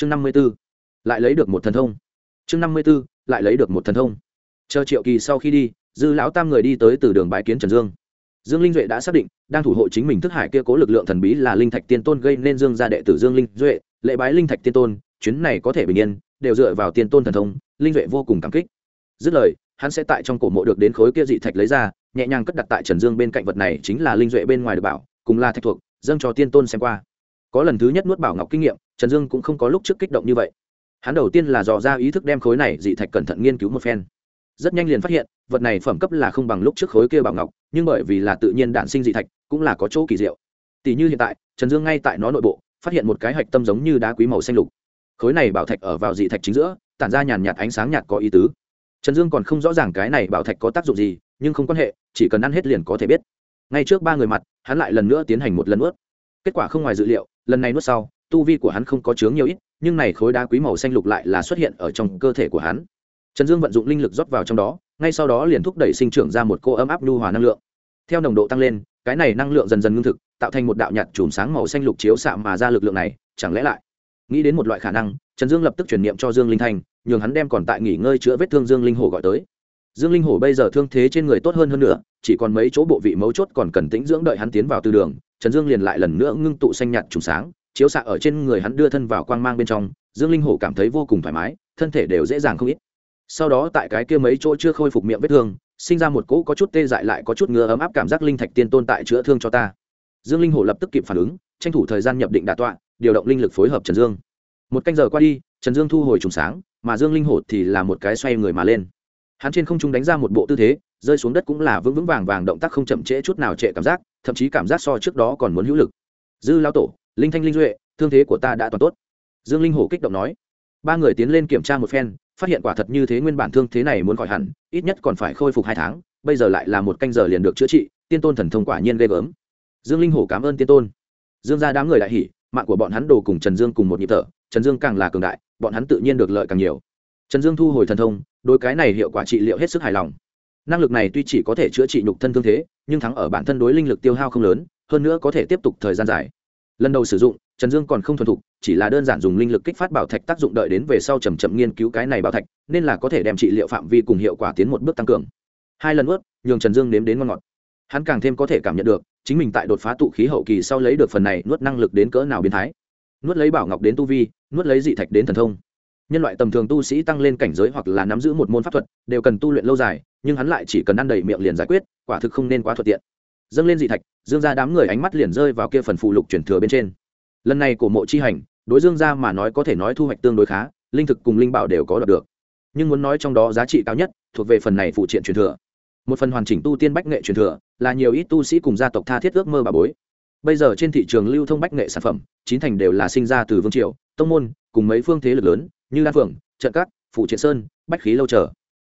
chương năm mươi b ố lại lấy được một thần thông. Chương năm mươi b ố lại lấy được một thần thông. Chờ triệu kỳ sau khi đi, dư lão tam người đi tới từ đường bãi kiến trần dương. Dương linh duệ đã xác định, đang thủ hộ chính mình thức hải kia cố lực lượng thần bí là linh thạch tiên tôn gây nên dương gia đệ tử dương linh duệ, lễ bái linh thạch tiên tôn, chuyến này có thể bình yên, đều dựa vào tiên tôn thần thông, linh duệ vô cùng cảm kích. Dứt lời, hắn sẽ tại trong cổ mộ được đến khối kia dị thạch lấy ra, nhẹ nhàng cất đặt tại trần dương bên cạnh vật này chính là linh duệ bên ngoài được bảo, cùng là thạch thuộc, dâng cho tiên tôn xem qua có lần thứ nhất nuốt bảo ngọc kinh nghiệm, trần dương cũng không có lúc trước kích động như vậy. Hắn đầu tiên là dò ra ý thức đem khối này dị thạch cẩn thận nghiên cứu một phen. Rất nhanh liền phát hiện, vật này phẩm cấp là không bằng lúc trước khối kia bảo ngọc, nhưng bởi vì là tự nhiên đản sinh dị thạch, cũng là có chỗ kỳ diệu. Tỷ như hiện tại, trần dương ngay tại nó nội bộ, phát hiện một cái hạch tâm giống như đá quý màu xanh lục. Khối này bảo thạch ở vào dị thạch chính giữa, tản ra nhàn nhạt ánh sáng nhạt có ý tứ. Trần dương còn không rõ ràng cái này bảo thạch có tác dụng gì, nhưng không quan hệ, chỉ cần ăn hết liền có thể biết. Ngay trước ba người mặt, hắn lại lần nữa tiến hành một lần nuốt kết quả không ngoài dự liệu, lần này nuốt sau, tu vi của hắn không có chướng nhiều ít, nhưng này khối đá quý màu xanh lục lại là xuất hiện ở trong cơ thể của hắn. Trần dương vận dụng linh lực rót vào trong đó, ngay sau đó liền thúc đẩy sinh trưởng ra một cô ấm áp nhu hòa năng lượng. Theo nồng độ tăng lên, cái này năng lượng dần dần ngưng thực, tạo thành một đạo nhạt chùm sáng màu xanh lục chiếu xạ mà ra lực lượng này, chẳng lẽ lại? Nghĩ đến một loại khả năng, trần dương lập tức chuyển niệm cho dương linh thanh nhường hắn đem còn tại nghỉ ngơi chữa vết thương dương linh hồ gọi tới. Dương linh hồ bây giờ thương thế trên người tốt hơn hơn nữa, chỉ còn mấy chỗ bộ vị mấu chốt còn cần tĩnh dưỡng đợi hắn tiến vào tư đường trần dương liền lại lần nữa ngưng tụ xanh nhạt trùng sáng, chiếu xạ ở trên người hắn đưa thân vào quang mang bên trong, dương linh Hổ cảm thấy vô cùng thoải mái, thân thể đều dễ dàng không ít. Sau đó tại cái kia mấy chỗ chưa khôi phục miệng vết thương, sinh ra một cỗ có chút tê dại lại có chút ngứa ấm áp cảm giác linh thạch tiên tôn tại chữa thương cho ta. Dương linh Hổ lập tức kịp phản ứng, tranh thủ thời gian nhập định đà tọa, điều động linh lực phối hợp trần dương. Một canh giờ qua đi, trần dương thu hồi trùng sáng, mà dương linh hổ thì là một cái xoay người mà lên. Hắn trên không trung đánh ra một bộ tư thế rơi xuống đất cũng là vững vững vàng vàng, động tác không chậm trễ chút nào trệ cảm giác, thậm chí cảm giác so trước đó còn muốn hữu lực. Dư lao tổ, linh thanh linh duệ, thương thế của ta đã toàn tốt. Dương linh hổ kích động nói. Ba người tiến lên kiểm tra một phen, phát hiện quả thật như thế nguyên bản thương thế này muốn khỏi hẳn, ít nhất còn phải khôi phục hai tháng, bây giờ lại là một canh giờ liền được chữa trị, tiên tôn thần thông quả nhiên ghê gớm. Dương linh hổ cảm ơn tiên tôn. Dương ra đám người đại hỉ, mạng của bọn hắn đồ cùng trần dương cùng một nhịp thở, trần dương càng là cường đại, bọn hắn tự nhiên được lợi càng nhiều. Trần dương thu hồi thần thông đôi cái này hiệu quả trị liệu hết sức hài lòng năng lực này tuy chỉ có thể chữa trị nhục thân thương thế, nhưng thắng ở bản thân đối linh lực tiêu hao không lớn, hơn nữa có thể tiếp tục thời gian dài. Lần đầu sử dụng, trần dương còn không thuần thục, chỉ là đơn giản dùng linh lực kích phát bảo thạch tác dụng đợi đến về sau chầm chậm nghiên cứu cái này bảo thạch, nên là có thể đem trị liệu phạm vi cùng hiệu quả tiến một bước tăng cường. Hai lần ướt nhường trần dương nếm đến ngon ngọt. Hắn càng thêm có thể cảm nhận được, chính mình tại đột phá tụ khí hậu kỳ sau lấy được phần này nuốt năng lực đến cỡ nào biến thái. Nuốt lấy bảo ngọc đến tu vi, nuốt lấy dị thạch đến thần thông nhân loại tầm thường tu sĩ tăng lên cảnh giới hoặc là nắm giữ một môn pháp thuật, đều cần tu luyện lâu dài, nhưng hắn lại chỉ cần ăn đầy miệng liền giải quyết, quả thực không nên quá thuận tiện. Dâng lên dị thạch, dương ra đám người ánh mắt liền rơi vào kia phần phụ lục chuyển thừa bên trên. Lần này của mộ chi hành, đối dương ra mà nói có thể nói thu hoạch tương đối khá, linh thực cùng linh bảo đều có đạt được. Nhưng muốn nói trong đó giá trị cao nhất, thuộc về phần này phụ triện truyền thừa. Một phần hoàn chỉnh tu tiên bách nghệ truyền thừa, là nhiều ít tu sĩ cùng gia tộc tha thiết ước mơ bà bối. Bây giờ trên thị trường lưu thông bách nghệ sản phẩm, chín thành đều là sinh ra từ vương triều, tông môn, cùng mấy phương thế lực lớn như đan phượng, trận cát phụ triện sơn, bách khí lâu trở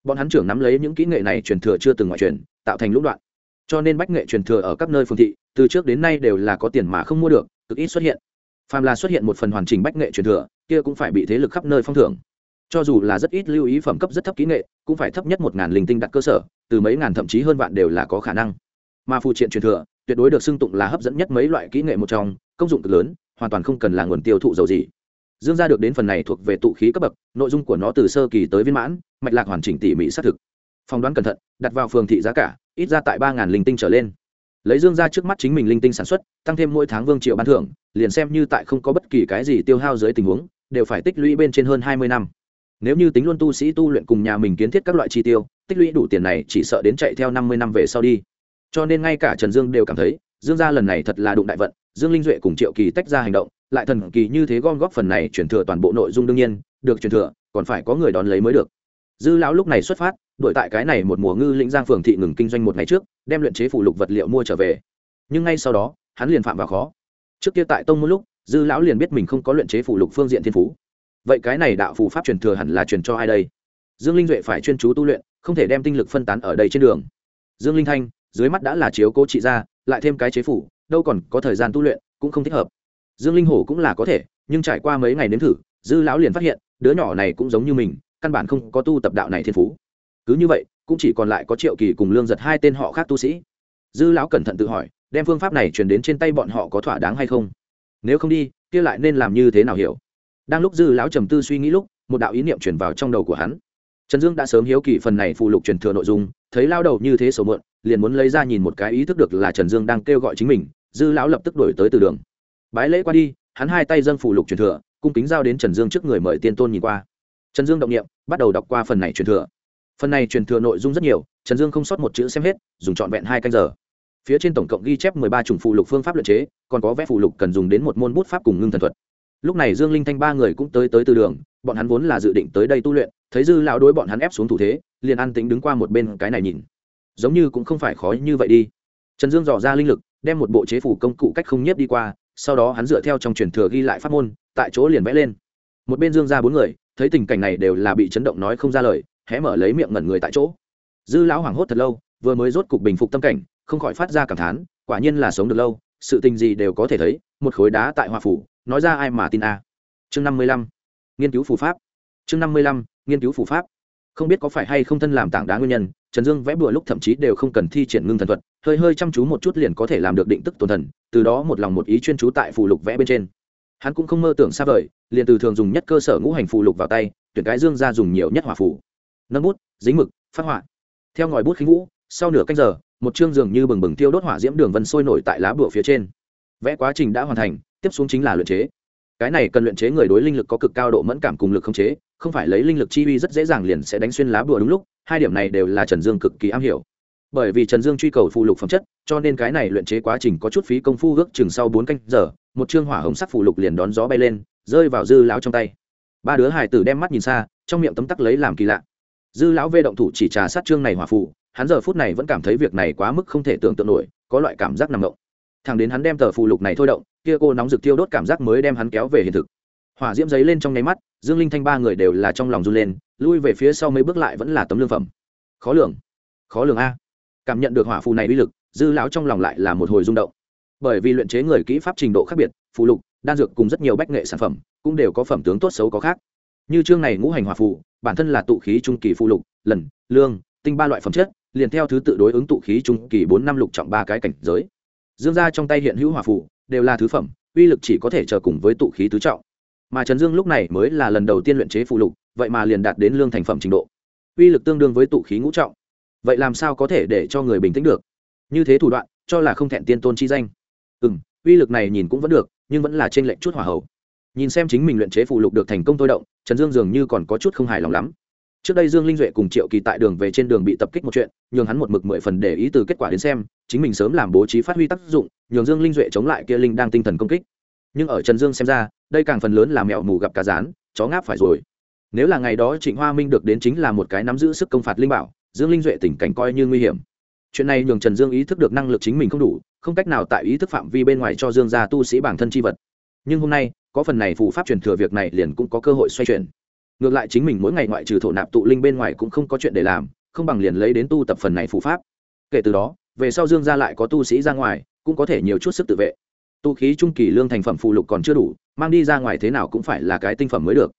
bọn hắn trưởng nắm lấy những kỹ nghệ này truyền thừa chưa từng ngoại truyền, tạo thành lũng đoạn. Cho nên bách nghệ truyền thừa ở các nơi phương thị, từ trước đến nay đều là có tiền mà không mua được, cực ít xuất hiện. Phàm là xuất hiện một phần hoàn chỉnh bách nghệ truyền thừa, kia cũng phải bị thế lực khắp nơi phong thưởng. Cho dù là rất ít lưu ý phẩm cấp rất thấp kỹ nghệ, cũng phải thấp nhất một ngàn linh tinh đặt cơ sở, từ mấy ngàn thậm chí hơn vạn đều là có khả năng. Mà phụ triện truyền thừa, tuyệt đối được xưng tụng là hấp dẫn nhất mấy loại kỹ nghệ một trong, công dụng cực lớn, hoàn toàn không cần là nguồn tiêu thụ dầu gì dương gia được đến phần này thuộc về tụ khí cấp bậc, nội dung của nó từ sơ kỳ tới viên mãn, mạch lạc hoàn chỉnh tỉ mỉ xác thực. Phỏng đoán cẩn thận, đặt vào phường thị giá cả, ít ra tại ba linh tinh trở lên. Lấy dương ra trước mắt chính mình linh tinh sản xuất, tăng thêm mỗi tháng vương triệu bán thưởng, liền xem như tại không có bất kỳ cái gì tiêu hao dưới tình huống, đều phải tích lũy bên trên hơn hai mươi năm. Nếu như tính luôn tu sĩ tu luyện cùng nhà mình kiến thiết các loại chi tiêu, tích lũy đủ tiền này chỉ sợ đến chạy theo năm mươi năm về sau đi. Cho nên ngay cả trần dương đều cảm thấy, dương gia lần này thật là đụng đại vận, dương linh duệ cùng triệu kỳ tách ra hành động lại thần kỳ như thế gom góp phần này chuyển thừa toàn bộ nội dung đương nhiên, được chuyển thừa, còn phải có người đón lấy mới được. Dư lão lúc này xuất phát đổi tại cái này một mùa ngư lĩnh giang phường thị ngừng kinh doanh một ngày trước, đem luyện chế phụ lục vật liệu mua trở về. Nhưng ngay sau đó, hắn liền phạm vào khó. Trước kia tại tông một lúc, dư lão liền biết mình không có luyện chế phụ lục phương diện thiên phú. Vậy cái này đạo phù pháp truyền thừa hẳn là truyền cho ai đây? Dương linh duệ phải chuyên chú tu luyện, không thể đem tinh lực phân tán ở đây trên đường. Dương linh thanh, dưới mắt đã là chiếu cố trị ra lại thêm cái chế phủ, đâu còn có thời gian tu luyện, cũng không thích hợp dương linh hổ cũng là có thể, nhưng trải qua mấy ngày nếm thử, dư lão liền phát hiện, đứa nhỏ này cũng giống như mình, căn bản không có tu tập đạo này thiên phú. Cứ như vậy, cũng chỉ còn lại có triệu kỳ cùng lương giật hai tên họ khác tu sĩ. Dư lão cẩn thận tự hỏi, đem phương pháp này truyền đến trên tay bọn họ có thỏa đáng hay không? Nếu không đi, kia lại nên làm như thế nào hiểu? Đang lúc dư lão trầm tư suy nghĩ lúc, một đạo ý niệm chuyển vào trong đầu của hắn. Trần dương đã sớm hiếu kỳ phần này phụ lục truyền thừa nội dung, thấy lao đầu như thế sầu mượn liền muốn lấy ra nhìn một cái ý thức được là trần dương đang kêu gọi chính mình, dư lão lập tức đổi tới từ đường bái lễ qua đi, hắn hai tay dâng phụ lục truyền thừa, cung kính giao đến trần dương trước người mời tiên tôn nhìn qua. Trần dương động nghiệm bắt đầu đọc qua phần này truyền thừa. Phần này truyền thừa nội dung rất nhiều, trần dương không sót một chữ xem hết, dùng trọn vẹn hai canh giờ. Phía trên tổng cộng ghi chép mười ba chủng phụ lục phương pháp luyện chế, còn có vẽ phụ lục cần dùng đến một môn bút pháp cùng ngưng thần thuật. Lúc này dương linh thanh ba người cũng tới tới từ đường, bọn hắn vốn là dự định tới đây tu luyện, thấy dư lão đối bọn hắn ép xuống thủ thế, liền an tính đứng qua một bên cái này nhìn. Giống như cũng không phải khó như vậy đi. Trần dương dò ra linh lực, đem một bộ chế phủ công cụ cách không nhiếp đi qua sau đó hắn dựa theo trong truyền thừa ghi lại pháp môn, tại chỗ liền vẽ lên. Một bên dương ra bốn người, thấy tình cảnh này đều là bị chấn động nói không ra lời, hé mở lấy miệng ngẩn người tại chỗ. Dư lão hoảng hốt thật lâu, vừa mới rốt cục bình phục tâm cảnh, không khỏi phát ra cảm thán, quả nhiên là sống được lâu, sự tình gì đều có thể thấy, một khối đá tại hoa phủ, nói ra ai mà tin a. Chương năm mươi lăm, nghiên cứu phù pháp. Chương năm mươi lăm, nghiên cứu phù pháp không biết có phải hay không thân làm tảng đá nguyên nhân, trần dương vẽ bùa lúc thậm chí đều không cần thi triển ngưng thần thuật, hơi hơi chăm chú một chút liền có thể làm được định tức tổn thần, từ đó một lòng một ý chuyên chú tại phù lục vẽ bên trên. Hắn cũng không mơ tưởng xa vời, liền từ thường dùng nhất cơ sở ngũ hành phù lục vào tay, tuyển cái dương ra dùng nhiều nhất hỏa phù. Nâng bút, dính mực, phát họa. Theo ngòi bút khinh vũ, sau nửa canh giờ, một chương dường như bừng bừng tiêu đốt hỏa diễm đường vân sôi nổi tại lá bùa phía trên. Vẽ quá trình đã hoàn thành, tiếp xuống chính là luyện chế cái này cần luyện chế người đối linh lực có cực cao độ mẫn cảm cùng lực không chế, không phải lấy linh lực chi uy rất dễ dàng liền sẽ đánh xuyên lá bùa đúng lúc, hai điểm này đều là trần dương cực kỳ am hiểu. Bởi vì trần dương truy cầu phụ lục phẩm chất, cho nên cái này luyện chế quá trình có chút phí công phu ước chừng sau bốn canh giờ, một chương hỏa hồng sắc phụ lục liền đón gió bay lên, rơi vào dư lão trong tay. Ba đứa hải tử đem mắt nhìn xa, trong miệng tấm tắc lấy làm kỳ lạ. Dư lão vê động thủ chỉ trà sát chương này hỏa phụ hắn giờ phút này vẫn cảm thấy việc này quá mức không thể tưởng tượng nổi, có loại cảm giác nằm động thằng đến hắn đem tờ phụ lục này thôi động, kia cô nóng rực tiêu đốt cảm giác mới đem hắn kéo về hiện thực. Hỏa diễm giấy lên trong nháy mắt, dương linh thanh ba người đều là trong lòng run lên, lui về phía sau mấy bước lại vẫn là tấm lương phẩm. Khó lường. Khó lường a. Cảm nhận được hỏa phù này uy lực, dư lão trong lòng lại là một hồi rung động. Bởi vì luyện chế người kỹ pháp trình độ khác biệt phụ lục, đan dược cùng rất nhiều bách nghệ sản phẩm, cũng đều có phẩm tướng tốt xấu có khác. Như chương này ngũ hành hỏa phù, bản thân là tụ khí trung kỳ phụ lục, lần, lương, tinh ba loại phẩm chất, liền theo thứ tự đối ứng tụ khí trung kỳ bốn năm lục trọng ba cái cảnh giới dương gia trong tay hiện hữu hỏa phù đều là thứ phẩm, uy lực chỉ có thể chờ cùng với tụ khí tứ trọng. Mà trần dương lúc này mới là lần đầu tiên luyện chế phụ lục, vậy mà liền đạt đến lương thành phẩm trình độ. Uy lực tương đương với tụ khí ngũ trọng. Vậy làm sao có thể để cho người bình tĩnh được? Như thế thủ đoạn, cho là không thẹn tiên tôn chi danh. Ừ m uy lực này nhìn cũng vẫn được, nhưng vẫn là trên lệnh chút hỏa hậu nhìn xem chính mình luyện chế phụ lục được thành công thôi động, trần dương dường như còn có chút không hài lòng lắm trước đây dương linh duệ cùng triệu kỳ tại đường về trên đường bị tập kích một chuyện, nhường hắn một mực mười phần để ý từ kết quả đến xem, chính mình sớm làm bố trí phát huy tác dụng, nhường dương linh duệ chống lại kia linh đang tinh thần công kích. Nhưng ở trần dương xem ra, đây càng phần lớn là mẹo mù gặp cá rán, chó ngáp phải rồi. Nếu là ngày đó trịnh hoa minh được đến chính là một cái nắm giữ sức công phạt linh bảo, dương linh duệ tình cảnh coi như nguy hiểm. Chuyện này nhường trần dương ý thức được năng lực chính mình không đủ, không cách nào tại ý thức phạm vi bên ngoài cho dương gia tu sĩ bản thân c h i vật. Nhưng hôm nay, có phần này phù pháp truyền thừa việc này liền cũng có cơ hội xoay chuyển ngược lại chính mình mỗi ngày ngoại trừ thổ nạp tụ linh bên ngoài cũng không có chuyện để làm, không bằng liền lấy đến tu tập phần này phù pháp. Kể từ đó, về sau dương gia lại có tu sĩ ra ngoài, cũng có thể nhiều chút sức tự vệ. Tu khí trung kỳ lương thành phẩm phụ lục còn chưa đủ, mang đi ra ngoài thế nào cũng phải là cái tinh phẩm mới được.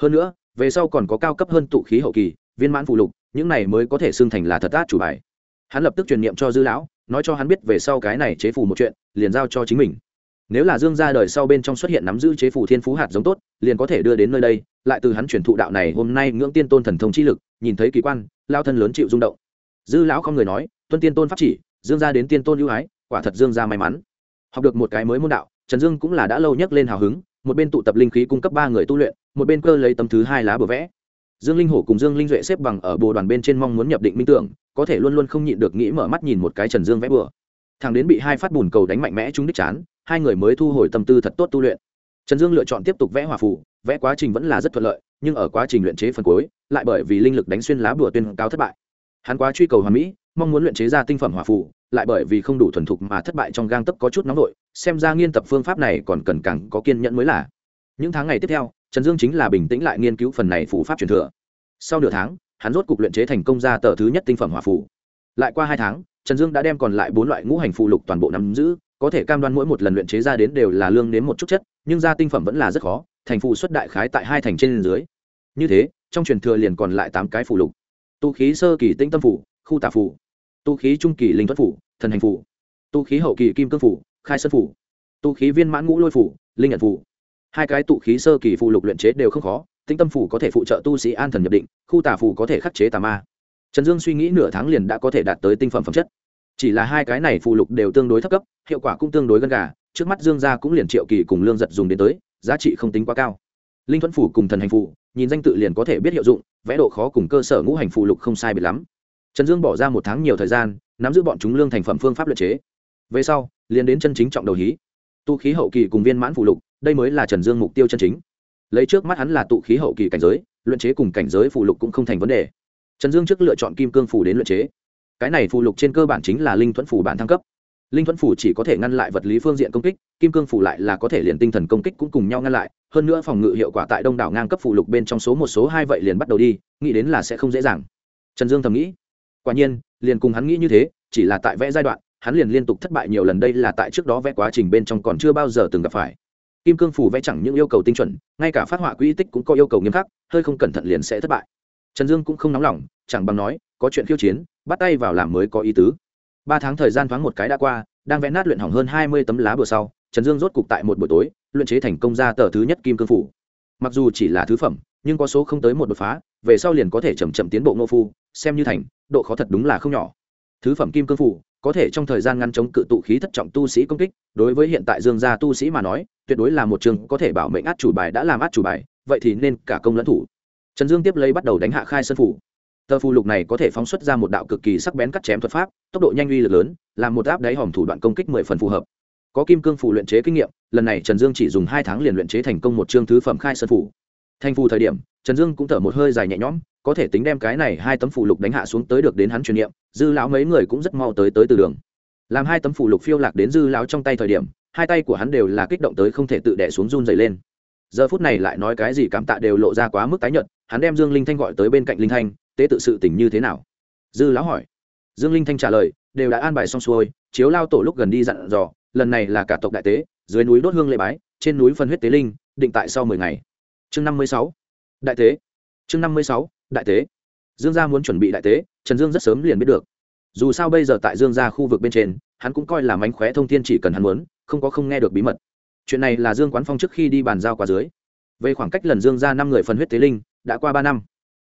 Hơn nữa, về sau còn có cao cấp hơn tụ khí hậu kỳ, viên mãn phụ lục, những này mới có thể xưng thành là thật át chủ bài. Hắn lập tức truyền niệm cho dư lão, nói cho hắn biết về sau cái này chế phù một chuyện, liền giao cho chính mình nếu là dương gia đời sau bên trong xuất hiện nắm giữ chế phủ thiên phú hạt giống tốt, liền có thể đưa đến nơi đây, lại từ hắn truyền thụ đạo này hôm nay ngưỡng tiên tôn thần thông chi lực, nhìn thấy kỳ quan, lao thân lớn chịu rung động. Dư lão không người nói, tuân tiên tôn pháp chỉ, dương gia đến tiên tôn ưu ái, quả thật dương gia may mắn. Học được một cái mới môn đạo, trần dương cũng là đã lâu nhắc lên hào hứng, một bên tụ tập linh khí cung cấp ba người tu luyện, một bên cơ lấy tấm thứ hai lá bờ vẽ. Dương linh hổ cùng dương linh duệ xếp bằng ở bồ đoàn bên trên mong muốn nhập định minh tưởng, có thể luôn luôn không nhịn được nghĩ mở mắt nhìn một cái trần dương vẽ bừa thằng đến bị hai phát bùn cầu đánh mạnh mẽ trúng đích chán, hai người mới thu hồi tâm tư thật tốt tu luyện. Trần dương lựa chọn tiếp tục vẽ hòa phủ vẽ quá trình vẫn là rất thuận lợi, nhưng ở quá trình luyện chế phần cuối, lại bởi vì linh lực đánh xuyên lá bùa tuyên cao thất bại. Hắn quá truy cầu hòa mỹ, mong muốn luyện chế ra tinh phẩm hòa phủ lại bởi vì không đủ thuần thục mà thất bại trong gang tấp có chút nóng vội, xem ra nghiên tập phương pháp này còn cần càng có kiên nhẫn mới là. Những tháng ngày tiếp theo, trần dương chính là bình tĩnh lại nghiên cứu phần này phủ pháp truyền thừa. Sau nửa tháng, hắn rốt cục luyện chế thành công ra tờ thứ nhất tinh phẩm hỏa phủ lại qua hai tháng trần dương đã đem còn lại bốn loại ngũ hành phụ lục toàn bộ nắm giữ, có thể cam đoan mỗi một lần luyện chế ra đến đều là lương đến một chút chất, nhưng ra tinh phẩm vẫn là rất khó, thành phụ xuất đại khái tại hai thành trên dưới. Như thế, trong truyền thừa liền còn lại tám cái phụ lục. Tu khí sơ kỳ tinh tâm phủ, khu tà phủ. Tu khí trung kỳ linh thuật phủ, thần hành phủ. Tu khí hậu kỳ kim cương phủ, khai sơn phủ. Tu khí viên mãn ngũ lôi phủ, linh nhận phủ. Hai cái tụ khí sơ kỳ phụ lục luyện chế đều không khó tinh tâm phủ có thể phụ trợ tu sĩ an thần nhập định, khu tà phủ có thể khắc chế tà ma trần dương suy nghĩ nửa tháng liền đã có thể đạt tới tinh phẩm phẩm chất. Chỉ là hai cái này phụ lục đều tương đối thấp cấp, hiệu quả cũng tương đối gần gà, trước mắt dương gia cũng liền triệu kỳ cùng lương giật dùng đến tới, giá trị không tính quá cao. Linh thuẫn phủ cùng thần hành phủ, nhìn danh tự liền có thể biết hiệu dụng, vẽ độ khó cùng cơ sở ngũ hành phụ lục không sai biệt lắm. Trần dương bỏ ra một tháng nhiều thời gian, nắm giữ bọn chúng lương thành phẩm phương pháp luật chế. Về sau, liền đến chân chính trọng đầu hí. Tu khí hậu kỳ cùng viên mãn phụ lục, đây mới là trần dương mục tiêu chân chính. Lấy trước mắt hắn là tụ khí hậu kỳ cảnh giới luận chế cùng cảnh giới phụ lục cũng không thành vấn đề trần dương trước lựa chọn kim cương phủ đến luyện chế. Cái này phụ lục trên cơ bản chính là linh thuẫn phủ bản thăng cấp. Linh thuẫn phủ chỉ có thể ngăn lại vật lý phương diện công kích, kim cương phủ lại là có thể liền tinh thần công kích cũng cùng nhau ngăn lại. Hơn nữa phòng ngự hiệu quả tại đông đảo ngang cấp phụ lục bên trong số một, số hai vậy liền bắt đầu đi, nghĩ đến là sẽ không dễ dàng. Trần dương thầm nghĩ. Quả nhiên, liền cùng hắn nghĩ như thế, chỉ là tại vẽ giai đoạn, hắn liền liên tục thất bại nhiều lần đây là tại trước đó vẽ quá trình bên trong còn chưa bao giờ từng gặp phải. Kim cương phủ vẽ chẳng những yêu cầu tinh chuẩn, ngay cả phát họa quỹ tích cũng có yêu cầu nghiêm khắc, hơi không cẩn thận liền sẽ thất bại trần dương cũng không nóng lòng, chẳng bằng nói, có chuyện khiêu chiến, bắt tay vào làm mới có ý tứ. Ba tháng thời gian thoáng một cái đã qua, đang vẽ nát luyện hỏng hơn hai mươi tấm lá bừa sau, trần dương rốt cục tại một buổi tối, luyện chế thành công ra tờ thứ nhất kim cương phủ. Mặc dù chỉ là thứ phẩm, nhưng có số không tới một đột phá, về sau liền có thể chầm chậm tiến bộ ngô phu, xem như thành, độ khó thật đúng là không nhỏ. Thứ phẩm kim cương phủ, có thể trong thời gian ngăn chống cự tụ khí thất trọng tu sĩ công kích, đối với hiện tại dương gia tu sĩ mà nói, tuyệt đối là một trường có thể bảo mệnh át chủ bài đã làm át chủ bài, vậy thì nên cả công lẫn thủ trần dương tiếp lấy bắt đầu đánh hạ khai sân phủ. Tờ phù lục này có thể phóng xuất ra một đạo cực kỳ sắc bén cắt chém thuật pháp, tốc độ nhanh uy lực lớn, làm một áp đáy hòm thủ đoạn công kích mười phần phù hợp. Có kim cương phủ luyện chế kinh nghiệm, lần này trần dương chỉ dùng hai tháng liền luyện chế thành công một chương thứ phẩm khai sơn phủ. Thành phù thời điểm, trần dương cũng thở một hơi dài nhẹ nhõm, có thể tính đem cái này hai tấm phù lục đánh hạ xuống tới được đến hắn truyền niệm, dư lão mấy người cũng rất mau tới tới từ đường. Làm hai tấm phù lục phiêu lạc đến dư lão trong tay thời điểm, hai tay của hắn đều là kích động tới không thể tự đẻ xuống run dày lên giờ phút này lại nói cái gì cảm tạ đều lộ ra quá mức tái nhợt, hắn đem dương linh thanh gọi tới bên cạnh linh thanh, tế tự sự tình như thế nào? Dư lão hỏi. Dương linh thanh trả lời, đều đã an bài xong xuôi, chiếu lao tổ lúc gần đi dặn dò, lần này là cả tộc đại tế, dưới núi đốt hương lễ bái, trên núi phân huyết tế linh, định tại sau mười ngày. Chương năm mươi sáu. Đại tế. Chương năm mươi sáu, đại tế. Dương gia muốn chuẩn bị đại tế, trần dương rất sớm liền biết được. Dù sao bây giờ tại dương gia khu vực bên trên, hắn cũng coi là mánh khóe thông tin chỉ cần hắn muốn, không có không nghe được bí mật chuyện này là dương quán phong trước khi đi bàn giao qua dưới. Về khoảng cách lần dương gia năm người phân huyết tế linh, đã qua ba năm.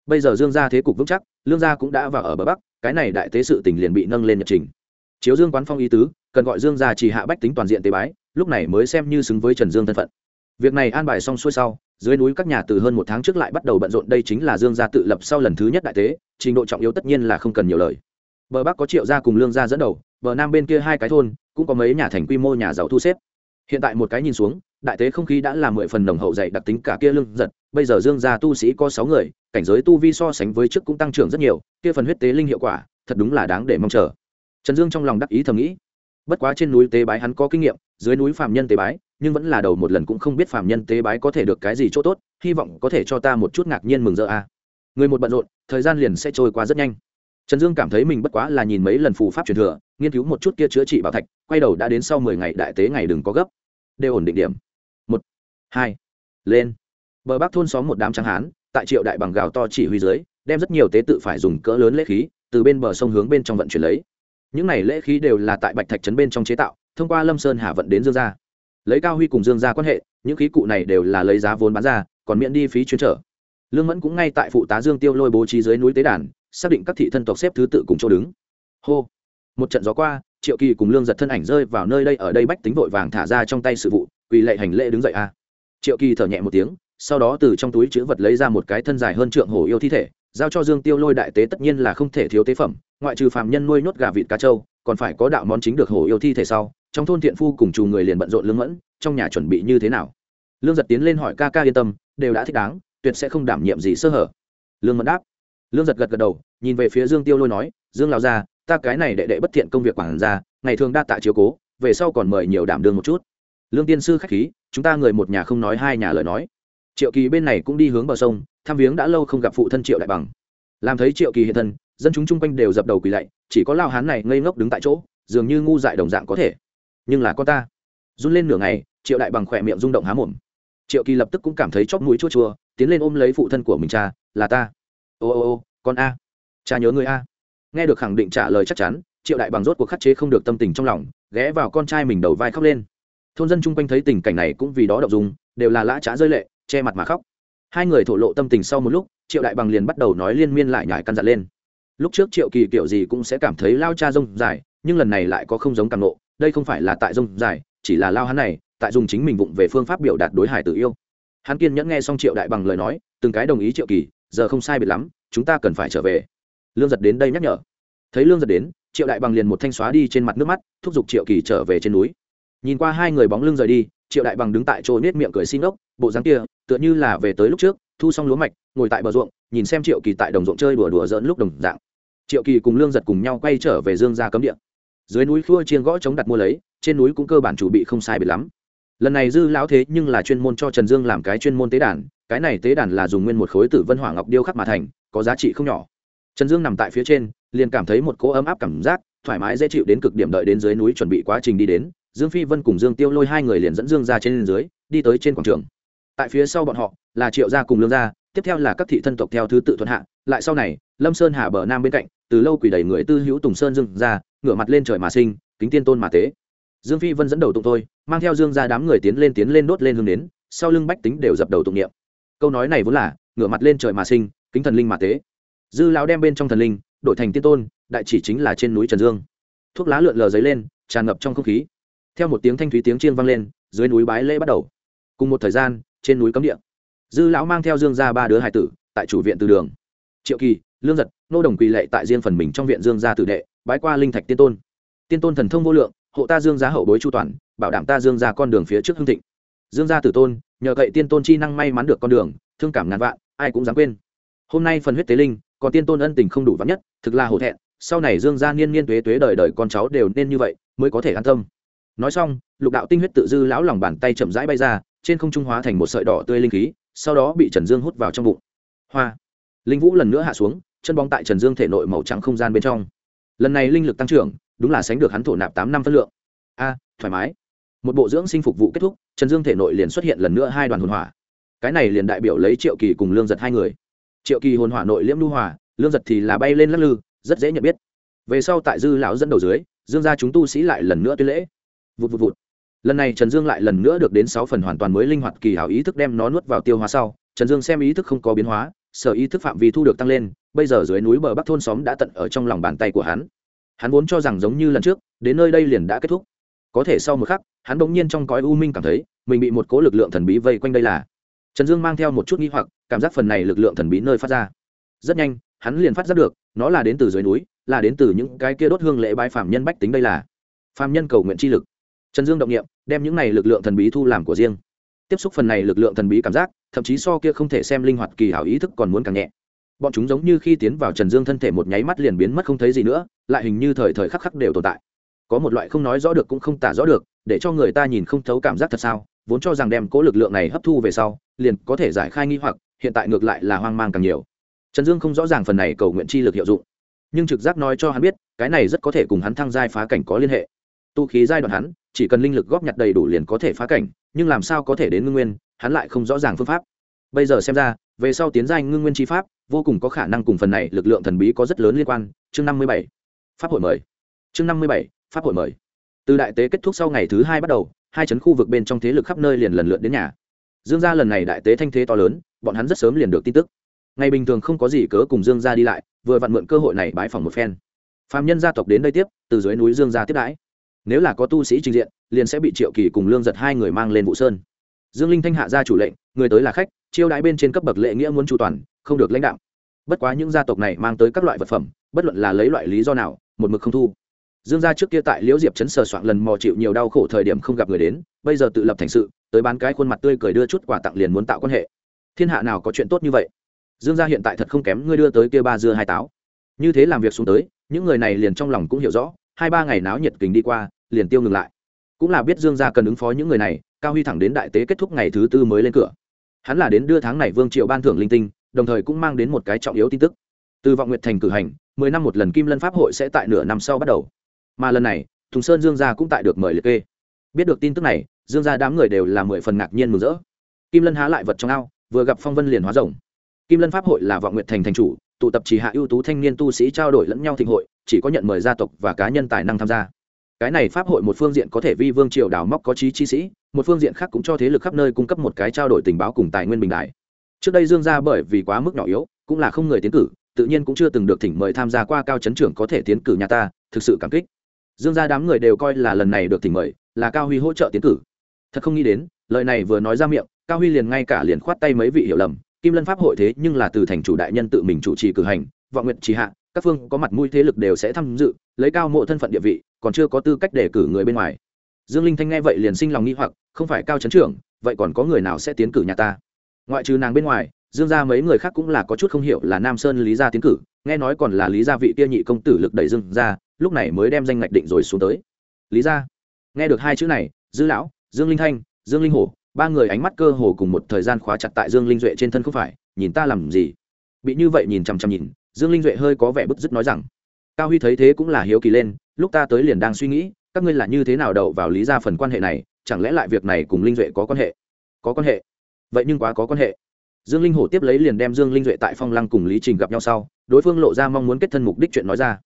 Bây giờ dương gia thế cục vững chắc, lương gia cũng đã vào ở bờ bắc, cái này đại tế sự tình liền bị nâng lên nhật trình. Chiếu dương quán phong ý tứ, cần gọi dương gia chỉ hạ bách tính toàn diện tế bái, lúc này mới xem như xứng với trần dương thân phận. Việc này an bài xong xuôi sau, dưới núi các nhà từ hơn một tháng trước lại bắt đầu bận rộn đây chính là dương gia tự lập sau lần thứ nhất đại tế, trình độ trọng yếu tất nhiên là không cần nhiều lời. Bờ bắc có triệu gia cùng lương gia dẫn đầu, bờ nam bên kia hai cái thôn, cũng có mấy nhà thành quy mô nhà giàu thu xếp hiện tại một cái nhìn xuống, đại tế không khí đã là mười phần nồng hậu dạy đặc tính cả kia lưng giật, bây giờ dương gia tu sĩ có sáu người, cảnh giới tu vi so sánh với trước cũng tăng trưởng rất nhiều, kia phần huyết tế linh hiệu quả, thật đúng là đáng để mong chờ. Trần dương trong lòng đắc ý thầm nghĩ. Bất quá trên núi tế bái hắn có kinh nghiệm, dưới núi phạm nhân tế bái, nhưng vẫn là đầu một lần cũng không biết phạm nhân tế bái có thể được cái gì chỗ tốt, hy vọng có thể cho ta một chút ngạc nhiên mừng rỡ a. À. người một bận rộn, thời gian liền sẽ trôi qua rất nhanh trần dương cảm thấy mình bất quá là nhìn mấy lần phù pháp truyền thừa, nghiên cứu một chút kia chữa trị bảo thạch, quay đầu đã đến sau mười ngày đại tế ngày đừng có gấp. Đều ổn định điểm. Một, hai, lên. Bờ bắc thôn xóm một đám trắng hán, tại triệu đại bằng gào to chỉ huy dưới, đem rất nhiều tế tự phải dùng cỡ lớn lễ khí, từ bên bờ sông hướng bên trong vận chuyển lấy. Những này lễ khí đều là tại bạch thạch trấn bên trong chế tạo, thông qua lâm sơn hà vận đến dương gia. Lấy cao huy cùng dương gia quan hệ, những khí cụ này đều là lấy giá vốn bán ra, còn miễn đi phí chuyên trở. Lương mẫn cũng ngay tại phụ tá dương tiêu lôi bố trí dưới núi tế đàn xác định các thị thân tộc xếp thứ tự cùng chỗ đứng. Hô. Một trận gió qua, triệu kỳ cùng lương giật thân ảnh rơi vào nơi đây, ở đây bách tính vội vàng thả ra trong tay sự vụ, quỳ lệ hành lễ đứng dậy a. Triệu kỳ thở nhẹ một tiếng, sau đó từ trong túi chữ vật lấy ra một cái thân dài hơn trượng hổ yêu thi thể, giao cho dương tiêu lôi đại tế tất nhiên là không thể thiếu tế phẩm, ngoại trừ phàm nhân nuôi nhốt gà vịt cá trâu, còn phải có đạo món chính được hổ yêu thi thể sau, trong thôn thiện phu cùng chù người liền bận rộn lương mẫn, trong nhà chuẩn bị như thế nào? Lương giật tiến lên hỏi ca ca yên tâm, đều đã thích đáng, tuyệt sẽ không đảm nhiệm gì sơ hở. Lương mẫn đáp lương giật gật gật đầu, nhìn về phía dương tiêu lôi nói, dương lao ra ta cái này đệ đệ bất thiện công việc quản ra ngày thường đa tạ chiếu cố, về sau còn mời nhiều đảm đương một chút. Lương tiên sư khách khí, chúng ta người một nhà không nói hai nhà lời nói. Triệu kỳ bên này cũng đi hướng bờ sông, thăm viếng đã lâu không gặp phụ thân triệu đại bằng. Làm thấy triệu kỳ hiện thân, dân chúng chung quanh đều dập đầu quỳ lạy, chỉ có lao hán này ngây ngốc đứng tại chỗ, dường như ngu dại đồng dạng có thể. Nhưng là con ta. Run lên nửa ngày, triệu đại bằng khỏe miệng rung động há mồm. Triệu kỳ lập tức cũng cảm thấy chóp mũi chua chua, tiến lên ôm lấy phụ thân của mình cha, là ta ô ô ô, con a. Cha nhớ người a. Nghe được khẳng định trả lời chắc chắn, triệu đại bằng rốt cuộc khắc chế không được tâm tình trong lòng, ghé vào con trai mình đầu vai khóc lên. Thôn dân chung quanh thấy tình cảnh này cũng vì đó đậu dùng đều là lã trá rơi lệ, che mặt mà khóc. Hai người thổ lộ tâm tình sau một lúc, triệu đại bằng liền bắt đầu nói liên miên lại nhải căn dặn lên. Lúc trước triệu kỳ kiểu gì cũng sẽ cảm thấy lao cha rông dài, nhưng lần này lại có không giống càng nộ đây không phải là tại rông dài, chỉ là lao hắn này, tại dùng chính mình vụng về phương pháp biểu đạt đối hải tự yêu. Hắn kiên nhẫn nghe xong triệu đại bằng lời nói, từng cái đồng ý triệu kỳ giờ không sai biệt lắm, chúng ta cần phải trở về. Lương giật đến đây nhắc nhở. Thấy lương giật đến, triệu đại bằng liền một thanh xóa đi trên mặt nước mắt, thúc giục triệu kỳ trở về trên núi. Nhìn qua hai người bóng lưng rời đi, triệu đại bằng đứng tại chỗ nết miệng cười xin ốc bộ dáng kia, tựa như là về tới lúc trước, thu xong lúa mạch, ngồi tại bờ ruộng, nhìn xem triệu kỳ tại đồng ruộng chơi đùa đùa dỡn lúc đồng dạng. Triệu kỳ cùng lương giật cùng nhau quay trở về dương gia cấm địa. Dưới núi khua chiên gõ chống đặt mua lấy, trên núi cũng cơ bản chủ bị không sai biệt lắm. Lần này dư lão thế nhưng là chuyên môn cho trần dương làm cái chuyên môn tế đàn cái này tế đàn là dùng nguyên một khối tử vân hỏa ngọc điêu khắc mà thành có giá trị không nhỏ. Trần dương nằm tại phía trên liền cảm thấy một cỗ ấm áp cảm giác thoải mái dễ chịu đến cực điểm đợi đến dưới núi chuẩn bị quá trình đi đến dương phi vân cùng dương tiêu lôi hai người liền dẫn dương ra trên dưới đi tới trên quảng trường. Tại phía sau bọn họ là triệu gia cùng lương gia tiếp theo là các thị thân tộc theo thứ tự thuận hạ lại sau này lâm sơn hà bờ nam bên cạnh từ lâu quỷ đầy người tư hữu tùng sơn dương ra ngửa mặt lên trời mà sinh kính tiên tôn mà tế. Dương phi vân dẫn đầu tụng tôi, mang theo dương ra đám người tiến lên tiến lên đốt lên hương đến sau lưng bách tính đều dập đầu tụng niệm câu nói này vốn là, ngửa mặt lên trời mà sinh, kính thần linh mà tế. Dư lão đem bên trong thần linh, đổi thành tiên tôn, đại chỉ chính là trên núi trần dương. Thuốc lá lượn lờ giấy lên, tràn ngập trong không khí. Theo một tiếng thanh thúy tiếng chiên vang lên, dưới núi bái lễ bắt đầu. Cùng một thời gian, trên núi cấm địa. Dư lão mang theo dương ra ba đứa hải tử, tại chủ viện từ đường. Triệu kỳ, lương giật, nô đồng quỳ lệ tại riêng phần mình trong viện dương gia tử đệ, bái qua linh thạch tiên tôn. Tiên tôn thần thông vô lượng, hộ ta dương gia hậu bối chu toàn, bảo đảm ta dương gia con đường phía trước hưng thịnh. Dương gia tử tôn nhờ cậy tiên tôn chi năng may mắn được con đường, thương cảm ngàn vạn, ai cũng dám quên. Hôm nay phần huyết tế linh, còn tiên tôn ân tình không đủ vắn nhất, thực là hổ thẹn, sau này dương gia niên niên tuế tuế đời đời con cháu đều nên như vậy, mới có thể an tâm. Nói xong, lục đạo tinh huyết tự dư lão lòng bàn tay chậm rãi bay ra, trên không trung hóa thành một sợi đỏ tươi linh khí, sau đó bị trần dương hút vào trong bụng. Hoa! Linh vũ lần nữa hạ xuống, chân bóng tại trần dương thể nội màu trắng không gian bên trong. Lần này linh lực tăng trưởng, đúng là sánh được hắn thổ nạp tám năm phân lượng. A, thoải mái một bộ dưỡng sinh phục vụ kết thúc, trần dương thể nội liền xuất hiện lần nữa hai đoàn hồn hỏa. Cái này liền đại biểu lấy triệu kỳ cùng lương giật hai người. Triệu kỳ hồn hỏa nội liễm lưu hỏa lương giật thì là bay lên lắc lư, rất dễ nhận biết. Về sau tại dư lão dẫn đầu dưới, dương gia chúng tu sĩ lại lần nữa tuyên lễ. Vụt vụt vụt. Lần này trần dương lại lần nữa được đến sáu phần hoàn toàn mới linh hoạt kỳ hảo ý thức đem nó nuốt vào tiêu hóa sau, trần dương xem ý thức không có biến hóa, sở ý thức phạm vi thu được tăng lên, bây giờ dưới núi bờ bắc thôn xóm đã tận ở trong lòng bàn tay của hắn. Hắn vốn cho rằng giống như lần trước, đến nơi đây liền đã kết thúc. Có thể sau một khắc hắn bỗng nhiên trong cõi u minh cảm thấy, mình bị một cố lực lượng thần bí vây quanh đây là. Trần dương mang theo một chút nghi hoặc, cảm giác phần này lực lượng thần bí nơi phát ra. Rất nhanh, hắn liền phát giác được, nó là đến từ dưới núi, là đến từ những cái kia đốt hương lễ bái phạm nhân bách tính đây là. Phạm nhân cầu nguyện chi lực. Trần dương động nghiệm đem những này lực lượng thần bí thu làm của riêng. Tiếp xúc phần này lực lượng thần bí cảm giác, thậm chí so kia không thể xem linh hoạt kỳ hảo ý thức còn muốn càng nhẹ. Bọn chúng giống như khi tiến vào trần dương thân thể một nháy mắt liền biến mất không thấy gì nữa, lại hình như thời thời khắc khắc đều tồn tại. Có một loại không nói rõ được cũng không tả rõ được để cho người ta nhìn không thấu cảm giác thật sao, vốn cho rằng đem cố lực lượng này hấp thu về sau, liền có thể giải khai nghi hoặc, hiện tại ngược lại là hoang mang càng nhiều. Trần dương không rõ ràng phần này cầu nguyện chi lực hiệu dụng, nhưng trực giác nói cho hắn biết, cái này rất có thể cùng hắn thăng giai phá cảnh có liên hệ. Tu khí giai đoạn hắn, chỉ cần linh lực góp nhặt đầy đủ liền có thể phá cảnh, nhưng làm sao có thể đến ngưng nguyên, hắn lại không rõ ràng phương pháp. Bây giờ xem ra, về sau tiến giai ngưng nguyên chi pháp, vô cùng có khả năng cùng phần này lực lượng thần bí có rất lớn liên quan. Chương năm mươi bảy, pháp hội mời. Chương năm mươi bảy, pháp hội mời từ đại tế kết thúc sau ngày thứ hai bắt đầu, hai chấn khu vực bên trong thế lực khắp nơi liền lần lượt đến nhà. Dương gia lần này đại tế thanh thế to lớn, bọn hắn rất sớm liền được tin tức. Ngày bình thường không có gì cớ cùng dương gia đi lại, vừa vặn mượn cơ hội này bãi phòng một phen. Phạm nhân gia tộc đến đây tiếp, từ dưới núi dương gia tiếp đãi. Nếu là có tu sĩ trình diện, liền sẽ bị triệu kỳ cùng lương giật hai người mang lên vụ sơn. Dương linh thanh hạ ra chủ lệnh, người tới là khách, chiêu đãi bên trên cấp bậc lệ nghĩa muốn chu toàn, không được lãnh đạo. Bất quá những gia tộc này mang tới các loại vật phẩm, bất luận là lấy loại lý do nào, một mực không thu dương gia trước kia tại liễu diệp chấn sờ soạn lần mò chịu nhiều đau khổ thời điểm không gặp người đến, bây giờ tự lập thành sự, tới bán cái khuôn mặt tươi cười đưa chút quà tặng liền muốn tạo quan hệ. Thiên hạ nào có chuyện tốt như vậy? Dương gia hiện tại thật không kém ngươi đưa tới kia ba dưa hai táo. Như thế làm việc xuống tới, những người này liền trong lòng cũng hiểu rõ, hai ba ngày náo nhiệt kình đi qua, liền tiêu ngừng lại. Cũng là biết dương gia cần ứng phó những người này, cao huy thẳng đến đại tế kết thúc ngày thứ tư mới lên cửa. Hắn là đến đưa tháng này vương triệu ban thưởng linh tinh, đồng thời cũng mang đến một cái trọng yếu tin tức. Từ vọng nguyệt thành cử hành, mười năm một lần kim lân pháp hội sẽ tại nửa năm sau bắt đầu mà lần này, thùng sơn dương gia cũng tại được mời liệt kê. Biết được tin tức này, dương gia đám người đều là mười phần ngạc nhiên mừng rỡ. Kim lân há lại vật trong ao, vừa gặp phong vân liền hóa rồng. Kim lân pháp hội là vọng nguyện thành thành chủ, tụ tập chỉ hạ ưu tú thanh niên tu sĩ trao đổi lẫn nhau thịnh hội, chỉ có nhận mời gia tộc và cá nhân tài năng tham gia. Cái này pháp hội một phương diện có thể vi vương triều đào móc có trí chi sĩ, một phương diện khác cũng cho thế lực khắp nơi cung cấp một cái trao đổi tình báo cùng tài nguyên bình đại. Trước đây dương gia bởi vì quá mức nhỏ yếu, cũng là không người tiến cử, tự nhiên cũng chưa từng được thỉnh mời tham gia qua cao chấn trưởng có thể tiến cử nhà ta, thực sự cảm kích dương gia đám người đều coi là lần này được thỉnh mời, là cao huy hỗ trợ tiến cử. Thật không nghĩ đến, lời này vừa nói ra miệng, cao huy liền ngay cả liền khoát tay mấy vị hiểu lầm, kim lân pháp hội thế nhưng là từ thành chủ đại nhân tự mình chủ trì cử hành, vọng nguyện trì hạ, các phương có mặt mũi thế lực đều sẽ tham dự, lấy cao mộ thân phận địa vị, còn chưa có tư cách để cử người bên ngoài. Dương linh thanh nghe vậy liền sinh lòng nghi hoặc, không phải cao chấn trưởng, vậy còn có người nào sẽ tiến cử nhà ta? Ngoại trừ nàng bên ngoài, dương gia mấy người khác cũng là có chút không hiểu là nam sơn lý gia tiến cử, nghe nói còn là lý gia vị kia nhị công tử lực đẩy dương gia lúc này mới đem danh ngạch định rồi xuống tới. Lý gia nghe được hai chữ này, dư lão, dương linh thanh, dương linh hổ, ba người ánh mắt cơ hồ cùng một thời gian khóa chặt tại dương linh duệ trên thân không phải, nhìn ta làm gì? Bị như vậy nhìn chằm chằm nhìn, dương linh duệ hơi có vẻ bức dứt nói rằng, cao huy thấy thế cũng là hiếu kỳ lên, lúc ta tới liền đang suy nghĩ, các ngươi là như thế nào đậu vào lý ra phần quan hệ này, chẳng lẽ lại việc này cùng linh duệ có quan hệ? Có quan hệ. Vậy nhưng quá có quan hệ. Dương linh hổ tiếp lấy liền đem dương linh duệ tại phong lăng cùng lý trình gặp nhau sau, đối phương lộ ra mong muốn kết thân mục đích chuyện nói ra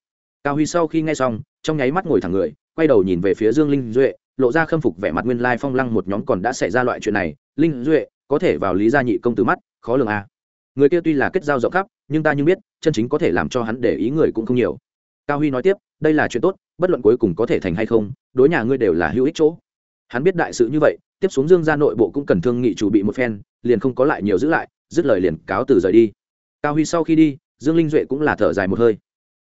cao huy sau khi nghe xong, trong nháy mắt ngồi thẳng người, quay đầu nhìn về phía dương linh duệ, lộ ra khâm phục vẻ mặt nguyên lai phong lăng một nhóm còn đã xảy ra loại chuyện này. Linh duệ, có thể vào lý gia nhị công từ mắt, khó lường a người kia tuy là kết giao rộng khắp, nhưng ta như biết, chân chính có thể làm cho hắn để ý người cũng không nhiều. Cao huy nói tiếp, đây là chuyện tốt, bất luận cuối cùng có thể thành hay không, đối nhà ngươi đều là hữu ích chỗ. Hắn biết đại sự như vậy, tiếp xuống dương ra nội bộ cũng cần thương nghị chủ bị một phen, liền không có lại nhiều giữ lại, dứt lời liền cáo từ rời đi. Cao huy sau khi đi, dương linh duệ cũng là thở dài một hơi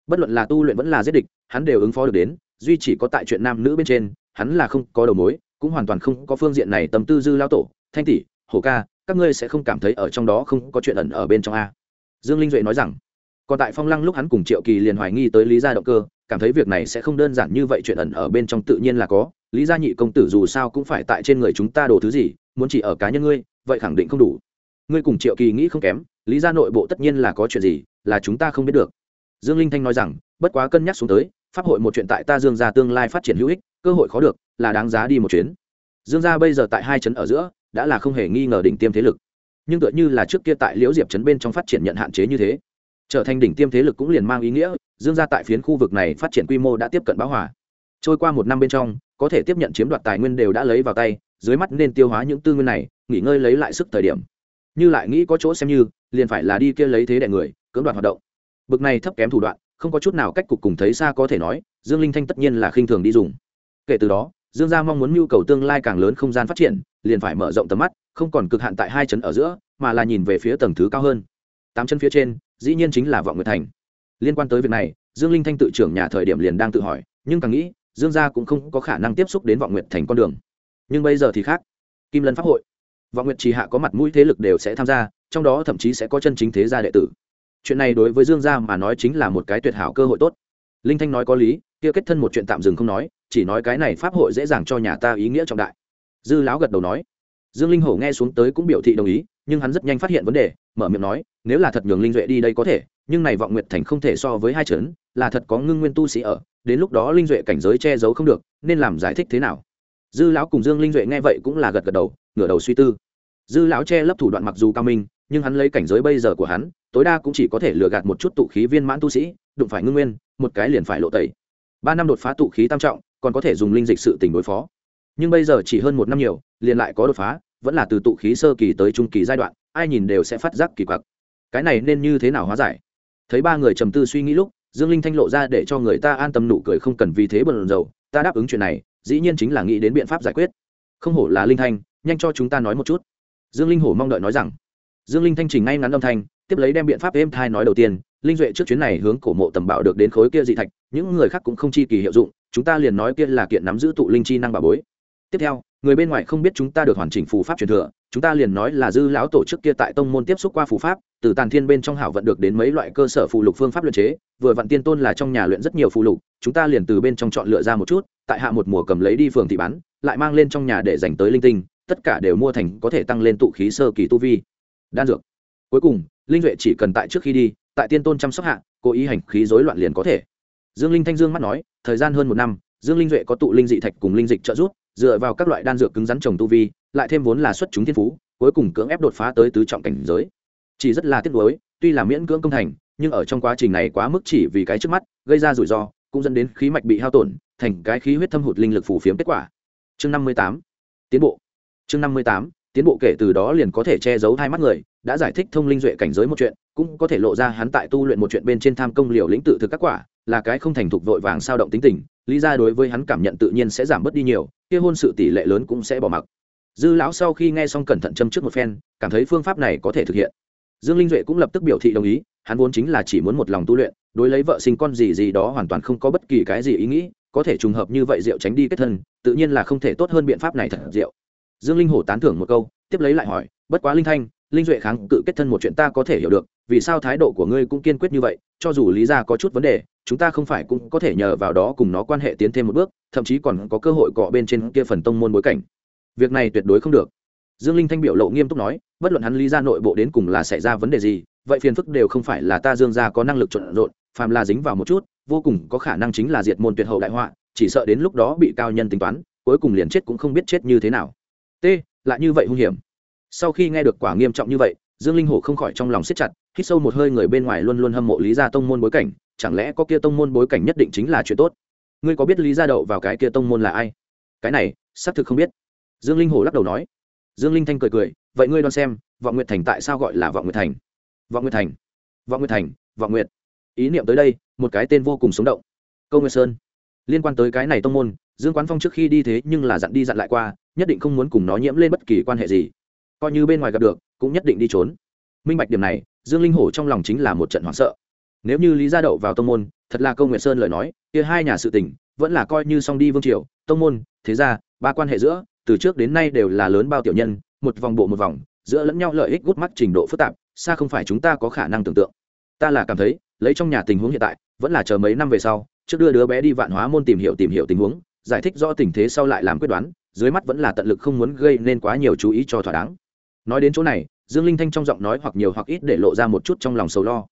bất luận là tu luyện vẫn là giết địch, hắn đều ứng phó được đến, duy chỉ có tại chuyện nam nữ bên trên, hắn là không có đầu mối, cũng hoàn toàn không có phương diện này tâm tư dư lao tổ, thanh tỷ, hổ ca, các ngươi sẽ không cảm thấy ở trong đó không có chuyện ẩn ở bên trong a. Dương linh duệ nói rằng, còn tại phong lăng lúc hắn cùng triệu kỳ liền hoài nghi tới lý gia động cơ, cảm thấy việc này sẽ không đơn giản như vậy chuyện ẩn ở bên trong tự nhiên là có, lý gia nhị công tử dù sao cũng phải tại trên người chúng ta đồ thứ gì, muốn chỉ ở cá nhân ngươi, vậy khẳng định không đủ. Ngươi cùng triệu kỳ nghĩ không kém, lý gia nội bộ tất nhiên là có chuyện gì, là chúng ta không biết được dương linh thanh nói rằng, bất quá cân nhắc xuống tới, pháp hội một chuyện tại ta dương gia tương lai phát triển hữu ích, cơ hội khó được, là đáng giá đi một chuyến. Dương gia bây giờ tại hai trấn ở giữa, đã là không hề nghi ngờ đỉnh tiêm thế lực. Nhưng tựa như là trước kia tại liễu diệp trấn bên trong phát triển nhận hạn chế như thế, trở thành đỉnh tiêm thế lực cũng liền mang ý nghĩa, dương gia tại phiến khu vực này phát triển quy mô đã tiếp cận bão hòa. Trôi qua một năm bên trong, có thể tiếp nhận chiếm đoạt tài nguyên đều đã lấy vào tay, dưới mắt nên tiêu hóa những tư nguyên này, nghỉ ngơi lấy lại sức thời điểm. Như lại nghĩ có chỗ xem như, liền phải là đi kia lấy thế để người, cưỡng đoạt hoạt động bực này thấp kém thủ đoạn, không có chút nào cách cục cùng thấy xa có thể nói, dương linh thanh tất nhiên là khinh thường đi dùng. Kể từ đó, dương gia mong muốn nhu cầu tương lai càng lớn không gian phát triển, liền phải mở rộng tầm mắt, không còn cực hạn tại hai chấn ở giữa, mà là nhìn về phía tầng thứ cao hơn. Tám chân phía trên, dĩ nhiên chính là vọng nguyệt thành. Liên quan tới việc này, dương linh thanh tự trưởng nhà thời điểm liền đang tự hỏi, nhưng càng nghĩ, dương gia cũng không có khả năng tiếp xúc đến vọng nguyệt thành con đường. Nhưng bây giờ thì khác. Kim lân pháp hội, vọng nguyệt trì hạ có mặt mũi thế lực đều sẽ tham gia, trong đó thậm chí sẽ có chân chính thế gia đệ tử chuyện này đối với dương gia mà nói chính là một cái tuyệt hảo cơ hội tốt. Linh thanh nói có lý, kia kết thân một chuyện tạm dừng không nói, chỉ nói cái này pháp hội dễ dàng cho nhà ta ý nghĩa trọng đại. Dư lão gật đầu nói. Dương linh hổ nghe xuống tới cũng biểu thị đồng ý, nhưng hắn rất nhanh phát hiện vấn đề, mở miệng nói, nếu là thật nhường linh duệ đi đây có thể, nhưng này vọng nguyệt thành không thể so với hai trấn là thật có ngưng nguyên tu sĩ ở, đến lúc đó linh duệ cảnh giới che giấu không được, nên làm giải thích thế nào? Dư lão cùng dương linh duệ nghe vậy cũng là gật gật đầu, ngửa đầu suy tư. Dư lão che lấp thủ đoạn mặc dù cao minh nhưng hắn lấy cảnh giới bây giờ của hắn, tối đa cũng chỉ có thể lừa gạt một chút tụ khí viên mãn tu sĩ, đụng phải ngưng nguyên, một cái liền phải lộ tẩy. Ba năm đột phá tụ khí tam trọng, còn có thể dùng linh dịch sự tình đối phó. Nhưng bây giờ chỉ hơn một năm nhiều, liền lại có đột phá, vẫn là từ tụ khí sơ kỳ tới trung kỳ giai đoạn, ai nhìn đều sẽ phát giác kỳ quặc. Cái này nên như thế nào hóa giải? Thấy ba người trầm tư suy nghĩ lúc, dương linh thanh lộ ra để cho người ta an tâm nụ cười không cần vì thế bận rầu ta đáp ứng chuyện này, dĩ nhiên chính là nghĩ đến biện pháp giải quyết. Không hổ là linh thanh, nhanh cho chúng ta nói một chút. Dương linh hổ mong đợi nói rằng dương linh thanh trình ngay ngắn âm thanh, tiếp lấy đem biện pháp êm thai nói đầu tiên, linh duệ trước chuyến này hướng cổ mộ tầm bảo được đến khối kia dị thạch, những người khác cũng không chi kỳ hiệu dụng, chúng ta liền nói kia là kiện nắm giữ tụ linh chi năng bảo bối. Tiếp theo, người bên ngoài không biết chúng ta được hoàn chỉnh phù pháp truyền thừa, chúng ta liền nói là dư lão tổ chức kia tại tông môn tiếp xúc qua phù pháp, từ tàn thiên bên trong hảo vận được đến mấy loại cơ sở phù lục phương pháp luyện chế, vừa vặn tiên tôn là trong nhà luyện rất nhiều phù lục, chúng ta liền từ bên trong chọn lựa ra một chút, tại hạ một mùa cầm lấy đi phường thị bán, lại mang lên trong nhà để dành tới linh tinh, tất cả đều mua thành có thể tăng lên tụ khí sơ kỳ tu vi đan dược. Cuối cùng, linh duệ chỉ cần tại trước khi đi, tại tiên tôn chăm sóc hạ, cố ý hành khí rối loạn liền có thể. Dương linh thanh dương mắt nói, thời gian hơn một năm, dương linh duệ có tụ linh dị thạch cùng linh dịch trợ giúp, dựa vào các loại đan dược cứng rắn trồng tu vi, lại thêm vốn là xuất chúng thiên phú, cuối cùng cưỡng ép đột phá tới tứ trọng cảnh giới. Chỉ rất là tiếc nuối, tuy là miễn cưỡng công thành, nhưng ở trong quá trình này quá mức chỉ vì cái trước mắt, gây ra rủi ro, cũng dẫn đến khí mạch bị hao tổn, thành cái khí huyết thâm hụt linh lực phủ phiếm kết quả. Chương năm mươi tám. Tiến bộ. Chương năm mươi tám tiến bộ kể từ đó liền có thể che giấu hai mắt người, đã giải thích thông linh duệ cảnh giới một chuyện, cũng có thể lộ ra hắn tại tu luyện một chuyện bên trên tham công liều lĩnh tự thực các quả, là cái không thành thục vội vàng sao động tính tình, lý ra đối với hắn cảm nhận tự nhiên sẽ giảm bớt đi nhiều, kia hôn sự tỷ lệ lớn cũng sẽ bỏ mặc. Dư lão sau khi nghe xong cẩn thận châm trước một phen, cảm thấy phương pháp này có thể thực hiện. Dương linh duệ cũng lập tức biểu thị đồng ý, hắn vốn chính là chỉ muốn một lòng tu luyện, đối lấy vợ sinh con gì gì đó hoàn toàn không có bất kỳ cái gì ý nghĩ, có thể trùng hợp như vậy diệu tránh đi kết thân, tự nhiên là không thể tốt hơn biện pháp này thật diệu dương linh hổ tán thưởng một câu, tiếp lấy lại hỏi, bất quá linh thanh, linh duệ kháng cự kết thân một chuyện ta có thể hiểu được, vì sao thái độ của ngươi cũng kiên quyết như vậy, cho dù lý ra có chút vấn đề, chúng ta không phải cũng có thể nhờ vào đó cùng nó quan hệ tiến thêm một bước, thậm chí còn có cơ hội cọ bên trên kia phần tông môn bối cảnh. Việc này tuyệt đối không được. Dương linh thanh biểu lộ nghiêm túc nói, bất luận hắn lý ra nội bộ đến cùng là xảy ra vấn đề gì, vậy phiền phức đều không phải là ta dương gia có năng lực trộn rộn, phàm là dính vào một chút, vô cùng có khả năng chính là diệt môn tuyệt hậu đại họa, chỉ sợ đến lúc đó bị cao nhân tính toán, cuối cùng liền chết cũng không biết chết như thế nào t, lại như vậy hung hiểm. Sau khi nghe được quả nghiêm trọng như vậy, dương linh hổ không khỏi trong lòng siết chặt, hít sâu một hơi người bên ngoài luôn luôn hâm mộ lý gia tông môn bối cảnh, chẳng lẽ có kia tông môn bối cảnh nhất định chính là chuyện tốt? Ngươi có biết lý gia đậu vào cái kia tông môn là ai? Cái này, xác thực không biết. Dương linh hổ lắc đầu nói. Dương linh thanh cười cười, vậy ngươi đoán xem, vọng nguyệt thành tại sao gọi là vọng nguyệt thành? Vọng nguyệt thành, vọng nguyệt thành, vọng nguyệt. Ý niệm tới đây, một cái tên vô cùng sống động. Câu nguyệt sơn, liên quan tới cái này tông môn dương quán phong trước khi đi thế nhưng là dặn đi dặn lại qua, nhất định không muốn cùng nó nhiễm lên bất kỳ quan hệ gì. Coi như bên ngoài gặp được, cũng nhất định đi trốn. Minh bạch điểm này, dương linh hổ trong lòng chính là một trận hoảng sợ. Nếu như lý gia đậu vào tông môn, thật là câu nguyệt sơn lời nói, kia hai nhà sự tình, vẫn là coi như xong đi vương triều, tông môn, thế ra ba quan hệ giữa, từ trước đến nay đều là lớn bao tiểu nhân, một vòng bộ một vòng, giữa lẫn nhau lợi ích gút mắt trình độ phức tạp, xa không phải chúng ta có khả năng tưởng tượng. Ta là cảm thấy, lấy trong nhà tình huống hiện tại, vẫn là chờ mấy năm về sau, trước đưa đứa bé đi vạn hóa môn tìm hiểu tìm hiểu tình huống giải thích rõ tình thế sau lại làm quyết đoán, dưới mắt vẫn là tận lực không muốn gây nên quá nhiều chú ý cho thỏa đáng. Nói đến chỗ này, dương linh thanh trong giọng nói hoặc nhiều hoặc ít để lộ ra một chút trong lòng sầu lo.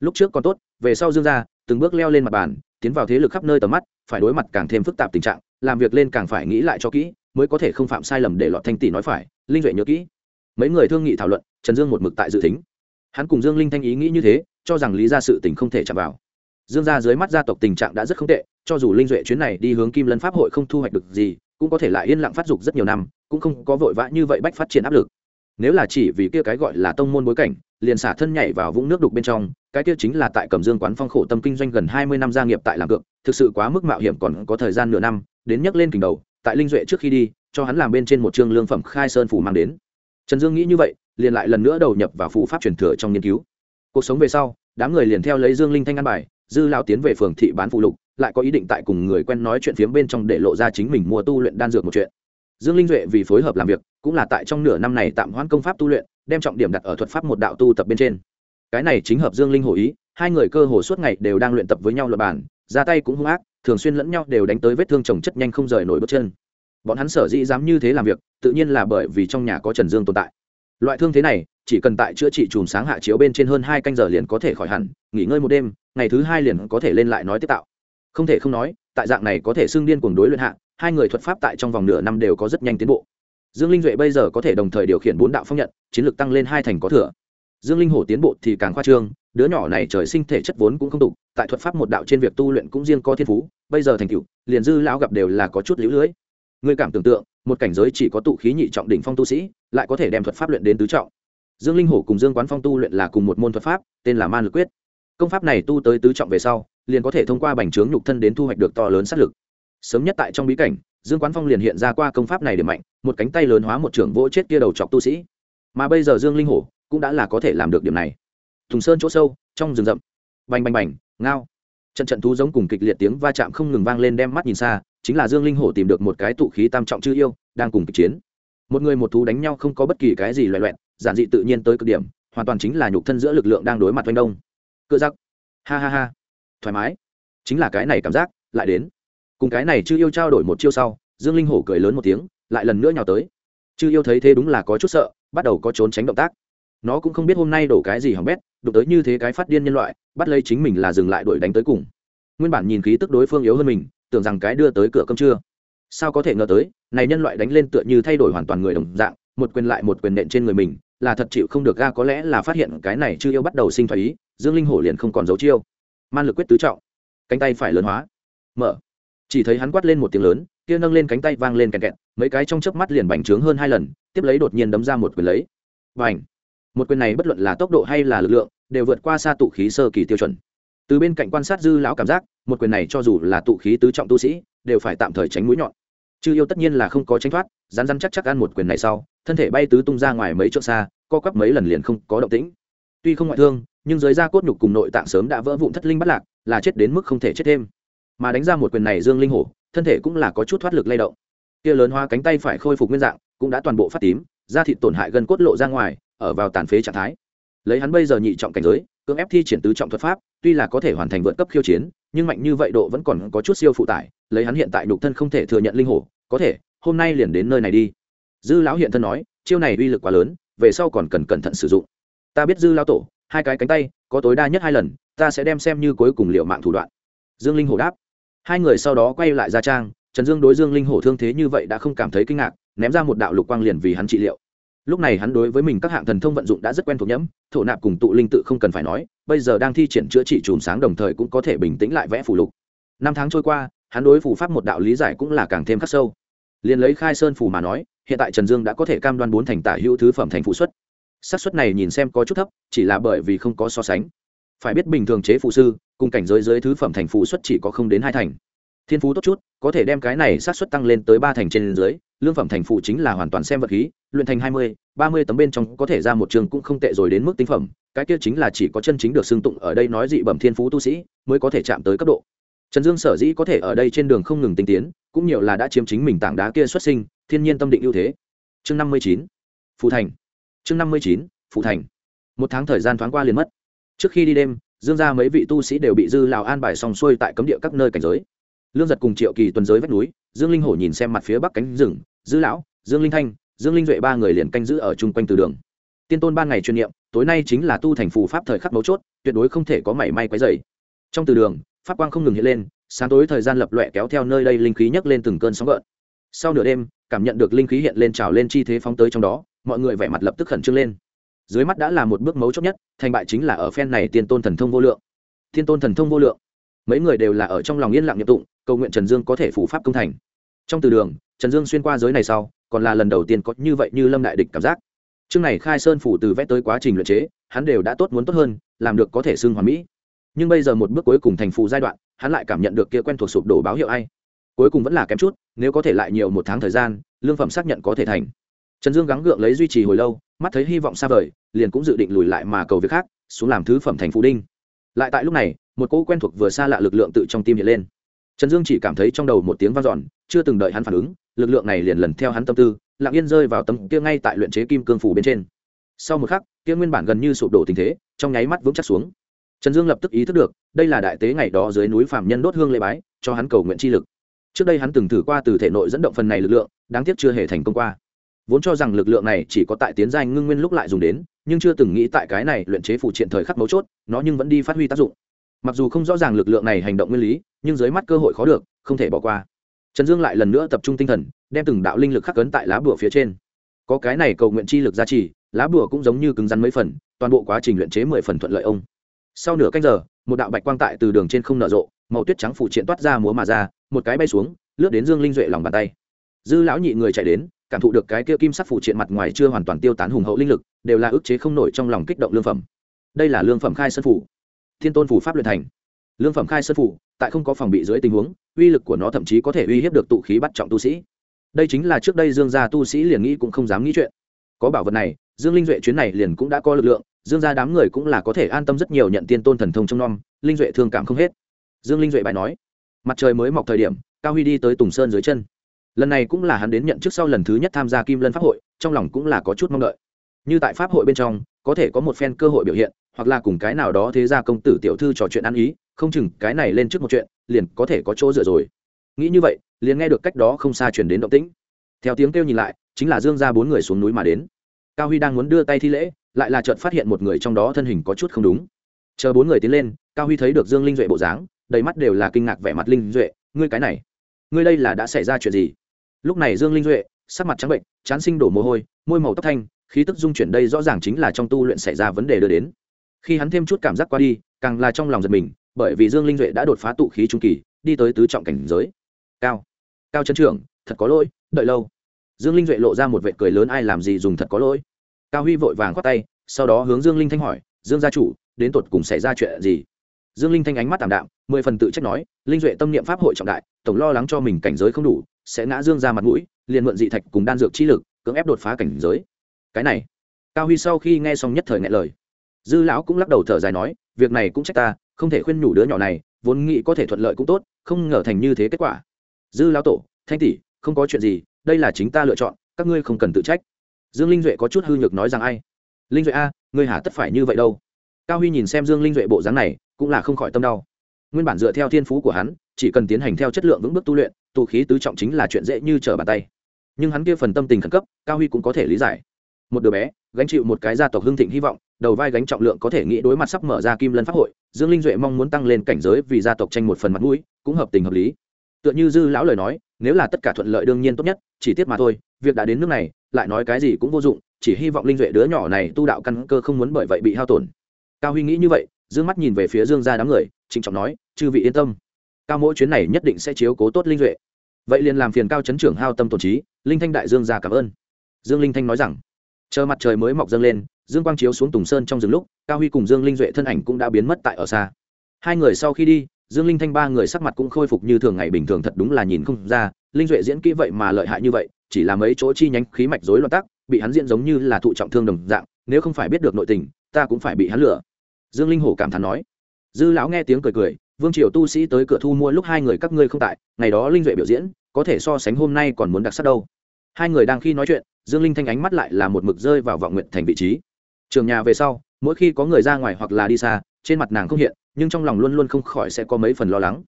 Lúc trước còn tốt, về sau dương ra từng bước leo lên mặt bàn, tiến vào thế lực khắp nơi tầm mắt, phải đối mặt càng thêm phức tạp tình trạng, làm việc lên càng phải nghĩ lại cho kỹ, mới có thể không phạm sai lầm để lọt thanh tỷ nói phải, linh duệ nhớ kỹ. Mấy người thương nghị thảo luận, trần dương một mực tại dự tính. Hắn cùng dương linh thanh ý nghĩ như thế, cho rằng lý ra sự tình không thể chạm vào dương gia dưới mắt gia tộc tình trạng đã rất không tệ, cho dù linh duệ chuyến này đi hướng kim lân pháp hội không thu hoạch được gì, cũng có thể lại yên lặng phát dục rất nhiều năm, cũng không có vội vã như vậy bách phát triển áp lực. Nếu là chỉ vì kia cái gọi là tông môn bối cảnh, liền xả thân nhảy vào vũng nước đục bên trong, cái kia chính là tại cầm dương quán phong khổ tâm kinh doanh gần hai mươi năm gia nghiệp tại làm cược, thực sự quá mức mạo hiểm còn có thời gian nửa năm, đến nhắc lên kình đầu, tại linh duệ trước khi đi, cho hắn làm bên trên một chương lương phẩm khai sơn phủ mang đến. Trần dương nghĩ như vậy, liền lại lần nữa đầu nhập vào phụ pháp truyền thừa trong nghiên cứu. Cuộc sống về sau, đám người liền theo lấy dương linh thanh ăn bài dư lao tiến về phường thị bán phụ lục, lại có ý định tại cùng người quen nói chuyện phiếm bên trong để lộ ra chính mình mua tu luyện đan dược một chuyện. Dương linh duệ vì phối hợp làm việc, cũng là tại trong nửa năm này tạm hoãn công pháp tu luyện, đem trọng điểm đặt ở thuật pháp một đạo tu tập bên trên. Cái này chính hợp dương linh hồ ý, hai người cơ hồ suốt ngày đều đang luyện tập với nhau luật bản ra tay cũng hung ác, thường xuyên lẫn nhau đều đánh tới vết thương chồng chất nhanh không rời nổi bước chân. Bọn hắn sở dĩ dám như thế làm việc, tự nhiên là bởi vì trong nhà có trần dương tồn tại. Loại thương thế này, chỉ cần tại chữa trị chùm sáng hạ chiếu bên trên hơn hai canh giờ liền có thể khỏi hẳn, nghỉ ngơi một đêm ngày thứ hai liền có thể lên lại nói tiếp tạo. Không thể không nói, tại dạng này có thể xưng điên cuồng đối luyện hạ, hai người thuật pháp tại trong vòng nửa năm đều có rất nhanh tiến bộ. Dương linh duệ bây giờ có thể đồng thời điều khiển bốn đạo phong nhận, chiến lược tăng lên hai thành có thừa. Dương linh hổ tiến bộ thì càng khoa trương, đứa nhỏ này trời sinh thể chất vốn cũng không tục, tại thuật pháp một đạo trên việc tu luyện cũng riêng có thiên phú, bây giờ thành cựu liền dư lão gặp đều là có chút lũ lưới. Người cảm tưởng tượng, một cảnh giới chỉ có tụ khí nhị trọng đỉnh phong tu sĩ, lại có thể đem thuật pháp luyện đến tứ trọng. Dương linh hổ cùng dương quán phong tu luyện là cùng một môn thuật pháp, tên là man lực quyết công pháp này tu tới tứ trọng về sau, liền có thể thông qua bành trướng nhục thân đến thu hoạch được to lớn sát lực. Sớm nhất tại trong bí cảnh, dương quán phong liền hiện ra qua công pháp này điểm mạnh, một cánh tay lớn hóa một trưởng vỗ chết kia đầu chọc tu sĩ. Mà bây giờ dương linh hổ cũng đã là có thể làm được điểm này. Thùng sơn chỗ sâu, trong rừng rậm. Bành bành bành, ngao. Trận trận thú giống cùng kịch liệt tiếng va chạm không ngừng vang lên đem mắt nhìn xa, chính là dương linh hổ tìm được một cái tụ khí tam trọng chư yêu, đang cùng kịch chiến. Một người một thú đánh nhau không có bất kỳ cái gì loại loẹn giản dị tự nhiên tới cực điểm, hoàn toàn chính là nhục thân giữa lực lượng đang đối mặt doanh đông cựa giặc ha ha ha. Thoải mái. Chính là cái này cảm giác, lại đến. Cùng cái này chư yêu trao đổi một chiêu sau, dương linh hổ cười lớn một tiếng, lại lần nữa nhào tới. Chư yêu thấy thế đúng là có chút sợ, bắt đầu có trốn tránh động tác. Nó cũng không biết hôm nay đổ cái gì hỏng bét, đụng tới như thế cái phát điên nhân loại, bắt lấy chính mình là dừng lại đuổi đánh tới cùng. Nguyên bản nhìn khí tức đối phương yếu hơn mình, tưởng rằng cái đưa tới cửa cơm trưa. Sao có thể ngờ tới, này nhân loại đánh lên tựa như thay đổi hoàn toàn người đồng dạng, một quyền lại một quyền nện trên người mình, là thật chịu không được ga có lẽ là phát hiện cái này chưa yêu bắt đầu sinh thái ý dương linh hổ liền không còn dấu chiêu. Man lực quyết tứ trọng, cánh tay phải lớn hóa, mở. Chỉ thấy hắn quát lên một tiếng lớn, kia nâng lên cánh tay vang lên kẹt kẹt, mấy cái trong chớp mắt liền bành trướng hơn hai lần, tiếp lấy đột nhiên đấm ra một quyền lấy. Bành! Một quyền này bất luận là tốc độ hay là lực lượng, đều vượt qua xa tụ khí sơ kỳ tiêu chuẩn. Từ bên cạnh quan sát dư lão cảm giác, một quyền này cho dù là tụ khí tứ trọng tu sĩ, đều phải tạm thời tránh mũi nhọn. Chư yêu tất nhiên là không có tránh thoát rán rán chắc chắc ăn một quyền này sau, thân thể bay tứ tung ra ngoài mấy chỗ xa, co quắp mấy lần liền không có động tĩnh. Tuy không ngoại thương nhưng dưới da cốt nhục cùng nội tạng sớm đã vỡ vụn thất linh bắt lạc, là chết đến mức không thể chết thêm. Mà đánh ra một quyền này dương linh hổ, thân thể cũng là có chút thoát lực lay động. Kia lớn hoa cánh tay phải khôi phục nguyên dạng, cũng đã toàn bộ phát tím, da thịt tổn hại gần cốt lộ ra ngoài, ở vào tàn phế trạng thái. Lấy hắn bây giờ nhị trọng cảnh giới, cưỡng ép thi triển tứ trọng thuật pháp, tuy là có thể hoàn thành vượt cấp khiêu chiến, nhưng mạnh như vậy độ vẫn còn có chút siêu phụ tải, lấy hắn hiện tại nhục thân không thể thừa nhận linh hổ, có thể, hôm nay liền đến nơi này đi. Dư lão hiện thân nói, chiêu này uy lực quá lớn, về sau còn cần cẩn thận sử dụng. Ta biết dư lão tổ hai cái cánh tay, có tối đa nhất hai lần, ta sẽ đem xem như cuối cùng liệu mạng thủ đoạn. Dương linh hổ đáp. Hai người sau đó quay lại ra trang, trần dương đối dương linh hổ thương thế như vậy đã không cảm thấy kinh ngạc, ném ra một đạo lục quang liền vì hắn trị liệu. Lúc này hắn đối với mình các hạng thần thông vận dụng đã rất quen thuộc nhẫm, thổ nạp cùng tụ linh tự không cần phải nói, bây giờ đang thi triển chữa trị chùm sáng đồng thời cũng có thể bình tĩnh lại vẽ phủ lục. Năm tháng trôi qua, hắn đối phủ pháp một đạo lý giải cũng là càng thêm khắc sâu. Liền lấy khai sơn phủ mà nói, hiện tại trần dương đã có thể cam đoan bốn thành tả hữu thứ phẩm thành phụ xuất xác suất này nhìn xem có chút thấp, chỉ là bởi vì không có so sánh. Phải biết bình thường chế phụ sư, cùng cảnh giới dưới thứ phẩm thành phụ xuất chỉ có không đến hai thành. Thiên phú tốt chút, có thể đem cái này xác suất tăng lên tới ba thành trên dưới, lương phẩm thành phụ chính là hoàn toàn xem vật khí, luyện thành hai mươi, ba mươi tấm bên trong có thể ra một trường cũng không tệ rồi đến mức tinh phẩm, cái kia chính là chỉ có chân chính được xưng tụng ở đây nói dị bẩm thiên phú tu sĩ, mới có thể chạm tới cấp độ. Trần dương sở dĩ có thể ở đây trên đường không ngừng tinh tiến, cũng nhiều là đã chiếm chính mình tảng đá kia xuất sinh, thiên nhiên tâm định ưu thế. Chương năm mươi chín, phù thành chương năm mươi chín, phụ thành. Một tháng thời gian thoáng qua liền mất. Trước khi đi đêm, dương ra mấy vị tu sĩ đều bị dư lào an bài xong xuôi tại cấm địa các nơi cảnh giới. Lương giật cùng triệu kỳ tuần giới vách núi, dương linh hổ nhìn xem mặt phía bắc cánh rừng, dư lão, dương linh thanh, dương linh duệ ba người liền canh giữ ở chung quanh từ đường. Tiên tôn ban ngày chuyên niệm, tối nay chính là tu thành phù pháp thời khắc mấu chốt, tuyệt đối không thể có mảy may quấy dày trong từ đường, pháp quang không ngừng hiện lên, sáng tối thời gian lập loẹ kéo theo nơi đây linh khí nhấc lên từng cơn sóng gợn. Sau nửa đêm, cảm nhận được linh khí hiện lên trào lên chi thế phóng tới trong đó mọi người vẻ mặt lập tức khẩn trương lên. Dưới mắt đã là một bước mấu chốt nhất, thành bại chính là ở phen này tiên tôn thần thông vô lượng. Tiên tôn thần thông vô lượng. Mấy người đều là ở trong lòng yên lặng nhập tụng, cầu nguyện trần dương có thể phủ pháp công thành. Trong từ đường, trần dương xuyên qua giới này sau, còn là lần đầu tiên có như vậy như lâm đại địch cảm giác. Chương này khai sơn phủ từ vẽ tới quá trình luyện chế, hắn đều đã tốt muốn tốt hơn, làm được có thể xưng hoàn mỹ. Nhưng bây giờ một bước cuối cùng thành phù giai đoạn, hắn lại cảm nhận được kia quen thuộc sụp đổ báo hiệu ai. Cuối cùng vẫn là kém chút, nếu có thể lại nhiều một tháng thời gian, lương phẩm xác nhận có thể thành trần dương gắng gượng lấy duy trì hồi lâu, mắt thấy hy vọng xa vời, liền cũng dự định lùi lại mà cầu việc khác, xuống làm thứ phẩm thành phụ đinh. Lại tại lúc này, một cỗ quen thuộc vừa xa lạ lực lượng tự trong tim hiện lên. Trần dương chỉ cảm thấy trong đầu một tiếng vang dọn, chưa từng đợi hắn phản ứng, lực lượng này liền lần theo hắn tâm tư, lặng yên rơi vào tấm kia ngay tại luyện chế kim cương phủ bên trên. Sau một khắc, kia nguyên bản gần như sụp đổ tình thế, trong nháy mắt vững chắc xuống. Trần dương lập tức ý thức được, đây là đại tế ngày đó dưới núi phạm nhân đốt hương lễ bái, cho hắn cầu nguyện chi lực. Trước đây hắn từng thử qua từ thể nội dẫn động phần này lực lượng, đáng tiếc chưa hề thành công qua vốn cho rằng lực lượng này chỉ có tại tiến giai ngưng nguyên lúc lại dùng đến, nhưng chưa từng nghĩ tại cái này luyện chế phụ triện thời khắc mấu chốt, nó nhưng vẫn đi phát huy tác dụng. Mặc dù không rõ ràng lực lượng này hành động nguyên lý, nhưng dưới mắt cơ hội khó được, không thể bỏ qua. Trần dương lại lần nữa tập trung tinh thần, đem từng đạo linh lực khắc cấn tại lá bùa phía trên. Có cái này cầu nguyện chi lực gia trì, lá bùa cũng giống như cứng rắn mấy phần, toàn bộ quá trình luyện chế mười phần thuận lợi ông. Sau nửa canh giờ, một đạo bạch quang tại từ đường trên không nở rộ, màu tuyết trắng phụ triện toát ra múa mà ra, một cái bay xuống, lướt đến dương linh duệ lòng bàn tay. Dư lão nhị người chạy đến cảm thụ được cái kia kim sắc phụ triện mặt ngoài chưa hoàn toàn tiêu tán hùng hậu linh lực, đều là ức chế không nổi trong lòng kích động lương phẩm. Đây là lương phẩm khai sơn phủ. Thiên tôn phủ pháp luyện thành. Lương phẩm khai sơn phủ, tại không có phòng bị dưới tình huống, uy lực của nó thậm chí có thể uy hiếp được tụ khí bắt trọng tu sĩ. Đây chính là trước đây dương gia tu sĩ liền nghĩ cũng không dám nghĩ chuyện. Có bảo vật này, dương linh duệ chuyến này liền cũng đã có lực lượng, dương gia đám người cũng là có thể an tâm rất nhiều nhận tiên tôn thần thông trong nom, linh duệ thương cảm không hết. Dương linh duệ bài nói, mặt trời mới mọc thời điểm, cao huy đi tới tùng sơn dưới chân lần này cũng là hắn đến nhận trước sau lần thứ nhất tham gia kim lân pháp hội, trong lòng cũng là có chút mong đợi. Như tại pháp hội bên trong, có thể có một phen cơ hội biểu hiện, hoặc là cùng cái nào đó thế ra công tử tiểu thư trò chuyện ăn ý, không chừng cái này lên trước một chuyện, liền có thể có chỗ dựa rồi. Nghĩ như vậy, liền nghe được cách đó không xa chuyển đến động tĩnh. Theo tiếng kêu nhìn lại, chính là dương ra bốn người xuống núi mà đến. Cao huy đang muốn đưa tay thi lễ, lại là chợt phát hiện một người trong đó thân hình có chút không đúng. Chờ bốn người tiến lên, cao huy thấy được dương linh duệ bộ dáng, đầy mắt đều là kinh ngạc vẻ mặt linh duệ, ngươi cái này, ngươi đây là đã xảy ra chuyện gì? Lúc này dương linh duệ, sắc mặt trắng bệnh, chán sinh đổ mồ hôi, môi màu tóc thanh, khí tức dung chuyển đây rõ ràng chính là trong tu luyện xảy ra vấn đề đưa đến. Khi hắn thêm chút cảm giác qua đi, càng là trong lòng giật mình, bởi vì dương linh duệ đã đột phá tụ khí trung kỳ, đi tới tứ trọng cảnh giới. Cao. Cao chân trưởng, thật có lỗi, đợi lâu. Dương linh duệ lộ ra một vệ cười lớn, ai làm gì dùng thật có lỗi. Cao huy vội vàng khoát tay, sau đó hướng dương linh thanh hỏi, dương gia chủ, đến tột cùng xảy ra chuyện gì? Dương linh thanh ánh mắt tảm đạm, mười phần tự trách nói, linh duệ tâm niệm pháp hội trọng đại, tổng lo lắng cho mình cảnh giới không đủ sẽ ngã dương ra mặt mũi, liền mượn dị thạch cùng đan dược chi lực, cưỡng ép đột phá cảnh giới. Cái này, cao huy sau khi nghe xong nhất thời ngại lời. Dư lão cũng lắc đầu thở dài nói, việc này cũng trách ta, không thể khuyên nhủ đứa nhỏ này, vốn nghĩ có thể thuận lợi cũng tốt, không ngờ thành như thế kết quả. Dư lão tổ, thanh tỷ, không có chuyện gì, đây là chính ta lựa chọn, các ngươi không cần tự trách. Dương linh duệ có chút hư nhược nói rằng ai? Linh duệ a, ngươi hả tất phải như vậy đâu. Cao huy nhìn xem dương linh duệ bộ dáng này, cũng là không khỏi tâm đau. Nguyên bản dựa theo thiên phú của hắn, chỉ cần tiến hành theo chất lượng vững bước tu luyện tụ khí tứ trọng chính là chuyện dễ như trở bàn tay. Nhưng hắn kia phần tâm tình khẩn cấp, cao huy cũng có thể lý giải. Một đứa bé, gánh chịu một cái gia tộc hưng thịnh hy vọng, đầu vai gánh trọng lượng có thể nghĩ đối mặt sắp mở ra kim lân pháp hội, dương linh duệ mong muốn tăng lên cảnh giới vì gia tộc tranh một phần mặt mũi, cũng hợp tình hợp lý. Tựa như dư lão lời nói, nếu là tất cả thuận lợi đương nhiên tốt nhất, chỉ tiếc mà thôi, việc đã đến nước này, lại nói cái gì cũng vô dụng, chỉ hy vọng linh duệ đứa nhỏ này tu đạo căn cơ không muốn bởi vậy bị hao tổn. Cao huy nghĩ như vậy, dương mắt nhìn về phía dương gia đám người, trịnh trọng nói, chư vị yên tâm cao mỗi chuyến này nhất định sẽ chiếu cố tốt linh duệ. Vậy liền làm phiền cao chấn trưởng hao tâm tổn trí, linh thanh đại dương gia cảm ơn. Dương linh thanh nói rằng, chờ mặt trời mới mọc dâng lên, dương quang chiếu xuống tùng sơn trong rừng lúc, cao huy cùng dương linh duệ thân ảnh cũng đã biến mất tại ở xa. Hai người sau khi đi, dương linh thanh ba người sắc mặt cũng khôi phục như thường ngày bình thường thật đúng là nhìn không ra, linh duệ diễn kỹ vậy mà lợi hại như vậy, chỉ là mấy chỗ chi nhánh khí mạch rối loạn tắc, bị hắn diễn giống như là thụ trọng thương đồng dạng, nếu không phải biết được nội tình, ta cũng phải bị hắn lừa. Dương linh hổ cảm thán nói. Dư lão nghe tiếng cười cười vương triều tu sĩ tới cửa thu mua lúc hai người các ngươi không tại, ngày đó linh duệ biểu diễn, có thể so sánh hôm nay còn muốn đặc sắc đâu. Hai người đang khi nói chuyện, dương linh thanh ánh mắt lại là một mực rơi vào vọng nguyện thành vị trí. Trường nhà về sau, mỗi khi có người ra ngoài hoặc là đi xa, trên mặt nàng không hiện, nhưng trong lòng luôn luôn không khỏi sẽ có mấy phần lo lắng.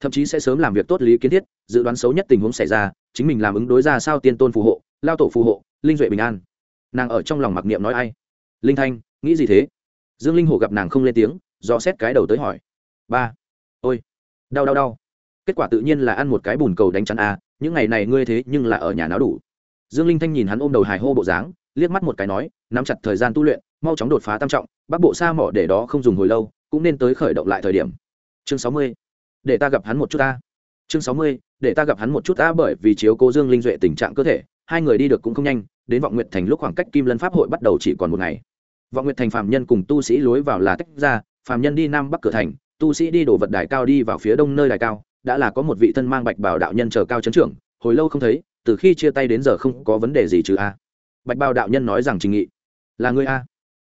Thậm chí sẽ sớm làm việc tốt lý kiến thiết, dự đoán xấu nhất tình huống xảy ra, chính mình làm ứng đối ra sao tiên tôn phù hộ, lao tổ phù hộ, linh duệ bình an. Nàng ở trong lòng mặc niệm nói ai? Linh thanh, nghĩ gì thế? Dương linh hổ gặp nàng không lên tiếng, do xét cái đầu tới hỏi. Ba ôi, đau đau đau. Kết quả tự nhiên là ăn một cái bùn cầu đánh chắn a, những ngày này ngươi thế nhưng là ở nhà náo đủ. Dương linh thanh nhìn hắn ôm đầu hài hô bộ dáng, liếc mắt một cái nói, nắm chặt thời gian tu luyện, mau chóng đột phá tam trọng bắc bộ xa mỏ để đó không dùng hồi lâu, cũng nên tới khởi động lại thời điểm. Chương sáu mươi, để ta gặp hắn một chút ta chương sáu mươi, để ta gặp hắn một chút ta bởi vì chiếu cố dương linh duệ tình trạng cơ thể, hai người đi được cũng không nhanh, đến vọng nguyệt thành lúc khoảng cách kim lân pháp hội bắt đầu chỉ còn một ngày. Vọng nguyệt thành phạm nhân cùng tu sĩ lối vào là tách ra phạm nhân đi nam bắc cửa thành tu sĩ đi đổ vật đài cao đi vào phía đông nơi đài cao, đã là có một vị thân mang bạch bảo đạo nhân chờ cao chấn trưởng, hồi lâu không thấy, từ khi chia tay đến giờ không có vấn đề gì chứ a. Bạch bảo đạo nhân nói rằng trình nghị, là người a.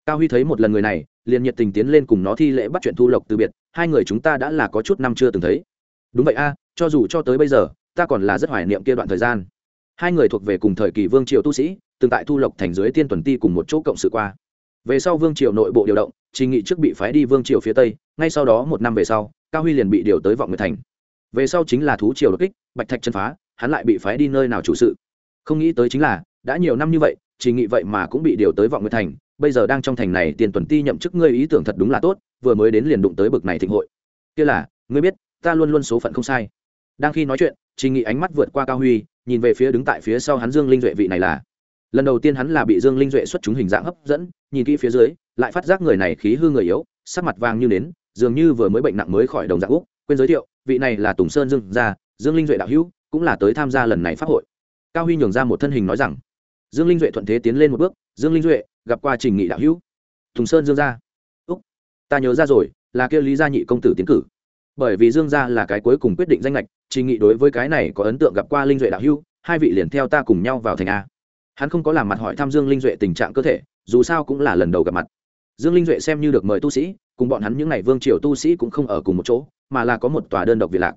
Cao huy thấy một lần người này, liền nhiệt tình tiến lên cùng nó thi lễ bắt chuyện thu lộc từ biệt, hai người chúng ta đã là có chút năm chưa từng thấy. Đúng vậy a, cho dù cho tới bây giờ, ta còn là rất hoài niệm kia đoạn thời gian. Hai người thuộc về cùng thời kỳ vương triều tu sĩ, từng tại thu lộc thành dưới tiên tuần ti cùng một chỗ cộng sự qua về sau vương triều nội bộ điều động, trình nghị trước bị phái đi vương triều phía tây, ngay sau đó một năm về sau, cao huy liền bị điều tới vọng nguyệt thành. Về sau chính là thú triều đột kích, bạch thạch chân phá, hắn lại bị phái đi nơi nào chủ sự. Không nghĩ tới chính là, đã nhiều năm như vậy, trình nghị vậy mà cũng bị điều tới vọng nguyệt thành, bây giờ đang trong thành này tiền tuần ti nhậm chức ngươi ý tưởng thật đúng là tốt, vừa mới đến liền đụng tới bực này thịnh hội. Kia là, ngươi biết, ta luôn luôn số phận không sai. Đang khi nói chuyện, trình nghị ánh mắt vượt qua cao huy, nhìn về phía đứng tại phía sau hắn dương linh duệ vị này là lần đầu tiên hắn là bị dương linh duệ xuất chúng hình dạng hấp dẫn, nhìn kỹ phía dưới, lại phát giác người này khí hư người yếu, sắc mặt vàng như nến, dường như vừa mới bệnh nặng mới khỏi đồng dạng úc, quên giới thiệu, vị này là tùng sơn dương gia, dương linh duệ đạo hữu, cũng là tới tham gia lần này pháp hội. Cao huy nhường ra một thân hình nói rằng, dương linh duệ thuận thế tiến lên một bước, dương linh duệ, gặp qua trình nghị đạo hữu. Tùng sơn dương gia. Úc, ta nhớ ra rồi, là kêu lý gia nhị công tử tiến cử. Bởi vì dương gia là cái cuối cùng quyết định danh lệch trình nghị đối với cái này có ấn tượng gặp qua linh duệ đạo hữu, hai vị liền theo ta cùng nhau vào thành a hắn không có làm mặt hỏi thăm dương linh duệ tình trạng cơ thể, dù sao cũng là lần đầu gặp mặt. Dương linh duệ xem như được mời tu sĩ, cùng bọn hắn những n à y vương triều tu sĩ cũng không ở cùng một chỗ, mà là có một tòa đơn độc việt lạc.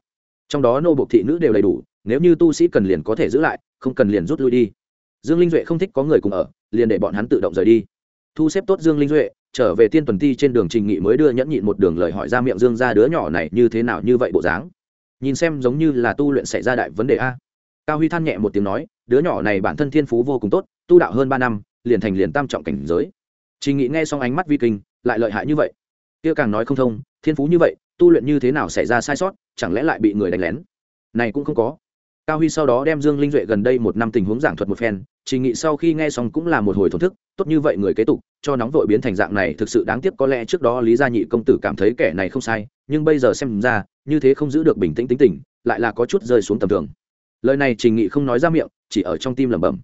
Trong đó nô bộc thị nữ đều đầy đủ, nếu như tu sĩ cần liền có thể giữ lại, không cần liền rút lui đi. Dương linh duệ không thích có người cùng ở, liền để bọn hắn tự động rời đi. Thu xếp tốt dương linh duệ, trở về tiên tuần ti trên đường trình nghị mới đưa nhẫn nhịn một đường lời hỏi ra miệng dương ra đứa nhỏ này như thế nào như vậy bộ dáng. Nhìn xem giống như là tu luyện xảy ra đại vấn đề a cao huy than nhẹ một tiếng nói, đứa nhỏ này bản thân thiên phú vô cùng tốt, tu đạo hơn ba năm, liền thành liền tam trọng cảnh giới. Trình nghị nghe xong ánh mắt vi kinh, lại lợi hại như vậy. Kia càng nói không thông, thiên phú như vậy, tu luyện như thế nào xảy ra sai sót, chẳng lẽ lại bị người đánh lén? Này cũng không có. Cao huy sau đó đem dương linh duệ gần đây một năm tình huống giảng thuật một phen trình nghị sau khi nghe xong cũng là một hồi thổn thức, tốt như vậy người kế tục, cho nóng vội biến thành dạng này thực sự đáng tiếc có lẽ trước đó lý gia nhị công tử cảm thấy kẻ này không sai, nhưng bây giờ xem ra, như thế không giữ được bình tĩnh tính tình, lại là có chút rơi xuống tầm thường lời này trình nghị không nói ra miệng, chỉ ở trong tim lẩm bẩm.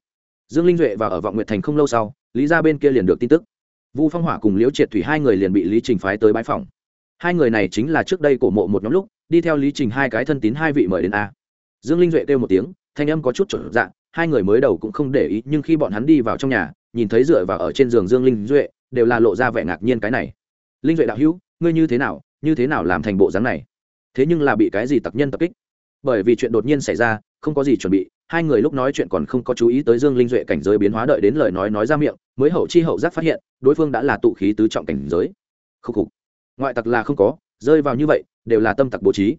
Dương linh duệ và ở vọng nguyệt thành không lâu sau, lý ra bên kia liền được tin tức. Vu phong hỏa cùng liễu triệt thủy hai người liền bị lý trình phái tới bãi phòng. Hai người này chính là trước đây cổ mộ một nhóm lúc, đi theo lý trình hai cái thân tín hai vị mời đến a. Dương linh duệ kêu một tiếng, thanh âm có chút trở dạng hai người mới đầu cũng không để ý, nhưng khi bọn hắn đi vào trong nhà, nhìn thấy dựa vào ở trên giường dương linh duệ, đều là lộ ra vẻ ngạc nhiên cái này. Linh duệ đạo hữu, ngươi như thế nào, như thế nào làm thành bộ dáng này? Thế nhưng là bị cái gì tặc nhân tập kích? Bởi vì chuyện đột nhiên xảy ra, không có gì chuẩn bị, hai người lúc nói chuyện còn không có chú ý tới dương linh duệ cảnh giới biến hóa đợi đến lời nói nói ra miệng, mới hậu chi hậu giác phát hiện, đối phương đã là tụ khí tứ trọng cảnh giới. Khúc khục. Ngoại tặc là không có, rơi vào như vậy, đều là tâm tặc bố trí.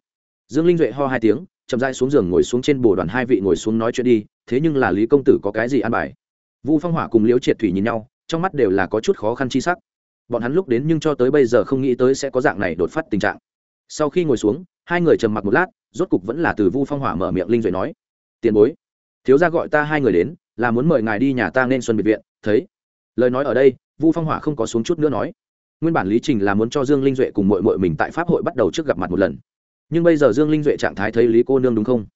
Dương linh duệ ho hai tiếng, chậm rãi xuống giường ngồi xuống trên bồ đoàn hai vị ngồi xuống nói chuyện đi, thế nhưng là lý công tử có cái gì ăn bài? Vu phong hỏa cùng liễu triệt thủy nhìn nhau, trong mắt đều là có chút khó khăn chi sắc. Bọn hắn lúc đến nhưng cho tới bây giờ không nghĩ tới sẽ có dạng này đột phát tình trạng. Sau khi ngồi xuống, hai người trầm mặc một lát rốt cục vẫn là từ vu phong hỏa mở miệng linh duệ nói, tiền bối, thiếu gia gọi ta hai người đến, là muốn mời ngài đi nhà ta nên xuân biệt viện, thấy. Lời nói ở đây, vu phong hỏa không có xuống chút nữa nói. Nguyên bản lý trình là muốn cho dương linh duệ cùng mội mội mình tại pháp hội bắt đầu trước gặp mặt một lần. Nhưng bây giờ dương linh duệ trạng thái thấy lý cô nương đúng không?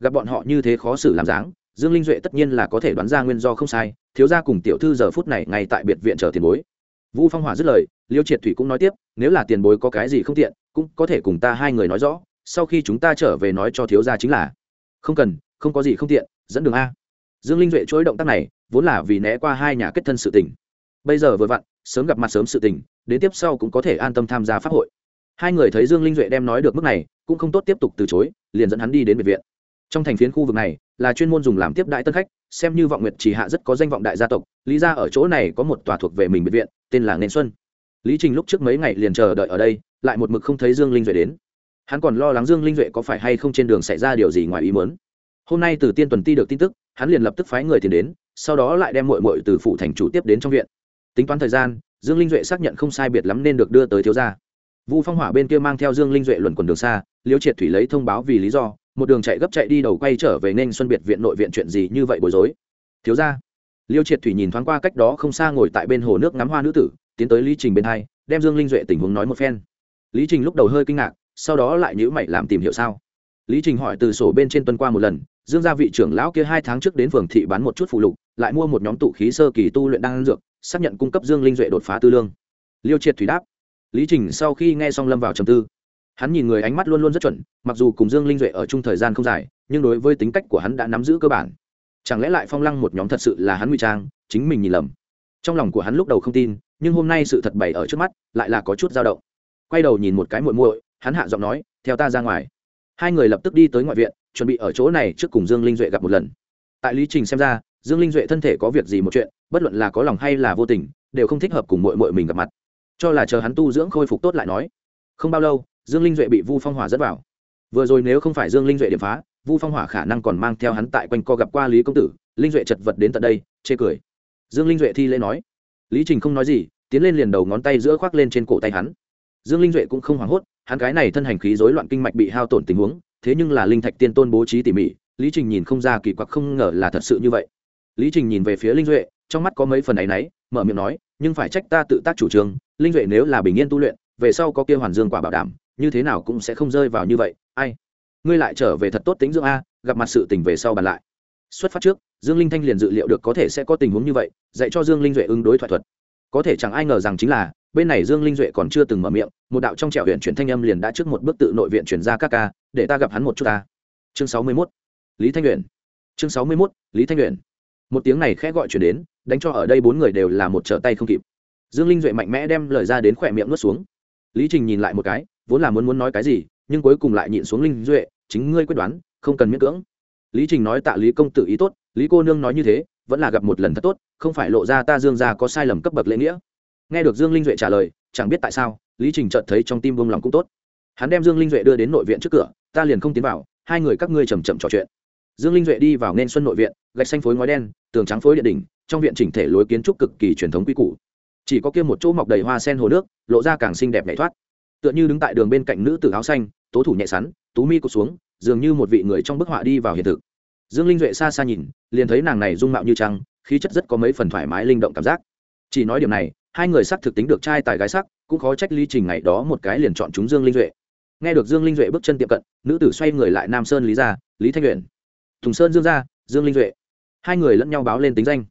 Gặp bọn họ như thế khó xử làm dáng, dương linh duệ tất nhiên là có thể đoán ra nguyên do không sai, thiếu gia cùng tiểu thư giờ phút này ngay tại biệt viện chờ tiền bối. Vu phong hỏa dứt lời, liêu triệt thủy cũng nói tiếp, nếu là tiền bối có cái gì không tiện, cũng có thể cùng ta hai người nói rõ sau khi chúng ta trở về nói cho thiếu gia chính là, không cần, không có gì không tiện, dẫn đường a. Dương linh duệ chối động tác này, vốn là vì né qua hai nhà kết thân sự tình. Bây giờ vừa vặn, sớm gặp mặt sớm sự tình, đến tiếp sau cũng có thể an tâm tham gia pháp hội. Hai người thấy dương linh duệ đem nói được mức này, cũng không tốt tiếp tục từ chối, liền dẫn hắn đi đến biệt viện. Trong thành phiến khu vực này, là chuyên môn dùng làm tiếp đại tân khách, xem như vọng nguyệt chỉ hạ rất có danh vọng đại gia tộc, lý ra ở chỗ này có một tòa thuộc về mình biệt viện, tên là nên xuân. Lý trình lúc trước mấy ngày liền chờ đợi ở đây, lại một mực không thấy dương linh duệ đến hắn còn lo lắng dương linh duệ có phải hay không trên đường xảy ra điều gì ngoài ý mớn hôm nay từ tiên tuần ti được tin tức, hắn liền lập tức phái người tiền đến, sau đó lại đem mội mội từ phủ thành chủ tiếp đến trong viện. Tính toán thời gian, dương linh duệ xác nhận không sai biệt lắm nên được đưa tới thiếu gia. Vu phong hỏa bên kia mang theo dương linh duệ luẩn quần đường xa liêu triệt thủy lấy thông báo vì lý do, một đường chạy gấp chạy đi đầu quay trở về nên xuân biệt viện nội viện chuyện gì như vậy bối rối. Thiếu gia. Liêu triệt thủy nhìn thoáng qua cách đó không xa ngồi tại bên hồ nước ngắm hoa nữ tử, tiến tới lý trình bên hai, đem dương linh duệ tình huống nói một phen. Lý trình lúc đầu hơi kinh ngạc sau đó lại nhữ mày làm tìm hiểu sao? Lý trình hỏi từ sổ bên trên tuần qua một lần, dương gia vị trưởng lão kia hai tháng trước đến phường thị bán một chút phụ lục, lại mua một nhóm tụ khí sơ kỳ tu luyện đan dược, xác nhận cung cấp dương linh duệ đột phá tư lương. Liêu triệt thủy đáp. Lý trình sau khi nghe xong lâm vào trầm tư. Hắn nhìn người ánh mắt luôn luôn rất chuẩn, mặc dù cùng dương linh duệ ở chung thời gian không dài, nhưng đối với tính cách của hắn đã nắm giữ cơ bản. Chẳng lẽ lại phong lăng một nhóm thật sự là hắn ngụy trang, chính mình nhìn lầm? Trong lòng của hắn lúc đầu không tin, nhưng hôm nay sự thật bày ở trước mắt, lại là có chút dao động. Quay đầu nhìn một cái muội muội hắn hạ giọng nói, theo ta ra ngoài. Hai người lập tức đi tới ngoại viện, chuẩn bị ở chỗ này trước cùng dương linh duệ gặp một lần. Tại lý trình xem ra, dương linh duệ thân thể có việc gì một chuyện, bất luận là có lòng hay là vô tình, đều không thích hợp cùng mội mội mình gặp mặt. Cho là chờ hắn tu dưỡng khôi phục tốt lại nói. Không bao lâu, dương linh duệ bị vu phong hỏa dẫn vào. Vừa rồi nếu không phải dương linh duệ điểm phá, vu phong hỏa khả năng còn mang theo hắn tại quanh co gặp qua lý công tử, linh duệ chật vật đến tận đây, chê cười. Dương linh duệ thi lễ nói. Lý trình không nói gì, tiến lên liền đầu ngón tay giữa khoác lên trên cổ tay hắn. Dương linh duệ cũng không hoảng hốt hắn cái này thân hành khí rối loạn kinh mạch bị hao tổn tình huống, thế nhưng là linh thạch tiên tôn bố trí tỉ mỉ, lý trình nhìn không ra kỳ quặc không ngờ là thật sự như vậy. Lý trình nhìn về phía linh duệ, trong mắt có mấy phần áy náy, mở miệng nói, nhưng phải trách ta tự tác chủ trương, linh duệ nếu là bình yên tu luyện, về sau có kia hoàn dương quả bảo đảm, như thế nào cũng sẽ không rơi vào như vậy, ai? Ngươi lại trở về thật tốt tính dưỡng a, gặp mặt sự tình về sau bàn lại. Xuất phát trước, dương linh thanh liền dự liệu được có thể sẽ có tình huống như vậy, dạy cho dương linh duệ ứng đối thoại thuật. Có thể chẳng ai ngờ rằng chính là bên này dương linh duệ còn chưa từng mở miệng, một đạo trong trẻo huyện chuyển thanh âm liền đã trước một bước tự nội viện chuyển ra các ca, để ta gặp hắn một chút ta. Chương sáu mươi mốt, lý thanh luyện chương sáu mươi mốt, lý thanh luyện một tiếng này khẽ gọi chuyển đến, đánh cho ở đây bốn người đều là một trở tay không kịp. Dương linh duệ mạnh mẽ đem lời ra đến khỏe miệng nuốt xuống. Lý trình nhìn lại một cái, vốn là muốn muốn nói cái gì, nhưng cuối cùng lại nhịn xuống linh duệ, chính ngươi quyết đoán, không cần miễn cưỡng. Lý trình nói tạ lý công tử ý tốt, lý cô nương nói như thế, vẫn là gặp một lần thật tốt, không phải lộ ra ta dương ra có sai lầm cấp bậc lễ nghĩa nghe được dương linh duệ trả lời, chẳng biết tại sao, lý trình chợt thấy trong tim vông lòng cũng tốt. Hắn đem dương linh duệ đưa đến nội viện trước cửa, ta liền không tiến vào, hai người các ngươi chầm chậm trò chuyện. Dương linh duệ đi vào nên xuân nội viện, gạch xanh phối ngói đen, tường trắng phối điện đỉnh, trong viện chỉnh thể lối kiến trúc cực kỳ truyền thống quy củ. Chỉ có kia một chỗ mọc đầy hoa sen hồ nước, lộ ra càng xinh đẹp nhảy thoát. Tựa như đứng tại đường bên cạnh nữ tử áo xanh, tố thủ nhẹ sắn, tú mi cụt xuống, dường như một vị người trong bức họa đi vào hiện thực. Dương linh duệ xa xa nhìn, liền thấy nàng này dung mạo như trăng, khí chất rất có mấy phần thoải mái linh động cảm giác chỉ nói điểm này, hai người sắc thực tính được trai tài gái sắc, cũng khó trách ly trình ngày đó một cái liền chọn chúng dương linh duệ. Nghe được dương linh duệ bước chân tiệm cận, nữ tử xoay người lại nam sơn lý gia lý thanh luyện thùng sơn dương gia dương linh duệ. Hai người lẫn nhau báo lên tính danh.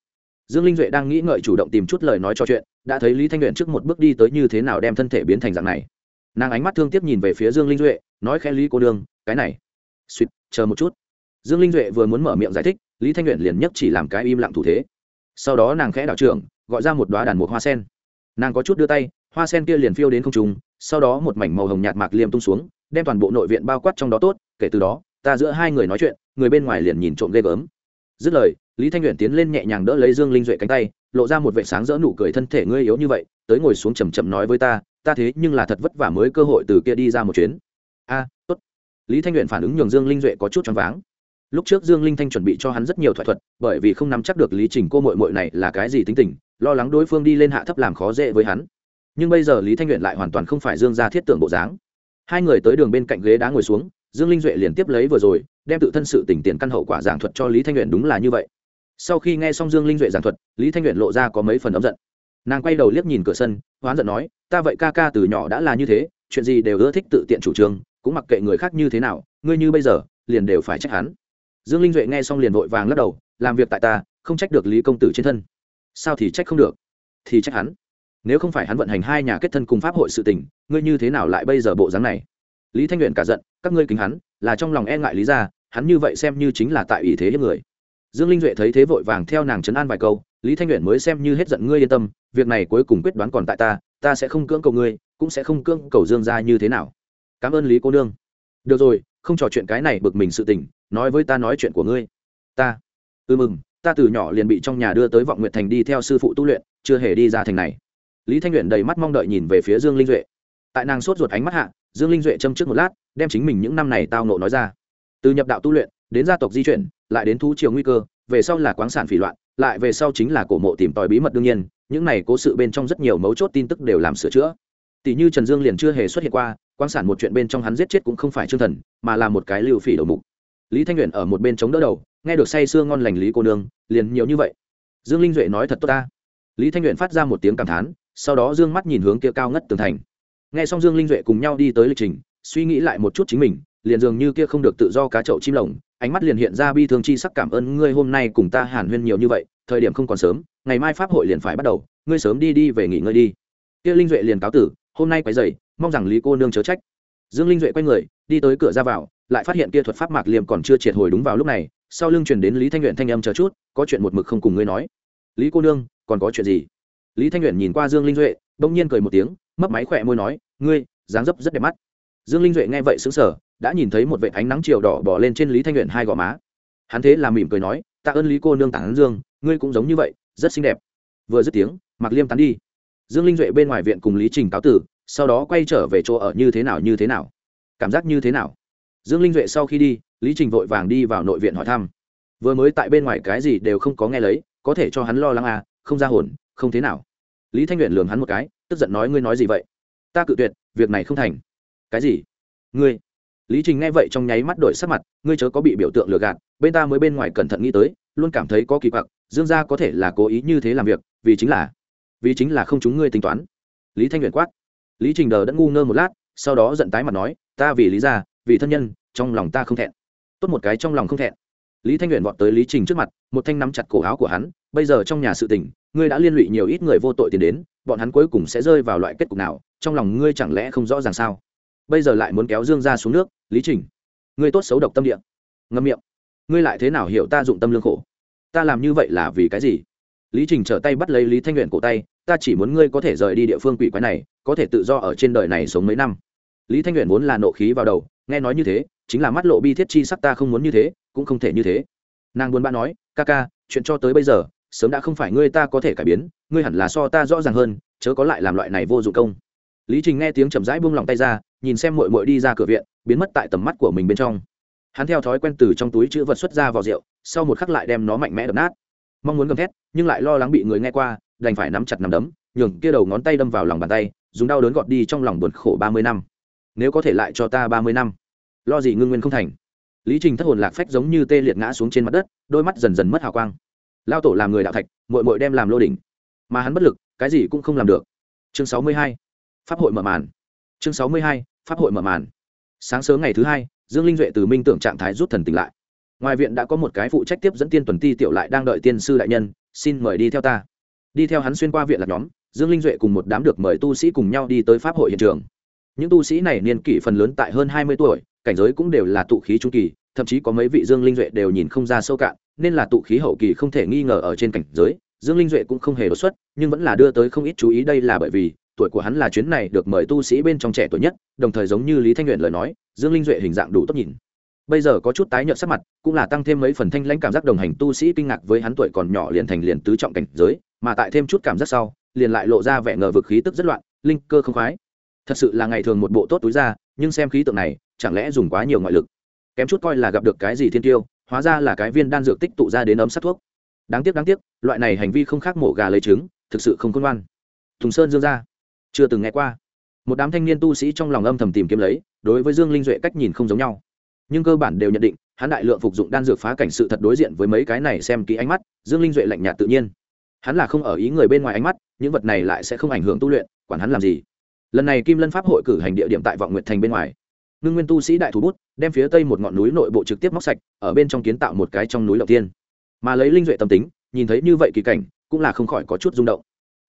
Dương linh duệ đang nghĩ ngợi chủ động tìm chút lời nói cho chuyện, đã thấy lý thanh luyện trước một bước đi tới như thế nào đem thân thể biến thành dạng này. Nàng ánh mắt thương tiếc nhìn về phía dương linh duệ, nói khẽ, lý cô đương cái này. Suýt chờ một chút. Dương linh duệ vừa muốn mở miệng giải thích, lý thanh luyện liền nhất chỉ làm cái im lặng thủ thế. Sau đó nàng khẽ đảo trưởng gọi ra một đoá đàn một hoa sen. Nàng có chút đưa tay, hoa sen kia liền phiêu đến không trùng sau đó một mảnh màu hồng nhạt mạc liêm tung xuống, đem toàn bộ nội viện bao quát trong đó tốt, kể từ đó, ta giữa hai người nói chuyện, người bên ngoài liền nhìn trộm ghê gớm. Dứt lời, lý thanh luyện tiến lên nhẹ nhàng đỡ lấy dương linh duệ cánh tay, lộ ra một vệ sáng rỡ nụ cười thân thể ngươi yếu như vậy, tới ngồi xuống chầm chậm nói với ta ta thế nhưng là thật vất vả mới cơ hội từ kia đi ra một chuyến. A, tốt. Lý thanh luyện phản ứng nhường dương linh duệ có chút choáng váng. Lúc trước dương linh thanh chuẩn bị cho hắn rất nhiều thoại thuật, bởi vì không nắm chắc được lý trình cô mội mội này là cái gì tính tình lo lắng đối phương đi lên hạ thấp làm khó dễ với hắn. Nhưng bây giờ lý thanh luyện lại hoàn toàn không phải dương gia thiết tưởng bộ dáng. Hai người tới đường bên cạnh ghế đá ngồi xuống, dương linh duệ liền tiếp lấy vừa rồi, đem tự thân sự tỉnh tiền căn hậu quả giảng thuật cho lý thanh luyện đúng là như vậy. Sau khi nghe xong dương linh duệ giảng thuật, lý thanh luyện lộ ra có mấy phần ấm giận. Nàng quay đầu liếc nhìn cửa sân, hoán giận nói, ta vậy ca ca từ nhỏ đã là như thế, chuyện gì đều ưa thích tự tiện chủ trương, cũng mặc kệ người khác như thế nào, ngươi như bây giờ, liền đều phải trách hắn. Dương linh duệ nghe xong liền vội vàng lắc đầu, làm việc tại ta, không trách được lý công tử trên thân sao thì trách không được? Thì trách hắn. Nếu không phải hắn vận hành hai nhà kết thân cùng pháp hội sự tình, ngươi như thế nào lại bây giờ bộ dáng này? Lý thanh luyện cả giận, các ngươi kính hắn, là trong lòng e ngại lý ra, hắn như vậy xem như chính là tại ý thế hiếp người. Dương linh duệ thấy thế vội vàng theo nàng chấn an vài câu, lý thanh luyện mới xem như hết giận ngươi yên tâm, việc này cuối cùng quyết đoán còn tại ta ta sẽ không cưỡng cầu ngươi, cũng sẽ không cưỡng cầu dương ra như thế nào. Cảm ơn lý cô nương. Được rồi, không trò chuyện cái này bực mình sự tình, nói với ta nói chuyện của ngươi. Ta. Ư ừ mừng ta từ nhỏ liền bị trong nhà đưa tới vọng nguyện thành đi theo sư phụ tu luyện, chưa hề đi ra thành này. Lý thanh luyện đầy mắt mong đợi nhìn về phía dương linh duệ. Tại nàng sốt ruột ánh mắt hạ, dương linh duệ châm trước một lát, đem chính mình những năm này tao nộ nói ra. Từ nhập đạo tu luyện, đến gia tộc di chuyển, lại đến thu chiều nguy cơ, về sau là quán sản phỉ loạn, lại về sau chính là cổ mộ tìm tòi bí mật đương nhiên, những này cố sự bên trong rất nhiều mấu chốt tin tức đều làm sửa chữa. Tỷ như trần dương liền chưa hề xuất hiện qua quang sản một chuyện bên trong hắn giết chết cũng không phải chương thần, mà là một cái lưu phỉ đầu mục. Lý thanh luyện ở một bên chống đỡ đầu nghe được say sưa ngon lành lý cô nương, liền nhiều như vậy. Dương linh duệ nói thật tốt ta. Lý thanh luyện phát ra một tiếng cảm thán, sau đó dương mắt nhìn hướng kia cao ngất tường thành. Nghe xong dương linh duệ cùng nhau đi tới lịch trình, suy nghĩ lại một chút chính mình, liền dường như kia không được tự do cá chậu chim lồng, ánh mắt liền hiện ra bi thương chi sắc cảm ơn ngươi hôm nay cùng ta hàn huyên nhiều như vậy, thời điểm không còn sớm, ngày mai pháp hội liền phải bắt đầu, ngươi sớm đi đi về nghỉ ngơi đi. Kia linh duệ liền cáo tử, hôm nay quay dày mong rằng lý cô nương chớ trách. Dương linh duệ quay người, đi tới cửa ra vào, lại phát hiện kia thuật pháp mạc liêm còn chưa triệt hồi đúng vào lúc này sau lưng chuyển đến lý thanh nguyện thanh âm chờ chút, có chuyện một mực không cùng ngươi nói. Lý cô nương, còn có chuyện gì? Lý thanh nguyện nhìn qua dương linh duệ, bỗng nhiên cười một tiếng, mấp máy khỏe môi nói, ngươi, dáng dấp rất đẹp mắt. Dương linh duệ nghe vậy xứng sở đã nhìn thấy một vệ ánh nắng chiều đỏ bỏ lên trên lý thanh nguyện hai gò má. Hắn thế là mỉm cười nói, tạ ơn lý cô nương tản dương, ngươi cũng giống như vậy, rất xinh đẹp. Vừa dứt tiếng mặc liêm tán đi. Dương linh duệ bên ngoài viện cùng lý trình cáo tử, sau đó quay trở về chỗ ở như thế nào, như thế nào? Cảm giác như thế nào? Dương linh duệ sau khi đi, lý trình vội vàng đi vào nội viện hỏi thăm. Vừa mới tại bên ngoài cái gì đều không có nghe lấy, có thể cho hắn lo lắng à không ra hồn, không thế nào. Lý thanh luyện lường hắn một cái, tức giận nói ngươi nói gì vậy? Ta cự tuyệt, việc này không thành. Cái gì? Ngươi? Lý trình nghe vậy trong nháy mắt đổi sắc mặt, ngươi chớ có bị biểu tượng lừa gạt, bên ta mới bên ngoài cẩn thận nghĩ tới, luôn cảm thấy có kỳ quặc, dương gia có thể là cố ý như thế làm việc, vì chính là, vì chính là không chúng ngươi tính toán. Lý thanh luyện quát. Lý trình đờ đã ngu ngơ một lát, sau đó giận tái mặt nói, ta vì lý gia vì thân nhân, trong lòng ta không thẹn. Tốt một cái trong lòng không thẹn. Lý thanh nguyện vọt tới lý trình trước mặt, một thanh nắm chặt cổ áo của hắn, bây giờ trong nhà sự tình, ngươi đã liên lụy nhiều ít người vô tội tiền đến, bọn hắn cuối cùng sẽ rơi vào loại kết cục nào, trong lòng ngươi chẳng lẽ không rõ ràng sao? Bây giờ lại muốn kéo dương ra xuống nước, lý trình, ngươi tốt xấu độc tâm địa. Ngâm miệng. Ngươi lại thế nào hiểu ta dụng tâm lương khổ? Ta làm như vậy là vì cái gì? Lý trình trở tay bắt lấy lý thanh nguyện cổ tay, ta chỉ muốn ngươi có thể rời đi địa phương quỷ quái này, có thể tự do ở trên đời này sống mấy năm. Lý thanh nguyện vốn là nộ khí vào đầu nghe nói như thế, chính là mắt lộ bi thiết chi sắc ta không muốn như thế, cũng không thể như thế. Nàng buồn bã nói, ca ca, chuyện cho tới bây giờ, sớm đã không phải ngươi ta có thể cải biến, ngươi hẳn là so ta rõ ràng hơn, chớ có lại làm loại này vô dụng công. Lý trình nghe tiếng chậm rãi buông lòng tay ra, nhìn xem mội mội đi ra cửa viện, biến mất tại tầm mắt của mình bên trong. Hắn theo thói quen từ trong túi chữ vật xuất ra vào rượu, sau một khắc lại đem nó mạnh mẽ đập nát. Mong muốn gầm thét, nhưng lại lo lắng bị người nghe qua, đành phải nắm chặt nắm đấm, nhường kia đầu ngón tay đâm vào lòng bàn tay, dùng đau đớn gọt đi trong lòng buồn khổ ba mươi năm nếu có thể lại cho ta ba mươi năm. Lo gì ngưng nguyên không thành. Lý trình thất hồn lạc phách giống như tê liệt ngã xuống trên mặt đất, đôi mắt dần dần mất hào quang. Lao tổ làm người đạo thạch mội mội đem làm lô đỉnh. Mà hắn bất lực, cái gì cũng không làm được. Chương sáu mươi hai. Pháp hội mở màn. Chương sáu mươi hai, pháp hội mở màn. Sáng sớm ngày thứ hai, dương linh duệ từ minh tưởng trạng thái rút thần tỉnh lại. Ngoài viện đã có một cái phụ trách tiếp dẫn tiên tuần ti tiểu lại đang đợi tiên sư đại nhân, xin mời đi theo ta. Đi theo hắn xuyên qua viện lạc nhóm, dương linh duệ cùng một đám được mời tu sĩ cùng nhau đi tới pháp hội hiện trường những tu sĩ này niên kỷ phần lớn tại hơn hai mươi tuổi, cảnh giới cũng đều là tụ khí trung kỳ, thậm chí có mấy vị dương linh duệ đều nhìn không ra sâu cạn, nên là tụ khí hậu kỳ không thể nghi ngờ ở trên cảnh giới, dương linh duệ cũng không hề đột xuất, nhưng vẫn là đưa tới không ít chú ý đây là bởi vì, tuổi của hắn là chuyến này được mời tu sĩ bên trong trẻ tuổi nhất, đồng thời giống như lý thanh luyện lời nói, dương linh duệ hình dạng đủ tốt nhìn. Bây giờ có chút tái nhợt sắc mặt, cũng là tăng thêm mấy phần thanh lãnh cảm giác đồng hành tu sĩ kinh ngạc với hắn tuổi còn nhỏ liền thành liền tứ trọng cảnh giới, mà tại thêm chút cảm giác sau, liền lại lộ ra vẻ ngờ vực khí tức rất loạn, linh cơ không khoái thật sự là ngày thường một bộ tốt túi ra nhưng xem khí tượng này, chẳng lẽ dùng quá nhiều ngoại lực? Kém chút coi là gặp được cái gì thiên tiêu hóa ra là cái viên đan dược tích tụ ra đến ấm sát thuốc. Đáng tiếc đáng tiếc, loại này hành vi không khác mổ gà lấy trứng, thực sự không khôn ngoan. Thùng sơn dương ra. Chưa từng nghe qua. Một đám thanh niên tu sĩ trong lòng âm thầm tìm kiếm lấy, đối với dương linh duệ cách nhìn không giống nhau. Nhưng cơ bản đều nhận định, hắn đại lượng phục dụng đan dược phá cảnh sự thật đối diện với mấy cái này xem kỹ ánh mắt, dương linh duệ lạnh nhạt tự nhiên. Hắn là không ở ý người bên ngoài ánh mắt, những vật này lại sẽ không ảnh hưởng tu luyện, quản hắn làm gì lần này kim lân pháp hội cử hành địa điểm tại vọng nguyệt thành bên ngoài. Ngưng nguyên tu sĩ đại thủ bút đem phía tây một ngọn núi nội bộ trực tiếp móc sạch, ở bên trong kiến tạo một cái trong núi đầu tiên mà lấy linh duệ tâm tính, nhìn thấy như vậy kỳ cảnh, cũng là không khỏi có chút rung động.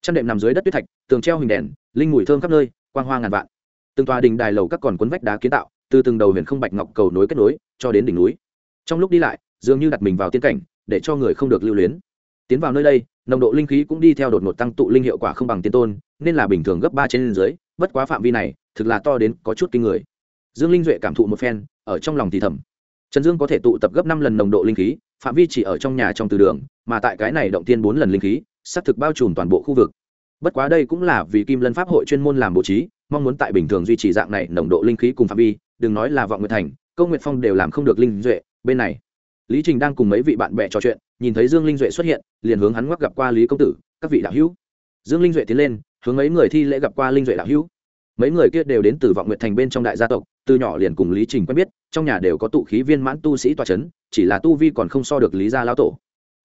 Chăn đệm nằm dưới đất tuyết thạch, tường treo hình đèn, linh mùi thơm khắp nơi, quang hoa ngàn vạn. Từng tòa đình đài lầu các còn cuốn vách đá kiến tạo, từ từng đầu huyền không bạch ngọc cầu nối kết nối, cho đến đỉnh núi. Trong lúc đi lại, dường như đặt mình vào tiên cảnh, để cho người không được lưu luyến. Tiến vào nơi đây, nồng độ linh khí cũng đi theo đột ngột tăng tụ linh hiệu quả không bằng tiên tôn, nên là bình thường gấp ba trên dưới bất quá phạm vi này, thực là to đến có chút kinh người. Dương linh duệ cảm thụ một phen, ở trong lòng thì thầm. Trần dương có thể tụ tập gấp năm lần nồng độ linh khí, phạm vi chỉ ở trong nhà trong từ đường, mà tại cái này động tiên bốn lần linh khí, xác thực bao trùm toàn bộ khu vực. Bất quá đây cũng là vì kim lân pháp hội chuyên môn làm bố trí, mong muốn tại bình thường duy trì dạng này nồng độ linh khí cùng phạm vi, đừng nói là vọng nguyệt thành công nguyệt phong đều làm không được linh duệ, bên này. Lý trình đang cùng mấy vị bạn bè trò chuyện, nhìn thấy dương linh duệ xuất hiện, liền hướng hắn ngoắc gặp qua lý công tử, các vị đạo hữu. Dương linh duệ tiến lên hướng mấy người thi lễ gặp qua linh duệ đạo hữu. Mấy người kia đều đến từ vọng nguyện thành bên trong đại gia tộc, từ nhỏ liền cùng lý trình quen biết, trong nhà đều có tụ khí viên mãn tu sĩ toa c h ấ n chỉ là tu vi còn không so được lý gia lão tổ.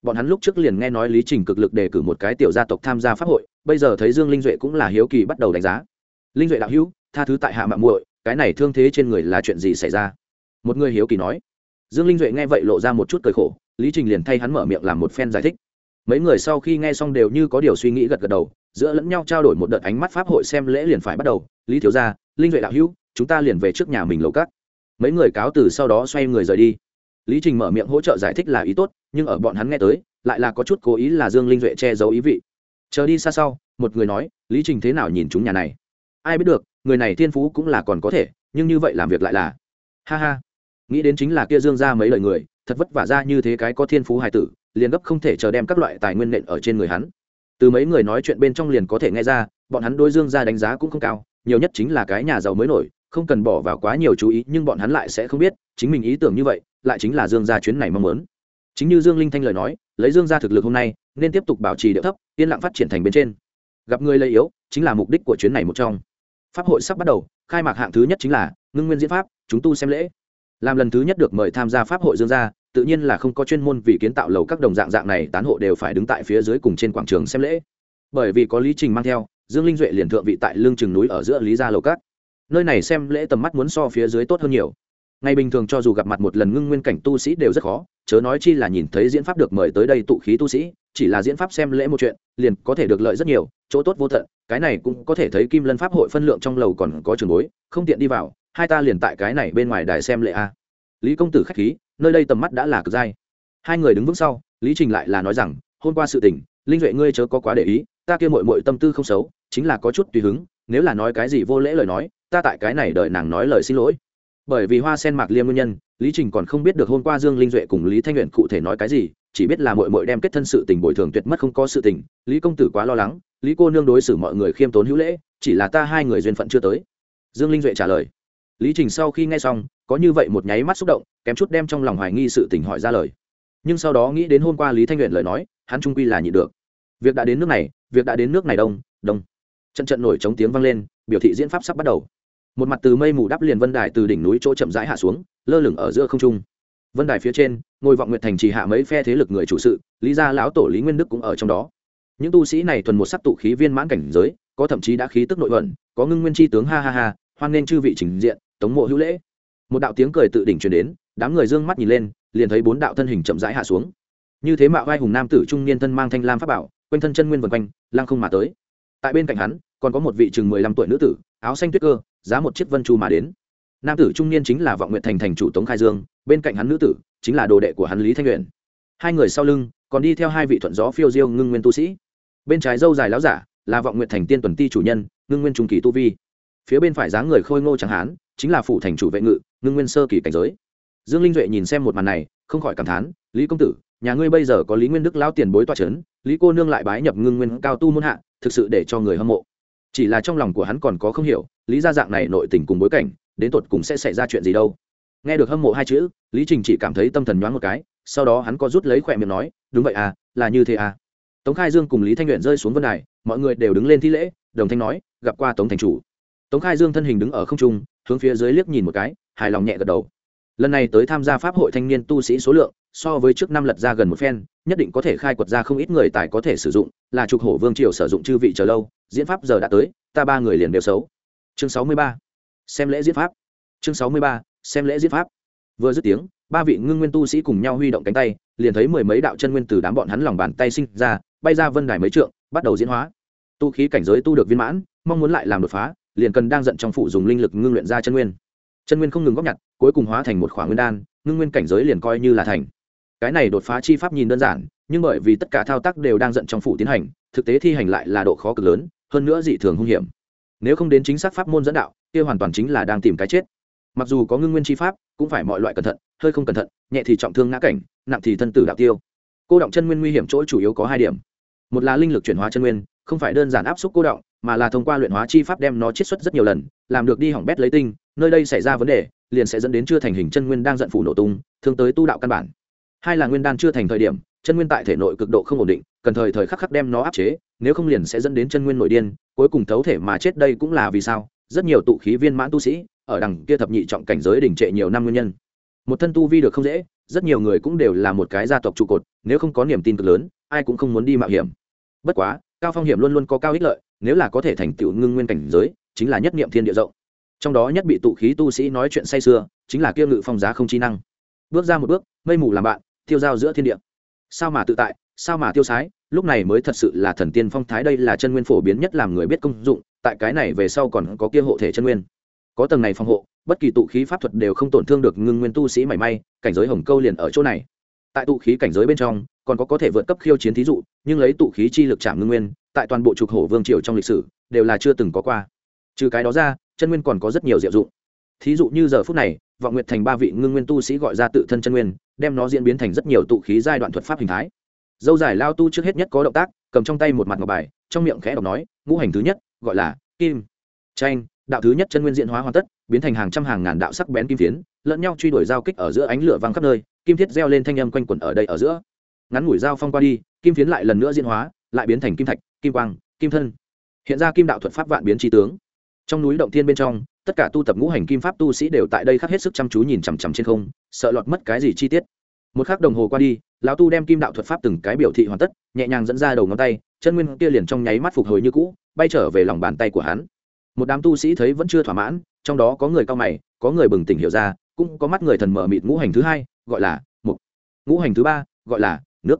Bọn hắn lúc trước liền nghe nói lý trình cực lực đề cử một cái tiểu gia tộc tham gia pháp hội, bây giờ thấy dương linh duệ cũng là hiếu kỳ bắt đầu đánh giá. Linh duệ đạo hữu, tha thứ tại hạ mạng muội, cái này thương thế trên người là chuyện gì xảy ra? Một người hiếu kỳ nói. Dương linh duệ nghe vậy lộ ra một chút cười khổ, lý trình liền thay hắn mở miệng làm một phen giải thích. Mấy người sau khi nghe xong đều như có điều suy nghĩ gật gật đầu giữa lẫn nhau trao đổi một đợt ánh mắt pháp hội xem lễ liền phải bắt đầu. Lý thiếu gia, linh duệ đạo hữu, chúng ta liền về trước nhà mình lầu cắt mấy người cáo từ sau đó xoay người rời đi. Lý trình mở miệng hỗ trợ giải thích là ý tốt, nhưng ở bọn hắn nghe tới, lại là có chút cố ý là dương linh duệ che giấu ý vị. Chờ đi xa sau, một người nói, lý trình thế nào nhìn chúng nhà này? Ai biết được, người này thiên phú cũng là còn có thể, nhưng như vậy làm việc lại là ha ha, nghĩ đến chính là kia dương ra mấy lời người, thật vất vả ra như thế cái có thiên phú hài tử, liền gấp không thể chờ đem các loại tài nguyên nện ở trên người hắn từ mấy người nói chuyện bên trong liền có thể nghe ra, bọn hắn đối dương ra đánh giá cũng không cao, nhiều nhất chính là cái nhà giàu mới nổi, không cần bỏ vào quá nhiều chú ý, nhưng bọn hắn lại sẽ không biết, chính mình ý tưởng như vậy, lại chính là dương gia chuyến này mong muốn. Chính như dương linh thanh lời nói, lấy dương gia thực lực hôm nay, nên tiếp tục bảo trì địa thấp, yên lặng phát triển thành bên trên. Gặp người lây yếu, chính là mục đích của chuyến này một trong. Pháp hội sắp bắt đầu, khai mạc hạng thứ nhất chính là ngưng nguyên diễn pháp, chúng tu xem lễ. Làm lần thứ nhất được mời tham gia pháp hội dương gia tự nhiên là không có chuyên môn vì kiến tạo lầu các đồng dạng dạng này, tán hộ đều phải đứng tại phía dưới cùng trên quảng trường xem lễ. Bởi vì có lý trình mang theo, dương linh duệ liền thượng vị tại lương trường núi ở giữa lý gia lầu các. Nơi này xem lễ tầm mắt muốn so phía dưới tốt hơn nhiều. Ngày bình thường cho dù gặp mặt một lần ngưng nguyên cảnh tu sĩ đều rất khó, chớ nói chi là nhìn thấy diễn pháp được mời tới đây tụ khí tu sĩ, chỉ là diễn pháp xem lễ một chuyện, liền có thể được lợi rất nhiều, chỗ tốt vô tận, cái này cũng có thể thấy kim lân pháp hội phân lượng trong lầu còn có trường bối, không tiện đi vào, hai ta liền tại cái này bên ngoài đài xem lễ a lý công tử khách khí, nơi đây tầm mắt đã là cực dai. Hai người đứng vững sau, lý trình lại là nói rằng, hôm qua sự tình, linh duệ ngươi chớ có quá để ý, ta kia mội mội tâm tư không xấu, chính là có chút tùy hứng, nếu là nói cái gì vô lễ lời nói, ta tại cái này đợi nàng nói lời xin lỗi. Bởi vì hoa sen mạc liêm nguyên nhân, lý trình còn không biết được hôm qua dương linh duệ cùng lý thanh nguyện cụ thể nói cái gì, chỉ biết là mội mội đem kết thân sự tình bồi thường tuyệt mất không có sự tình, lý công tử quá lo lắng, lý cô nương đối xử mọi người khiêm tốn hữu lễ, chỉ là ta hai người duyên phận chưa tới. Dương linh duệ trả lời lý trình sau khi nghe xong, có như vậy một nháy mắt xúc động, kém chút đem trong lòng hoài nghi sự tình hỏi ra lời. Nhưng sau đó nghĩ đến hôm qua lý thanh nguyện lời nói, hắn trung quy là nhịn được. Việc đã đến nước này, việc đã đến nước này đông đông. Trận trận nổi chống tiếng vang lên, biểu thị diễn pháp sắp bắt đầu. Một mặt từ mây mù đắp liền vân đài từ đỉnh núi chỗ chậm rãi hạ xuống, lơ lửng ở giữa không trung. Vân đài phía trên, ngôi vọng nguyện thành chỉ hạ mấy phe thế lực người chủ sự, lý gia lão tổ lý nguyên đức cũng ở trong đó. Những tu sĩ này thuần một sắc tụ khí viên mãn cảnh giới, có thậm chí đã khí tức nội vận, có ngưng nguyên chi tướng ha ha ha, hoan nên chư vị trình diện tống mộ hữu lễ. Một đạo tiếng cười tự đỉnh truyền đến, đám người d ư ơ n g mắt nhìn lên, liền thấy bốn đạo thân hình chậm rãi hạ xuống. Như thế mạo vai hùng nam tử trung niên thân mang thanh lam pháp bảo, quanh thân chân nguyên vân quanh, lăng không mà tới. Tại bên cạnh hắn, còn có một vị chừng mười lăm tuổi nữ tử, áo xanh tuyết cơ, giá một chiếc vân chu mà đến. Nam tử trung niên chính là vọng nguyện thành thành chủ tống khai dương, bên cạnh hắn nữ tử chính là đồ đệ của hắn lý thanh luyện hai người sau lưng còn đi theo hai vị thuận gió phiêu diêu ngưng nguyên tu sĩ. Bên trái dâu dài láo giả là vọng nguyện thành tiên tuần ti chủ nhân, ngưng nguyên trung kỳ tu vi. Phía bên phải dáng người khôi ngô chẳng hán chính là phủ thành chủ vệ ngự, ngưng nguyên sơ kỳ cảnh giới. Dương linh duệ nhìn xem một màn này, không khỏi cảm thán, lý công tử, nhà ngươi bây giờ có lý nguyên đức lao tiền bối toa c h ấ n lý cô nương lại bái nhập ngưng nguyên cao tu muôn hạ, thực sự để cho người hâm mộ. Chỉ là trong lòng của hắn còn có không hiểu, lý gia dạng này nội tình cùng bối cảnh, đến tột cùng sẽ xảy ra chuyện gì đâu. Nghe được hâm mộ hai chữ, lý trình chỉ cảm thấy tâm thần nhoáng một cái, sau đó hắn có rút lấy khỏe miệng nói, đúng vậy à là như thế à. Tống khai dương cùng lý thanh nguyện rơi xuống vân đài, mọi người đều đứng lên thi lễ, đồng thanh nói, gặp qua tống thành chủ. Tống khai dương thân hình đứng ở không trung hướng phía dưới liếc nhìn một cái, hài lòng nhẹ gật đầu. Lần này tới tham gia pháp hội thanh niên tu sĩ số lượng, so với trước năm lật ra gần một phen, nhất định có thể khai quật ra không ít người tài có thể sử dụng, là trục hổ vương triều sử dụng chư vị chờ lâu, diễn pháp giờ đã tới, ta ba người liền đều xấu. Chương sáu mươi ba, xem lễ diễn pháp. Chương sáu mươi ba, xem lễ diễn pháp. Vừa dứt tiếng, ba vị ngưng nguyên tu sĩ cùng nhau huy động cánh tay, liền thấy mười mấy đạo chân nguyên từ đám bọn hắn lòng bàn tay sinh ra, bay ra vân đài mấy trượng, bắt đầu diễn hóa. Tu khí cảnh giới tu được viên mãn, mong muốn lại làm đột phá liền cần đang giận trong phụ dùng linh lực ngưng luyện ra chân nguyên. Chân nguyên không ngừng góp nhặt, cuối cùng hóa thành một khoảng nguyên đan, ngưng nguyên cảnh giới liền coi như là thành. Cái này đột phá chi pháp nhìn đơn giản, nhưng bởi vì tất cả thao tác đều đang giận trong phụ tiến hành, thực tế thi hành lại là độ khó cực lớn, hơn nữa dị thường hung hiểm. Nếu không đến chính xác pháp môn dẫn đạo, kia hoàn toàn chính là đang tìm cái chết. Mặc dù có ngưng nguyên chi pháp, cũng phải mọi loại cẩn thận, hơi không cẩn thận, nhẹ thì trọng thương ngã cảnh, nặng thì thân tử đạo tiêu. Cô động chân nguyên nguy hiểm chỗ chủ yếu có hai điểm. Một là linh lực chuyển hóa chân nguyên, không phải đơn giản áp suất cô động mà là thông qua luyện hóa chi pháp đem nó chiết xuất rất nhiều lần, làm được đi hỏng bét lấy tinh, nơi đây xảy ra vấn đề, liền sẽ dẫn đến chưa thành hình chân nguyên đang giận phủ nổ tung, thương tới tu đạo căn bản. Hai là nguyên đan chưa thành thời điểm, chân nguyên tại thể nội cực độ không ổn định, cần thời thời khắc khắc đem nó áp chế, nếu không liền sẽ dẫn đến chân nguyên nội điên, cuối cùng thấu thể mà chết đây cũng là vì sao, rất nhiều tụ khí viên mãn tu sĩ, ở đằng kia thập nhị trọng cảnh giới đỉnh trệ nhiều năm nguyên nhân. Một thân tu vi được không dễ, rất nhiều người cũng đều là một cái gia tộc trụ cột, nếu không có niềm tin cực lớn, ai cũng không muốn đi mạo hiểm. Bất quá, cao phong hiểm luôn luôn có cao ích lợi nếu là có thể thành tựu ngưng nguyên cảnh giới, chính là nhất niệm thiên địa rộng. Trong đó nhất bị tụ khí tu sĩ nói chuyện say sưa, chính là kia ngự phong giá không chi năng. Bước ra một bước, mây mù làm bạn, tiêu giao giữa thiên địa. Sao mà tự tại, sao mà tiêu sái, lúc này mới thật sự là thần tiên phong thái đây là chân nguyên phổ biến nhất làm người biết công dụng, tại cái này về sau còn có kia hộ thể chân nguyên. Có tầng này phòng hộ, bất kỳ tụ khí pháp thuật đều không tổn thương được ngưng nguyên tu sĩ mảy may, cảnh giới hồng câu liền ở chỗ này. Tại tụ khí cảnh giới bên trong, còn có có thể vượt cấp khiêu chiến thí dụ, nhưng lấy tụ khí chi lực chạm ngưng nguyên tại toàn bộ trục hổ vương triều trong lịch sử, đều là chưa từng có qua. Trừ cái đó ra, chân nguyên còn có rất nhiều diệu dụng. Thí dụ như giờ phút này, vọng nguyệt thành ba vị ngưng nguyên tu sĩ gọi ra tự thân chân nguyên, đem nó diễn biến thành rất nhiều tụ khí giai đoạn thuật pháp hình thái. Dâu dài lao tu trước hết nhất có động tác, cầm trong tay một mặt ngọc bài, trong miệng khẽ đọc nói, ngũ hành thứ nhất, gọi là kim tranh đạo thứ nhất chân nguyên diễn hóa hoàn tất, biến thành hàng trăm hàng ngàn đạo sắc bén kim phiến, lẫn nhau truy đuổi giao kích ở giữa ánh lửa văng khắp nơi, kim thiết reo lên thanh âm quanh quẩn ở đây ở giữa. Ngắn ngủi dao phong qua đi, kim phiến lại lần nữa diễn hóa lại biến thành kim thạch, kim quang, kim thân. Hiện ra kim đạo thuật pháp vạn biến tri tướng. Trong núi động thiên bên trong, tất cả tu tập ngũ hành kim pháp tu sĩ đều tại đây khắc hết sức chăm chú nhìn chằm chằm trên không, sợ lọt mất cái gì chi tiết. Một khắc đồng hồ qua đi, lão tu đem kim đạo thuật pháp từng cái biểu thị hoàn tất, nhẹ nhàng dẫn ra đầu ngón tay, chân nguyên kia liền trong nháy mắt phục hồi như cũ, bay trở về lòng bàn tay của hắn. Một đám tu sĩ thấy vẫn chưa thỏa mãn, trong đó có người cao mày, có người bừng tỉnh hiểu ra, cũng có mắt người thần mở mịt ngũ hành thứ hai, gọi là mục. Ngũ hành thứ ba, gọi là nước.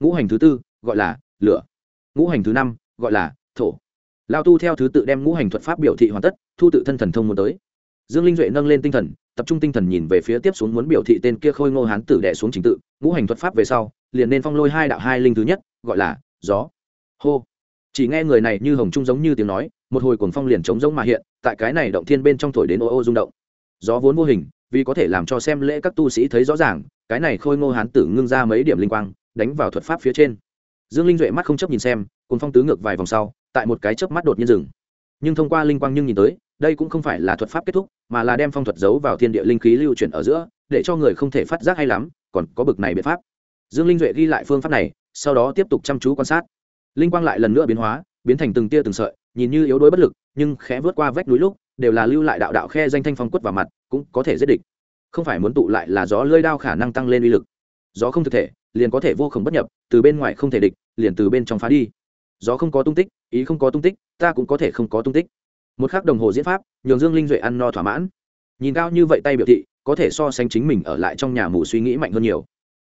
Ngũ hành thứ tư, gọi là lửa ngũ hành thứ năm, gọi là thổ. Lao tu theo thứ tự đem ngũ hành thuật pháp biểu thị hoàn tất, thu tự thân thần thông muốn tới. Dương linh duệ nâng lên tinh thần, tập trung tinh thần nhìn về phía tiếp xuống muốn biểu thị tên kia khôi ngô hán tử đẻ xuống trình tự, ngũ hành thuật pháp về sau, liền nên phong lôi hai đạo hai linh thứ nhất, gọi là gió. Hô. Chỉ nghe người này như hồng trung giống như tiếng nói, một hồi cuồng phong liền trống giống mà hiện, tại cái này động thiên bên trong thổi đến ô ô rung động. Gió vốn vô hình, vì có thể làm cho xem lễ các tu sĩ thấy rõ ràng, cái này khôi ngô hán tử ngưng ra mấy điểm linh quang, đánh vào thuật pháp phía trên dương linh duệ mắt không chấp nhìn xem cùng phong tứ ngược vài vòng sau, tại một cái chớp mắt đột nhiên dừng. Nhưng thông qua linh quang nhưng nhìn tới, đây cũng không phải là thuật pháp kết thúc, mà là đem phong thuật giấu vào thiên địa linh khí lưu chuyển ở giữa, để cho người không thể phát giác hay lắm, còn có bực này biện pháp. Dương linh duệ ghi lại phương pháp này, sau đó tiếp tục chăm chú quan sát. Linh quang lại lần nữa biến hóa, biến thành từng tia từng sợi, nhìn như yếu đuối bất lực, nhưng khẽ vượt qua vách núi lúc, đều là lưu lại đạo đạo khe danh thanh phong quất vào mặt, cũng có thể giết địch. Không phải muốn tụ lại là gió lơi đao khả năng tăng lên uy lực. Gió không thực thể liền có thể vô khổng bất nhập, từ bên ngoài không thể địch, liền từ bên trong phá đi. Gió không có tung tích, ý không có tung tích, ta cũng có thể không có tung tích. Một k h ắ c đồng hồ diễn pháp, nhường dương linh duệ ăn no thỏa mãn. Nhìn cao như vậy tay biểu thị, có thể so sánh chính mình ở lại trong nhà mù suy nghĩ mạnh hơn nhiều.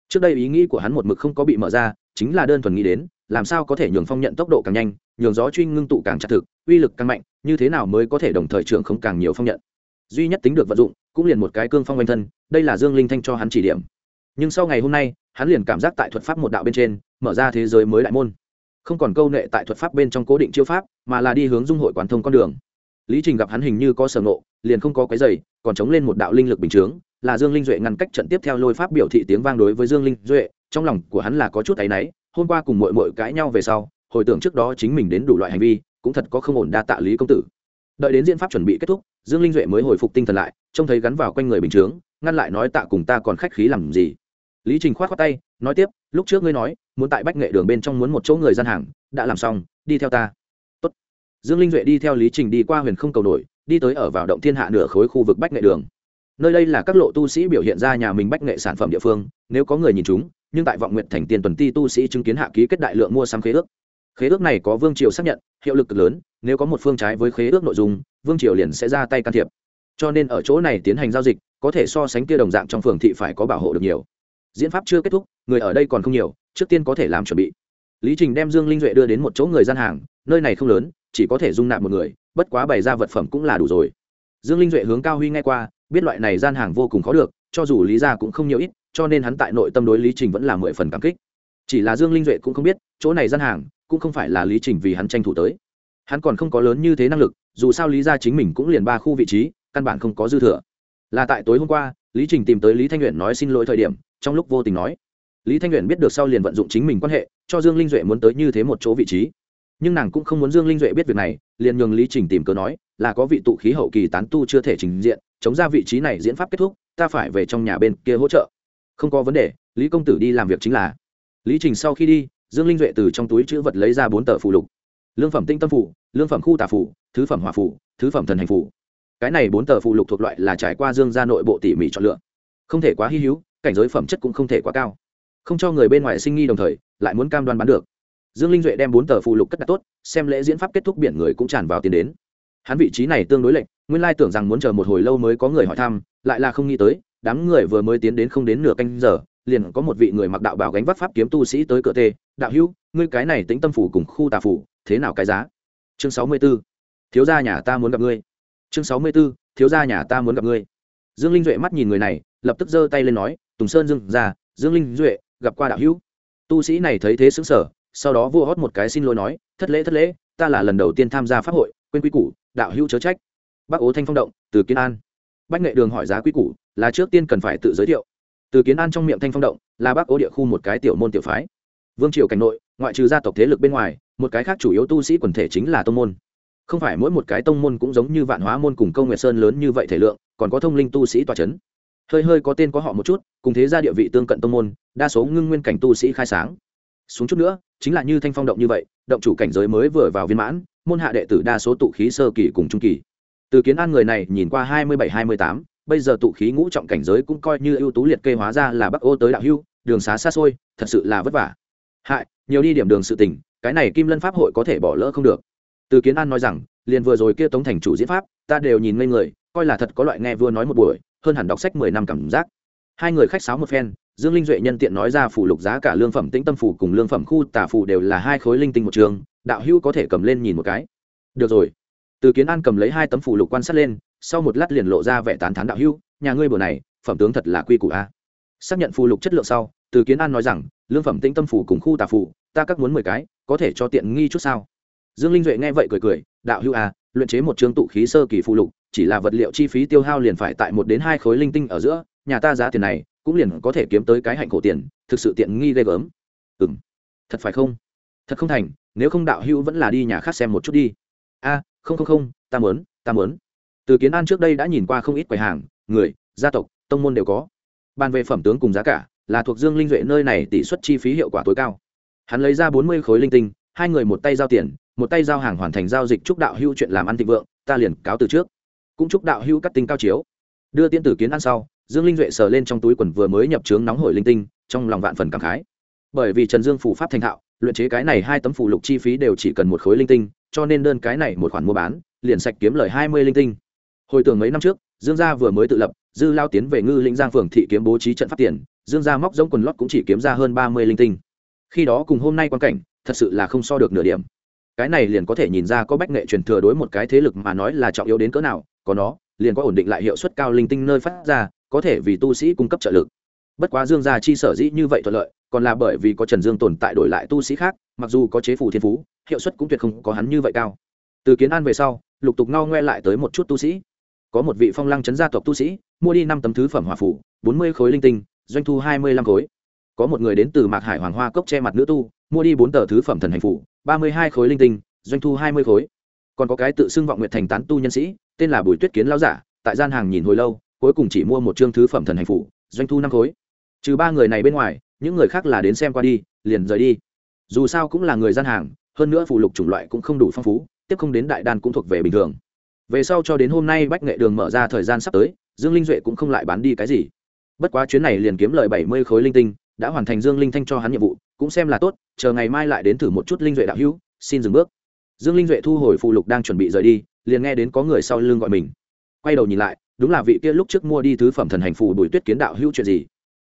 Trước đây ý nghĩ của hắn một mực không có bị mở ra, chính là đơn thuần nghĩ đến, làm sao có thể nhường phong nhận tốc độ càng nhanh, nhường gió truy ngưng tụ càng chặt thực, uy lực càng mạnh, như thế nào mới có thể đồng thời trưởng không càng nhiều phong nhận. Duy nhất tính được vận dụng, cũng liền một cái cương phong quanh thân, đây là dương linh thanh cho hắn chỉ điểm. Nhưng sau ngày hôm nay hắn liền cảm giác tại thuật pháp một đạo bên trên, mở ra thế giới mới đại môn. Không còn câu nệ tại thuật pháp bên trong cố định chiêu pháp, mà là đi hướng dung hội quán thông con đường. Lý trình gặp hắn hình như có sở nộ liền không có cái giày còn chống lên một đạo linh lực bình chướng, là dương linh duệ ngăn cách trận tiếp theo lôi pháp biểu thị tiếng vang đối với dương linh duệ, trong lòng của hắn là có chút áy náy, hôm qua cùng mội mội cãi nhau về sau, hồi tưởng trước đó chính mình đến đủ loại hành vi, cũng thật có không ổn đa tạ lý công tử. Đợi đến diễn pháp chuẩn bị kết thúc, dương linh duệ mới hồi phục tinh thần lại, trông thấy gắn vào quanh người bình chướng, ngăn lại nói tạ cùng ta còn khách khí làm gì lý trình k h o á t khoác tay, nói tiếp, lúc trước ngươi nói, muốn tại bách nghệ đường bên trong muốn một chỗ người gian hàng, đã làm xong, đi theo ta. Tốt. dương linh duệ đi theo lý trình đi qua huyền không cầu nổi, đi tới ở vào động thiên hạ nửa khối khu vực bách nghệ đường. Nơi đây là các lộ tu sĩ biểu hiện ra nhà mình bách nghệ sản phẩm địa phương, nếu có người nhìn chúng, nhưng tại vọng nguyện thành tiền tuần ti tu sĩ chứng kiến hạ ký kết đại lượng mua sắm khế ước. Khế ước này có vương triều xác nhận, hiệu lực cực lớn, nếu có một phương trái với khế ước nội dung, vương triều liền sẽ ra tay can thiệp. Cho nên ở chỗ này tiến hành giao dịch, có thể so sánh kia đồng dạng trong phường thị phải có bảo hộ được nhiều diễn pháp chưa kết thúc, người ở đây còn không nhiều, trước tiên có thể làm chuẩn bị. Lý trình đem dương linh duệ đưa đến một chỗ người gian hàng, nơi này không lớn, chỉ có thể dung nạp một người, bất quá bày ra vật phẩm cũng là đủ rồi. Dương linh duệ hướng cao huy nghe qua, biết loại này gian hàng vô cùng khó được, cho dù lý ra cũng không nhiều ít, cho nên hắn tại nội tâm đối lý trình vẫn là mười phần cảm kích. Chỉ là dương linh duệ cũng không biết, chỗ này gian hàng, cũng không phải là lý trình vì hắn tranh thủ tới. Hắn còn không có lớn như thế năng lực, dù sao lý ra chính mình cũng liền ba khu vị trí, căn bản không có dư thừa. Là tại tối hôm qua, lý trình tìm tới lý thanh nguyện nói xin lỗi thời điểm trong lúc vô tình nói, lý thanh nguyện biết được sau liền vận dụng chính mình quan hệ, cho dương linh duệ muốn tới như thế một chỗ vị trí. Nhưng nàng cũng không muốn dương linh duệ biết việc này, liền nhường lý trình tìm cớ nói, là có vị tụ khí hậu kỳ tán tu chưa thể trình diện, chống ra vị trí này diễn pháp kết thúc, ta phải về trong nhà bên kia hỗ trợ. Không có vấn đề, lý công tử đi làm việc chính là. Lý trình sau khi đi, dương linh duệ từ trong túi chữ vật lấy ra bốn tờ phụ lục. Lương phẩm tinh tâm phủ lương phẩm khu tà phủ thứ phẩm hòa phủ thứ phẩm thần hành phủ cái này bốn tờ phụ lục thuộc loại là trải qua dương gia nội bộ tỉ mỉ chọn lựa. Không thể quá hy hữu cảnh giới phẩm chất cũng không thể quá cao không cho người bên ngoài sinh nghi đồng thời, lại muốn cam đoan bán được dương linh duệ đem bốn tờ phụ lục cất đặt tốt, xem lễ diễn pháp kết thúc biển người cũng tràn vào tiền đến hắn vị trí này tương đối lệnh nguyên lai tưởng rằng muốn chờ một hồi lâu mới có người hỏi thăm, lại là không nghĩ tới, đám người vừa mới tiến đến không đến nửa canh giờ, liền có một vị người mặc đạo bảo gánh vác pháp kiếm tu sĩ tới cửa tê, đạo hữu, ngươi cái này tính tâm phủ cùng khu tà phủ, thế nào cái giá chương sáu mươi 64. thiếu gia nhà ta muốn gặp ngươi chương sáu mươi 64. thiếu gia nhà ta muốn gặp ngươi dương linh duệ mắt nhìn người này, lập tức giơ tay lên nói tùng sơn dương ra, dương linh duệ, gặp qua đạo hữu. Tu sĩ này thấy thế xứng sở sau đó vua hót một cái xin lỗi nói, thất lễ thất lễ, ta là lần đầu tiên tham gia pháp hội, quên quy củ, đạo hữu chớ trách. Bác ố thanh phong động, từ kiến an. Bách nghệ đường hỏi giá quy củ, là trước tiên cần phải tự giới thiệu. Từ kiến an trong miệng thanh phong động, là bác ố địa khu một cái tiểu môn tiểu phái. Vương triều cảnh nội, ngoại trừ gia tộc thế lực bên ngoài, một cái khác chủ yếu tu sĩ quần thể chính là tông môn. Không phải mỗi một cái tông môn cũng giống như vạn hóa môn cùng công nguyệt sơn lớn như vậy thể lượng, còn có thông linh tu sĩ tòa c h ấ n hơi hơi có tên có họ một chút, cùng thế ra địa vị tương cận tông môn, đa số ngưng nguyên cảnh tu sĩ khai sáng. Xuống chút nữa, chính là như thanh phong động như vậy, động chủ cảnh giới mới vừa vào viên mãn, môn hạ đệ tử đa số tụ khí sơ kỳ cùng trung kỳ. Từ kiến an người này nhìn qua hai mươi bảy, hai mươi tám, bây giờ tụ khí ngũ trọng cảnh giới cũng coi như ưu tú liệt kê hóa ra là bắc ô tới đạo hưu, đường xá xa xôi, thật sự là vất vả. Hại, nhiều đi điểm đường sự tình, cái này kim lân pháp hội có thể bỏ lỡ không được. Từ kiến an nói rằng, liền vừa rồi kia tống thành chủ diễn pháp, ta đều nhìn ngây người coi là thật có loại nghe vừa nói một buổi, hơn hẳn đọc sách mười năm cảm giác. Hai người khách sáo một phen, dương linh duệ nhân tiện nói ra phủ lục giá cả lương phẩm tĩnh tâm phủ cùng lương phẩm khu tả phủ đều là hai khối linh tinh một trường, đạo hữu có thể cầm lên nhìn một cái. Được rồi. Từ kiến an cầm lấy hai tấm phủ lục quan sát lên, sau một lát liền lộ ra vẻ tán thán đạo hữu, nhà ngươi bữa này, phẩm tướng thật là quy củ a. Xác nhận phù lục chất lượng sau, từ kiến an nói rằng, lương phẩm tĩnh tâm phủ cùng khu tà phủ, ta các muốn mười cái, có thể cho tiện nghi chút sao? Dương linh duệ nghe vậy cười cười, đạo hữu a, luyện chế một chương tụ khí sơ kỳ phù lục chỉ là vật liệu chi phí tiêu hao liền phải tại một đến hai khối linh tinh ở giữa, nhà ta giá tiền này cũng liền có thể kiếm tới cái hạnh khổ tiền, thực sự tiện nghi ghê gớm. Ừ m thật phải không? Thật không thành, nếu không đạo hữu vẫn là đi nhà khác xem một chút đi. A, không không không, ta mớn ta mớn từ kiến an trước đây đã nhìn qua không ít quầy hàng, người, gia tộc, tông môn đều có. Bàn về phẩm tướng cùng giá cả, là thuộc dương linh duệ nơi này tỷ suất chi phí hiệu quả tối cao. Hắn lấy ra bốn mươi khối linh tinh, hai người một tay giao tiền, một tay giao hàng hoàn thành giao dịch chúc đạo hữu chuyện làm ăn thịnh vượng, ta liền cáo từ trước cũng chúc đạo hữu cắt tinh cao chiếu. Đưa tiên tử kiến ăn sau, dương linh duệ sờ lên trong túi quần vừa mới nhập trướng nóng hổi linh tinh, trong lòng vạn phần cảm khái. Bởi vì trần dương phủ pháp thành thạo, luyện chế cái này hai tấm phủ lục chi phí đều chỉ cần một khối linh tinh, cho nên đơn cái này một khoản mua bán, liền sạch kiếm lời hai mươi linh tinh. Hồi tưởng mấy năm trước, dương gia vừa mới tự lập, dư lao tiến về ngư lĩnh giang phường thị kiếm bố trí trận phát tiền, dương gia móc giống quần lót cũng chỉ kiếm ra hơn ba mươi linh tinh. Khi đó cùng hôm nay quan cảnh, thật sự là không so được nửa điểm. Cái này liền có thể nhìn ra có bách nghệ truyền thừa đối một cái thế lực mà nói là trọng yếu đến cỡ nào có nó, liền có ổn định lại hiệu suất cao linh tinh nơi phát ra, có thể vì tu sĩ cung cấp trợ lực. Bất quá dương gia chi sở dĩ như vậy thuận lợi, còn là bởi vì có trần dương tồn tại đổi lại tu sĩ khác, mặc dù có chế phủ thiên phú, hiệu suất cũng tuyệt không có hắn như vậy cao. Từ kiến an về sau, lục tục ngao ngoe lại tới một chút tu sĩ. Có một vị phong lăng chấn gia tộc tu sĩ, mua đi năm tấm thứ phẩm hòa phủ, bốn mươi khối linh tinh, doanh thu hai mươi lăm khối. Có một người đến từ mạc hải hoàng hoa cốc che mặt nữ tu, mua đi bốn tờ thứ phẩm thần hành phủ, ba mươi hai khối linh tinh, doanh thu hai mươi khối. Còn có cái tự xưng vọng nguyện thành tán tu nhân sĩ tên là bùi tuyết kiến lao giả, tại gian hàng nhìn hồi lâu, cuối cùng chỉ mua một chương thứ phẩm thần hành phủ, doanh thu năm khối. Trừ ba người này bên ngoài, những người khác là đến xem qua đi, liền rời đi. Dù sao cũng là người gian hàng, hơn nữa phụ lục chủng loại cũng không đủ phong phú, tiếp không đến đại đan cũng thuộc về bình thường. Về sau cho đến hôm nay bách nghệ đường mở ra thời gian sắp tới, dương linh duệ cũng không lại bán đi cái gì. Bất quá chuyến này liền kiếm lời bảy mươi khối linh tinh, đã hoàn thành dương linh thanh cho hắn nhiệm vụ, cũng xem là tốt, chờ ngày mai lại đến thử một chút linh duệ đạo hữu, xin dừng bước. Dương linh duệ thu hồi phụ lục đang chuẩn bị rời đi liền nghe đến có người sau lưng gọi mình. Quay đầu nhìn lại, đúng là vị kia lúc trước mua đi thứ phẩm thần hành phù bùi tuyết kiến đạo hữu chuyện gì?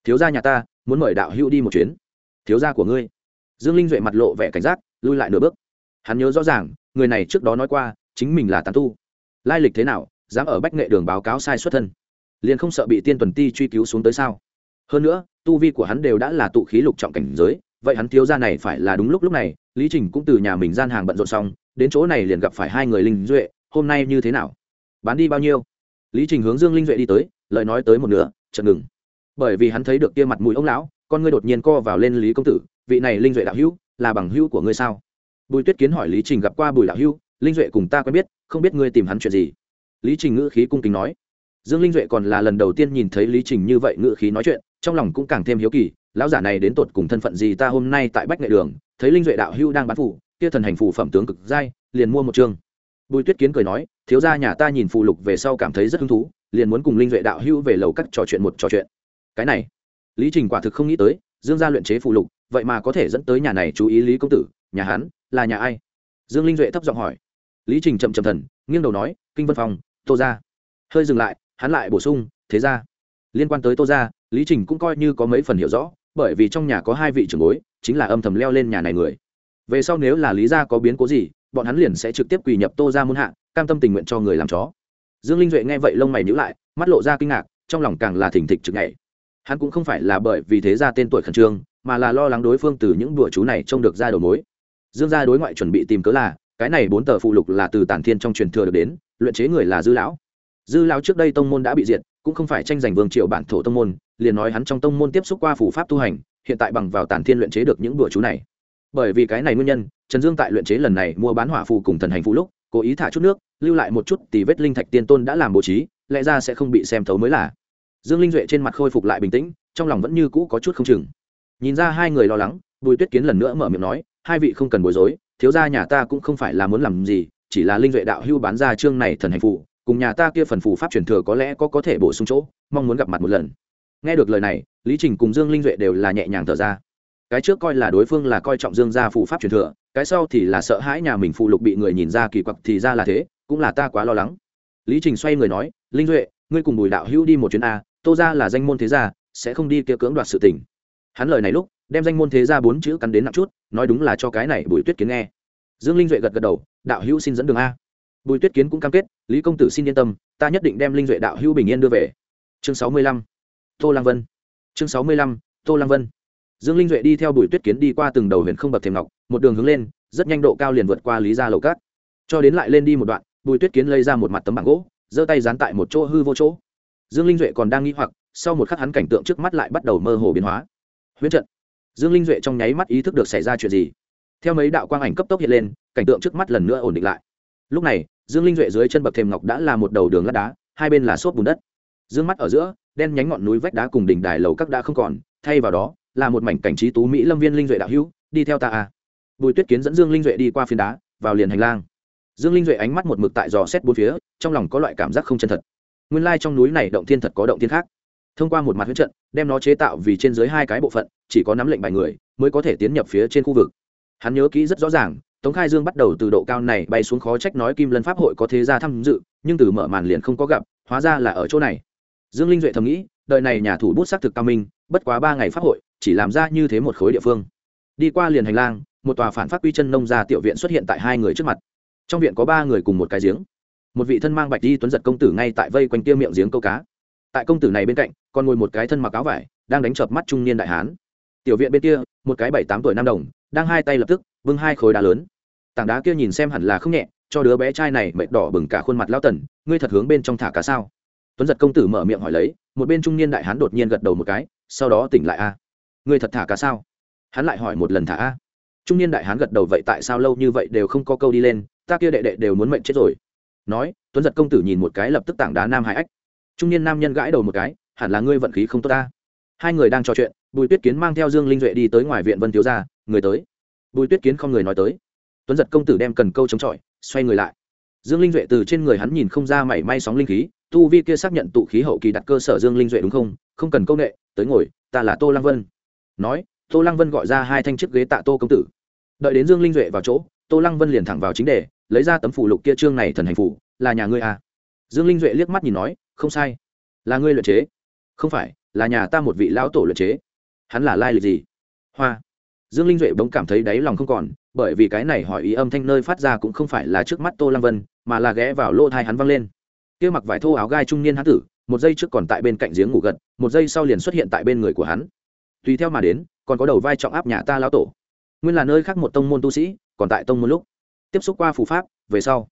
Thiếu gia nhà ta, muốn mời đạo hữu đi một chuyến. Thiếu gia của ngươi. Dương linh duệ mặt lộ vẻ cảnh giác, lui lại nửa bước. Hắn nhớ rõ ràng, người này trước đó nói qua, chính mình là tàn tu. Lai lịch thế nào, dám ở bách nghệ đường báo cáo sai xuất thân. Liền không sợ bị tiên tuần ti truy cứu xuống tới sao? Hơn nữa, tu vi của hắn đều đã là tụ khí lục trọng cảnh giới, vậy hắn thiếu gia này phải là đúng lúc lúc này, lý trình cũng từ nhà mình gian hàng bận rộn xong, đến chỗ này liền gặp phải hai người linh duệ hôm nay như thế nào? Bán đi bao nhiêu? Lý trình hướng dương linh duệ đi tới, lời nói tới một nửa, chợt ngừng. Bởi vì hắn thấy được kia mặt mũi ông lão, con ngươi đột nhiên co vào lên lý công tử, vị này linh duệ đạo hữu, là bằng hữu của ngươi sao? Bùi tuyết kiến hỏi lý trình gặp qua bùi đạo hữu, linh duệ cùng ta quen biết, không biết ngươi tìm hắn chuyện gì? Lý trình ngữ khí cung kính nói. Dương linh duệ còn là lần đầu tiên nhìn thấy lý trình như vậy ngữ khí nói chuyện, trong lòng cũng càng thêm hiếu kỳ, lão giả này đến tột cùng thân phận gì ta hôm nay tại bách nghệ đường, thấy linh duệ đạo hữu đang bán phủ, kia thần hành phủ phẩm tướng cực giai, liền mua một chương bùi tuyết kiến cười nói, thiếu gia nhà ta nhìn phù lục về sau cảm thấy rất hứng thú, liền muốn cùng linh duệ đạo hữu về lầu cắt trò chuyện một trò chuyện. Cái này, lý trình quả thực không nghĩ tới, dương gia luyện chế phù lục, vậy mà có thể dẫn tới nhà này chú ý lý công tử, nhà hắn là nhà ai? Dương linh duệ thấp giọng hỏi. Lý trình chậm chậm thần, nghiêng đầu nói, kinh vân phòng tô ra hơi dừng lại, hắn lại bổ sung, thế ra liên quan tới tô ra lý trình cũng coi như có mấy phần hiểu rõ, bởi vì trong nhà có hai vị trưởng bối, chính là âm thầm leo lên nhà này người. Về sau nếu là lý gia có biến cố gì bọn hắn liền sẽ trực tiếp quỳ nhập tô ra muôn hạ, cam tâm tình nguyện cho người làm chó. Dương linh duệ nghe vậy lông mày nhữ lại, mắt lộ ra kinh ngạc, trong lòng càng là thỉnh thịch trực nhảy. Hắn cũng không phải là bởi vì thế ra tên tuổi khẩn trương, mà là lo lắng đối phương từ những đùa chú này trông được ra đầu mối. Dương gia đối ngoại chuẩn bị tìm cớ là, cái này bốn tờ phụ lục là từ tản thiên trong truyền thừa được đến, luyện chế người là dư lão. Dư lão trước đây tông môn đã bị diệt, cũng không phải tranh giành vương triều bản thổ tông môn, liền nói hắn trong tông môn tiếp xúc qua phủ pháp tu hành, hiện tại bằng vào tản thiên luyện chế được những đùa chú này bởi vì cái này nguyên nhân, trần dương tại luyện chế lần này mua bán hỏa phù cùng thần hành phù lúc, cố ý thả chút nước, lưu lại một chút thì vết linh thạch tiên tôn đã làm bố trí, lẽ ra sẽ không bị xem thấu mới là. Dương linh duệ trên mặt khôi phục lại bình tĩnh, trong lòng vẫn như cũ có chút không chừng. Nhìn ra hai người lo lắng, bùi tuyết kiến lần nữa mở miệng nói, hai vị không cần bối rối, thiếu gia nhà ta cũng không phải là muốn làm gì, chỉ là linh duệ đạo hưu bán ra chương này thần hành phù, cùng nhà ta kia phần phù pháp truyền thừa có lẽ có có thể bổ sung chỗ, mong muốn gặp mặt một lần. Nghe được lời này, lý trình cùng dương linh duệ đều là nhẹ nhàng thở ra cái trước coi là đối phương là coi trọng dương gia phù pháp truyền thừa, cái sau thì là sợ hãi nhà mình phụ lục bị người nhìn ra kỳ quặc thì ra là thế, cũng là ta quá lo lắng. Lý trình xoay người nói, linh duệ, ngươi cùng bùi đạo hữu đi một chuyến a, tô ra là danh môn thế gia, sẽ không đi kia cưỡng đoạt sự tình. Hắn lời này lúc, đem danh môn thế gia bốn chữ cắn đến nặng chút, nói đúng là cho cái này bùi tuyết kiến nghe. Dương linh duệ gật gật đầu, đạo hữu xin dẫn đường a. Bùi tuyết kiến cũng cam kết, lý công tử xin yên tâm, ta nhất định đem linh duệ đạo hữu bình yên đưa về. Chương sáu mươi lăm, tô lang vân. Chương sáu mươi lăm, tô lang vân dương linh duệ đi theo bùi tuyết kiến đi qua từng đầu huyện không bậc thềm ngọc, một đường hướng lên, rất nhanh độ cao liền vượt qua lý gia lầu cát cho đến lại lên đi một đoạn, bùi tuyết kiến lấy ra một mặt tấm bảng gỗ, giơ tay dán tại một chỗ hư vô chỗ. Dương linh duệ còn đang nghĩ hoặc, sau một khắc hắn cảnh tượng trước mắt lại bắt đầu mơ hồ biến hóa. Huyễn trận. Dương linh duệ trong nháy mắt ý thức được xảy ra chuyện gì. Theo mấy đạo quang ảnh cấp tốc hiện lên, cảnh tượng trước mắt lần nữa ổn định lại. Lúc này, dương linh duệ dưới chân bậc thềm ngọc đã là một đầu đường lát đá, hai bên là xốp bùn đất. Dương mắt ở giữa, đen nhánh ngọn núi vách đá cùng đỉnh đài lầu các đã không còn, thay vào đó là một mảnh cảnh trí tú mỹ lâm viên linh duệ đạo hữu, đi theo ta à. bùi tuyết kiến dẫn dương linh duệ đi qua phiến đá, vào liền hành lang. Dương linh duệ ánh mắt một mực tại dò xét bốn phía, trong lòng có loại cảm giác không chân thật. Nguyên lai trong núi này động thiên thật có động thiên khác. Thông qua một mặt huyết trận, đem nó chế tạo vì trên dưới hai cái bộ phận, chỉ có nắm lệnh bài người mới có thể tiến nhập phía trên khu vực. Hắn nhớ kỹ rất rõ ràng, tống khai dương bắt đầu từ độ cao này bay xuống khó trách nói kim lân pháp hội có thế gia tham dự, nhưng từ mở màn liền không có gặp, hóa ra là ở chỗ này. Dương linh duệ thầm nghĩ đời này nhà thủ bút xác thực cao minh, bất quá ba ngày pháp hội, chỉ làm ra như thế một khối địa phương. Đi qua liền hành lang, một tòa phản phát quy chân nông gia tiểu viện xuất hiện tại hai người trước mặt. Trong viện có ba người cùng một cái giếng. Một vị thân mang bạch đi tuấn giật công tử ngay tại vây quanh kia miệng giếng câu cá. Tại công tử này bên cạnh, còn ngồi một cái thân mặc áo vải, đang đánh chợp mắt trung niên đại hán. Tiểu viện bên kia, một cái bảy tám tuổi nam đồng, đang hai tay lập tức vưng hai khối đá lớn. Tảng đá kia nhìn xem hẳn là không nhẹ, cho đứa bé trai này mệt đỏ bừng cả khuôn mặt lao tần, ngươi thật hướng bên trong thả cá sao? Tuấn giật công tử mở miệng hỏi lấy, một bên trung niên đại hán đột nhiên gật đầu một cái, sau đó tỉnh lại a. Ngươi thật thả cá sao? Hắn lại hỏi một lần thả a. Trung niên đại hán gật đầu vậy tại sao lâu như vậy đều không có câu đi lên, ta kia đệ đệ đều muốn mệnh chết rồi. Nói, tuấn giật công tử nhìn một cái lập tức tảng đá nam hải ách. Trung niên nam nhân gãi đầu một cái, hẳn là ngươi vận khí không tốt ta. Hai người đang trò chuyện, bùi tuyết kiến mang theo dương linh duệ đi tới ngoài viện vân thiếu gia, người tới. Bùi tuyết kiến không người nói tới. Tuấn giật công tử đem cần câu chống chọi, xoay người lại. Dương linh duệ từ trên người hắn nhìn không ra mảy may sóng linh khí tu vi kia xác nhận tụ khí hậu kỳ đặt cơ sở dương linh duệ đúng không? Không cần công nghệ tới ngồi, ta là tô lăng vân. Nói, tô lăng vân gọi ra hai thanh chiếc ghế tạ tô công tử. Đợi đến dương linh duệ vào chỗ, tô lăng vân liền thẳng vào chính đề, lấy ra tấm phủ lục kia trương này thần hành phủ, là nhà ngươi à? Dương linh duệ liếc mắt nhìn nói, không sai. Là ngươi luyện chế. Không phải, là nhà ta một vị lão tổ luyện chế. Hắn là lai lịch gì? Hoa. Dương linh duệ bỗng cảm thấy đáy lòng không còn, bởi vì cái này hỏi ý âm thanh nơi phát ra cũng không phải là trước mắt tô lăng vân, mà là ghé vào lỗ thai hắn văng lên kia mặc vải thô áo gai trung niên hán tử, một giây trước còn tại bên cạnh giếng ngủ gật, một giây sau liền xuất hiện tại bên người của hắn. Tùy theo mà đến, còn có đầu vai trọng áp nhà ta lão tổ. Nguyên là nơi khác một tông môn tu sĩ, còn tại tông môn lúc. Tiếp xúc qua phù pháp, về sau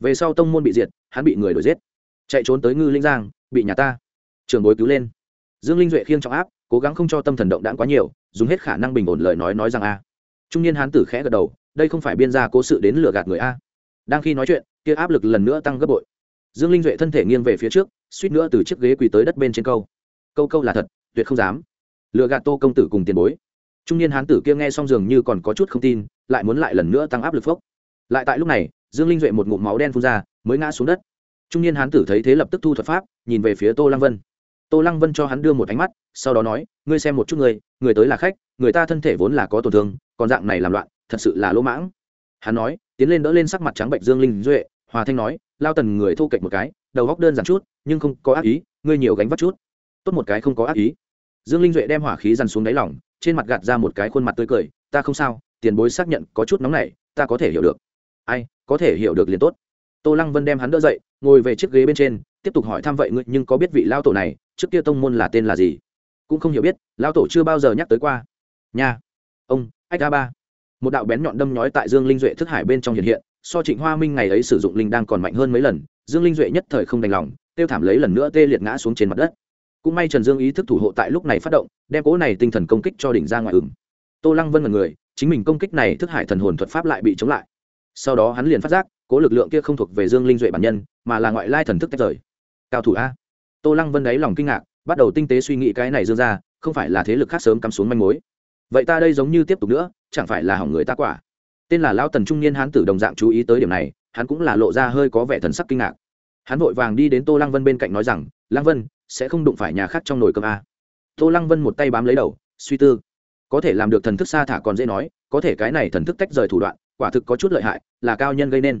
về sau tông môn bị diệt, hắn bị người đuổi giết. Chạy trốn tới ngư linh giang, bị nhà ta trường bối cứu lên. Dương linh duệ khiêng trọng áp, cố gắng không cho tâm thần động đạn quá nhiều, dùng hết khả năng bình ổn lời nói nói rằng a. Trung niên hán tử khẽ gật đầu, đây không phải biên gia cố sự đến lừa gạt người a. Đang khi nói chuyện, kia áp lực lần nữa tăng gấp bội dương linh duệ thân thể nghiêng về phía trước, suýt nữa từ chiếc ghế quỳ tới đất bên trên câu. Câu câu là thật, tuyệt không dám. Lừa gạt tô công tử cùng tiền bối. Trung niên hán tử kia nghe xong dường như còn có chút không tin, lại muốn lại lần nữa tăng áp lực phốc. Lại tại lúc này, dương linh duệ một ngụm máu đen phun ra, mới ngã xuống đất. Trung niên hán tử thấy thế lập tức thu thuật pháp, nhìn về phía tô lăng vân. Tô lăng vân cho hắn đưa một ánh mắt, sau đó nói, ngươi xem một chút người người tới là khách, người ta thân thể vốn là có tổn thương, còn dạng này làm loạn, thật sự là lỗ mãng. Hắn nói, tiến lên đỡ lên sắc mặt trắng bệnh dương linh duệ, hòa thanh nói lao tần người thô kệch một cái, đầu góc đơn giản chút, nhưng không có ác ý, ngươi nhiều gánh vắt chút. Tốt một cái không có ác ý. Dương linh duệ đem hỏa khí dằn xuống đáy lỏng trên mặt gạt ra một cái khuôn mặt tươi cười, ta không sao, tiền bối xác nhận có chút nóng này ta có thể hiểu được. Ai, có thể hiểu được liền tốt. Tô lăng vân đem hắn đỡ dậy, ngồi về chiếc ghế bên trên, tiếp tục hỏi thăm vậy ngươi nhưng có biết vị lao tổ này, trước kia tông môn là tên là gì? Cũng không hiểu biết lao tổ chưa bao giờ nhắc tới qua. Nha. Ông, ách a ba. Một đạo bén nhọn đâm nhói tại dương linh duệ thức hải bên trong hiện hiện so trịnh hoa minh ngày ấy sử dụng linh đang còn mạnh hơn mấy lần, dương linh duệ nhất thời không đành lòng, tiêu thảm lấy lần nữa tê liệt ngã xuống trên mặt đất. Cũng may trần dương ý thức thủ hộ tại lúc này phát động, đem cỗ này tinh thần công kích cho đỉnh ra ngoài ứng tô lăng vân là người, chính mình công kích này thức hải thần hồn thuật pháp lại bị chống lại. Sau đó hắn liền phát giác cố lực lượng kia không thuộc về dương linh duệ bản nhân, mà là ngoại lai thần thức tách rời. Cao thủ a. Tô lăng vân đáy lòng kinh ngạc, bắt đầu tinh tế suy nghĩ cái này dương ra không phải là thế lực khác sớm cắm xuống manh mối. Vậy ta đây giống như tiếp tục nữa, chẳng phải là hỏng người ta quả tên là lao tần trung niên hán tử đồng dạng chú ý tới điểm này, hắn cũng là lộ ra hơi có vẻ thần sắc kinh ngạc. Hắn vội vàng đi đến tô lăng vân bên cạnh nói rằng, lăng vân, sẽ không đụng phải nhà khác trong nồi cơm a tô lăng vân một tay bám lấy đầu, suy tư. Có thể làm được thần thức xa thả còn dễ nói, có thể cái này thần thức tách rời thủ đoạn, quả thực có chút lợi hại, là cao nhân gây nên.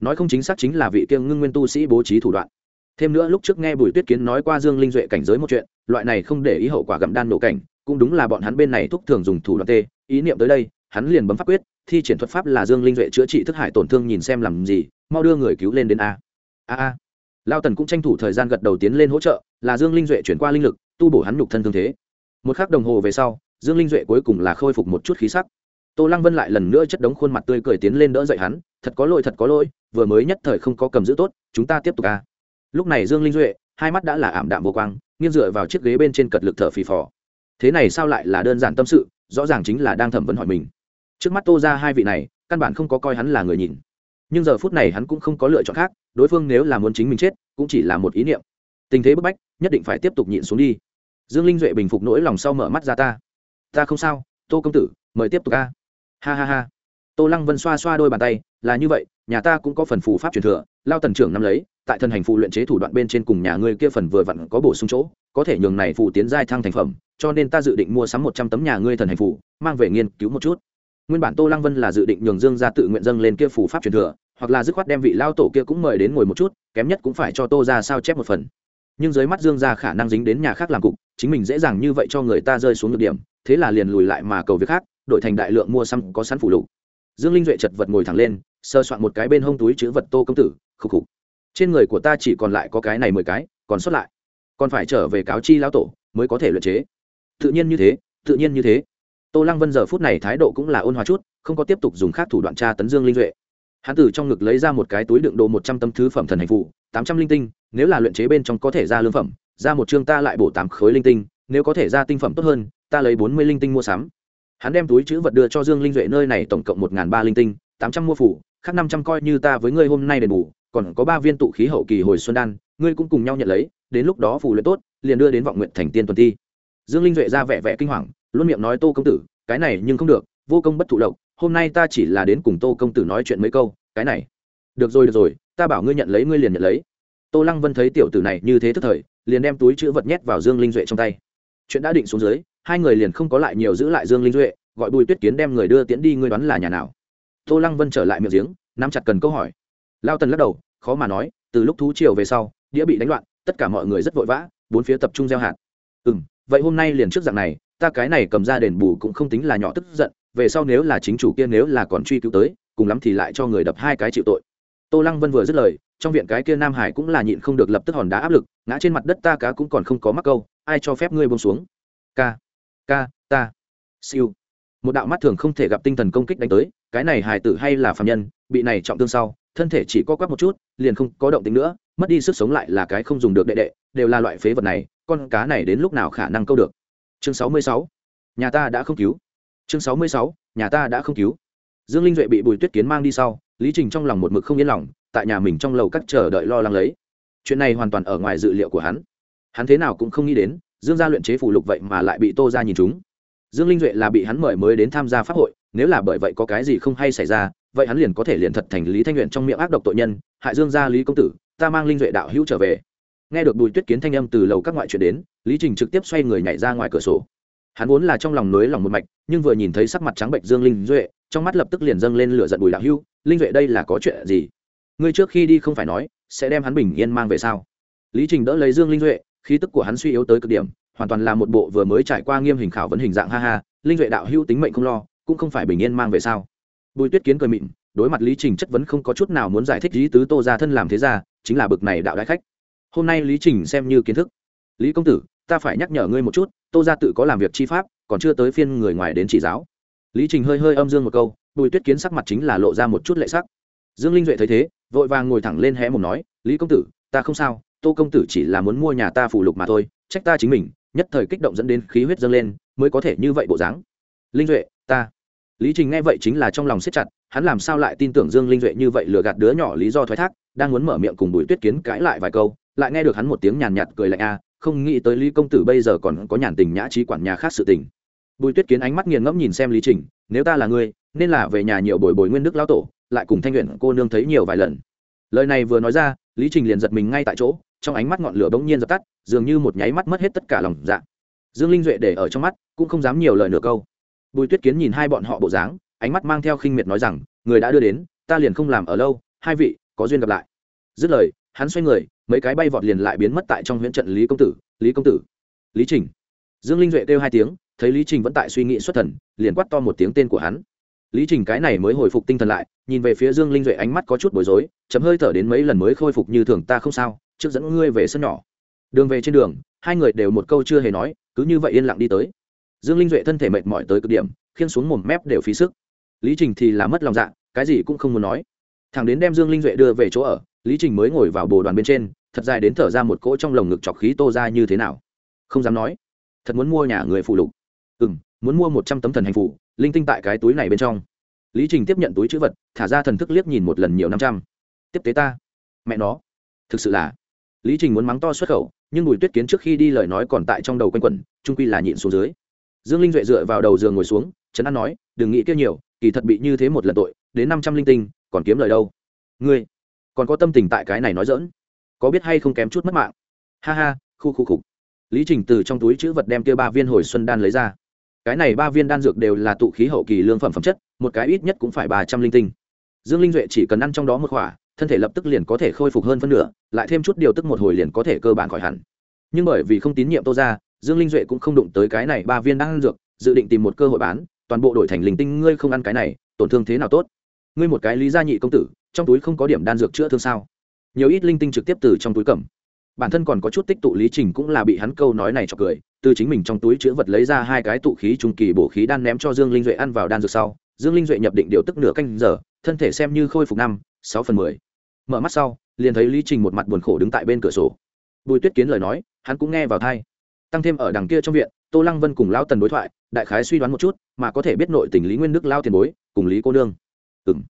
Nói không chính xác chính là vị kiêng ngưng nguyên tu sĩ bố trí thủ đoạn. Thêm nữa lúc trước nghe bùi tuyết kiến nói qua dương linh duệ cảnh giới một chuyện, loại này không để ý hậu quả gặm đan nổ cảnh, cũng đúng là bọn hắn bên này thúc thường dùng thủ đoạn tê, ý niệm tới đây, hắn liền bấm pháp quyết thi triển thuật pháp là dương linh duệ chữa trị thức hải tổn thương nhìn xem làm gì, mau đưa người cứu lên đến a. A a. Lao tần cũng tranh thủ thời gian gật đầu tiến lên hỗ trợ, là dương linh duệ chuyển qua linh lực, tu bổ hắn nhục thân thương thế. Một k h ắ c đồng hồ về sau, dương linh duệ cuối cùng là khôi phục một chút khí sắc. Tô lăng vân lại lần nữa chất đống khuôn mặt tươi cười tiến lên đỡ dậy hắn, thật có lỗi, thật có lỗi, vừa mới nhất thời không có cầm giữ tốt, chúng ta tiếp tục ca lúc này dương linh duệ, hai mắt đã là ảm đạm vô quang, nghiêng dựa vào chiếc ghế bên trên cật lực thở phì phò. Thế này sao lại là đơn giản tâm sự, rõ ràng chính là đang thẩm vấn hỏi mình trước mắt tô ra hai vị này, căn bản không có coi hắn là người nhìn. Nhưng giờ phút này hắn cũng không có lựa chọn khác, đối phương nếu là muốn chính mình chết, cũng chỉ là một ý niệm. Tình thế bức bách, nhất định phải tiếp tục nhịn xuống đi. Dương linh duệ bình phục nỗi lòng sau mở mắt ra ta. Ta không sao, tô công tử, mời tiếp tục ca ha ha ha. Tô lăng vân xoa xoa đôi bàn tay, là như vậy, nhà ta cũng có phần phù pháp truyền thừa, lao tần trưởng năm lấy, tại thần hành phụ luyện chế thủ đoạn bên trên cùng nhà ngươi kia phần vừa vặn có bổ sung chỗ, có thể nhường này phụ tiến giai thăng thành phẩm, cho nên ta dự định mua sắm một trăm tấm nhà ngươi thần hành phụ mang về nghiên cứu một chút nguyên bản tô lăng vân là dự định nhường dương ra tự nguyện dâng lên kia phủ pháp truyền thừa, hoặc là dứt khoát đem vị lao tổ kia cũng mời đến ngồi một chút, kém nhất cũng phải cho tô ra sao chép một phần. Nhưng dưới mắt dương ra khả năng dính đến nhà khác làm cục, chính mình dễ dàng như vậy cho người ta rơi xuống được điểm, thế là liền lùi lại mà cầu việc khác, đổi thành đại lượng mua xăm có sẵn phủ lục. Dương linh duệ chật vật ngồi thẳng lên, sơ soạn một cái bên hông túi chữ vật tô công tử, khục khục. Trên người của ta chỉ còn lại có cái này mười cái, còn sót lại. Còn phải trở về cáo chi lão tổ, mới có thể luyện chế. Tự nhiên như thế, tự nhiên như thế tô lăng vân giờ phút này thái độ cũng là ôn hòa chút, không có tiếp tục dùng khác thủ đoạn tra tấn dương linh duệ. Hắn từ trong ngực lấy ra một cái túi đựng đồ một trăm tấm thứ phẩm thần hành phụ tám trăm linh tinh, nếu là luyện chế bên trong có thể ra lương phẩm, ra một chương ta lại bổ tám khối linh tinh, nếu có thể ra tinh phẩm tốt hơn, ta lấy bốn mươi linh tinh mua sắm. Hắn đem túi chữ vật đưa cho dương linh duệ nơi này tổng cộng một n g h n ba linh tinh, tám trăm mua phủ khác năm trăm coi như ta với ngươi hôm nay đền bù, còn có ba viên tụ khí hậu kỳ hồi xuân đan, ngươi cũng cùng nhau nhận lấy, đến lúc đó phù luyện tốt, liền đưa đến vọng nguyện thành tiên tuần ti. Dương linh duệ ra vẻ vẻ kinh hoàng luôn miệng nói tô công tử, cái này nhưng không được, vô công bất thụ lộc hôm nay ta chỉ là đến cùng tô công tử nói chuyện mấy câu, cái này. Được rồi được rồi, ta bảo ngươi nhận lấy, ngươi liền nhận lấy. Tô lăng vân thấy tiểu tử này như thế thức thời, liền đem túi chữ vật nhét vào dương linh duệ trong tay. Chuyện đã định xuống dưới, hai người liền không có lại nhiều giữ lại dương linh duệ, gọi bùi tuyết kiến đem người đưa tiễn đi, ngươi đoán là nhà nào? Tô lăng vân trở lại miệng giếng, nắm chặt cần câu hỏi. Lao tần lắc đầu, khó mà nói, từ lúc thú triều về sau, đĩa bị đánh loạn, tất cả mọi người rất vội vã, bốn phía tập trung gieo hạt. Ừ m vậy hôm nay liền trước dạng này ta cái này cầm ra đền bù cũng không tính là nhỏ tức giận, về sau nếu là chính chủ kia nếu là còn truy cứu tới, cùng lắm thì lại cho người đập hai cái chịu tội. Tô lăng vân vừa dứt lời, trong viện cái kia nam hải cũng là nhịn không được lập tức hòn đá áp lực, ngã trên mặt đất ta cá cũng còn không có mắc câu, ai cho phép ngươi bông xuống? Ca ca, ta. Siêu. Một đạo mắt thường không thể gặp tinh thần công kích đánh tới, cái này hài tử hay là phạm nhân, bị này trọng thương sau, thân thể chỉ co quắp một chút, liền không có động tính nữa, mất đi sức sống lại là cái không dùng được đệ đệ, đều là loại phế vật này, con cá này đến lúc nào khả năng câu được? Chương sáu mươi sáu. Nhà ta đã không cứu. Chương sáu mươi sáu. Nhà ta đã không cứu. Dương linh duệ bị bùi tuyết kiến mang đi sau, lý trình trong lòng một mực không yên lòng, tại nhà mình trong lầu cắt chờ đợi lo lắng lấy. Chuyện này hoàn toàn ở ngoài dự liệu của hắn. Hắn thế nào cũng không nghĩ đến, dương gia luyện chế phủ lục vậy mà lại bị tô ra nhìn chúng dương linh duệ là bị hắn mời mới đến tham gia pháp hội, nếu là bởi vậy có cái gì không hay xảy ra, vậy hắn liền có thể liền thật thành lý thanh luyện trong miệng ác độc tội nhân, hại dương gia lý công tử, ta mang linh duệ đạo hữu trở về nghe được bùi tuyết kiến thanh âm từ lầu các ngoại chuyển đến, lý trình trực tiếp xoay người nhảy ra ngoài cửa sổ. Hắn vốn là trong lòng nới lòng một mạch, nhưng vừa nhìn thấy sắc mặt trắng bệnh dương linh duệ, trong mắt lập tức liền dâng lên lửa giận bùi đạo Hưu. linh duệ đây là có chuyện gì? Ngươi trước khi đi không phải nói, sẽ đem hắn bình yên mang về sao? Lý trình đỡ lấy dương linh duệ, khí tức của hắn suy yếu tới cực điểm, hoàn toàn là một bộ vừa mới trải qua nghiêm hình khảo vấn hình dạng ha ha, linh duệ đạo Hưu tính mệnh không lo, cũng không phải bình yên mang về sao? Bùi tuyết kiến cười mịn, đối mặt lý trình chất vấn không có chút nào muốn giải thích lý tứ tô ra thân làm thế ra chính là bực này đạo đại khách hôm nay lý trình xem như kiến thức. Lý công tử, ta phải nhắc nhở ngươi một chút, tô ra tự có làm việc chi pháp, còn chưa tới phiên người ngoài đến chỉ giáo. Lý trình hơi hơi âm dương một câu, bùi tuyết kiến sắc mặt chính là lộ ra một chút lệ sắc. Dương linh duệ thấy thế, vội vàng ngồi thẳng lên hé một nói, lý công tử, ta không sao, tô công tử chỉ là muốn mua nhà ta phủ lục mà thôi, trách ta chính mình, nhất thời kích động dẫn đến khí huyết dâng lên, mới có thể như vậy bộ dáng. Linh duệ, ta. Lý trình nghe vậy chính là trong lòng siết chặt hắn làm sao lại tin tưởng dương linh duệ như vậy lừa gạt đứa nhỏ lý do thoái thác, đang muốn mở miệng cùng bùi tuyết kiến cãi lại vài câu, lại nghe được hắn một tiếng nhàn nhạt cười lạnh a, không nghĩ tới lý công tử bây giờ còn có nhàn tình nhã trí quản nhà khác sự tình. Bùi tuyết kiến ánh mắt nghiền ngẫm nhìn xem lý trình, nếu ta là ngươi, nên là về nhà nhiều bồi bồi nguyên đức lão tổ, lại cùng thanh luyện cô nương thấy nhiều vài lần. Lời này vừa nói ra, lý trình liền giật mình ngay tại chỗ, trong ánh mắt ngọn lửa bỗng nhiên dập tắt, dường như một nháy mắt mất hết tất cả lòng dạ. Dương linh duệ để ở trong mắt, cũng không dám nhiều lời nửa câu. Bùi tuyết kiến nhìn hai bọn họ bộ dáng ánh mắt mang theo khinh miệt nói rằng, người đã đưa đến, ta liền không làm ở lâu, hai vị, có duyên gặp lại. Dứt lời, hắn xoay người, mấy cái bay vọt liền lại biến mất tại trong huyện trận lý công tử, lý công tử. Lý trình. Dương linh duệ kêu hai tiếng, thấy lý trình vẫn tại suy nghĩ xuất thần, liền quắt to một tiếng tên của hắn. Lý trình cái này mới hồi phục tinh thần lại, nhìn về phía dương linh duệ ánh mắt có chút bối rối chấm hơi thở đến mấy lần mới khôi phục như thường, ta không sao, trước dẫn ngươi về sân nhỏ. Đường về trên đường, hai người đều một câu chưa hề nói, cứ như vậy yên lặng đi tới. Dương linh duệ thân thể mệt mỏi tới cực điểm khiên xuống mồm mép đều phí sức lý trình thì là mất lòng dạ cái gì cũng không muốn nói. Thằng đến đem dương linh duệ đưa về chỗ ở, lý trình mới ngồi vào bồ đoàn bên trên, thật dài đến thở ra một cỗ trong lồng ngực chọc khí tô ra như thế nào. Không dám nói. Thật muốn mua nhà người phụ lục. Ừ m muốn mua một trăm tấm thần hành phủ linh tinh tại cái túi này bên trong. Lý trình tiếp nhận túi chữ vật, thả ra thần thức liếc nhìn một lần nhiều năm trăm. Tiếp tế ta. Mẹ nó. Thực sự là. Lý trình muốn mắng to xuất khẩu, nhưng bùi tuyết kiến trước khi đi lời nói còn tại trong đầu quanh quẩn, trung quy là nhịn xuống dưới. Dương linh duệ dựa vào đầu giường ngồi xuống trấn an nói, đừng nghĩ kia nhiều kỳ thật bị như thế một lần tội, đến năm trăm linh tinh, còn kiếm lời đâu? Ngươi, còn có tâm tình tại cái này nói dỡn có biết hay không kém chút mất mạng? Ha ha, khu khu khục. Lý trình từ trong túi chữ vật đem kia ba viên hồi xuân đan lấy ra. Cái này ba viên đan dược đều là tụ khí hậu kỳ lương phẩm phẩm chất, một cái ít nhất cũng phải ba trăm linh tinh. Dương linh duệ chỉ cần ăn trong đó một khỏa thân thể lập tức liền có thể khôi phục hơn phân nửa, lại thêm chút điều tức một hồi liền có thể cơ bản khỏi hẳn. Nhưng bởi vì không tín nhiệm tô ra dương linh duệ cũng không đụng tới cái này ba viên đan dược, dự định tìm một cơ hội bán toàn bộ đổi thành linh tinh, ngươi không ăn cái này, tổn thương thế nào tốt? Ngươi một cái lý gia nhị công tử, trong túi không có điểm đan dược chữa thương sao? Nhiều ít linh tinh trực tiếp từ trong túi cầm. Bản thân còn có chút tích tụ lý trình cũng là bị hắn câu nói này cho cười, từ chính mình trong túi chữ vật lấy ra hai cái tụ khí trung kỳ bổ khí đan ném cho dương linh duệ ăn vào đan dược sau, dương linh duệ nhập định điều tức nửa canh giờ, thân thể xem như khôi phục năm, sáu phần mười. Mở mắt sau, liền thấy lý trình một mặt buồn khổ đứng tại bên cửa sổ. Bùi tuyết kiến lời nói, hắn cũng nghe vào thai tăng thêm ở đằng kia trong viện, tô lăng vân cùng lao tần đối thoại, đại khái suy đoán một chút, mà có thể biết nội tình lý nguyên đức lao tiền bối, cùng lý cô nương. Ừ m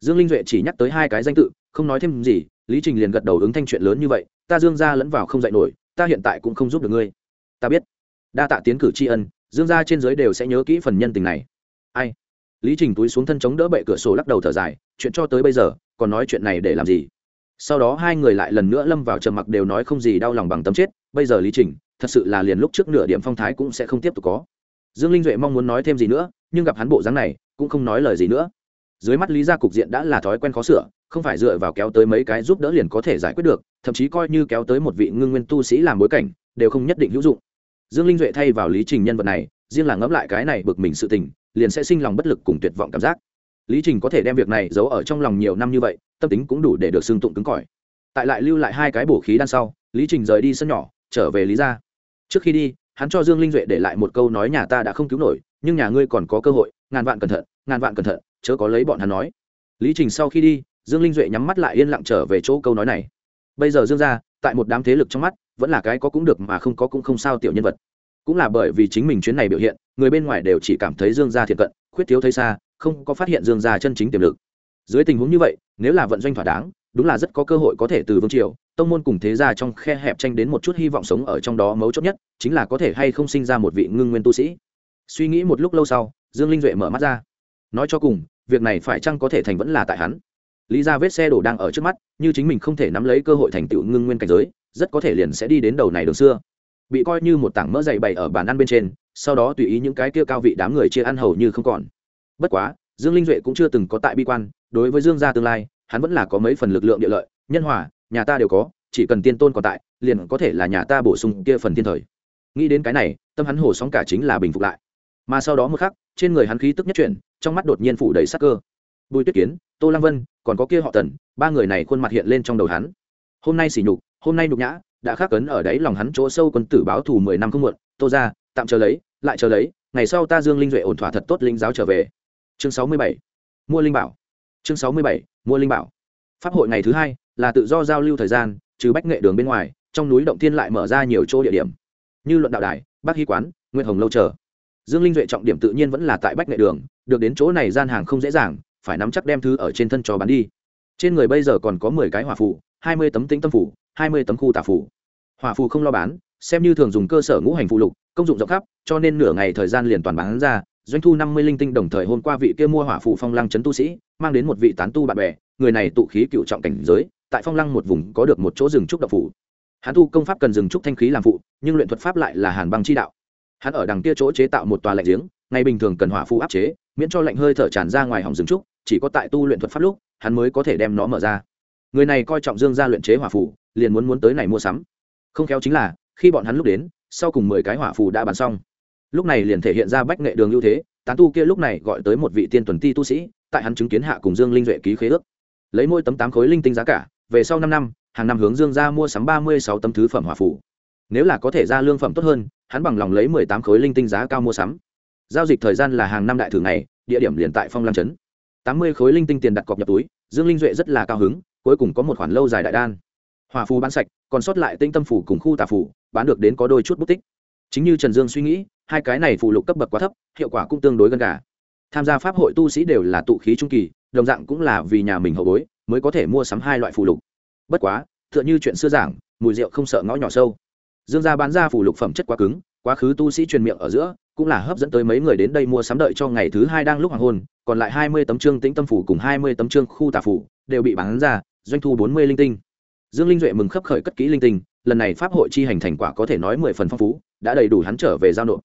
dương linh duệ chỉ nhắc tới hai cái danh tự, không nói thêm gì, lý trình liền gật đầu ứng thanh chuyện lớn như vậy, ta dương ra lẫn vào không dạy nổi, ta hiện tại cũng không giúp được ngươi. Ta biết. Đa tạ tiến cử tri ân, dương ra trên giới đều sẽ nhớ kỹ phần nhân tình này. Ai? Lý trình túi xuống thân chống đỡ bệ cửa sổ lắc đầu thở dài, chuyện cho tới bây giờ, còn nói chuyện này để làm gì? Sau đó hai người lại lần nữa lâm vào trầm mặc đều nói không gì đau lòng bằng tấm chết, bây giờ lý trình thật sự là liền lúc trước nửa điểm phong thái cũng sẽ không tiếp tục có. Dương linh duệ mong muốn nói thêm gì nữa, nhưng gặp hắn bộ dáng này, cũng không nói lời gì nữa. Dưới mắt lý gia cục diện đã là thói quen khó sửa, không phải dựa vào kéo tới mấy cái giúp đỡ liền có thể giải quyết được, thậm chí coi như kéo tới một vị ngưng nguyên tu sĩ làm bối cảnh, đều không nhất định hữu dụng. Dương linh duệ thay vào lý trình nhân vật này, riêng là ngẫm lại cái này bực mình sự tình, liền sẽ sinh lòng bất lực cùng tuyệt vọng cảm giác. Lý trình có thể đem việc này giấu ở trong lòng nhiều năm như vậy, tâm tính cũng đủ để được xưng tụng cứng cỏi. Tại lại lưu lại hai cái bổ khí đan sau, lý trình rời đi sân nhỏ, trở về lý gia trước khi đi, hắn cho dương linh duệ để lại một câu nói nhà ta đã không cứu nổi, nhưng nhà ngươi còn có cơ hội, ngàn vạn cẩn thận, ngàn vạn cẩn thận, chớ có lấy bọn hắn nói. Lý trình sau khi đi, dương linh duệ nhắm mắt lại yên lặng trở về chỗ câu nói này. Bây giờ dương gia, tại một đám thế lực trong mắt, vẫn là cái có cũng được mà không có cũng không sao tiểu nhân vật. Cũng là bởi vì chính mình chuyến này biểu hiện, người bên ngoài đều chỉ cảm thấy dương gia thiệt cận, khuyết thiếu thấy xa, không có phát hiện dương gia chân chính tiềm lực. Dưới tình huống như vậy, nếu là vận doanh thỏa đáng đúng là rất có cơ hội có thể từ vương triều, tông môn cùng thế gia trong khe hẹp tranh đến một chút hy vọng sống ở trong đó mấu chốt nhất, chính là có thể hay không sinh ra một vị ngưng nguyên tu sĩ. Suy nghĩ một lúc lâu sau, dương linh duệ mở mắt ra. Nói cho cùng, việc này phải chăng có thể thành vẫn là tại hắn? Lý ra vết xe đổ đang ở trước mắt, như chính mình không thể nắm lấy cơ hội thành tựu ngưng nguyên cảnh giới, rất có thể liền sẽ đi đến đầu này đường xưa. Bị coi như một tảng mỡ dày bày ở bàn ăn bên trên, sau đó tùy ý những cái kia cao vị đám người chia ăn hầu như không còn. Bất quá, dương linh duệ cũng chưa từng có tại bi quan, đối với dương gia tương lai hắn vẫn là có mấy phần lực lượng địa lợi, nhân hòa, nhà ta đều có, chỉ cần tiên tôn còn tại, liền có thể là nhà ta bổ sung kia phần thiên thời. Nghĩ đến cái này, tâm hắn hồ sóng cả chính là bình phục lại. Mà sau đó một khắc, trên người hắn khí tức nhất chuyển, trong mắt đột nhiên phủ đầy sắc cơ. Bùi tuyết kiến, tô lăng vân, còn có kia họ tần, ba người này khuôn mặt hiện lên trong đầu hắn. Hôm nay xỉ nhục, hôm nay nhục nhã, đã khắc cấn ở đấy lòng hắn chỗ sâu quân tử báo thù mười năm không muộn. Tô ra tạm chờ lấy, lại chờ lấy, ngày sau ta dương linh duệ ổn thỏa thật tốt linh giáo trở về. Chương sáu mươi bảy, mua linh bảo chương sáu mươi bảy, mua linh bảo. Pháp hội ngày thứ hai là tự do giao lưu thời gian, trừ bách nghệ đường bên ngoài, trong núi động thiên lại mở ra nhiều chỗ địa điểm. Như luận đạo đài, bác hy quán nguyễn hồng lâu chờ. Dương linh duệ trọng điểm tự nhiên vẫn là tại bách nghệ đường, được đến chỗ này gian hàng không dễ dàng, phải nắm chắc đem thứ ở trên thân cho bán đi. Trên người bây giờ còn có mười cái hỏa phủ hai mươi tấm tĩnh tâm phủ hai mươi tấm khu tà phủ hỏa phù không lo bán, xem như thường dùng cơ sở ngũ hành phụ lục, công dụng rộng khắp, cho nên nửa ngày thời gian liền toàn bán ra doanh thu năm mươi linh tinh đồng thời hôm qua vị kia mua hỏa phù phong lăng trấn tu sĩ, mang đến một vị tán tu bạn bè, người này tụ khí cựu trọng cảnh giới, tại phong lăng một vùng có được một chỗ rừng trúc độc phủ. Hắn tu công pháp cần rừng trúc thanh khí làm phụ, nhưng luyện thuật pháp lại là hàn băng chi đạo. Hắn ở đằng kia chỗ chế tạo một tòa lạnh giếng, ngày bình thường cần hỏa phù áp chế, miễn cho lạnh hơi thở tràn ra ngoài hỏng rừng trúc, chỉ có tại tu luyện thuật pháp lúc, hắn mới có thể đem nó mở ra. Người này coi trọng dương gia luyện chế hỏa phù, liền muốn muốn tới này mua sắm. Không khéo chính là, khi bọn hắn lúc đến, sau cùng mười cái hỏa phù đã bán xong lúc này liền thể hiện ra bách nghệ đường ưu thế, tán tu kia lúc này gọi tới một vị tiên tuần ti tu sĩ, tại hắn chứng kiến hạ cùng dương linh duệ ký khế ước. Lấy mỗi tấm tám khối linh tinh giá cả, về sau năm năm, hàng năm hướng dương ra mua sắm ba mươi sáu tấm thứ phẩm hỏa phù. Nếu là có thể ra lương phẩm tốt hơn, hắn bằng lòng lấy mười tám khối linh tinh giá cao mua sắm. Giao dịch thời gian là hàng năm đại thử này địa điểm liền tại phong lam trấn. tám mươi khối linh tinh tiền đặt cọc nhập túi, dương linh duệ rất là cao hứng, cuối cùng có một khoản lâu dài đại đan. Hỏa phù bán sạch, còn sót lại tinh tâm phủ cùng khu tà phủ bán được đến có đôi chút bút tích. Chính như trần dương suy nghĩ hai cái này phụ lục cấp bậc quá thấp, hiệu quả cũng tương đối gần cả tham gia pháp hội tu sĩ đều là tụ khí trung kỳ, đồng dạng cũng là vì nhà mình hậu bối mới có thể mua sắm hai loại phụ lục. Bất quá, tựa như chuyện xưa giảng, mùi rượu không sợ ngõ nhỏ sâu. Dương gia bán ra phụ lục phẩm chất quá cứng, quá khứ tu sĩ truyền miệng ở giữa, cũng là hấp dẫn tới mấy người đến đây mua sắm đợi cho ngày thứ hai đang lúc hoàng hôn, còn lại hai mươi tấm trương tĩnh tâm phủ cùng hai mươi tấm trương khu tà phủ đều bị bán ra, doanh thu bốn mươi linh tinh. Dương linh duệ mừng khấp khởi cất kỹ linh tinh, lần này pháp hội chi hành thành quả có thể nói mười phần phong phú, đã đầy đủ hắn trở về giao nộp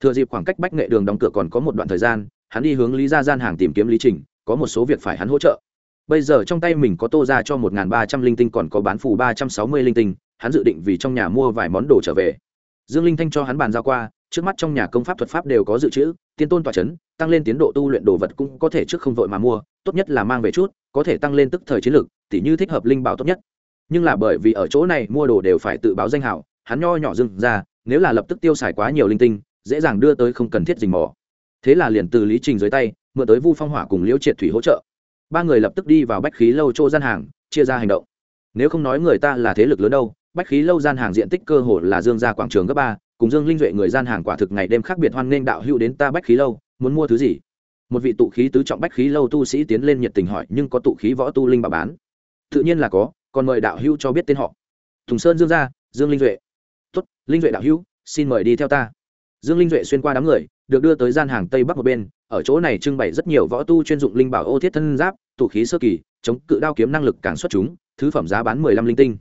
thừa dịp khoảng cách bách nghệ đường đóng cửa còn có một đoạn thời gian, hắn đi hướng lý ra gian hàng tìm kiếm lý trình, có một số việc phải hắn hỗ trợ. Bây giờ trong tay mình có tô ra cho một ba trăm linh tinh còn có bán phù ba trăm sáu mươi linh tinh, hắn dự định vì trong nhà mua vài món đồ trở về. Dương linh thanh cho hắn bàn giao qua, trước mắt trong nhà công pháp thuật pháp đều có dự trữ, tiên tôn tòa c h ấ n tăng lên tiến độ tu luyện đồ vật cũng có thể trước không vội mà mua, tốt nhất là mang về chút, có thể tăng lên tức thời chiến lược tỉ như thích hợp linh bảo tốt nhất. Nhưng là bởi vì ở chỗ này mua đồ đều phải tự báo danh hảo, hắn nho nhỏ dưng ra, nếu là lập tức tiêu xài quá nhiều linh tinh dễ dàng đưa tới không cần thiết dình mò. Thế là liền từ lý trình dưới tay, mượn tới vu phong hỏa cùng liễu triệt thủy hỗ trợ. Ba người lập tức đi vào bách khí lâu chỗ gian hàng, chia ra hành động. Nếu không nói người ta là thế lực lớn đâu, bách khí lâu gian hàng diện tích cơ hồ là dương gia quảng trường cấp ba, cùng dương linh duệ người gian hàng quả thực ngày đêm khác biệt hoan nghênh đạo hữu đến ta bách khí lâu, muốn mua thứ gì? Một vị tụ khí tứ trọng bách khí lâu tu sĩ tiến lên nhiệt tình hỏi, nhưng có tụ khí võ tu linh bảo bán? Tự nhiên là có, còn mời đạo hữu cho biết tên họ. Thùng sơn dương gia, dương linh duệ. Tuất linh duệ đạo hữu, xin mời đi theo ta dương linh duệ xuyên qua đám người, được đưa tới gian hàng tây bắc một bên, ở chỗ này trưng bày rất nhiều võ tu chuyên dụng linh bảo ô thiết thân giáp, tụ khí sơ kỳ, chống cự đao kiếm năng lực càng xuất chúng, thứ phẩm giá bán mười lăm linh tinh.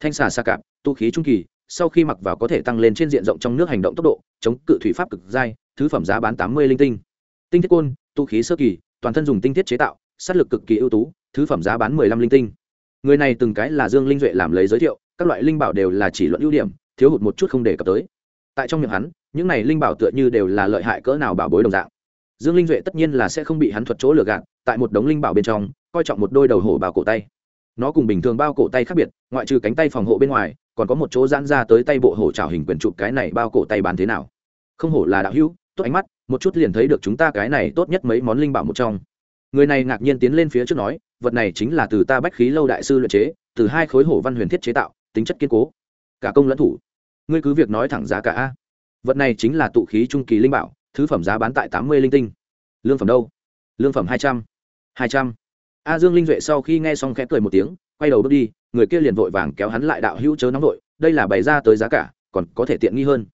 Thanh xà xa cạp, tụ khí trung kỳ, sau khi mặc vào có thể tăng lên trên diện rộng trong nước hành động tốc độ, chống cự thủy pháp cực dai thứ phẩm giá bán tám mươi linh tinh. Tinh thiết côn, tụ khí sơ kỳ, toàn thân dùng tinh thiết chế tạo, sát lực cực kỳ ưu tú, thứ phẩm giá bán mười lăm linh tinh. Người này từng cái là dương linh duệ làm lấy giới thiệu, các loại linh bảo đều là chỉ luận ưu điểm, thiếu hụt một chút không đề cập tới tại trong miệng hắn, những này linh bảo tựa như đều là lợi hại cỡ nào bảo bối đồng dạng. Dương linh duệ tất nhiên là sẽ không bị hắn thuật chỗ lừa gạt, tại một đống linh bảo bên trong, coi trọng một đôi đầu hổ bào cổ tay. Nó cùng bình thường bao cổ tay khác biệt, ngoại trừ cánh tay phòng hộ bên ngoài, còn có một chỗ giãn ra tới tay bộ hổ trào hình quyển chụp cái này bao cổ tay bán thế nào. Không hổ là đạo hữu, tốt ánh mắt, một chút liền thấy được chúng ta cái này tốt nhất mấy món linh bảo một trong. Người này ngạc nhiên tiến lên phía trước nói, vật này chính là từ ta bách khí lâu đại sư luyện chế, từ hai khối hổ văn huyền thiết chế tạo, tính chất kiên cố. Cả công lẫn thủ ngươi cứ việc nói thẳng giá cả a. Vật này chính là tụ khí trung kỳ linh bảo, thứ phẩm giá bán tại tám mươi linh tinh. Lương phẩm đâu? Lương phẩm hai trăm. Hai trăm. A dương linh duệ sau khi nghe xong khẽ cười một tiếng, quay đầu bước đi, người kia liền vội vàng kéo hắn lại đạo hữu chớ nóng vội, đây là bày ra tới giá cả, còn có thể tiện nghi hơn.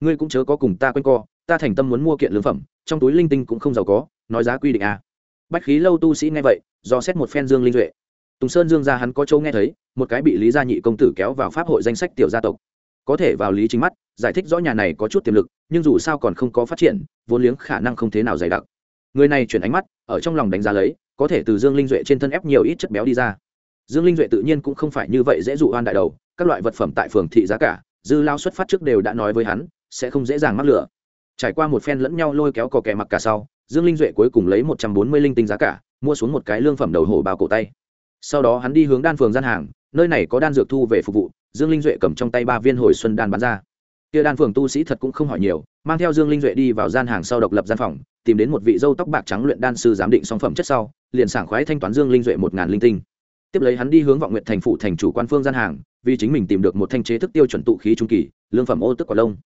Ngươi cũng chớ có cùng ta quanh co, ta thành tâm muốn mua kiện lương phẩm, trong túi linh tinh cũng không giàu có, nói giá quy định a. Bách khí lâu tu sĩ nghe vậy, do xét một phen dương linh duệ. Tùng sơn dương gia hắn có châu nghe thấy, một cái bị lý gia nhị công tử kéo vào pháp hội danh sách tiểu gia tộc có thể vào lý chính mắt, giải thích rõ nhà này có chút tiềm lực, nhưng dù sao còn không có phát triển, vốn liếng khả năng không thế nào dày đặc. Người này chuyển ánh mắt, ở trong lòng đánh giá lấy, có thể từ dương linh duệ trên thân ép nhiều ít chất béo đi ra. Dương linh duệ tự nhiên cũng không phải như vậy dễ dụ oan đại đầu, các loại vật phẩm tại phường thị giá cả, dư lao xuất phát trước đều đã nói với hắn, sẽ không dễ dàng mắc lửa. Trải qua một phen lẫn nhau lôi kéo cò kẻ mặc cả sau, dương linh duệ cuối cùng lấy một trăm bốn mươi linh tinh giá cả, mua xuống một cái lương phẩm đầu hổ bao cổ tay. Sau đó hắn đi hướng đan phường gian hàng, nơi này có đan dược thu về phục vụ dương linh duệ cầm trong tay ba viên hồi xuân đan bán ra. Kia đan phường tu sĩ thật cũng không hỏi nhiều, mang theo dương linh duệ đi vào gian hàng sau độc lập gian phòng, tìm đến một vị dâu tóc bạc trắng luyện đan sư giám định song phẩm chất sau, liền sảng khoái thanh toán dương linh duệ một ngàn linh tinh. Tiếp lấy hắn đi hướng vọng nguyện thành phụ thành chủ quan phương gian hàng, vì chính mình tìm được một thanh chế thức tiêu chuẩn tụ khí trung kỳ, lương phẩm ô tức quả lông.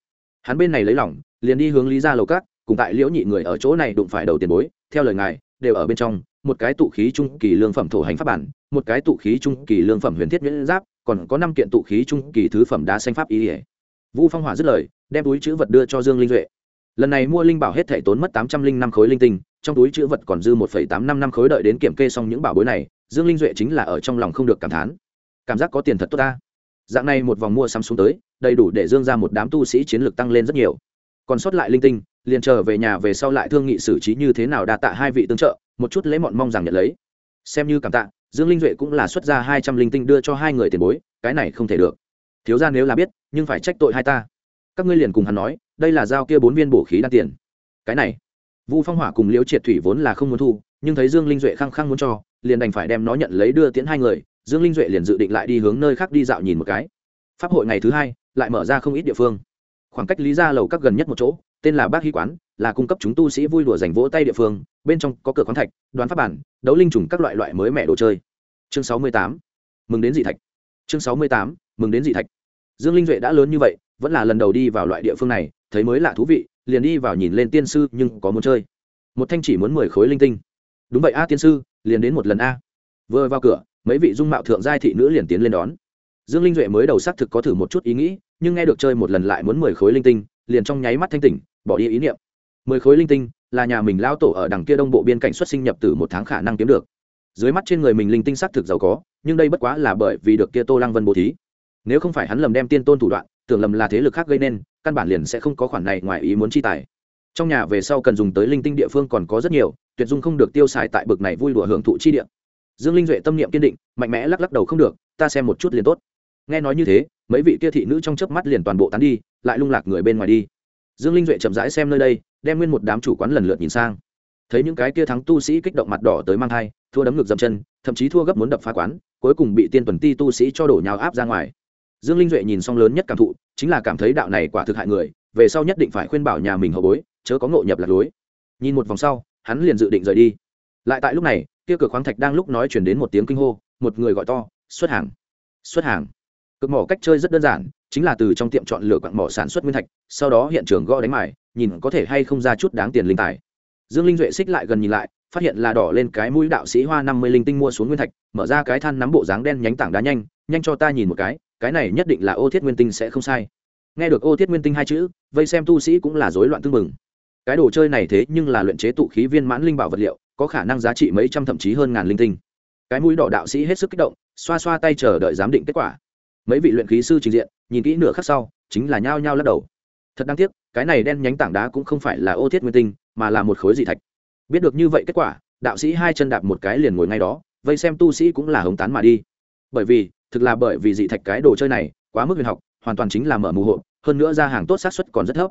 Hắn bên này lấy lỏng, liền đi hướng lý gia lầu cát cùng tại liễu nhị người ở chỗ này đụng phải đầu tiền bối, theo lời ngài, đều ở bên trong, một cái tụ khí trung kỳ lương phẩm thổ hành pháp bản, một cái tụ khí trung kỳ lương phẩm huyền thiết nhuyễn giáp còn có năm kiện tụ khí trung kỳ thứ phẩm đá xanh pháp ý ỉa. Vũ phong hỏa dứt lời, đem túi chữ vật đưa cho dương linh duệ. Lần này mua linh bảo hết thể tốn mất tám trăm linh năm khối linh tinh, trong túi chữ vật còn dư một phẩy tám năm năm khối đợi đến kiểm kê xong những bảo bối này, dương linh duệ chính là ở trong lòng không được cảm thán. Cảm giác có tiền thật tốt ta. Dạng này một vòng mua sắm xuống tới, đầy đủ để dương ra một đám tu sĩ chiến lược tăng lên rất nhiều. Còn sót lại linh tinh, liền chờ về nhà về sau lại thương nghị xử trí như thế nào đa tạ hai vị tương trợ, một chút lễ mọn mong rằng nhận lấy. Xem như cảm tạ dương linh duệ cũng là xuất ra hai trăm linh tinh đưa cho hai người tiền bối, cái này không thể được. Thiếu ra nếu là biết, nhưng phải trách tội hai ta. Các ngươi liền cùng hắn nói, đây là giao kia bốn viên bổ khí đan tiền. Cái này, vu phong hỏa cùng liễu triệt thủy vốn là không muốn thu, nhưng thấy dương linh duệ khăng khăng muốn cho, liền đành phải đem nó nhận lấy đưa tiễn hai người. Dương linh duệ liền dự định lại đi hướng nơi khác đi dạo nhìn một cái. Pháp hội ngày thứ hai, lại mở ra không ít địa phương. Khoảng cách lý ra lầu các gần nhất một chỗ tên là bác hy quán, là cung cấp chúng tu sĩ vui đùa dành vỗ tay địa phương, bên trong có cửa khoáng thạch đoán pháp bản, đấu linh trùng các loại loại mới mẻ đồ chơi. Chương sáu mươi tám, mừng đến dị thạch. Chương sáu mươi tám, mừng đến dị thạch. Dương linh duệ đã lớn như vậy, vẫn là lần đầu đi vào loại địa phương này, thấy mới lạ thú vị, liền đi vào nhìn lên tiên sư, nhưng có muốn chơi. Một thanh chỉ muốn mười khối linh tinh. Đúng vậy a, tiên sư, liền đến một lần a. Vừa vào cửa, mấy vị dung mạo thượng giai thị nữ liền tiến lên đón. Dương linh duệ mới đầu xác thực có thử một chút ý nghĩ, nhưng nghe được chơi một lần lại muốn mười khối linh tinh, liền trong nháy mắt thanh tỉnh bỏ đi ý niệm. Mười khối linh tinh là nhà mình lao tổ ở đằng kia đông bộ biên cảnh xuất sinh nhập từ một tháng khả năng kiếm được. Dưới mắt trên người mình linh tinh xác thực giàu có, nhưng đây bất quá là bởi vì được kia tô lăng vân bố thí. Nếu không phải hắn lầm đem tiên tôn thủ đoạn, tưởng lầm là thế lực khác gây nên, căn bản liền sẽ không có khoản này ngoài ý muốn chi tài. Trong nhà về sau cần dùng tới linh tinh địa phương còn có rất nhiều, tuyệt dung không được tiêu xài tại bực này vui đùa hưởng thụ chi địa. Dương linh duệ tâm niệm kiên định, mạnh mẽ lắc lắc đầu không được, ta xem một chút liền tốt. Nghe nói như thế, mấy vị kia thị nữ trong chớp mắt liền toàn bộ tán đi, lại lung lạc người bên ngoài đi dương linh duệ chậm rãi xem nơi đây, đem nguyên một đám chủ quán lần lượt nhìn sang. Thấy những cái kia thắng tu sĩ kích động mặt đỏ tới mang thai, thua đấm ngực dậm chân, thậm chí thua gấp muốn đập phá quán, cuối cùng bị tiên tuần ti tu sĩ cho đổ nhào áp ra ngoài. Dương linh duệ nhìn xong lớn nhất cảm thụ, chính là cảm thấy đạo này quả thực hại người, về sau nhất định phải khuyên bảo nhà mình hậu bối, chớ có ngộ nhập lạc lối. Nhìn một vòng sau, hắn liền dự định rời đi. Lại tại lúc này, kia cửa khoáng thạch đang lúc nói chuyển đến một tiếng kinh hô, một người gọi to, xuất hàng xuất hàng. Cực mỏ cách chơi rất đơn giản chính là từ trong tiệm chọn lựa quặng mỏ sản xuất nguyên thạch, sau đó hiện trường gõ đánh mải nhìn có thể hay không ra chút đáng tiền linh tài. Dương linh duệ xích lại gần nhìn lại, phát hiện là đỏ lên cái mũi đạo sĩ hoa năm mươi linh tinh mua xuống nguyên thạch, mở ra cái than nắm bộ dáng đen nhánh tảng đá nhanh nhanh cho ta nhìn một cái cái này nhất định là ô thiết nguyên tinh sẽ không sai. Nghe được ô thiết nguyên tinh hai chữ, vây xem tu sĩ cũng là rối loạn tương mừng cái đồ chơi này thế nhưng là luyện chế tụ khí viên mãn linh bảo vật liệu, có khả năng giá trị mấy trăm thậm chí hơn ngàn linh tinh. Cái mũi đỏ đạo sĩ hết sức kích động, xoa xoa tay chờ đợi giám định kết quả mấy vị luyện khí sư trình diện, nhìn kỹ nửa khắc sau, chính là nhao nhao lắc đầu. Thật đáng tiếc, cái này đen nhánh tảng đá cũng không phải là ô thiết nguyên tinh, mà là một khối dị thạch. Biết được như vậy kết quả, đạo sĩ hai chân đạp một cái liền ngồi ngay đó, vây xem tu sĩ cũng là hống tán mà đi. Bởi vì, thực là bởi vì dị thạch cái đồ chơi này, quá mức huyền học, hoàn toàn chính là mở mù hộ hơn nữa ra hàng tốt xác suất còn rất thấp.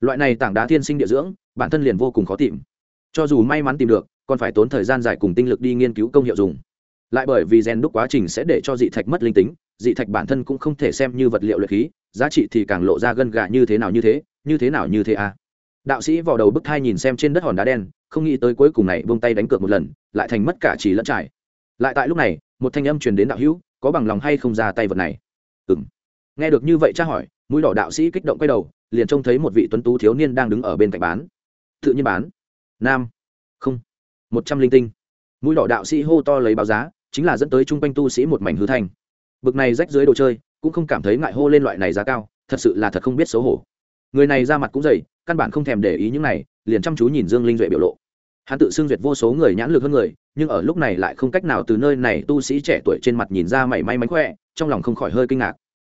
Loại này tảng đá thiên sinh địa dưỡng, bản thân liền vô cùng khó tìm. Cho dù may mắn tìm được, còn phải tốn thời gian dài cùng tinh lực đi nghiên cứu công hiệu dùng. Lại bởi vì rèn đúc quá trình sẽ để cho dị thạch mất linh tính dị thạch bản thân cũng không thể xem như vật liệu luyện khí, giá trị thì càng lộ ra gân gà như thế nào như thế như thế nào như thế à? Đạo sĩ vào đầu bức thai nhìn xem trên đất hòn đá đen, không nghĩ tới cuối cùng này vung tay đánh cược một lần, lại thành mất cả chỉ lẫn trải. Lại tại lúc này, một thanh âm truyền đến đạo hữu, có bằng lòng hay không ra tay vật này? Ừ m nghe được như vậy tra hỏi, mũi đỏ đạo sĩ kích động quay đầu, liền trông thấy một vị tuấn tú thiếu niên đang đứng ở bên cạnh bán. Tự nhiên bán. Nam. Không. Một trăm linh tinh. Mũi đỏ đạo sĩ hô to lấy báo giá, chính là dẫn tới chung quanh tu sĩ một mảnh hư thanh bực này rách dưới đồ chơi, cũng không cảm thấy ngại hô lên loại này giá cao, thật sự là thật không biết xấu hổ. Người này ra mặt cũng dày, căn bản không thèm để ý những này, liền chăm chú nhìn dương linh duệ biểu lộ. Hắn tự xưng duyệt vô số người nhãn lực hơn người, nhưng ở lúc này lại không cách nào từ nơi này tu sĩ trẻ tuổi trên mặt nhìn ra mảy may mánh khỏe, trong lòng không khỏi hơi kinh ngạc.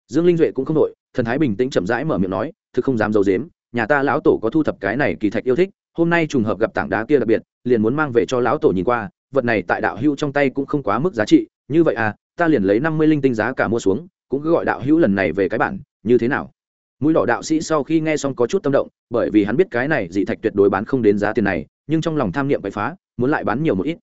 Dương linh duệ cũng không đội thần thái bình tĩnh chậm rãi mở miệng nói, thực không dám d i ấ u dếm nhà ta lão tổ có thu thập cái này kỳ thạch yêu thích, hôm nay trùng hợp gặp tảng đá kia đặc biệt, liền muốn mang về cho lão tổ nhìn qua, vật này tại đạo hưu trong tay cũng không quá mức giá trị, như vậy à ta liền lấy năm mươi linh tinh giá cả mua xuống, cũng cứ gọi đạo hữu lần này về cái bản, như thế nào? Mũi đỏ đạo sĩ sau khi nghe xong có chút tâm động, bởi vì hắn biết cái này dị thạch tuyệt đối bán không đến giá tiền này, nhưng trong lòng tham niệm bậy phá, muốn lại bán nhiều một ít.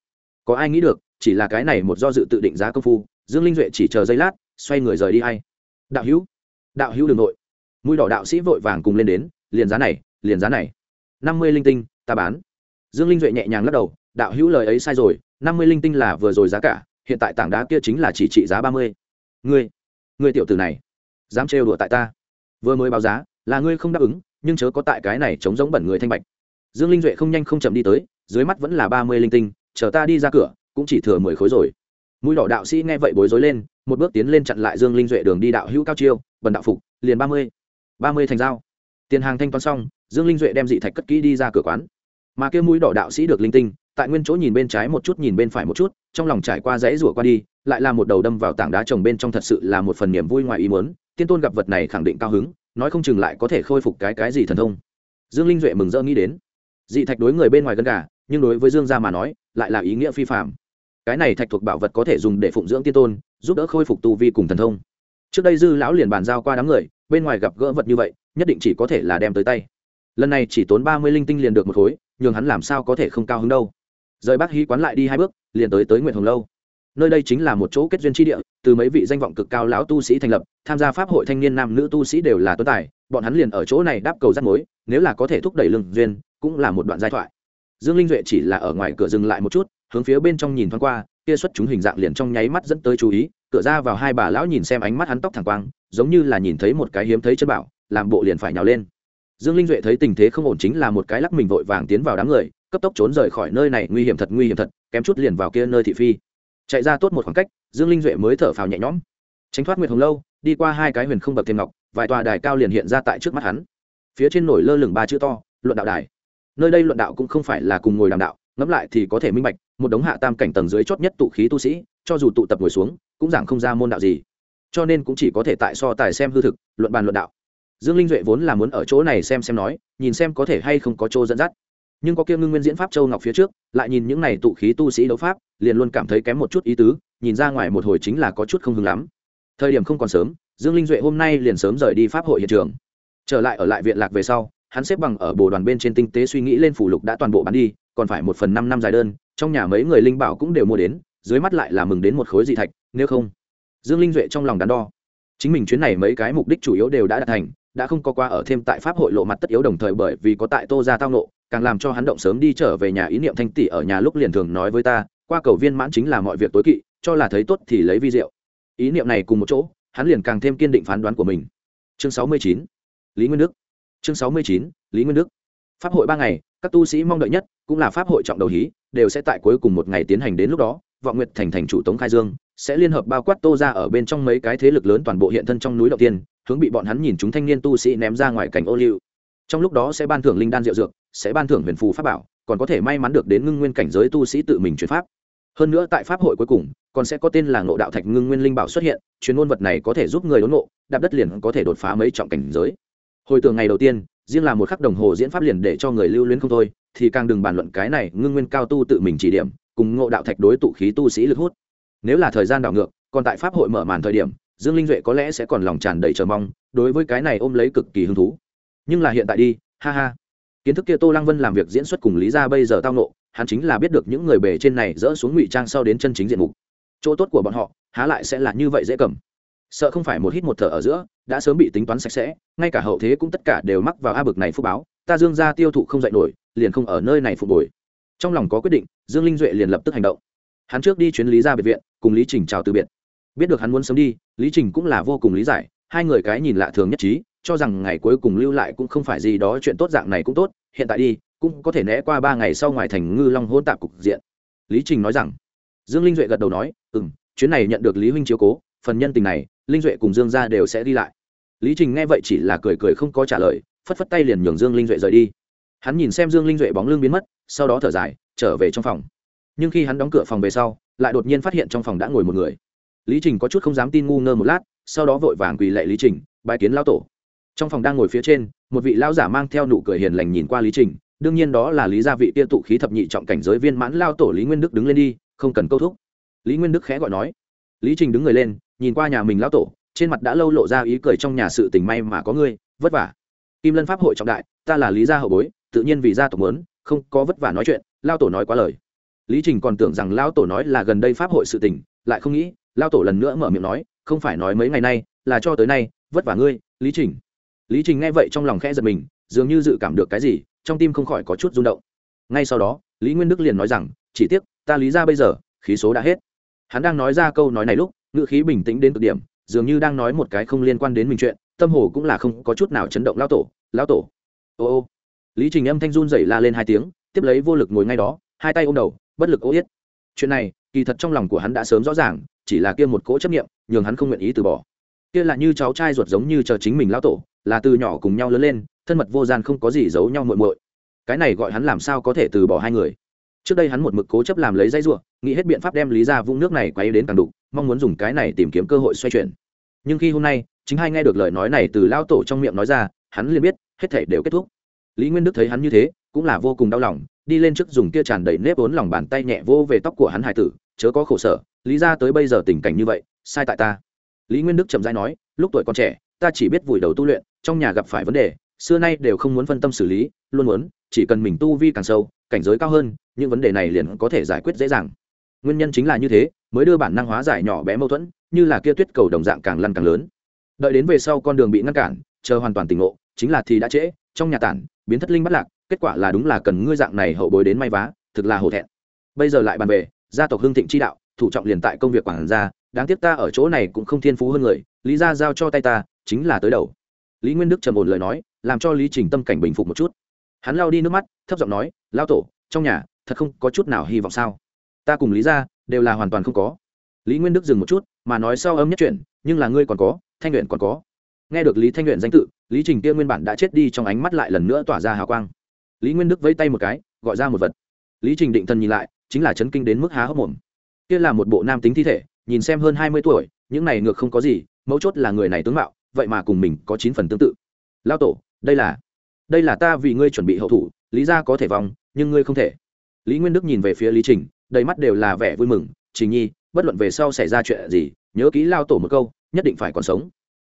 Có ai nghĩ được, chỉ là cái này một do dự tự định giá công phu, dương linh duệ chỉ chờ giây lát, xoay người rời đi hay đạo hữu đạo hữu đ ư n g nội mũi đỏ đạo sĩ vội vàng cùng lên đến, liền giá này, liền giá này. Năm mươi linh tinh, ta bán. Dương linh duệ nhẹ nhàng lắc đầu, đạo hữu lời ấy sai rồi, năm mươi linh tinh là vừa rồi giá cả hiện tại tảng đá kia chính là chỉ trị giá ba mươi. Ngươi ngươi tiểu tử này, dám trêu đùa tại ta. Vừa mới báo giá, là ngươi không đáp ứng, nhưng chớ có tại cái này chống giống bẩn người thanh bạch. Dương linh duệ không nhanh không chậm đi tới, dưới mắt vẫn là ba mươi linh tinh, chờ ta đi ra cửa, cũng chỉ thừa mười khối rồi. Mũi đỏ đạo sĩ nghe vậy bối rối lên, một bước tiến lên chặn lại dương linh duệ đường đi đạo hữu cao chiêu, bần đạo phục, liền ba mươi. Ba mươi thành dao tiền hàng thanh toán xong, dương linh duệ đem dị thạch cất kỹ đi ra cửa quán. Mà kia mũi đỏ đạo sĩ được linh tinh tại nguyên chỗ nhìn bên trái một chút, nhìn bên phải một chút, trong lòng trải qua dãy rủa qua đi, lại là một đầu đâm vào tảng đá trồng bên trong thật sự là một phần niềm vui ngoài ý muốn, tiên tôn gặp vật này khẳng định cao hứng, nói không chừng lại có thể khôi phục cái cái gì thần thông. Dương linh duệ mừng rỡ nghĩ đến. Dị thạch đối người bên ngoài gân gà nhưng đối với dương gia mà nói, lại là ý nghĩa phi phạm cái này thạch thuộc bảo vật có thể dùng để phụng dưỡng tiên tôn, giúp đỡ khôi phục tu vi cùng thần thông. Trước đây dư lão liền bàn giao qua đám người, bên ngoài gặp gỡ vật như vậy, nhất định chỉ có thể là đem tới tay. Lần này chỉ tốn ba mươi linh tinh liền được một khối, nhường hắn làm sao có thể không cao hứng đâu rời bác hí quán lại đi hai bước, liền tới tới nguyện hồng lâu. Nơi đây chính là một chỗ kết duyên tri địa, từ mấy vị danh vọng cực cao lão tu sĩ thành lập, tham gia pháp hội thanh niên nam nữ tu sĩ đều là tuấn tài, bọn hắn liền ở chỗ này đáp cầu rắt mối, nếu là có thể thúc đẩy lương duyên, cũng là một đoạn giai thoại. Dương linh duệ chỉ là ở ngoài cửa dừng lại một chút, hướng phía bên trong nhìn thoáng qua, kia xuất chúng hình dạng liền trong nháy mắt dẫn tới chú ý, cửa ra vào hai bà lão nhìn xem ánh mắt hắn tóc thẳng quang, giống như là nhìn thấy một cái hiếm thấy chân bảo, làm bộ liền phải nhào lên. Dương linh duệ thấy tình thế không ổn chính là một cái lắc mình vội vàng tiến vào đám người cấp tốc trốn rời khỏi nơi này, nguy hiểm thật, nguy hiểm thật, kém chút liền vào kia nơi thị phi. Chạy ra tốt một khoảng cách, dương linh duệ mới thở phào nhẹ nhõm. Tránh thoát nguyệt hồng lâu, đi qua hai cái huyền không bậc thêm ngọc, vài tòa đài cao liền hiện ra tại trước mắt hắn. Phía trên nổi lơ lửng ba chữ to, luận đạo đài. Nơi đây luận đạo cũng không phải là cùng ngồi đàm đạo, ngẫm lại thì có thể minh bạch, một đống hạ tam cảnh tầng dưới chót nhất tụ khí tu sĩ, cho dù tụ tập ngồi xuống, cũng giảng không ra môn đạo gì. Cho nên cũng chỉ có thể tại so tài xem hư thực, luận bàn luận đạo. Dương linh duệ vốn là muốn ở chỗ này xem xem nói, nhìn xem có thể hay không có chỗ dẫn dắt nhưng có kia ngưng nguyên diễn pháp châu ngọc phía trước, lại nhìn những này tụ khí tu sĩ đấu pháp, liền luôn cảm thấy kém một chút ý tứ, nhìn ra ngoài một hồi chính là có chút không hứng lắm. Thời điểm không còn sớm, dương linh duệ hôm nay liền sớm rời đi pháp hội hiện trường. Trở lại ở lại viện lạc về sau, hắn xếp bằng ở bồ đoàn bên trên tinh tế suy nghĩ lên phủ lục đã toàn bộ bán đi, còn phải một phần năm năm dài đơn, trong nhà mấy người linh bảo cũng đều mua đến, dưới mắt lại là mừng đến một khối dị thạch, nếu không. Dương linh duệ trong lòng đắn đo. Chính mình chuyến này mấy cái mục đích chủ yếu đều đã đạt thành, đã không có qua ở thêm tại pháp hội lộ mặt tất yếu đồng thời bởi vì có tại tô ra tao nộ càng làm cho hắn động sớm đi trở về nhà ý niệm thanh tỷ ở nhà lúc liền thường nói với ta, qua cầu viên mãn chính là mọi việc tối kỵ, cho là thấy tốt thì lấy vi diệu. Ý niệm này cùng một chỗ, hắn liền càng thêm kiên định phán đoán của mình. Chương sáu mươi chín, lý nguyên đức. Chương sáu mươi chín, lý nguyên đức. Pháp hội ba ngày, các tu sĩ mong đợi nhất cũng là pháp hội trọng đầu hí, đều sẽ tại cuối cùng một ngày tiến hành đến lúc đó, vọng nguyệt thành thành chủ tống khai dương sẽ liên hợp bao quát tô ra ở bên trong mấy cái thế lực lớn toàn bộ hiện thân trong núi đầu tiên, hướng bị bọn hắn nhìn chúng thanh niên tu sĩ ném ra ngoài cảnh ô liu. Trong lúc đó sẽ ban thưởng linh đan rượu dược sẽ ban thưởng huyền phù pháp bảo, còn có thể may mắn được đến ngưng nguyên cảnh giới tu sĩ tự mình chuyển pháp. Hơn nữa tại pháp hội cuối cùng, còn sẽ có tên là ngộ đạo thạch ngưng nguyên linh bảo xuất hiện chuyến ngôn vật này có thể giúp người đốn ngộ, đạp đất liền có thể đột phá mấy trọng cảnh giới. Hồi tưởng ngày đầu tiên, riêng là một khắc đồng hồ diễn pháp liền để cho người lưu luyến không thôi, thì càng đừng bàn luận cái này ngưng nguyên cao tu tự mình chỉ điểm, cùng ngộ đạo thạch đối tụ khí tu sĩ lực hút. Nếu là thời gian đảo ngược, còn tại pháp hội mở màn thời điểm, dương linh duệ có lẽ sẽ còn lòng tràn đầy chờ mong, đối với cái này ôm lấy cực kỳ hứng thú. Nhưng là hiện tại đi, ha ha kiến thức kia tô lăng vân làm việc diễn xuất cùng lý ra bây giờ tao nộ hắn chính là biết được những người bề trên này dỡ xuống ngụy trang sau đến chân chính diện mục. Chỗ tốt của bọn họ, há lại sẽ là như vậy dễ cầm. Sợ không phải một hít một thở ở giữa, đã sớm bị tính toán sạch sẽ, ngay cả hậu thế cũng tất cả đều mắc vào a bực này phúc báo, ta dương ra tiêu thụ không dạy nổi, liền không ở nơi này phục hồi. Trong lòng có quyết định, dương linh duệ liền lập tức hành động. Hắn trước đi chuyến lý ra biệt viện, cùng lý trình chào từ biệt. Biết được hắn muốn sớm đi, lý trình cũng là vô cùng lý giải hai người cái nhìn lạ thường nhất trí, cho rằng ngày cuối cùng lưu lại cũng không phải gì đó chuyện tốt dạng này cũng tốt, hiện tại đi, cũng có thể né qua ba ngày sau ngoài thành ngư long hôn tạp cục diện. Lý trình nói rằng, dương linh duệ gật đầu nói ừ m chuyến này nhận được lý huynh chiếu cố, phần nhân tình này, linh duệ cùng dương gia đều sẽ đi lại. Lý trình nghe vậy chỉ là cười cười không có trả lời, phất phất tay liền nhường dương linh duệ rời đi. Hắn nhìn xem dương linh duệ bóng lưng biến mất, sau đó thở dài, trở về trong phòng. Nhưng khi hắn đóng cửa phòng về sau, lại đột nhiên phát hiện trong phòng đã ngồi một người lý trình có chút không dám tin ngu ngơ một lát sau đó vội vàng quỳ lệ lý trình bài kiến lao tổ. Trong phòng đang ngồi phía trên một vị lao giả mang theo nụ cười hiền lành nhìn qua lý trình đương nhiên đó là lý gia vị tia tụ khí thập nhị trọng cảnh giới viên mãn lao tổ lý nguyên đức đứng lên đi không cần câu thúc. Lý nguyên đức khẽ gọi nói. Lý trình đứng người lên nhìn qua nhà mình lao tổ trên mặt đã lâu lộ ra ý cười trong nhà sự tình may mà có ngươi vất vả. Kim lân pháp hội trọng đại ta là lý gia hậu bối tự nhiên vì gia tộc muốn, không có vất vả nói chuyện lao tổ nói quá lời. Lý trình còn tưởng rằng lao tổ nói là gần đây pháp hội sự tình lại không nghĩ lao tổ lần nữa mở miệng nói, không phải nói mấy ngày nay, là cho tới nay, vất vả ngươi, lý trình. Lý trình nghe vậy trong lòng khẽ giật mình, dường như dự cảm được cái gì, trong tim không khỏi có chút rung động. Ngay sau đó, lý nguyên đức liền nói rằng, chỉ tiếc, ta lý ra bây giờ, khí số đã hết. Hắn đang nói ra câu nói này lúc, ngữ khí bình tĩnh đến cực điểm, dường như đang nói một cái không liên quan đến mình chuyện, tâm hồ cũng là không có chút nào chấn động lao tổ lao tổ. Ô ô. Lý trình âm thanh run dậy la lên hai tiếng, tiếp lấy vô lực ngồi ngay đó, hai tay ôm đầu, bất lực ô yết. Chuyện này, kỳ thật trong lòng của hắn đã sớm rõ ràng chỉ là kia một cỗ chấp nghiệm nhường hắn không nguyện ý từ bỏ. Kia là như cháu trai ruột giống như chờ chính mình lao tổ, là từ nhỏ cùng nhau lớn lên, thân mật vô gian không có gì giấu nhau muội muội. Cái này gọi hắn làm sao có thể từ bỏ hai người? Trước đây hắn một mực cố chấp làm lấy dây ruộng nghĩ hết biện pháp đem lý ra vũng nước này quay đến càng đục, mong muốn dùng cái này tìm kiếm cơ hội xoay chuyển. Nhưng khi hôm nay, chính hai nghe được lời nói này từ lao tổ trong miệng nói ra, hắn liền biết, hết thể đều kết thúc. Lý nguyên đức thấy hắn như thế, cũng là vô cùng đau lòng, đi lên trước dùng kia tràn đầy nếp vốn lòng bàn tay nhẹ vô về tóc của hắn hải tử, chớ có khổ sở lý ra tới bây giờ tình cảnh như vậy, sai tại ta. Lý nguyên đức chậm dãi nói, lúc tuổi còn trẻ, ta chỉ biết vùi đầu tu luyện, trong nhà gặp phải vấn đề, xưa nay đều không muốn phân tâm xử lý, luôn muốn, chỉ cần mình tu vi càng sâu, cảnh giới cao hơn, những vấn đề này liền có thể giải quyết dễ dàng. Nguyên nhân chính là như thế, mới đưa bản năng hóa giải nhỏ bé mâu thuẫn, như là kia tuyết cầu đồng dạng càng lăn càng lớn. Đợi đến về sau con đường bị ngăn cản, chờ hoàn toàn tỉnh ngộ, chính là thì đã trễ, trong nhà tản, biến thất linh bắt lạc, kết quả là đúng là cần ngươi dạng này hậu bối đến may vá, thực là hổ thẹn. Bây giờ lại bàn về, gia tộc Hương thịnh chi đạo thủ trọng liền tại công việc quản gia, đáng tiếc ta ở chỗ này cũng không thiên phú hơn người, lý ra giao cho tay ta, chính là tới đầu. Lý nguyên đức trầm ổn lời nói, làm cho lý trình tâm cảnh bình phục một chút. Hắn lao đi nước mắt, thấp giọng nói lao tổ, trong nhà, thật không có chút nào hy vọng sao? Ta cùng lý ra đều là hoàn toàn không có. Lý nguyên đức dừng một chút, mà nói sau ấm nhất chuyện, nhưng là ngươi còn có, thanh luyện còn có. Nghe được lý thanh luyện danh tự, lý trình kia nguyên bản đã chết đi trong ánh mắt lại lần nữa tỏa ra hào quang. Lý nguyên đức vẫy tay một cái, gọi ra một vật. Lý trình định thần nhìn lại, chính là chấn kinh đến mức há hốc mồm kia là một bộ nam tính thi thể, nhìn xem hơn hai mươi tuổi, những này ngược không có gì, mấu chốt là người này tướng mạo, vậy mà cùng mình có chín phần tương tự. Lao tổ, đây là đây là ta vì ngươi chuẩn bị hậu thủ, lý gia có thể vòng nhưng ngươi không thể. Lý nguyên đức nhìn về phía lý trình, đầy mắt đều là vẻ vui mừng, trình nhi, bất luận về sau xảy ra chuyện gì, nhớ kỹ lao tổ một câu, nhất định phải còn sống.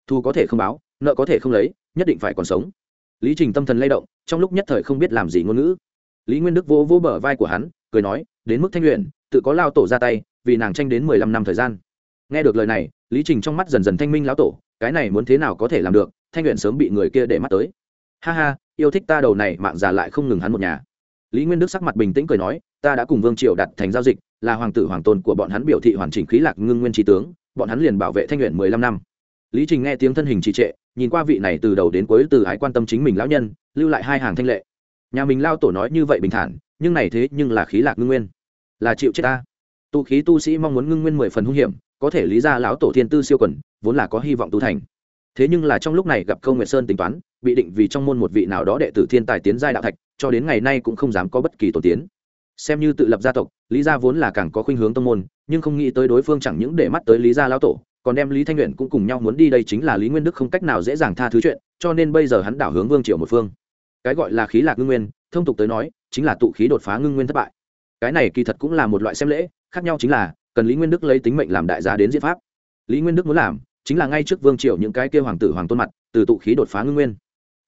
Thu có thể không báo, nợ có thể không lấy, nhất định phải còn sống. Lý trình tâm thần lay động, trong lúc nhất thời không biết làm gì ngôn ngữ. Lý nguyên đức vỗ vỗ bờ vai của hắn, cười nói, đến mức thanh luyện tự có lao tổ ra tay vì nàng tranh đến mười lăm năm thời gian. Nghe được lời này, lý trình trong mắt dần dần thanh minh lão tổ, cái này muốn thế nào có thể làm được, thanh luyện sớm bị người kia để mắt tới. Ha ha, yêu thích ta đầu này, mạng già lại không ngừng hắn một nhà. Lý nguyên đức sắc mặt bình tĩnh cười nói, ta đã cùng vương triều đặt thành giao dịch, là hoàng tử hoàng tôn của bọn hắn biểu thị hoàn chỉnh khí lạc ngưng nguyên trí tướng, bọn hắn liền bảo vệ thanh luyện mười lăm năm. Lý trình nghe tiếng thân hình trì trệ, nhìn qua vị này từ đầu đến cuối từ ái quan tâm chính mình lão nhân, lưu lại hai hàng thanh lệ. Nhà mình lao tổ nói như vậy bình thản, nhưng này thế nhưng là khí lạc ngưng nguyên. Là chịu chết ta tu khí tu sĩ mong muốn ngưng nguyên mười phần hung hiểm, có thể lý ra lão tổ thiên tư siêu quần, vốn là có hy vọng tu thành. Thế nhưng là trong lúc này gặp câu nguyệt sơn tính toán, bị định vì trong môn một vị nào đó đệ tử thiên tài tiến giai đạo thạch, cho đến ngày nay cũng không dám có bất kỳ tổ tiến. Xem như tự lập gia tộc, lý gia vốn là càng có khuynh hướng tông môn, nhưng không nghĩ tới đối phương chẳng những để mắt tới lý gia lão tổ, còn đem lý thanh nguyện cũng cùng nhau muốn đi đây chính là lý nguyên đức không cách nào dễ dàng tha thứ chuyện, cho nên bây giờ hắn đảo hướng vương triều một phương. Cái gọi là khí lạc ngưng nguyên, thông tục tới nói, chính là tụ khí đột phá ngưng nguyên thất bại. Cái này kỳ thật cũng là một loại xem lễ khác nhau chính là, cần lý nguyên đức lấy tính mệnh làm đại giá đến diễn pháp. Lý nguyên đức muốn làm, chính là ngay trước vương triều những cái kêu hoàng tử, hoàng tôn mặt, từ tụ khí đột phá ngưng nguyên.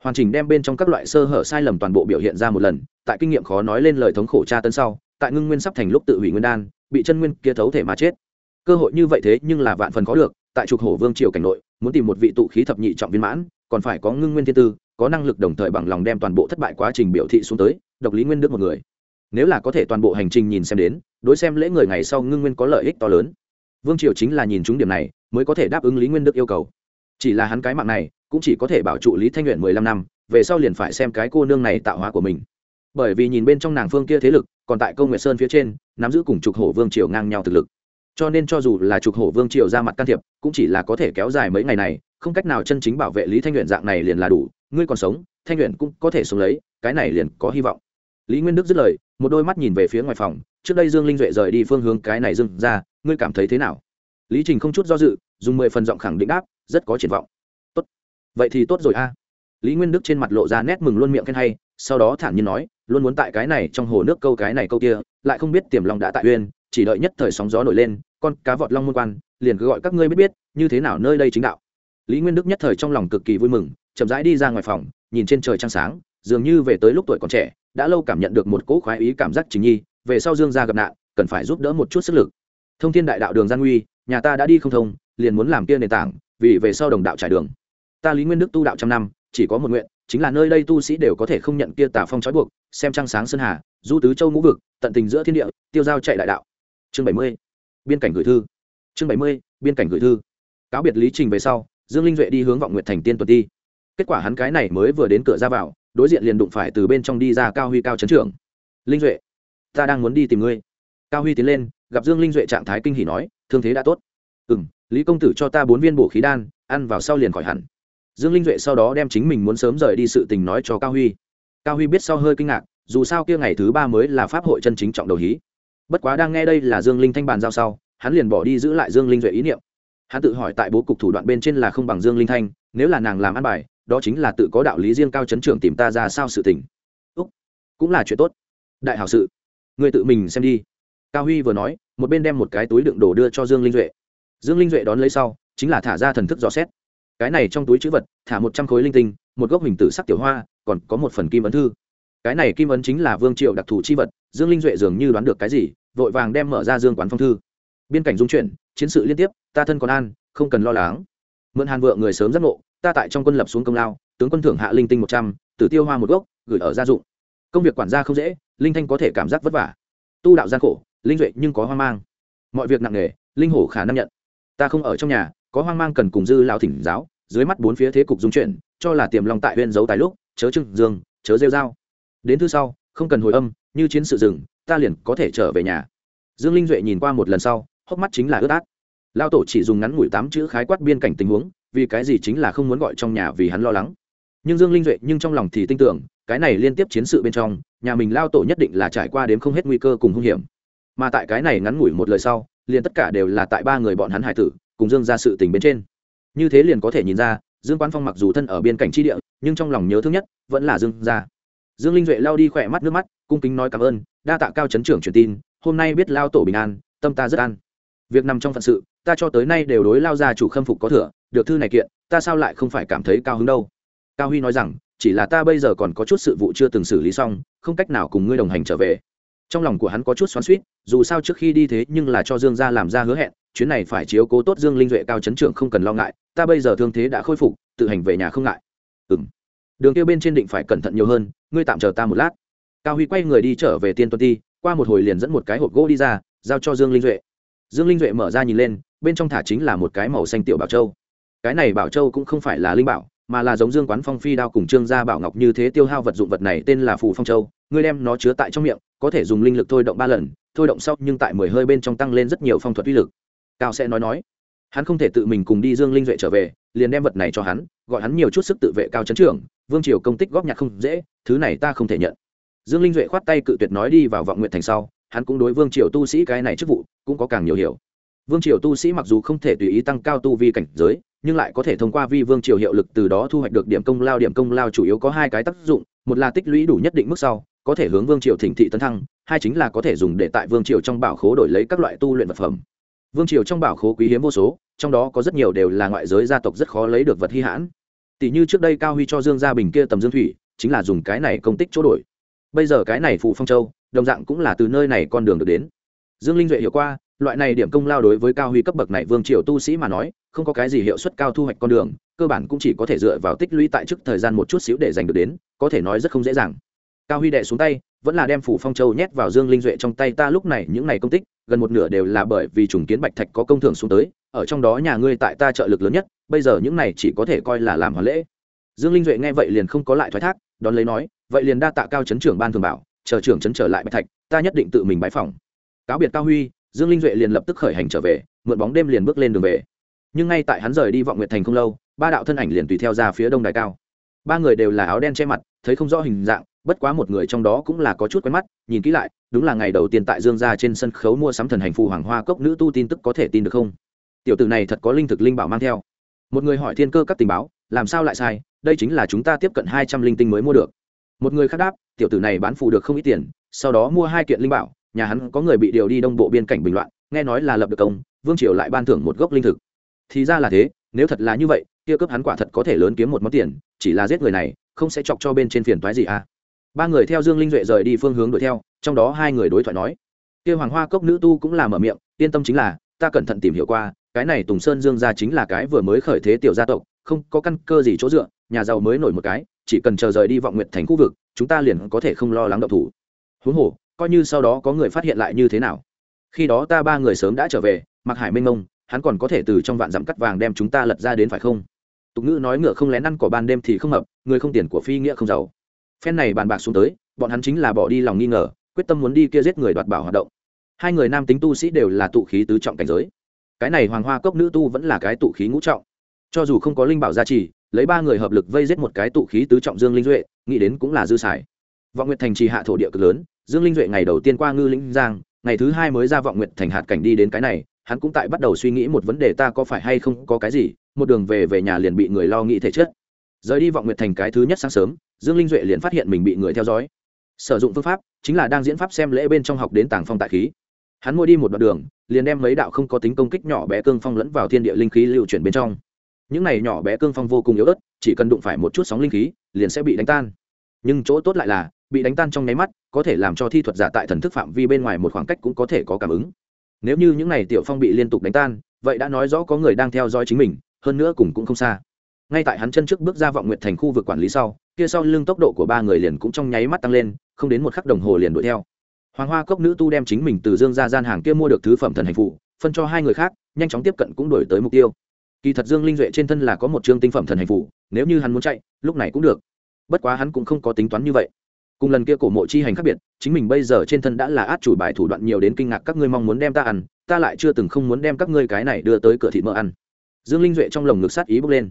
Hoàn chỉnh đem bên trong các loại sơ hở sai lầm toàn bộ biểu hiện ra một lần, tại kinh nghiệm khó nói lên lời thống khổ tra tấn sau, tại ngưng nguyên sắp thành lúc tự hủy nguyên đan, bị chân nguyên kia thấu thể mà chết. Cơ hội như vậy thế nhưng là vạn phần có được, tại trục hổ vương triều cảnh nội, muốn tìm một vị tụ khí thập nhị trọng viên mãn, còn phải có ngưng nguyên thiên tư, có năng lực đồng thời bằng lòng đem toàn bộ thất bại quá trình biểu thị xuống tới, độc lý nguyên đức một người nếu là có thể toàn bộ hành trình nhìn xem đến, đối xem lễ người ngày sau ngưng nguyên có lợi ích to lớn. Vương triều chính là nhìn chúng điểm này, mới có thể đáp ứng lý nguyên đức yêu cầu. Chỉ là hắn cái mạng này, cũng chỉ có thể bảo trụ lý thanh nguyện mười lăm năm, về sau liền phải xem cái cô nương này tạo hóa của mình. Bởi vì nhìn bên trong nàng phương kia thế lực, còn tại công nguyệt sơn phía trên, nắm giữ cùng trục hổ vương triều ngang nhau thực lực. Cho nên cho dù là trục hổ vương triều ra mặt can thiệp, cũng chỉ là có thể kéo dài mấy ngày này, không cách nào chân chính bảo vệ lý thanh nguyện dạng này liền là đủ, ngươi còn sống, thanh nguyện cũng có thể sống lấy, cái này liền có hy vọng lý nguyên đức dứt lời, một đôi mắt nhìn về phía ngoài phòng, trước đây dương linh duệ rời đi phương hướng cái này dưng ra, ngươi cảm thấy thế nào? Lý trình không chút do dự, dùng mười phần giọng khẳng định đáp, rất có triển vọng. Tốt. Vậy thì tốt rồi a. Lý nguyên đức trên mặt lộ ra nét mừng luôn miệng khen hay, sau đó thản nhiên nói, luôn muốn tại cái này trong hồ nước câu cái này câu kia, lại không biết tiềm long đã tại uyên, chỉ đợi nhất thời sóng gió nổi lên, con cá vọt long môn quan, liền cứ gọi các ngươi biết biết, như thế nào nơi đây chính đạo. Lý nguyên đức nhất thời trong lòng cực kỳ vui mừng, chậm rãi đi ra ngoài phòng, nhìn trên trời trăng sáng, dường như về tới lúc tuổi còn trẻ đã lâu cảm nhận được một cỗ khoái ý cảm giác chính nhi, về sau dương gia gặp nạn, cần phải giúp đỡ một chút sức lực. Thông thiên đại đạo đường gian nguy, nhà ta đã đi không thông, liền muốn làm kia nền tảng, vì về sau đồng đạo trải đường. Ta lý nguyên đức tu đạo trăm năm, chỉ có một nguyện, chính là nơi đây tu sĩ đều có thể không nhận kia tả phong trói buộc, xem trăng sáng sơn hà, du tứ châu ngũ vực, tận tình giữa thiên địa, tiêu giao chạy đại đạo. Chương bảy mươi, biên cảnh gửi thư. Chương bảy mươi, biên cảnh gửi thư. Cáo biệt lý trình về sau, dương linh duệ đi hướng vọng nguyện thành tiên tuần ti. Kết quả hắn cái này mới vừa đến cửa ra vào đối diện liền đụng phải từ bên trong đi ra cao huy cao trấn trưởng. Linh duệ, ta đang muốn đi tìm ngươi. Cao huy tiến lên, gặp dương linh duệ trạng thái kinh hỉ nói, thương thế đã tốt. Ừ m lý công tử cho ta bốn viên bổ khí đan, ăn vào sau liền khỏi hẳn. Dương linh duệ sau đó đem chính mình muốn sớm rời đi sự tình nói cho cao huy. Cao huy biết sau hơi kinh ngạc, dù sao kia ngày thứ ba mới là pháp hội chân chính trọng đầu hí. Bất quá đang nghe đây là dương linh thanh bàn giao sau, hắn liền bỏ đi giữ lại dương linh duệ ý niệm. Hắn tự hỏi tại bố cục thủ đoạn bên trên là không bằng dương linh thanh, nếu là nàng làm ăn bài đó chính là tự có đạo lý riêng cao chấn trưởng tìm ta ra sao sự tình. Úc, cũng là chuyện tốt. Đại hảo sự người tự mình xem đi. Cao huy vừa nói, một bên đem một cái túi đựng đồ đưa cho dương linh duệ. Dương linh duệ đón lấy sau, chính là thả ra thần thức dò xét. Cái này trong túi chữ vật, thả một trăm khối linh tinh, một gốc hình tử sắc tiểu hoa, còn có một phần kim ấn thư. Cái này kim ấn chính là vương triệu đặc thù chi vật, dương linh duệ dường như đoán được cái gì, vội vàng đem mở ra dương quán phong thư. Biên cảnh dung chuyển chiến sự liên tiếp, ta thân còn an, không cần lo lắng. Mượn hàn vợ người sớm giác ngộ ta tại trong quân lập xuống công lao, tướng quân thưởng hạ linh tinh một trăm, tử tiêu hoa một gốc, gửi ở gia dụng. Công việc quản gia không dễ, linh thanh có thể cảm giác vất vả. Tu đạo gian khổ, linh duệ nhưng có hoang mang. Mọi việc nặng nề, linh hổ khả năng nhận. Ta không ở trong nhà, có hoang mang cần cùng dư lao thỉnh giáo, dưới mắt bốn phía thế cục dung chuyển, cho là tiềm lòng tại huyện giấu tài lúc, chớ trưng dương, chớ rêu dao đến thứ sau, không cần hồi âm, như chiến sự rừng, ta liền có thể trở về nhà. Dương linh duệ nhìn qua một lần sau, hốc mắt chính là ướt át. Lao tổ chỉ dùng ngắn ngủi tám chữ khái quát biên cảnh tình huống vì cái gì chính là không muốn gọi trong nhà vì hắn lo lắng. Nhưng dương linh duệ nhưng trong lòng thì tin tưởng, cái này liên tiếp chiến sự bên trong, nhà mình lao tổ nhất định là trải qua đến không hết nguy cơ cùng hung hiểm. Mà tại cái này ngắn ngủi một lời sau, liền tất cả đều là tại ba người bọn hắn hải tử, cùng dương ra sự tình bên trên. Như thế liền có thể nhìn ra, dương quán phong mặc dù thân ở biên cảnh tri địa, nhưng trong lòng nhớ thương nhất vẫn là dương gia. Dương linh duệ lao đi khỏe mắt nước mắt, cung kính nói cảm ơn, đa tạ cao chấn trưởng truyền tin, hôm nay biết lao tổ bình an, tâm ta rất an việc nằm trong phận sự, ta cho tới nay đều đối lao gia chủ khâm phục có thừa, được thư này kiện, ta sao lại không phải cảm thấy cao hứng đâu? Cao huy nói rằng, chỉ là ta bây giờ còn có chút sự vụ chưa từng xử lý xong, không cách nào cùng ngươi đồng hành trở về. Trong lòng của hắn có chút xoắn suýt dù sao trước khi đi thế nhưng là cho dương gia làm ra hứa hẹn, chuyến này phải chiếu cố tốt dương linh duệ cao chấn trưởng không cần lo ngại, ta bây giờ thương thế đã khôi phục, tự hành về nhà không ngại. Ừ m đường Tiêu bên trên định phải cẩn thận nhiều hơn, ngươi tạm chờ ta một lát. Cao huy quay người đi trở về tiên tuân ti, qua một hồi liền dẫn một cái hộp gỗ đi ra, giao cho dương linh duệ dương linh duệ mở ra nhìn lên, bên trong thả chính là một cái màu xanh tiểu bảo châu. Cái này bảo châu cũng không phải là linh bảo, mà là giống dương quán phong phi đao cùng trương gia bảo ngọc như thế tiêu hao vật dụng vật này tên là phù phong châu, ngươi đem nó chứa tại trong miệng, có thể dùng linh lực thôi động ba lần, thôi động sau nhưng tại mười hơi bên trong tăng lên rất nhiều phong thuật uy lực. Cao sẽ nói nói. Hắn không thể tự mình cùng đi dương linh duệ trở về, liền đem vật này cho hắn, gọi hắn nhiều chút sức tự vệ cao chấn trưởng, vương triều công tích góp nhặt không dễ, thứ này ta không thể nhận. Dương linh duệ khoát tay cự tuyệt nói đi vào vọng nguyện thành sau hắn cũng đối vương triều tu sĩ cái này chức vụ cũng có càng nhiều hiểu. Vương triều tu sĩ mặc dù không thể tùy ý tăng cao tu vi cảnh giới, nhưng lại có thể thông qua vi vương triều hiệu lực từ đó thu hoạch được điểm công lao. Điểm công lao chủ yếu có hai cái tác dụng, một là tích lũy đủ nhất định mức sau, có thể hướng vương triều thỉnh thị tấn thăng, hai chính là có thể dùng để tại vương triều trong bảo khố đổi lấy các loại tu luyện vật phẩm. Vương triều trong bảo khố quý hiếm vô số, trong đó có rất nhiều đều là ngoại giới gia tộc rất khó lấy được vật hy hãn. Tỷ như trước đây cao huy cho dương gia bình kia tầm dương thủy, chính là dùng cái này công tích chỗ đổi. Bây giờ cái này phụ phong châu đồng dạng cũng là từ nơi này con đường được đến. Dương linh duệ hiểu qua, loại này điểm công lao đối với cao huy cấp bậc này vương triều tu sĩ mà nói, không có cái gì hiệu suất cao thu hoạch con đường, cơ bản cũng chỉ có thể dựa vào tích lũy tại trước thời gian một chút xíu để giành được đến, có thể nói rất không dễ dàng. Cao huy đệ xuống tay, vẫn là đem phủ phong châu nhét vào dương linh duệ trong tay ta lúc này, những ngày công tích, gần một nửa đều là bởi vì trùng kiến bạch thạch có công thưởng xuống tới, ở trong đó nhà ngươi tại ta trợ lực lớn nhất, bây giờ những này chỉ có thể coi là làm hoàn lễ. Dương linh duệ nghe vậy liền không có lại thoái thác, đón lấy nói, vậy liền đa tạ cao chấn trưởng ban thường bảo chờ trưởng chấn trở lại bạch thạch, ta nhất định tự mình bãi phòng cáo biệt cao huy, dương linh duệ liền lập tức khởi hành trở về, mượn bóng đêm liền bước lên đường về. Nhưng ngay tại hắn rời đi vọng nguyệt thành không lâu, ba đạo thân ảnh liền tùy theo ra phía đông đài cao. Ba người đều là áo đen che mặt, thấy không rõ hình dạng, bất quá một người trong đó cũng là có chút quen mắt, nhìn kỹ lại, đúng là ngày đầu tiên tại dương gia trên sân khấu mua sắm thần hành phù hoàng hoa cốc nữ tu tin tức có thể tin được không? Tiểu tử này thật có linh thực linh bảo mang theo. Một người hỏi thiên cơ các tình báo, làm sao lại sai, đây chính là chúng ta tiếp cận hai trăm linh tinh mới mua được. Một người khác đáp tiểu tử này bán phù được không ít tiền, sau đó mua hai kiện linh bảo, nhà hắn có người bị điều đi đông bộ biên cảnh bình loạn, nghe nói là lập được công, vương triều lại ban thưởng một gốc linh thực. Thì ra là thế, nếu thật là như vậy, kia cướp hắn quả thật có thể lớn kiếm một món tiền, chỉ là giết người này, không sẽ chọc cho bên trên phiền toái gì à. Ba người theo dương linh duệ rời đi phương hướng đuổi theo, trong đó hai người đối thoại nói, kia hoàng hoa cốc nữ tu cũng là mở miệng, yên tâm chính là, ta cẩn thận tìm hiểu qua, cái này tùng sơn dương gia chính là cái vừa mới khởi thế tiểu gia tộc, không có căn cơ gì chỗ dựa, nhà giàu mới nổi một cái chỉ cần chờ rời đi vọng nguyện thành khu vực, chúng ta liền có thể không lo lắng động thủ. Huống hồ, coi như sau đó có người phát hiện lại như thế nào. Khi đó ta ba người sớm đã trở về mặc hải minh mông hắn còn có thể từ trong vạn dặm cắt vàng đem chúng ta lật ra đến phải không? Tục ngữ nói ngựa không lén ăn cỏ ban đêm thì không hợp, người không tiền của phi nghĩa không giàu. Phen này bàn bạc xuống tới, bọn hắn chính là bỏ đi lòng nghi ngờ, quyết tâm muốn đi kia giết người đoạt bảo hoạt động. Hai người nam tính tu sĩ đều là tụ khí tứ trọng cảnh giới. Cái này hoàng hoa cốc nữ tu vẫn là cái tụ khí ngũ trọng. Cho dù không có linh bảo gia trì lấy ba người hợp lực vây giết một cái tụ khí tứ trọng dương linh duệ, nghĩ đến cũng là dư xài. Vọng nguyệt thành trì hạ thổ địa cực lớn, dương linh duệ ngày đầu tiên qua ngư lĩnh giang, ngày thứ hai mới ra vọng nguyệt thành hạt cảnh đi đến cái này, hắn cũng tại bắt đầu suy nghĩ một vấn đề ta có phải hay không có cái gì, một đường về về nhà liền bị người lo nghĩ thể chất. Rời đi vọng nguyệt thành cái thứ nhất sáng sớm, dương linh duệ liền phát hiện mình bị người theo dõi. Sử dụng phương pháp chính là đang diễn pháp xem lễ bên trong học đến tàng phong tại khí. Hắn mua đi một đoạn đường, liền đem mấy đạo không có tính công kích nhỏ bé cương phong lẫn vào thiên địa linh khí lưu chuyển bên trong những này nhỏ bé cương phong vô cùng yếu ớt, chỉ cần đụng phải một chút sóng linh khí, liền sẽ bị đánh tan. Nhưng chỗ tốt lại là, bị đánh tan trong nháy mắt, có thể làm cho thi thuật giả tại thần thức phạm vi bên ngoài một khoảng cách cũng có thể có cảm ứng. Nếu như những này tiểu phong bị liên tục đánh tan, vậy đã nói rõ có người đang theo dõi chính mình, hơn nữa cùng cũng không xa. Ngay tại hắn chân trước bước ra vọng nguyện thành khu vực quản lý sau, kia sau lưng tốc độ của ba người liền cũng trong nháy mắt tăng lên, không đến một khắc đồng hồ liền đuổi theo. Hoàng hoa cốc nữ tu đem chính mình từ dương ra gian hàng kia mua được thứ phẩm thần hành phụ phân cho hai người khác, nhanh chóng tiếp cận cũng đổi tới mục tiêu kỳ thật dương linh duệ trên thân là có một chương tinh phẩm thần hành phủ nếu như hắn muốn chạy, lúc này cũng được. Bất quá hắn cũng không có tính toán như vậy. Cùng lần kia cổ mộ chi hành khác biệt, chính mình bây giờ trên thân đã là át chủ bài thủ đoạn nhiều đến kinh ngạc các ngươi mong muốn đem ta ăn, ta lại chưa từng không muốn đem các ngươi cái này đưa tới cửa thịt mỡ ăn. Dương linh duệ trong lồng ngực sát ý bốc lên.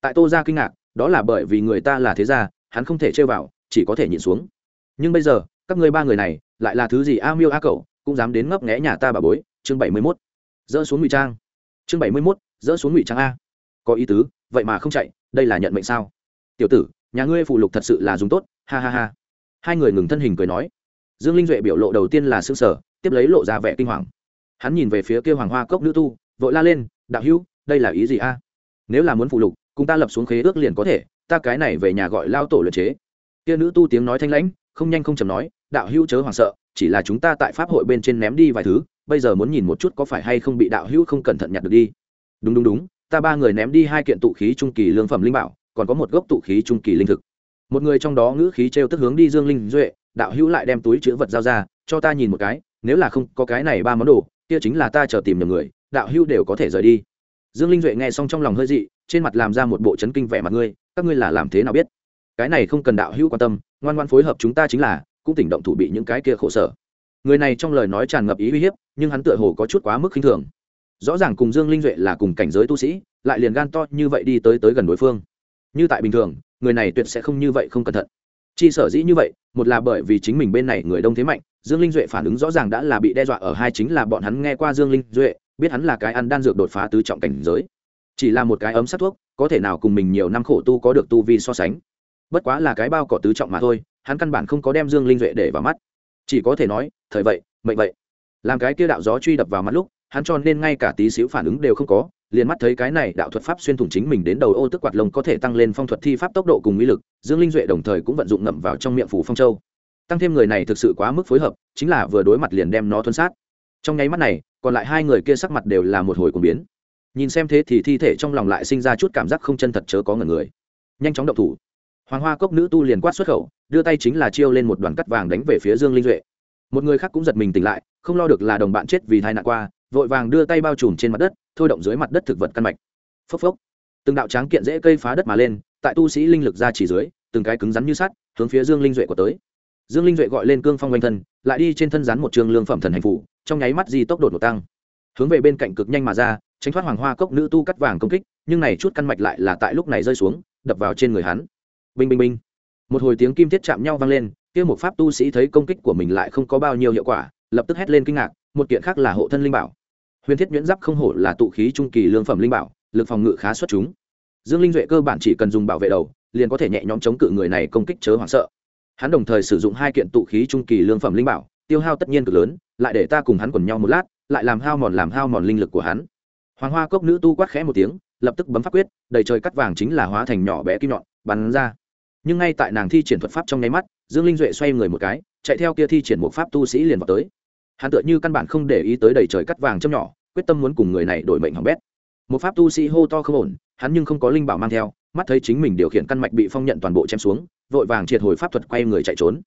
Tại tô ra kinh ngạc, đó là bởi vì người ta là thế gia, hắn không thể chơi vào, chỉ có thể nhịn xuống. Nhưng bây giờ, các ngươi ba người này, lại là thứ gì a miêu a cậu cũng dám đến ngấp nghẽ nhà ta bà bối, chương bảy mươi mốt. Dỡ xuống ngụy trang. Chương bảy mươi mốt dỡ xuống ngụy trang a. Có ý tứ, vậy mà không chạy, đây là nhận mệnh sao? Tiểu tử, nhà ngươi phụ lục thật sự là dùng tốt, ha ha ha. Hai người ngừng thân hình cười nói. Dương linh duệ biểu lộ đầu tiên là s ư ơ n g sở tiếp lấy lộ ra vẻ kinh hoàng. Hắn nhìn về phía kia hoàng hoa cốc nữ tu, vội la lên, đạo hữu, đây là ý gì a? Nếu là muốn phụ lục, cùng ta lập xuống khế ước liền có thể, ta cái này về nhà gọi lao tổ luật chế. Kia nữ tu tiếng nói thanh lãnh, không nhanh không chầm nói, đạo hữu chớ hoảng sợ, chỉ là chúng ta tại pháp hội bên trên ném đi vài thứ, bây giờ muốn nhìn một chút có phải hay không bị đạo hữu không cẩn thận nhặt được đi đúng đúng đúng, ta ba người ném đi hai kiện tụ khí trung kỳ lương phẩm linh bảo, còn có một gốc tụ khí trung kỳ linh thực. Một người trong đó ngữ khí t r e o tức hướng đi dương linh duệ, đạo hữu lại đem túi chữ vật giao ra, cho ta nhìn một cái, nếu là không có cái này ba món đồ, kia chính là ta chờ tìm nhầm người, đạo hữu đều có thể rời đi. Dương linh duệ nghe xong trong lòng hơi dị, trên mặt làm ra một bộ chấn kinh vẻ mặt ngươi, các ngươi là làm thế nào biết? Cái này không cần đạo hữu quan tâm, ngoan ngoan phối hợp chúng ta chính là, cũng tỉnh động thủ bị những cái kia khổ sở. Người này trong lời nói tràn ngập ý uy hiếp, nhưng hắn tựa hồ có chút quá mức khinh thường rõ ràng cùng dương linh duệ là cùng cảnh giới tu sĩ, lại liền gan to như vậy đi tới tới gần đối phương. Như tại bình thường, người này tuyệt sẽ không như vậy không cẩn thận. Chi sở dĩ như vậy, một là bởi vì chính mình bên này người đông thế mạnh, dương linh duệ phản ứng rõ ràng đã là bị đe dọa ở hai chính là bọn hắn nghe qua dương linh duệ, biết hắn là cái ăn đan dược đột phá tứ trọng cảnh giới. Chỉ là một cái ấm sát thuốc, có thể nào cùng mình nhiều năm khổ tu có được tu vi so sánh. Bất quá là cái bao cỏ tứ trọng mà thôi, hắn căn bản không có đem dương linh duệ để vào mắt. Chỉ có thể nói, thời vậy, mệnh vậy. Làm cái kia đạo gió truy đập vào mắt lúc hắn cho nên ngay cả tí xíu phản ứng đều không có, liền mắt thấy cái này đạo thuật pháp xuyên thủng chính mình đến đầu ô tức quạt lông có thể tăng lên phong thuật thi pháp tốc độ cùng uy lực, dương linh duệ đồng thời cũng vận dụng ngậm vào trong miệng phủ phong châu. Tăng thêm người này thực sự quá mức phối hợp, chính là vừa đối mặt liền đem nó thuân sát. Trong nháy mắt này, còn lại hai người kia sắc mặt đều là một hồi cuồng biến. Nhìn xem thế thì thi thể trong lòng lại sinh ra chút cảm giác không chân thật chớ có ngần người. Nhanh chóng động thủ. Hoàng hoa cốc nữ tu liền quát xuất khẩu, đưa tay chính là chiêu lên một đoàn cắt vàng đánh về phía dương linh duệ. Một người khác cũng giật mình tỉnh lại, không lo được là đồng bạn chết vì tai nạn qua vội vàng đưa tay bao trùm trên mặt đất, thôi động dưới mặt đất thực vật căn mạch. Phốc phốc. Từng đạo tráng kiện dễ cây phá đất mà lên, tại tu sĩ linh lực ra chỉ dưới, từng cái cứng rắn như sắt, hướng phía dương linh duệ của tới. Dương linh duệ gọi lên cương phong quanh thân, lại đi trên thân rắn một trường lương phẩm thần hành phủ, trong nháy mắt di tốc độ một tăng. Hướng về bên cạnh cực nhanh mà ra, tránh thoát hoàng hoa cốc nữ tu cắt vàng công kích, nhưng này chút căn mạch lại là tại lúc này rơi xuống, đập vào trên người hắn. Binh binh binh. Một hồi tiếng kim thiết chạm nhau vang lên, kia một pháp tu sĩ thấy công kích của mình lại không có bao nhiêu hiệu quả, lập tức hét lên kinh ngạc, một kiện khác là hộ thân linh bảo huyền thiết nhuyễn giáp không hổ là tụ khí trung kỳ lương phẩm linh bảo, lực phòng ngự khá xuất chúng. Dương linh duệ cơ bản chỉ cần dùng bảo vệ đầu, liền có thể nhẹ nhõm chống cự người này công kích chớ hoảng sợ. Hắn đồng thời sử dụng hai kiện tụ khí trung kỳ lương phẩm linh bảo, tiêu hao tất nhiên cực lớn, lại để ta cùng hắn quần nhau một lát, lại làm hao mòn làm hao mòn linh lực của hắn. Hoàng hoa cốc nữ tu quát khẽ một tiếng, lập tức bấm pháp quyết, đầy trời cắt vàng chính là hóa thành nhỏ bé kim nhọn, bắn ra. Nhưng ngay tại nàng thi triển thuật pháp trong nháy mắt, dương linh duệ xoay người một cái, chạy theo kia thi triển một pháp tu sĩ liền vào tới hắn tựa như căn bản không để ý tới đầy trời cắt vàng châm nhỏ, quyết tâm muốn cùng người này đổi mệnh hỏng bét. Một pháp tu sĩ hô to không ổn, hắn nhưng không có linh bảo mang theo, mắt thấy chính mình điều khiển căn mạch bị phong nhận toàn bộ chém xuống, vội vàng triệt hồi pháp thuật quay người chạy trốn.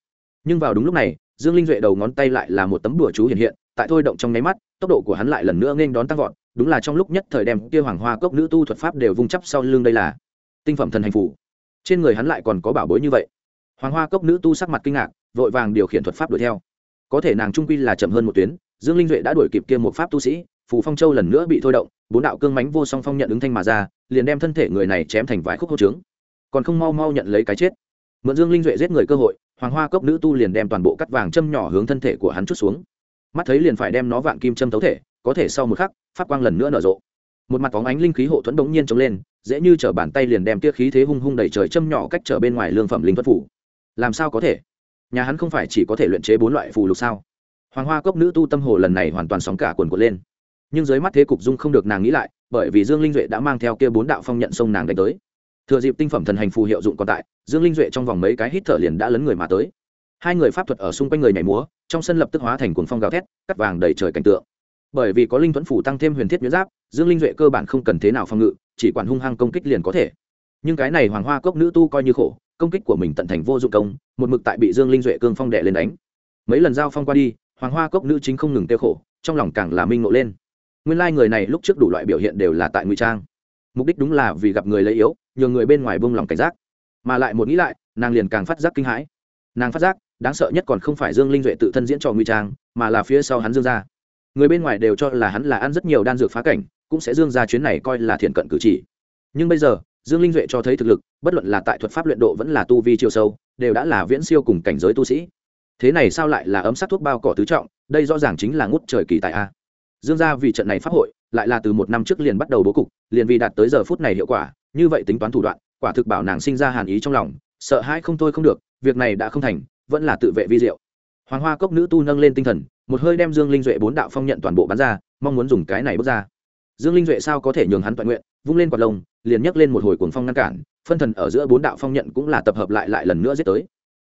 Nhưng vào đúng lúc này, dương linh duệ đầu ngón tay lại là một tấm đùa chú hiện hiện, tại thôi động trong nháy mắt, tốc độ của hắn lại lần nữa nghênh đón tăng vọt, đúng là trong lúc nhất thời đem kia hoàng hoa cốc nữ tu thuật pháp đều vung chắp sau lưng đây là tinh phẩm thần hành phủ. Trên người hắn lại còn có bảo bối như vậy. Hoàng hoa cốc nữ tu sắc mặt kinh ngạc, vội vàng điều khiển thuật pháp đuổi theo có thể nàng trung quy là chậm hơn một tuyến, dương linh duệ đã đuổi kịp kia một pháp tu sĩ, phù phong châu lần nữa bị thôi động, bốn đạo cương mánh vô song phong nhận ứng thanh mà ra, liền đem thân thể người này chém thành vài khúc hô trướng. Còn không mau mau nhận lấy cái chết. Mượn dương linh duệ giết người cơ hội, hoàng hoa cốc nữ tu liền đem toàn bộ cắt vàng châm nhỏ hướng thân thể của hắn chút xuống. Mắt thấy liền phải đem nó vạn kim châm thấu thể, có thể sau một khắc phát quang lần nữa nở rộ. Một mặt phóng ánh linh khí hộ thuẫn bỗng nhiên trống lên, dễ như chở bàn tay liền đem tia khí thế hung hung đẩy trời châm nhỏ cách trở bên ngoài lương phẩm linh thuật phủ. Làm sao có thể? Nhà hắn không phải chỉ có thể luyện chế bốn loại phù lục sao? Hoàng hoa cốc nữ tu tâm hồ lần này hoàn toàn sóng cả quần quật lên. Nhưng dưới mắt thế cục dung không được nàng nghĩ lại, bởi vì dương linh duệ đã mang theo kia bốn đạo phong nhận sông nàng đánh tới. Thừa dịp tinh phẩm thần hành phù hiệu dụng còn tại, dương linh duệ trong vòng mấy cái hít thở liền đã lấn người mà tới. Hai người pháp thuật ở xung quanh người nhảy múa, trong sân lập tức hóa thành cuồng phong gào thét, cắt vàng đầy trời cảnh tượng. Bởi vì có linh thuẫn phủ tăng thêm huyền thiết nhuyễn giáp, dương linh duệ cơ bản không cần thế nào phòng ngự, chỉ quản hung hăng công kích liền có thể. Nhưng cái này hoàng hoa cốc nữ tu coi như khổ công kích của mình tận thành vô dụng công, một mực tại bị dương linh duệ cương phong đệ lên đánh. Mấy lần giao phong qua đi, hoàng hoa cốc nữ chính không ngừng tiêu khổ, trong lòng càng là minh ngộ lên. Nguyên lai、like、người này lúc trước đủ loại biểu hiện đều là tại ngụy trang. Mục đích đúng là vì gặp người lấy yếu, nhờ người bên ngoài bông lòng cảnh giác. Mà lại một nghĩ lại, nàng liền càng phát giác kinh hãi. Nàng phát giác, đáng sợ nhất còn không phải dương linh duệ tự thân diễn trò ngụy trang, mà là phía sau hắn dương ra người bên ngoài đều cho là hắn là ăn rất nhiều đan dược phá cảnh, cũng sẽ dương ra chuyến này coi là thiện cận cử chỉ. Nhưng bây giờ dương linh duệ cho thấy thực lực, bất luận là tại thuật pháp luyện độ vẫn là tu vi chiều sâu, đều đã là viễn siêu cùng cảnh giới tu sĩ. Thế này sao lại là ấm sát thuốc bao cỏ tứ trọng, đây rõ ràng chính là ngút trời kỳ tại a. Dương gia vì trận này pháp hội, lại là từ một năm trước liền bắt đầu bố cục, liền vì đạt tới giờ phút này hiệu quả, như vậy tính toán thủ đoạn, quả thực bảo nàng sinh ra hàn ý trong lòng, sợ hãi không thôi không được, việc này đã không thành, vẫn là tự vệ vi diệu. Hoàng hoa cốc nữ tu nâng lên tinh thần, một hơi đem dương linh duệ bốn đạo phong nhận toàn bộ bắn ra, mong muốn dùng cái này bước ra. Dương linh duệ sao có thể nhường hắn toàn nguyện? Vung lên quạt lông, liền nhấc lên một hồi cuồng phong ngăn cản, phân thần ở giữa bốn đạo phong nhận cũng là tập hợp lại lại lần nữa giết tới.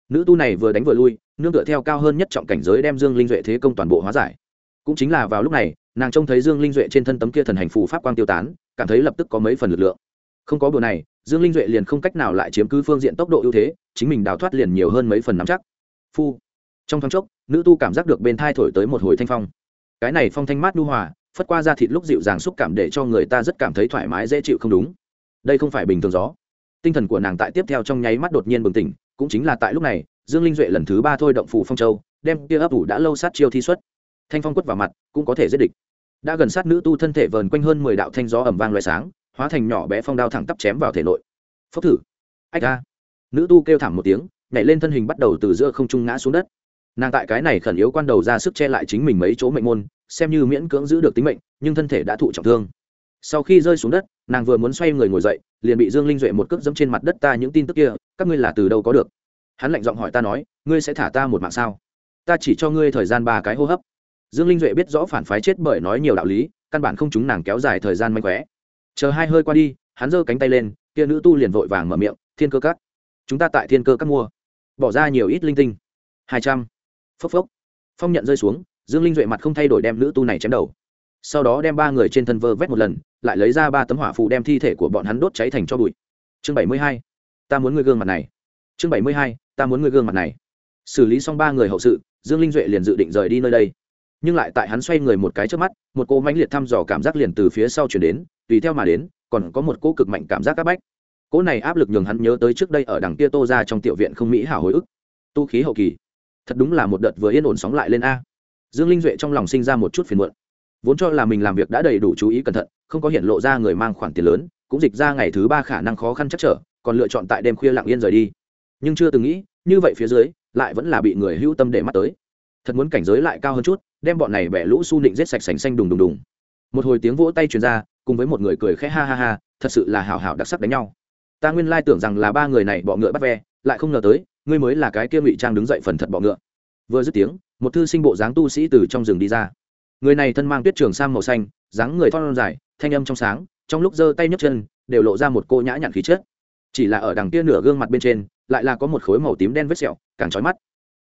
Nữ tu này vừa đánh vừa lui, nương tựa theo cao hơn nhất trọng cảnh giới đem dương linh duệ thế công toàn bộ hóa giải. Cũng chính là vào lúc này, nàng trông thấy dương linh duệ trên thân tấm kia thần hành phù pháp quang tiêu tán, cảm thấy lập tức có mấy phần lực lượng. Không có bữa này, dương linh duệ liền không cách nào lại chiếm cứ phương diện tốc độ ưu thế, chính mình đào thoát liền nhiều hơn mấy phần nắm chắc. Phu. Trong thoáng chốc, nữ tu cảm giác được bên thai thổi tới một hồi thanh phong. Cái này phong thanh mát nu hòa phất qua ra thịt lúc dịu dàng xúc cảm để cho người ta rất cảm thấy thoải mái, dễ chịu không đúng. Đây không phải bình thường gió. Tinh thần của nàng tại tiếp theo trong nháy mắt đột nhiên bừng tỉnh, cũng chính là tại lúc này, dương linh duệ lần thứ ba thôi động phủ phong châu, đem kia ấp ủ đã lâu sát chiêu thi xuất. Thanh phong quất vào mặt, cũng có thể giết địch. Đã gần sát nữ tu thân thể vờn quanh hơn mười đạo thanh gió ẩm vang loại sáng, hóa thành nhỏ bé phong đao thẳng tắp chém vào thể nội. Phốc thử. Ách a. Nữ tu kêu thảm một tiếng, nhảy lên thân hình bắt đầu từ giữa không trung ngã xuống đất. Nàng tại cái này khẩn yếu quan đầu ra sức che lại chính mình mấy chỗ mệnh môn xem như miễn cưỡng giữ được tính mệnh, nhưng thân thể đã thụ trọng thương. Sau khi rơi xuống đất, nàng vừa muốn xoay người ngồi dậy, liền bị dương linh duệ một cước dẫm trên mặt đất ta những tin tức kia, các ngươi là từ đâu có được? Hắn lạnh giọng hỏi ta nói, ngươi sẽ thả ta một mạng sao? Ta chỉ cho ngươi thời gian ba cái hô hấp. Dương linh duệ biết rõ phản phái chết bởi nói nhiều đạo lý, căn bản không chúng nàng kéo dài thời gian manh khóe. Chờ hai hơi qua đi, hắn giơ cánh tay lên, kia nữ tu liền vội vàng mở miệng, thiên cơ cắt chúng ta tại thiên cơ cắt mua, bỏ ra nhiều ít linh tinh. Hai trăm. Phốc phốc. Phong nhận rơi xuống dương linh duệ mặt không thay đổi đem nữ tu này chém đầu. Sau đó đem ba người trên thân vơ vét một lần, lại lấy ra ba tấm hỏa phụ đem thi thể của bọn hắn đốt cháy thành cho bụi. Chương bảy mươi hai, ta muốn người gương mặt này. Chương bảy mươi hai, ta muốn người gương mặt này. Xử lý xong ba người hậu sự, dương linh duệ liền dự định rời đi nơi đây. Nhưng lại tại hắn xoay người một cái trước mắt, một cô mãnh liệt thăm dò cảm giác liền từ phía sau chuyển đến, tùy theo mà đến, còn có một cô cực mạnh cảm giác áp bách. Cỗ này áp lực nhường hắn nhớ tới trước đây ở đằng kia tô ra trong tiểu viện không mỹ hảo hồi ức. Tu khí hậu kỳ. Thật đúng là một đợt vừa yên ổn sóng lại lên a dương linh duệ trong lòng sinh ra một chút phiền muộn. Vốn cho là mình làm việc đã đầy đủ chú ý cẩn thận, không có hiện lộ ra người mang khoản tiền lớn, cũng dịch ra ngày thứ ba khả năng khó khăn chắc trở, còn lựa chọn tại đêm khuya lặng yên rời đi. Nhưng chưa từng nghĩ, như vậy phía dưới, lại vẫn là bị người hữu tâm để mắt tới. Thật muốn cảnh giới lại cao hơn chút, đem bọn này bẻ lũ su nịnh rết sạch sành xanh đùng đùng đùng. Một hồi tiếng vỗ tay truyền ra, cùng với một người cười khẽ ha ha ha, thật sự là hào hào đặc sắc đánh nhau. Ta nguyên lai tưởng rằng là ba người này bọ ngựa bắt ve, lại không ngờ tới, ngươi mới là cái kia ngụy trang đứng dậy phần thật bọ ngựa vừa dứt tiếng, một thư sinh bộ dáng tu sĩ từ trong rừng đi ra. Người này thân mang tuyết trường sang màu xanh, dáng người thon dài, thanh âm trong sáng, trong lúc giơ tay nhấc chân, đều lộ ra một cô nhã nhặn khí chất. Chỉ là ở đằng kia nửa gương mặt bên trên, lại là có một khối màu tím đen vết sẹo, càng trói mắt.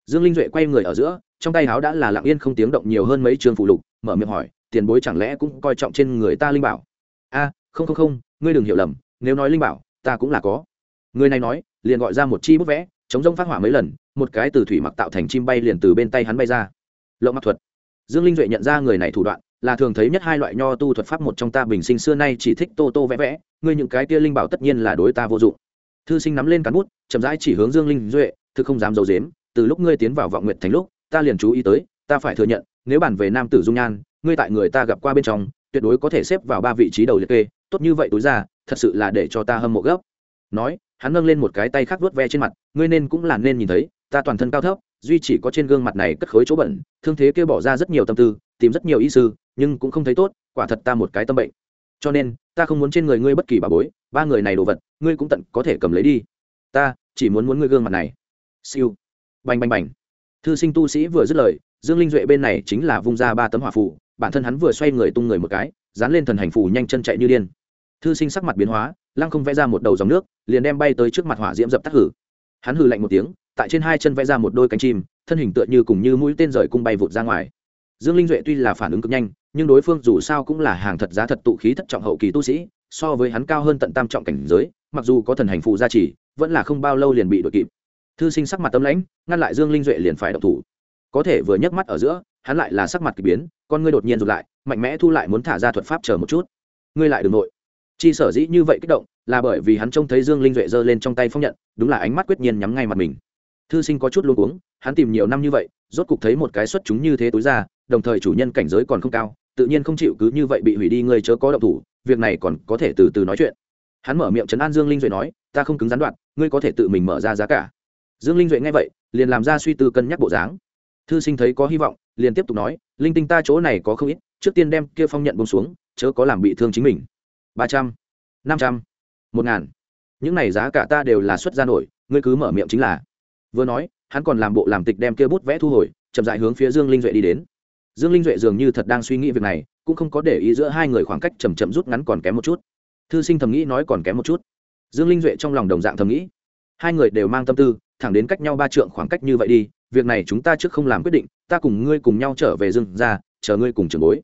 Dương linh duệ quay người ở giữa, trong tay áo đã là lặng yên không tiếng động nhiều hơn mấy trường phụ lục, mở miệng hỏi, tiền bối chẳng lẽ cũng coi trọng trên người ta linh bảo? A, không không không, ngươi đừng hiểu lầm, nếu nói linh bảo, ta cũng là có. Người này nói, liền gọi ra một chi bút vẽ, chống rông phát hỏa mấy lần một cái từ thủy mặc tạo thành chim bay liền từ bên tay hắn bay ra. Lộng mặc thuật. Dương linh duệ nhận ra người này thủ đoạn, là thường thấy nhất hai loại nho tu thuật pháp một trong ta bình sinh xưa nay chỉ thích tô tô vẽ vẽ, ngươi những cái kia linh bảo tất nhiên là đối ta vô dụng. Thư sinh nắm lên cán bút, chậm rãi chỉ hướng dương linh duệ thực không dám d i ấ u dếm từ lúc ngươi tiến vào vọng nguyện thành lúc, ta liền chú ý tới, ta phải thừa nhận, nếu bản về nam tử dung nhan, ngươi tại người ta gặp qua bên trong, tuyệt đối có thể xếp vào ba vị trí đầu liệt kê, tốt như vậy túi ra, thật sự là để cho ta hâm mộ gấp. Nói, hắn nâng lên một cái tay khác vuốt ve trên mặt, ngươi nên cũng là nên nhìn thấy ta toàn thân cao thấp duy chỉ có trên gương mặt này cất khối chỗ bẩn thương thế kêu bỏ ra rất nhiều tâm tư tìm rất nhiều y sư nhưng cũng không thấy tốt quả thật ta một cái tâm bệnh. Cho nên ta không muốn trên người ngươi bất kỳ bà bối ba người này đồ vật ngươi cũng tận có thể cầm lấy đi. Ta chỉ muốn muốn ngươi gương mặt này. Siêu. Bành bành bành. Thư sinh tu sĩ vừa dứt lời dương linh duệ bên này chính là vung ra ba tấm hỏa phủ, bản thân hắn vừa xoay người tung người một cái dán lên thần hành phủ nhanh chân chạy như điên. Thư sinh sắc mặt biến hóa lăng không vẽ ra một đầu dòng nước liền đem bay tới trước mặt hỏa diễm dập tắt hử. Hắn hừ lạnh một tiếng tại trên hai chân vẽ ra một đôi cánh chim, thân hình tựa như cùng như mũi tên rời cung bay vụt ra ngoài. Dương linh duệ tuy là phản ứng cực nhanh, nhưng đối phương dù sao cũng là hàng thật giá thật tụ khí thất trọng hậu kỳ tu sĩ, so với hắn cao hơn tận tam trọng cảnh giới, mặc dù có thần hành phụ gia trì, vẫn là không bao lâu liền bị đội kịp. Thư sinh sắc mặt tâm lãnh, ngăn lại dương linh duệ liền phải độc thủ. Có thể vừa nhấc mắt ở giữa, hắn lại là sắc mặt k ỳ biến, con ngươi đột nhiên rụt lại, mạnh mẽ thu lại muốn thả ra thuật pháp chờ một chút. Ngươi lại đ ừ n g nội. Chi sở dĩ như vậy kích động, là bởi vì hắn trông thấy dương linh duệ giơ lên trong tay phong nhận, đúng là ánh mắt quyết nhiên nhắm ngay mặt mình thư sinh có chút luôn uống hắn tìm nhiều năm như vậy, rốt cục thấy một cái xuất chúng như thế tối ra, đồng thời chủ nhân cảnh giới còn không cao, tự nhiên không chịu cứ như vậy bị hủy đi ngươi chớ có động thủ, việc này còn có thể từ từ nói chuyện. Hắn mở miệng trấn an dương linh duệ nói, ta không cứng gián đoạn, ngươi có thể tự mình mở ra giá cả. Dương linh duệ nghe vậy, liền làm ra suy tư cân nhắc bộ dáng. Thư sinh thấy có hy vọng, liền tiếp tục nói, linh tinh ta chỗ này có không ít, trước tiên đem kia phong nhận bông xuống, chớ có làm bị thương chính mình. Ba trăm, năm trăm, một ngàn. Những này giá cả ta đều là xuất ra nổi, ngươi cứ mở miệng chính là vừa nói, hắn còn làm bộ làm tịch đem kia bút vẽ thu hồi, chậm dại hướng phía dương linh duệ đi đến. Dương linh duệ dường như thật đang suy nghĩ việc này, cũng không có để ý giữa hai người khoảng cách chầm chậm rút ngắn còn kém một chút. Thư sinh thầm nghĩ nói còn kém một chút. Dương linh duệ trong lòng đồng dạng thầm nghĩ. Hai người đều mang tâm tư, thẳng đến cách nhau ba trượng khoảng cách như vậy đi, việc này chúng ta trước không làm quyết định, ta cùng ngươi cùng nhau trở về dương ra chờ ngươi cùng trường bối.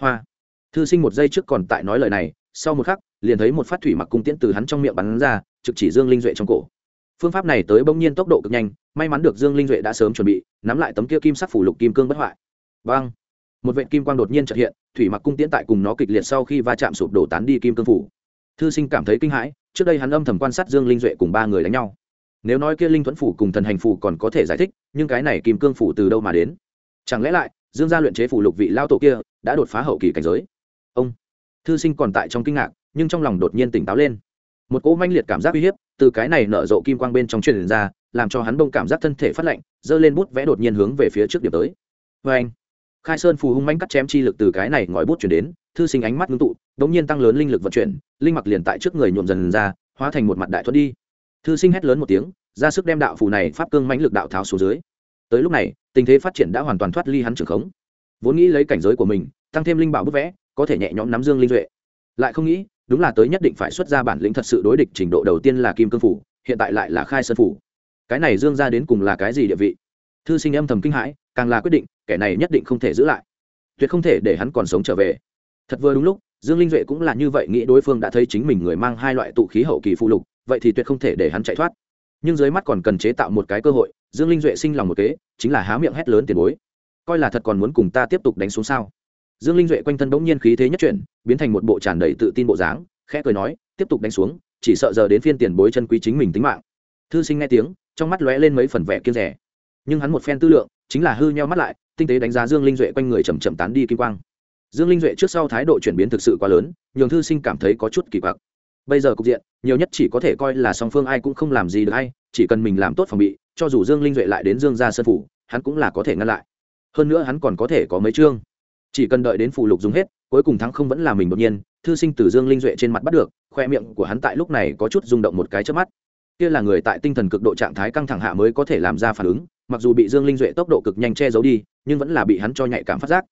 Hoa. Thư sinh một giây trước còn tại nói lời này, sau một khắc, liền thấy một phát thủy mặc cung tiễn từ hắn trong miệng bắn ra, trực chỉ dương linh duệ trong cổ phương pháp này tới bỗng nhiên tốc độ cực nhanh, may mắn được dương linh duệ đã sớm chuẩn bị, nắm lại tấm kia kim sắc phủ lục kim cương bất hoại. Vang một vệ kim quang đột nhiên trật hiện, thủy mặc cung tiễn tại cùng nó kịch liệt sau khi va chạm sụp đổ tán đi kim cương phủ. Thư sinh cảm thấy kinh hãi, trước đây hắn âm thầm quan sát dương linh duệ cùng ba người đánh nhau. Nếu nói kia linh thuẫn phủ cùng thần hành phủ còn có thể giải thích, nhưng cái này kim cương phủ từ đâu mà đến? Chẳng lẽ lại, dương gia luyện chế phủ lục vị lao tổ kia, đã đột phá hậu kỳ cảnh giới? Ông. Thư sinh còn tại trong kinh ngạc, nhưng trong lòng đột nhiên tỉnh táo lên một cỗ manh liệt cảm giác uy hiếp từ cái này nở rộ kim quang bên trong truyền ra, làm cho hắn bông cảm giác thân thể phát lạnh, giơ lên bút vẽ đột nhiên hướng về phía trước điểm tới. Vê anh, khai sơn phù hung manh cắt chém chi lực từ cái này ngòi bút chuyển đến, thư sinh ánh mắt ngưng tụ đ ỗ n g nhiên tăng lớn linh lực vận chuyển, linh mặc liền tại trước người nhuộm dần ra, hóa thành một mặt đại thuận đi. Thư sinh hét lớn một tiếng, ra sức đem đạo phù này pháp cương mãnh lực đạo tháo xuống dưới. Tới lúc này, tình thế phát triển đã hoàn toàn thoát ly hắn trưởng khống. Vốn nghĩ lấy cảnh giới của mình, tăng thêm linh bảo bút vẽ, có thể nhẹ nhõm nắm dương linh duệ. Lại không nghĩ đúng là tới nhất định phải xuất ra bản lĩnh thật sự đối địch trình độ đầu tiên là kim cương phủ, hiện tại lại là khai sơn phủ. Cái này dương ra đến cùng là cái gì địa vị? Thư sinh âm thầm kinh hãi, càng là quyết định, kẻ này nhất định không thể giữ lại. Tuyệt không thể để hắn còn sống trở về. Thật vừa đúng lúc, dương linh duệ cũng là như vậy nghĩ đối phương đã thấy chính mình người mang hai loại tụ khí hậu kỳ phụ lục, vậy thì tuyệt không thể để hắn chạy thoát. Nhưng dưới mắt còn cần chế tạo một cái cơ hội, dương linh duệ sinh lòng một kế, chính là há miệng hét lớn tiền bối. Coi là thật còn muốn cùng ta tiếp tục đánh xuống sao? Dương linh duệ quanh thân bỗng nhiên khí thế nhất chuyển, biến thành một bộ tràn đầy tự tin bộ dáng, khẽ cười nói, tiếp tục đánh xuống, chỉ sợ giờ đến phiên tiền bối chân quý chính mình tính mạng. Thư sinh nghe tiếng, trong mắt lóe lên mấy phần vẻ kiên rẻ. Nhưng hắn một phen tư lượng, chính là hư nheo mắt lại, tinh tế đánh giá dương linh duệ quanh người chầm chậm tán đi kim quang. Dương linh duệ trước sau thái độ chuyển biến thực sự quá lớn, nhường thư sinh cảm thấy có chút kỳ quặc. Bây giờ cục diện, nhiều nhất chỉ có thể coi là song phương ai cũng không làm gì được hay chỉ cần mình làm tốt phòng bị, cho dù dương linh duệ lại đến dương ra sân phủ, hắn cũng là có thể ngăn lại. Hơn nữa hắn còn có thể có mấy chương chỉ cần đợi đến phụ lục dùng hết, cuối cùng thắng không vẫn là mình đột nhiên, thư sinh từ dương linh duệ trên mặt bắt được, khoe miệng của hắn tại lúc này có chút rung động một cái trước mắt. Kia là người tại tinh thần cực độ trạng thái căng thẳng hạ mới có thể làm ra phản ứng, mặc dù bị dương linh duệ tốc độ cực nhanh che giấu đi, nhưng vẫn là bị hắn cho nhạy cảm phát giác.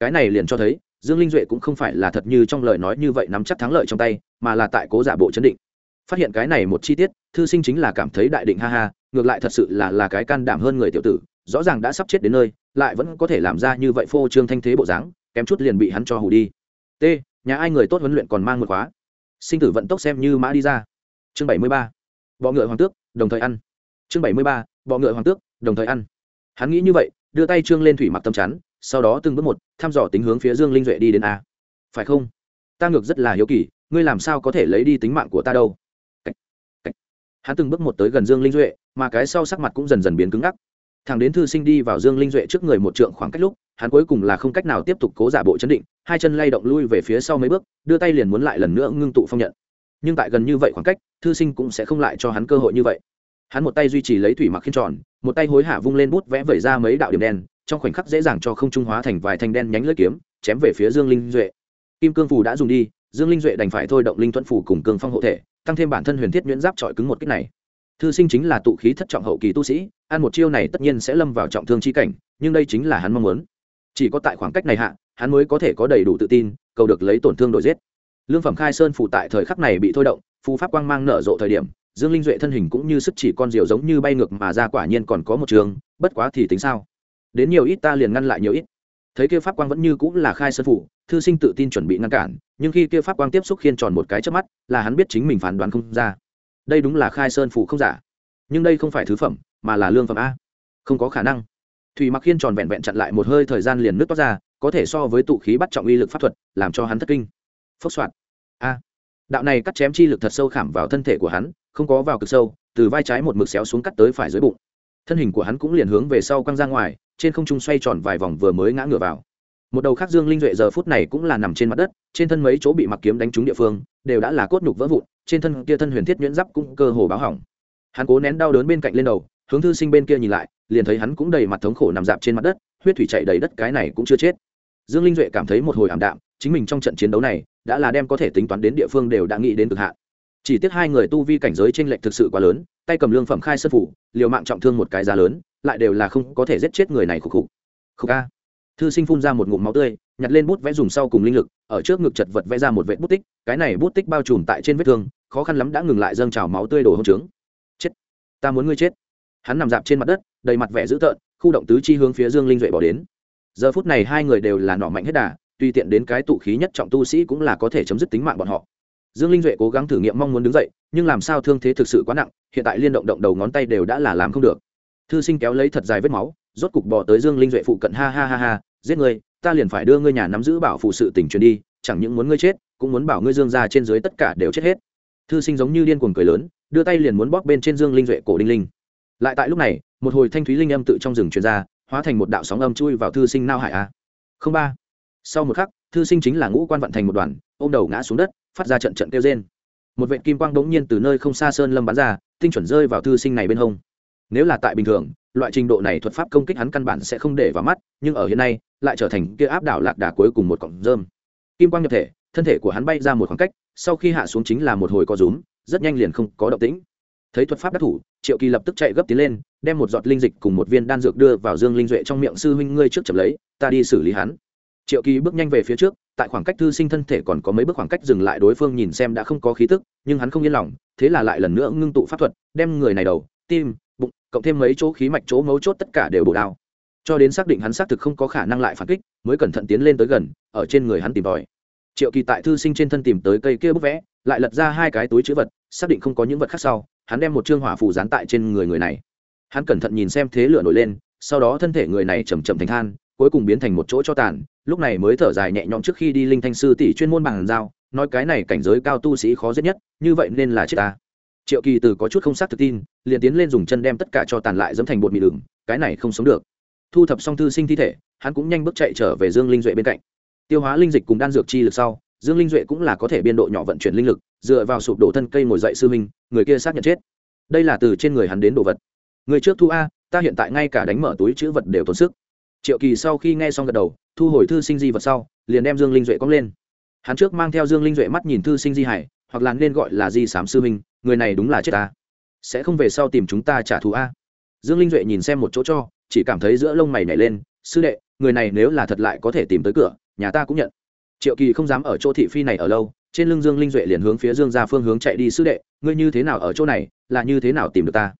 Cái này liền cho thấy, dương linh duệ cũng không phải là thật như trong lời nói như vậy nắm chắc thắng lợi trong tay, mà là tại cố giả bộ chấn định. Phát hiện cái này một chi tiết, thư sinh chính là cảm thấy đại định ha ha, ngược lại thật sự là là cái can đảm hơn người tiểu tử, rõ ràng đã sắp chết đến nơi lại vẫn có thể làm ra như vậy phô trương thanh thế bộ dáng, kém chút liền bị hắn cho hù đi. T, nhà ai người tốt huấn luyện còn mang một khóa. Sinh tử vận tốc xem như mã đi ra. Chương bảy mươi ba, bọ ngựa hoàng tước, đồng thời ăn. Chương bảy mươi ba, bọ ngựa hoàng tước, đồng thời ăn. Hắn nghĩ như vậy, đưa tay trương lên thủy mặc tâm chắn, sau đó từng bước một, thăm dò tính hướng phía dương linh duệ đi đến a. Phải không? Ta ngược rất là hiếu kỳ, ngươi làm sao có thể lấy đi tính mạng của ta đâu? Cách. Cách. hắn từng bước một tới gần dương linh duệ, mà cái sau sắc mặt cũng dần dần biến cứng ngắc thằng đến thư sinh đi vào dương linh duệ trước người một trượng khoảng cách lúc, hắn cuối cùng là không cách nào tiếp tục cố giả bộ chấn định, hai chân lay động lui về phía sau mấy bước, đưa tay liền muốn lại lần nữa ngưng tụ phong nhận. Nhưng tại gần như vậy khoảng cách, thư sinh cũng sẽ không lại cho hắn cơ hội như vậy. Hắn một tay duy trì lấy thủy mặc khiên tròn, một tay hối hả vung lên bút vẽ vẩy ra mấy đạo điểm đen, trong khoảnh khắc dễ dàng cho không trung hóa thành vài thanh đen nhánh lưỡi kiếm, chém về phía dương linh duệ. Kim cương phù đã dùng đi, dương linh duệ đành phải thôi động linh thuận phù cùng cương phong hộ thể, tăng thêm bản thân huyền thiết nhuyễn giáp trọi cứng một kích này thư sinh chính là tụ khí thất trọng hậu kỳ tu sĩ, ăn một chiêu này tất nhiên sẽ lâm vào trọng thương chi cảnh, nhưng đây chính là hắn mong muốn. Chỉ có tại khoảng cách này hạ, hắn mới có thể có đầy đủ tự tin, cầu được lấy tổn thương đổi giết. Lương phẩm khai sơn phụ tại thời khắc này bị thôi động, phù pháp quang mang nở rộ thời điểm, dương linh duệ thân hình cũng như sức chỉ con diều giống như bay ngược mà ra quả nhiên còn có một trường, bất quá thì tính sao? Đến nhiều ít ta liền ngăn lại nhiều ít. Thấy kia pháp quang vẫn như cũng là khai sơn phủ, thư sinh tự tin chuẩn bị ngăn cản, nhưng khi kia pháp quang tiếp xúc khiên tròn một cái trước mắt, là hắn biết chính mình phán đoán không ra đây đúng là khai sơn phủ không giả. Nhưng đây không phải thứ phẩm, mà là lương phẩm a. Không có khả năng. Thủy mặc khiên tròn vẹn vẹn chặn lại một hơi thời gian liền nước toát ra, có thể so với tụ khí bắt trọng uy lực pháp thuật, làm cho hắn thất kinh. Phốc soạn a. Đạo này cắt chém chi lực thật sâu khảm vào thân thể của hắn, không có vào cực sâu, từ vai trái một mực xéo xuống cắt tới phải dưới bụng. Thân hình của hắn cũng liền hướng về sau quăng ra ngoài, trên không trung xoay tròn vài vòng vừa mới ngã ngửa vào một đầu khác dương linh duệ giờ phút này cũng là nằm trên mặt đất, trên thân mấy chỗ bị mặc kiếm đánh trúng địa phương, đều đã là cốt nhục vỡ vụn, trên thân kia thân huyền thiết nhuyễn giáp cũng cơ hồ báo hỏng. Hắn cố nén đau đớn bên cạnh lên đầu, hướng thư sinh bên kia nhìn lại, liền thấy hắn cũng đầy mặt thống khổ nằm dạp trên mặt đất, huyết thủy chạy đầy đất cái này cũng chưa chết. Dương linh duệ cảm thấy một hồi ảm đạm, chính mình trong trận chiến đấu này, đã là đem có thể tính toán đến địa phương đều đã nghĩ đến cực hạn. Chỉ tiếc hai người tu vi cảnh giới t r ê n lệch thực sự quá lớn, tay cầm lương phẩm khai sân phủ, liều mạng trọng thương một cái giá lớn, lại đều là không có thể giết chết người này khục khục. Khục a thư sinh phun ra một ngụm máu tươi, nhặt lên bút vẽ dùng sau cùng linh lực, ở trước ngực chật vật vẽ ra một vệ bút tích, cái này bút tích bao trùm tại trên vết thương, khó khăn lắm đã ngừng lại dâng trào máu tươi đổ hông trướng. Chết! Ta muốn ngươi chết! Hắn nằm dạp trên mặt đất, đầy mặt vẻ dữ tợn, khu động tứ chi hướng phía dương linh duệ bỏ đến. Giờ phút này hai người đều là nỏ mạnh hết đà, tuy tiện đến cái tụ khí nhất trọng tu sĩ cũng là có thể chấm dứt tính mạng bọn họ. Dương linh duệ cố gắng thử nghiệm mong muốn đứng dậy, nhưng làm sao thương thế thực sự quá nặng, hiện tại liên động động đầu ngón tay đều đã là làm không được. Thư sinh kéo lấy thật dài vết máu rốt cục bỏ tới dương linh duệ phụ cận, ha ha ha ha, giết ngươi, ta liền phải đưa ngươi nhà nắm giữ bảo phụ sự tình truyền đi, chẳng những muốn ngươi chết, cũng muốn bảo ngươi dương ra trên dưới tất cả đều chết hết. Thư sinh giống như điên cuồng cười lớn, đưa tay liền muốn bóp bên trên dương linh duệ cổ đinh linh. Lại tại lúc này, một hồi thanh thúy linh âm tự trong rừng truyền ra, hóa thành một đạo sóng âm chui vào thư sinh nao hải a. Không ba. Sau một khắc, thư sinh chính là ngũ quan vận thành một đoàn, ôm đầu ngã xuống đất, phát ra trận trận kêu rên. Một vệt kim quang bỗng nhiên từ nơi không xa sơn lâm bắn ra, tinh chuẩn rơi vào thư sinh này bên hông nếu là tại bình thường, loại trình độ này thuật pháp công kích hắn căn bản sẽ không để vào mắt, nhưng ở hiện nay, lại trở thành kia áp đảo lạc đà cuối cùng một cọng rơm. Kim quang nhập thể, thân thể của hắn bay ra một khoảng cách, sau khi hạ xuống chính là một hồi co rúm, rất nhanh liền không có động tĩnh. Thấy thuật pháp đắc thủ, triệu kỳ lập tức chạy gấp tiến lên, đem một giọt linh dịch cùng một viên đan dược đưa vào dương linh duệ trong miệng sư huynh ngươi trước chậm lấy, ta đi xử lý hắn. Triệu kỳ bước nhanh về phía trước, tại khoảng cách thư sinh thân thể còn có mấy bước khoảng cách dừng lại đối phương nhìn xem đã không có khí tức, nhưng hắn không yên lòng, thế là lại lần nữa ngưng tụ pháp thuật, đem người này đầu, tim cộng thêm mấy chỗ khí mạch chỗ mấu chốt tất cả đều bổ đao. Cho đến xác định hắn xác thực không có khả năng lại phản kích, mới cẩn thận tiến lên tới gần, ở trên người hắn tìm tòi. Triệu kỳ tại thư sinh trên thân tìm tới cây kia bức vẽ, lại lật ra hai cái túi chữ vật, xác định không có những vật khác sau, hắn đem một chương hỏa phù dán tại trên người người này. Hắn cẩn thận nhìn xem thế lửa nổi lên, sau đó thân thể người này chầm chậm thành than, cuối cùng biến thành một chỗ cho tàn, lúc này mới thở dài nhẹ nhõm trước khi đi linh thanh sư tỷ chuyên môn bằng dao, nói cái này cảnh giới cao tu sĩ khó giết nhất, như vậy nên là chết ta triệu kỳ từ có chút không xác thực tin, liền tiến lên dùng chân đem tất cả cho tàn lại dẫm thành bột mì đường, cái này không sống được. Thu thập xong thư sinh thi thể, hắn cũng nhanh bước chạy trở về dương linh duệ bên cạnh. Tiêu hóa linh dịch cùng đan dược chi lực sau, dương linh duệ cũng là có thể biên độ nhỏ vận chuyển linh lực, dựa vào sụp đổ thân cây ngồi dậy sư minh người kia xác nhận chết. Đây là từ trên người hắn đến đồ vật. Người trước thu a, ta hiện tại ngay cả đánh mở túi chữ vật đều tốn sức. Triệu kỳ sau khi nghe xong gật đầu, thu hồi thư sinh di vật sau, liền đem dương linh duệ cóng lên. Hắn trước mang theo dương linh duệ mắt nhìn thư sinh di hải hoặc là nên gọi là di sám sư minh người này đúng là chết ta. Sẽ không về sau tìm chúng ta trả thù a. Dương linh duệ nhìn xem một chỗ cho, chỉ cảm thấy giữa lông mày nhảy lên, sư đệ, người này nếu là thật lại có thể tìm tới cửa, nhà ta cũng nhận. Triệu kỳ không dám ở chỗ thị phi này ở lâu, trên lưng dương linh duệ liền hướng phía dương ra phương hướng chạy đi, sư đệ, ngươi như thế nào ở chỗ này, là như thế nào tìm được ta?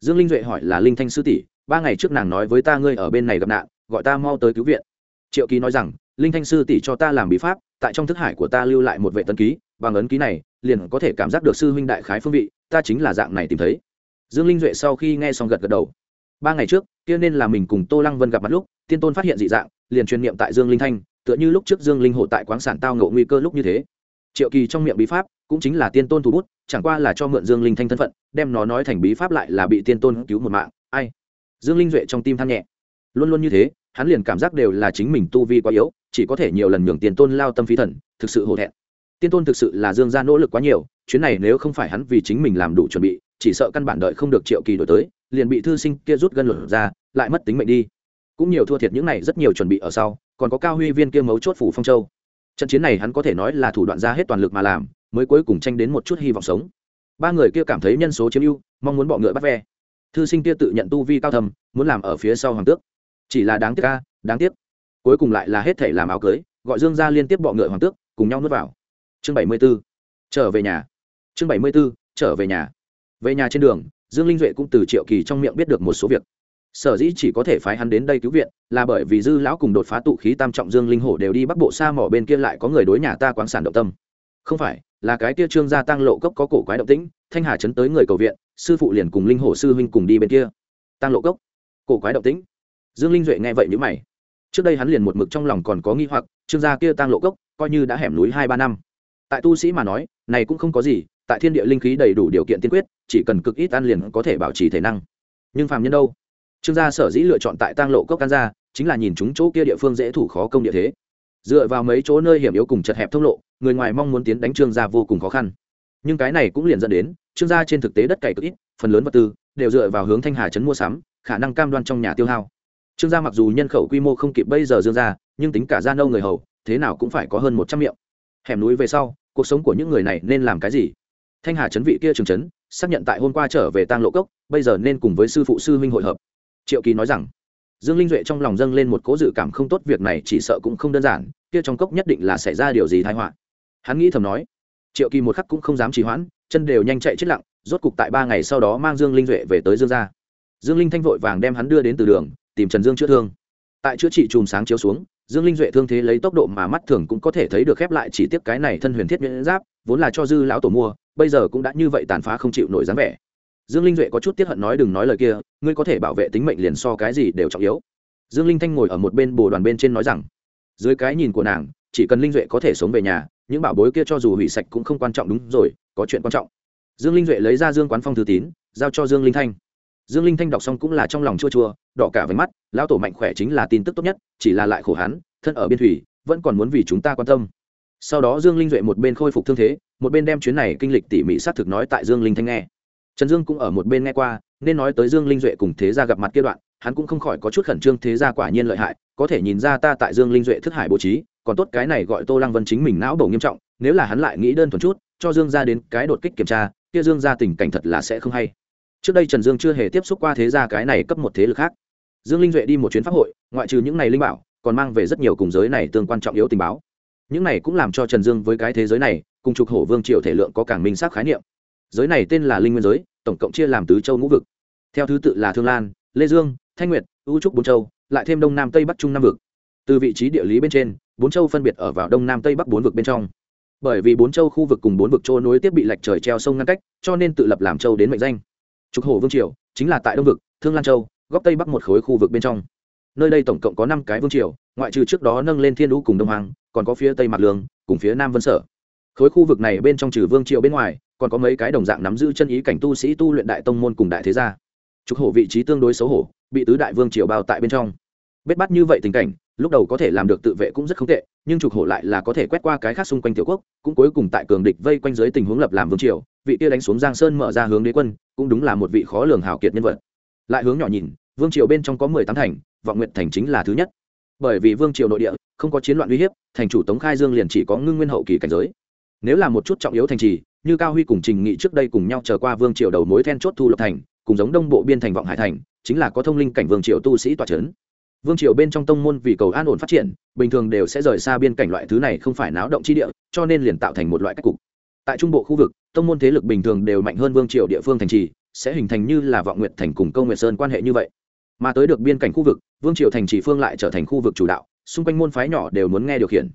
Dương linh duệ hỏi là linh thanh sư tỷ, ba ngày trước nàng nói với ta ngươi ở bên này gặp nạn, gọi ta mau tới cứu viện triệu kỳ nói rằng, linh thanh sư tỷ cho ta làm bí pháp, tại trong thức hải của ta lưu lại một vệ tân ký, bằng ấn ký này, liền có thể cảm giác được sư huynh đại khái phương vị, ta chính là dạng này tìm thấy. Dương linh duệ sau khi nghe xong gật gật đầu. Ba ngày trước, kia nên là mình cùng tô lăng vân gặp mặt lúc, tiên tôn phát hiện dị dạng, liền truyền niệm tại dương linh thanh, tựa như lúc trước dương linh hộ tại quán sản tao ngộ nguy cơ lúc như thế. Triệu kỳ trong miệng bí pháp, cũng chính là tiên tôn thủ bút, chẳng qua là cho mượn dương linh thanh thân phận, đem nó nói thành bí pháp lại là bị tiên tôn cứu một mạng. Ai? Dương linh duệ trong tim than nhẹ. Luôn luôn như thế hắn liền cảm giác đều là chính mình tu vi quá yếu, chỉ có thể nhiều lần nhường tiền tôn lao tâm phí thần, thực sự hổ thẹn. Tiên tôn thực sự là dương gia nỗ lực quá nhiều, chuyến này nếu không phải hắn vì chính mình làm đủ chuẩn bị, chỉ sợ căn bản đợi không được triệu kỳ đổi tới, liền bị thư sinh kia rút gân lột ra, lại mất tính mệnh đi. Cũng nhiều thua thiệt những này rất nhiều chuẩn bị ở sau, còn có cao huy viên kia mấu chốt phủ phong châu. Trận chiến này hắn có thể nói là thủ đoạn ra hết toàn lực mà làm, mới cuối cùng tranh đến một chút hy vọng sống. Ba người kia cảm thấy nhân số chiếm ưu, mong muốn bọ ngựa bắt ve. Thư sinh kia tự nhận tu vi cao thầm muốn làm ở phía sau hoàng tước chỉ là đáng tiếc ca, đáng tiếc. Cuối cùng lại là hết thể làm áo cưới, gọi dương ra liên tiếp bọ ngựa hoàng tước, cùng nhau nuốt vào. Chương bảy mươi b ố trở về nhà. Chương bảy mươi b ố trở về nhà. Về nhà trên đường, dương linh duệ cũng từ triệu kỳ trong miệng biết được một số việc. Sở dĩ chỉ có thể phái hắn đến đây cứu viện, là bởi vì dư lão cùng đột phá tụ khí tam trọng dương linh hổ đều đi bắc bộ xa mỏ bên kia lại có người đối nhà ta quán sản động tâm. Không phải, là cái kia trương gia tăng lộ cốc có cổ quái động tĩnh, thanh hà chấn tới người cầu viện, sư phụ liền cùng linh hổ sư huynh cùng đi bên kia. Tăng lộ cốc, cổ quái động tĩnh dương linh duệ nghe vậy nhữ mày. Trước đây hắn liền một mực trong lòng còn có nghi hoặc, trương gia kia tăng lộ cốc, coi như đã hẻm núi hai ba năm. Tại tu sĩ mà nói, này cũng không có gì, tại thiên địa linh khí đầy đủ điều kiện tiên quyết, chỉ cần cực ít ăn liền có thể bảo trì thể năng. Nhưng phàm nhân đâu? Trương gia sở dĩ lựa chọn tại tăng lộ cốc can gia chính là nhìn chúng chỗ kia địa phương dễ thủ khó công địa thế. Dựa vào mấy chỗ nơi hiểm yếu cùng chật hẹp thông lộ, người ngoài mong muốn tiến đánh trương gia vô cùng khó khăn. Nhưng cái này cũng liền dẫn đến, trương gia trên thực tế đất cày cực ít, phần lớn vật tư đều dựa vào hướng thanh hà trấn mua sắm, khả năng cam đoan trong nhà tiêu hao trương gia mặc dù nhân khẩu quy mô không kịp bây giờ dương gia, nhưng tính cả gia nâu người hầu, thế nào cũng phải có hơn một trăm miệng. Hẻm núi về sau, cuộc sống của những người này nên làm cái gì? Thanh hà trấn vị kia trường trấn, xác nhận tại hôm qua trở về tang lộ cốc, bây giờ nên cùng với sư phụ sư huynh hội hợp. Triệu kỳ nói rằng, dương linh duệ trong lòng dâng lên một cố dự cảm không tốt, việc này chỉ sợ cũng không đơn giản, kia trong cốc nhất định là xảy ra điều gì thái họa. Hắn nghĩ thầm nói, triệu kỳ một khắc cũng không dám trì hoãn, chân đều nhanh chạy chết lặng, rốt cục tại ba ngày sau đó mang dương linh duệ về tới dương gia. Dương linh thanh vội vàng đem hắn đưa đến từ đường tìm trần dương chữa thương. Tại chữa trị chùm sáng chiếu xuống, dương linh duệ thương thế lấy tốc độ mà mắt thường cũng có thể thấy được khép lại chỉ tiếp cái này thân huyền thiết miễn giáp, vốn là cho dư lão tổ mua, bây giờ cũng đã như vậy tàn phá không chịu nổi dáng vẻ. Dương linh duệ có chút tiếc hận nói đừng nói lời kia, ngươi có thể bảo vệ tính mệnh liền so cái gì đều trọng yếu. Dương linh thanh ngồi ở một bên bồ đoàn bên trên nói rằng, dưới cái nhìn của nàng, chỉ cần linh duệ có thể sống về nhà, những bảo bối kia cho dù hủy sạch cũng không quan trọng đúng rồi, có chuyện quan trọng. Dương linh duệ lấy ra dương quán phong thư tín, giao cho dương linh thanh dương linh thanh đọc xong cũng là trong lòng chua chua, đỏ cả váy mắt, lão tổ mạnh khỏe chính là tin tức tốt nhất, chỉ là lại khổ hắn, thân ở biên thủy, vẫn còn muốn vì chúng ta quan tâm. Sau đó dương linh duệ một bên khôi phục thương thế, một bên đem chuyến này kinh lịch tỉ mỉ xác thực nói tại dương linh thanh nghe. Trần dương cũng ở một bên nghe qua, nên nói tới dương linh duệ cùng thế gia gặp mặt kia đoạn, hắn cũng không khỏi có chút khẩn trương, thế gia quả nhiên lợi hại, có thể nhìn ra ta tại dương linh duệ thức hải bố trí, còn tốt cái này gọi tô lăng vân chính mình não bổ nghiêm trọng, nếu là hắn lại nghĩ đơn thuần chút, cho dương ra đến cái đột kích kiểm tra, kia dương ra tình cảnh thật là sẽ không hay trước đây trần dương chưa hề tiếp xúc qua thế gia cái này cấp một thế lực khác. Dương linh duệ đi một chuyến pháp hội, ngoại trừ những này linh bảo, còn mang về rất nhiều cùng giới này tương quan trọng yếu tình báo. Những này cũng làm cho trần dương với cái thế giới này, cùng trục hổ vương triều thể lượng có càng minh xác khái niệm. Giới này tên là linh nguyên giới, tổng cộng chia làm tứ châu ngũ vực. Theo thứ tự là thương lan, lê dương, thanh nguyệt, ưu trúc bốn châu, lại thêm đông nam tây bắc trung năm vực. Từ vị trí địa lý bên trên, bốn châu phân biệt ở vào đông nam tây bắc bốn vực bên trong. Bởi vì bốn châu khu vực cùng bốn vực châu nối tiếp bị lệch trời treo sông ngăn cách, cho nên tự lập làm châu đến mệnh danh trục hổ vương triều, chính là tại đông vực, thương lan châu, góc tây bắc một khối khu vực bên trong. Nơi đây tổng cộng có năm cái vương triều, ngoại trừ trước đó nâng lên thiên lũ cùng đông hoàng còn có phía tây mặt lương, cùng phía nam vân sở. Khối khu vực này bên trong trừ vương triều bên ngoài, còn có mấy cái đồng dạng nắm giữ chân ý cảnh tu sĩ tu luyện đại tông môn cùng đại thế gia. Trục hổ vị trí tương đối xấu hổ, bị tứ đại vương triều bao tại bên trong. Bết bắt như vậy tình cảnh lúc đầu có thể làm được tự vệ cũng rất không tệ, nhưng trục hổ lại là có thể quét qua cái khác xung quanh tiểu quốc, cũng cuối cùng tại cường địch vây quanh dưới tình huống lập làm vương triều, vị kia đánh xuống giang sơn mở ra hướng đế quân, cũng đúng là một vị khó lường hào kiệt nhân vật. Lại hướng nhỏ nhìn, vương triều bên trong có mười tám thành, vọng nguyện thành chính là thứ nhất. Bởi vì vương triều nội địa, không có chiến loạn uy hiếp, thành chủ tống khai dương liền chỉ có ngưng nguyên hậu kỳ cảnh giới. Nếu là một chút trọng yếu thành trì, như cao huy cùng trình nghị trước đây cùng nhau trở qua vương triều đầu mối then chốt thu lập thành, cùng giống đông bộ biên thành vọng hải thành, chính là có thông linh cảnh vương triều tu sĩ tòa c h ấ n vương triều bên trong tông môn vì cầu an ổn phát triển, bình thường đều sẽ rời xa biên cảnh loại thứ này không phải náo động chi địa, cho nên liền tạo thành một loại cách cục. Tại trung bộ khu vực, tông môn thế lực bình thường đều mạnh hơn vương triều địa phương thành trì, sẽ hình thành như là vọng nguyện thành cùng công nguyện sơn quan hệ như vậy. Mà tới được biên cảnh khu vực, vương triều thành trì phương lại trở thành khu vực chủ đạo, xung quanh môn phái nhỏ đều muốn nghe điều khiển.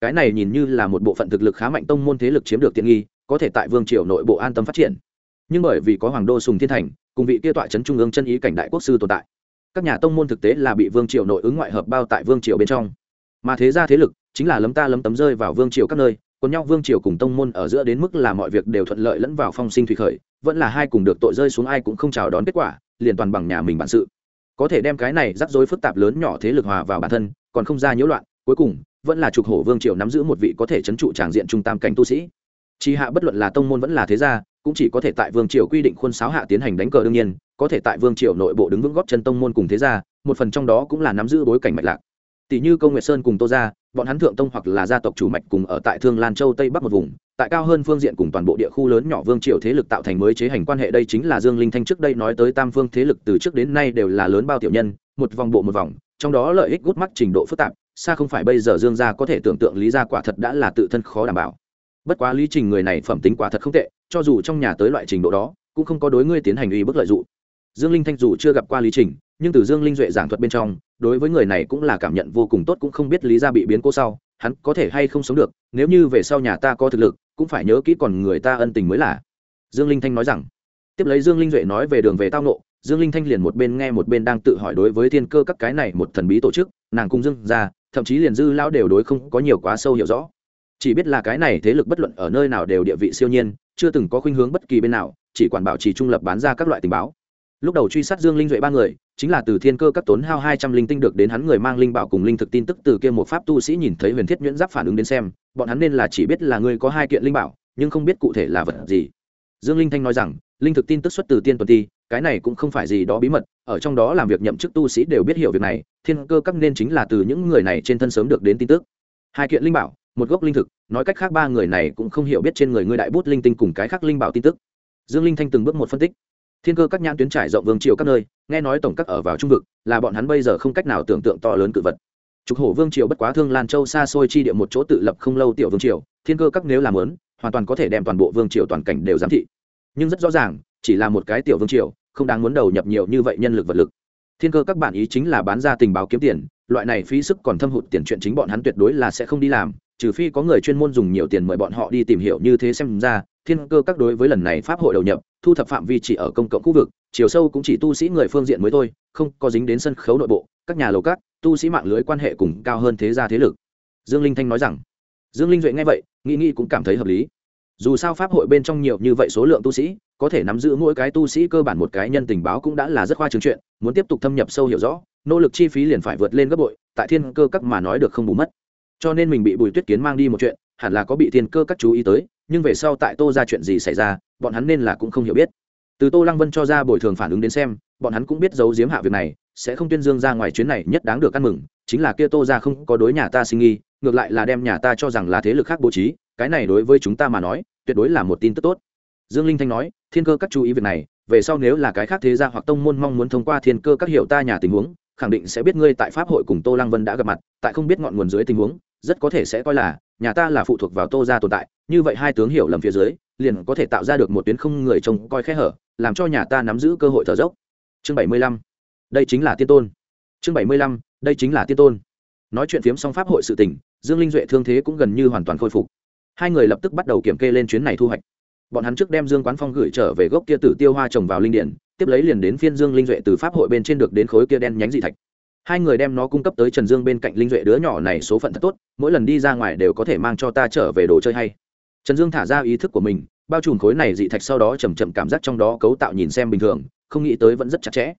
Cái này nhìn như là một bộ phận thực lực khá mạnh tông môn thế lực chiếm được tiện nghi, có thể tại vương triều nội bộ an tâm phát triển. Nhưng bởi vì có hoàng đô sùng thiên thành, cùng vị kia tọa trấn trung ương chân ý cảnh đại quốc sư tồn tại các nhà tông môn thực tế là bị vương triều nội ứng ngoại hợp bao tại vương triều bên trong. Mà thế ra thế lực chính là lấm ta lấm tấm rơi vào vương triều các nơi, còn nhau vương triều cùng tông môn ở giữa đến mức là mọi việc đều thuận lợi lẫn vào phong sinh thủy khởi, vẫn là hai cùng được tội rơi xuống ai cũng không chào đón kết quả, liền toàn bằng nhà mình bản sự. Có thể đem cái này rắc rối phức tạp lớn nhỏ thế lực hòa vào bản thân, còn không ra nhiễu loạn, cuối cùng, vẫn là trục hổ vương triều nắm giữ một vị có thể chấn trụ tràng diện trung tam cảnh tu sĩ chỉ hạ bất luận là tông môn vẫn là thế gia, cũng chỉ có thể tại vương triều quy định khuôn sáo hạ tiến hành đánh cờ đương nhiên, có thể tại vương triều nội bộ đứng vững góp chân tông môn cùng thế gia, một phần trong đó cũng là nắm giữ bối cảnh mạch lạc. Tỷ như công nguyệt sơn cùng tô gia, bọn hắn thượng tông hoặc là gia tộc chủ mạch cùng ở tại thương lan châu tây bắc một vùng, tại cao hơn phương diện cùng toàn bộ địa khu lớn nhỏ vương triều thế lực tạo thành mới chế hành quan hệ đây chính là dương linh thanh trước đây nói tới tam phương thế lực từ trước đến nay đều là lớn bao tiểu nhân, một vòng bộ một vòng, trong đó lợi ích gút mắt trình độ phức tạp, xa không phải bây giờ dương gia có thể tưởng tượng lý gia quả thật đã là tự thân khó đảm bảo bất quá lý trình người này phẩm tính quả thật không tệ, cho dù trong nhà tới loại trình độ đó, cũng không có đối ngươi tiến hành uy bức lợi dụng. Dương linh thanh dù chưa gặp qua lý trình, nhưng từ dương linh duệ giảng thuật bên trong, đối với người này cũng là cảm nhận vô cùng tốt, cũng không biết lý gia bị biến cố sau, hắn có thể hay không sống được, nếu như về sau nhà ta có thực lực, cũng phải nhớ kỹ còn người ta ân tình mới là. Dương linh thanh nói rằng. Tiếp lấy dương linh duệ nói về đường về tao nộ dương linh thanh liền một bên nghe một bên đang tự hỏi đối với thiên cơ các cái này một thần bí tổ chức, nàng cung dương ra, thậm chí liền dư lão đều đối không có nhiều quá sâu hiểu rõ chỉ biết là cái này thế lực bất luận ở nơi nào đều địa vị siêu nhiên, chưa từng có khuynh hướng bất kỳ bên nào, chỉ quản bảo trì trung lập bán ra các loại tình báo. Lúc đầu truy sát dương linh duệ ba người, chính là từ thiên cơ các tốn hao hai trăm linh tinh được đến hắn người mang linh bảo cùng linh thực tin tức từ kia một pháp tu sĩ nhìn thấy huyền thiết nhuyễn giáp phản ứng đến xem, bọn hắn nên là chỉ biết là người có hai kiện linh bảo, nhưng không biết cụ thể là vật gì. Dương linh thanh nói rằng, linh thực tin tức xuất từ tiên tuần ti cái này cũng không phải gì đó bí mật, ở trong đó làm việc nhậm chức tu sĩ đều biết hiểu việc này, thiên cơ các nên chính là từ những người này trên thân sớm được đến tin tức. Hai kiện linh bảo một gốc linh thực, nói cách khác ba người này cũng không hiểu biết trên người ngươi đại bút linh tinh cùng cái khác linh bảo tin tức. Dương linh thanh từng bước một phân tích. Thiên cơ các nhãn tuyến trải rộng vương triều các nơi, nghe nói tổng các ở vào trung vực, là bọn hắn bây giờ không cách nào tưởng tượng to lớn cự vật. Trục hổ vương triều bất quá thương lan châu xa xôi chi địa một chỗ tự lập không lâu tiểu vương triều, thiên cơ các nếu làm lớn, hoàn toàn có thể đem toàn bộ vương triều toàn cảnh đều giám thị. Nhưng rất rõ ràng, chỉ là một cái tiểu vương triều, không đáng muốn đầu nhập nhiều như vậy nhân lực vật lực. Thiên cơ các bạn ý chính là bán ra tình báo kiếm tiền, loại này phí sức còn thâm hụt tiền chuyện chính bọn hắn tuyệt đối là sẽ không đi làm trừ phi có người chuyên môn dùng nhiều tiền mời bọn họ đi tìm hiểu như thế xem ra, thiên cơ các đối với lần này pháp hội đầu nhập, thu thập phạm vi chỉ ở công cộng khu vực, chiều sâu cũng chỉ tu sĩ người phương diện mới thôi, không có dính đến sân khấu nội bộ, các nhà lầu các tu sĩ mạng lưới quan hệ cùng cao hơn thế gia thế lực. Dương linh thanh nói rằng, dương linh duệ nghe vậy, nghĩ nghĩ cũng cảm thấy hợp lý. Dù sao pháp hội bên trong nhiều như vậy số lượng tu sĩ, có thể nắm giữ mỗi cái tu sĩ cơ bản một cái nhân tình báo cũng đã là rất khoa trường chuyện, muốn tiếp tục thâm nhập sâu hiểu rõ, nỗ lực chi phí liền phải vượt lên gấp bội, tại thiên cơ các mà nói được không bù mất cho nên mình bị bùi tuyết kiến mang đi một chuyện, hẳn là có bị thiên cơ các chú ý tới, nhưng về sau tại tô ra chuyện gì xảy ra, bọn hắn nên là cũng không hiểu biết. Từ tô lăng vân cho ra bồi thường phản ứng đến xem, bọn hắn cũng biết giấu giếm hạ việc này, sẽ không tuyên dương ra ngoài chuyến này nhất đáng được ăn mừng, chính là kia tô ra không có đối nhà ta sinh nghi, ngược lại là đem nhà ta cho rằng là thế lực khác bố trí, cái này đối với chúng ta mà nói, tuyệt đối là một tin tức tốt. Dương linh thanh nói, thiên cơ các chú ý việc này, về sau nếu là cái khác thế gia hoặc tông môn mong muốn thông qua thiên cơ các hiệu ta nhà tình huống, khẳng định sẽ biết ngươi tại pháp hội cùng tô lăng vân đã gặp mặt, tại không biết ngọn nguồn dưới tình huống rất có thể sẽ coi là, nhà ta là phụ thuộc vào tô gia tồn tại, như vậy hai tướng hiểu lầm phía dưới, liền có thể tạo ra được một tuyến không người trông coi khe hở, làm cho nhà ta nắm giữ cơ hội thở dốc. Chương bảy mươi lăm. Đây chính là tiên tôn. Chương bảy mươi lăm. Đây chính là tiên tôn. Nói chuyện phiếm xong pháp hội sự tỉnh dương linh duệ thương thế cũng gần như hoàn toàn khôi phục. Hai người lập tức bắt đầu kiểm kê lên chuyến này thu hoạch. Bọn hắn trước đem dương quán phong gửi trở về gốc kia tử tiêu hoa trồng vào linh điện, tiếp lấy liền đến phiên dương linh duệ từ pháp hội bên trên được đến khối kia đen nhánh dị thạch hai người đem nó cung cấp tới trần dương bên cạnh linh duệ, đứa nhỏ này số phận thật tốt, mỗi lần đi ra ngoài đều có thể mang cho ta trở về đồ chơi hay. Trần dương thả ra ý thức của mình, bao trùm khối này dị thạch sau đó chầm chậm cảm giác trong đó cấu tạo nhìn xem bình thường, không nghĩ tới vẫn rất chặt chẽ.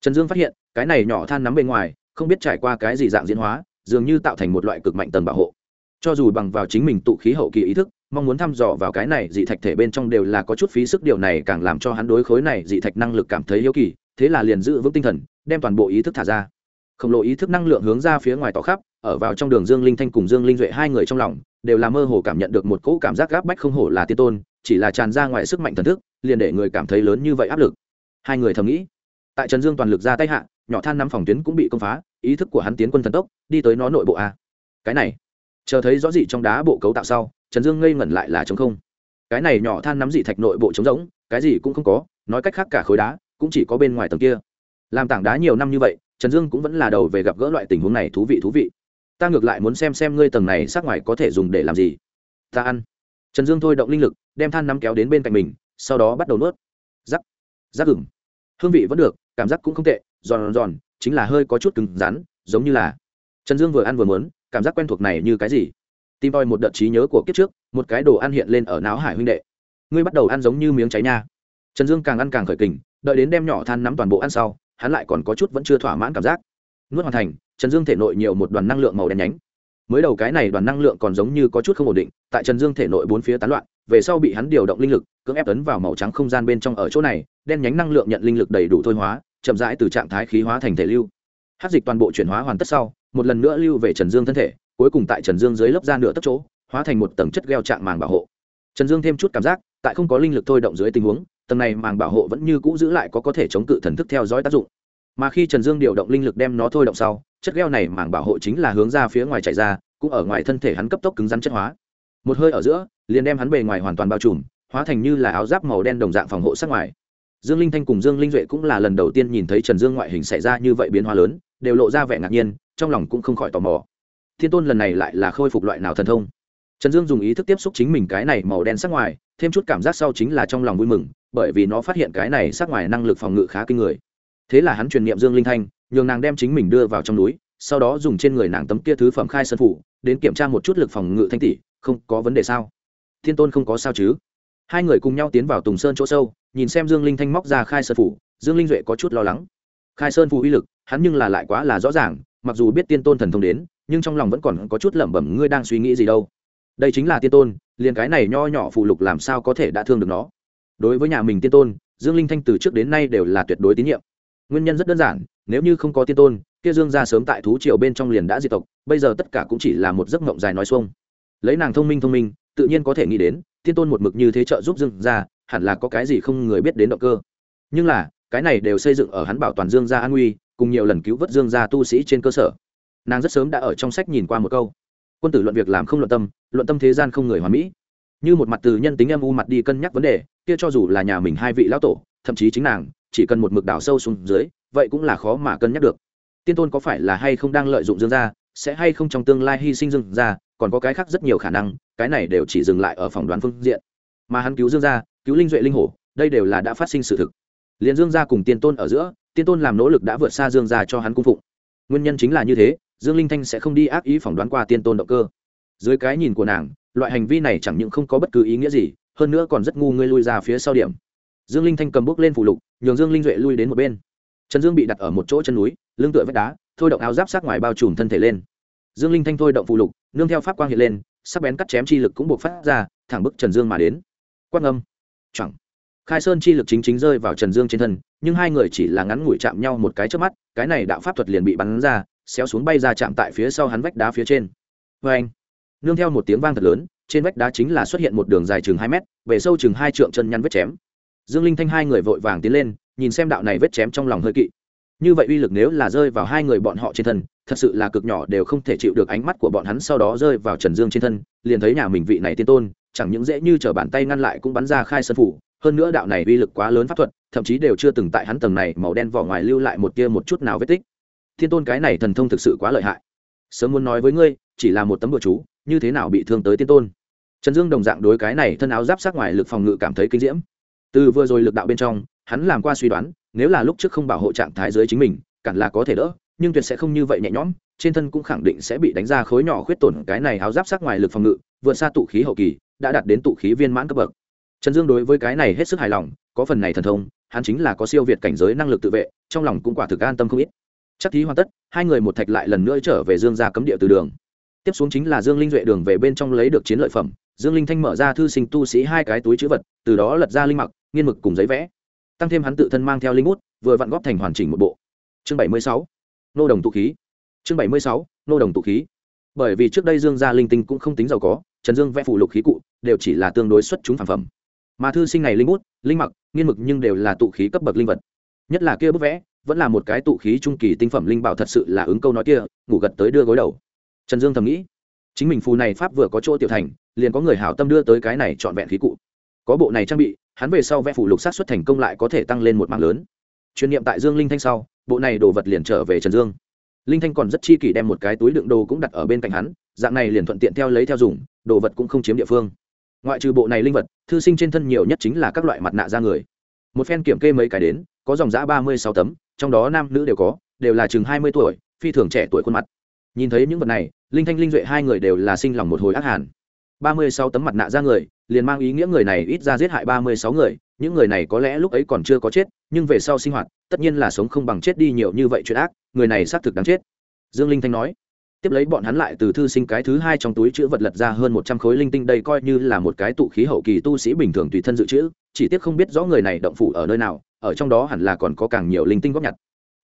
Trần dương phát hiện, cái này nhỏ than nắm bên ngoài, không biết trải qua cái gì dạng diễn hóa, dường như tạo thành một loại cực mạnh tầng bảo hộ. Cho dù bằng vào chính mình tụ khí hậu kỳ ý thức, mong muốn thăm dò vào cái này dị thạch thể bên trong đều là có chút phí sức, điều này càng làm cho hắn đối khối này dị thạch năng lực cảm thấy hiếu kỳ, thế là liền giữ vững tinh thần, đem toàn bộ ý thức thả ra khổng lồ ý thức năng lượng hướng ra phía ngoài tỏ khắp, ở vào trong đường dương linh thanh cùng dương linh duệ hai người trong lòng, đều là mơ hồ cảm nhận được một cỗ cảm giác gáp bách không hổ là tiên tôn, chỉ là tràn ra ngoài sức mạnh thần thức, liền để người cảm thấy lớn như vậy áp lực. Hai người thầm nghĩ, tại trần dương toàn lực ra tay hạ, nhỏ than năm phòng tuyến cũng bị công phá, ý thức của hắn tiến quân thần tốc, đi tới nó nội bộ a. Cái này, chờ thấy rõ gì trong đá bộ cấu tạo sau, trần dương ngây ngẩn lại là trống không. Cái này nhỏ than nắm dị thạch nội bộ trống rỗng, cái gì cũng không có, nói cách khác cả khối đá cũng chỉ có bên ngoài tầng kia. Làm tảng đá nhiều năm như vậy trần dương cũng vẫn là đầu về gặp gỡ loại tình huống này thú vị thú vị. Ta ngược lại muốn xem xem ngươi tầng này sát ngoài có thể dùng để làm gì. Ta ăn. Trần dương thôi động linh lực, đem than nắm kéo đến bên cạnh mình, sau đó bắt đầu nuốt. Rắc rắc gừng hương vị vẫn được, cảm giác cũng không tệ, giòn giòn, chính là hơi có chút cứng rắn, giống như là. Trần dương vừa ăn vừa muốn, cảm giác quen thuộc này như cái gì? Tìm tòi một đợt trí nhớ của kiếp trước, một cái đồ ăn hiện lên ở não hải huynh đệ. Ngươi bắt đầu ăn giống như miếng cháy nha. Trần dương càng ăn càng khởi kình, đợi đến đem nhỏ than nắm toàn bộ ăn sau hắn lại còn có chút vẫn chưa thỏa mãn cảm giác. Nuốt hoàn thành, trần dương thể nội nhiều một đoàn năng lượng màu đen nhánh. Mới đầu cái này đoàn năng lượng còn giống như có chút không ổn định, tại trần dương thể nội bốn phía tán loạn, về sau bị hắn điều động linh lực, cưỡng ép tấn vào màu trắng không gian bên trong ở chỗ này, đen nhánh năng lượng nhận linh lực đầy đủ thôi hóa, chậm rãi từ trạng thái khí hóa thành thể lưu. Hát dịch toàn bộ chuyển hóa hoàn tất sau, một lần nữa lưu về trần dương thân thể, cuối cùng tại trần dương dưới lớp da nửa tất chỗ, hóa thành một tầng chất gheo trạng màng bảo hộ. Trần dương thêm chút cảm giác, tại không có linh lực thôi động dưới tình huống tầng này màng bảo hộ vẫn như cũ giữ lại có có thể chống cự thần thức theo dõi tác dụng. Mà khi trần dương điều động linh lực đem nó thôi động sau, chất gheo này màng bảo hộ chính là hướng ra phía ngoài chạy ra, cũng ở ngoài thân thể hắn cấp tốc cứng rắn chất hóa. Một hơi ở giữa, liền đem hắn bề ngoài hoàn toàn bao trùm, hóa thành như là áo giáp màu đen đồng dạng phòng hộ sát ngoài. Dương linh thanh cùng dương linh duệ cũng là lần đầu tiên nhìn thấy trần dương ngoại hình xảy ra như vậy biến hóa lớn, đều lộ ra vẻ ngạc nhiên, trong lòng cũng không khỏi tò mò. Thiên tôn lần này lại là khôi phục loại nào thần thông? Trần dương dùng ý thức tiếp xúc chính mình cái này màu đen sắc ngoài, thêm chút cảm giác sau chính là trong lòng vui mừng bởi vì nó phát hiện cái này sắc ngoài năng lực phòng ngự khá kinh người. Thế là hắn truyền niệm dương linh thanh, nhường nàng đem chính mình đưa vào trong núi, sau đó dùng trên người nàng tấm kia thứ phẩm khai sơn phủ, đến kiểm tra một chút lực phòng ngự thanh tỷ, không có vấn đề sao? Thiên tôn không có sao chứ? Hai người cùng nhau tiến vào tùng sơn chỗ sâu, nhìn xem dương linh thanh móc ra khai sơn phủ, dương linh duệ có chút lo lắng. Khai sơn phủ uy lực, hắn nhưng là lại quá là rõ ràng, mặc dù biết tiên tôn thần thông đến, nhưng trong lòng vẫn còn có chút lẩm bẩm, ngươi đang suy nghĩ gì đâu? Đây chính là tiên tôn, liền cái này nho nhỏ phụ lục làm sao có thể đã thương được nó? Đối với nhà mình tiên tôn, dương linh thanh từ trước đến nay đều là tuyệt đối tín nhiệm. Nguyên nhân rất đơn giản, nếu như không có tiên tôn, kia dương ra sớm tại thú triều bên trong liền đã diệt tộc, bây giờ tất cả cũng chỉ là một giấc mộng dài nói xuông. Lấy nàng thông minh thông minh, tự nhiên có thể nghĩ đến, tiên tôn một mực như thế trợ giúp dương ra hẳn là có cái gì không người biết đến động cơ. Nhưng là, cái này đều xây dựng ở hắn bảo toàn dương gia an nguy, cùng nhiều lần cứu vớt dương gia tu sĩ trên cơ sở. Nàng rất sớm đã ở trong sách nhìn qua một câu. Quân tử luận việc làm không luận tâm luận tâm thế gian không người hoàn mỹ. Như một mặt từ nhân tính âm u mặt đi cân nhắc vấn đề kia cho dù là nhà mình hai vị lão tổ, thậm chí chính nàng, chỉ cần một mực đào sâu xuống dưới, vậy cũng là khó mà cân nhắc được. Tiên tôn có phải là hay không đang lợi dụng dương gia, sẽ hay không trong tương lai hy sinh dương gia, còn có cái khác rất nhiều khả năng, cái này đều chỉ dừng lại ở phỏng đoán phương diện. Mà hắn cứu dương gia, cứu linh duệ linh hổ, đây đều là đã phát sinh sự thực. Liền dương gia cùng tiên tôn ở giữa, tiên tôn làm nỗ lực đã vượt xa dương gia cho hắn cung phụng. Nguyên nhân chính là như thế, dương linh thanh sẽ không đi ác ý phỏng đoán qua tiên tôn động cơ. Dưới cái nhìn của nàng, loại hành vi này chẳng những không có bất cứ ý nghĩa gì hơn nữa còn rất ngu ngươi lui ra phía sau điểm. Dương linh thanh cầm bước lên phủ lục, nhường dương linh duệ lui đến một bên. Trần dương bị đặt ở một chỗ chân núi, lưng tựa vách đá, thôi động áo giáp sát ngoài bao trùm thân thể lên. Dương linh thanh thôi động phụ lục, nương theo pháp quang hiện lên, sắc bén cắt chém chi lực cũng buộc phát ra, thẳng bức trần dương mà đến. Quang âm chẳng khai sơn chi lực chính chính rơi vào trần dương trên thân, nhưng hai người chỉ là ngắn ngủi chạm nhau một cái trước mắt, cái này đạo pháp thuật liền bị bắn ra, xéo xuống bay ra chạm tại phía sau hắn vách đá phía trên. Vê anh nương theo một tiếng vang thật lớn trên vách đá chính là xuất hiện một đường dài chừng hai mét về sâu chừng hai trượng chân nhăn vết chém. Dương linh thanh hai người vội vàng tiến lên, nhìn xem đạo này vết chém trong lòng hơi kỵ. Như vậy uy lực nếu là rơi vào hai người bọn họ trên thân, thật sự là cực nhỏ đều không thể chịu được ánh mắt của bọn hắn sau đó rơi vào trần dương trên thân, liền thấy nhà mình vị này tiên tôn, chẳng những dễ như t r ở bàn tay ngăn lại cũng bắn ra khai sân phủ, hơn nữa đạo này uy lực quá lớn pháp thuật, thậm chí đều chưa từng tại hắn tầng này màu đen vỏ ngoài lưu lại một tia một chút nào vết tích. Thiên tôn cái này thần thông thực sự quá lợi hại. Sớm muốn nói với ngươi, chỉ là một tấm bừa chú như thế nào bị thương tới tiên tôn. Trần dương đồng dạng đối cái này thân áo giáp sát ngoài lực phòng ngự cảm thấy kinh diễm. Từ vừa rồi lực đạo bên trong, hắn làm qua suy đoán, nếu là lúc trước không bảo hộ trạng thái dưới chính mình, cản là có thể đỡ, nhưng tuyệt sẽ không như vậy nhẹ nhõm, trên thân cũng khẳng định sẽ bị đánh ra khối nhỏ khuyết tổn cái này áo giáp sát ngoài lực phòng ngự, vượt xa tụ khí hậu kỳ, đã đạt đến tụ khí viên mãn cấp bậc. Trần dương đối với cái này hết sức hài lòng, có phần này thần thông, hắn chính là có siêu việt cảnh giới năng lực tự vệ, trong lòng cũng quả thực an tâm không ít. Chắc thí hoàn tất, hai người một thạch lại lần nữa trở về dương gia cấm địa từ đường tiếp xuống chính là dương linh duệ đường về bên trong lấy được chiến lợi phẩm. Dương linh thanh mở ra thư sinh tu sĩ hai cái túi chữ vật, từ đó lật ra linh mặc, nghiên mực cùng giấy vẽ. Tăng thêm hắn tự thân mang theo linh út vừa vặn góp thành hoàn chỉnh một bộ. Chương bảy mươi sáu, nô đồng tụ khí. Chương bảy mươi sáu, nô đồng tụ khí. Bởi vì trước đây dương gia linh tinh cũng không tính giàu có, trần dương vẽ phụ lục khí cụ, đều chỉ là tương đối xuất chúng phản phẩm. Mà thư sinh này linh bút, linh mặc, nghiên mực nhưng đều là tụ khí cấp bậc linh vật. Nhất là kia bức vẽ, vẫn là một cái tụ khí trung kỳ tinh phẩm linh bảo thật sự là ứng câu nói kia, ngủ gật tới đưa gối đầu trần dương thầm nghĩ, chính mình phù này pháp vừa có chỗ tiểu thành, liền có người hảo tâm đưa tới cái này trọn vẹn khí cụ. Có bộ này trang bị, hắn về sau vẽ phủ lục sát xuất thành công lại có thể tăng lên một mạng lớn. Chuyên niệm tại dương linh thanh sau, bộ này đồ vật liền trở về trần dương. Linh thanh còn rất chi kỷ đem một cái túi đựng đồ cũng đặt ở bên cạnh hắn, dạng này liền thuận tiện theo lấy theo dùng, đồ vật cũng không chiếm địa phương. Ngoại trừ bộ này linh vật, thư sinh trên thân nhiều nhất chính là các loại mặt nạ da người. Một phen kiểm kê mấy cái đến, có dòng giã ba mươi sáu tấm, trong đó nam nữ đều có, đều là chừng hai mươi tuổi, phi thường trẻ tuổi khuôn mặt nhìn thấy những vật này, linh thanh linh duệ hai người đều là sinh lòng một hồi ác hàn. Ba mươi sáu tấm mặt nạ ra người, liền mang ý nghĩa người này ít ra giết hại ba mươi sáu người, những người này có lẽ lúc ấy còn chưa có chết, nhưng về sau sinh hoạt, tất nhiên là sống không bằng chết đi nhiều như vậy chuyện ác, người này xác thực đáng chết. Dương linh thanh nói. Tiếp lấy bọn hắn lại từ thư sinh cái thứ hai trong túi chữ vật lật ra hơn một trăm khối linh tinh đây coi như là một cái tụ khí hậu kỳ tu sĩ bình thường tùy thân dự trữ, chỉ tiếc không biết rõ người này động phủ ở nơi nào, ở trong đó hẳn là còn có càng nhiều linh tinh góp nhặt.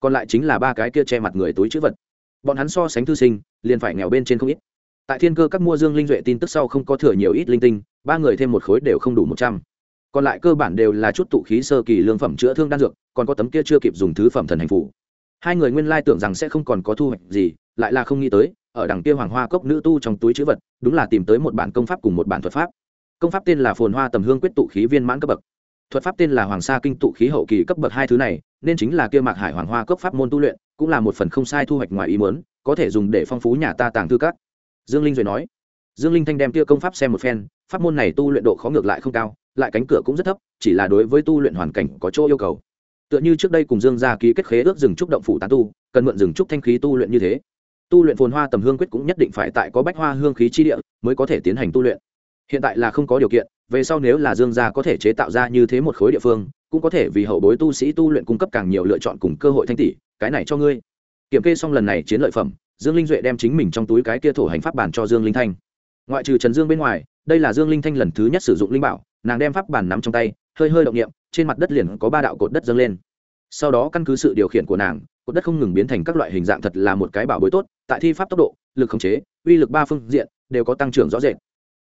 Còn lại chính là ba cái kia che mặt người túi chữ vật bọn hắn so sánh thư sinh, liền phải nghèo bên trên không ít. Tại thiên cơ các mua dương linh duệ tin tức sau không có thừa nhiều ít linh tinh, ba người thêm một khối đều không đủ một trăm. Còn lại cơ bản đều là chút tụ khí sơ kỳ lương phẩm chữa thương đan dược, còn có tấm kia chưa kịp dùng thứ phẩm thần hành phủ hai người nguyên lai tưởng rằng sẽ không còn có thu hoạch gì, lại là không nghĩ tới, ở đằng kia hoàng hoa cốc nữ tu trong túi chữ vật, đúng là tìm tới một bản công pháp cùng một bản thuật pháp. Công pháp tên là phồn hoa tầm hương quyết tụ khí viên mãn cấp bậc. Thuật pháp tên là hoàng sa kinh tụ khí hậu kỳ cấp bậc hai thứ này, nên chính là kia mạc hải hoàng hoa cốc pháp môn tu luyện cũng là một phần không sai thu hoạch ngoài ý muốn, có thể dùng để phong phú nhà ta tàng thư các. Dương linh rồi nói. Dương linh thanh đem kia công pháp xem một phen, pháp môn này tu luyện độ khó ngược lại không cao, lại cánh cửa cũng rất thấp, chỉ là đối với tu luyện hoàn cảnh có chỗ yêu cầu. Tựa như trước đây cùng dương gia ký kết khế ước rừng trúc động phủ tán tu, cần mượn rừng trúc thanh khí tu luyện như thế. Tu luyện phồn hoa tầm hương quyết cũng nhất định phải tại có bách hoa hương khí chi địa mới có thể tiến hành tu luyện. Hiện tại là không có điều kiện, về sau nếu là dương gia có thể chế tạo ra như thế một khối địa phương cũng có thể vì hậu bối tu sĩ tu luyện cung cấp càng nhiều lựa chọn cùng cơ hội thanh tỷ, cái này cho ngươi. Kiểm kê xong lần này chiến lợi phẩm, dương linh duệ đem chính mình trong túi cái kia thổ hành pháp bản cho dương linh thanh. Ngoại trừ trần dương bên ngoài, đây là dương linh thanh lần thứ nhất sử dụng linh bảo, nàng đem pháp bản nắm trong tay, hơi hơi động nghiệm trên mặt đất liền có ba đạo cột đất dâng lên. Sau đó căn cứ sự điều khiển của nàng, cột đất không ngừng biến thành các loại hình dạng thật là một cái bảo bối tốt, tại thi pháp tốc độ, lực khống chế, uy lực ba phương diện, đều có tăng trưởng rõ rệt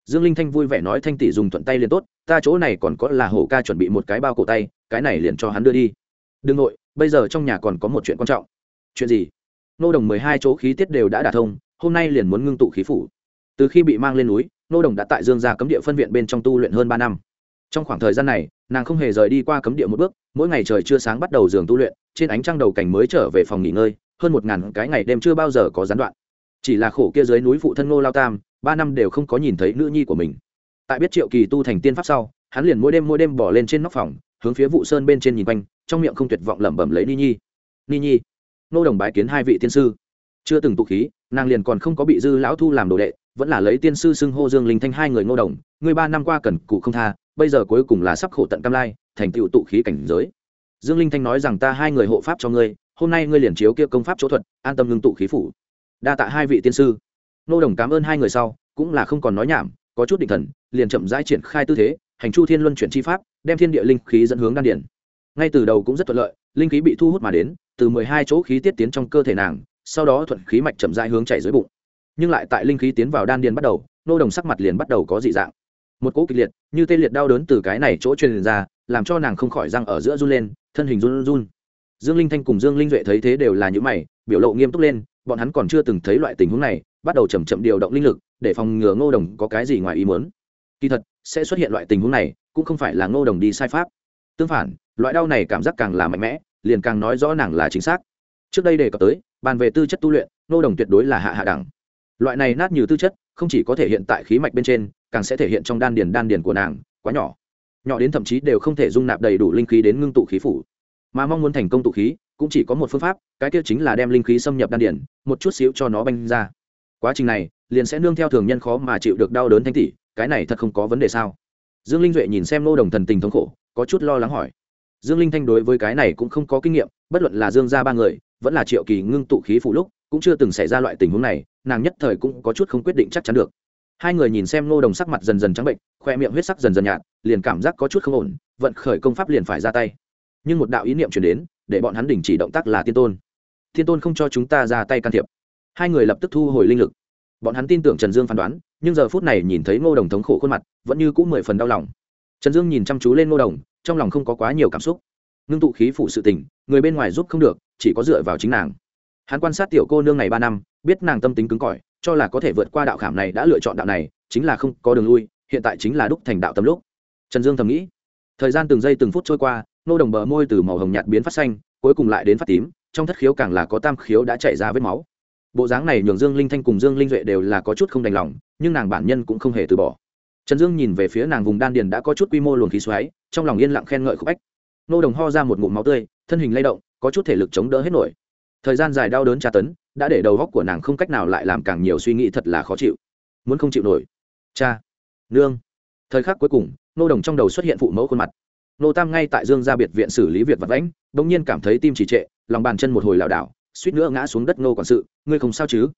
dương linh thanh vui vẻ nói thanh tỷ dùng thuận tay liền tốt, ta chỗ này còn có là hổ ca chuẩn bị một cái bao cổ tay, cái này liền cho hắn đưa đi. Đừng nội, bây giờ trong nhà còn có một chuyện quan trọng. Chuyện gì? Nô đồng mười hai chỗ khí tiết đều đã đả thông, hôm nay liền muốn ngưng tụ khí phủ. Từ khi bị mang lên núi, nô đồng đã tại dương gia cấm địa phân viện bên trong tu luyện hơn ba năm. Trong khoảng thời gian này, nàng không hề rời đi qua cấm địa một bước, mỗi ngày trời chưa sáng bắt đầu giường tu luyện, trên ánh trăng đầu cảnh mới trở về phòng nghỉ ngơi, hơn một ngàn cái ngày đêm chưa bao giờ có gián đoạn. Chỉ là khổ kia dưới núi phụ thân ngô lao tam ba năm đều không có nhìn thấy nữ nhi của mình. Tại biết triệu kỳ tu thành tiên pháp sau, hắn liền mỗi đêm mỗi đêm bỏ lên trên nóc phòng, hướng phía vụ sơn bên trên nhìn quanh, trong miệng không tuyệt vọng lẩm bẩm lấy ni nhi. Ni nhi, nô đồng bái kiến hai vị tiên sư. Chưa từng tụ khí, nàng liền còn không có bị dư lão thu làm đồ đệ, vẫn là lấy tiên sư xưng hô dương linh thanh hai người ngô đồng. Người ba năm qua cần cụ không tha, bây giờ cuối cùng là sắp khổ tận cam lai, thành tựu tụ khí cảnh giới. Dương linh thanh nói rằng ta hai người hộ pháp cho ngươi, hôm nay ngươi liền chiếu kia công pháp chỗ thuật, an tâm ngưng tụ khí phủ. Đa tạ hai vị tiên sư nô đồng cảm ơn hai người sau, cũng là không còn nói nhảm, có chút định thần, liền chậm rãi triển khai tư thế, hành chu thiên luân chuyển chi pháp, đem thiên địa linh khí dẫn hướng đan điển ngay từ đầu cũng rất thuận lợi, linh khí bị thu hút mà đến, từ mười hai chỗ khí tiết tiến trong cơ thể nàng, sau đó thuận khí mạch chậm rãi hướng chảy dưới bụng. Nhưng lại tại linh khí tiến vào đan điền bắt đầu, nô đồng sắc mặt liền bắt đầu có dị dạng. Một cỗ kịch liệt, như tê liệt đau đớn từ cái này chỗ truyền ra, làm cho nàng không khỏi răng ở giữa run lên, thân hình run run. Dương linh thanh cùng dương linh duệ thấy thế đều là những mày, biểu lộ nghiêm túc lên, bọn hắn còn chưa từng thấy loại tình huống này bắt đầu chậm chậm điều động linh lực, để phòng ngừa ngô đồng có cái gì ngoài ý muốn. Kỳ thật, sẽ xuất hiện loại tình huống này, cũng không phải là ngô đồng đi sai pháp. Tương phản, loại đau này cảm giác càng là mạnh mẽ, liền càng nói rõ nàng là chính xác. Trước đây đề cập tới, bàn về tư chất tu luyện, ngô đồng tuyệt đối là hạ hạ đẳng. Loại này nát như tư chất, không chỉ có thể hiện tại khí mạch bên trên, càng sẽ thể hiện trong đan điền đan điền của nàng, quá nhỏ. Nhỏ đến thậm chí đều không thể dung nạp đầy đủ linh khí đến ngưng tụ khí phủ. Mà mong muốn thành công tụ khí, cũng chỉ có một phương pháp, cái kia chính là đem linh khí xâm nhập đan điền, một chút xíu cho nó banh ra quá trình này, liền sẽ nương theo thường nhân khó mà chịu được đau đớn thanh tỷ cái này thật không có vấn đề sao? Dương linh duệ nhìn xem nô đồng thần tình thống khổ, có chút lo lắng hỏi. Dương linh thanh đối với cái này cũng không có kinh nghiệm, bất luận là dương gia ba người, vẫn là triệu kỳ ngưng tụ khí phụ lúc, cũng chưa từng xảy ra loại tình huống này, nàng nhất thời cũng có chút không quyết định chắc chắn được. Hai người nhìn xem nô đồng sắc mặt dần dần trắng bệnh, khoe miệng huyết sắc dần dần nhạt, liền cảm giác có chút không ổn, vận khởi công pháp liền phải ra tay. Nhưng một đạo ý niệm chuyển đến, để bọn hắn đình chỉ động tác là tiên tôn. Thiên tôn không cho chúng ta ra tay can thiệp hai người lập tức thu hồi linh lực. Bọn hắn tin tưởng trần dương phán đoán, nhưng giờ phút này nhìn thấy ngô đồng thống khổ khuôn mặt, vẫn như cũng mười phần đau lòng. Trần dương nhìn chăm chú lên ngô đồng, trong lòng không có quá nhiều cảm xúc. Ngưng tụ khí phụ sự tình, người bên ngoài giúp không được, chỉ có dựa vào chính nàng. Hắn quan sát tiểu cô nương này ba năm, biết nàng tâm tính cứng cỏi, cho là có thể vượt qua đạo khảm này đã lựa chọn đạo này, chính là không có đường lui, hiện tại chính là đúc thành đạo tâm lúc. Trần dương thầm nghĩ. Thời gian từng giây từng phút trôi qua nô đồng bờ môi từ màu hồng nhạt biến phát xanh, cuối cùng lại đến phát tím, trong thất khiếu càng là có tam khiếu đã chảy ra vết máu bộ dáng này nhường dương linh thanh cùng dương linh duệ đều là có chút không đành lòng, nhưng nàng bản nhân cũng không hề từ bỏ. Trần dương nhìn về phía nàng vùng đan điền đã có chút quy mô luồng khí xoáy, trong lòng yên lặng khen ngợi khúc ách. Nô đồng ho ra một ngụm máu tươi, thân hình lay động, có chút thể lực chống đỡ hết nổi. Thời gian dài đau đớn tra tấn, đã để đầu góc của nàng không cách nào lại làm càng nhiều suy nghĩ thật là khó chịu. Muốn không chịu nổi. Cha. Nương. Thời khắc cuối cùng, nô đồng trong đầu xuất hiện phụ mẫu khuôn mặt. Nô tam ngay tại dương gia biệt viện xử lý việc vật lãnh bỗng nhiên cảm thấy tim trì trệ, lòng bàn chân một hồi lảo đảo suýt nữa ngã xuống đất nô quản sự, ngươi không sao chứ?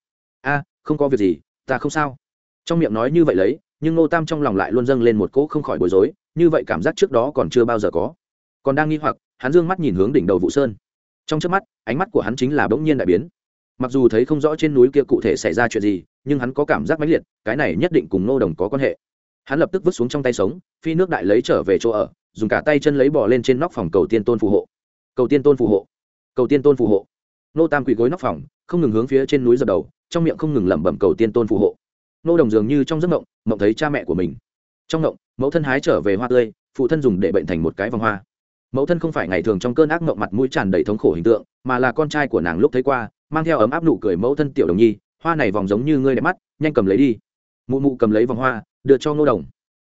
A, không có việc gì, ta không sao. Trong miệng nói như vậy lấy, nhưng nô tam trong lòng lại luôn dâng lên một cỗ không khỏi bối rối, như vậy cảm giác trước đó còn chưa bao giờ có. Còn đang nghi hoặc, hắn dương mắt nhìn hướng đỉnh đầu vụ sơn. Trong trước mắt, ánh mắt của hắn chính là bỗng nhiên đại biến. Mặc dù thấy không rõ trên núi kia cụ thể xảy ra chuyện gì, nhưng hắn có cảm giác mãnh liệt, cái này nhất định cùng nô đồng có quan hệ. Hắn lập tức vứt xuống trong tay sống, phi nước đại lấy trở về chỗ ở, dùng cả tay chân lấy bỏ lên trên nóc phòng cầu tiên tôn phù hộ. Cầu tiên tôn phù hộ. Cầu tiên tôn phù hộ nô tam quỳ gối nóc phòng, không ngừng hướng phía trên núi dập đầu, trong miệng không ngừng lẩm bẩm cầu tiên tôn phù hộ. Nô đồng dường như trong giấc mộng mộng thấy cha mẹ của mình. Trong mộng, mẫu thân hái trở về hoa tươi, phụ thân dùng để bệnh thành một cái vòng hoa. Mẫu thân không phải ngày thường trong cơn ác mộng mặt mũi tràn đầy thống khổ hình tượng, mà là con trai của nàng lúc thấy qua, mang theo ấm áp nụ cười mẫu thân tiểu đồng nhi, hoa này vòng giống như ngươi đẹp mắt, nhanh cầm lấy đi. Mụ mụ cầm lấy vòng hoa, đưa cho ngô đồng.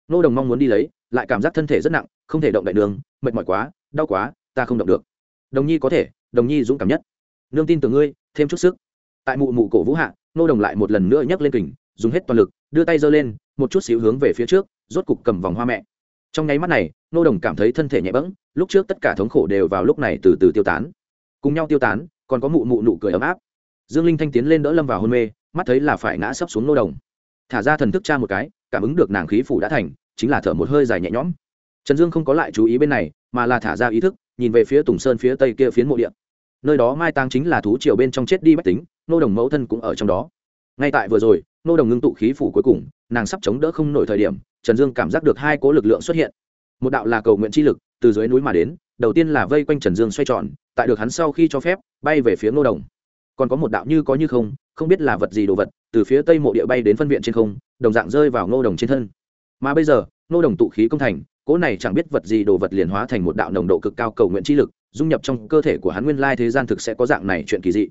Ngô đồng mong muốn đi lấy, lại cảm giác thân thể rất nặng, không thể động đại đường, mệt mỏi quá, đau quá, ta không động được. Đồng nhi có thể, đồng nhi dũng cảm nhất nương tin từ ngươi, thêm chút sức. Tại mụ mụ cổ vũ hạ, Nô đồng lại một lần nữa nhấc lên kình, dùng hết toàn lực, đưa tay giơ lên, một chút xíu hướng về phía trước, rốt cục cầm vòng hoa mẹ. Trong nháy mắt này, Nô đồng cảm thấy thân thể nhẹ bẫng, lúc trước tất cả thống khổ đều vào lúc này từ từ tiêu tán. Cùng nhau tiêu tán, còn có mụ mụ nụ cười ấm áp. Dương linh thanh tiến lên đỡ lâm vào hôn mê, mắt thấy là phải ngã sấp xuống nô đồng. Thả ra thần thức cha một cái, cảm ứng được nàng khí phủ đã thành, chính là thở một hơi dài nhẹ nhõm. Trần dương không có lại chú ý bên này, mà là thả ra ý thức, nhìn về phía tùng sơn phía tây kia phiến mộ điện nơi đó mai tang chính là thú triều bên trong chết đi bách tính, nô đồng mẫu thân cũng ở trong đó. Ngay tại vừa rồi, nô đồng ngưng tụ khí phủ cuối cùng, nàng sắp chống đỡ không nổi thời điểm, trần dương cảm giác được hai cố lực lượng xuất hiện. Một đạo là cầu nguyện chi lực, từ dưới núi mà đến, đầu tiên là vây quanh trần dương xoay tròn, tại được hắn sau khi cho phép, bay về phía nô đồng. Còn có một đạo như có như không không biết là vật gì đồ vật, từ phía tây mộ địa bay đến phân viện trên không, đồng dạng rơi vào nô đồng trên thân. Mà bây giờ, nô đồng tụ khí công thành, cỗ này chẳng biết vật gì đồ vật liền hóa thành một đạo nồng độ cực cao cầu nguyện chi lực dung nhập trong cơ thể của hắn nguyên lai thế gian thực sẽ có dạng này chuyện kỳ dị.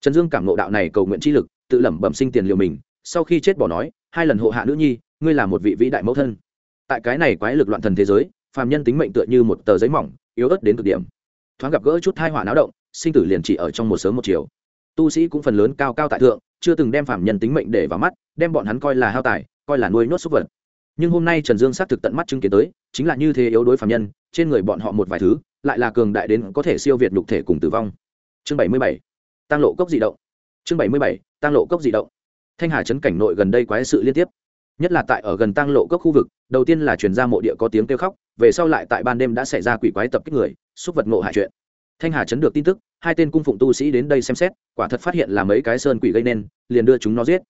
Trần dương cảm ngộ đạo này cầu nguyện chi lực, tự lẩm bẩm sinh tiền liều mình, sau khi chết bỏ nói, hai lần hộ hạ nữ nhi, ngươi là một vị vĩ đại mẫu thân. Tại cái này quái lực loạn thần thế giới, phàm nhân tính mệnh tựa như một tờ giấy mỏng, yếu ớt đến cực điểm. Thoáng gặp gỡ chút thai họa náo động, sinh tử liền chỉ ở trong một sớm một chiều. Tu sĩ cũng phần lớn cao cao tại thượng, chưa từng đem phàm nhân tính mệnh để vào mắt, đem bọn hắn coi là hao tài, coi là nuôi nhốt súc vật. Nhưng hôm nay trần dương xác thực tận mắt chứng kiến tới, chính là như thế yếu đối phàm nhân, trên người bọn họ một vài thứ lại là cường đại đến có thể siêu việt nhục thể cùng tử vong. Chương bảy mươi bảy tăng lộ cốc dị động. Chương bảy mươi bảy tăng lộ cốc dị động. Thanh hà chấn cảnh nội gần đây quái sự liên tiếp. Nhất là tại ở gần tăng lộ cốc khu vực, đầu tiên là chuyển ra mộ địa có tiếng kêu khóc, về sau lại tại ban đêm đã xảy ra quỷ quái tập kích người, xúc vật ngộ hại chuyện. Thanh hà chấn được tin tức, hai tên cung phụng tu sĩ đến đây xem xét, quả thật phát hiện là mấy cái sơn quỷ gây nên, liền đưa chúng nó giết.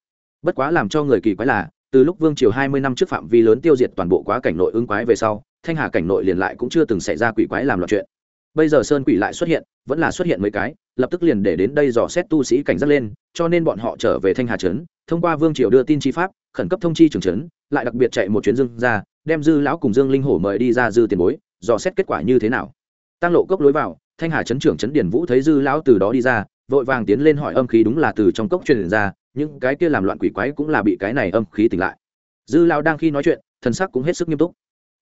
Bất quá làm cho người kỳ quái là, từ lúc vương triều hai mươi năm trước phạm vi lớn tiêu diệt toàn bộ quá cảnh nội ứng quái về sau thanh hà cảnh nội liền lại cũng chưa từng xảy ra quỷ quái làm loạn chuyện. Bây giờ sơn quỷ lại xuất hiện, vẫn là xuất hiện mấy cái, lập tức liền để đến đây dò xét tu sĩ cảnh giác lên, cho nên bọn họ trở về thanh hà trấn, thông qua vương triều đưa tin chi pháp, khẩn cấp thông chi trường trấn, lại đặc biệt chạy một chuyến dương ra, đem dư lão cùng dương linh hổ mời đi ra dư tiền bối, dò xét kết quả như thế nào. Tăng lộ cốc lối vào, thanh hà trấn trưởng trấn điển vũ thấy dư lão từ đó đi ra, vội vàng tiến lên hỏi âm khí đúng là từ trong cốc truyền ra, những cái kia làm loạn quỷ quái cũng là bị cái này âm khí tỉnh lại. Dư lão đang khi nói chuyện, thần sắc cũng hết sức nghiêm túc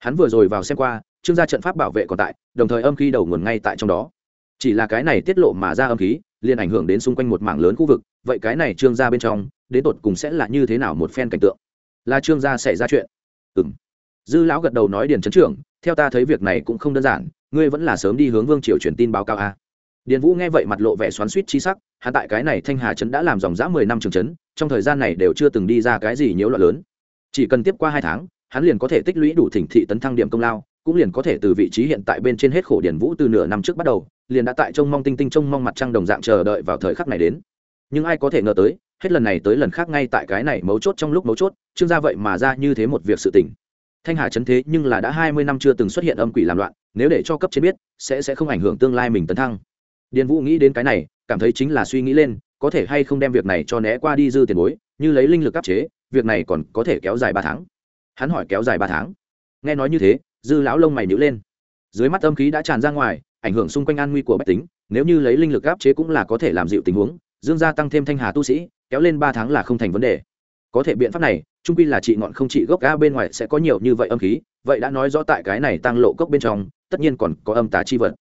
hắn vừa rồi vào xem qua, trương gia trận pháp bảo vệ còn tại, đồng thời âm khí đầu nguồn ngay tại trong đó. Chỉ là cái này tiết lộ mà ra âm khí, liền ảnh hưởng đến xung quanh một mảng lớn khu vực, vậy cái này trương gia bên trong, đến tột cùng sẽ là như thế nào một phen cảnh tượng? Là trương gia xảy ra chuyện. Ừ m dư lão gật đầu nói điền trấn trưởng, theo ta thấy việc này cũng không đơn giản, ngươi vẫn là sớm đi hướng vương triều truyền tin báo cáo a. Điền vũ nghe vậy mặt lộ vẻ xoắn suýt chi sắc hạ tại cái này thanh hà trấn đã làm dòng dã mười năm trường trấn, trong thời gian này đều chưa từng đi ra cái gì nhiễu loạn lớn. Chỉ cần tiếp qua hai tháng hắn liền có thể tích lũy đủ thỉnh thị tấn thăng điểm công lao, cũng liền có thể từ vị trí hiện tại bên trên hết khổ điển vũ từ nửa năm trước bắt đầu, liền đã tại trông mong tinh tinh trông mong mặt trăng đồng dạng chờ đợi vào thời khắc này đến. Nhưng ai có thể ngờ tới, hết lần này tới lần khác ngay tại cái này mấu chốt trong lúc mấu chốt, trương gia vậy mà ra như thế một việc sự tình. Thanh hà chấn thế nhưng là đã hai mươi năm chưa từng xuất hiện âm quỷ làm loạn, nếu để cho cấp trên biết, sẽ sẽ không ảnh hưởng tương lai mình tấn thăng. Điền vũ nghĩ đến cái này, cảm thấy chính là suy nghĩ lên, có thể hay không đem việc này cho né qua đi dư tiền bối, như lấy linh lực áp chế, việc này còn có thể kéo dài ba tháng hắn hỏi kéo dài ba tháng. Nghe nói như thế, dư lão lông mày nhữ lên. Dưới mắt âm khí đã tràn ra ngoài, ảnh hưởng xung quanh an nguy của bách tính, nếu như lấy linh lực áp chế cũng là có thể làm dịu tình huống, dương gia tăng thêm thanh hà tu sĩ, kéo lên ba tháng là không thành vấn đề. Có thể biện pháp này, trung quy là trị ngọn không trị gốc ga bên ngoài sẽ có nhiều như vậy âm khí, vậy đã nói rõ tại cái này tăng lộ cốc bên trong, tất nhiên còn có âm tà chi vật.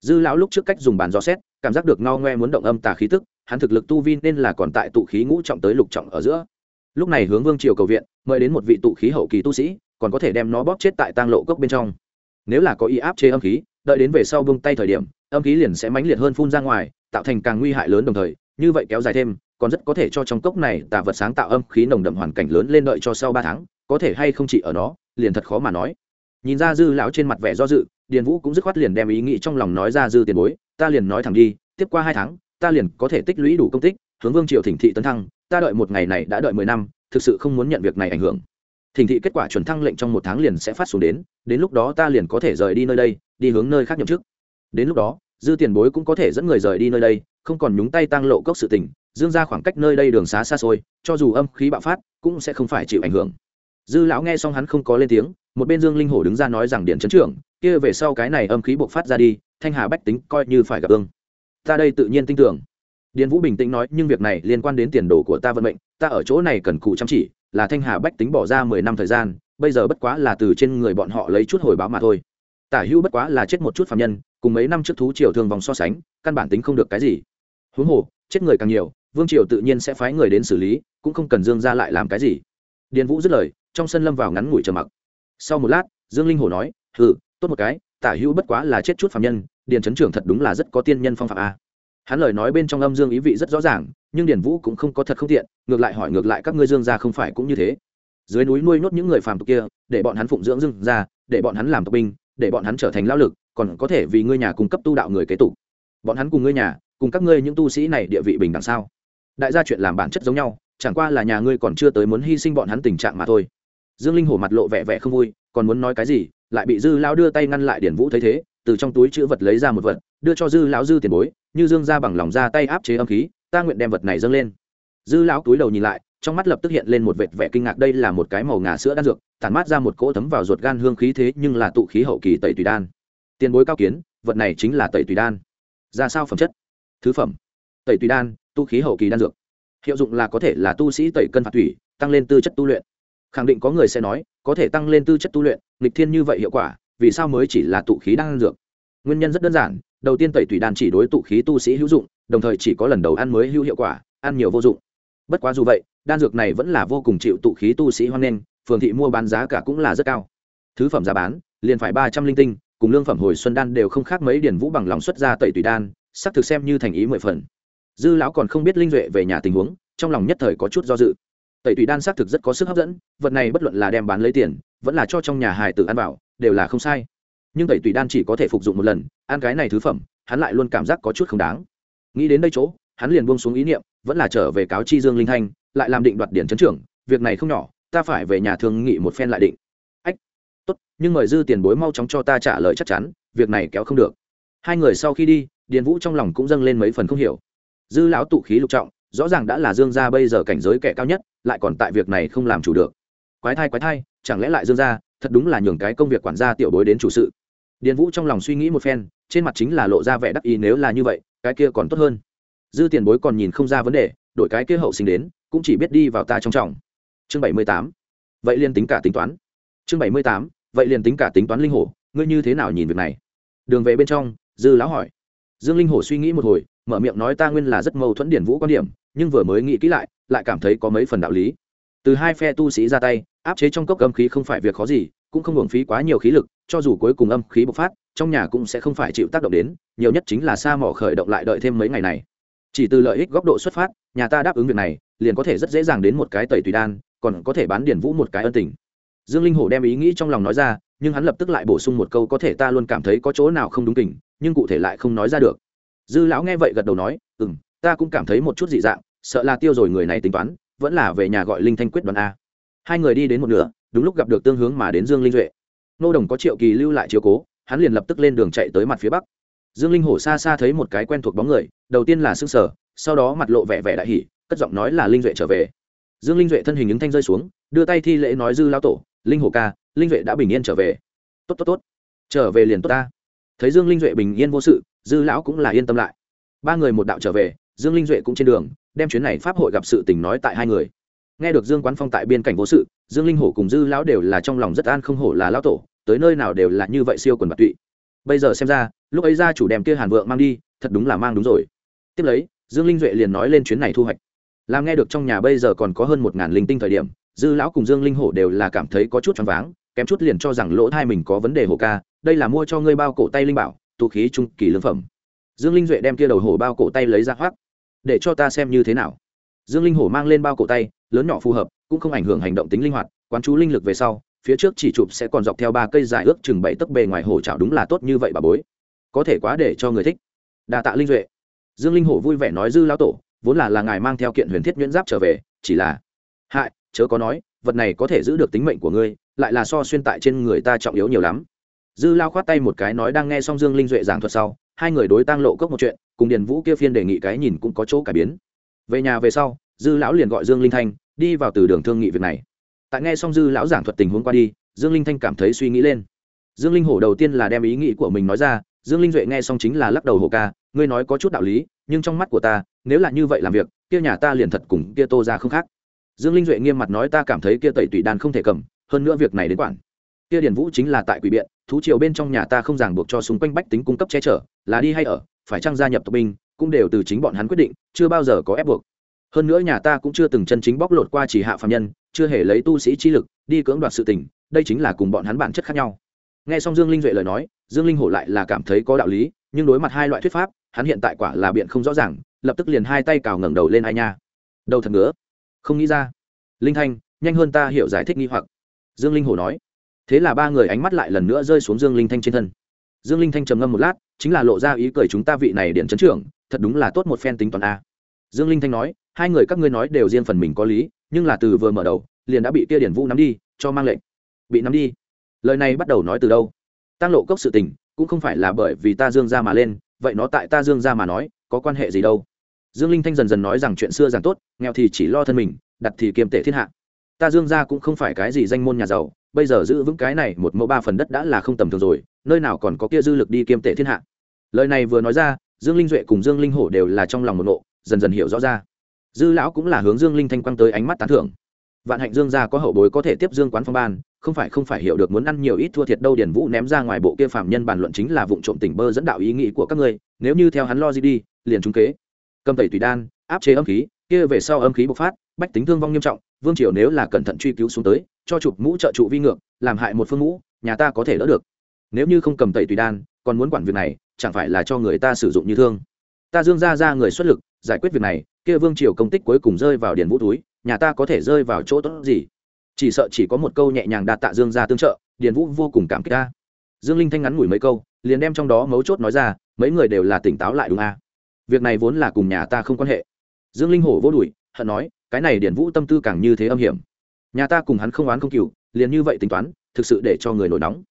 Dư lão lúc trước cách dùng bàn gió xét, cảm giác được ngao ngoe muốn động âm tà khí tức, hắn thực lực tu vi nên là còn tại tụ khí ngũ trọng tới lục trọng ở giữa lúc này hướng vương triều cầu viện, mời đến một vị tụ khí hậu kỳ tu sĩ, còn có thể đem nó bóp chết tại tang lộ cốc bên trong. Nếu là có ý áp chế âm khí, đợi đến về sau bông tay thời điểm, âm khí liền sẽ mãnh liệt hơn phun ra ngoài, tạo thành càng nguy hại lớn đồng thời, như vậy kéo dài thêm, còn rất có thể cho trong cốc này tạo vật sáng tạo âm khí nồng đậm hoàn cảnh lớn lên đợi cho sau ba tháng, có thể hay không chỉ ở nó, liền thật khó mà nói. Nhìn ra dư lão trên mặt vẻ do dự, điền vũ cũng dứt khoát liền đem ý nghĩ trong lòng nói ra dư tiền bối, ta liền nói thẳng đi, tiếp qua hai tháng, ta liền có thể tích lũy đủ công tích, hướng vương triều thỉnh thị tấn thăng ta đợi một ngày này đã đợi mười năm, thực sự không muốn nhận việc này ảnh hưởng. Thỉnh thị kết quả chuẩn thăng lệnh trong một tháng liền sẽ phát xuống đến đến lúc đó ta liền có thể rời đi nơi đây, đi hướng nơi khác nhậm chức. Đến lúc đó, dư tiền bối cũng có thể dẫn người rời đi nơi đây, không còn nhúng tay tăng lộ cốc sự tình, dương ra khoảng cách nơi đây đường xá xa xôi, cho dù âm khí bạo phát, cũng sẽ không phải chịu ảnh hưởng. Dư lão nghe xong hắn không có lên tiếng, một bên dương linh hổ đứng ra nói rằng điện trấn trưởng, kia về sau cái này âm khí bộc phát ra đi, thanh hà bách tính coi như phải gặp ương. Ta đây tự nhiên tin tưởng điền vũ bình tĩnh nói, nhưng việc này liên quan đến tiền đồ của ta vận mệnh, ta ở chỗ này cần cụ chăm chỉ, là thanh hà bách tính bỏ ra mười năm thời gian, bây giờ bất quá là từ trên người bọn họ lấy chút hồi báo mà thôi. Tả hữu bất quá là chết một chút phạm nhân, cùng mấy năm trước thú triều thương vòng so sánh, căn bản tính không được cái gì. Huống hồ, chết người càng nhiều, vương triều tự nhiên sẽ phái người đến xử lý, cũng không cần dương ra lại làm cái gì. Điền vũ dứt lời, trong sân lâm vào ngắn ngủi trầm mặc. Sau một lát, dương linh hồ nói, hừ, tốt một cái, tả hữu bất quá là chết chút phạm nhân, điền trấn trưởng thật đúng là rất có tiên nhân phong phạm a hắn lời nói bên trong âm dương ý vị rất rõ ràng, nhưng điển vũ cũng không có thật không tiện, ngược lại hỏi ngược lại các ngươi dương gia không phải cũng như thế. Dưới núi nuôi nhốt những người phàm tục kia, để bọn hắn phụng dưỡng dương gia, để bọn hắn làm tộc binh, để bọn hắn trở thành lao lực, còn có thể vì ngươi nhà cung cấp tu đạo người kế tục. Bọn hắn cùng ngươi nhà, cùng các ngươi những tu sĩ này địa vị bình đẳng sao? Đại gia chuyện làm bản chất giống nhau, chẳng qua là nhà ngươi còn chưa tới muốn hy sinh bọn hắn tình trạng mà thôi. Dương linh hổ mặt lộ vẻ vẻ không vui, còn muốn nói cái gì, lại bị dư lão đưa tay ngăn lại điển vũ thấy thế từ trong túi chữ vật lấy ra một vật, đưa cho dư lão dư tiền bối, như dương ra bằng lòng ra tay áp chế âm khí, ta nguyện đem vật này dâng lên. Dư lão túi đầu nhìn lại, trong mắt lập tức hiện lên một vệt vẻ kinh ngạc, đây là một cái màu ngà sữa đan dược, tản mát ra một cỗ thấm vào ruột gan hương khí thế nhưng là tụ khí hậu kỳ tẩy tùy đan. Tiền bối cao kiến, vật này chính là tẩy tùy đan. Ra sao phẩm chất? Thứ phẩm. Tẩy tùy đan, tu khí hậu kỳ đan dược. Hiệu dụng là có thể là tu sĩ tẩy cân phạt thủy, tăng lên tư chất tu luyện. Khẳng định có người sẽ nói, có thể tăng lên tư chất tu luyện, nghịch thiên như vậy hiệu quả vì sao mới chỉ là tụ khí đan dược? Nguyên nhân rất đơn giản, đầu tiên tẩy tùy đan chỉ đối tụ khí tu sĩ hữu dụng, đồng thời chỉ có lần đầu ăn mới hữu hiệu quả, ăn nhiều vô dụng. Bất quá dù vậy, đan dược này vẫn là vô cùng chịu tụ khí tu sĩ hoan nghênh, phường thị mua bán giá cả cũng là rất cao. Thứ phẩm giá bán, liền phải ba trăm linh tinh, cùng lương phẩm hồi xuân đan đều không khác mấy điển vũ bằng lòng xuất ra tẩy tùy đan xác thực xem như thành ý mười phần. Dư lão còn không biết linh duệ về nhà tình huống, trong lòng nhất thời có chút do dự. Tẩy tùy đan xác thực rất có sức hấp dẫn, vật này bất luận là đem bán lấy tiền, vẫn là cho trong nhà hài tử ăn vào đều là không sai. Nhưng tẩy tùy đan chỉ có thể phục dụng một lần, ăn cái này thứ phẩm, hắn lại luôn cảm giác có chút không đáng. Nghĩ đến đây chỗ, hắn liền buông xuống ý niệm, vẫn là trở về cáo chi dương linh thanh, lại làm định đoạt điển chấn trưởng, việc này không nhỏ, ta phải về nhà thương nghị một phen lại định. Ách, tốt, nhưng mời dư tiền bối mau chóng cho ta trả lời chắc chắn, việc này kéo không được. Hai người sau khi đi, điền vũ trong lòng cũng dâng lên mấy phần không hiểu. Dư lão tụ khí lục trọng, rõ ràng đã là dương gia bây giờ cảnh giới kẻ cao nhất, lại còn tại việc này không làm chủ được. Quái thai quái thai, chẳng lẽ lại dương gia thật đúng là nhường cái công việc quản gia tiểu bối đến chủ sự. Điền vũ trong lòng suy nghĩ một phen, trên mặt chính là lộ ra vẻ đắc ý nếu là như vậy, cái kia còn tốt hơn. Dư tiền bối còn nhìn không ra vấn đề, đổi cái kia hậu sinh đến, cũng chỉ biết đi vào ta trong trọng. Chương bảy mươi tám. Vậy liền tính cả tính toán. Chương bảy mươi tám, vậy liền tính cả tính toán linh hổ, ngươi như thế nào nhìn việc này? Đường về bên trong, dư lão hỏi. Dương linh hổ suy nghĩ một hồi, mở miệng nói ta nguyên là rất mâu thuẫn điển vũ quan điểm, nhưng vừa mới nghĩ kỹ lại lại cảm thấy có mấy phần đạo lý. Từ hai phe tu sĩ ra tay áp chế trong cốc âm khí không phải việc khó gì, cũng không hưởng phí quá nhiều khí lực, cho dù cuối cùng âm khí bộc phát, trong nhà cũng sẽ không phải chịu tác động đến, nhiều nhất chính là sa mỏ khởi động lại đợi thêm mấy ngày này. Chỉ từ lợi ích góc độ xuất phát, nhà ta đáp ứng việc này, liền có thể rất dễ dàng đến một cái tẩy tùy đan, còn có thể bán điển vũ một cái ân tình. Dương linh hổ đem ý nghĩ trong lòng nói ra, nhưng hắn lập tức lại bổ sung một câu có thể ta luôn cảm thấy có chỗ nào không đúng tình nhưng cụ thể lại không nói ra được. Dư lão nghe vậy gật đầu nói ừ m ta cũng cảm thấy một chút dị dạng, sợ là tiêu rồi người này tính toán, vẫn là về nhà gọi linh thanh quyết đoàn a hai người đi đến một nửa, đúng lúc gặp được tương hướng mà đến dương linh duệ. Nô đồng có triệu kỳ lưu lại chiếu cố, hắn liền lập tức lên đường chạy tới mặt phía bắc. Dương linh hổ xa xa thấy một cái quen thuộc bóng người, đầu tiên là s ư n g sở sau đó mặt lộ vẻ vẻ đại hỉ, cất giọng nói là linh duệ trở về. Dương linh duệ thân hình ứng thanh rơi xuống, đưa tay thi lễ nói dư lao tổ, linh hổ ca, linh duệ đã bình yên trở về. Tốt tốt tốt. Trở về liền tốt ta. Thấy dương linh duệ bình yên vô sự, dư lão cũng là yên tâm lại. Ba người một đạo trở về, dương linh duệ cũng trên đường, đem chuyến này pháp hội gặp sự tình nói tại hai người nghe được dương quán phong tại biên cảnh vô sự, dương linh hổ cùng dư lão đều là trong lòng rất an không hổ là lão tổ, tới nơi nào đều là như vậy siêu quần bạc tụy. Bây giờ xem ra, lúc ấy gia chủ đem kia hàn vượng mang đi, thật đúng là mang đúng rồi. Tiếp lấy, dương linh duệ liền nói lên chuyến này thu hoạch. Làm nghe được trong nhà bây giờ còn có hơn một ngàn linh tinh thời điểm, dư lão cùng dương linh hổ đều là cảm thấy có chút choáng váng, kém chút liền cho rằng lỗ thai mình có vấn đề hổ ca, đây là mua cho ngươi bao cổ tay linh bảo, tụ khí trung kỳ lương phẩm. Dương linh duệ đem kia đầu hổ bao cổ tay lấy ra hoác để cho ta xem như thế nào dương linh hổ mang lên bao cổ tay, lớn nhỏ phù hợp, cũng không ảnh hưởng hành động tính linh hoạt, quán chú linh lực về sau, phía trước chỉ chụp sẽ còn dọc theo ba cây dài ước chừng bảy tấc bề ngoài hổ chảo đúng là tốt như vậy bà bối. Có thể quá để cho người thích. Đà tạ linh duệ. Dương linh hổ vui vẻ nói dư lão tổ, vốn là là ngài mang theo kiện huyền thiết nhuyễn giáp trở về, chỉ là hại, chớ có nói, vật này có thể giữ được tính mệnh của ngươi, lại là so xuyên tại trên người ta trọng yếu nhiều lắm. Dư lao khoát tay một cái nói đang nghe xong dương linh duệ giảng thuật sau, hai người đối tăng lộ cốc một chuyện, cùng điền vũ kia phiên đề nghị cái nhìn cũng có chỗ cải biến về nhà về sau, dư lão liền gọi dương linh thanh, đi vào từ đường thương nghị việc này. Tại nghe xong dư lão giảng thuật tình huống qua đi, dương linh thanh cảm thấy suy nghĩ lên. Dương linh hổ đầu tiên là đem ý nghĩ của mình nói ra, dương linh duệ nghe xong chính là lắc đầu hổ ca, ngươi nói có chút đạo lý, nhưng trong mắt của ta, nếu là như vậy làm việc, kia nhà ta liền thật cùng kia tô ra không khác. Dương linh duệ nghiêm mặt nói ta cảm thấy kia tẩy tùy đan không thể cầm, hơn nữa việc này đến quản. Kia điển vũ chính là tại quỷ biện, thú triều bên trong nhà ta không ràng buộc cho xung quanh bách tính cung cấp che chở, là đi hay ở, phải chăng gia nhập tộc binh cũng đều từ chính bọn hắn quyết định, chưa bao giờ có ép buộc. Hơn nữa nhà ta cũng chưa từng chân chính bóc lột qua chỉ hạ phạm nhân, chưa hề lấy tu sĩ chi lực, đi cưỡng đoạt sự tình, đây chính là cùng bọn hắn bản chất khác nhau. Nghe xong dương linh duệ lời nói, dương linh hổ lại là cảm thấy có đạo lý, nhưng đối mặt hai loại thuyết pháp, hắn hiện tại quả là biện không rõ ràng, lập tức liền hai tay cào ngẩng đầu lên ai nha. Đầu thật ngứa. Không nghĩ ra. Linh thanh, nhanh hơn ta hiểu giải thích nghi hoặc. Dương linh hổ nói. Thế là ba người ánh mắt lại lần nữa rơi xuống dương linh thanh trên thân. Dương linh thanh trầm ngâm một lát, chính là lộ ra ý cười chúng ta vị này điện chấn trưởng thật đúng là tốt một phen tính toán a. Dương linh thanh nói, hai người các ngươi nói đều riêng phần mình có lý, nhưng là từ vừa mở đầu, liền đã bị kia điển vũ nắm đi, cho mang lệnh. Bị nắm đi. Lời này bắt đầu nói từ đâu? Tăng lộ cốc sự tình, cũng không phải là bởi vì ta dương ra mà lên, vậy nó tại ta dương ra mà nói, có quan hệ gì đâu? Dương linh thanh dần dần nói rằng chuyện xưa rằng tốt, nghèo thì chỉ lo thân mình, đặt thì kiềm tệ thiên hạ. Ta dương ra cũng không phải cái gì danh môn nhà giàu, bây giờ giữ vững cái này một mẫu ba phần đất đã là không tầm thường rồi, nơi nào còn có kia dư lực đi kiêm tệ thiên hạ? Lời này vừa nói ra dương linh duệ cùng dương linh hổ đều là trong lòng một nộ dần dần hiểu rõ ra. Dư lão cũng là hướng dương linh thanh quang tới ánh mắt tán thưởng. Vạn hạnh dương gia có hậu bối có thể tiếp dương quán phong ban, không phải không phải hiểu được muốn ăn nhiều ít thua thiệt đâu điển vũ ném ra ngoài bộ kia phạm nhân bàn luận chính là vụ trộm tỉnh bơ dẫn đạo ý nghĩ của các ngươi, nếu như theo hắn lo gì đi, liền trúng kế. Cầm tẩy tùy đan, áp chế âm khí, kia về sau âm khí bộc phát, bách tính thương vong nghiêm trọng, vương triều nếu là cẩn thận truy cứu xuống tới, cho chụp mũ trợ trụ vi ngược, làm hại một phương mũ, nhà ta có thể đỡ được. Nếu như không cầm tẩy tùy đan, còn muốn quản việc này chẳng phải là cho người ta sử dụng như thương. Ta dương ra ra người xuất lực, giải quyết việc này, kia vương triều công tích cuối cùng rơi vào điền vũ túi, nhà ta có thể rơi vào chỗ tốt gì? Chỉ sợ chỉ có một câu nhẹ nhàng đạt tạ dương ra tương trợ, điền vũ vô cùng cảm kích ta. Dương linh thanh ngắn ngủi mấy câu, liền đem trong đó mấu chốt nói ra, mấy người đều là tỉnh táo lại đúng a à? việc này vốn là cùng nhà ta không quan hệ. Dương linh hổ vô đùi hận nói, cái này điển vũ tâm tư càng như thế âm hiểm. Nhà ta cùng hắn không oán không cừu, liền như vậy tính toán, thực sự để cho người nổi nóng.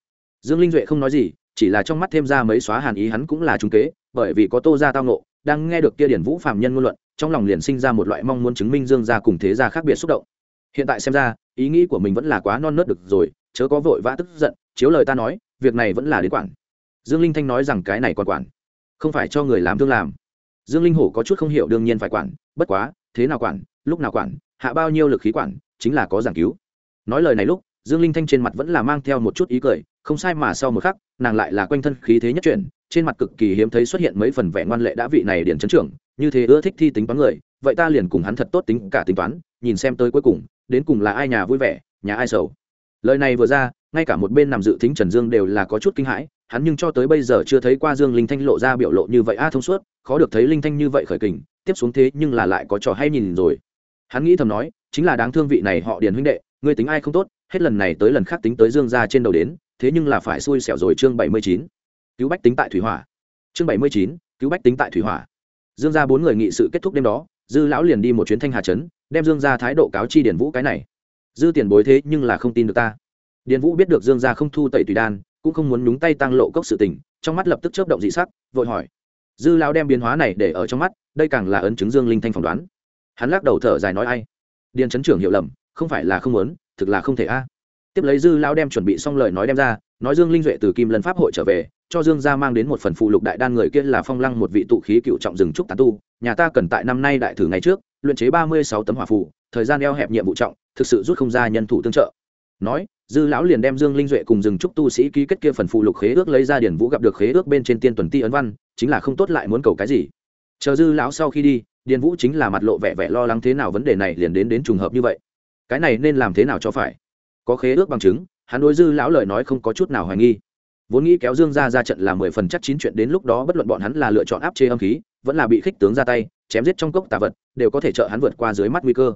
Dương linh duệ không nói gì chỉ là trong mắt thêm ra mấy xóa hàn ý hắn cũng là trung kế, bởi vì có tô ra tao nộ đang nghe được kia điển vũ phạm nhân ngôn luận, trong lòng liền sinh ra một loại mong muốn chứng minh dương gia cùng thế gia khác biệt xúc động. Hiện tại xem ra, ý nghĩ của mình vẫn là quá non nớt được rồi, chớ có vội vã tức giận, chiếu lời ta nói, việc này vẫn là đến quản. Dương linh thanh nói rằng cái này còn quản, không phải cho người làm thương làm. Dương linh hổ có chút không hiểu đương nhiên phải quản, bất quá, thế nào quản, lúc nào quản, hạ bao nhiêu lực khí quản, chính là có giảng cứu. Nói lời này lúc, dương linh thanh trên mặt vẫn là mang theo một chút ý cười không sai mà sau một khắc, nàng lại là quanh thân khí thế nhất chuyển, trên mặt cực kỳ hiếm thấy xuất hiện mấy phần vẻ ngoan lệ đã vị này điển chấn trưởng, như thế ưa thích thi tính toán người, vậy ta liền cùng hắn thật tốt tính cả tính toán, nhìn xem tới cuối cùng, đến cùng là ai nhà vui vẻ, nhà ai sầu. Lời này vừa ra, ngay cả một bên nằm dự tính trần dương đều là có chút kinh hãi, hắn nhưng cho tới bây giờ chưa thấy qua dương linh thanh lộ ra biểu lộ như vậy a thông suốt, khó được thấy linh thanh như vậy khởi kình, tiếp xuống thế nhưng là lại có trò hay nhìn rồi. Hắn nghĩ thầm nói, chính là đáng thương vị này họ điền huynh đệ, ngươi tính ai không tốt, hết lần này tới lần khác tính tới dương ra trên đầu đến thế nhưng là phải xui xẻo rồi chương bảy mươi chín. Cứu bách tính tại thủy hỏa. Chương bảy mươi chín, cứu bách tính tại thủy hỏa. Dương gia bốn người nghị sự kết thúc đêm đó, dư lão liền đi một chuyến thanh hà trấn, đem dương gia thái độ cáo chi điền vũ cái này. Dư tiền bối thế nhưng là không tin được ta. Điền vũ biết được dương gia không thu tẩy tùy đan, cũng không muốn nhúng tay tăng lộ cốc sự tình, trong mắt lập tức chớp động dị sắc, vội hỏi. Dư lão đem biến hóa này để ở trong mắt, đây càng là ấn chứng dương linh thanh phỏng đoán. Hắn lắc đầu thở dài nói ai? Điền trấn trưởng hiểu lầm, không phải là không muốn, thực là không thể a tiếp lấy dư lão đem chuẩn bị xong lời nói đem ra, nói dương linh duệ từ kim lân pháp hội trở về, cho dương gia mang đến một phần phụ lục đại đan người kia là phong lăng một vị tụ khí cựu trọng rừng trúc tán tu, nhà ta cần tại năm nay đại thử ngày trước, luyện chế ba mươi sáu tấm hỏa phù, thời gian eo hẹp nhiệm vụ trọng, thực sự rút không ra nhân thủ tương trợ. Nói, dư lão liền đem dương linh duệ cùng rừng trúc tu sĩ ký kết kia phần phụ lục khế ước lấy ra điển vũ gặp được khế ước bên trên tiên tuần ti ấn văn, chính là không tốt lại muốn cầu cái gì. Chờ dư lão sau khi đi điền vũ chính là mặt lộ vẻ vẻ lo lắng thế nào vấn đề này liền đến đến trùng hợp như vậy. Cái này nên làm thế nào cho phải? Có khế ước bằng chứng, hắn đối dư lão lời nói không có chút nào hoài nghi. Vốn nghĩ kéo dương ra ra trận là mười phần chắc chín chuyện đến lúc đó bất luận bọn hắn là lựa chọn áp chế âm khí, vẫn là bị khích tướng ra tay, chém giết trong cốc tà vật, đều có thể trợ hắn vượt qua dưới mắt nguy cơ.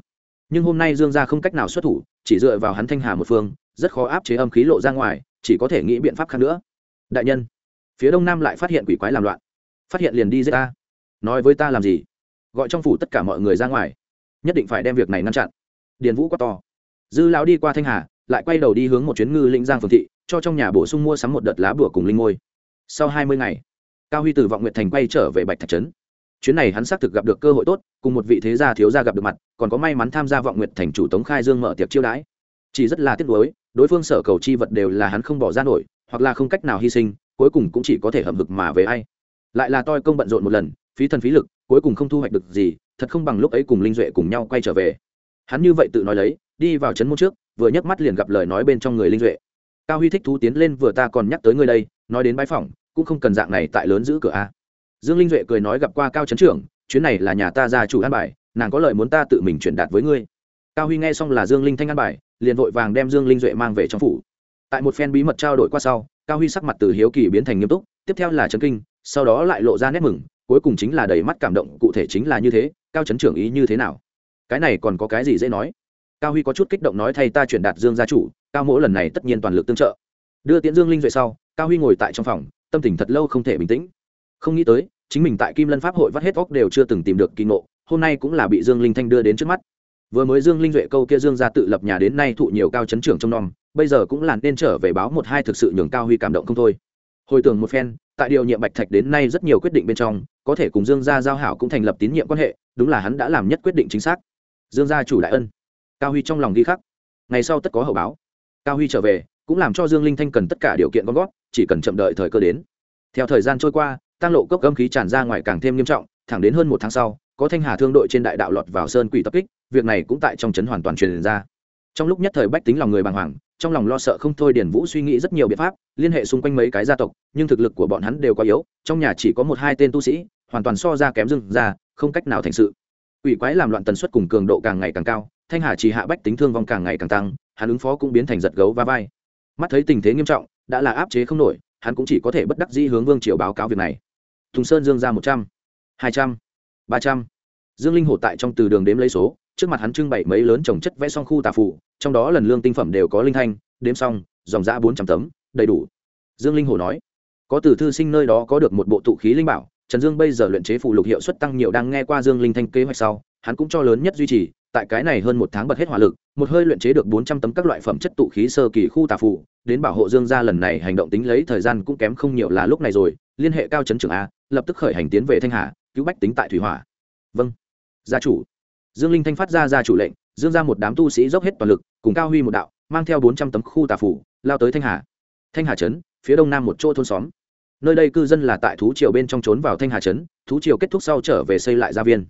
Nhưng hôm nay dương ra không cách nào xuất thủ, chỉ dựa vào hắn thanh hà một phương, rất khó áp chế âm khí lộ ra ngoài, chỉ có thể nghĩ biện pháp khác nữa. Đại nhân, phía đông nam lại phát hiện quỷ quái làm loạn. Phát hiện liền đi giết ta. Nói với ta làm gì? Gọi trong phủ tất cả mọi người ra ngoài. Nhất định phải đem việc này ngăn chặn. Điền vũ quá to. Dư lão đi qua thanh hà lại quay đầu đi hướng một chuyến ngư lĩnh giang phường thị, cho trong nhà bổ sung mua sắm một đợt lá bùa cùng linh ngôi. Sau hai mươi ngày, cao huy từ vọng nguyệt thành quay trở về bạch thạch trấn. Chuyến này hắn xác thực gặp được cơ hội tốt, cùng một vị thế gia thiếu gia gặp được mặt, còn có may mắn tham gia vọng nguyệt thành chủ tống khai dương mở tiệc chiêu đãi. Chỉ rất là tiếc nuối, đối phương sở cầu chi vật đều là hắn không bỏ ra nổi, hoặc là không cách nào hy sinh, cuối cùng cũng chỉ có thể hầm hực mà về ai. Lại là toi công bận rộn một lần, phí thần phí lực, cuối cùng không thu hoạch được gì, thật không bằng lúc ấy cùng linh duệ cùng nhau quay trở về. Hắn như vậy tự nói lấy, đi vào trấn môn trước vừa nhấc mắt liền gặp lời nói bên trong người linh duệ. Cao huy thích thú tiến lên vừa ta còn nhắc tới ngươi đây, nói đến bãi phòng cũng không cần dạng này tại lớn giữ cửa a. Dương linh duệ cười nói gặp qua cao trấn trưởng, chuyến này là nhà ta gia chủ an bài, nàng có lợi muốn ta tự mình truyền đạt với ngươi. Cao huy nghe xong là dương linh thanh an bài, liền vội vàng đem dương linh duệ mang về trong phủ. Tại một phen bí mật trao đổi qua sau, cao huy sắc mặt từ hiếu kỳ biến thành nghiêm túc, tiếp theo là trấn kinh, sau đó lại lộ ra nét mừng, cuối cùng chính là đầy mắt cảm động, cụ thể chính là như thế, cao trấn trưởng ý như thế nào? Cái này còn có cái gì dễ nói? Cao huy có chút kích động nói thay ta chuyển đạt dương gia chủ, cao mỗ lần này tất nhiên toàn lực tương trợ. Đưa tiễn dương linh duệ sau, cao huy ngồi tại trong phòng, tâm tình thật lâu không thể bình tĩnh. Không nghĩ tới, chính mình tại kim lân pháp hội vắt hết óc đều chưa từng tìm được kỳ ngộ, hôm nay cũng là bị dương linh thanh đưa đến trước mắt. Vừa mới dương linh duệ câu kia dương ra tự lập nhà đến nay thụ nhiều cao chấn trưởng trong nom bây giờ cũng là nên trở về báo một hai thực sự nhường cao huy cảm động không thôi. Hồi tưởng một phen, tại điều nhiệm bạch thạch đến nay rất nhiều quyết định bên trong, có thể cùng dương gia giao hảo cũng thành lập tín nhiệm quan hệ, đúng là hắn đã làm nhất quyết định chính xác. Dương gia chủ đại ân cao huy trong lòng ghi khắc. Ngày sau tất có hậu báo. Cao huy trở về, cũng làm cho dương linh thanh cần tất cả điều kiện con gót chỉ cần chậm đợi thời cơ đến. Theo thời gian trôi qua, tăng lộ cốc âm khí tràn ra ngoài càng thêm nghiêm trọng, thẳng đến hơn một tháng sau, có thanh hà thương đội trên đại đạo lọt vào sơn quỷ tập kích, việc này cũng tại trong trấn hoàn toàn truyền ra. Trong lúc nhất thời bách tính lòng người bàng hoàng, trong lòng lo sợ không thôi điển vũ suy nghĩ rất nhiều biện pháp, liên hệ xung quanh mấy cái gia tộc, nhưng thực lực của bọn hắn đều quá yếu, trong nhà chỉ có một hai tên tu sĩ, hoàn toàn so ra kém dưng ra không cách nào thành sự. Ủy quái làm loạn tần suất cùng cường độ càng ngày càng cao thanh hà chỉ hạ bách tính thương vong càng ngày càng tăng, hắn ứng phó cũng biến thành giật gấu va vai. Mắt thấy tình thế nghiêm trọng, đã là áp chế không nổi, hắn cũng chỉ có thể bất đắc dĩ hướng vương triều báo cáo việc này. Thùng sơn dương ra một trăm, hai trăm, ba trăm. Dương linh hổ tại trong từ đường đếm lấy số, trước mặt hắn trưng bày mấy lớn trồng chất vẽ xong khu tà phụ trong đó lần lương tinh phẩm đều có linh thanh, đếm xong, dòng giã bốn trăm tấm, đầy đủ. Dương linh hổ nói, có từ thư sinh nơi đó có được một bộ tụ khí linh bảo, trần dương bây giờ luyện chế phụ lục hiệu suất tăng nhiều, đang nghe qua dương linh thanh kế hoạch sau hắn cũng cho lớn nhất duy trì, tại cái này hơn một tháng bật hết hỏa lực, một hơi luyện chế được bốn trăm tấm các loại phẩm chất tụ khí sơ kỳ khu tà phụ đến bảo hộ dương gia lần này hành động tính lấy thời gian cũng kém không nhiều là lúc này rồi, liên hệ cao chấn trưởng a, lập tức khởi hành tiến về thanh hà, cứu bách tính tại thủy hỏa. Vâng. Gia chủ. Dương linh thanh phát ra gia chủ lệnh, dương ra một đám tu sĩ dốc hết toàn lực, cùng cao huy một đạo, mang theo bốn trăm tấm khu tà phủ lao tới thanh hà. Thanh hà trấn, phía đông nam một chỗ thôn xóm. Nơi đây cư dân là tại thú triều bên trong trốn vào thanh hà trấn, thú triều kết thúc sau trở về xây lại gia viên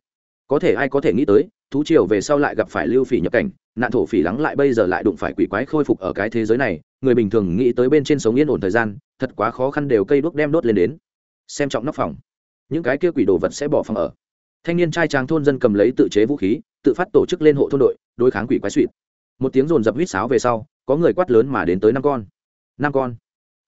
có thể ai có thể nghĩ tới, thú triều về sau lại gặp phải lưu phỉ nhập cảnh, nạn thổ phỉ lắng lại bây giờ lại đụng phải quỷ quái khôi phục ở cái thế giới này, người bình thường nghĩ tới bên trên sống yên ổn thời gian, thật quá khó khăn đều cây đuốc đem đốt lên đến. Xem trọng nóc phòng. Những cái kia quỷ đồ vật sẽ bỏ phòng ở. Thanh niên trai tráng thôn dân cầm lấy tự chế vũ khí, tự phát tổ chức lên hộ thôn đội, đối kháng quỷ quái suỵt một tiếng rồn dập huýt sáo về sau, có người quát lớn mà đến tới năm con. Năm con.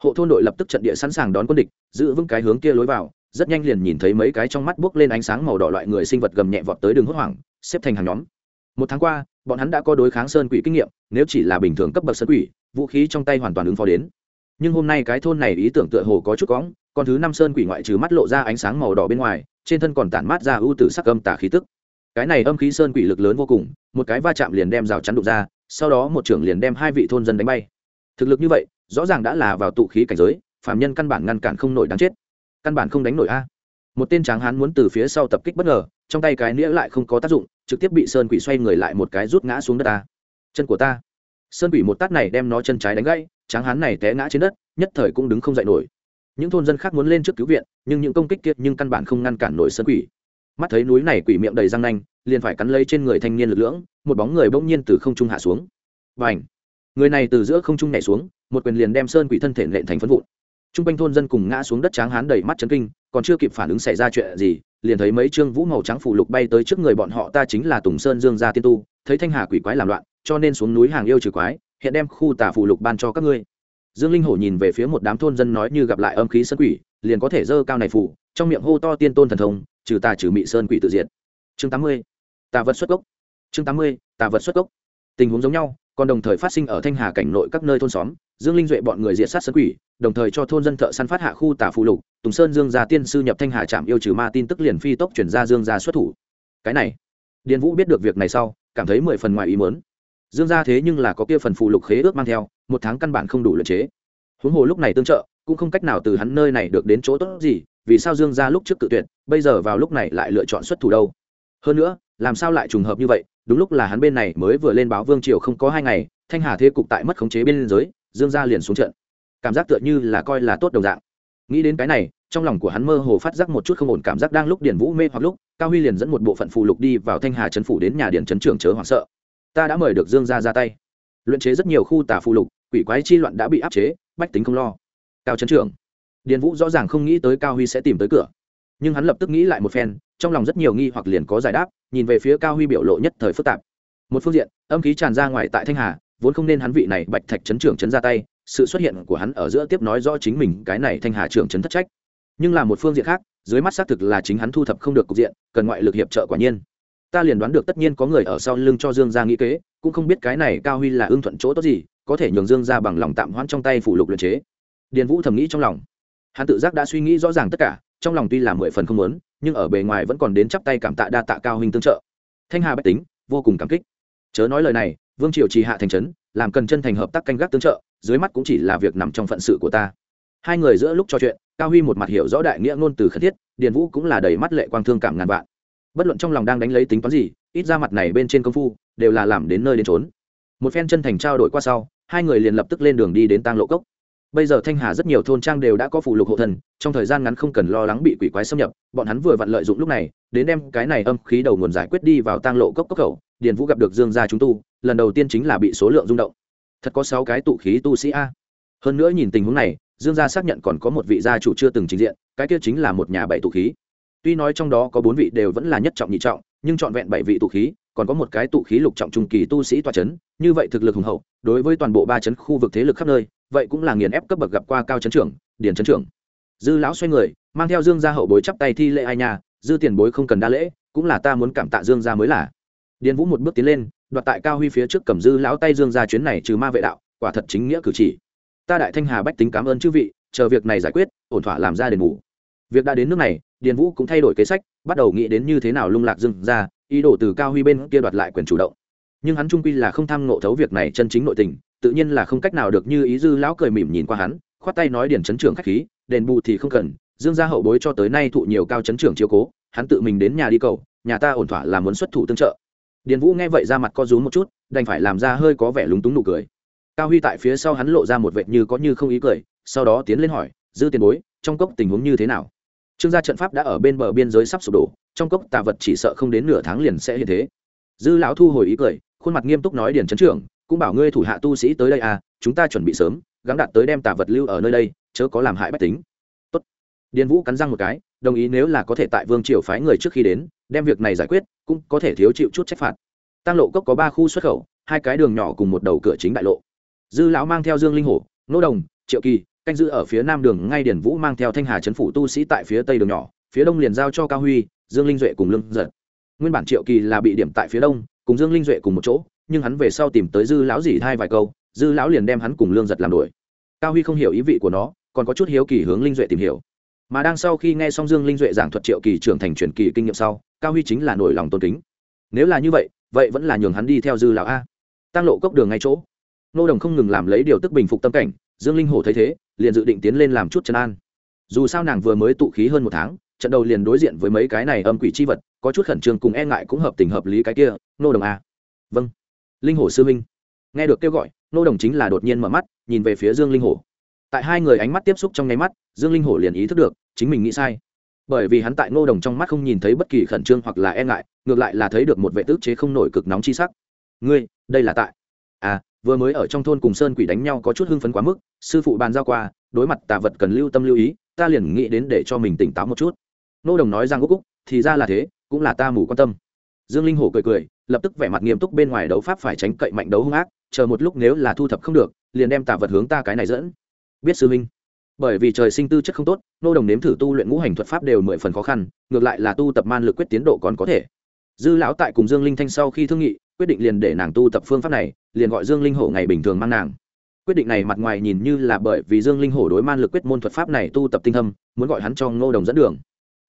Hộ thôn đội lập tức trận địa sẵn sàng đón quân địch, giữ vững cái hướng kia lối vào rất nhanh liền nhìn thấy mấy cái trong mắt buốc lên ánh sáng màu đỏ loại người sinh vật gầm nhẹ vọt tới đường hốt hoảng, xếp thành hàng nhóm. Một tháng qua, bọn hắn đã có đối kháng sơn quỷ kinh nghiệm, nếu chỉ là bình thường cấp bậc sơn quỷ, vũ khí trong tay hoàn toàn ứng phó đến. Nhưng hôm nay cái thôn này ý tưởng tựa hồ có chút cóng còn thứ năm sơn quỷ ngoại trừ mắt lộ ra ánh sáng màu đỏ bên ngoài, trên thân còn tản mát ra ưu tử sắc âm tả khí tức. Cái này âm khí sơn quỷ lực lớn vô cùng, một cái va chạm liền đem rào chắn đục ra, sau đó một trưởng liền đem hai vị thôn dân đánh bay. Thực lực như vậy, rõ ràng đã là vào tụ khí cảnh giới phạm nhân căn bản ngăn cản không nổi đáng chết căn bản không đánh nổi a. Một tên tráng hán muốn từ phía sau tập kích bất ngờ, trong tay cái nĩa lại không có tác dụng, trực tiếp bị sơn quỷ xoay người lại một cái rút ngã xuống đất ta. Chân của ta. Sơn quỷ một tát này đem nó chân trái đánh gãy, tráng hán này té ngã trên đất, nhất thời cũng đứng không dậy nổi. Những thôn dân khác muốn lên trước cứu viện, nhưng những công kích kiệt nhưng căn bản không ngăn cản nổi sơn quỷ. Mắt thấy núi này quỷ miệng đầy răng nanh, liền phải cắn lấy trên người thanh niên lực lưỡng, một bóng người bỗng nhiên từ không trung hạ xuống. Và ảnh người này từ giữa không trung nhảy xuống, một quyền liền đem sơn quỷ thân thể nện thành phân vụn t r u n g quanh thôn dân cùng ngã xuống đất tráng hán đầy mắt chấn kinh, còn chưa kịp phản ứng xảy ra chuyện gì, liền thấy mấy trương vũ màu trắng phủ lục bay tới trước người bọn họ, ta chính là tùng sơn dương gia tiên tu, thấy thanh hà quỷ quái làm loạn, cho nên xuống núi hàng yêu trừ quái, hiện đem khu tà phủ lục ban cho các ngươi. Dương linh hổ nhìn về phía một đám thôn dân nói như gặp lại âm khí sơn quỷ, liền có thể dơ cao này phủ trong miệng hô to tiên tôn thần thông, trừ tà trừ mị sơn quỷ tự diệt. Chương tám mươi, tà vật xuất gốc chương tám mươi, tà vật xuất gốc tình huống giống nhau, còn đồng thời phát sinh ở thanh hà cảnh nội các nơi thôn xóm dương linh duệ bọn người diệt sát sơn quỷ, đồng thời cho thôn dân thợ săn phát hạ khu tả phụ lục, tùng sơn dương gia tiên sư nhập thanh hà trạm yêu trừ ma tin tức liền phi tốc chuyển ra dương gia xuất thủ. Cái này, điền vũ biết được việc này sau, cảm thấy mười phần ngoài ý mớn dương gia thế nhưng là có kia phần phụ lục khế ước mang theo, một tháng căn bản không đủ luyện chế. Huống hồ lúc này tương trợ, cũng không cách nào từ hắn nơi này được đến chỗ tốt gì, vì sao dương gia lúc trước tự tuyệt, bây giờ vào lúc này lại lựa chọn xuất thủ đâu? Hơn nữa, làm sao lại trùng hợp như vậy? Đúng lúc là hắn bên này mới vừa lên báo vương triều không có hai ngày, thanh hà thế cục tại mất khống chế bên giới dương gia liền xuống trận. Cảm giác tựa như là coi là tốt đồng dạng. Nghĩ đến cái này, trong lòng của hắn mơ hồ phát giác một chút không ổn cảm giác đang lúc điển vũ mê hoặc lúc, cao huy liền dẫn một bộ phận phù lục đi vào thanh hà trấn phủ đến nhà điển trấn trưởng chớ hoảng sợ. Ta đã mời được dương gia ra tay. Luyện chế rất nhiều khu tà phù lục, quỷ quái chi loạn đã bị áp chế, bách tính không lo. Cao trấn trưởng. Điền vũ rõ ràng không nghĩ tới cao huy sẽ tìm tới cửa. Nhưng hắn lập tức nghĩ lại một phen, trong lòng rất nhiều nghi hoặc liền có giải đáp, nhìn về phía cao huy biểu lộ nhất thời phức tạp. Một phương diện, âm khí tràn ra ngoài tại thanh hà vốn không nên hắn vị này bạch thạch chấn trưởng chấn ra tay, sự xuất hiện của hắn ở giữa tiếp nói rõ chính mình cái này thanh hà trưởng chấn thất trách. Nhưng là một phương diện khác, dưới mắt xác thực là chính hắn thu thập không được cục diện, cần ngoại lực hiệp trợ quả nhiên. Ta liền đoán được tất nhiên có người ở sau lưng cho dương gia nghĩ kế, cũng không biết cái này cao huy là ưng thuận chỗ tốt gì, có thể nhường dương gia bằng lòng tạm hoãn trong tay phủ lục luyện chế. Điền vũ thầm nghĩ trong lòng. Hắn tự giác đã suy nghĩ rõ ràng tất cả, trong lòng tuy là mười phần không lớn nhưng ở bề ngoài vẫn còn đến chắp tay cảm tạ đa tạ cao huynh tương trợ. Thanh hà bách tính, vô cùng cảm kích. Chớ nói lời này vương triều trì hạ thành trấn, làm cần chân thành hợp tác canh gác tương trợ, dưới mắt cũng chỉ là việc nằm trong phận sự của ta. Hai người giữa lúc trò chuyện, cao huy một mặt hiểu rõ đại nghĩa ngôn từ khẩn thiết, điền vũ cũng là đầy mắt lệ quang thương cảm ngàn vạn. Bất luận trong lòng đang đánh lấy tính toán gì, ít ra mặt này bên trên công phu, đều là làm đến nơi đến trốn một phen chân thành trao đổi qua sau, hai người liền lập tức lên đường đi đến tang lộ cốc. Bây giờ thanh hà rất nhiều thôn trang đều đã có phụ lục hộ thần, trong thời gian ngắn không cần lo lắng bị quỷ quái xâm nhập, bọn hắn vừa vặn lợi dụng lúc này, đến đem cái này âm khí đầu nguồn giải quyết đi vào tang lộ cốc cốc khẩu. Điền vũ gặp được dương gia chúng tu lần đầu tiên chính là bị số lượng rung động. Thật có sáu cái tụ khí tu sĩ a. Hơn nữa nhìn tình huống này, dương gia xác nhận còn có một vị gia chủ chưa từng trình diện, cái kia chính là một nhà bảy tụ khí. Tuy nói trong đó có bốn vị đều vẫn là nhất trọng nhị trọng, nhưng trọn vẹn bảy vị tụ khí, còn có một cái tụ khí lục trọng trung kỳ tu sĩ toa chấn, như vậy thực lực hùng hậu, đối với toàn bộ ba chấn khu vực thế lực khắp nơi, vậy cũng là nghiền ép cấp bậc gặp qua cao chấn trưởng, điền chấn trưởng. Dư lão xoay người, mang theo dương gia hậu bối chắp tay thi lễ ai nhà dư tiền bối không cần đa lễ, cũng là ta muốn cảm tạ dương gia mới là. Điền vũ một bước tiến lên đoạt tại cao huy phía trước cầm dư lão tay dương gia chuyến này trừ ma vệ đạo, quả thật chính nghĩa cử chỉ. Ta đại thanh hà bách tính cảm ơn chư vị, chờ việc này giải quyết, ổn thỏa làm ra đền bù. Việc đã đến nước này, điền vũ cũng thay đổi kế sách, bắt đầu nghĩ đến như thế nào lung lạc dương ra, ý đồ từ cao huy bên kia đoạt lại quyền chủ động. Nhưng hắn trung quy là không tham ngộ thấu việc này chân chính nội tình, tự nhiên là không cách nào được như ý dư lão cười mỉm nhìn qua hắn, khoát tay nói điển chấn trưởng khách khí, đền bù thì không cần, dương gia hậu bối cho tới nay thụ nhiều cao chấn trưởng chiếu cố, hắn tự mình đến nhà đi cầu, nhà ta ổn thỏa là muốn xuất thủ tương trợ điền vũ nghe vậy ra mặt co rú một chút, đành phải làm ra hơi có vẻ lúng túng nụ cười. Cao huy tại phía sau hắn lộ ra một vệt như có như không ý cười, sau đó tiến lên hỏi, dư tiền bối, trong cốc tình huống như thế nào? Trương gia trận pháp đã ở bên bờ biên giới sắp sụp đổ, trong cốc tà vật chỉ sợ không đến nửa tháng liền sẽ hiện thế. Dư lão thu hồi ý cười, khuôn mặt nghiêm túc nói điền trấn trưởng, cũng bảo ngươi thủ hạ tu sĩ tới đây à chúng ta chuẩn bị sớm, gắng đạt tới đem tà vật lưu ở nơi đây, chớ có làm hại bách tính. Tốt. điền vũ cắn răng một cái đồng ý nếu là có thể tại vương triều phái người trước khi đến, đem việc này giải quyết, cũng có thể thiếu chịu chút trách phạt. Tăng lộ cốc có ba khu xuất khẩu, hai cái đường nhỏ cùng một đầu cửa chính đại lộ. Dư lão mang theo dương linh hổ, nô đồng, triệu kỳ, canh giữ ở phía nam đường ngay điển vũ mang theo thanh hà trấn phủ tu sĩ tại phía tây đường nhỏ, phía đông liền giao cho cao huy, dương linh duệ cùng lương giật. Nguyên bản triệu kỳ là bị điểm tại phía đông, cùng dương linh duệ cùng một chỗ, nhưng hắn về sau tìm tới dư lão dỉ hai vài câu, dư lão liền đem hắn cùng lương giật làm đuổi. Cao huy không hiểu ý vị của nó, còn có chút hiếu kỳ hướng linh duệ tìm hiểu mà đang sau khi nghe xong dương linh duệ giảng thuật triệu kỳ trưởng thành truyền kỳ kinh nghiệm sau, cao huy chính là nổi lòng tôn kính. Nếu là như vậy vậy vẫn là nhường hắn đi theo dư lão a. Tăng lộ cốc đường ngay chỗ. Nô đồng không ngừng làm lấy điều tức bình phục tâm cảnh, dương linh hổ thấy thế, liền dự định tiến lên làm chút chân an. Dù sao nàng vừa mới tụ khí hơn một tháng, trận đầu liền đối diện với mấy cái này âm quỷ chi vật, có chút khẩn trương cùng e ngại cũng hợp tình hợp lý cái kia, nô đồng a. Vâng. Linh hổ sư minh nghe được kêu gọi, nô đồng chính là đột nhiên mở mắt, nhìn về phía dương linh hổ. Tại hai người ánh mắt tiếp xúc trong nháy mắt, dương linh hổ liền ý thức được chính mình nghĩ sai. Bởi vì hắn tại nô đồng trong mắt không nhìn thấy bất kỳ khẩn trương hoặc là e ngại, ngược lại là thấy được một vệ tước chế không nổi cực nóng chi sắc. Ngươi, đây là tại. À vừa mới ở trong thôn cùng sơn quỷ đánh nhau có chút hưng phấn quá mức, sư phụ bàn giao qua, đối mặt tà vật cần lưu tâm lưu ý, ta liền nghĩ đến để cho mình tỉnh táo một chút. Nô đồng nói rằng, úc úc, thì ra là thế, cũng là ta mù quan tâm. Dương linh hổ cười cười, lập tức vẻ mặt nghiêm túc bên ngoài đấu pháp phải tránh cậy mạnh đấu hung ác, chờ một lúc nếu là thu thập không được, liền đem tà vật hướng ta cái này dẫn. Biết sư minh bởi vì trời sinh tư chất không tốt, nô đồng nếm thử tu luyện ngũ hành thuật pháp đều mười phần khó khăn, ngược lại là tu tập man lực quyết tiến độ còn có thể. Dư lão tại cùng dương linh thanh sau khi thương nghị, quyết định liền để nàng tu tập phương pháp này, liền gọi dương linh hổ ngày bình thường mang nàng. Quyết định này mặt ngoài nhìn như là bởi vì dương linh hổ đối man lực quyết môn thuật pháp này tu tập tinh thâm, muốn gọi hắn cho ngô đồng dẫn đường.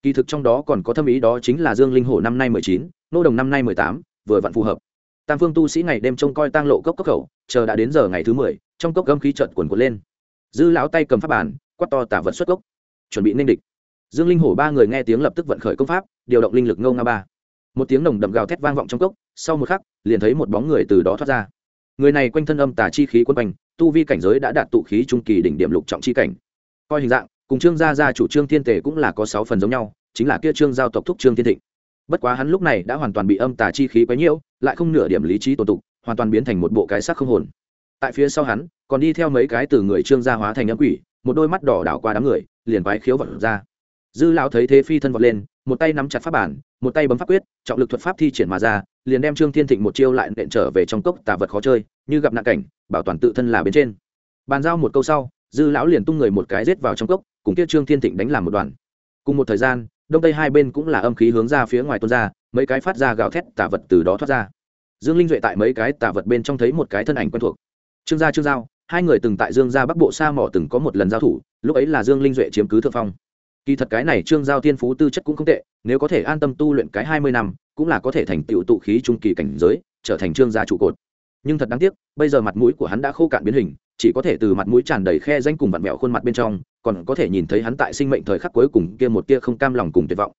Kỳ thực trong đó còn có thâm ý đó chính là dương linh hổ năm nay mười chín, ngô đồng năm nay mười tám, vừa vặn phù hợp. Tam phương tu sĩ ngày đêm trông coi tang lộ cốc cốc khẩu, chờ đã đến giờ ngày thứ mười, trong cốc gâm khí trợt quần quật lên dư lão tay cầm pháp bản quát to tả vật xuất gốc. Chuẩn bị nên địch. Dương linh hổ ba người nghe tiếng lập tức vận khởi công pháp, điều động linh lực ngâu nga ba. Một tiếng nồng đậm gào thét vang vọng trong cốc, sau một khắc, liền thấy một bóng người từ đó thoát ra. Người này quanh thân âm tà chi khí quân quanh, tu vi cảnh giới đã đạt tụ khí trung kỳ đỉnh điểm lục trọng chi cảnh. Coi hình dạng, cùng trương gia gia chủ trương thiên tề cũng là có sáu phần giống nhau, chính là kia trương giao tộc thúc trương thiên thịnh. Bất quá hắn lúc này đã hoàn toàn bị âm tà chi khí quấy nhiễu, lại không nửa điểm lý trí tồn tục hoàn toàn biến thành một bộ cái xác không hồn tại phía sau hắn, còn đi theo mấy cái từ người trương gia hóa thành âm quỷ, một đôi mắt đỏ đảo qua đám người, liền quái khiếu vật ra. Dư lão thấy thế phi thân vọt lên, một tay nắm chặt pháp bản, một tay bấm pháp quyết, trọng lực thuật pháp thi triển mà ra, liền đem trương thiên thịnh một chiêu lại nện trở về trong cốc tà vật khó chơi, như gặp nạn cảnh, bảo toàn tự thân là bên trên. Bàn giao một câu sau, dư lão liền tung người một cái rết vào trong cốc, cùng kia trương thiên thịnh đánh làm một đoàn. Cùng một thời gian, đông tây hai bên cũng là âm khí hướng ra phía ngoài tuôn ra, mấy cái phát ra gào thét tà vật từ đó thoát ra. Dương linh duệ tại mấy cái tà vật bên trong thấy một cái thân ảnh quen thuộc trương gia, trương giao, hai người từng tại dương gia bắc bộ sa mỏ từng có một lần giao thủ, lúc ấy là dương linh duệ chiếm cứ thượng phong. Kỳ thật cái này trương giao tiên phú tư chất cũng không tệ, nếu có thể an tâm tu luyện cái hai mươi năm, cũng là có thể thành tựu tụ khí trung kỳ cảnh giới, trở thành trương gia trụ cột. Nhưng thật đáng tiếc, bây giờ mặt mũi của hắn đã khô cạn biến hình, chỉ có thể từ mặt mũi tràn đầy khe danh cùng vặn mẹo khuôn mặt bên trong, còn có thể nhìn thấy hắn tại sinh mệnh thời khắc cuối cùng kia một tia không cam lòng cùng tuyệt vọng.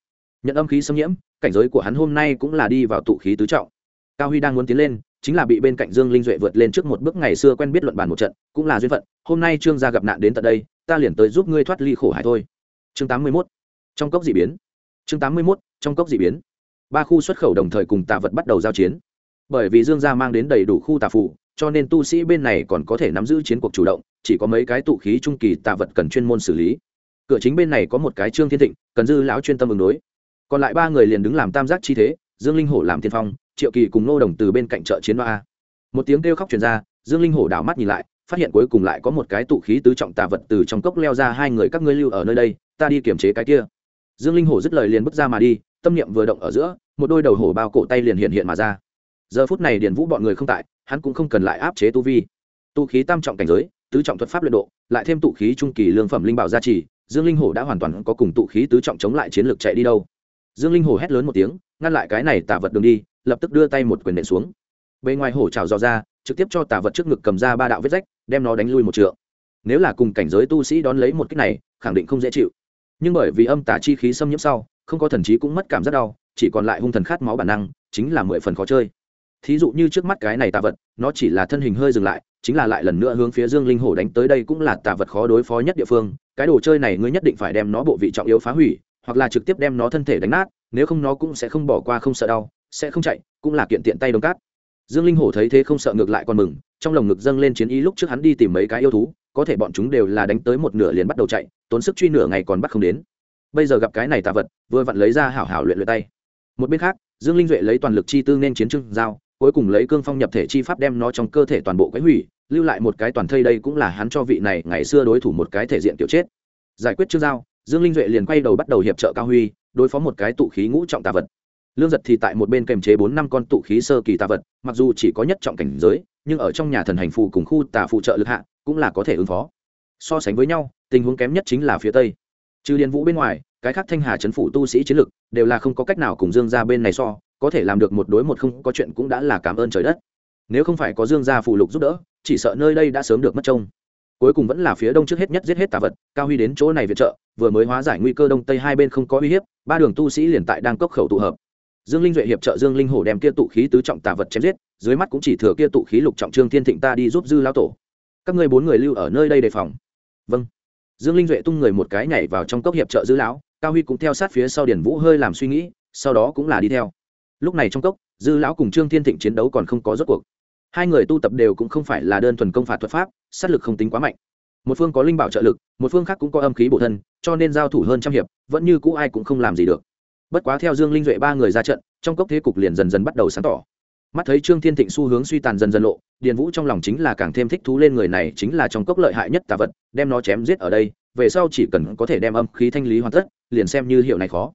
Nhận âm khí xâm nhiễm, cảnh giới của hắn hôm nay cũng là đi vào tụ khí tứ trọng. Cao huy đang muốn tiến lên chính là bị bên cạnh dương linh duệ vượt lên trước một bước ngày xưa quen biết luận bàn một trận, cũng là duyên phận, hôm nay trương gia gặp nạn đến tận đây, ta liền tới giúp ngươi thoát ly khổ hải thôi chương tám mươi 81. trong cốc dị biến chương tám mươi 81. trong cốc dị biến ba khu xuất khẩu đồng thời cùng tà vật bắt đầu giao chiến bởi vì dương gia mang đến đầy đủ khu tà phụ cho nên tu sĩ bên này còn có thể nắm giữ chiến cuộc chủ động, chỉ có mấy cái tụ khí trung kỳ tà vật cần chuyên môn xử lý cửa chính bên này có một cái trương thiên thịnh, cần dư lão chuyên tâm ứng đối còn lại ba người liền đứng làm tam giác chi thế dương linh hổ làm tiên phong, triệu kỳ cùng nô đồng từ bên cạnh chợ chiến ba một tiếng kêu khóc truyền ra, dương linh hổ đảo mắt nhìn lại, phát hiện cuối cùng lại có một cái tụ khí tứ trọng tà vật từ trong cốc leo ra hai người các ngươi lưu ở nơi đây, ta đi kiểm chế cái kia. Dương linh hổ dứt lời liền bước ra mà đi, tâm niệm vừa động ở giữa, một đôi đầu hổ bao cổ tay liền hiện hiện mà ra. Giờ phút này điền vũ bọn người không tại, hắn cũng không cần lại áp chế tu vi. Tụ khí tam trọng cảnh giới, tứ trọng thuật pháp luyện độ, lại thêm tụ khí trung kỳ lương phẩm linh bảo gia trì, dương linh hổ đã hoàn toàn có cùng tụ khí tứ trọng chống lại chiến lược chạy đi đâu dương linh hổ hét lớn một tiếng, ngăn lại cái này tả vật đường đi, lập tức đưa tay một quyền nện xuống. Bề ngoài hổ trào dò ra, trực tiếp cho tả vật trước ngực cầm ra ba đạo vết rách, đem nó đánh lui một trượng. Nếu là cùng cảnh giới tu sĩ đón lấy một cách này, khẳng định không dễ chịu. Nhưng bởi vì âm tả chi khí xâm nhiễm sau, không có thần trí cũng mất cảm giác đau, chỉ còn lại hung thần khát máu bản năng, chính là mười phần khó chơi. Thí dụ như trước mắt cái này tà vật, nó chỉ là thân hình hơi dừng lại, chính là lại lần nữa hướng phía dương linh hổ đánh tới đây cũng là tà vật khó đối phó nhất địa phương. Cái đồ chơi này ngươi nhất định phải đem nó bộ vị trọng yếu phá hủy hoặc là trực tiếp đem nó thân thể đánh nát, nếu không nó cũng sẽ không bỏ qua, không sợ đau, sẽ không chạy, cũng là kiện tiện tay đông cát. Dương linh hổ thấy thế không sợ ngược lại còn mừng, trong lồng ngực dâng lên chiến ý lúc trước hắn đi tìm mấy cái yêu thú, có thể bọn chúng đều là đánh tới một nửa liền bắt đầu chạy, tốn sức truy nửa ngày còn bắt không đến. Bây giờ gặp cái này tà vật, vừa vặn lấy ra hảo hảo luyện luyện tay. Một bên khác, dương linh duệ lấy toàn lực chi tư nên chiến trưng giao, cuối cùng lấy cương phong nhập thể chi pháp đem nó trong cơ thể toàn bộ quấy hủy, lưu lại một cái toàn thây đây cũng là hắn cho vị này ngày xưa đối thủ một cái thể diện kiểu chết. Giải quyết trương giao dương linh duệ liền quay đầu bắt đầu hiệp trợ cao huy, đối phó một cái tụ khí ngũ trọng tà vật. Lương giật thì tại một bên kèm chế bốn năm con tụ khí sơ kỳ tà vật, mặc dù chỉ có nhất trọng cảnh giới, nhưng ở trong nhà thần hành phù cùng khu tà phụ trợ lực hạ, cũng là có thể ứng phó. So sánh với nhau, tình huống kém nhất chính là phía tây. Trừ điền vũ bên ngoài, cái khác thanh hà chấn phủ tu sĩ chiến lực, đều là không có cách nào cùng dương ra bên này so, có thể làm được một đối một không có chuyện cũng đã là cảm ơn trời đất. Nếu không phải có dương gia phụ lục giúp đỡ, chỉ sợ nơi đây đã sớm được mất trông cuối cùng vẫn là phía đông trước hết nhất giết hết tà vật, cao huy đến chỗ này viện trợ, vừa mới hóa giải nguy cơ đông tây hai bên không có uy hiếp, ba đường tu sĩ liền tại đang cốc khẩu tụ hợp. Dương linh duệ hiệp trợ dương linh hổ đem kia tụ khí tứ trọng tà vật chém giết, dưới mắt cũng chỉ thừa kia tụ khí lục trọng trương thiên thịnh ta đi giúp dư lão tổ. Các ngươi bốn người lưu ở nơi đây đề phòng. Vâng. Dương linh duệ tung người một cái nhảy vào trong cốc hiệp trợ dư lão, cao huy cũng theo sát phía sau điển vũ hơi làm suy nghĩ, sau đó cũng là đi theo. Lúc này trong cốc, dư lão cùng trương thiên thịnh chiến đấu còn không có rốt cuộc hai người tu tập đều cũng không phải là đơn thuần công phạt thuật pháp, sát lực không tính quá mạnh. Một phương có linh bảo trợ lực, một phương khác cũng có âm khí bổ thân, cho nên giao thủ hơn trăm hiệp, vẫn như cũ ai cũng không làm gì được. Bất quá theo dương linh duệ ba người ra trận, trong cốc thế cục liền dần dần bắt đầu sáng tỏ. Mắt thấy trương thiên thịnh xu hướng suy tàn dần dần lộ, điền vũ trong lòng chính là càng thêm thích thú lên người này chính là trong cốc lợi hại nhất tà vật, đem nó chém giết ở đây, về sau chỉ cần có thể đem âm khí thanh lý hoàn tất, liền xem như hiệu này khó.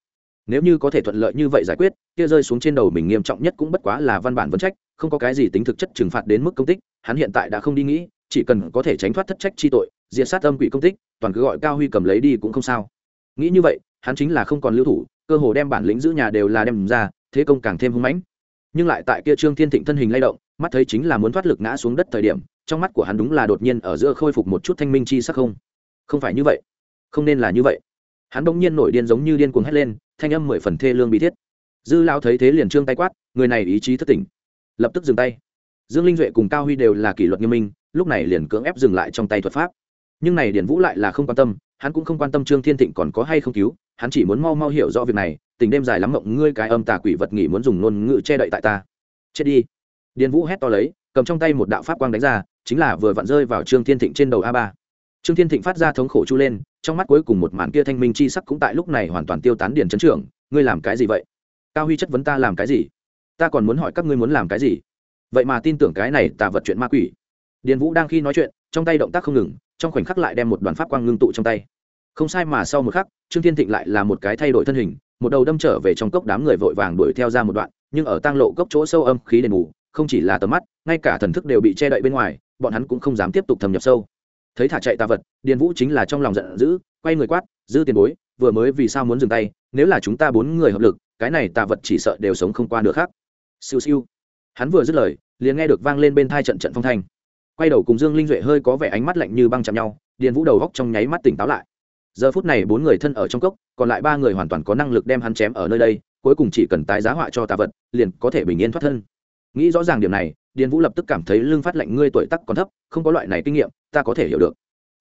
Nếu như có thể thuận lợi như vậy giải quyết, kia rơi xuống trên đầu mình nghiêm trọng nhất cũng bất quá là văn bản vấn trách không có cái gì tính thực chất trừng phạt đến mức công tích, hắn hiện tại đã không đi nghĩ, chỉ cần có thể tránh thoát thất trách chi tội, diệt sát âm quỷ công tích, toàn cứ gọi cao huy cầm lấy đi cũng không sao. Nghĩ như vậy, hắn chính là không còn lưu thủ, cơ hồ đem bản lĩnh giữ nhà đều là đem ra, thế công càng thêm hung mãnh. Nhưng lại tại kia trương thiên thịnh thân hình lay động, mắt thấy chính là muốn thoát lực ngã xuống đất thời điểm, trong mắt của hắn đúng là đột nhiên ở giữa khôi phục một chút thanh minh chi sắc không. Không phải như vậy. Không nên là như vậy. Hắn bỗng nhiên nổi điên giống như điên cuồng hét lên, thanh âm mười phần thê lương bị thiết. Dư lao thấy thế liền trương tay quát, người này ý chí thất tỉnh lập tức dừng tay. Dương linh duệ cùng cao huy đều là kỷ luật nghiêm minh, lúc này liền cưỡng ép dừng lại trong tay thuật pháp. Nhưng này điển vũ lại là không quan tâm, hắn cũng không quan tâm trương thiên thịnh còn có hay không cứu, hắn chỉ muốn mau mau hiểu rõ việc này, tình đêm dài lắm mộng, ngươi cái âm tà quỷ vật nghỉ muốn dùng ngôn ngữ che đậy tại ta. Chết đi. Điền vũ hét to lấy, cầm trong tay một đạo pháp quang đánh ra, chính là vừa vặn rơi vào trương thiên thịnh trên đầu a ba. Trương thiên thịnh phát ra thống khổ chu lên, trong mắt cuối cùng một màn kia thanh minh chi sắc cũng tại lúc này hoàn toàn tiêu tán điền chấn trưởng. Ngươi làm cái gì vậy? Cao huy chất vấn ta làm cái gì? Ta còn muốn hỏi các ngươi muốn làm cái gì? Vậy mà tin tưởng cái này tà vật chuyện ma quỷ. Điền vũ đang khi nói chuyện, trong tay động tác không ngừng, trong khoảnh khắc lại đem một đoàn pháp quang ngưng tụ trong tay. Không sai mà sau một khắc, trương thiên thịnh lại là một cái thay đổi thân hình, một đầu đâm trở về trong cốc đám người vội vàng đuổi theo ra một đoạn, nhưng ở tang lộ cốc chỗ sâu âm khí đền mù không chỉ là tầm mắt, ngay cả thần thức đều bị che đậy bên ngoài, bọn hắn cũng không dám tiếp tục thâm nhập sâu. Thấy thả chạy tà vật, điền vũ chính là trong lòng giận dữ, quay người quát giữ tiền bối, vừa mới vì sao muốn dừng tay? Nếu là chúng ta bốn người hợp lực, cái này tà vật chỉ sợ đều sống không qua được khác siêu siêu. Hắn vừa dứt lời, liền nghe được vang lên bên thai trận trận phong thanh. Quay đầu cùng dương linh duệ hơi có vẻ ánh mắt lạnh như băng chạm nhau, điền vũ đầu góc trong nháy mắt tỉnh táo lại. Giờ phút này bốn người thân ở trong cốc, còn lại ba người hoàn toàn có năng lực đem hắn chém ở nơi đây, cuối cùng chỉ cần tái giá họa cho tà vật, liền có thể bình yên thoát thân. Nghĩ rõ ràng điểm này, điền vũ lập tức cảm thấy lưng phát lạnh ngươi tuổi tắc còn thấp, không có loại này kinh nghiệm, ta có thể hiểu được.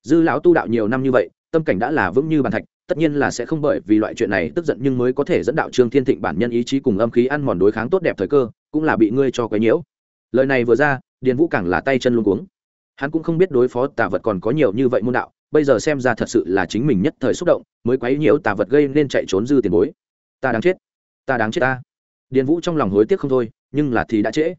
Dư lão tu đạo nhiều năm như vậy, tâm cảnh đã là vững như bàn thạch tất nhiên là sẽ không bởi vì loại chuyện này tức giận nhưng mới có thể dẫn đạo trương thiên thịnh bản nhân ý chí cùng âm khí ăn mòn đối kháng tốt đẹp thời cơ, cũng là bị ngươi cho quấy nhiễu. Lời này vừa ra, điền vũ càng là tay chân luôn cuống. Hắn cũng không biết đối phó tà vật còn có nhiều như vậy môn đạo, bây giờ xem ra thật sự là chính mình nhất thời xúc động, mới quấy nhiễu tà vật gây nên chạy trốn dư tiền bối. Ta đáng chết, ta đáng chết ta. Điền vũ trong lòng hối tiếc không thôi, nhưng là thì đã trễ.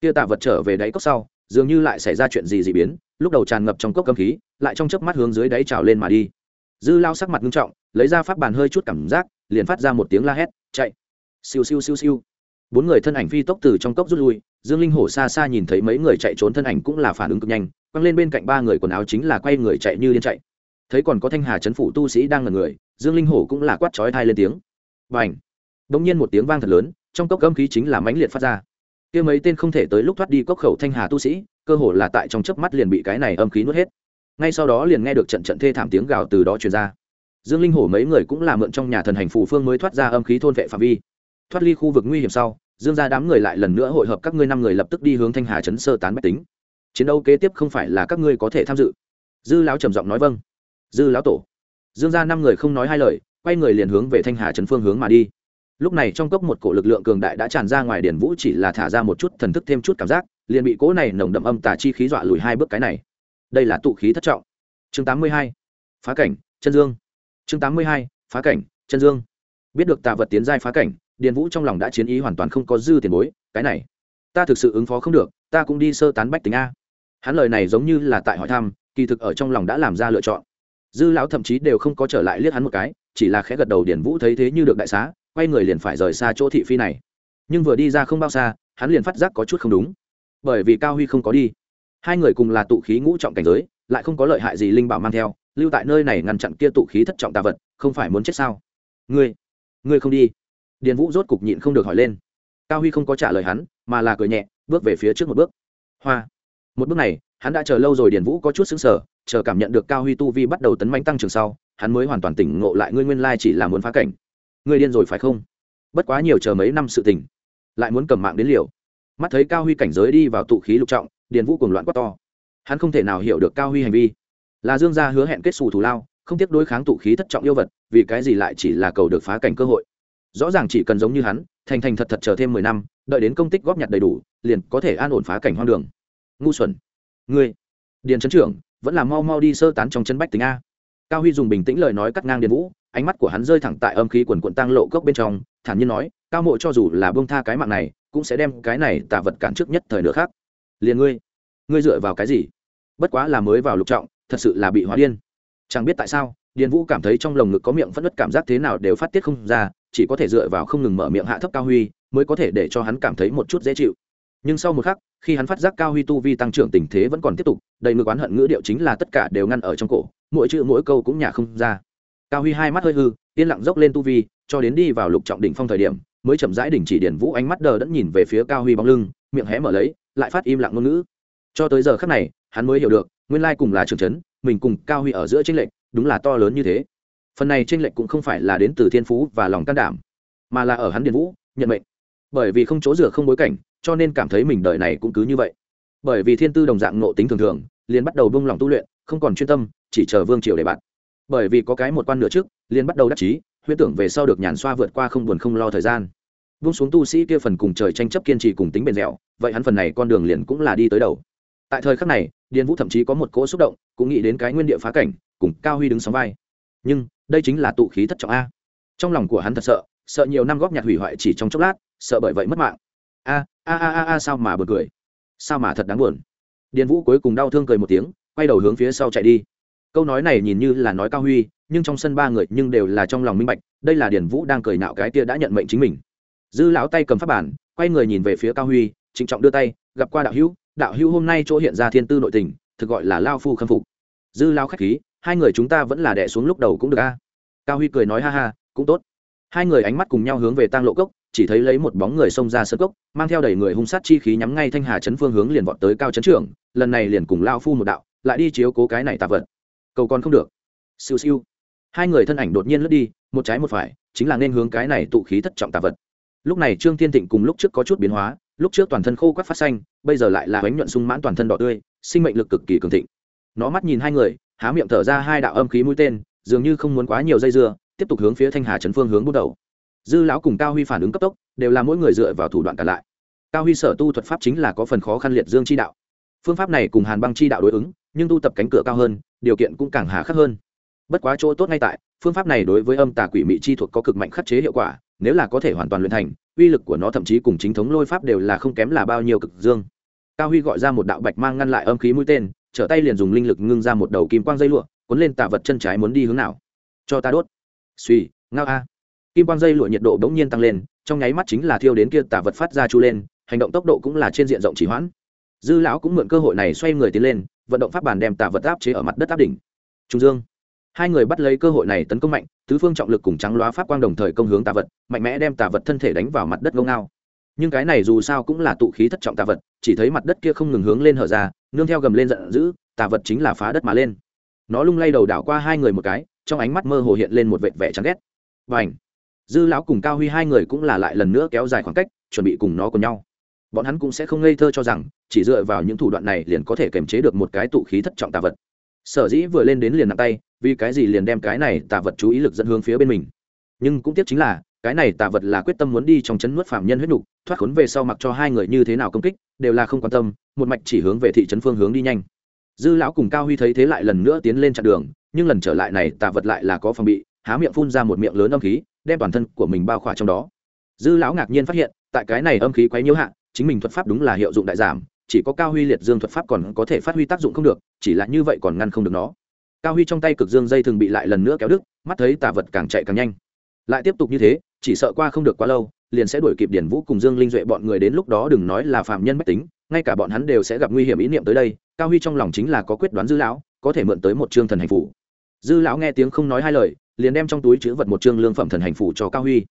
Kia tà vật trở về đáy cốc sau, dường như lại xảy ra chuyện gì dị biến, lúc đầu tràn ngập trong cốc cơm khí, lại trong chớp mắt hướng dưới đáy trào lên mà đi dư lao sắc mặt nghiêm trọng, lấy ra pháp bàn hơi chút cảm giác, liền phát ra một tiếng la hét, chạy. Siêu siêu siêu siêu. Bốn người thân ảnh phi tốc từ trong cốc rút lui, dương linh hổ xa xa nhìn thấy mấy người chạy trốn thân ảnh cũng là phản ứng cực nhanh, quăng lên bên cạnh ba người quần áo chính là quay người chạy như điên chạy. Thấy còn có thanh hà chấn phủ tu sĩ đang là người, dương linh hổ cũng là quát chói thai lên tiếng. Và ảnh bỗng nhiên một tiếng vang thật lớn, trong cốc âm khí chính là mãnh liệt phát ra. Kia mấy tên không thể tới lúc thoát đi cốc khẩu thanh hà tu sĩ, cơ hồ là tại trong chớp mắt liền bị cái này âm khí nuốt hết ngay sau đó liền nghe được trận trận thê thảm tiếng gào từ đó truyền ra. Dương linh hổ mấy người cũng là mượn trong nhà thần hành phủ phương mới thoát ra âm khí thôn vệ phạm vi. Thoát ly khu vực nguy hiểm sau, dương ra đám người lại lần nữa hội hợp các ngươi năm người lập tức đi hướng thanh hà chấn sơ tán bách tính. Chiến đấu kế tiếp không phải là các ngươi có thể tham dự. Dư lão trầm giọng nói vâng. Dư lão tổ. Dương ra năm người không nói hai lời, quay người liền hướng về thanh hà trấn phương hướng mà đi. Lúc này trong cốc một cổ lực lượng cường đại đã tràn ra ngoài điển vũ chỉ là thả ra một chút thần thức thêm chút cảm giác, liền bị cỗ này nồng đậm âm tà chi khí dọa lùi hai bước cái này đây là tụ khí thất trọng. Chương tám mươi hai, phá cảnh, chân dương. Chương tám mươi hai, phá cảnh, chân dương. Biết được tà vật tiến giai phá cảnh, điền vũ trong lòng đã chiến ý hoàn toàn không có dư tiền bối, cái này, ta thực sự ứng phó không được, ta cũng đi sơ tán bách tính a. Hắn lời này giống như là tại hỏi thăm, kỳ thực ở trong lòng đã làm ra lựa chọn. Dư lão thậm chí đều không có trở lại liếc hắn một cái, chỉ là khẽ gật đầu điển vũ thấy thế như được đại xá, quay người liền phải rời xa chỗ thị phi này. Nhưng vừa đi ra không bao xa, hắn liền phát giác có chút không đúng. Bởi vì cao huy không có đi hai người cùng là tụ khí ngũ trọng cảnh giới, lại không có lợi hại gì linh bảo mang theo, lưu tại nơi này ngăn chặn kia tụ khí thất trọng tà vật, không phải muốn chết sao? Ngươi ngươi không đi. Điền vũ rốt cục nhịn không được hỏi lên. Cao huy không có trả lời hắn, mà là cười nhẹ, bước về phía trước một bước. Hoa. Một bước này, hắn đã chờ lâu rồi, điền vũ có chút xứng sở chờ cảm nhận được cao huy tu vi bắt đầu tấn manh tăng trưởng sau, hắn mới hoàn toàn tỉnh ngộ lại ngươi nguyên lai chỉ là muốn phá cảnh. Ngươi điên rồi phải không? Bất quá nhiều chờ mấy năm sự tỉnh lại muốn cầm mạng đến liều. Mắt thấy cao huy cảnh giới đi vào tụ khí lục trọng điền vũ cùng loạn quát to. Hắn không thể nào hiểu được cao huy hành vi. Là dương gia hứa hẹn kết xù thù lao, không tiếc đối kháng tụ khí thất trọng yêu vật, vì cái gì lại chỉ là cầu được phá cảnh cơ hội. Rõ ràng chỉ cần giống như hắn, thành thành thật thật chờ thêm mười năm, đợi đến công tích góp nhặt đầy đủ, liền có thể an ổn phá cảnh hoang đường. Ngu xuẩn. Ngươi. Điền trấn trưởng, vẫn là mau mau đi sơ tán trong chân bách tính a. Cao huy dùng bình tĩnh lời nói cắt ngang điền vũ, ánh mắt của hắn rơi thẳng tại âm khí quần quận tăng lộ cốc bên trong, thản nhiên nói, cao mộ cho dù là bông tha cái mạng này, cũng sẽ đem cái này tả vật cản trước nhất thời nữa khác liền ngươi. Ngươi dựa vào cái gì? Bất quá là mới vào lục trọng, thật sự là bị hóa điên. Chẳng biết tại sao, điền vũ cảm thấy trong lồng ngực có miệng phất đất cảm giác thế nào đều phát tiết không ra, chỉ có thể dựa vào không ngừng mở miệng hạ thấp cao huy, mới có thể để cho hắn cảm thấy một chút dễ chịu. Nhưng sau một khắc, khi hắn phát giác cao huy tu vi tăng trưởng tình thế vẫn còn tiếp tục, đầy ngược oán hận ngữ điệu chính là tất cả đều ngăn ở trong cổ, mỗi chữ mỗi câu cũng nhả không ra. Cao huy hai mắt hơi hư, yên lặng dốc lên tu vi, cho đến đi vào lục trọng đỉnh phong thời điểm, mới chậm rãi đỉnh chỉ điển vũ ánh mắt đờ đẫn nhìn về phía cao huy bóng lưng, miệng hé mở lấy lại phát im lặng ngôn ngữ. Cho tới giờ khắc này, hắn mới hiểu được, nguyên lai cùng là trường trấn, mình cùng cao huy ở giữa tranh lệch, đúng là to lớn như thế. Phần này tranh lệch cũng không phải là đến từ thiên phú và lòng can đảm, mà là ở hắn điền vũ, nhận mệnh. Bởi vì không chỗ dựa không bối cảnh, cho nên cảm thấy mình đời này cũng cứ như vậy. Bởi vì thiên tư đồng dạng nộ tính thường thường, liền bắt đầu buông lòng tu luyện, không còn chuyên tâm, chỉ chờ vương triều để bạn. Bởi vì có cái một quan nửa trước, liền bắt đầu đắc chí, huyễn tưởng về sau được nhàn xoa vượt qua không buồn không lo thời gian vung xuống tu sĩ kia phần cùng trời tranh chấp kiên trì cùng tính bền dẻo, vậy hắn phần này con đường liền cũng là đi tới đầu. Tại thời khắc này, điền vũ thậm chí có một cỗ xúc động, cũng nghĩ đến cái nguyên địa phá cảnh, cùng cao huy đứng sóng vai. Nhưng, đây chính là tụ khí thất trọng a. Trong lòng của hắn thật sợ sợ nhiều năm góp nhặt hủy hoại chỉ trong chốc lát, sợ bởi vậy mất mạng. A a a a a, sao mà bật cười? Sao mà thật đáng buồn? Điền vũ cuối cùng đau thương cười một tiếng, quay đầu hướng phía sau chạy đi. Câu nói này nhìn như là nói cao huy, nhưng trong sân ba người nhưng đều là trong lòng minh bạch, đây là điền vũ đang cười nạo cái tia đã nhận mệnh chính mình dư lão tay cầm pháp bản, quay người nhìn về phía cao huy, trịnh trọng đưa tay, gặp qua đạo hữu đạo hữu hôm nay chỗ hiện ra thiên tư nội tình, thực gọi là lao phu khâm phục. Dư lao khách khí, hai người chúng ta vẫn là đẻ xuống lúc đầu cũng được a. Cao huy cười nói ha ha, cũng tốt. Hai người ánh mắt cùng nhau hướng về tang lộ cốc, chỉ thấy lấy một bóng người xông ra sân cốc, mang theo đầy người hung sát chi khí nhắm ngay thanh hà chấn phương hướng liền vọt tới cao chấn trưởng, lần này liền cùng lao phu một đạo, lại đi chiếu cố cái này tạ vật. Cầu còn không được. Siêu siêu. Hai người thân ảnh đột nhiên lướt đi, một trái một phải, chính là nên hướng cái này tụ khí thất trọng tạ vật lúc này trương thiên thịnh cùng lúc trước có chút biến hóa, lúc trước toàn thân khô quắt phát xanh, bây giờ lại là bánh nhuận sung mãn toàn thân đỏ tươi, sinh mệnh lực cực kỳ cường thịnh. Nó mắt nhìn hai người, há miệng thở ra hai đạo âm khí mũi tên, dường như không muốn quá nhiều dây dưa, tiếp tục hướng phía thanh hà trấn phương hướng bước đầu. Dư lão cùng cao huy phản ứng cấp tốc, đều là mỗi người dựa vào thủ đoạn cả lại. Cao huy sở tu thuật pháp chính là có phần khó khăn liệt dương chi đạo. Phương pháp này cùng hàn băng chi đạo đối ứng, nhưng tu tập cánh cửa cao hơn, điều kiện cũng càng hà khắc hơn. Bất quá chỗ tốt ngay tại, phương pháp này đối với âm tà quỷ mị chi thuộc có cực mạnh khắc chế hiệu quả nếu là có thể hoàn toàn luyện thành, uy lực của nó thậm chí cùng chính thống lôi pháp đều là không kém là bao nhiêu cực dương. Cao huy gọi ra một đạo bạch mang ngăn lại âm khí mũi tên, trở tay liền dùng linh lực ngưng ra một đầu kim quang dây lụa, cuốn lên tạ vật chân trái muốn đi hướng nào. Cho ta đốt. Suy ngao a. Kim quang dây lụa nhiệt độ bỗng nhiên tăng lên, trong nháy mắt chính là thiêu đến kia tạ vật phát ra chu lên, hành động tốc độ cũng là trên diện rộng chỉ hoãn. Dư lão cũng mượn cơ hội này xoay người tiến lên, vận động pháp bàn đem tạ vật áp chế ở mặt đất áp đỉnh. Trung dương hai người bắt lấy cơ hội này tấn công mạnh, tứ phương trọng lực cùng trắng loá pháp quang đồng thời công hướng tà vật, mạnh mẽ đem tà vật thân thể đánh vào mặt đất ngông ngao. Nhưng cái này dù sao cũng là tụ khí thất trọng tà vật, chỉ thấy mặt đất kia không ngừng hướng lên hở ra, nương theo gầm lên giận dữ, tà vật chính là phá đất mà lên. Nó lung lay đầu đảo qua hai người một cái, trong ánh mắt mơ hồ hiện lên một vệt vẻ chán ghét. Và ảnh dư lão cùng cao huy hai người cũng là lại lần nữa kéo dài khoảng cách, chuẩn bị cùng nó cùng nhau. Bọn hắn cũng sẽ không ngây thơ cho rằng, chỉ dựa vào những thủ đoạn này liền có thể kiềm chế được một cái tụ khí thất trọng tà vật sở dĩ vừa lên đến liền nặng tay, vì cái gì liền đem cái này tà vật chú ý lực dẫn hướng phía bên mình. Nhưng cũng tiếc chính là, cái này tà vật là quyết tâm muốn đi trong chấn nuốt phạm nhân huyết nhục, thoát khốn về sau mặc cho hai người như thế nào công kích, đều là không quan tâm, một mạch chỉ hướng về thị trấn phương hướng đi nhanh. Dư lão cùng cao huy thấy thế lại lần nữa tiến lên chặn đường, nhưng lần trở lại này tà vật lại là có phòng bị, há miệng phun ra một miệng lớn âm khí, đem toàn thân của mình bao khỏa trong đó. Dư lão ngạc nhiên phát hiện, tại cái này âm khí quấy nhiễu hạ, chính mình thuật pháp đúng là hiệu dụng đại giảm chỉ có cao huy liệt dương thuật pháp còn có thể phát huy tác dụng không được, chỉ là như vậy còn ngăn không được nó. Cao huy trong tay cực dương dây thường bị lại lần nữa kéo đứt, mắt thấy tà vật càng chạy càng nhanh. Lại tiếp tục như thế, chỉ sợ qua không được quá lâu, liền sẽ đuổi kịp điển vũ cùng dương linh duệ bọn người đến lúc đó đừng nói là phạm nhân mách tính, ngay cả bọn hắn đều sẽ gặp nguy hiểm ý niệm tới đây, cao huy trong lòng chính là có quyết đoán dư lão, có thể mượn tới một chương thần hành phủ dư lão nghe tiếng không nói hai lời, liền đem trong túi chứa vật một chương lương phẩm thần hành phủ cho cao huy.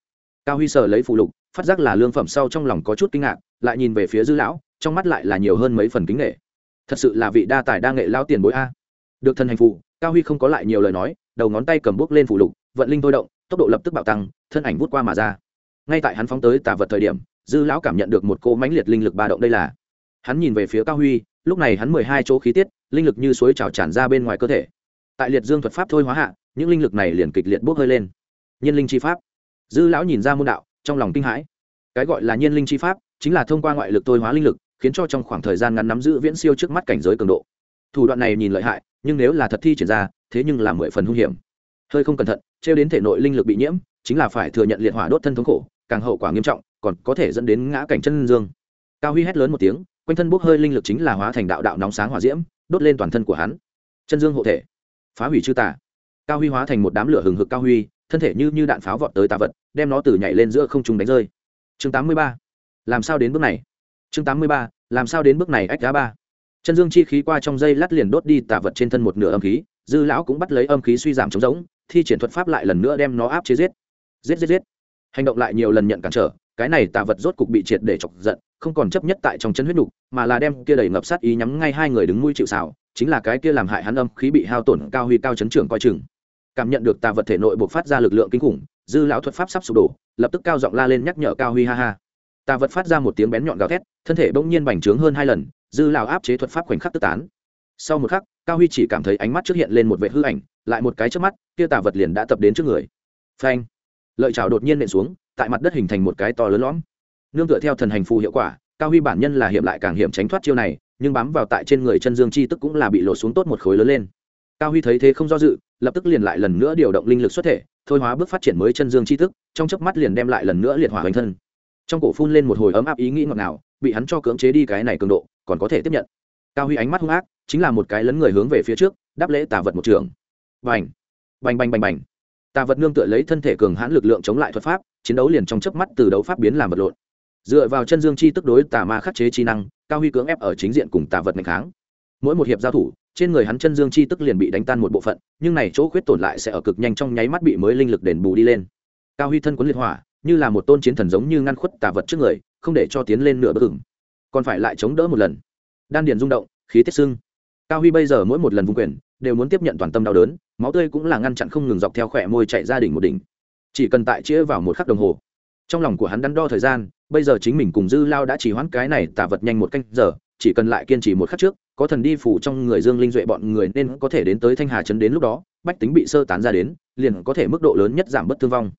Cao huy sờ lấy phụ lục, phát giác là lương phẩm sau trong lòng có chút kinh ngạc, lại nhìn về phía dư lão trong mắt lại là nhiều hơn mấy phần kính nghệ. Thật sự là vị đa tài đa nghệ lao tiền bối a. Được thần hành phụ cao huy không có lại nhiều lời nói, đầu ngón tay cầm bước lên phụ lục, vận linh thôi động, tốc độ lập tức bạo tăng, thân ảnh vút qua mà ra. Ngay tại hắn phóng tới tà vật thời điểm, dư lão cảm nhận được một cô mãnh liệt linh lực ba động đây là. Hắn nhìn về phía cao huy, lúc này hắn mười hai chỗ khí tiết, linh lực như suối trào tràn ra bên ngoài cơ thể. Tại liệt dương thuật pháp thôi hóa hạ, những linh lực này liền kịch liệt bốc hơi lên. Nhiên linh chi pháp. Dư lão nhìn ra môn đạo, trong lòng kinh hãi. Cái gọi là nhiên linh chi pháp, chính là thông qua ngoại lực thôi hóa linh lực khiến cho trong khoảng thời gian ngắn nắm giữ viễn siêu trước mắt cảnh giới cường độ. Thủ đoạn này nhìn lợi hại, nhưng nếu là thật thi triển ra, thế nhưng là mười phần hung hiểm. Hơi không cẩn thận, trêu đến thể nội linh lực bị nhiễm, chính là phải thừa nhận liệt hỏa đốt thân thống khổ, càng hậu quả nghiêm trọng, còn có thể dẫn đến ngã cảnh chân dương. Cao huy hét lớn một tiếng, quanh thân bốc hơi linh lực chính là hóa thành đạo đạo nóng sáng hỏa diễm, đốt lên toàn thân của hắn. Chân dương hộ thể. Phá hủy chư tà. Cao huy hóa thành một đám lửa hừng hực cao huy, thân thể như như đạn pháo vọt tới tà vật, đem nó từ nhảy lên giữa không trung đánh rơi. Chương tám mươi ba. Làm sao đến bước này? Chương tám mươi ba, làm sao đến bước này ách đá ba? Chân dương chi khí qua trong dây lát liền đốt đi tả vật trên thân một nửa âm khí, dư lão cũng bắt lấy âm khí suy giảm trống giống thi triển thuật pháp lại lần nữa đem nó áp chế giết. Giết giết giết. Hành động lại nhiều lần nhận cản trở, cái này tà vật rốt cục bị triệt để chọc giận, không còn chấp nhất tại trong chân huyết nục mà là đem kia đầy ngập sát ý nhắm ngay hai người đứng nuôi chịu xào chính là cái kia làm hại hắn âm khí bị hao tổn cao huy cao chấn trưởng coi chừng. Cảm nhận được tà vật thể nội buộc phát ra lực lượng kinh khủng, dư lão thuật pháp sắp sụp đổ, lập tức cao giọng la lên nhắc nhở cao huy ha ha tà vật phát ra một tiếng bén nhọn gào thét, thân thể bỗng nhiên bành trướng hơn hai lần, dư lào áp chế thuật pháp khoảnh khắc tức tán. Sau một khắc, cao huy chỉ cảm thấy ánh mắt trước hiện lên một vệ hư ảnh, lại một cái trước mắt, kia tà vật liền đã tập đến trước người. Phanh! Lợi trào đột nhiên nện xuống, tại mặt đất hình thành một cái to lớn lõm. Nương tựa theo thần hành phù hiệu quả, cao huy bản nhân là hiểm lại càng hiểm tránh thoát chiêu này, nhưng bám vào tại trên người chân dương chi tức cũng là bị lột xuống tốt một khối lớn lên. Cao huy thấy thế không do dự, lập tức liền lại lần nữa điều động linh lực xuất thể, thôi hóa bước phát triển mới chân dương chi tức, trong chớp mắt liền đem lại lần nữa liệt hỏa hoành thân trong cổ phun lên một hồi ấm áp ý nghĩ ngọt ngào, bị hắn cho cưỡng chế đi cái này cường độ còn có thể tiếp nhận. Cao huy ánh mắt hung ác chính là một cái lấn người hướng về phía trước đáp lễ tà vật một trường. Bành! Bành bành bành bành! Tà vật nương tựa lấy thân thể cường hãn lực lượng chống lại thuật pháp chiến đấu liền trong chớp mắt từ đấu pháp biến làm vật lộn. Dựa vào chân dương chi tức đối tà ma khắc chế chi năng cao huy cưỡng ép ở chính diện cùng tà vật mạnh kháng. Mỗi một hiệp giao thủ trên người hắn chân dương chi tức liền bị đánh tan một bộ phận nhưng này chỗ khuyết tổn lại sẽ ở cực nhanh trong nháy mắt bị mới linh lực đền bù đi lên. Cao huy thân quấn liệt hỏa như là một tôn chiến thần giống như ngăn khuất tà vật trước người, không để cho tiến lên nửa bước ửng. Còn phải lại chống đỡ một lần. Đan điền rung động, khí tiết sưng. Cao huy bây giờ mỗi một lần vung quyền, đều muốn tiếp nhận toàn tâm đau đớn, máu tươi cũng là ngăn chặn không ngừng dọc theo khỏe môi chạy ra đỉnh một đỉnh. Chỉ cần tại chĩa vào một khắc đồng hồ. Trong lòng của hắn đắn đo thời gian, bây giờ chính mình cùng dư lao đã chỉ hoãn cái này tả vật nhanh một canh giờ, chỉ cần lại kiên trì một khắc trước, có thần đi phủ trong người dương linh duệ bọn người nên có thể đến tới thanh hà trấn đến lúc đó, bách tính bị sơ tán ra đến, liền có thể mức độ lớn nhất giảm bất thương vong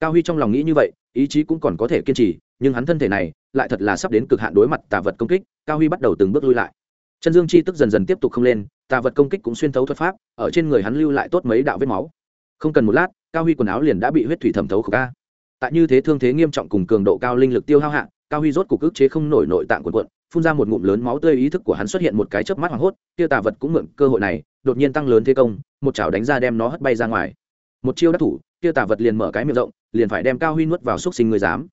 cao huy trong lòng nghĩ như vậy, ý chí cũng còn có thể kiên trì, nhưng hắn thân thể này lại thật là sắp đến cực hạn đối mặt tà vật công kích, cao huy bắt đầu từng bước lui lại. Chân dương chi tức dần dần tiếp tục không lên, tà vật công kích cũng xuyên thấu thuật pháp, ở trên người hắn lưu lại tốt mấy đạo vết máu. Không cần một lát, cao huy quần áo liền đã bị huyết thủy thẩm thấu khổ ca. Tại như thế thương thế nghiêm trọng cùng cường độ cao linh lực tiêu hao hạng cao huy rốt cục ức chế không nổi nội tạng quần quận, phun ra một ngụm lớn máu tươi, ý thức của hắn xuất hiện một cái chớp mắt hoảng hốt, kia tà vật cũng mượn cơ hội này, đột nhiên tăng lớn thế công, một chảo đánh ra đem nó hất bay ra ngoài. Một chiêu đắc thủ, kia tà vật liền mở cái miệng rộng liền phải đem cao huy nuốt vào xúc sinh người dám.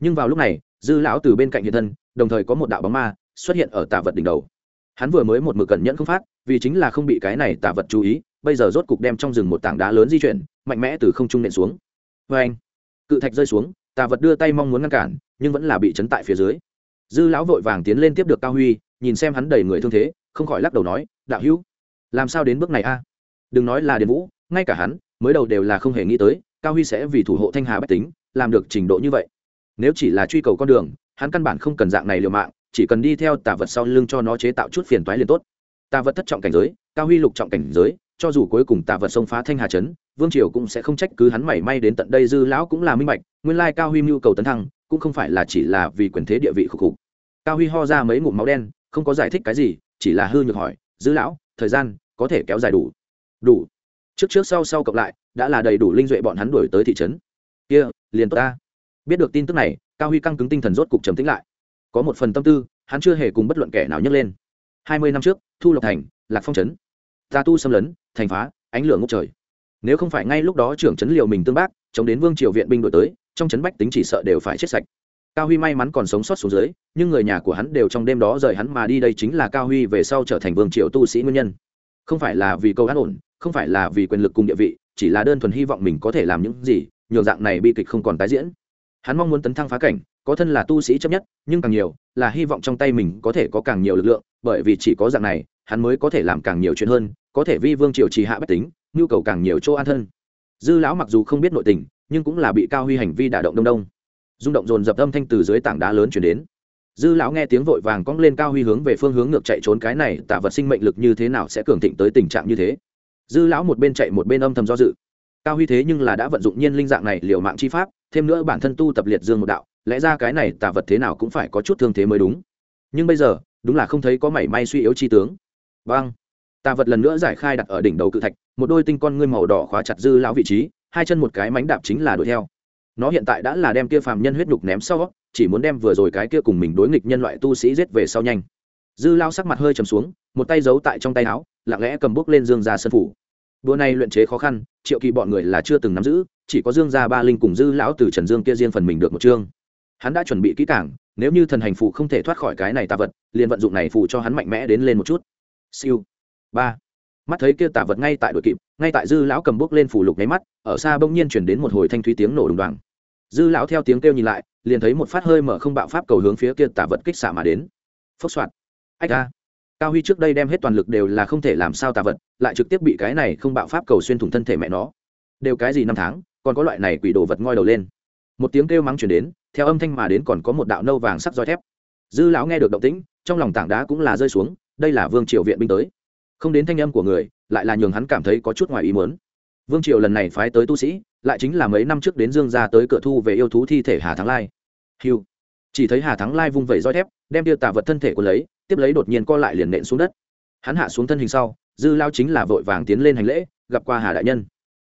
Nhưng vào lúc này, dư lão từ bên cạnh hiện thân, đồng thời có một đạo bóng ma xuất hiện ở tả vật đỉnh đầu. Hắn vừa mới một mực cẩn nhẫn không phát, vì chính là không bị cái này tả vật chú ý, bây giờ rốt cục đem trong rừng một tảng đá lớn di chuyển, mạnh mẽ từ không trung nện xuống. Vê anh, cự thạch rơi xuống, tà vật đưa tay mong muốn ngăn cản, nhưng vẫn là bị chấn tại phía dưới. Dư lão vội vàng tiến lên tiếp được cao huy, nhìn xem hắn đầy người thương thế, không khỏi lắc đầu nói, đạo hữu, làm sao đến bước này a? Đừng nói là điền vũ, ngay cả hắn, mới đầu đều là không hề nghĩ tới cao huy sẽ vì thủ hộ thanh hà bách tính, làm được trình độ như vậy. Nếu chỉ là truy cầu con đường, hắn căn bản không cần dạng này liều mạng, chỉ cần đi theo tà vật sau lưng cho nó chế tạo chút phiền toái liền tốt. Tà vật thất trọng cảnh giới, cao huy lục trọng cảnh giới, cho dù cuối cùng tà vật xông phá thanh hà trấn, vương triều cũng sẽ không trách cứ hắn mảy may đến tận đây dư lão cũng là minh bạch, nguyên lai cao huy mưu cầu tấn thăng, cũng không phải là chỉ là vì quyền thế địa vị khục khục cao huy ho ra mấy ngụm máu đen, không có giải thích cái gì, chỉ là hư nhược hỏi, dư lão, thời gian có thể kéo dài đủ? Đủ. Trước trước sau sau cộng lại đã là đầy đủ linh duệ bọn hắn đuổi tới thị trấn. Kia, liền tốt ta. Biết được tin tức này, cao huy căng cứng tinh thần rốt cục trầm tĩnh lại. Có một phần tâm tư, hắn chưa hề cùng bất luận kẻ nào nhấc lên. Hai mươi năm trước, thu lộc thành, lạc phong trấn. Gia tu xâm lấn, thành phá, ánh lửa ngốc trời. Nếu không phải ngay lúc đó trưởng trấn liều mình tương bác, chống đến vương triều viện binh đổi tới, trong trấn bách tính chỉ sợ đều phải chết sạch. Cao huy may mắn còn sống sót xuống dưới, nhưng người nhà của hắn đều trong đêm đó rời hắn mà đi đây chính là cao huy về sau trở thành vương triều tu sĩ nguyên nhân. Không phải là vì câu an ổn, không phải là vì quyền lực cùng địa vị chỉ là đơn thuần hy vọng mình có thể làm những gì, nhường dạng này bi kịch không còn tái diễn. Hắn mong muốn tấn thăng phá cảnh, có thân là tu sĩ chấp nhất, nhưng càng nhiều là hy vọng trong tay mình có thể có càng nhiều lực lượng, bởi vì chỉ có dạng này, hắn mới có thể làm càng nhiều chuyện hơn, có thể vi vương triều trì hạ bách tính, nhu cầu càng nhiều chỗ an thân. Dư lão mặc dù không biết nội tình, nhưng cũng là bị cao huy hành vi đả động đông đông. Rung động dồn dập âm thanh từ dưới tảng đá lớn chuyển đến. Dư lão nghe tiếng vội vàng cong lên cao huy hướng về phương hướng ngược chạy trốn cái này tạ vật sinh mệnh lực như thế nào sẽ cường thịnh tới tình trạng như thế? Dư lão một bên chạy một bên âm thầm do dự. Cao huy thế nhưng là đã vận dụng nhiên linh dạng này liều mạng chi pháp, thêm nữa bản thân tu tập liệt dương một đạo, lẽ ra cái này tà vật thế nào cũng phải có chút thương thế mới đúng. Nhưng bây giờ, đúng là không thấy có mảy may suy yếu chi tướng. Vâng. Tà vật lần nữa giải khai đặt ở đỉnh đầu cự thạch, một đôi tinh con ngươi màu đỏ khóa chặt dư lão vị trí, hai chân một cái mánh đạp chính là đuổi theo. Nó hiện tại đã là đem kia phàm nhân huyết nhục ném sau, chỉ muốn đem vừa rồi cái kia cùng mình đối nghịch nhân loại tu sĩ giết về sau nhanh. Dư lao sắc mặt hơi trầm xuống, một tay giấu tại trong tay áo, lặng lẽ cầm bước lên dương ra sân phủ đua này luyện chế khó khăn, triệu kỳ bọn người là chưa từng nắm giữ, chỉ có dương gia ba linh cùng dư lão từ trần dương kia riêng phần mình được một chương. Hắn đã chuẩn bị kỹ cảng nếu như thần hành phụ không thể thoát khỏi cái này tà vật, liền vận dụng này phụ cho hắn mạnh mẽ đến lên một chút. Siêu. Ba. Mắt thấy kia tà vật ngay tại đội kịp, ngay tại dư lão cầm bút lên phủ lục nháy mắt, ở xa bỗng nhiên chuyển đến một hồi thanh thúy tiếng nổ đùng đoàng. Dư lão theo tiếng kêu nhìn lại, liền thấy một phát hơi mở không bạo pháp cầu hướng phía kia tà vật kích xạ mà đến. Phốc soạt ách a cao huy trước đây đem hết toàn lực đều là không thể làm sao tà vật, lại trực tiếp bị cái này không bạo pháp cầu xuyên thủng thân thể mẹ nó. Đều cái gì năm tháng, còn có loại này quỷ đồ vật ngoi đầu lên. Một tiếng kêu mắng chuyển đến, theo âm thanh mà đến còn có một đạo nâu vàng sắc roi thép. Dư lão nghe được động tĩnh, trong lòng tảng đá cũng là rơi xuống, đây là vương triều viện binh tới. Không đến thanh âm của người, lại là nhường hắn cảm thấy có chút ngoài ý muốn. Vương triều lần này phái tới tu sĩ, lại chính là mấy năm trước đến dương ra tới cửa thu về yêu thú thi thể hà thắng lai. Hiu chỉ thấy hà thắng lai vung vẩy roi thép đem tiêu tả vật thân thể của lấy, tiếp lấy đột nhiên co lại liền nện xuống đất. Hắn hạ xuống thân hình sau, dư lao chính là vội vàng tiến lên hành lễ, gặp qua hà đại nhân.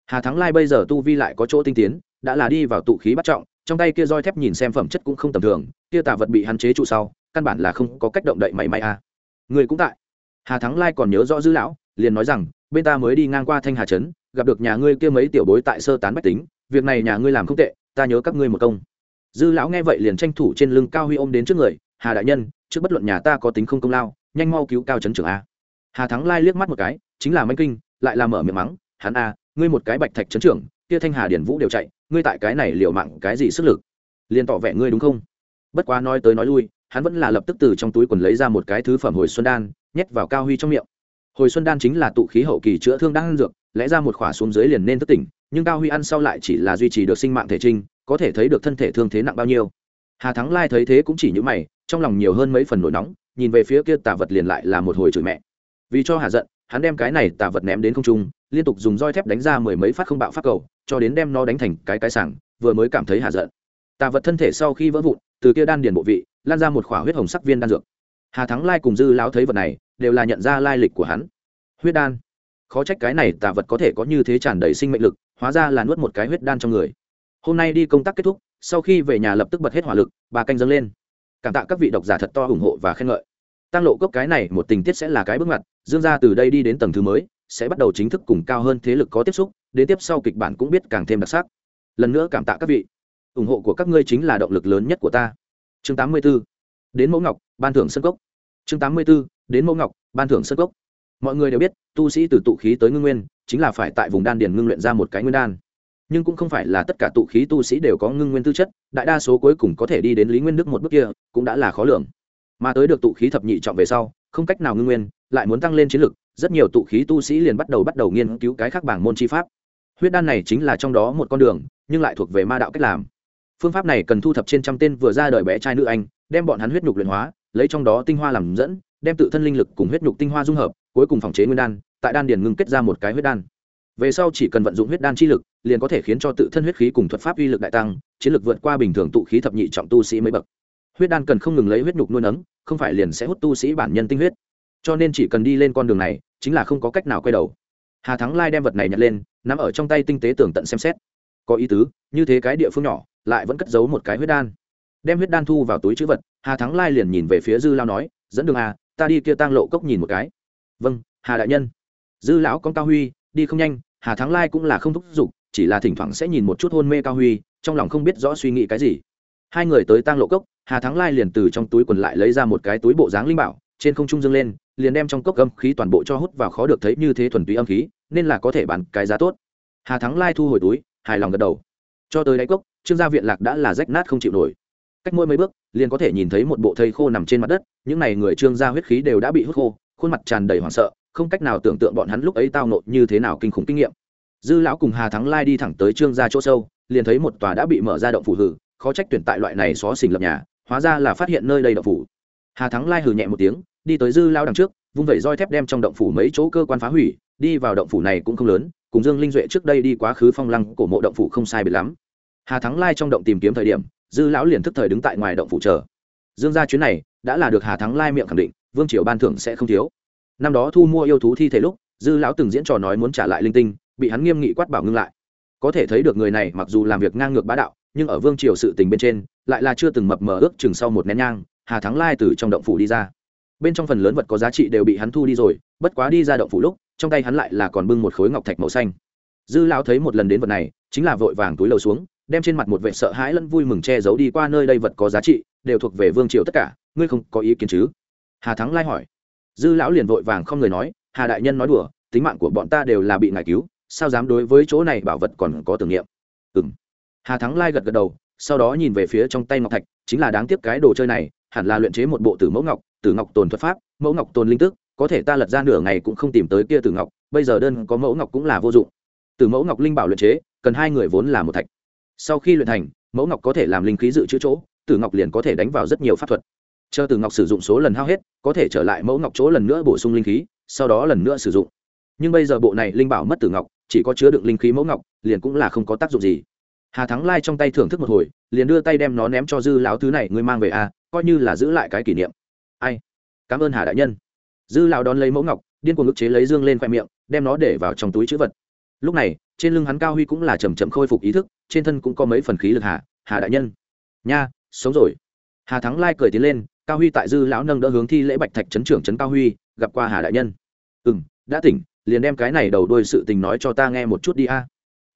Hà thắng lai bây giờ tu vi lại có chỗ tinh tiến, đã là đi vào tụ khí bắt trọng, trong tay kia roi thép nhìn xem phẩm chất cũng không tầm thường kia tả vật bị hắn chế trụ sau, căn bản là không có cách động đậy mảy may a. À. người cũng tại. Hà thắng lai còn nhớ rõ dư lão, liền nói rằng, bên ta mới đi ngang qua thanh hà trấn, gặp được nhà ngươi kia mấy tiểu bối tại sơ tán bách tính, việc này nhà ngươi làm không tệ, ta nhớ các ngươi một công. Dư lão nghe vậy liền tranh thủ trên lưng cao huy ôm đến trước người hà đại nhân, trước bất luận nhà ta có tính không công lao, nhanh mau cứu cao trấn trưởng a. Hà thắng lai liếc mắt một cái, chính là manh kinh, lại làm mở miệng mắng, hắn a, ngươi một cái bạch thạch trấn trưởng, kia thanh hà điển vũ đều chạy, ngươi tại cái này liệu mạng cái gì sức lực? Liền tỏ vẻ ngươi đúng không? Bất quá nói tới nói lui, hắn vẫn là lập tức từ trong túi quần lấy ra một cái thứ phẩm hồi xuân đan, nhét vào cao huy trong miệng. Hồi xuân đan chính là tụ khí hậu kỳ chữa thương đang dược, lẽ ra một khỏa xuống dưới liền nên thức tỉnh, nhưng cao huy ăn sau lại chỉ là duy trì được sinh mạng thể trinh, có thể thấy được thân thể thương thế nặng bao nhiêu. Hà thắng lai thấy thế cũng chỉ như mày trong lòng nhiều hơn mấy phần nổi nóng, nhìn về phía kia tà vật liền lại là một hồi chửi mẹ. Vì cho hà giận, hắn đem cái này tà vật ném đến không trung, liên tục dùng roi thép đánh ra mười mấy phát không bạo phát cầu, cho đến đem nó đánh thành cái cái sảng, vừa mới cảm thấy hà giận. Tà vật thân thể sau khi vỡ vụn, từ kia đan điền bộ vị, lan ra một khỏa huyết hồng sắc viên đan dược. Hà thắng lai cùng dư lão thấy vật này, đều là nhận ra lai lịch của hắn. Huyết đan. Khó trách cái này tà vật có thể có như thế tràn đầy sinh mệnh lực, hóa ra là nuốt một cái huyết đan trong người. Hôm nay đi công tác kết thúc, sau khi về nhà lập tức bật hết hỏa lực bà canh dâng lên cảm tạ các vị độc giả thật to ủng hộ và khen ngợi. Tăng lộ cốc cái này một tình tiết sẽ là cái bước ngoặt, dương gia từ đây đi đến tầng thứ mới, sẽ bắt đầu chính thức cùng cao hơn thế lực có tiếp xúc, đến tiếp sau kịch bản cũng biết càng thêm đặc sắc. Lần nữa cảm tạ các vị. Ủng hộ của các ngươi chính là động lực lớn nhất của ta. Chương 84. đến mẫu ngọc, ban thưởng sân cốc. Chương 84. đến mẫu ngọc, ban thưởng sân cốc. Mọi người đều biết, tu sĩ từ tụ khí tới ngưng nguyên, chính là phải tại vùng đan điền ngưng luyện ra một cái nguyên đan nhưng cũng không phải là tất cả tụ khí tu sĩ đều có ngưng nguyên tư chất, đại đa số cuối cùng có thể đi đến lý nguyên đức một bước kia, cũng đã là khó lường. Mà tới được tụ khí thập nhị trọng về sau, không cách nào ngưng nguyên, lại muốn tăng lên chiến lực, rất nhiều tụ khí tu sĩ liền bắt đầu bắt đầu nghiên cứu cái khác bảng môn chi pháp. Huyết đan này chính là trong đó một con đường, nhưng lại thuộc về ma đạo cách làm. Phương pháp này cần thu thập trên trăm tên vừa ra đời bé trai nữ anh, đem bọn hắn huyết nhục luyện hóa, lấy trong đó tinh hoa làm dẫn, đem tự thân linh lực cùng huyết nhục tinh hoa dung hợp, cuối cùng phòng chế nguyên đan, tại đan điền ngưng kết ra một cái huyết đan về sau chỉ cần vận dụng huyết đan chi lực, liền có thể khiến cho tự thân huyết khí cùng thuật pháp uy lực đại tăng, chiến lực vượt qua bình thường tụ khí thập nhị trọng tu sĩ mấy bậc. Huyết đan cần không ngừng lấy huyết nhục nuôi nấng, không phải liền sẽ hút tu sĩ bản nhân tinh huyết. Cho nên chỉ cần đi lên con đường này, chính là không có cách nào quay đầu. Hà thắng lai đem vật này nhặt lên, nắm ở trong tay tinh tế tường tận xem xét. Có ý tứ, như thế cái địa phương nhỏ, lại vẫn cất giấu một cái huyết đan. Đem huyết đan thu vào túi chữ vật, hà thắng lai liền nhìn về phía dư lao nói, dẫn đường à ta đi kia tang lộ cốc nhìn một cái. Vâng hà đại nhân. Dư lão con cao huy đi không nhanh, hà thắng lai cũng là không thúc giục, chỉ là thỉnh thoảng sẽ nhìn một chút hôn mê cao huy, trong lòng không biết rõ suy nghĩ cái gì. Hai người tới tang lộ cốc, hà thắng lai liền từ trong túi quần lại lấy ra một cái túi bộ dáng linh bảo, trên không trung dâng lên, liền đem trong cốc âm khí toàn bộ cho hút vào khó được thấy như thế thuần túy âm khí, nên là có thể bán cái giá tốt. Hà thắng lai thu hồi túi, hài lòng gật đầu. Cho tới đáy cốc, trương gia viện lạc đã là rách nát không chịu nổi. Cách mỗi mấy bước, liền có thể nhìn thấy một bộ thây khô nằm trên mặt đất, những n à y người trương gia huyết khí đều đã bị hút khô, khuôn mặt tràn đầy hoảng sợ không cách nào tưởng tượng bọn hắn lúc ấy tao nộ như thế nào kinh khủng kinh nghiệm. Dư lão cùng hà thắng lai đi thẳng tới trương gia chỗ sâu, liền thấy một tòa đã bị mở ra động phủ hử, khó trách tuyển tại loại này xó xỉnh lập nhà, hóa ra là phát hiện nơi đây động phủ. Hà thắng lai hử nhẹ một tiếng, đi tới dư lao đằng trước, vung vẩy roi thép đem trong động phủ mấy chỗ cơ quan phá hủy, đi vào động phủ này cũng không lớn, cùng dương linh duệ trước đây đi quá khứ phong lăng của mộ động phủ không sai biệt lắm. Hà thắng lai trong động tìm kiếm thời điểm, dư lão liền thức thời đứng tại ngoài động phủ chờ. Dương ra chuyến này, đã là được hà thắng lai miệng khẳng định, vương triều ban thưởng sẽ không thiếu năm đó thu mua yêu thú thi thể lúc, dư lão từng diễn trò nói muốn trả lại linh tinh, bị hắn nghiêm nghị quát bảo ngưng lại. Có thể thấy được người này mặc dù làm việc ngang ngược bá đạo, nhưng ở vương triều sự tình bên trên, lại là chưa từng mập mờ ước chừng sau một nén nhang, hà thắng lai từ trong động phủ đi ra. Bên trong phần lớn vật có giá trị đều bị hắn thu đi rồi, bất quá đi ra động phủ lúc, trong tay hắn lại là còn bưng một khối ngọc thạch màu xanh. Dư lão thấy một lần đến vật này, chính là vội vàng túi lầu xuống, đem trên mặt một vệ sợ hãi lẫn vui mừng che giấu đi qua nơi đây vật có giá trị, đều thuộc về vương triều tất cả, ngươi không có ý kiến chứ? Hà thắng lai hỏi dư lão liền vội vàng không người nói, hà đại nhân nói đùa, tính mạng của bọn ta đều là bị ngài cứu, sao dám đối với chỗ này bảo vật còn có tưởng niệm? Ừ m hà thắng lai gật gật đầu, sau đó nhìn về phía trong tay ngọc thạch, chính là đáng tiếc cái đồ chơi này, hẳn là luyện chế một bộ tử mẫu ngọc, tử ngọc tồn thuật pháp, mẫu ngọc tồn linh tức, có thể ta lật ra nửa ngày cũng không tìm tới kia tử ngọc, bây giờ đơn có mẫu ngọc cũng là vô dụng. Tử mẫu ngọc linh bảo luyện chế, cần hai người vốn là một thạch. Sau khi luyện thành, mẫu ngọc có thể làm linh khí dự trữ chỗ, tử ngọc liền có thể đánh vào rất nhiều pháp thuật chờ Từ ngọc sử dụng số lần hao hết có thể trở lại mẫu ngọc chỗ lần nữa bổ sung linh khí sau đó lần nữa sử dụng. Nhưng bây giờ bộ này linh bảo mất Từ ngọc chỉ có chứa đựng linh khí mẫu ngọc liền cũng là không có tác dụng gì. Hà thắng lai trong tay thưởng thức một hồi liền đưa tay đem nó ném cho dư lão thứ này ngươi mang về a à, coi như là giữ lại cái kỷ niệm. Ai? Cảm ơn hà đại nhân. Dư lão đón lấy mẫu ngọc điên cuồng ức chế lấy dương lên khoe miệng đem nó để vào trong túi chữ vật. Lúc này trên lưng hắn cao huy cũng là chầm chậm khôi phục ý thức trên thân cũng có mấy phần khí lực hà hà đại nhân. Nha sống rồi. Hà thắng lai cười tiến lên cao huy tại dư lão nâng đỡ hướng thi lễ bạch thạch trấn trưởng trấn cao huy, gặp qua hà đại nhân. Ừ m đã tỉnh, liền đem cái này đầu đôi sự tình nói cho ta nghe một chút đi a.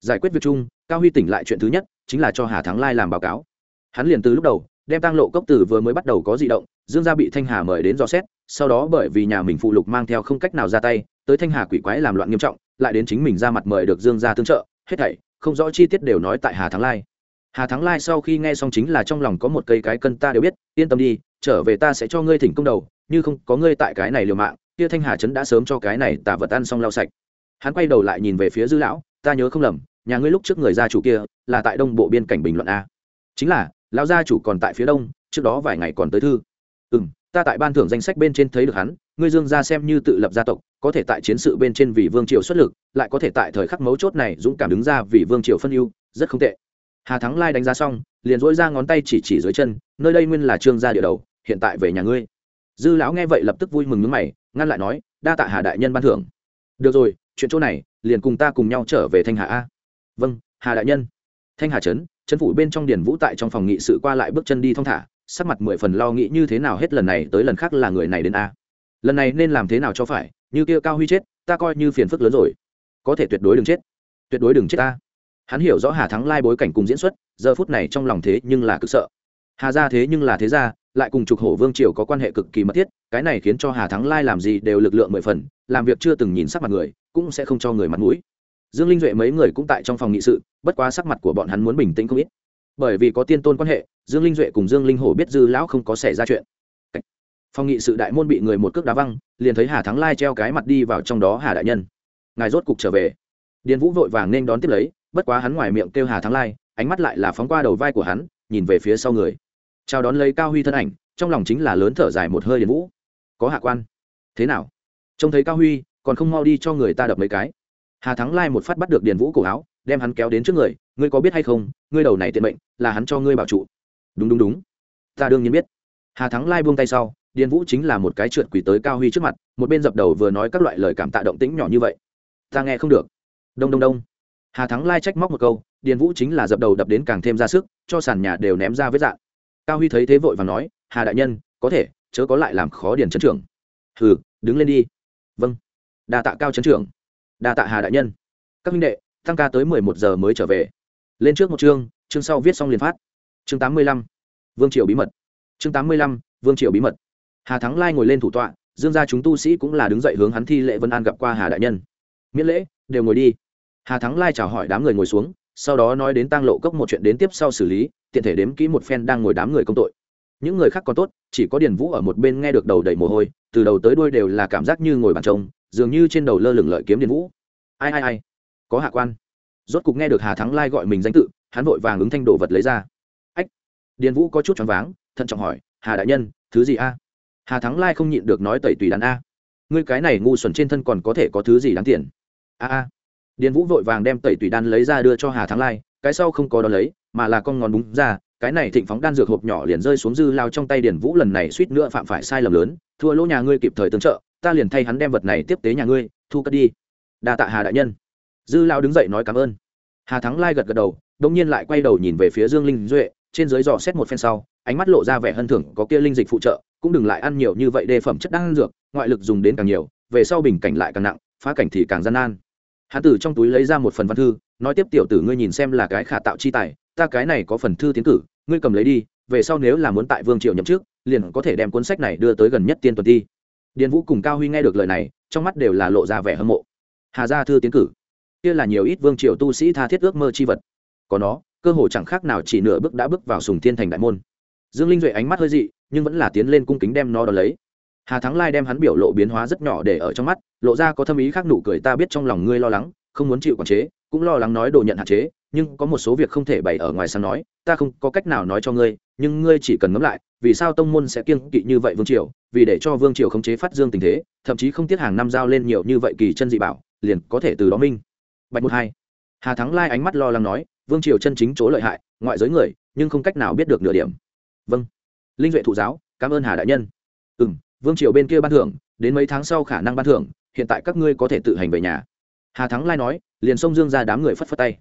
Giải quyết việc chung, cao huy tỉnh lại chuyện thứ nhất, chính là cho hà thắng lai làm báo cáo. Hắn liền từ lúc đầu, đem tăng lộ cốc tử vừa mới bắt đầu có di động, dương gia bị thanh hà mời đến dò xét, sau đó bởi vì nhà mình phụ lục mang theo không cách nào ra tay, tới thanh hà quỷ quái làm loạn nghiêm trọng, lại đến chính mình ra mặt mời được dương gia tương trợ, hết thảy, không rõ chi tiết đều nói tại hà thắng lai. Hà thắng lai sau khi nghe xong chính là trong lòng có một cây cái cân ta đều biết, yên tâm đi trở về ta sẽ cho ngươi thỉnh công đầu, như không có ngươi tại cái này liều mạng, kia thanh hà trấn đã sớm cho cái này tả vật ăn xong lau sạch. Hắn quay đầu lại nhìn về phía dư lão, ta nhớ không lầm, nhà ngươi lúc trước người gia chủ kia là tại đông bộ biên cảnh bình luận a. Chính là, lão gia chủ còn tại phía đông, trước đó vài ngày còn tới thư. Ừ m ta tại ban thưởng danh sách bên trên thấy được hắn, ngươi dương gia xem như tự lập gia tộc, có thể tại chiến sự bên trên vì vương triều xuất lực, lại có thể tại thời khắc mấu chốt này dũng cảm đứng ra vì vương triều phân ưu, rất không tệ hà thắng lai đánh giá xong, liền dỗi ra ngón tay chỉ chỉ dưới chân, nơi đây nguyên là trương gia địa đầu, hiện tại về nhà ngươi. Dư lão nghe vậy lập tức vui mừng nước mày, ngăn lại nói, đa tạ hà đại nhân ban thưởng. Được rồi, chuyện chỗ này, liền cùng ta cùng nhau trở về thanh hà a. Vâng hà đại nhân. Thanh hà trấn trấn phủ bên trong điền vũ tại trong phòng nghị sự qua lại bước chân đi thong thả, sắc mặt mười phần lo nghĩ như thế nào hết lần này tới lần khác là người này đến a. Lần này nên làm thế nào cho phải, như kia cao huy chết, ta coi như phiền phức lớn rồi. Có thể tuyệt đối đừng chết. Tuyệt đối đừng chết ta hắn hiểu rõ hà thắng lai bối cảnh cùng diễn xuất, giờ phút này trong lòng thế nhưng là cực sợ. Hà ra thế nhưng là thế ra lại cùng trục hổ vương triều có quan hệ cực kỳ mật thiết, cái này khiến cho hà thắng lai làm gì đều lực lượng mười phần, làm việc chưa từng nhìn sắc mặt người, cũng sẽ không cho người mặt mũi. Dương linh duệ mấy người cũng tại trong phòng nghị sự, bất quá sắc mặt của bọn hắn muốn bình tĩnh không ít. Bởi vì có tiên tôn quan hệ, dương linh duệ cùng dương linh hổ biết dư lão không có xảy ra chuyện. Phòng nghị sự đại môn bị người một cước đá văng, liền thấy hà thắng lai treo cái mặt đi vào trong đó hà đại nhân. Ngài rốt cục trở về. Điền vũ vội vàng nên đón tiếp lấy bất quá hắn ngoài miệng kêu hà thắng lai, ánh mắt lại là phóng qua đầu vai của hắn, nhìn về phía sau người. Chào đón lấy cao huy thân ảnh, trong lòng chính là lớn thở dài một hơi điền vũ. Có hạ quan. Thế nào? Trông thấy cao huy, còn không mau đi cho người ta đập mấy cái. Hà thắng lai một phát bắt được điền vũ cổ áo, đem hắn kéo đến trước người, ngươi có biết hay không, ngươi đầu này tiện mệnh, là hắn cho ngươi bảo trụ. Đúng đúng đúng. Ta đương nhiên biết. Hà thắng lai buông tay sau, điền vũ chính là một cái trượt quỷ tới cao huy trước mặt, một bên dập đầu vừa nói các loại lời cảm tạ động tĩnh nhỏ như vậy. Ta nghe không được. Đông đông đông hà thắng lai trách móc một câu, điền vũ chính là dập đầu đập đến càng thêm ra sức, cho sàn nhà đều ném ra vết dạn. Cao huy thấy thế vội và nói, hà đại nhân, có thể, chớ có lại làm khó điền trấn trưởng. Hừ, đứng lên đi. Vâng. Đa tạ cao trấn trưởng. Đa tạ hà đại nhân. Các minh đệ, tăng ca tới mười một giờ mới trở về. Lên trước một chương chương sau viết xong liền phát. Chương tám mươi lăm, vương triều bí mật. Chương tám mươi lăm, vương triều bí mật. Hà thắng lai ngồi lên thủ tọa, dương gia chúng tu sĩ cũng là đứng dậy hướng hắn thi lệ vân an gặp qua hà đại nhân. Miễn lễ, đều ngồi đi hà thắng lai chào hỏi đám người ngồi xuống, sau đó nói đến tang lộ cốc một chuyện đến tiếp sau xử lý, tiện thể đếm kỹ một phen đang ngồi đám người công tội. Những người khác còn tốt, chỉ có điền vũ ở một bên nghe được đầu đầy mồ hôi, từ đầu tới đuôi đều là cảm giác như ngồi bàn trông, dường như trên đầu lơ lửng lợi kiếm điền vũ. Ai ai ai? Có hạ quan. Rốt cục nghe được hà thắng lai gọi mình danh tự, hắn vội vàng ứng thanh đồ vật lấy ra. Ách! Điền vũ có chút choáng váng, thận trọng hỏi, hà đại nhân, thứ gì a? Hà thắng lai không nhịn được nói tẩy tùy đàn a. Ngươi cái này ngu xuẩn trên thân còn có thể có thứ gì đáng tiền? A a điền vũ vội vàng đem tẩy tùy đan lấy ra đưa cho hà thắng lai, cái sau không có đón lấy, mà là con ngón búng ra, cái này thịnh phóng đan dược hộp nhỏ liền rơi xuống dư lao trong tay điền vũ lần này suýt nữa phạm phải sai lầm lớn, thua lỗ nhà ngươi kịp thời tương trợ, ta liền thay hắn đem vật này tiếp tế nhà ngươi, thu cất đi. Đa tạ hà đại nhân. Dư lao đứng dậy nói cảm ơn. Hà thắng lai gật gật đầu đông nhiên lại quay đầu nhìn về phía dương linh duệ, trên dưới dò xét một phen sau, ánh mắt lộ ra vẻ hân thưởng, có kia linh dịch phụ trợ, cũng đừng lại ăn nhiều như vậy đề phẩm chất đan dược, ngoại lực dùng đến càng nhiều, về sau bình cảnh lại càng nặng, phá cảnh thì càng gian nan hắn tử trong túi lấy ra một phần văn thư, nói tiếp, tiểu tử ngươi nhìn xem là cái khả tạo chi tài, ta cái này có phần thư tiến cử, ngươi cầm lấy đi, về sau nếu là muốn tại vương triều nhậm trước liền có thể đem cuốn sách này đưa tới gần nhất tiên tuần đi. điền vũ cùng cao huy nghe được lời này, trong mắt đều là lộ ra vẻ hâm mộ. Hà gia thư tiến cử, kia là nhiều ít vương triều tu sĩ tha thiết ước mơ chi vật. Có nó, cơ hồ chẳng khác nào chỉ nửa bước đã bước vào sùng thiên thành đại môn. Dương linh duệ ánh mắt hơi dị, nhưng vẫn là tiến lên cung kính đem nó đ ó lấy. Hà thắng lai đem hắn biểu lộ biến hóa rất nhỏ để ở trong mắt lộ ra có thâm ý khác nụ cười ta biết trong lòng ngươi lo lắng, không muốn chịu quản chế, cũng lo lắng nói đồ nhận hạn chế, nhưng có một số việc không thể bày ở ngoài sáng nói, ta không có cách nào nói cho ngươi, nhưng ngươi chỉ cần ngẫm lại, vì sao tông môn sẽ kiêng kỵ như vậy vương triều, vì để cho vương triều khống chế phát dương tình thế, thậm chí không tiếc hàng năm giao lên nhiều như vậy kỳ chân dị bảo, liền có thể từ đó minh. Bạch một hai. Hà thắng lai ánh mắt lo lắng nói, vương triều chân chính chỗ lợi hại, ngoại giới người, nhưng không cách nào biết được nửa điểm. Vâng. Linh duệ thụ giáo, cảm ơn hà đại nhân. Ừ m vương triều bên kia ban thưởng, đến mấy tháng sau khả năng ban thưởng hiện tại các ngươi có thể tự hành về nhà. Hà thắng lai nói, liền xông dương ra đám người phất phất tay.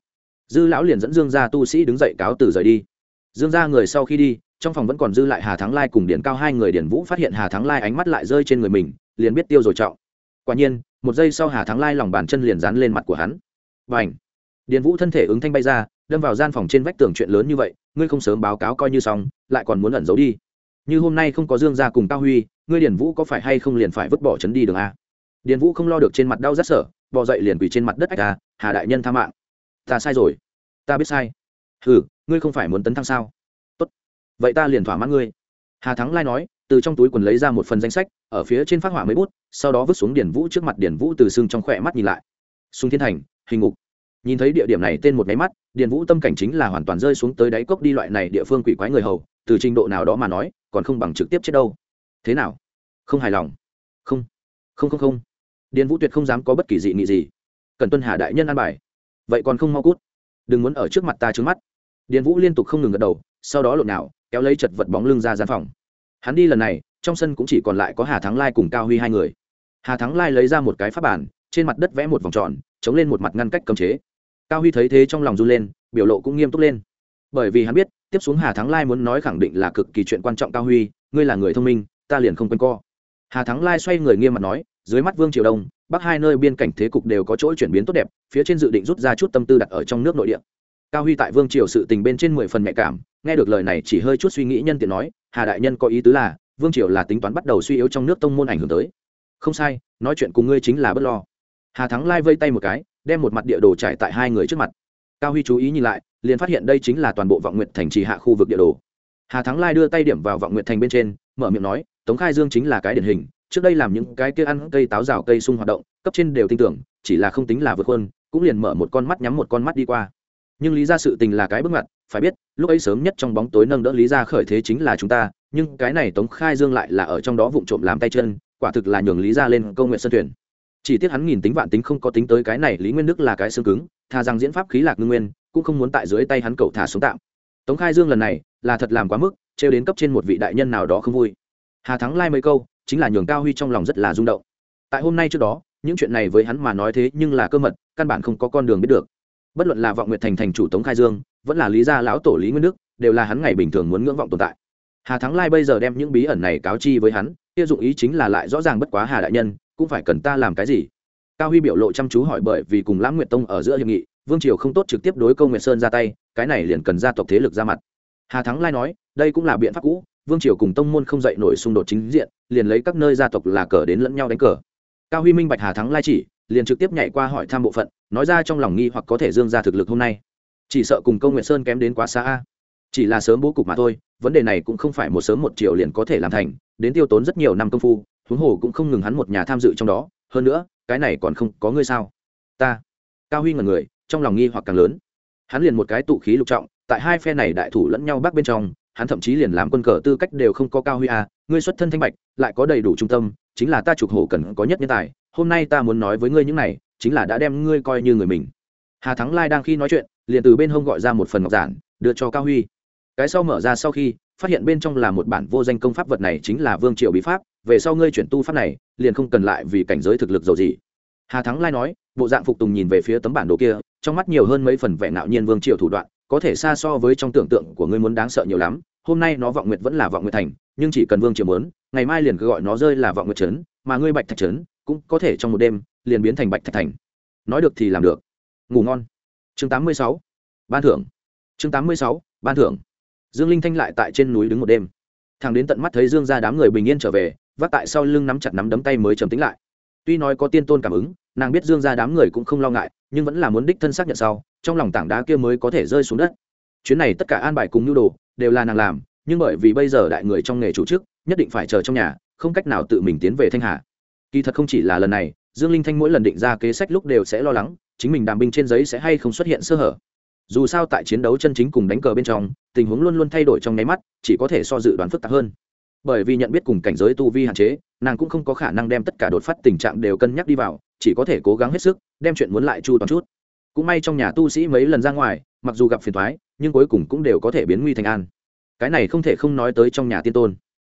Dư lão liền dẫn dương ra tu sĩ đứng dậy cáo từ rời đi. Dương ra người sau khi đi, trong phòng vẫn còn dư lại hà thắng lai cùng điển cao hai người điển vũ phát hiện hà thắng lai ánh mắt lại rơi trên người mình, liền biết tiêu rồi trọng. Quả nhiên, một giây sau hà thắng lai lòng bàn chân liền dán lên mặt của hắn. Và ảnh điền vũ thân thể ứng thanh bay ra, đâm vào gian phòng trên vách tường chuyện lớn như vậy, ngươi không sớm báo cáo coi như xong, lại còn muốn ẩn giấu đi. Như hôm nay không có dương gia cùng cao huy, ngươi điền vũ có phải hay không liền phải vứt bỏ trấn đi đường a? Điền vũ không lo được trên mặt đau rất sở, bò dậy liền quỳ trên mặt đất ách à hà đại nhân tha mạng. Ta sai rồi. Ta biết sai. Ừ ngươi không phải muốn tấn thăng sao? Tốt, vậy ta liền thỏa mãn ngươi. Hà thắng lai nói, từ trong túi quần lấy ra một phần danh sách, ở phía trên phát hỏa mấy bút, sau đó vứt xuống điển vũ trước mặt điển vũ từ xương trong khỏe mắt nhìn lại. Sung thiên thành, hình ngục. Nhìn thấy địa điểm này tên một máy mắt, điền vũ tâm cảnh chính là hoàn toàn rơi xuống tới đáy cốc đi loại này địa phương quỷ quái người hầu, từ trình độ nào đó mà nói, còn không bằng trực tiếp chết đâu. Thế nào? Không hài lòng. Không. Không không không điền vũ tuyệt không dám có bất kỳ dị nghị gì. Cần tuân hà đại nhân an bài. Vậy còn không mau cút. Đừng muốn ở trước mặt ta trứng mắt. Điền vũ liên tục không ngừng gật đầu, sau đó lộn nào kéo lấy chật vật bóng lưng ra gian phòng. Hắn đi lần này, trong sân cũng chỉ còn lại có hà thắng lai cùng cao huy hai người. Hà thắng lai lấy ra một cái pháp bản, trên mặt đất vẽ một vòng tròn, chống lên một mặt ngăn cách cấm chế. Cao huy thấy thế trong lòng run lên, biểu lộ cũng nghiêm túc lên. Bởi vì hắn biết, tiếp xuống hà thắng lai muốn nói khẳng định là cực kỳ chuyện quan trọng cao huy, ngươi là người thông minh, ta liền không quanh co. Hà thắng lai xoay người nghiêm mặt nói dưới mắt vương triều đông, bắc hai nơi biên cảnh thế cục đều có chỗ chuyển biến tốt đẹp, phía trên dự định rút ra chút tâm tư đặt ở trong nước nội địa. Cao huy tại vương triều sự tình bên trên mười phần nhạy cảm, nghe được lời này chỉ hơi chút suy nghĩ nhân tiện nói, hà đại nhân có ý tứ là, vương triều là tính toán bắt đầu suy yếu trong nước tông môn ảnh hưởng tới. Không sai, nói chuyện cùng ngươi chính là bất lo. Hà thắng lai vây tay một cái, đem một mặt địa đồ trải tại hai người trước mặt. Cao huy chú ý nhìn lại, liền phát hiện đây chính là toàn bộ vọng nguyện thành trì hạ khu vực địa đồ. Hà thắng lai đưa tay điểm vào vọng nguyện thành bên trên, mở miệng nói, tống khai dương chính là cái điển hình trước đây làm những cái kia ăn cây táo rào cây sung hoạt động, cấp trên đều tin tưởng, chỉ là không tính là vượt hơn cũng liền mở một con mắt nhắm một con mắt đi qua. Nhưng lý ra sự tình là cái bước ngoặt, phải biết, lúc ấy sớm nhất trong bóng tối nâng đỡ lý ra khởi thế chính là chúng ta, nhưng cái này tống khai dương lại là ở trong đó vụng trộm làm tay chân, quả thực là nhường lý ra lên công nguyện sân tuyển. Chỉ tiếc hắn nghìn tính vạn tính không có tính tới cái này, lý nguyên đức là cái xương cứng thà rằng diễn pháp khí lạc ngưng nguyên, cũng không muốn tại dưới tay hắn cậu thả xuống tạm. Tống khai dương lần này là thật làm quá mức, trêu đến cấp trên một vị đại nhân nào đó không vui. Hà thắng lai mấy câu chính là nhường cao huy trong lòng rất là rung động. Tại hôm nay trước đó, những chuyện này với hắn mà nói thế nhưng là cơ mật, căn bản không có con đường biết được. Bất luận là vọng nguyệt thành thành chủ tống khai dương, vẫn là lý gia lão tổ lý nguyên đức, đều là hắn ngày bình thường muốn ngưỡng vọng tồn tại. Hà thắng lai bây giờ đem những bí ẩn này cáo chi với hắn, kia dụng ý chính là lại rõ ràng bất quá hà đại nhân, cũng phải cần ta làm cái gì? Cao huy biểu lộ chăm chú hỏi bởi vì cùng lãng nguyệt tông ở giữa hiệp nghị, vương triều không tốt trực tiếp đối công nguyệt sơn ra tay, cái này liền cần gia tộc thế lực ra mặt. Hà thắng lai nói, đây cũng là biện pháp cũ, vương triều cùng tông môn không dạy nổi xung đột chính diện liền lấy các nơi gia tộc là cờ đến lẫn nhau đánh cờ. Cao huy minh bạch hà thắng lai chỉ, liền trực tiếp nhảy qua hỏi thăm bộ phận, nói ra trong lòng nghi hoặc có thể dương ra thực lực hôm nay. Chỉ sợ cùng công nguyện sơn kém đến quá xa a. Chỉ là sớm bố cục mà thôi, vấn đề này cũng không phải một sớm một chiều liền có thể làm thành, đến tiêu tốn rất nhiều năm công phu, huống hồ cũng không ngừng hắn một nhà tham dự trong đó, hơn nữa, cái này còn không có ngươi sao? Ta. Cao huy ngần người, trong lòng nghi hoặc càng lớn. Hắn liền một cái tụ khí lục trọng, tại hai phe này đại thủ lẫn nhau bắc bên trong, hắn thậm chí liền làm quân cờ tư cách đều không có cao huy a ngươi xuất thân thanh bạch, lại có đầy đủ trung tâm, chính là ta trục hổ cần có nhất nhân tài, hôm nay ta muốn nói với ngươi những này, chính là đã đem ngươi coi như người mình. Hà thắng lai đang khi nói chuyện, liền từ bên hông gọi ra một phần ngọc giản, đưa cho cao huy. Cái sau mở ra sau khi, phát hiện bên trong là một bản vô danh công pháp vật này chính là vương triệu bí pháp, về sau ngươi chuyển tu pháp này, liền không cần lại vì cảnh giới thực lực giàu gì. Hà thắng lai nói, bộ dạng phục tùng nhìn về phía tấm bản đồ kia, trong mắt nhiều hơn mấy phần vẻ ngạo nhiên vương triệu thủ đoạn, có thể xa so với trong tưởng tượng của ngươi muốn đáng sợ nhiều lắm, hôm nay nó vọng nguyệt vẫn là vọng nguyệt thành nhưng chỉ cần vương triều muốn ngày mai liền cứ gọi nó rơi là vọng nguyệt trấn, mà ngươi bạch thạch trấn cũng có thể trong một đêm liền biến thành bạch thạch thành. Nói được thì làm được. Ngủ ngon. Chương 86. ban thưởng. Chương 86. ban thưởng. Dương linh thanh lại tại trên núi đứng một đêm. Thằng đến tận mắt thấy dương ra đám người bình yên trở về, vác tại sau lưng nắm chặt nắm đấm tay mới trầm tính lại. Tuy nói có tiên tôn cảm ứng, nàng biết dương ra đám người cũng không lo ngại, nhưng vẫn là muốn đích thân xác nhận sau, trong lòng tảng đá kia mới có thể rơi xuống đất. Chuyến này tất cả an bài cùng nhu đồ đều là nàng làm nhưng bởi vì bây giờ đại người trong nghề chủ chức, nhất định phải chờ trong nhà, không cách nào tự mình tiến về thanh hà. Kỳ thật không chỉ là lần này, dương linh thanh mỗi lần định ra kế sách lúc đều sẽ lo lắng, chính mình đàm binh trên giấy sẽ hay không xuất hiện sơ hở. Dù sao tại chiến đấu chân chính cùng đánh cờ bên trong, tình huống luôn luôn thay đổi trong nháy mắt, chỉ có thể so dự đoán phức tạp hơn. Bởi vì nhận biết cùng cảnh giới tu vi hạn chế, nàng cũng không có khả năng đem tất cả đột phát tình trạng đều cân nhắc đi vào, chỉ có thể cố gắng hết sức, đem chuyện muốn lại chu toàn chút. Cũng may trong nhà tu sĩ mấy lần ra ngoài, mặc dù gặp phiền thoái nhưng cuối cùng cũng đều có thể biến nguy thành an cái này không thể không nói tới trong nhà tiên tôn.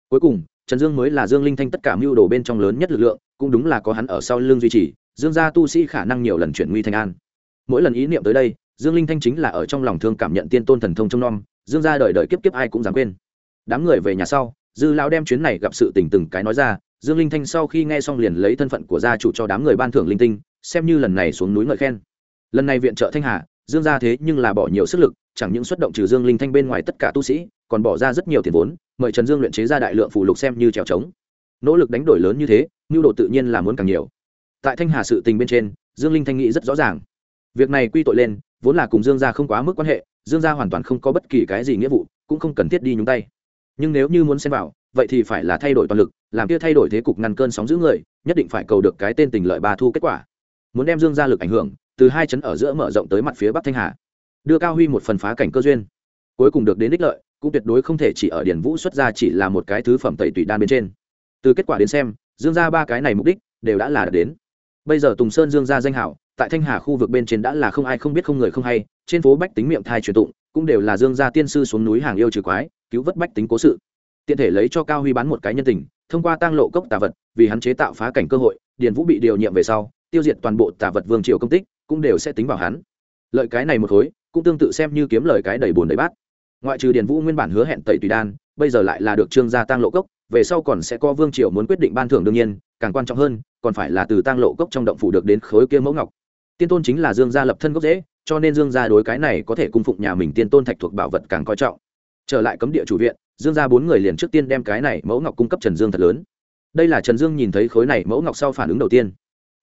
Cuối cùng, trần dương mới là dương linh thanh tất cả mưu đồ bên trong lớn nhất lực lượng, cũng đúng là có hắn ở sau lưng duy trì, dương gia tu sĩ khả năng nhiều lần chuyển nguy thành an. Mỗi lần ý niệm tới đây, dương linh thanh chính là ở trong lòng thương cảm nhận tiên tôn thần thông trong nom dương gia đời đời kiếp kiếp ai cũng dám quên. Đám người về nhà sau, dư lão đem chuyến này gặp sự tình từng cái nói ra, dương linh thanh sau khi nghe xong liền lấy thân phận của gia chủ cho đám người ban thưởng linh tinh, xem như lần này xuống núi ngợi khen. Lần này viện trợ thanh hà, dương gia thế nhưng là bỏ nhiều sức lực, chẳng những xuất động trừ dương linh thanh bên ngoài tất cả tu sĩ còn bỏ ra rất nhiều tiền vốn, mời trần dương luyện chế ra đại lượng phụ lục xem như trèo trống. Nỗ lực đánh đổi lớn như thế, nhu độ tự nhiên là muốn càng nhiều. Tại thanh hà sự tình bên trên, dương linh thanh nghĩ rất rõ ràng. Việc này quy tội lên, vốn là cùng dương gia không quá mức quan hệ, dương gia hoàn toàn không có bất kỳ cái gì nghĩa vụ, cũng không cần thiết đi nhúng tay. Nhưng nếu như muốn xem vào, vậy thì phải là thay đổi toàn lực, làm kia thay đổi thế cục ngăn cơn sóng giữ người, nhất định phải cầu được cái tên tình lợi ba thu kết quả. Muốn đem dương gia lực ảnh hưởng, từ hai chấn ở giữa mở rộng tới mặt phía bắc thanh hà, đưa cao huy một phần phá cảnh cơ duyên. Cuối cùng được đến đích lợi cũng tuyệt đối không thể chỉ ở điển vũ xuất ra chỉ là một cái thứ phẩm tẩy tùy đan bên trên. Từ kết quả đến xem, dương gia ba cái này mục đích đều đã là đạt đến. Bây giờ tùng sơn dương gia danh hảo, tại thanh hà khu vực bên trên đã là không ai không biết không người không hay, trên phố bách tính miệng thai truyền tụng, cũng đều là dương gia tiên sư xuống núi hàng yêu trừ quái, cứu vớt bách tính cố sự. Tiện thể lấy cho cao huy bán một cái nhân tình, thông qua tăng lộ cốc tà vật, vì hắn chế tạo phá cảnh cơ hội, điền vũ bị điều nhiệm về sau, tiêu diệt toàn bộ tà vật vương triều công tích, cũng đều sẽ tính vào hắn. Lợi cái này một khối, cũng tương tự xem như kiếm lời cái đầy bùn đầy bát ngoại trừ điền vũ nguyên bản hứa hẹn tẩy tùy đan, bây giờ lại là được trương gia tăng lộ cốc, về sau còn sẽ có vương triều muốn quyết định ban thưởng đương nhiên, càng quan trọng hơn, còn phải là từ tăng lộ cốc trong động phủ được đến khối kia mẫu ngọc. Tiên tôn chính là dương gia lập thân gốc dễ cho nên dương gia đối cái này có thể cung phụng nhà mình tiên tôn thạch thuộc bảo vật càng coi trọng. Trở lại cấm địa chủ viện, dương gia bốn người liền trước tiên đem cái này mẫu ngọc cung cấp trần dương thật lớn. Đây là trần dương nhìn thấy khối này mẫu ngọc sau phản ứng đầu tiên.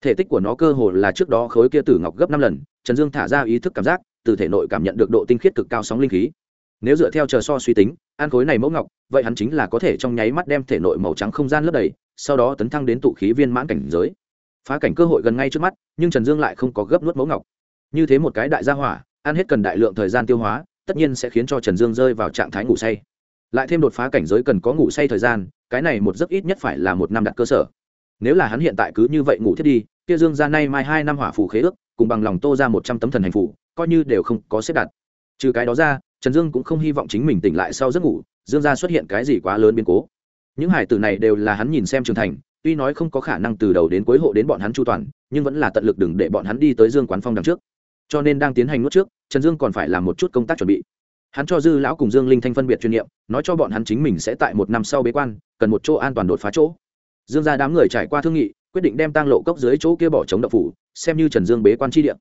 Thể tích của nó cơ hồ là trước đó khối kia tử ngọc gấp năm lần, trần dương thả ra ý thức cảm giác, từ thể nội cảm nhận được độ tinh khiết cực cao sóng linh khí nếu dựa theo chờ so suy tính an khối này mẫu ngọc, vậy hắn chính là có thể trong nháy mắt đem thể nội màu trắng không gian lấp đầy, sau đó tấn thăng đến tụ khí viên mãn cảnh giới. Phá cảnh cơ hội gần ngay trước mắt, nhưng trần dương lại không có gấp nuốt mẫu ngọc. Như thế một cái đại gia hỏa, ăn hết cần đại lượng thời gian tiêu hóa, tất nhiên sẽ khiến cho trần dương rơi vào trạng thái ngủ say. Lại thêm đột phá cảnh giới cần có ngủ say thời gian, cái này một giấc ít nhất phải là một năm đặt cơ sở. Nếu là hắn hiện tại cứ như vậy ngủ thiết đi, kia dương ra nay mai hai năm hỏa phủ khế ước, cùng bằng lòng tô ra một trăm tấm thần hành phủ coi như đều không có xếp đặt. Trừ cái đó ra trần dương cũng không hy vọng chính mình tỉnh lại sau giấc ngủ dương gia xuất hiện cái gì quá lớn biến cố. Những hải tử này đều là hắn nhìn xem trưởng thành tuy nói không có khả năng từ đầu đến cuối hộ đến bọn hắn chu toàn nhưng vẫn là tận lực đừng để bọn hắn đi tới dương quán phong đằng trước. Cho nên đang tiến hành nuốt trước trần dương còn phải làm một chút công tác chuẩn bị. Hắn cho dư lão cùng dương linh thanh phân biệt chuyên nghiệp, nói cho bọn hắn chính mình sẽ tại một năm sau bế quan cần một chỗ an toàn đột phá chỗ. Dương ra đám người trải qua thương nghị quyết định đem tăng lộ cốc dưới chỗ kia bỏ chống đậu phủ xem như trần dương bế quan tri địa.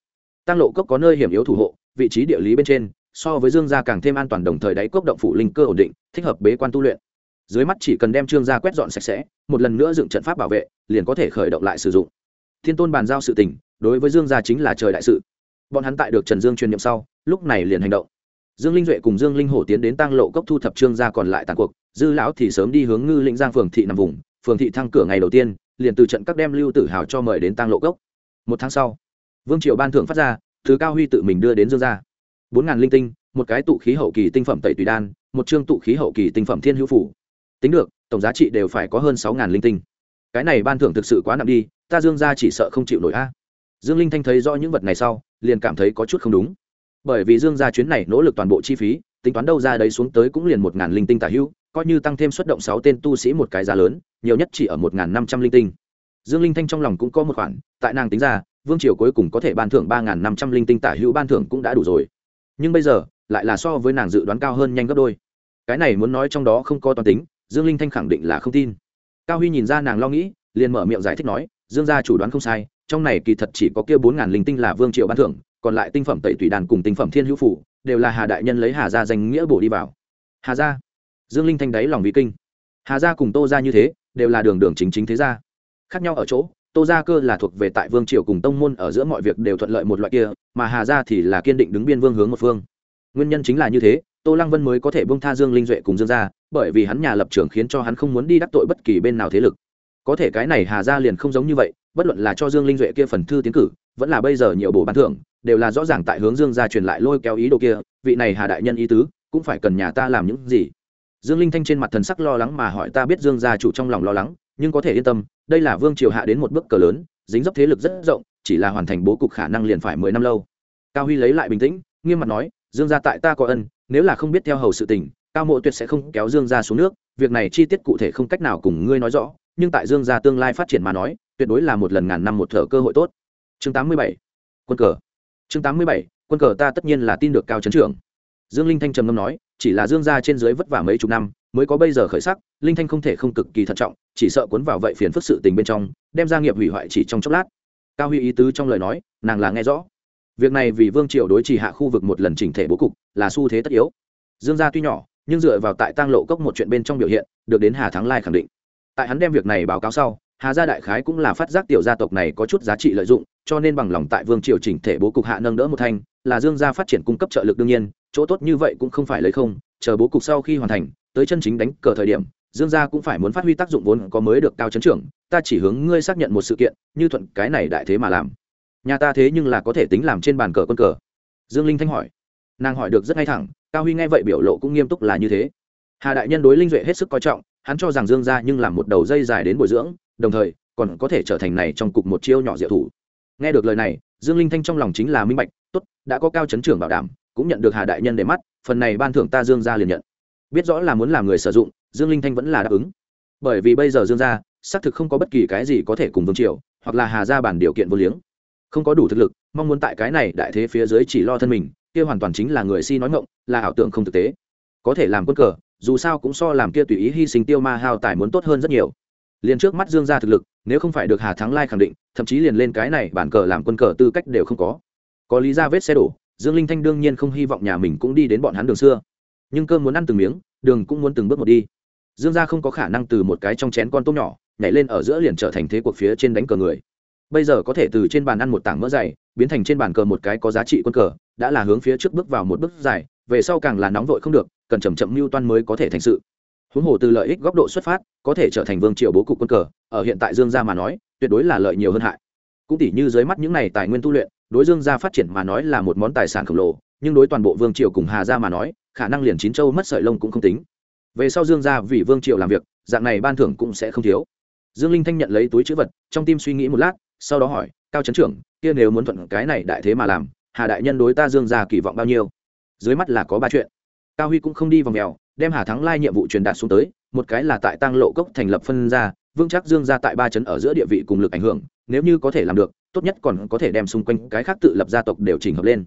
Tăng lộ cốc có nơi hiểm yếu thủ hộ vị trí địa lý bên trên so với dương gia càng thêm an toàn đồng thời đáy cốc động phủ linh cơ ổn định, thích hợp bế quan tu luyện. Dưới mắt chỉ cần đem trương gia quét dọn sạch sẽ, một lần nữa dựng trận pháp bảo vệ, liền có thể khởi động lại sử dụng. Thiên tôn bàn giao sự tình, đối với dương gia chính là trời đại sự. Bọn hắn tại được trần dương truyền nhiệm sau, lúc này liền hành động. Dương linh duệ cùng dương linh hổ tiến đến tăng lộ cốc thu thập trương gia còn lại tàn cuộc, dư lão thì sớm đi hướng ngư lĩnh giang phường thị nằm vùng, phường thị thăng cửa ngày đầu tiên, liền từ trận các đem lưu tử hào cho mời đến tăng lộ cốc. Một tháng sau, vương triều ban thưởng phát ra, thứ cao huy tự mình đưa đến dương gia bốn ngàn linh tinh, một cái tụ khí hậu kỳ tinh phẩm tẩy tùy đan, một chương tụ khí hậu kỳ tinh phẩm thiên hữu phủ. Tính được, tổng giá trị đều phải có hơn sáu ngàn linh tinh. Cái này ban thưởng thực sự quá nặng đi, ta dương gia chỉ sợ không chịu nổi a. Dương linh thanh thấy rõ những vật này sau, liền cảm thấy có chút không đúng. Bởi vì dương gia chuyến này nỗ lực toàn bộ chi phí, tính toán đâu ra đấy xuống tới cũng liền một ngàn linh tinh tả hữu, coi như tăng thêm xuất động sáu tên tu sĩ một cái giá lớn, nhiều nhất chỉ ở một ngàn năm trăm linh tinh. Dương linh thanh trong lòng cũng có một khoản, tại nàng tính ra, vương triều cuối cùng có thể ban thưởng ba ngàn năm trăm linh tinh tả hữu ban thưởng cũng đã đủ rồi nhưng bây giờ lại là so với nàng dự đoán cao hơn nhanh gấp đôi. Cái này muốn nói trong đó không có toàn tính, dương linh thanh khẳng định là không tin. Cao huy nhìn ra nàng lo nghĩ, liền mở miệng giải thích nói, dương gia chủ đoán không sai, trong này kỳ thật chỉ có kia bốn ngàn linh tinh là vương triệu ban thưởng, còn lại tinh phẩm tẩy tùy đàn cùng tinh phẩm thiên hữu phủ, đều là hà đại nhân lấy hà gia danh nghĩa bổ đi vào. Hà gia? Dương linh thanh đáy lòng vị kinh. Hà gia cùng tô gia như thế, đều là đường đường chính chính thế gia, khác nhau ở chỗ tô gia cơ là thuộc về tại vương triều cùng tông môn ở giữa mọi việc đều thuận lợi một loại kia, mà hà gia thì là kiên định đứng biên vương hướng một phương. Nguyên nhân chính là như thế, tô lăng vân mới có thể bông tha dương linh duệ cùng dương gia, bởi vì hắn nhà lập trường khiến cho hắn không muốn đi đắc tội bất kỳ bên nào thế lực. Có thể cái này hà gia liền không giống như vậy, bất luận là cho dương linh duệ kia phần thư tiến cử, vẫn là bây giờ nhiều bộ ban thưởng, đều là rõ ràng tại hướng dương gia truyền lại lôi kéo ý đồ kia, vị này hà đại nhân ý tứ, cũng phải cần nhà ta làm những gì. Dương linh thanh trên mặt thần sắc lo lắng mà hỏi ta biết dương gia chủ trong lòng lo lắng nhưng có thể yên tâm, đây là vương triều hạ đến một bước cờ lớn, dính dấp thế lực rất rộng, chỉ là hoàn thành bố cục khả năng liền phải mười năm lâu. Cao huy lấy lại bình tĩnh, nghiêm mặt nói, dương gia tại ta có ân, nếu là không biết theo hầu sự tình, cao mộ tuyệt sẽ không kéo dương gia xuống nước, việc này chi tiết cụ thể không cách nào cùng ngươi nói rõ, nhưng tại dương gia tương lai phát triển mà nói, tuyệt đối là một lần ngàn năm một thở cơ hội tốt. Chương tám mươi bảy, quân cờ. Chương tám mươi bảy, quân cờ ta tất nhiên là tin được cao trấn trưởng. Dương linh thanh trầm ngâm nói chỉ là dương gia trên dưới vất vả mấy chục năm, mới có bây giờ khởi sắc, linh thanh không thể không cực kỳ thận trọng, chỉ sợ cuốn vào vậy phiền phức sự tình bên trong, đem gia nghiệp hủy hoại chỉ trong chốc lát. Cao huy ý tứ trong lời nói, nàng là nghe rõ. Việc này vì vương triều đối trì hạ khu vực một lần chỉnh thể bố cục, là xu thế tất yếu. Dương gia tuy nhỏ, nhưng dựa vào tại tăng lộ cốc một chuyện bên trong biểu hiện, được đến hà thắng lai khẳng định. Tại hắn đem việc này báo cáo sau hà gia đại khái cũng là phát giác tiểu gia tộc này có chút giá trị lợi dụng, cho nên bằng lòng tại vương triều chỉnh thể bố cục hạ nâng đỡ một thanh, là dương gia phát triển cung cấp trợ lực đương nhiên, chỗ tốt như vậy cũng không phải lấy không, chờ bố cục sau khi hoàn thành, tới chân chính đánh cờ thời điểm, dương gia cũng phải muốn phát huy tác dụng vốn có mới được cao chấn trưởng, ta chỉ hướng ngươi xác nhận một sự kiện, như thuận cái này đại thế mà làm. Nhà ta thế nhưng là có thể tính làm trên bàn cờ quân cờ. Dương linh thanh hỏi. Nàng hỏi được rất ngay thẳng, cao huy nghe vậy biểu lộ cũng nghiêm túc là như thế. Hà đại nhân đối linh duệ hết sức coi trọng, hắn cho rằng dương gia nhưng làm một đầu dây dài đến bồi dưỡng đồng thời, còn có thể trở thành này trong cục một chiêu nhỏ diệu thủ. Nghe được lời này, dương linh thanh trong lòng chính là minh bạch, tốt, đã có cao chấn trưởng bảo đảm, cũng nhận được hà đại nhân để mắt, phần này ban thưởng ta dương gia liền nhận. Biết rõ là muốn làm người sử dụng, dương linh thanh vẫn là đáp ứng. Bởi vì bây giờ dương gia, xác thực không có bất kỳ cái gì có thể cùng vương triều, hoặc là hà gia bản điều kiện vô liếng. Không có đủ thực lực, mong muốn tại cái này đại thế phía dưới chỉ lo thân mình, kia hoàn toàn chính là người si nói ngộng là ảo tưởng không thực tế. Có thể làm quân cờ, dù sao cũng so làm kia tùy ý hy sinh tiêu ma hao tài muốn tốt hơn rất nhiều liền trước mắt dương gia thực lực, nếu không phải được hà thắng lai khẳng định, thậm chí liền lên cái này bản cờ làm quân cờ tư cách đều không có. Có lý ra vết xe đổ, dương linh thanh đương nhiên không hy vọng nhà mình cũng đi đến bọn hắn đường xưa. Nhưng cơm muốn ăn từng miếng, đường cũng muốn từng bước một đi. Dương gia không có khả năng từ một cái trong chén con tôm nhỏ, nhảy lên ở giữa liền trở thành thế cuộc phía trên đánh cờ người. Bây giờ có thể từ trên bàn ăn một tảng mỡ dày, biến thành trên bàn cờ một cái có giá trị quân cờ, đã là hướng phía trước bước vào một bước dài, về sau càng là nóng vội không được, cần chầm chậm mưu toan mới có thể thành sự huống hồ từ lợi ích góc độ xuất phát, có thể trở thành vương triều bố cục quân cờ, ở hiện tại dương gia mà nói, tuyệt đối là lợi nhiều hơn hại. Cũng tỉ như dưới mắt những này tài nguyên tu luyện, đối dương gia phát triển mà nói là một món tài sản khổng lồ, nhưng đối toàn bộ vương triều cùng hà gia mà nói, khả năng liền chín châu mất sợi lông cũng không tính. Về sau dương gia vì vương triều làm việc, dạng này ban thưởng cũng sẽ không thiếu. Dương linh thanh nhận lấy túi chữ vật, trong tim suy nghĩ một lát, sau đó hỏi, cao trấn trưởng, kia nếu muốn thuận cái này đại thế mà làm, hà đại nhân đối ta dương gia kỳ vọng bao nhiêu? Dưới mắt là có ba chuyện. Cao huy cũng không đi vòng mèo đem hà thắng lai nhiệm vụ truyền đạt xuống tới, một cái là tại tăng lộ cốc thành lập phân gia vững chắc dương gia tại ba chấn ở giữa địa vị cùng lực ảnh hưởng, nếu như có thể làm được, tốt nhất còn có thể đem xung quanh cái khác tự lập gia tộc đều chỉnh hợp lên.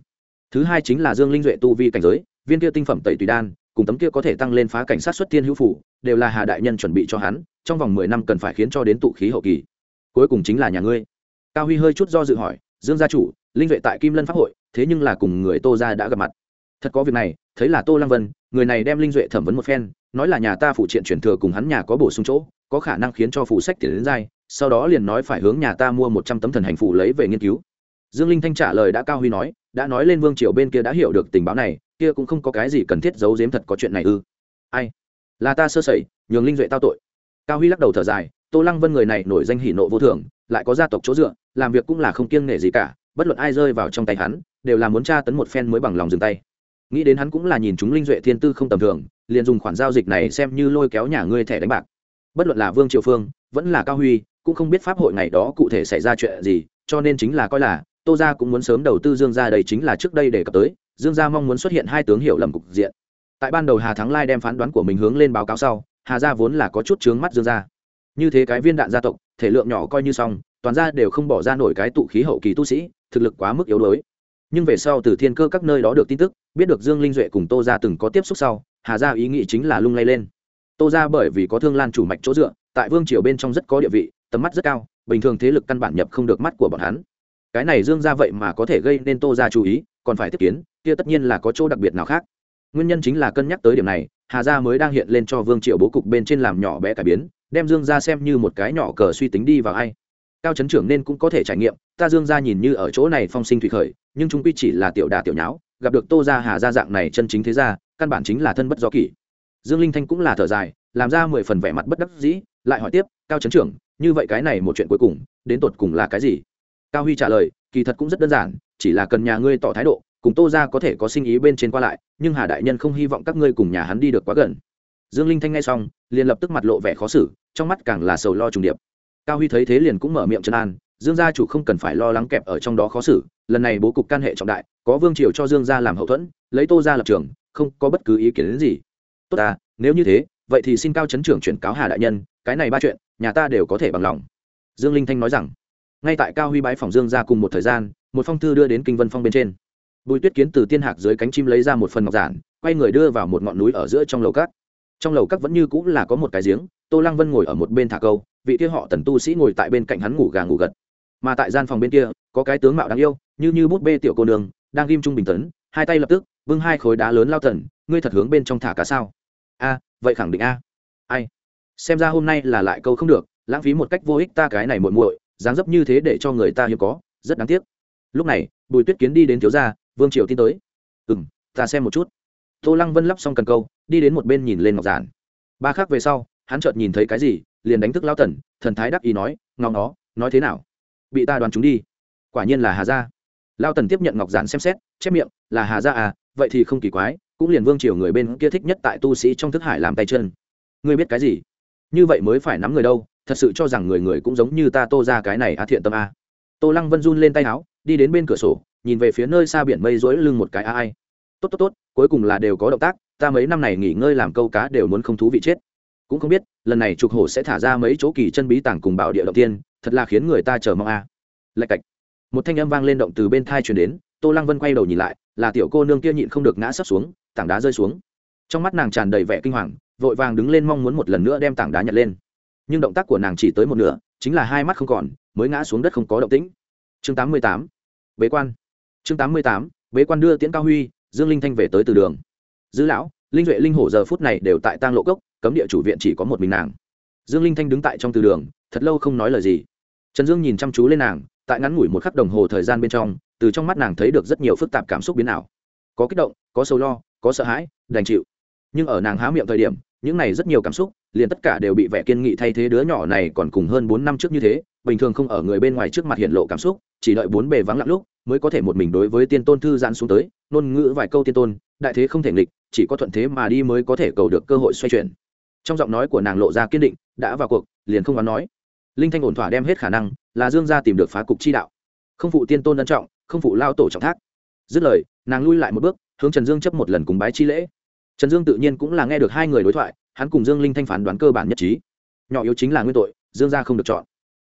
Thứ hai chính là dương linh duệ tu vi cảnh giới, viên kia tinh phẩm tẩy tùy đan, cùng tấm kia có thể tăng lên phá cảnh sát xuất thiên hữu phủ, đều là hà đại nhân chuẩn bị cho hắn, trong vòng mười năm cần phải khiến cho đến tụ khí hậu kỳ. Cuối cùng chính là nhà ngươi. Cao huy hơi chút do dự hỏi, dương gia chủ, linh duệ tại kim lân pháp hội, thế nhưng là cùng người tô gia đã gặp mặt. Thật có việc này, thấy là tô lăng vân người này đem linh duệ thẩm vấn một phen, nói là nhà ta phụ triện chuyển thừa cùng hắn nhà có bổ sung chỗ, có khả năng khiến cho phụ sách tiền đến dai, sau đó liền nói phải hướng nhà ta mua một trăm tấm thần hành phụ lấy về nghiên cứu. Dương linh thanh trả lời đã cao huy nói, đã nói lên vương triều bên kia đã hiểu được tình báo này, kia cũng không có cái gì cần thiết giấu giếm thật có chuyện này ư. Ai? Là ta sơ sẩy, nhường linh duệ tao tội. Cao huy lắc đầu thở dài, tô lăng vân người này nổi danh hỉ nộ vô thường, lại có gia tộc chỗ dựa, làm việc cũng là không kiêng nể gì cả, bất luận ai rơi vào trong tay hắn, đều là muốn tra tấn một phen mới bằng lòng dừng tay nghĩ đến hắn cũng là nhìn chúng linh duệ thiên tư không tầm thường, liền dùng khoản giao dịch này xem như lôi kéo nhà ngươi thẻ đánh bạc. Bất luận là vương triều phương, vẫn là cao huy, cũng không biết pháp hội ngày đó cụ thể xảy ra chuyện gì, cho nên chính là coi là, tô gia cũng muốn sớm đầu tư dương gia đây chính là trước đây để cập tới, dương gia mong muốn xuất hiện hai tướng hiểu lầm cục diện. Tại ban đầu hà thắng lai đem phán đoán của mình hướng lên báo cáo sau, hà gia vốn là có chút chướng mắt dương gia. Như thế cái viên đạn gia tộc, thể lượng nhỏ coi như xong, toàn gia đều không bỏ ra nổi cái tụ khí hậu kỳ tu sĩ, thực lực quá mức yếu đuối nhưng về sau từ thiên cơ các nơi đó được tin tức, biết được dương linh duệ cùng tô gia từng có tiếp xúc sau, hà gia ý nghĩ chính là lung lay lên. Tô gia bởi vì có thương lan chủ mạch chỗ dựa, tại vương triều bên trong rất có địa vị, tầm mắt rất cao, bình thường thế lực căn bản nhập không được mắt của bọn hắn. Cái này dương gia vậy mà có thể gây nên tô gia chú ý, còn phải tiếp kiến, kia tất nhiên là có chỗ đặc biệt nào khác. Nguyên nhân chính là cân nhắc tới điểm này, hà gia mới đang hiện lên cho vương triều bố cục bên trên làm nhỏ bé cải biến, đem dương gia xem như một cái nhỏ cờ suy tính đi vào ai. Cao chấn trưởng nên cũng có thể trải nghiệm ta dương gia nhìn như ở chỗ này phong sinh thủy khởi, nhưng chúng quy chỉ là tiểu đà tiểu nháo, gặp được tô gia hà gia dạng này chân chính thế gia, căn bản chính là thân bất do kỷ. Dương linh thanh cũng là thở dài, làm ra mười phần vẻ mặt bất đắc dĩ, lại hỏi tiếp, cao Trấn trưởng, như vậy cái này một chuyện cuối cùng, đến tột cùng là cái gì? Cao huy trả lời, kỳ thật cũng rất đơn giản, chỉ là cần nhà ngươi tỏ thái độ, cùng tô gia có thể có sinh ý bên trên qua lại, nhưng hà đại nhân không hy vọng các ngươi cùng nhà hắn đi được quá gần. Dương linh thanh nghe xong, liền lập tức mặt lộ vẻ khó xử, trong mắt càng là sầu lo trùng điệp. Cao huy thấy thế liền cũng mở miệng chân an dương gia chủ không cần phải lo lắng kẹp ở trong đó khó xử, lần này bố cục can hệ trọng đại, có vương triều cho dương gia làm hậu thuẫn, lấy tô gia lập trường, không có bất cứ ý kiến đến gì. Tốt à nếu như thế, vậy thì xin cao chấn trưởng chuyển cáo hà đại nhân, cái này ba chuyện, nhà ta đều có thể bằng lòng. Dương linh thanh nói rằng, ngay tại cao huy bái phòng dương gia cùng một thời gian, một phong thư đưa đến kinh vân phong bên trên. Bùi tuyết kiến từ tiên hạc dưới cánh chim lấy ra một phần ngọc giản, quay người đưa vào một ngọn núi ở giữa trong lầu cát trong lầu cát vẫn như cũng là có một cái giếng, tô lăng vân ngồi ở một bên thả câu, vị kia họ tần tu sĩ ngồi tại bên cạnh hắn ngủ gà ngủ gật mà tại gian phòng bên kia, có cái tướng mạo đáng yêu, như như bút bê tiểu cô nương, đang ghim trung bình tấn, hai tay lập tức bưng hai khối đá lớn lao thần, ngươi thật hướng bên trong thả cá sao? A, vậy khẳng định a. Ai? Xem ra hôm nay là lại câu không được, lãng phí một cách vô ích ta cái này muội muội, dáng dấp như thế để cho người ta hiếm có, rất đáng tiếc. Lúc này, bùi tuyết kiến đi đến thiếu gia, vương triều tin tới. Ừ m ta xem một chút. Tô lăng vân lắp xong cần câu, đi đến một bên nhìn lên ngọc giản. Ba khác về sau, hắn chợt nhìn thấy cái gì, liền đánh thức lao tần thần thái đắc ý nói, ngọc nó nói thế nào? Bị ta đoán chúng đi. Quả nhiên là hà gia. Lao tần tiếp nhận ngọc giản xem xét, chép miệng, là hà gia à vậy thì không kỳ quái, cũng liền vương triều người bên kia thích nhất tại tu sĩ trong thức hải làm tay chân. Ngươi biết cái gì? Như vậy mới phải nắm người đâu, thật sự cho rằng người người cũng giống như ta tô ra cái này a thiện tâm a. Tô lăng vân run lên tay áo, đi đến bên cửa sổ, nhìn về phía nơi xa biển mây rối lưng một cái a ai. Tốt tốt tốt, cuối cùng là đều có động tác, ta mấy năm này nghỉ ngơi làm câu cá đều muốn không thú vị chết cũng không biết, lần này trục hổ sẽ thả ra mấy chỗ kỳ chân bí tàng cùng bảo địa động tiên, thật là khiến người ta chờ mong a. À. Lạch cạch. Một thanh âm vang lên động từ bên thai truyền đến, tô lăng vân quay đầu nhìn lại, là tiểu cô nương kia nhịn không được ngã sấp xuống, tảng đá rơi xuống. Trong mắt nàng tràn đầy vẻ kinh hoàng, vội vàng đứng lên mong muốn một lần nữa đem tảng đá nhặt lên. Nhưng động tác của nàng chỉ tới một nửa, chính là hai mắt không còn, mới ngã xuống đất không có động tĩnh. Chương tám mươi tám. Bế quan. Chương tám mươi tám. Bế quan đưa tiễn cao huy, dương linh thanh về tới từ đường. Dư lão, linh duệ linh hổ giờ phút này đều tại tang lộ cốc cấm địa chủ viện chỉ có một mình nàng. Dương linh thanh đứng tại trong từ đường, thật lâu không nói lời gì. Trần dương nhìn chăm chú lên nàng, tại ngắn ngủi một khắc đồng hồ thời gian bên trong, từ trong mắt nàng thấy được rất nhiều phức tạp cảm xúc biến ảo. Có kích động, có sâu lo, có sợ hãi, đành chịu. Nhưng ở nàng há miệng thời điểm, những này rất nhiều cảm xúc, liền tất cả đều bị vẻ kiên nghị thay thế đứa nhỏ này còn cùng hơn bốn năm trước như thế, bình thường không ở người bên ngoài trước mặt hiện lộ cảm xúc, chỉ đợi bốn bề vắng lặng lúc, mới có thể một mình đối với tiên tôn thư giãn xuống tới, ngôn ngữ vài câu tiên tôn, đại thế không thể nghịch, chỉ có thuận thế mà đi mới có thể cầu được cơ hội xoay chuyển trong giọng nói của nàng lộ ra kiên định, đã vào cuộc, liền không đoán nói. Linh thanh ổn thỏa đem hết khả năng, là dương gia tìm được phá cục chi đạo. Không phụ tiên tôn ân trọng, không phụ lao tổ trọng thác. Dứt lời, nàng lui lại một bước, hướng trần dương chấp một lần cùng bái chi lễ. Trần dương tự nhiên cũng là nghe được hai người đối thoại, hắn cùng dương linh thanh phán đoán cơ bản nhất trí. Nhỏ yếu chính là nguyên tội, dương gia không được chọn.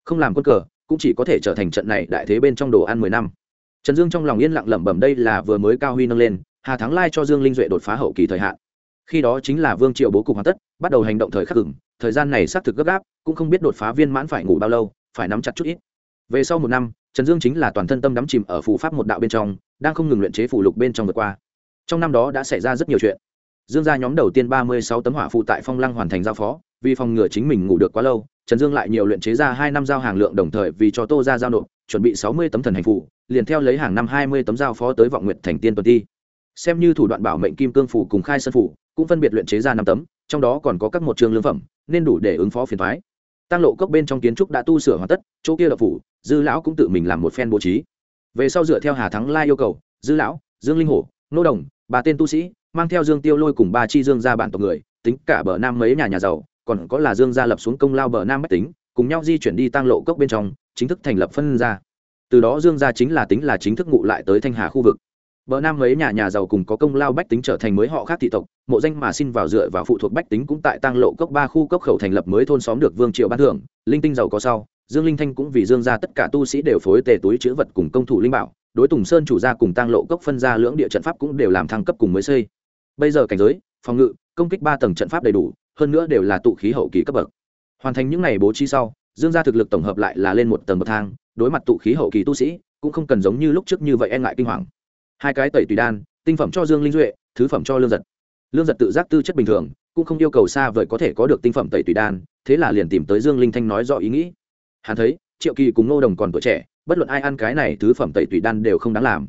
Không làm quân cờ, cũng chỉ có thể trở thành trận này đại thế bên trong đồ ăn mười năm. Trần dương trong lòng yên lặng lẩm bẩm đây là vừa mới cao huy nâng lên, hà thắng lai cho dương linh duệ đột phá hậu kỳ thời hạn khi đó chính là vương triệu bố cục hoàn tất, bắt đầu hành động thời khắc ửng, thời gian này xác thực gấp gáp, cũng không biết đột phá viên mãn phải ngủ bao lâu, phải nắm chặt chút ít. Về sau một năm, trần dương chính là toàn thân tâm đắm chìm ở phù pháp một đạo bên trong, đang không ngừng luyện chế phù lục bên trong vượt qua. Trong năm đó đã xảy ra rất nhiều chuyện. Dương gia nhóm đầu tiên ba mươi sáu tấm hỏa phụ tại phong lăng hoàn thành giao phó, vì phòng ngừa chính mình ngủ được quá lâu, trần dương lại nhiều luyện chế ra hai năm giao hàng lượng đồng thời vì cho tô ra giao nộp, chuẩn bị sáu mươi tấm thần hành phụ liền theo lấy hàng năm hai mươi tấm giao phó tới vọng nguyện thành tiên tuần ti. Xem như thủ đoạn bảo mệnh kim cương phủ cùng khai sơn phủ cũng phân biệt luyện chế ra năm tấm, trong đó còn có các một trường lương phẩm, nên đủ để ứng phó phiền thoái tăng lộ cốc bên trong kiến trúc đã tu sửa hoàn tất, chỗ kia đậu phủ, dư lão cũng tự mình làm một phen bố trí. Về sau dựa theo hà thắng lai yêu cầu, dư lão, dương linh hổ, nô đồng, bà tên tu sĩ, mang theo dương tiêu lôi cùng ba chi dương ra bản tộc người, tính cả bờ nam mấy nhà nhà giàu, còn có là dương gia lập xuống công lao bờ nam bách tính, cùng nhau di chuyển đi tăng lộ cốc bên trong, chính thức thành lập phân ra từ đó dương gia chính là tính là chính thức ngụ lại tới thanh hà khu vực bờ nam mấy nhà nhà giàu cùng có công lao bách tính trở thành mới họ khác thị tộc, mộ danh mà xin vào dựa vào phụ thuộc bách tính cũng tại tăng lộ cốc ba khu cốc khẩu thành lập mới thôn xóm được vương triệu ban thưởng, linh tinh giàu có sau, dương linh thanh cũng vì dương gia tất cả tu sĩ đều phối tề túi chữ vật cùng công thủ linh bảo, đối tùng sơn chủ gia cùng tăng lộ cốc phân ra lưỡng địa trận pháp cũng đều làm thăng cấp cùng mới xây. Bây giờ cảnh giới, phòng ngự, công kích ba tầng trận pháp đầy đủ, hơn nữa đều là tụ khí hậu kỳ cấp bậc. Hoàn thành những ngày bố trí sau, dương gia thực lực tổng hợp lại là lên một tầng bậc thang, đối mặt tụ khí hậu kỳ tu sĩ, cũng không cần giống như lúc trước như vậy e ngại kinh hoàng hai cái tẩy tùy đan, tinh phẩm cho dương linh duệ, thứ phẩm cho lương giật. Lương giật tự giác tư chất bình thường, cũng không yêu cầu xa vời có thể có được tinh phẩm tẩy tùy đan, thế là liền tìm tới dương linh thanh nói rõ ý nghĩ. Hắn thấy, triệu kỳ cùng nô đồng còn tuổi trẻ, bất luận ai ăn cái này thứ phẩm tẩy tùy đan đều không đáng làm.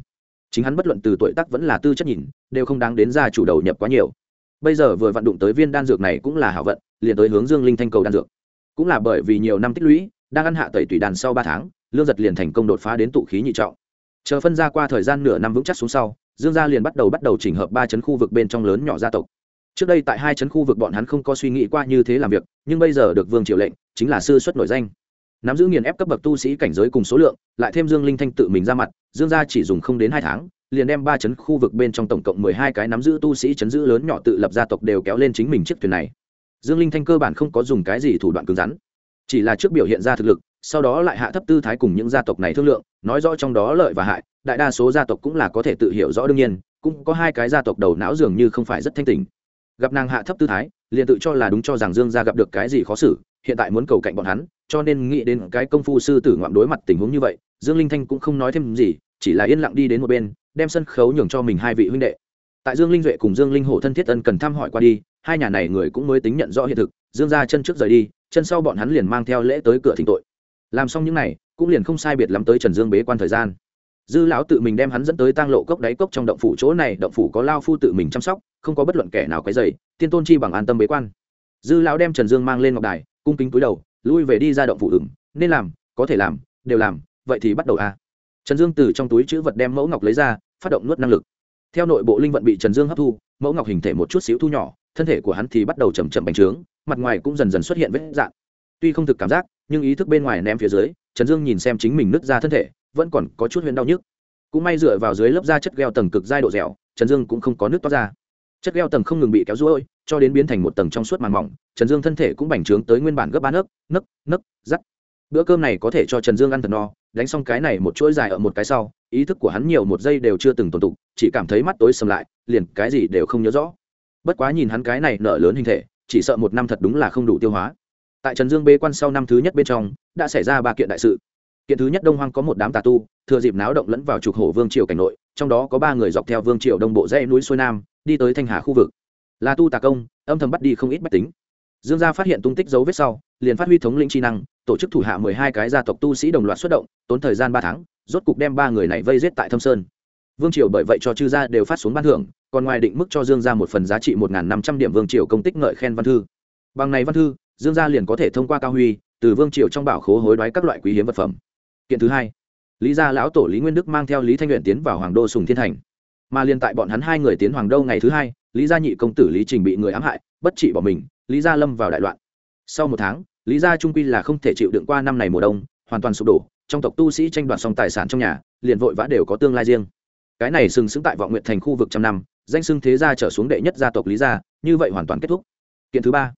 Chính hắn bất luận từ tuổi tác vẫn là tư chất nhìn, đều không đáng đến ra chủ đầu nhập quá nhiều. Bây giờ vừa vận đụng tới viên đan dược này cũng là hảo vận, liền tới hướng dương linh thanh cầu đan dược. Cũng là bởi vì nhiều năm tích lũy, đang ăn hạ tẩy tùy đàn sau ba tháng, lương giật liền thành công đột phá đến tụ khí nhị trọng chờ phân ra qua thời gian nửa năm vững chắc xuống sau, dương gia liền bắt đầu bắt đầu chỉnh hợp ba chấn khu vực bên trong lớn nhỏ gia tộc. Trước đây tại hai chấn khu vực bọn hắn không có suy nghĩ qua như thế làm việc, nhưng bây giờ được vương triều lệnh, chính là sư xuất nổi danh. Nắm giữ nghiền ép cấp bậc tu sĩ cảnh giới cùng số lượng, lại thêm dương linh thanh tự mình ra mặt, dương gia chỉ dùng không đến hai tháng, liền đem ba chấn khu vực bên trong tổng cộng mười hai cái nắm giữ tu sĩ chấn giữ lớn nhỏ tự lập gia tộc đều kéo lên chính mình chiếc thuyền này. Dương linh thanh cơ bản không có dùng cái gì thủ đoạn cứng rắn. Chỉ là trước biểu hiện ra thực lực sau đó lại hạ thấp tư thái cùng những gia tộc này thương lượng, nói rõ trong đó lợi và hại, đại đa số gia tộc cũng là có thể tự hiểu rõ đương nhiên, cũng có hai cái gia tộc đầu não dường như không phải rất thanh tình gặp nàng hạ thấp tư thái, liền tự cho là đúng cho rằng dương gia gặp được cái gì khó xử, hiện tại muốn cầu cạnh bọn hắn, cho nên nghĩ đến cái công phu sư tử ngoạm đối mặt tình huống như vậy, dương linh thanh cũng không nói thêm gì, chỉ là yên lặng đi đến một bên, đem sân khấu nhường cho mình hai vị huynh đệ. Tại dương linh duệ cùng dương linh hổ thân thiết ân cần thăm hỏi qua đi, hai nhà này người cũng mới tính nhận rõ hiện thực, dương gia chân trước rời đi, chân sau bọn hắn liền mang theo lễ tới cửa thỉnh tội làm xong những này, cũng liền không sai biệt lắm tới trần dương bế quan thời gian. Dư lão tự mình đem hắn dẫn tới tang lộ cốc đáy cốc trong động phủ chỗ này, động phủ có lao phu tự mình chăm sóc, không có bất luận kẻ nào cái dày tiên tôn chi bằng an tâm bế quan. Dư lão đem trần dương mang lên ngọc đài, cung kính túi đầu, lui về đi ra động phủ ửng, nên làm, có thể làm, đều làm, vậy thì bắt đầu a. Trần dương từ trong túi chữ vật đem mẫu ngọc lấy ra, phát động nuốt năng lực. Theo nội bộ linh vận bị trần dương hấp thu, mẫu ngọc hình thể một chút xíu thu nhỏ, thân thể của hắn thì bắt đầu chầm chậm bành trướng, mặt ngoài cũng dần dần xuất hiện vết dạng tuy không thực cảm giác, nhưng ý thức bên ngoài ném phía dưới, trần dương nhìn xem chính mình nứt ra thân thể, vẫn còn có chút huyễn đau nhức. Cũng may dựa vào dưới lớp da chất gheo tầng cực dai độ dẻo, trần dương cũng không có nước toát ra. Chất gheo tầng không ngừng bị kéo ruôi, cho đến biến thành một tầng trong suốt màn mỏng, trần dương thân thể cũng bành trướng tới nguyên bản gấp ba nấc nấc nấc, rắc. Bữa cơm này có thể cho trần dương ăn thật no, đánh xong cái này một chuỗi dài ở một cái sau, ý thức của hắn nhiều một giây đều chưa từng tồn tụ, chỉ cảm thấy mắt tối sầm lại, liền cái gì đều không nhớ rõ. Bất quá nhìn hắn cái này nở lớn hình thể, chỉ sợ một năm thật đúng là không đủ tiêu hóa tại trần dương bế quan sau năm thứ nhất bên trong, đã xảy ra ba kiện đại sự. Kiện thứ nhất, đông hoang có một đám tà tu, thừa dịp náo động lẫn vào trục hổ vương triều cảnh nội, trong đó có ba người dọc theo vương triều đông bộ dãy núi xuôi nam, đi tới thanh hà khu vực. Là tu tà công, âm thầm bắt đi không ít bách tính. Dương gia phát hiện tung tích dấu vết sau, liền phát huy thống lĩnh chi năng, tổ chức thủ hạ mười hai cái gia tộc tu sĩ đồng loạt xuất động, tốn thời gian ba tháng, rốt cục đem ba người này vây giết tại thâm sơn. Vương triều bởi vậy cho chư gia đều phát xuống ban thưởng, còn ngoài định mức cho dương gia một phần giá trị một năm trăm điểm vương triều công tích ngợi khen văn thư. Bằng này văn thư dương gia liền có thể thông qua cao huy, từ vương triều trong bảo khố hối đoái các loại quý hiếm vật phẩm. Kiện thứ hai, lý gia lão tổ lý nguyên đức mang theo lý thanh luyện tiến vào hoàng đô sùng thiên thành. Mà liền tại bọn hắn hai người tiến hoàng đô ngày thứ hai, lý gia nhị công tử lý trình bị người ám hại, bất trị bỏ mình, lý gia lâm vào đại loạn. Sau một tháng, lý gia trung quy là không thể chịu đựng qua năm này mùa đông, hoàn toàn sụp đổ, trong tộc tu sĩ tranh đoạt xong tài sản trong nhà, liền vội vã đều có tương lai riêng. Cái này sừng sững tại vọng nguyện thành khu vực trăm năm, danh xưng thế gia trở xuống đệ nhất gia tộc lý gia, như vậy hoàn toàn kết thúc. Kiện thứ ba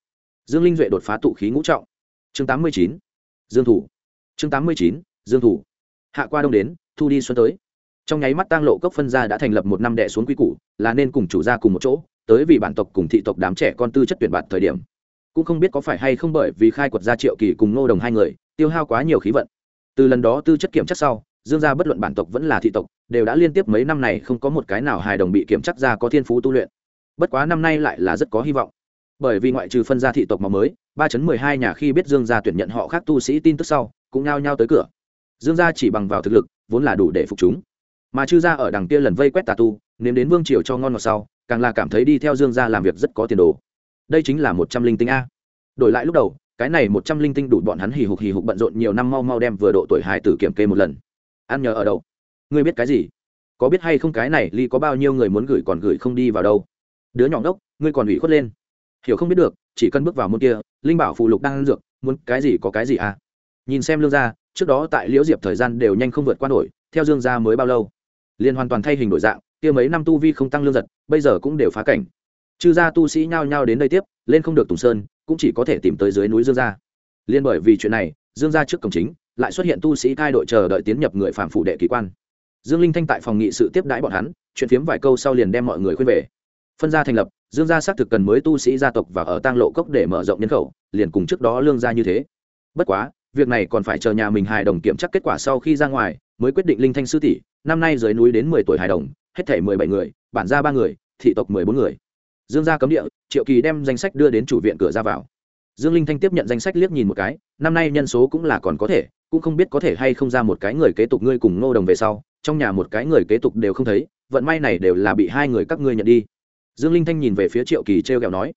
dương linh duệ đột phá tụ khí ngũ trọng. Chương tám mươi chín, dương thủ. Chương tám mươi chín, dương thủ. Hạ qua đông đến, thu đi xuân tới. Trong nháy mắt tang lộ cốc phân gia đã thành lập một năm đệ xuống quy củ, là nên cùng chủ gia cùng một chỗ, tới vì bản tộc cùng thị tộc đám trẻ con tư chất tuyển bạt thời điểm. Cũng không biết có phải hay không bởi vì khai quật gia triệu kỳ cùng ngô đồng hai người, tiêu hao quá nhiều khí vận. Từ lần đó tư chất kiểm chất sau, dương gia bất luận bản tộc vẫn là thị tộc, đều đã liên tiếp mấy năm này không có một cái nào hài đồng bị kiểm chắc ra có thiên phú tu luyện. Bất quá năm nay lại là rất có hy vọng bởi vì ngoại trừ phân gia thị tộc máu mới, ba chấn mười hai nhà khi biết dương gia tuyển nhận họ khác tu sĩ tin tức sau, cũng nhao nhao tới cửa. Dương gia chỉ bằng vào thực lực, vốn là đủ để phục chúng. Mà chư gia ở đằng kia lần vây quét tà tu, nếm đến vương triều cho ngon ngọt sau, càng là cảm thấy đi theo dương gia làm việc rất có tiền đồ. Đây chính là một trăm linh tinh a. Đổi lại lúc đầu, cái này một trăm linh tinh đủ bọn hắn hì hục hì hục bận rộn nhiều năm mau mau đem vừa độ tuổi hài tử kiểm kê một lần. Ăn nhờ ở đâu? Ngươi biết cái gì? Có biết hay không cái này ly có bao nhiêu người muốn gửi còn gửi không đi vào đâu? Đứa nhỏ đốc ngươi còn ủy khuất lên hiểu không biết được, chỉ cần bước vào môn kia, linh bảo phụ lục đang ăn dược, muốn cái gì có cái gì à? Nhìn xem lương gia, trước đó tại liễu diệp thời gian đều nhanh không vượt qua nổi, theo dương gia mới bao lâu? Liền hoàn toàn thay hình đổi dạng, kia mấy năm tu vi không tăng lương giật, bây giờ cũng đều phá cảnh. Chư gia tu sĩ nhao nhao đến đây tiếp, lên không được tùng sơn, cũng chỉ có thể tìm tới dưới núi dương gia. Liên bởi vì chuyện này, dương gia trước cổng chính, lại xuất hiện tu sĩ cai đội chờ đợi tiến nhập người phạm phủ đệ kỳ quan. Dương linh thanh tại phòng nghị sự tiếp đãi bọn hắn, chuyện phiếm vài câu sau liền đem mọi người khuyên về phân gia thành lập, dương gia xác thực cần mới tu sĩ gia tộc và ở tang lộ cốc để mở rộng nhân khẩu, liền cùng trước đó lương gia như thế. Bất quá, việc này còn phải chờ nhà mình hài đồng kiểm tra kết quả sau khi ra ngoài, mới quyết định linh thanh sư tỷ, năm nay dưới núi đến mười tuổi hài đồng, hết thể mười bảy người, bản gia ba người, thị tộc mười bốn người. Dương gia cấm địa, triệu kỳ đem danh sách đưa đến chủ viện cửa ra vào. Dương linh thanh tiếp nhận danh sách liếc nhìn một cái, năm nay nhân số cũng là còn có thể, cũng không biết có thể hay không ra một cái người kế tục ngươi cùng ngô đồng về sau, trong nhà một cái người kế tục đều không thấy, vận may này đều là bị hai người các ngươi nhận đi dương linh thanh nhìn về phía triệu kỳ t r e o kẹo nói.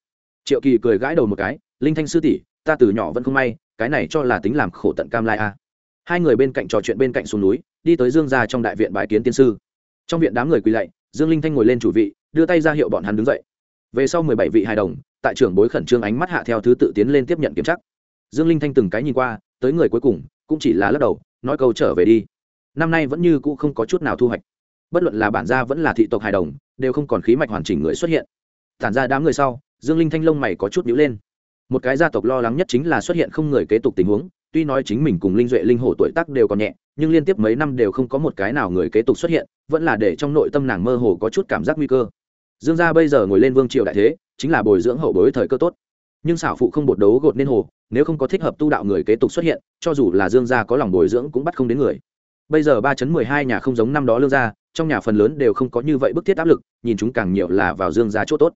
Triệu kỳ cười gãi đầu một cái, linh thanh sư tỷ, ta từ nhỏ vẫn không may, cái này cho là tính làm khổ tận cam lai a. Hai người bên cạnh trò chuyện bên cạnh xuống núi, đi tới dương gia trong đại viện bãi kiến tiên sư. Trong viện đám người quỳ lạy, dương linh thanh ngồi lên chủ vị, đưa tay ra hiệu bọn hắn đứng dậy. Về sau mười bảy vị hài đồng, tại trưởng bối khẩn trương ánh mắt hạ theo thứ tự tiến lên tiếp nhận kiểm chắc dương linh thanh từng cái nhìn qua, tới người cuối cùng, cũng chỉ là lắc đầu, nói câu trở về đi. Năm nay vẫn như cũ không có chút nào thu hoạch bất luận là bản gia vẫn là thị tộc hài đồng, đều không còn khí mạch hoàn chỉnh người xuất hiện. Tản ra đám người sau, dương linh thanh lông mày có chút nhữ lên. Một cái gia tộc lo lắng nhất chính là xuất hiện không người kế tục tình huống, tuy nói chính mình cùng linh duệ linh hổ tuổi tác đều còn nhẹ, nhưng liên tiếp mấy năm đều không có một cái nào người kế tục xuất hiện, vẫn là để trong nội tâm nàng mơ hồ có chút cảm giác nguy cơ. Dương gia bây giờ ngồi lên vương triều đại thế, chính là bồi dưỡng hậu bối thời cơ tốt. Nhưng xảo phụ không bột đấu gột nên hồ, nếu không có thích hợp tu đạo người kế tục xuất hiện, cho dù là dương gia có lòng bồi dưỡng cũng bắt không đến người. Bây giờ ba chấn mười hai nhà không giống năm đó lương gia trong nhà phần lớn đều không có như vậy bức thiết áp lực, nhìn chúng càng nhiều là vào dương gia chỗ tốt.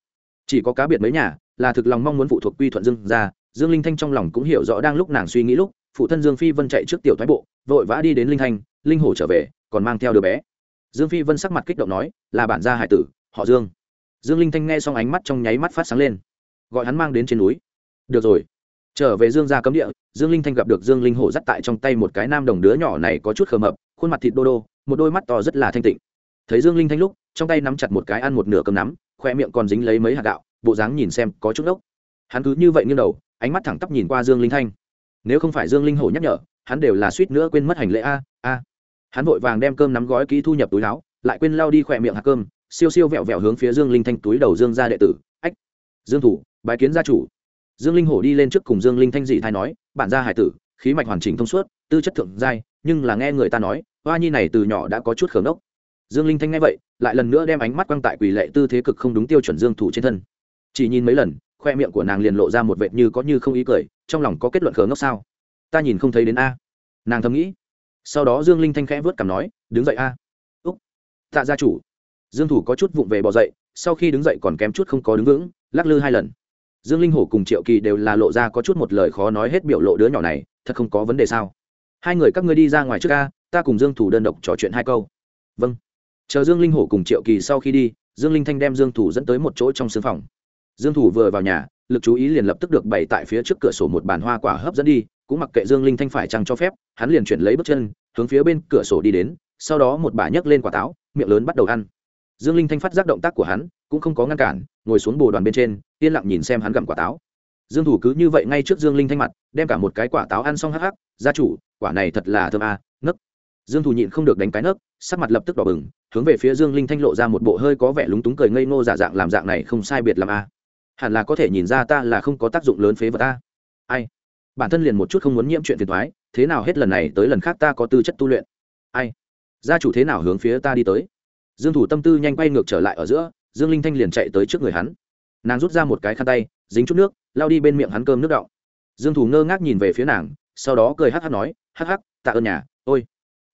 Chỉ có cá biệt mấy nhà là thực lòng mong muốn phụ thuộc quy thuận dương gia, dương linh thanh trong lòng cũng hiểu rõ đang lúc nàng suy nghĩ lúc, phụ thân dương phi vân chạy trước tiểu thoái bộ, vội vã đi đến linh thanh, linh hổ trở về, còn mang theo đứa bé. Dương phi vân sắc mặt kích động nói, là bản gia hải tử, họ dương. Dương linh thanh nghe xong ánh mắt trong nháy mắt phát sáng lên, gọi hắn mang đến trên núi. Được rồi. Trở về dương gia cấm địa, dương linh thanh gặp được dương linh hổ dắt tại trong tay một cái nam đồng đứa nhỏ này có chút khờ mập, khuôn mặt thịt đô đô, một đôi mắt to rất là thanh tịnh thấy dương linh thanh lúc, trong tay nắm chặt một cái ăn một nửa cơm nắm, khoe miệng còn dính lấy mấy hạt gạo, bộ dáng nhìn xem có chút ốc hắn cứ như vậy nghiêng đầu, ánh mắt thẳng tắp nhìn qua dương linh thanh. Nếu không phải dương linh hổ nhắc nhở, hắn đều là suýt nữa quên mất hành lễ a a. Hắn vội vàng đem cơm nắm gói kỹ thu nhập túi áo, lại quên lao đi khỏe miệng hạt cơm, siêu siêu vẹo vẹo hướng phía dương linh thanh túi đầu dương ra đệ tử, ách, dương thủ, bái kiến gia chủ. Dương linh hổ đi lên trước cùng dương linh thanh dị thai nói, bản gia hải tử, khí mạch hoàn chỉnh thông suốt, tư chất thượng giai, nhưng là nghe người ta nói, hoa nhi này từ nhỏ đã có chút khởi đốc dương linh thanh nghe vậy, lại lần nữa đem ánh mắt quăng tại quỷ lệ tư thế cực không đúng tiêu chuẩn dương thủ trên thân. Chỉ nhìn mấy lần, khoe miệng của nàng liền lộ ra một vệt như có như không ý cười, trong lòng có kết luận khờ ngốc sao? Ta nhìn không thấy đến a. Nàng thầm nghĩ. Sau đó dương linh thanh khẽ vớt cảm nói, đứng dậy a. Úc, tạ gia chủ. Dương thủ có chút vụng về bỏ dậy, sau khi đứng dậy còn kém chút không có đứng vững, lắc lư hai lần. Dương linh hổ cùng triệu kỳ đều là lộ ra có chút một lời khó nói hết biểu lộ đứa nhỏ này, thật không có vấn đề sao? Hai người các ngươi đi ra ngoài trước ca ta cùng dương thủ đơn độc trò chuyện hai câu. Vâng chờ dương linh hổ cùng triệu kỳ sau khi đi dương linh thanh đem dương thủ dẫn tới một chỗ trong sương phòng. Dương thủ vừa vào nhà lực chú ý liền lập tức được bày tại phía trước cửa sổ một bàn hoa quả hấp dẫn đi cũng mặc kệ dương linh thanh phải chăng cho phép hắn liền chuyển lấy bước chân hướng phía bên cửa sổ đi đến sau đó một bà nhấc lên quả táo miệng lớn bắt đầu ăn. Dương linh thanh phát giác động tác của hắn cũng không có ngăn cản ngồi xuống bồ đoàn bên trên yên lặng nhìn xem hắn gặm quả táo. Dương thủ cứ như vậy ngay trước dương linh thanh mặt đem cả một cái quả táo ăn xong hắc hắc gia chủ quả này thật là thơm à, nấc dương Thù nhịn không được đánh cái nấc, sắc mặt lập tức đỏ bừng, hướng về phía dương linh thanh lộ ra một bộ hơi có vẻ lúng túng cười ngây ngô giả dạng làm dạng này không sai biệt làm a. À. hẳn là có thể nhìn ra ta là không có tác dụng lớn phế vật ta ai? Bản thân liền một chút không muốn nhiễm chuyện phiền thoái thế nào hết lần này tới lần khác ta có tư chất tu luyện? Ai? Gia chủ thế nào hướng phía ta đi tới? Dương thủ tâm tư nhanh quay ngược trở lại ở giữa, dương linh thanh liền chạy tới trước người hắn. Nàng rút ra một cái khăn tay, dính chút nước lao đi bên miệng hắn cơm nước đọng. Dương thủ ngơ ngác nhìn về phía nàng, sau đó cười hắc hắc nói, hắc hắc, tạ ơn nhà, ôi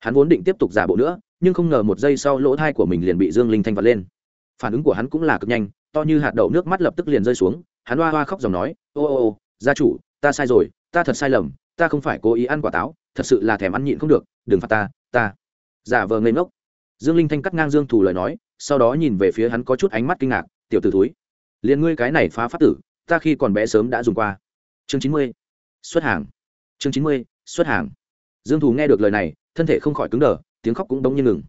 hắn vốn định tiếp tục giả bộ nữa, nhưng không ngờ một giây sau lỗ thai của mình liền bị dương linh thanh vật lên. Phản ứng của hắn cũng là cực nhanh, to như hạt đậu nước mắt lập tức liền rơi xuống, hắn hoa hoa khóc dòng nói, ô ô ô, gia chủ, ta sai rồi, ta thật sai lầm, ta không phải cố ý ăn quả táo, thật sự là thèm ăn nhịn không được, đừng phạt ta ta. Giả vờ ngây ngốc. Dương linh thanh cắt ngang dương thủ lời nói, sau đó nhìn về phía hắn có chút ánh mắt kinh ngạc, tiểu t ử túi liền ngươi cái này phá phát tử, ta khi còn bé sớm đã dùng qua. Chương chín mươi, xuất hàng. Chương chín mươi, xuất hàng dương Thù nghe được lời này, thân thể không khỏi cứng đờ, tiếng khóc cũng đống như ngừng.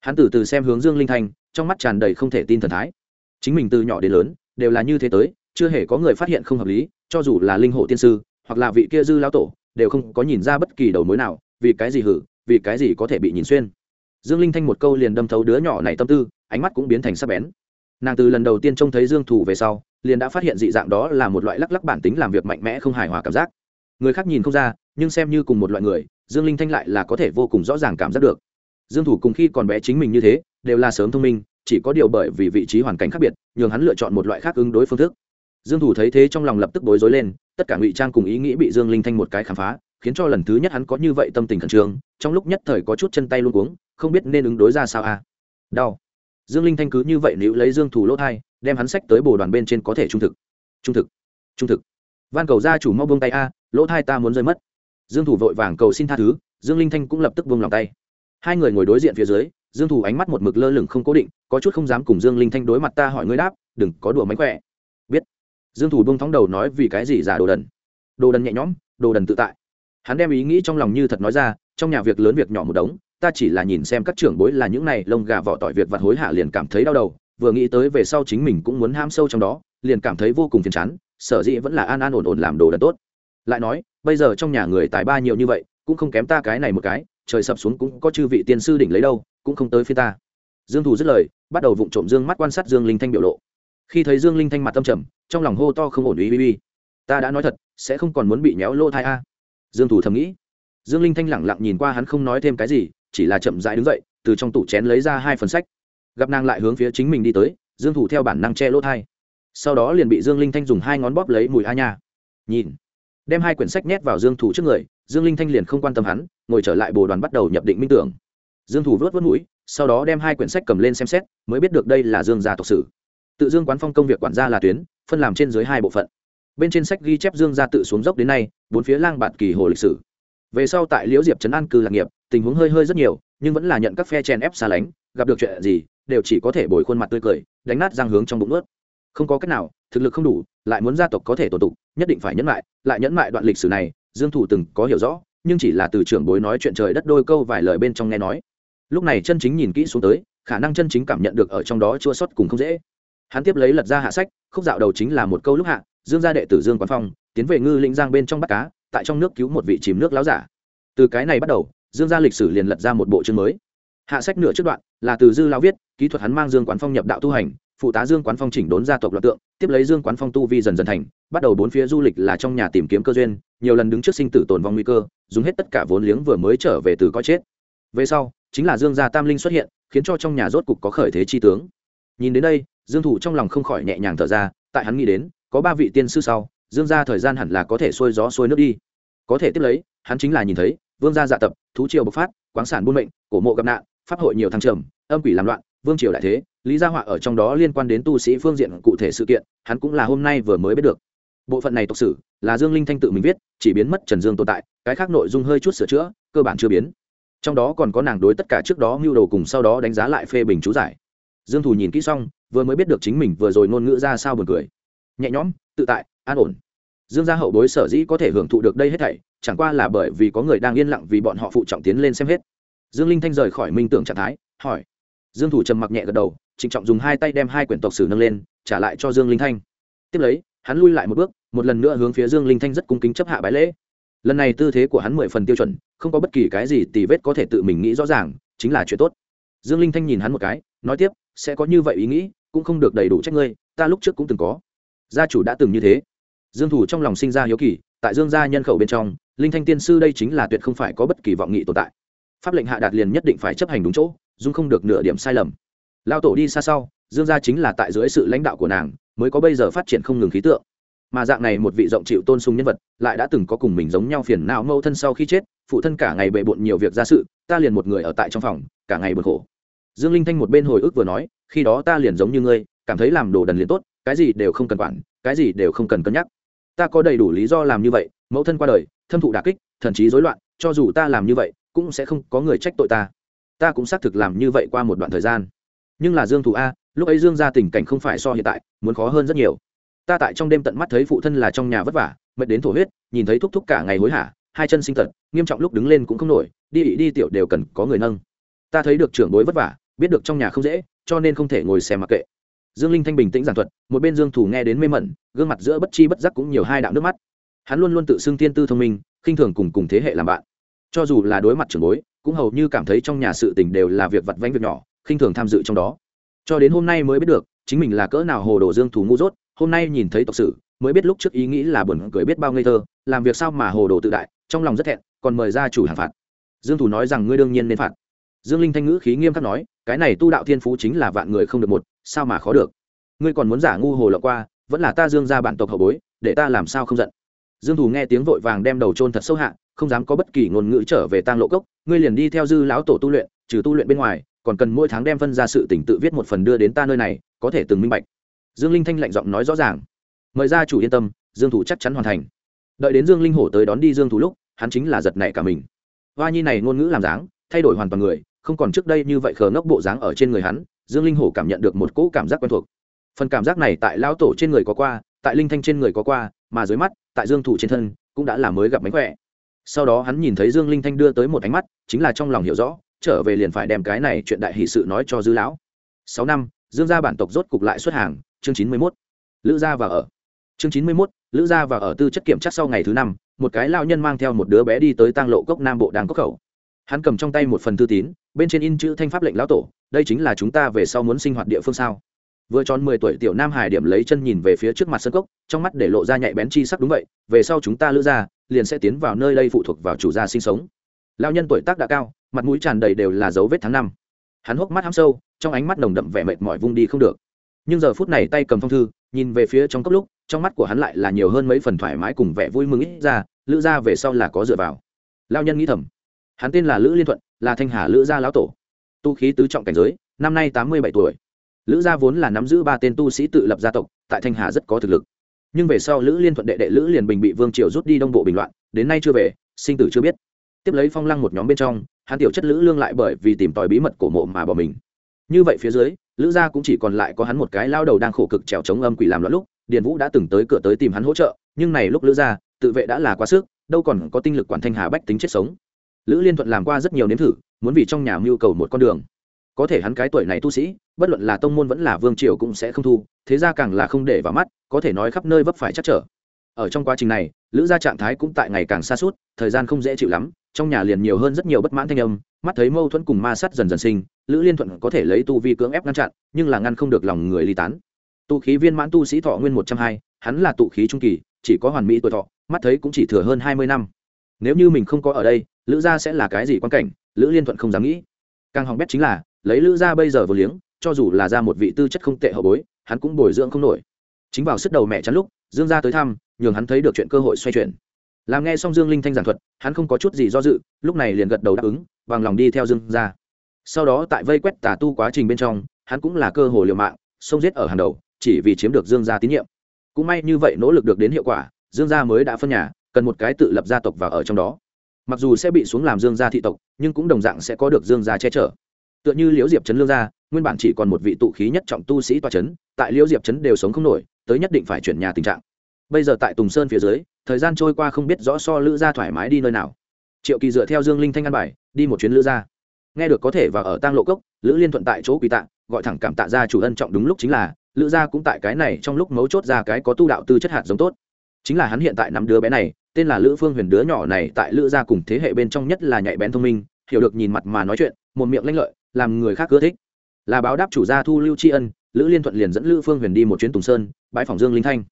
Hắn từ từ xem hướng dương linh thanh, trong mắt tràn đầy không thể tin thần thái. Chính mình từ nhỏ đến lớn, đều là như thế tới, chưa hề có người phát hiện không hợp lý, cho dù là linh hộ tiên sư, hoặc là vị kia dư lão tổ, đều không có nhìn ra bất kỳ đầu mối nào, vì cái gì hử, vì cái gì có thể bị nhìn xuyên. Dương linh thanh một câu liền đâm thấu đứa nhỏ này tâm tư, ánh mắt cũng biến thành sắc bén. Nàng từ lần đầu tiên trông thấy dương thủ về sau, liền đã phát hiện dị dạng đó là một loại lắc lắc bản tính làm việc mạnh mẽ không hài hòa cảm giác. Người khác nhìn không ra, nhưng xem như cùng một loại người dương linh thanh lại là có thể vô cùng rõ ràng cảm giác được. Dương thủ cùng khi còn bé chính mình như thế, đều là sớm thông minh, chỉ có điều bởi vì vị trí hoàn cảnh khác biệt, nhường hắn lựa chọn một loại khác ứng đối phương thức. Dương thủ thấy thế trong lòng lập tức bối rối lên, tất cả ngụy trang cùng ý nghĩ bị dương linh thanh một cái khám phá, khiến cho lần thứ nhất hắn có như vậy tâm tình khẩn trương, trong lúc nhất thời có chút chân tay luôn cuống, không biết nên ứng đối ra sao a. À? đau. Dương linh thanh cứ như vậy nếu lấy dương thủ lỗ thai, đem hắn sách tới bồ đoàn bên trên có thể trung thực. Trung thực. Trung thực. Van cầu gia chủ mau buông tay a, lỗ thai ta muốn rơi mất dương thủ vội vàng cầu xin tha thứ, dương linh thanh cũng lập tức buông lòng tay. Hai người ngồi đối diện phía dưới, dương thủ ánh mắt một mực lơ lửng không cố định, có chút không dám cùng dương linh thanh đối mặt ta hỏi ngươi đáp, đừng có đùa mánh khỏe. Biết. Dương thủ buông thóng đầu nói vì cái gì giả đồ đần. Đồ đần nhẹ nhõm, đồ đần tự tại. Hắn đem ý nghĩ trong lòng như thật nói ra, trong nhà việc lớn việc nhỏ một đống, ta chỉ là nhìn xem các trưởng bối là những này lông gà vỏ tỏi việc vặt hối hạ liền cảm thấy đau đầu, vừa nghĩ tới về sau chính mình cũng muốn ham sâu trong đó, liền cảm thấy vô cùng phiền chán, sở dĩ vẫn là an an ổn ổn làm đồ đần tốt. Lại nói bây giờ trong nhà người tài ba nhiều như vậy, cũng không kém ta cái này một cái, trời sập xuống cũng có chư vị tiên sư đỉnh lấy đâu, cũng không tới phía ta. Dương thù dứt lời, bắt đầu vụng trộm dương mắt quan sát dương linh thanh biểu lộ. Khi thấy dương linh thanh mặt tâm trầm, trong lòng hô to không ổn ý bb ta đã nói thật, sẽ không còn muốn bị méo lô thai a. Dương thủ thầm nghĩ. Dương linh thanh lẳng lặng nhìn qua hắn không nói thêm cái gì, chỉ là chậm rãi đứng dậy, từ trong tủ chén lấy ra hai phần sách. Gặp nàng lại hướng phía chính mình đi tới, dương thủ theo bản năng che lỗ thai. Sau đó liền bị dương linh thanh dùng hai ngón bóp lấy mùi a nha. Nhìn đem hai quyển sách nhét vào dương thủ trước người, dương linh thanh liền không quan tâm hắn, ngồi trở lại bồ đoàn bắt đầu nhập định minh tưởng. Dương thủ vớt vớt mũi, sau đó đem hai quyển sách cầm lên xem xét, mới biết được đây là dương gia tộc sử tự dương quán phong công việc quản gia là tuyến, phân làm trên dưới hai bộ phận. Bên trên sách ghi chép dương gia tự xuống dốc đến nay, bốn phía lang bạt kỳ hồ lịch sử. Về sau tại liễu diệp trấn an cư lạc nghiệp, tình huống hơi hơi rất nhiều, nhưng vẫn là nhận các phe chen ép xa lánh, gặp được chuyện gì, đều chỉ có thể bồi khuôn mặt tươi cười, đánh nát răng hướng trong bụng ướt không có cách nào, thực lực không đủ lại muốn gia tộc có thể tổ tục, nhất định phải nhẫn lại lại nhẫn lại đoạn lịch sử này, dương thủ từng có hiểu rõ, nhưng chỉ là từ trưởng bối nói chuyện trời đất đôi câu vài lời bên trong nghe nói. Lúc này chân chính nhìn kỹ xuống tới, khả năng chân chính cảm nhận được ở trong đó chua sót cùng không dễ. Hắn tiếp lấy lật ra hạ sách, khúc dạo đầu chính là một câu lúc hạ, dương gia đệ tử dương quán phong, tiến về ngư lĩnh giang bên trong bắt cá, tại trong nước cứu một vị chìm nước láo giả. Từ cái này bắt đầu, dương gia lịch sử liền lật ra một bộ chương mới. Hạ sách nửa trước đoạn là từ dư lao viết, kỹ thuật hắn mang dương quán phong nhập đạo tu hành phụ tá dương quán phong chỉnh đốn gia tộc loạt tượng, tiếp lấy dương quán phong tu vi dần dần thành, bắt đầu bốn phía du lịch là trong nhà tìm kiếm cơ duyên, nhiều lần đứng trước sinh tử tồn vong nguy cơ, dùng hết tất cả vốn liếng vừa mới trở về từ coi chết. Về sau, chính là dương gia tam linh xuất hiện, khiến cho trong nhà rốt cục có khởi thế chi tướng. Nhìn đến đây, dương thủ trong lòng không khỏi nhẹ nhàng thở ra, tại hắn nghĩ đến, có ba vị tiên sư sau, dương gia thời gian hẳn là có thể xuôi gió xuôi nước đi. Có thể tiếp lấy, hắn chính là nhìn thấy, vương gia dạ tập, thú triều bộc phát, quáng sản buôn mệnh, cổ mộ gặp nạn, pháp hội nhiều thăng trầm, âm quỷ làm loạn vương triều đại thế, lý gia họa ở trong đó liên quan đến tu sĩ phương diện cụ thể sự kiện, hắn cũng là hôm nay vừa mới biết được. Bộ phận này tộc sử là dương linh thanh tự mình viết, chỉ biến mất trần dương tồn tại, cái khác nội dung hơi chút sửa chữa, cơ bản chưa biến. Trong đó còn có nàng đối tất cả trước đó mưu đồ cùng sau đó đánh giá lại phê bình chú giải. Dương thù nhìn kỹ xong, vừa mới biết được chính mình vừa rồi ngôn ngữ ra sao buồn cười. Nhẹ nhõm, tự tại, an ổn. Dương gia hậu bối sở dĩ có thể hưởng thụ được đây hết thảy, chẳng qua là bởi vì có người đang yên lặng vì bọn họ phụ trọng tiến lên xem hết. Dương linh thanh rời khỏi minh tưởng trạng thái, hỏi dương thủ trầm mặc nhẹ gật đầu, trịnh trọng dùng hai tay đem hai quyển tộc sử nâng lên, trả lại cho dương linh thanh. Tiếp lấy, hắn lui lại một bước, một lần nữa hướng phía dương linh thanh rất cung kính chấp hạ bái lễ. Lần này tư thế của hắn mười phần tiêu chuẩn, không có bất kỳ cái gì tì vết có thể tự mình nghĩ rõ ràng, chính là chuyện tốt. Dương linh thanh nhìn hắn một cái, nói tiếp, sẽ có như vậy ý nghĩ, cũng không được đầy đủ trách ngươi, ta lúc trước cũng từng có. Gia chủ đã từng như thế. Dương thủ trong lòng sinh ra hiếu kỳ, tại dương gia nhân khẩu bên trong, linh thanh tiên sư đây chính là tuyệt không phải có bất kỳ vọng nghị tồn tại. Pháp lệnh hạ đạt liền nhất định phải chấp hành đúng chỗ dung không được nửa điểm sai lầm. Lao tổ đi xa sau, dương gia chính là tại dưới sự lãnh đạo của nàng, mới có bây giờ phát triển không ngừng khí tượng. Mà dạng này một vị rộng chịu tôn sùng nhân vật, lại đã từng có cùng mình giống nhau phiền não mâu thân sau khi chết, phụ thân cả ngày bệ bộn nhiều việc ra sự, ta liền một người ở tại trong phòng, cả ngày bực khổ. Dương linh thanh một bên hồi ức vừa nói, khi đó ta liền giống như ngươi, cảm thấy làm đồ đần liền tốt, cái gì đều không cần quản, cái gì đều không cần cân nhắc. Ta có đầy đủ lý do làm như vậy, mẫu thân qua đời, thâm thụ đà kích, thần trí rối loạn, cho dù ta làm như vậy, cũng sẽ không có người trách tội ta ta cũng xác thực làm như vậy qua một đoạn thời gian. Nhưng là dương thủ a, lúc ấy dương ra tình cảnh không phải so hiện tại, muốn khó hơn rất nhiều. Ta tại trong đêm tận mắt thấy phụ thân là trong nhà vất vả, mệt đến thổ huyết, nhìn thấy thúc thúc cả ngày hối hả, hai chân sinh tật, nghiêm trọng lúc đứng lên cũng không nổi, đi ị đi tiểu đều cần có người nâng. Ta thấy được trưởng bối vất vả, biết được trong nhà không dễ, cho nên không thể ngồi xem mặc kệ. Dương linh thanh bình tĩnh giảng thuật, một bên dương thủ nghe đến mê mẩn, gương mặt giữa bất chi bất giác cũng nhiều hai đạo nước mắt. Hắn luôn luôn tự xưng tiên tư thông minh, khinh thường cùng cùng thế hệ làm bạn. Cho dù là đối mặt trưởng bối cũng hầu như cảm thấy trong nhà sự tình đều là việc vặt vãnh việc nhỏ, khinh thường tham dự trong đó. Cho đến hôm nay mới biết được, chính mình là cỡ nào hồ đồ dương thủ ngu dốt, hôm nay nhìn thấy tộc sử, mới biết lúc trước ý nghĩ là buồn cười biết bao ngây thơ, làm việc sao mà hồ đồ tự đại, trong lòng rất thẹn, còn mời ra chủ hàng phạt. Dương thủ nói rằng ngươi đương nhiên nên phạt. Dương linh thanh ngữ khí nghiêm khắc nói, cái này tu đạo thiên phú chính là vạn người không được một, sao mà khó được. Ngươi còn muốn giả ngu hồ lọ qua, vẫn là ta dương ra bản tộc hậu bối, để ta làm sao không giận dương thủ nghe tiếng vội vàng đem đầu trôn thật sâu hạ, không dám có bất kỳ ngôn ngữ trở về tang lộ cốc, ngươi liền đi theo dư lão tổ tu luyện, trừ tu luyện bên ngoài, còn cần mỗi tháng đem phân ra sự tỉnh tự viết một phần đưa đến ta nơi này, có thể từng minh bạch. Dương linh thanh lạnh giọng nói rõ ràng. Mời gia chủ yên tâm, dương thủ chắc chắn hoàn thành. Đợi đến dương linh hổ tới đón đi dương thủ lúc, hắn chính là giật nảy cả mình. Hoa nhi này ngôn ngữ làm dáng, thay đổi hoàn toàn người, không còn trước đây như vậy khờ ngốc bộ dáng ở trên người hắn, dương linh hổ cảm nhận được một cỗ cảm giác quen thuộc. Phần cảm giác này tại lão tổ trên người có qua, tại linh thanh trên người có qua mà dưới mắt, tại dương thủ trên thân, cũng đã là mới gặp mánh khỏe. Sau đó hắn nhìn thấy dương linh thanh đưa tới một ánh mắt, chính là trong lòng hiểu rõ, trở về liền phải đem cái này chuyện đại hỷ sự nói cho dư lão. Sáu năm, dương gia bản tộc rốt cục lại xuất hàng, chương chín mươi mốt. Lữ gia và ở. Chương chín mươi mốt, lữ gia và ở tư chất kiểm chắc sau ngày thứ năm, một cái lao nhân mang theo một đứa bé đi tới tang lộ cốc nam bộ đang cốc khẩu. Hắn cầm trong tay một phần thư tín, bên trên in chữ thanh pháp lệnh lão tổ, đây chính là chúng ta về sau muốn sinh hoạt địa phương sao? Vừa tròn mười tuổi tiểu nam hải điểm lấy chân nhìn về phía trước mặt sân cốc, trong mắt để lộ ra nhạy bén chi sắc đúng vậy, về sau chúng ta lữ gia liền sẽ tiến vào nơi đây phụ thuộc vào chủ gia sinh sống. Lao nhân tuổi tác đã cao, mặt mũi tràn đầy đều là dấu vết tháng năm. Hắn hốc mắt hăm sâu, trong ánh mắt nồng đậm vẻ mệt mỏi vung đi không được. Nhưng giờ phút này tay cầm phong thư, nhìn về phía trong cốc lúc, trong mắt của hắn lại là nhiều hơn mấy phần thoải mái cùng vẻ vui mừng ít ra, lữ gia về sau là có dựa vào. Lao nhân nghĩ thầm, hắn tên là lữ liên thuận, là thanh hà lữ gia lão tổ. Tu khí tứ trọng cảnh giới, năm nay tám mươi bảy tuổi lữ gia vốn là nắm giữ ba tên tu sĩ tự lập gia tộc, tại thanh hà rất có thực lực. Nhưng về sau lữ liên thuận đệ đệ lữ liền bình bị vương triều rút đi đông bộ bình loạn, đến nay chưa về, sinh tử chưa biết. Tiếp lấy phong lăng một nhóm bên trong, hắn tiểu chất lữ lương lại bởi vì tìm tòi bí mật cổ mộ mà bỏ mình. Như vậy phía dưới, lữ gia cũng chỉ còn lại có hắn một cái lao đầu đang khổ cực trèo chống âm quỷ làm loạn lúc, điền vũ đã từng tới cửa tới tìm hắn hỗ trợ, nhưng này lúc lữ gia, tự vệ đã là quá sức, đâu còn có tinh lực quản thanh hà bách tính chết sống. Lữ liên thuận làm qua rất nhiều nếm thử, muốn vì trong nhà mưu cầu một con đường có thể hắn cái tuổi này tu sĩ, bất luận là tông môn vẫn là vương triều cũng sẽ không thu, thế ra càng là không để vào mắt, có thể nói khắp nơi vấp phải chắc trở. Ở trong quá trình này, lữ gia trạng thái cũng tại ngày càng xa suốt, thời gian không dễ chịu lắm, trong nhà liền nhiều hơn rất nhiều bất mãn thanh âm, mắt thấy mâu thuẫn cùng ma sát dần dần sinh, lữ liên thuận có thể lấy tu vi cưỡng ép ngăn chặn, nhưng là ngăn không được lòng người ly tán. Tụ khí viên mãn tu sĩ thọ nguyên một trăm hai, hắn là tụ khí trung kỳ, chỉ có hoàn mỹ tuổi thọ, mắt thấy cũng chỉ thừa hơn hai mươi năm. Nếu như mình không có ở đây, lữ gia sẽ là cái gì quan cảnh, lữ liên thuận không dám nghĩ. Càng hỏng bét chính là lấy lữ gia bây giờ vừa liếng, cho dù là ra một vị tư chất không tệ hậu bối, hắn cũng bồi dưỡng không nổi. Chính vào sức đầu mẹ chắn lúc, dương gia tới thăm, nhường hắn thấy được chuyện cơ hội xoay chuyển. Làm nghe xong dương linh thanh giảng thuật, hắn không có chút gì do dự, lúc này liền gật đầu đáp ứng, bằng lòng đi theo dương gia. Sau đó tại vây quét tà tu quá trình bên trong, hắn cũng là cơ hội liều mạng, xông giết ở hàng đầu, chỉ vì chiếm được dương gia tín nhiệm. Cũng may như vậy nỗ lực được đến hiệu quả, dương gia mới đã phân nhà, cần một cái tự lập gia tộc vào ở trong đó. Mặc dù sẽ bị xuống làm dương gia thị tộc, nhưng cũng đồng dạng sẽ có được dương gia che chở tựa như liễu diệp trấn lương gia, nguyên bản chỉ còn một vị tụ khí nhất trọng tu sĩ toa trấn tại liễu diệp trấn đều sống không nổi, tới nhất định phải chuyển nhà tình trạng. Bây giờ tại tùng sơn phía dưới, thời gian trôi qua không biết rõ so lữ gia thoải mái đi nơi nào. Triệu kỳ dựa theo dương linh thanh an bài, đi một chuyến lữ gia. Nghe được có thể vào ở tang lộ cốc, lữ liên thuận tại chỗ quỳ tạ, gọi thẳng cảm tạ gia chủ ân trọng đúng lúc chính là, lữ gia cũng tại cái này trong lúc mấu chốt ra cái có tu đạo tư chất hạt giống tốt. Chính là hắn hiện tại nắm đứa bé này, tên là lữ phương huyền đứa nhỏ này tại lữ gia cùng thế hệ bên trong nhất là nhạy bén thông minh, hiểu được nhìn mặt mà nói chuyện, một miệng lanh lợi làm người khác ưa thích. Là báo đáp chủ gia thu lưu tri ân, lữ liên thuận liền dẫn lữ phương huyền đi một chuyến tùng sơn bãi phòng dương linh thanh.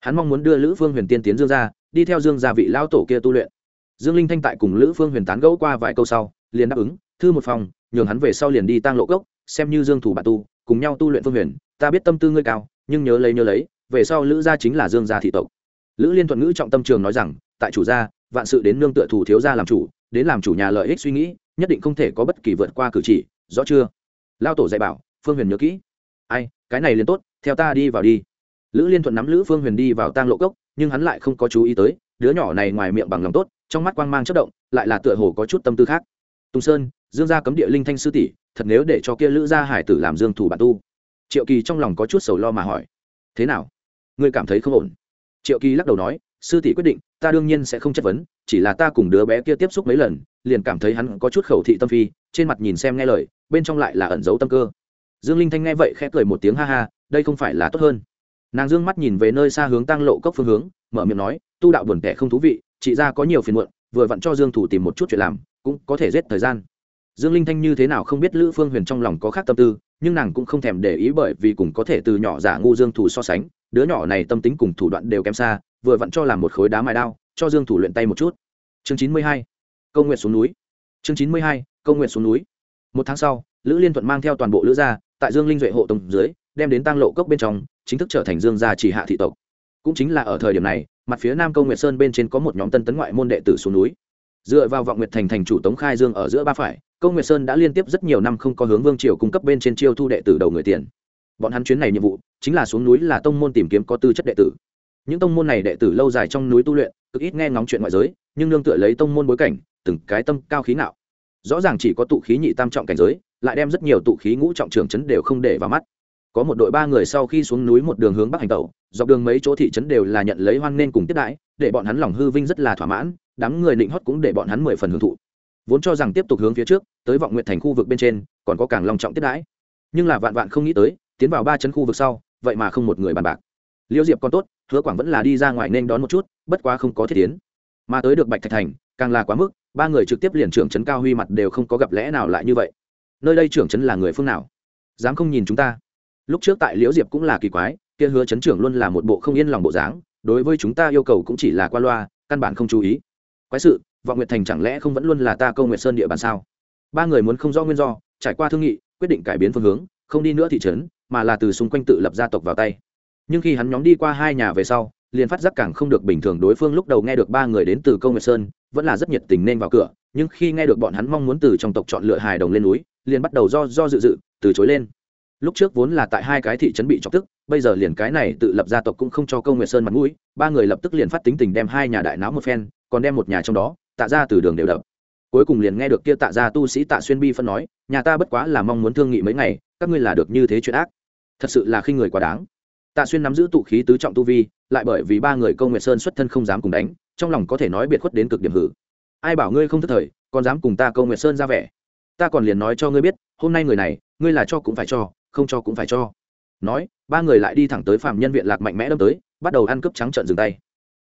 Hắn mong muốn đưa lữ phương huyền tiên tiến dương ra đi theo dương gia vị lao tổ kia tu luyện. Dương linh thanh tại cùng lữ phương huyền tán gẫu qua vài câu sau, liền đáp ứng, thư một phòng, nhường hắn về sau liền đi tăng lộ cốc, xem như dương thủ bạn tu, cùng nhau tu luyện phương huyền, ta biết tâm tư ngươi cao, nhưng nhớ lấy nhớ lấy, về sau lữ gia chính là dương gia thị tộc. Lữ liên thuận ngữ trọng tâm trường nói rằng, tại chủ gia, vạn sự đến nương tựa thủ thiếu gia làm chủ, đến làm chủ nhà lợi ích suy nghĩ, nhất định không thể có bất kỳ vượt qua cử chỉ rõ chưa? Lao tổ dạy bảo, phương huyền nhớ kỹ. Ai, cái này liền tốt, theo ta đi vào đi. Lữ liên thuận nắm lữ phương huyền đi vào tang lộ cốc, nhưng hắn lại không có chú ý tới, đứa nhỏ này ngoài miệng bằng lòng tốt, trong mắt quang mang chất động, lại là tựa hồ có chút tâm tư khác. Tùng sơn, dương gia cấm địa linh thanh sư tỷ, thật nếu để cho kia lữ gia hải tử làm dương thủ bản tu. Triệu kỳ trong lòng có chút sầu lo mà hỏi. Thế nào? Ngươi cảm thấy không ổn? Triệu kỳ lắc đầu nói, sư tỷ quyết định, ta đương nhiên sẽ không chất vấn, chỉ là ta cùng đứa bé kia tiếp xúc mấy lần, liền cảm thấy hắn có chút khẩu thị tâm phi, trên mặt nhìn xem nghe lời bên trong lại là ẩn giấu tâm cơ. Dương linh thanh nghe vậy khẽ cười một tiếng, ha ha, đây không phải là tốt hơn. Nàng dương mắt nhìn về nơi xa hướng tăng lộ cốc phương hướng, mở miệng nói, tu đạo buồn tẻ không thú vị, chị ra có nhiều phiền muộn, vừa vặn cho dương thủ tìm một chút chuyện làm, cũng có thể giết thời gian. Dương linh thanh như thế nào không biết lữ phương huyền trong lòng có khác tâm tư, nhưng nàng cũng không thèm để ý bởi vì cùng có thể từ nhỏ giả ngu dương thủ so sánh, đứa nhỏ này tâm tính cùng thủ đoạn đều kém xa, vừa vặn cho làm một khối đá mài đao, cho dương thủ luyện tay một chút. Chương chín mươi hai, câu nguyện xuống núi. Chương chín mươi hai, câu nguyện xuống núi một tháng sau, lữ liên thuận mang theo toàn bộ lữ gia, tại dương linh duệ hộ tông dưới, đem đến tăng lộ cốc bên trong, chính thức trở thành dương gia chỉ hạ thị tộc. Cũng chính là ở thời điểm này, mặt phía nam công nguyệt sơn bên trên có một nhóm tân tấn ngoại môn đệ tử xuống núi. Dựa vào vọng nguyệt thành thành chủ tống khai dương ở giữa ba phải công nguyệt sơn đã liên tiếp rất nhiều năm không có hướng vương triều cung cấp bên trên chiêu thu đệ tử đầu người tiền. Bọn hắn chuyến này nhiệm vụ, chính là xuống núi là tông môn tìm kiếm có tư chất đệ tử. Những tông môn này đệ tử lâu dài trong núi tu luyện, cực ít nghe ngóng chuyện ngoại giới, nhưng nương tựa lấy tông môn bối cảnh, từng cái tâm cao khí não rõ ràng chỉ có tụ khí nhị tam trọng cảnh giới, lại đem rất nhiều tụ khí ngũ trọng trưởng chấn đều không để vào mắt. Có một đội ba người sau khi xuống núi một đường hướng bắc hành tẩu, dọc đường mấy chỗ thị trấn đều là nhận lấy hoan nên cùng tiếp đãi, để bọn hắn lòng hư vinh rất là thỏa mãn, đám người định hót cũng để bọn hắn mười phần hưởng thụ. Vốn cho rằng tiếp tục hướng phía trước, tới vọng nguyện thành khu vực bên trên, còn có càng lòng trọng tiếp đãi. Nhưng là vạn vạn không nghĩ tới, tiến vào ba chân khu vực sau, vậy mà không một người bàn bạc. Liêu diệp còn tốt, hứa quảng vẫn là đi ra ngoài nên đón một chút, bất quá không có thiết tiến. Mà tới được bạch thạch thành, càng là quá mức ba người trực tiếp liền trưởng trấn cao huy mặt đều không có gặp lẽ nào lại như vậy. Nơi đây trưởng trấn là người phương nào? Dám không nhìn chúng ta? Lúc trước tại liễu diệp cũng là kỳ quái, kia hứa chấn trưởng luôn là một bộ không yên lòng bộ dáng, đối với chúng ta yêu cầu cũng chỉ là qua loa, căn bản không chú ý. Quái sự, vọng nguyệt thành chẳng lẽ không vẫn luôn là ta câu nguyệt sơn địa bàn sao? Ba người muốn không do nguyên do, trải qua thương nghị, quyết định cải biến phương hướng, không đi nữa thị trấn, mà là từ xung quanh tự lập gia tộc vào tay. Nhưng khi hắn nhóm đi qua hai nhà về sau liền phát giác càng không được bình thường đối phương lúc đầu nghe được ba người đến từ câu nguyệt sơn, vẫn là rất nhiệt tình nên vào cửa, nhưng khi nghe được bọn hắn mong muốn từ trong tộc chọn lựa hài đồng lên núi, liền bắt đầu do do dự dự, từ chối lên. Lúc trước vốn là tại hai cái thị trấn bị chọc tức, bây giờ liền cái này tự lập gia tộc cũng không cho câu nguyệt sơn mặt mũi, ba người lập tức liền phát tính tình đem hai nhà đại náo một phen, còn đem một nhà trong đó, tạ ra từ đường đều đập. Cuối cùng liền nghe được kia tạ ra tu sĩ tạ xuyên bi phân nói, nhà ta bất quá là mong muốn thương nghị mấy ngày, các ngươi là được như thế chuyện ác. Thật sự là khi người quá đáng tạ xuyên nắm giữ tụ khí tứ trọng tu vi, lại bởi vì ba người câu nguyệt sơn xuất thân không dám cùng đánh, trong lòng có thể nói biệt khuất đến cực điểm hử. Ai bảo ngươi không thất thời, còn dám cùng ta câu nguyệt sơn ra vẻ? Ta còn liền nói cho ngươi biết, hôm nay người này, ngươi là cho cũng phải cho, không cho cũng phải cho. Nói, ba người lại đi thẳng tới phạm nhân viện lạc mạnh mẽ đâm tới, bắt đầu ăn cướp trắng trợn dừng tay.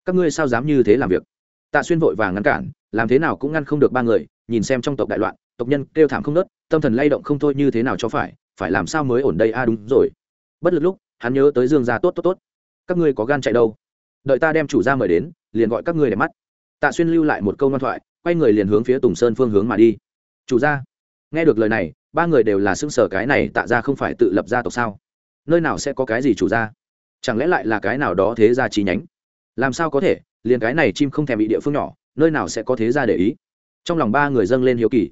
Các ngươi sao dám như thế làm việc? Tạ xuyên vội vàng ngăn cản, làm thế nào cũng ngăn không được ba người, nhìn xem trong tộc đại loạn, tộc nhân kêu thảm không nớt tâm thần lay động không thôi như thế nào cho phải phải làm sao mới ổn đây? A đúng rồi. Bất lực lúc hắn nhớ tới dương gia tốt tốt tốt. Các ngươi có gan chạy đâu? Đợi ta đem chủ gia mời đến, liền gọi các ngươi để mắt. Tạ xuyên lưu lại một câu ngoan thoại, quay người liền hướng phía tùng sơn phương hướng mà đi. Chủ gia, nghe được lời này, ba người đều là xưng sở cái này tạ ra không phải tự lập gia tộc sao? Nơi nào sẽ có cái gì chủ gia? Chẳng lẽ lại là cái nào đó thế gia chi nhánh? Làm sao có thể, liền cái này chim không thèm bị địa phương nhỏ, nơi nào sẽ có thế gia để ý? Trong lòng ba người dâng lên hiếu kỳ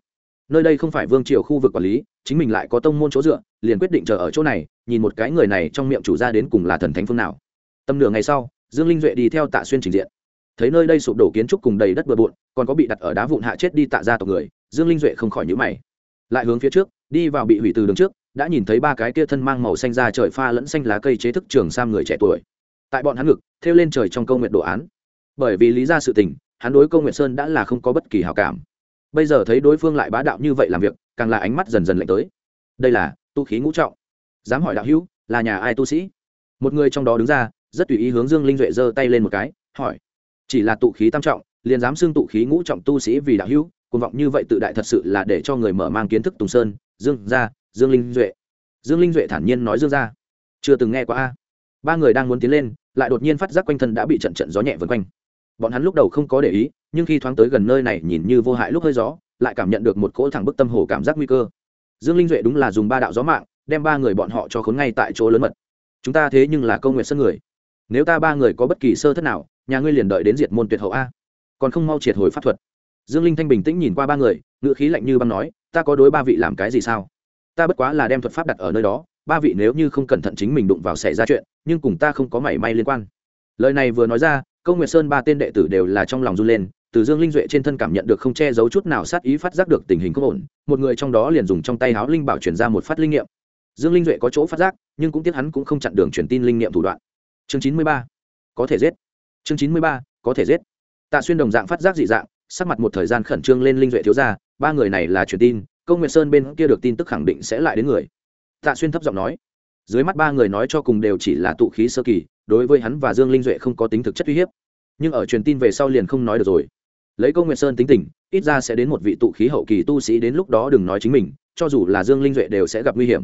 nơi đây không phải vương triều khu vực quản lý, chính mình lại có tông môn chỗ dựa, liền quyết định chờ ở chỗ này, nhìn một cái người này trong miệng chủ gia đến cùng là thần thánh phương nào. Tầm nửa ngày sau, dương linh duệ đi theo tạ xuyên trình diện. Thấy nơi đây sụp đổ kiến trúc cùng đầy đất bừa bộn, còn có bị đặt ở đá vụn hạ chết đi tạ ra tộc người, dương linh duệ không khỏi nhữ mày. Lại hướng phía trước, đi vào bị hủy từ đường trước, đã nhìn thấy ba cái kia thân mang màu xanh ra trời pha lẫn xanh lá cây chế thức trường sam người trẻ tuổi. Tại bọn hắn ngực, thêu lên trời trong câu nguyện đồ án. Bởi vì lý ra sự tình, hắn đối câu nguyện sơn đã là không có bất kỳ hào cảm bây giờ thấy đối phương lại bá đạo như vậy làm việc, càng là ánh mắt dần dần lạnh tới. Đây là tu khí ngũ trọng. Dám hỏi đạo hữu, là nhà ai tu sĩ? Một người trong đó đứng ra, rất tùy ý hướng dương linh duệ giơ tay lên một cái, hỏi. Chỉ là tụ khí tam trọng, liền dám xưng tụ khí ngũ trọng tu sĩ vì đạo hữu, cuồng vọng như vậy tự đại thật sự là để cho người mở mang kiến thức tùng sơn, dương gia, dương linh duệ. Dương linh duệ thản nhiên nói dương gia. Chưa từng nghe qua a. Ba người đang muốn tiến lên, lại đột nhiên phát giác quanh thân đã bị trận trận gió nhẹ vân quanh. Bọn hắn lúc đầu không có để ý nhưng khi thoáng tới gần nơi này nhìn như vô hại lúc hơi gió, lại cảm nhận được một cỗ thẳng bức tâm hồ cảm giác nguy cơ. Dương linh duệ đúng là dùng ba đạo gió mạng, đem ba người bọn họ cho khốn ngay tại chỗ lớn mật. Chúng ta thế nhưng là câu nguyện sân người. Nếu ta ba người có bất kỳ sơ thất nào, nhà ngươi liền đợi đến diệt môn tuyệt hậu a. Còn không mau triệt hồi pháp thuật. Dương linh thanh bình tĩnh nhìn qua ba người ngựa khí lạnh như băng nói, ta có đối ba vị làm cái gì sao? Ta bất quá là đem thuật pháp đặt ở nơi đó, ba vị nếu như không cẩn thận chính mình đụng vào xảy ra chuyện, nhưng cùng ta không có mảy may liên quan. Lời này vừa nói ra câu nguyệt sơn ba tên đệ tử đều là trong lòng run lên, từ dương linh duệ trên thân cảm nhận được không che giấu chút nào sát ý phát giác được tình hình không ổn, một người trong đó liền dùng trong tay háo linh bảo chuyển ra một phát linh nghiệm. Dương linh duệ có chỗ phát giác, nhưng cũng tiếc hắn cũng không chặn đường truyền tin linh nghiệm thủ đoạn. Chương chín mươi ba, có thể giết. Chương chín mươi ba, có thể giết. Tạ xuyên đồng dạng phát giác dị dạng, sắc mặt một thời gian khẩn trương lên linh duệ thiếu ra ba người này là truyền tin công Nguyệt sơn bên kia được tin tức khẳng định sẽ lại đến người. Tạ xuyên thấp giọng nói. Dưới mắt ba người nói cho cùng đều chỉ là tụ khí sơ kỳ đối với hắn và dương linh duệ không có tính thực chất uy hiếp. Nhưng ở truyền tin về sau liền không nói được rồi. Lấy câu nguyệt sơn tính tình, ít ra sẽ đến một vị tụ khí hậu kỳ tu sĩ đến lúc đó đừng nói chính mình, cho dù là dương linh duệ đều sẽ gặp nguy hiểm.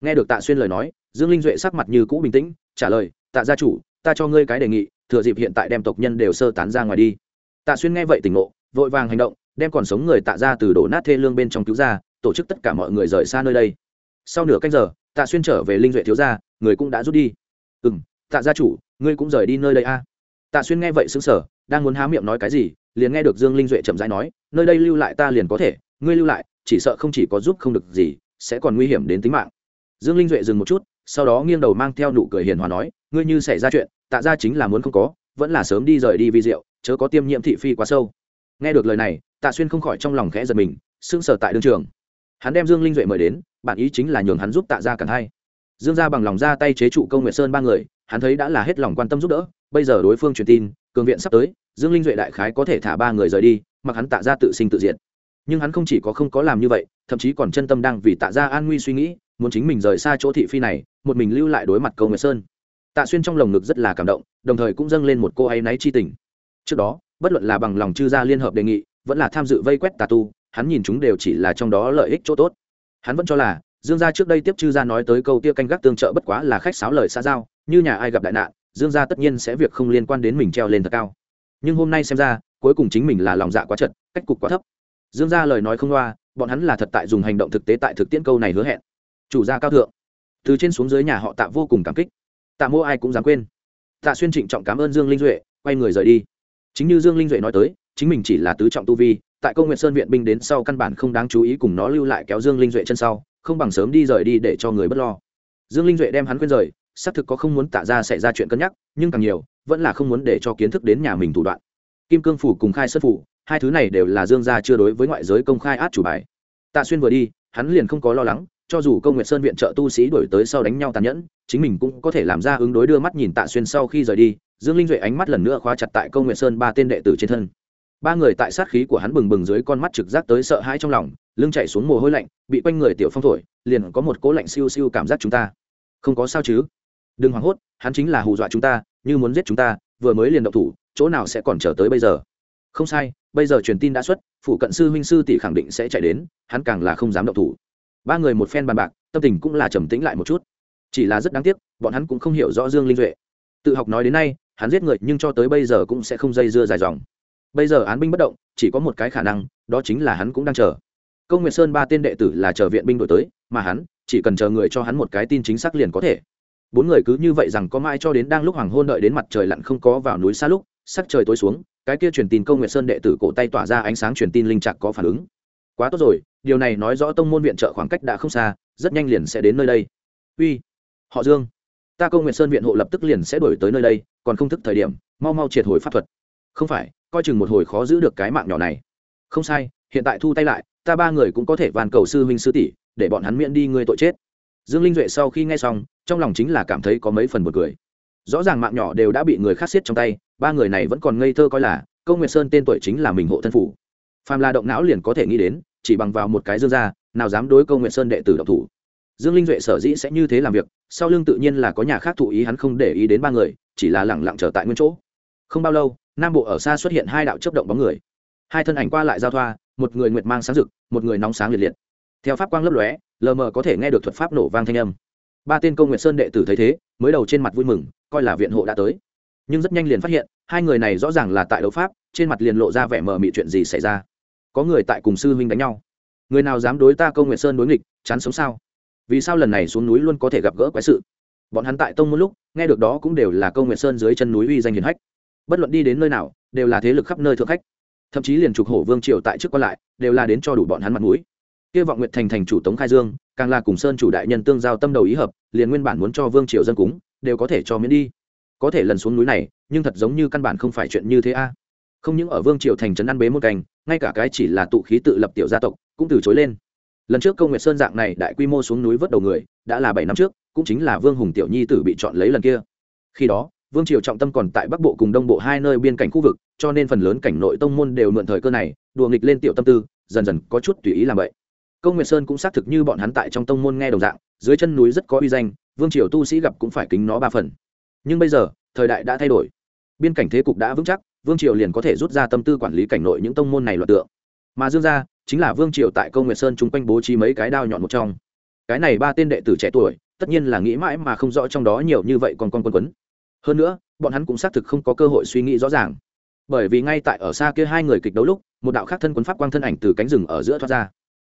Nghe được tạ xuyên lời nói, dương linh duệ sắc mặt như cũ bình tĩnh, trả lời, tạ gia chủ, ta cho ngươi cái đề nghị, thừa dịp hiện tại đem tộc nhân đều sơ tán ra ngoài đi. Tạ xuyên nghe vậy tỉnh ngộ, vội vàng hành động, đem còn sống người tạ ra từ đổ nát thê lương bên trong cứu ra, tổ chức tất cả mọi người rời xa nơi đây. Sau nửa canh giờ, tạ xuyên trở về linh duệ thiếu gia, người cũng đã rút đi. Ừ m tạ gia chủ, ngươi cũng rời đi nơi đây a. Tạ xuyên nghe vậy xứng sở đang muốn há miệng nói cái gì, liền nghe được dương linh duệ chậm rãi nói, nơi đây lưu lại ta liền có thể, ngươi lưu lại, chỉ sợ không chỉ có giúp không được gì, sẽ còn nguy hiểm đến tính mạng. Dương linh duệ dừng một chút, sau đó nghiêng đầu mang theo nụ cười hiền hòa nói, ngươi như xảy ra chuyện, tạ ra chính là muốn không có, vẫn là sớm đi rời đi vi rượu chớ có tiêm nhiễm thị phi quá sâu. Nghe được lời này, tạ xuyên không khỏi trong lòng khẽ giật mình, sững sờ tại đương trường. Hắn đem dương linh duệ mời đến bản ý chính là nhường hắn giúp tạ ra cả hai. Dương ra bằng lòng ra tay chế trụ công nguyệt sơn ba người hắn thấy đã là hết lòng quan tâm giúp đỡ, bây giờ đối phương truyền tin, cường viện sắp tới, dương linh duệ đại khái có thể thả ba người rời đi, mặc hắn tạ ra tự sinh tự diệt. Nhưng hắn không chỉ có không có làm như vậy, thậm chí còn chân tâm đang vì tạ ra an nguy suy nghĩ, muốn chính mình rời xa chỗ thị phi này, một mình lưu lại đối mặt câu nguyệt sơn. Tạ xuyên trong lồng ngực rất là cảm động, đồng thời cũng dâng lên một cô ấy náy chi tình. Trước đó, bất luận là bằng lòng chư gia liên hợp đề nghị, vẫn là tham dự vây quét tà tu, hắn nhìn chúng đều chỉ là trong đó lợi ích chỗ tốt. Hắn vẫn cho là, dương gia trước đây tiếp chư gia nói tới câu tia canh gác tương trợ bất quá là khách sáo lời xa giao như nhà ai gặp đại nạn, dương gia tất nhiên sẽ việc không liên quan đến mình treo lên thật cao. Nhưng hôm nay xem ra, cuối cùng chính mình là lòng dạ quá chật, cách cục quá thấp. Dương gia lời nói không loa, bọn hắn là thật tại dùng hành động thực tế tại thực tiễn câu này hứa hẹn. Chủ gia cao thượng. Từ trên xuống dưới nhà họ tạ vô cùng cảm kích. Tạ mô ai cũng dám quên. Tạ xuyên trịnh trọng cảm ơn dương linh duệ, quay người rời đi. Chính như dương linh duệ nói tới, chính mình chỉ là tứ trọng tu vi, tại công nguyện sơn viện binh đến sau căn bản không đáng chú ý cùng nó lưu lại kéo dương linh duệ chân sau, không bằng sớm đi rời đi để cho người b ấ t lo. Dương linh duệ đem hắn khuyên rời xác thực có không muốn tạ ra xảy ra chuyện cân nhắc, nhưng càng nhiều, vẫn là không muốn để cho kiến thức đến nhà mình thủ đoạn. Kim cương phủ cùng khai sơn phủ, hai thứ này đều là dương gia chưa đối với ngoại giới công khai át chủ bài. Tạ xuyên vừa đi, hắn liền không có lo lắng, cho dù công nguyệt sơn viện trợ tu sĩ đổi tới sau đánh nhau tàn nhẫn, chính mình cũng có thể làm ra ứng đối đưa mắt nhìn tạ xuyên sau khi rời đi. Dương linh duệ ánh mắt lần nữa khóa chặt tại công nguyệt sơn ba tên đệ tử trên thân. Ba người tại sát khí của hắn bừng bừng dưới con mắt trực giác tới sợ hãi trong lòng, lưng chạy xuống mồ hôi lạnh, bị quanh người tiểu phong thổi, liền có một cố lạnh siêu siêu cảm giác chúng ta. Không có sao chứ? Đừng hoảng hốt, hắn chính là hù dọa chúng ta, như muốn giết chúng ta, vừa mới liền động thủ, chỗ nào sẽ còn chờ tới bây giờ? Không sai, bây giờ truyền tin đã xuất phụ cận sư huynh sư tỷ khẳng định sẽ chạy đến, hắn càng là không dám động thủ. Ba người một phen bàn bạc, tâm tình cũng là trầm tĩnh lại một chút. Chỉ là rất đáng tiếc, bọn hắn cũng không hiểu rõ dương linh duệ. Tự học nói đến nay, hắn giết người nhưng cho tới bây giờ cũng sẽ không dây dưa dài dòng. Bây giờ án binh bất động, chỉ có một cái khả năng, đó chính là hắn cũng đang chờ. Công nguyệt sơn ba tên đệ tử là chờ viện binh đổi tới, mà hắn chỉ cần chờ người cho hắn một cái tin chính xác liền có thể bốn người cứ như vậy rằng có mãi cho đến đang lúc hoàng hôn đợi đến mặt trời lặn không có vào núi xa lúc, sắc trời tối xuống, cái kia truyền tin công nguyện sơn đệ tử cổ tay tỏa ra ánh sáng truyền tin linh trạc có phản ứng. Quá tốt rồi, điều này nói rõ tông môn viện trợ khoảng cách đã không xa, rất nhanh liền sẽ đến nơi đây. Uy, họ dương, ta công nguyện sơn viện hộ lập tức liền sẽ đổi tới nơi đây, còn không thức thời điểm, mau mau triệt hồi pháp thuật. Không phải, coi chừng một hồi khó giữ được cái mạng nhỏ này. Không sai, hiện tại thu tay lại, ta ba người cũng có thể van cầu sư huynh sư tỷ, để bọn hắn miễn đi ngươi tội chết. Dương linh duệ sau khi nghe xong trong lòng chính là cảm thấy có mấy phần một cười. Rõ ràng mạng nhỏ đều đã bị người khác xiết trong tay, ba người này vẫn còn ngây thơ coi là, câu nguyệt sơn tên tuổi chính là mình hộ thân phủ. Phàm la động não liền có thể nghĩ đến, chỉ bằng vào một cái dương ra nào dám đối câu nguyệt sơn đệ tử độc thủ. Dương linh duệ sở dĩ sẽ như thế làm việc, sau lưng tự nhiên là có nhà khác thụ ý hắn không để ý đến ba người, chỉ là lẳng lặng trở tại nguyên chỗ. Không bao lâu, nam bộ ở xa xuất hiện hai đạo chấp động bóng người. Hai thân ảnh qua lại giao thoa, một người nguyệt mang sáng rực, một người nóng sáng liệt liệt. Theo pháp quang lấp lóe, lờ mờ có thể nghe được thuật pháp nổ vang thanh âm ba tên công nguyệt sơn đệ tử thấy thế, mới đầu trên mặt vui mừng, coi là viện hộ đã tới. Nhưng rất nhanh liền phát hiện, hai người này rõ ràng là tại đấu pháp, trên mặt liền lộ ra vẻ mờ mị chuyện gì xảy ra. Có người tại cùng sư huynh đánh nhau. Người nào dám đối ta công nguyệt sơn đối nghịch, chán sống sao? Vì sao lần này xuống núi luôn có thể gặp gỡ quái sự? Bọn hắn tại tông một lúc, nghe được đó cũng đều là công nguyệt sơn dưới chân núi uy danh hiền hách. Bất luận đi đến nơi nào, đều là thế lực khắp nơi thượng khách. Thậm chí liền trục hổ vương triều tại trước quan lại, đều là đến cho đủ bọn hắn mặt mũi. Kia vọng nguyệt thành thành chủ tống khai dương càng là cùng sơn chủ đại nhân tương giao tâm đầu ý hợp, liền nguyên bản muốn cho vương triều dân cúng, đều có thể cho miễn đi. Có thể lần xuống núi này, nhưng thật giống như căn bản không phải chuyện như thế a. Không những ở vương triều thành trấn ăn bế một cành, ngay cả cái chỉ là tụ khí tự lập tiểu gia tộc, cũng từ chối lên. Lần trước công nguyệt sơn dạng này đại quy mô xuống núi vớt đầu người, đã là bảy năm trước, cũng chính là vương hùng tiểu nhi tử bị chọn lấy lần kia. Khi đó, vương triều trọng tâm còn tại bắc bộ cùng đông bộ hai nơi biên cảnh khu vực, cho nên phần lớn cảnh nội tông môn đều mượn thời cơ này, đùa nghịch lên tiểu tâm tư, dần dần có chút tùy ý làm vậy công nguyệt sơn cũng xác thực như bọn hắn tại trong tông môn nghe đồng dạng, dưới chân núi rất có uy danh, vương triều tu sĩ gặp cũng phải kính nó ba phần. Nhưng bây giờ, thời đại đã thay đổi. Biên cảnh thế cục đã vững chắc, vương triều liền có thể rút ra tâm tư quản lý cảnh nội những tông môn này loạt tượng. Mà dương gia chính là vương triều tại công nguyệt sơn chung quanh bố trí mấy cái đao nhọn một trong. Cái này ba tên đệ tử trẻ tuổi, tất nhiên là nghĩ mãi mà không rõ trong đó nhiều như vậy còn con quân quấn. Hơn nữa, bọn hắn cũng xác thực không có cơ hội suy nghĩ rõ ràng. Bởi vì ngay tại ở xa kia hai người kịch đấu lúc, một đạo khác thân quân pháp quang thân ảnh từ cánh rừng ở giữa thoát ra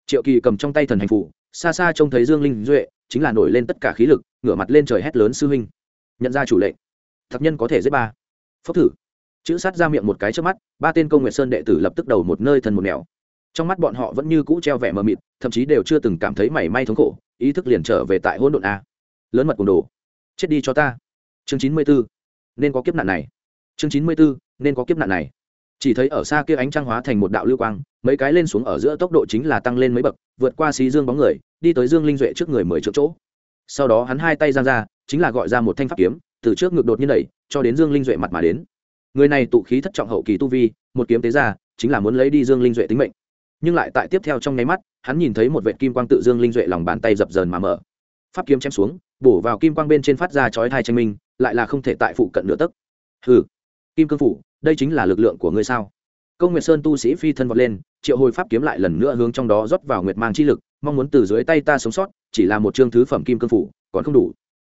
triệu kỳ cầm trong tay thần hành phủ, xa xa trông thấy dương linh duệ, chính là nổi lên tất cả khí lực, ngửa mặt lên trời hét lớn, sư huynh, nhận ra chủ lệnh. Thập nhân có thể giết ba. Phốc thử. Chữ sát ra miệng một cái trước mắt, ba tên công nguyệt sơn đệ tử lập tức đầu một nơi thần một nẻo. Trong mắt bọn họ vẫn như cũ treo vẻ mờ mịt, thậm chí đều chưa từng cảm thấy mảy may thống khổ, ý thức liền trở về tại hỗn độn a. Lớn mật cùng đồ. Chết đi cho ta. Chương chín mươi bốn nên có kiếp nạn này. Chương chín mươi bốn nên có kiếp nạn này chỉ thấy ở xa kia ánh trăng hóa thành một đạo lưu quang, mấy cái lên xuống ở giữa tốc độ chính là tăng lên mấy bậc, vượt qua xí dương bóng người, đi tới dương linh duệ trước người mười triệu chỗ. Sau đó hắn hai tay giang ra, chính là gọi ra một thanh pháp kiếm, từ trước ngực đột nhiên đẩy, cho đến dương linh duệ mặt mà đến. Người này tụ khí thất trọng hậu kỳ tu vi, một kiếm tế ra, chính là muốn lấy đi dương linh duệ tính mệnh. Nhưng lại tại tiếp theo trong nháy mắt, hắn nhìn thấy một vệ kim quang tự dương linh duệ lòng bàn tay dập dờn mà mở. Pháp kiếm chém xuống, bổ vào kim quang bên trên phát ra chói thai tranh minh, lại là không thể tại phụ cận nửa tấc. Hừ. Kim cương phủ đây chính là lực lượng của ngươi sao? Công nguyệt sơn tu sĩ phi thân vọt lên, triệu hồi pháp kiếm lại lần nữa hướng trong đó rót vào nguyệt mang chi lực, mong muốn từ dưới tay ta sống sót, chỉ là một chương thứ phẩm kim cương phủ, còn không đủ.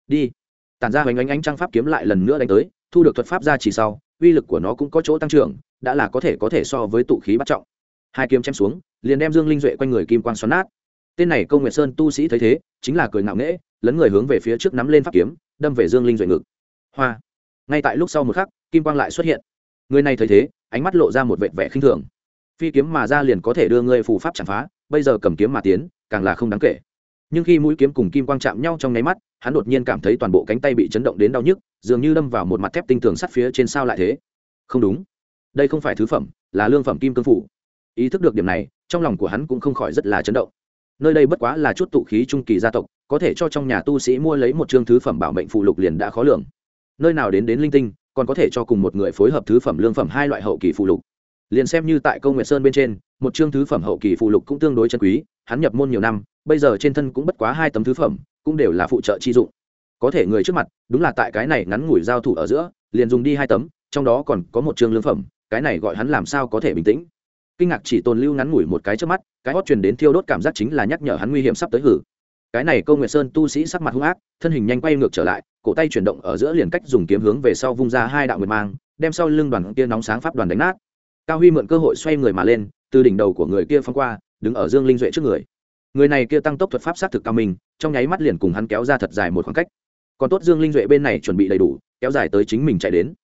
Đi. Tản ra hoành ánh ánh trăng pháp kiếm lại lần nữa đánh tới, thu được thuật pháp ra chỉ sau, uy lực của nó cũng có chỗ tăng trưởng, đã là có thể có thể so với tụ khí bắt trọng. Hai kiếm chém xuống, liền đem dương linh duệ quanh người kim quang xoắn nát. Tên này công nguyệt sơn tu sĩ thấy thế, chính là cười ngạo nghễ, lấn người hướng về phía trước nắm lên pháp kiếm, đâm về dương linh duệ ngực. Hoa. Ngay tại lúc sau một khắc, kim quang lại xuất hiện người này thấy thế, ánh mắt lộ ra một vệt vẻ khinh thường. Phi kiếm mà ra liền có thể đưa ngươi phù pháp chạm phá, bây giờ cầm kiếm mà tiến, càng là không đáng kể. Nhưng khi mũi kiếm cùng kim quang chạm nhau trong nháy mắt, hắn đột nhiên cảm thấy toàn bộ cánh tay bị chấn động đến đau nhức, dường như đâm vào một mặt thép tinh tường sắt phía trên sao lại thế. Không đúng. Đây không phải thứ phẩm, là lương phẩm kim cương phủ. Ý thức được điểm này, trong lòng của hắn cũng không khỏi rất là chấn động. Nơi đây bất quá là chút tụ khí trung kỳ gia tộc, có thể cho trong nhà tu sĩ mua lấy một chương thứ phẩm bảo mệnh phụ lục liền đã khó lường. Nơi nào đến đến linh tinh còn có thể cho cùng một người phối hợp thứ phẩm lương phẩm hai loại hậu kỳ phụ lục. Liền xem như tại câu nguyệt sơn bên trên, một chương thứ phẩm hậu kỳ phụ lục cũng tương đối chân quý, hắn nhập môn nhiều năm, bây giờ trên thân cũng bất quá hai tấm thứ phẩm, cũng đều là phụ trợ chi dụng. Có thể người trước mặt, đúng là tại cái này ngắn ngủi giao thủ ở giữa, liền dùng đi hai tấm, trong đó còn có một chương lương phẩm, cái này gọi hắn làm sao có thể bình tĩnh. Kinh ngạc chỉ tồn lưu ngắn ngủi một cái trước mắt, cái hót truyền đến thiêu đốt cảm giác chính là nhắc nhở hắn nguy hiểm sắp tới hử cái này câu nguyệt sơn tu sĩ sắc mặt hung ác, thân hình nhanh quay ngược trở lại, cổ tay chuyển động ở giữa liền cách dùng kiếm hướng về sau vung ra hai đạo nguyệt mang, đem sau lưng đoàn kia nóng sáng pháp đoàn đánh nát. Cao huy mượn cơ hội xoay người mà lên, từ đỉnh đầu của người kia phong qua, đứng ở dương linh duệ trước người. Người này kia tăng tốc thuật pháp sát thực cao mình trong nháy mắt liền cùng hắn kéo ra thật dài một khoảng cách. Còn tốt dương linh duệ bên này chuẩn bị đầy đủ, kéo dài tới chính mình chạy đến.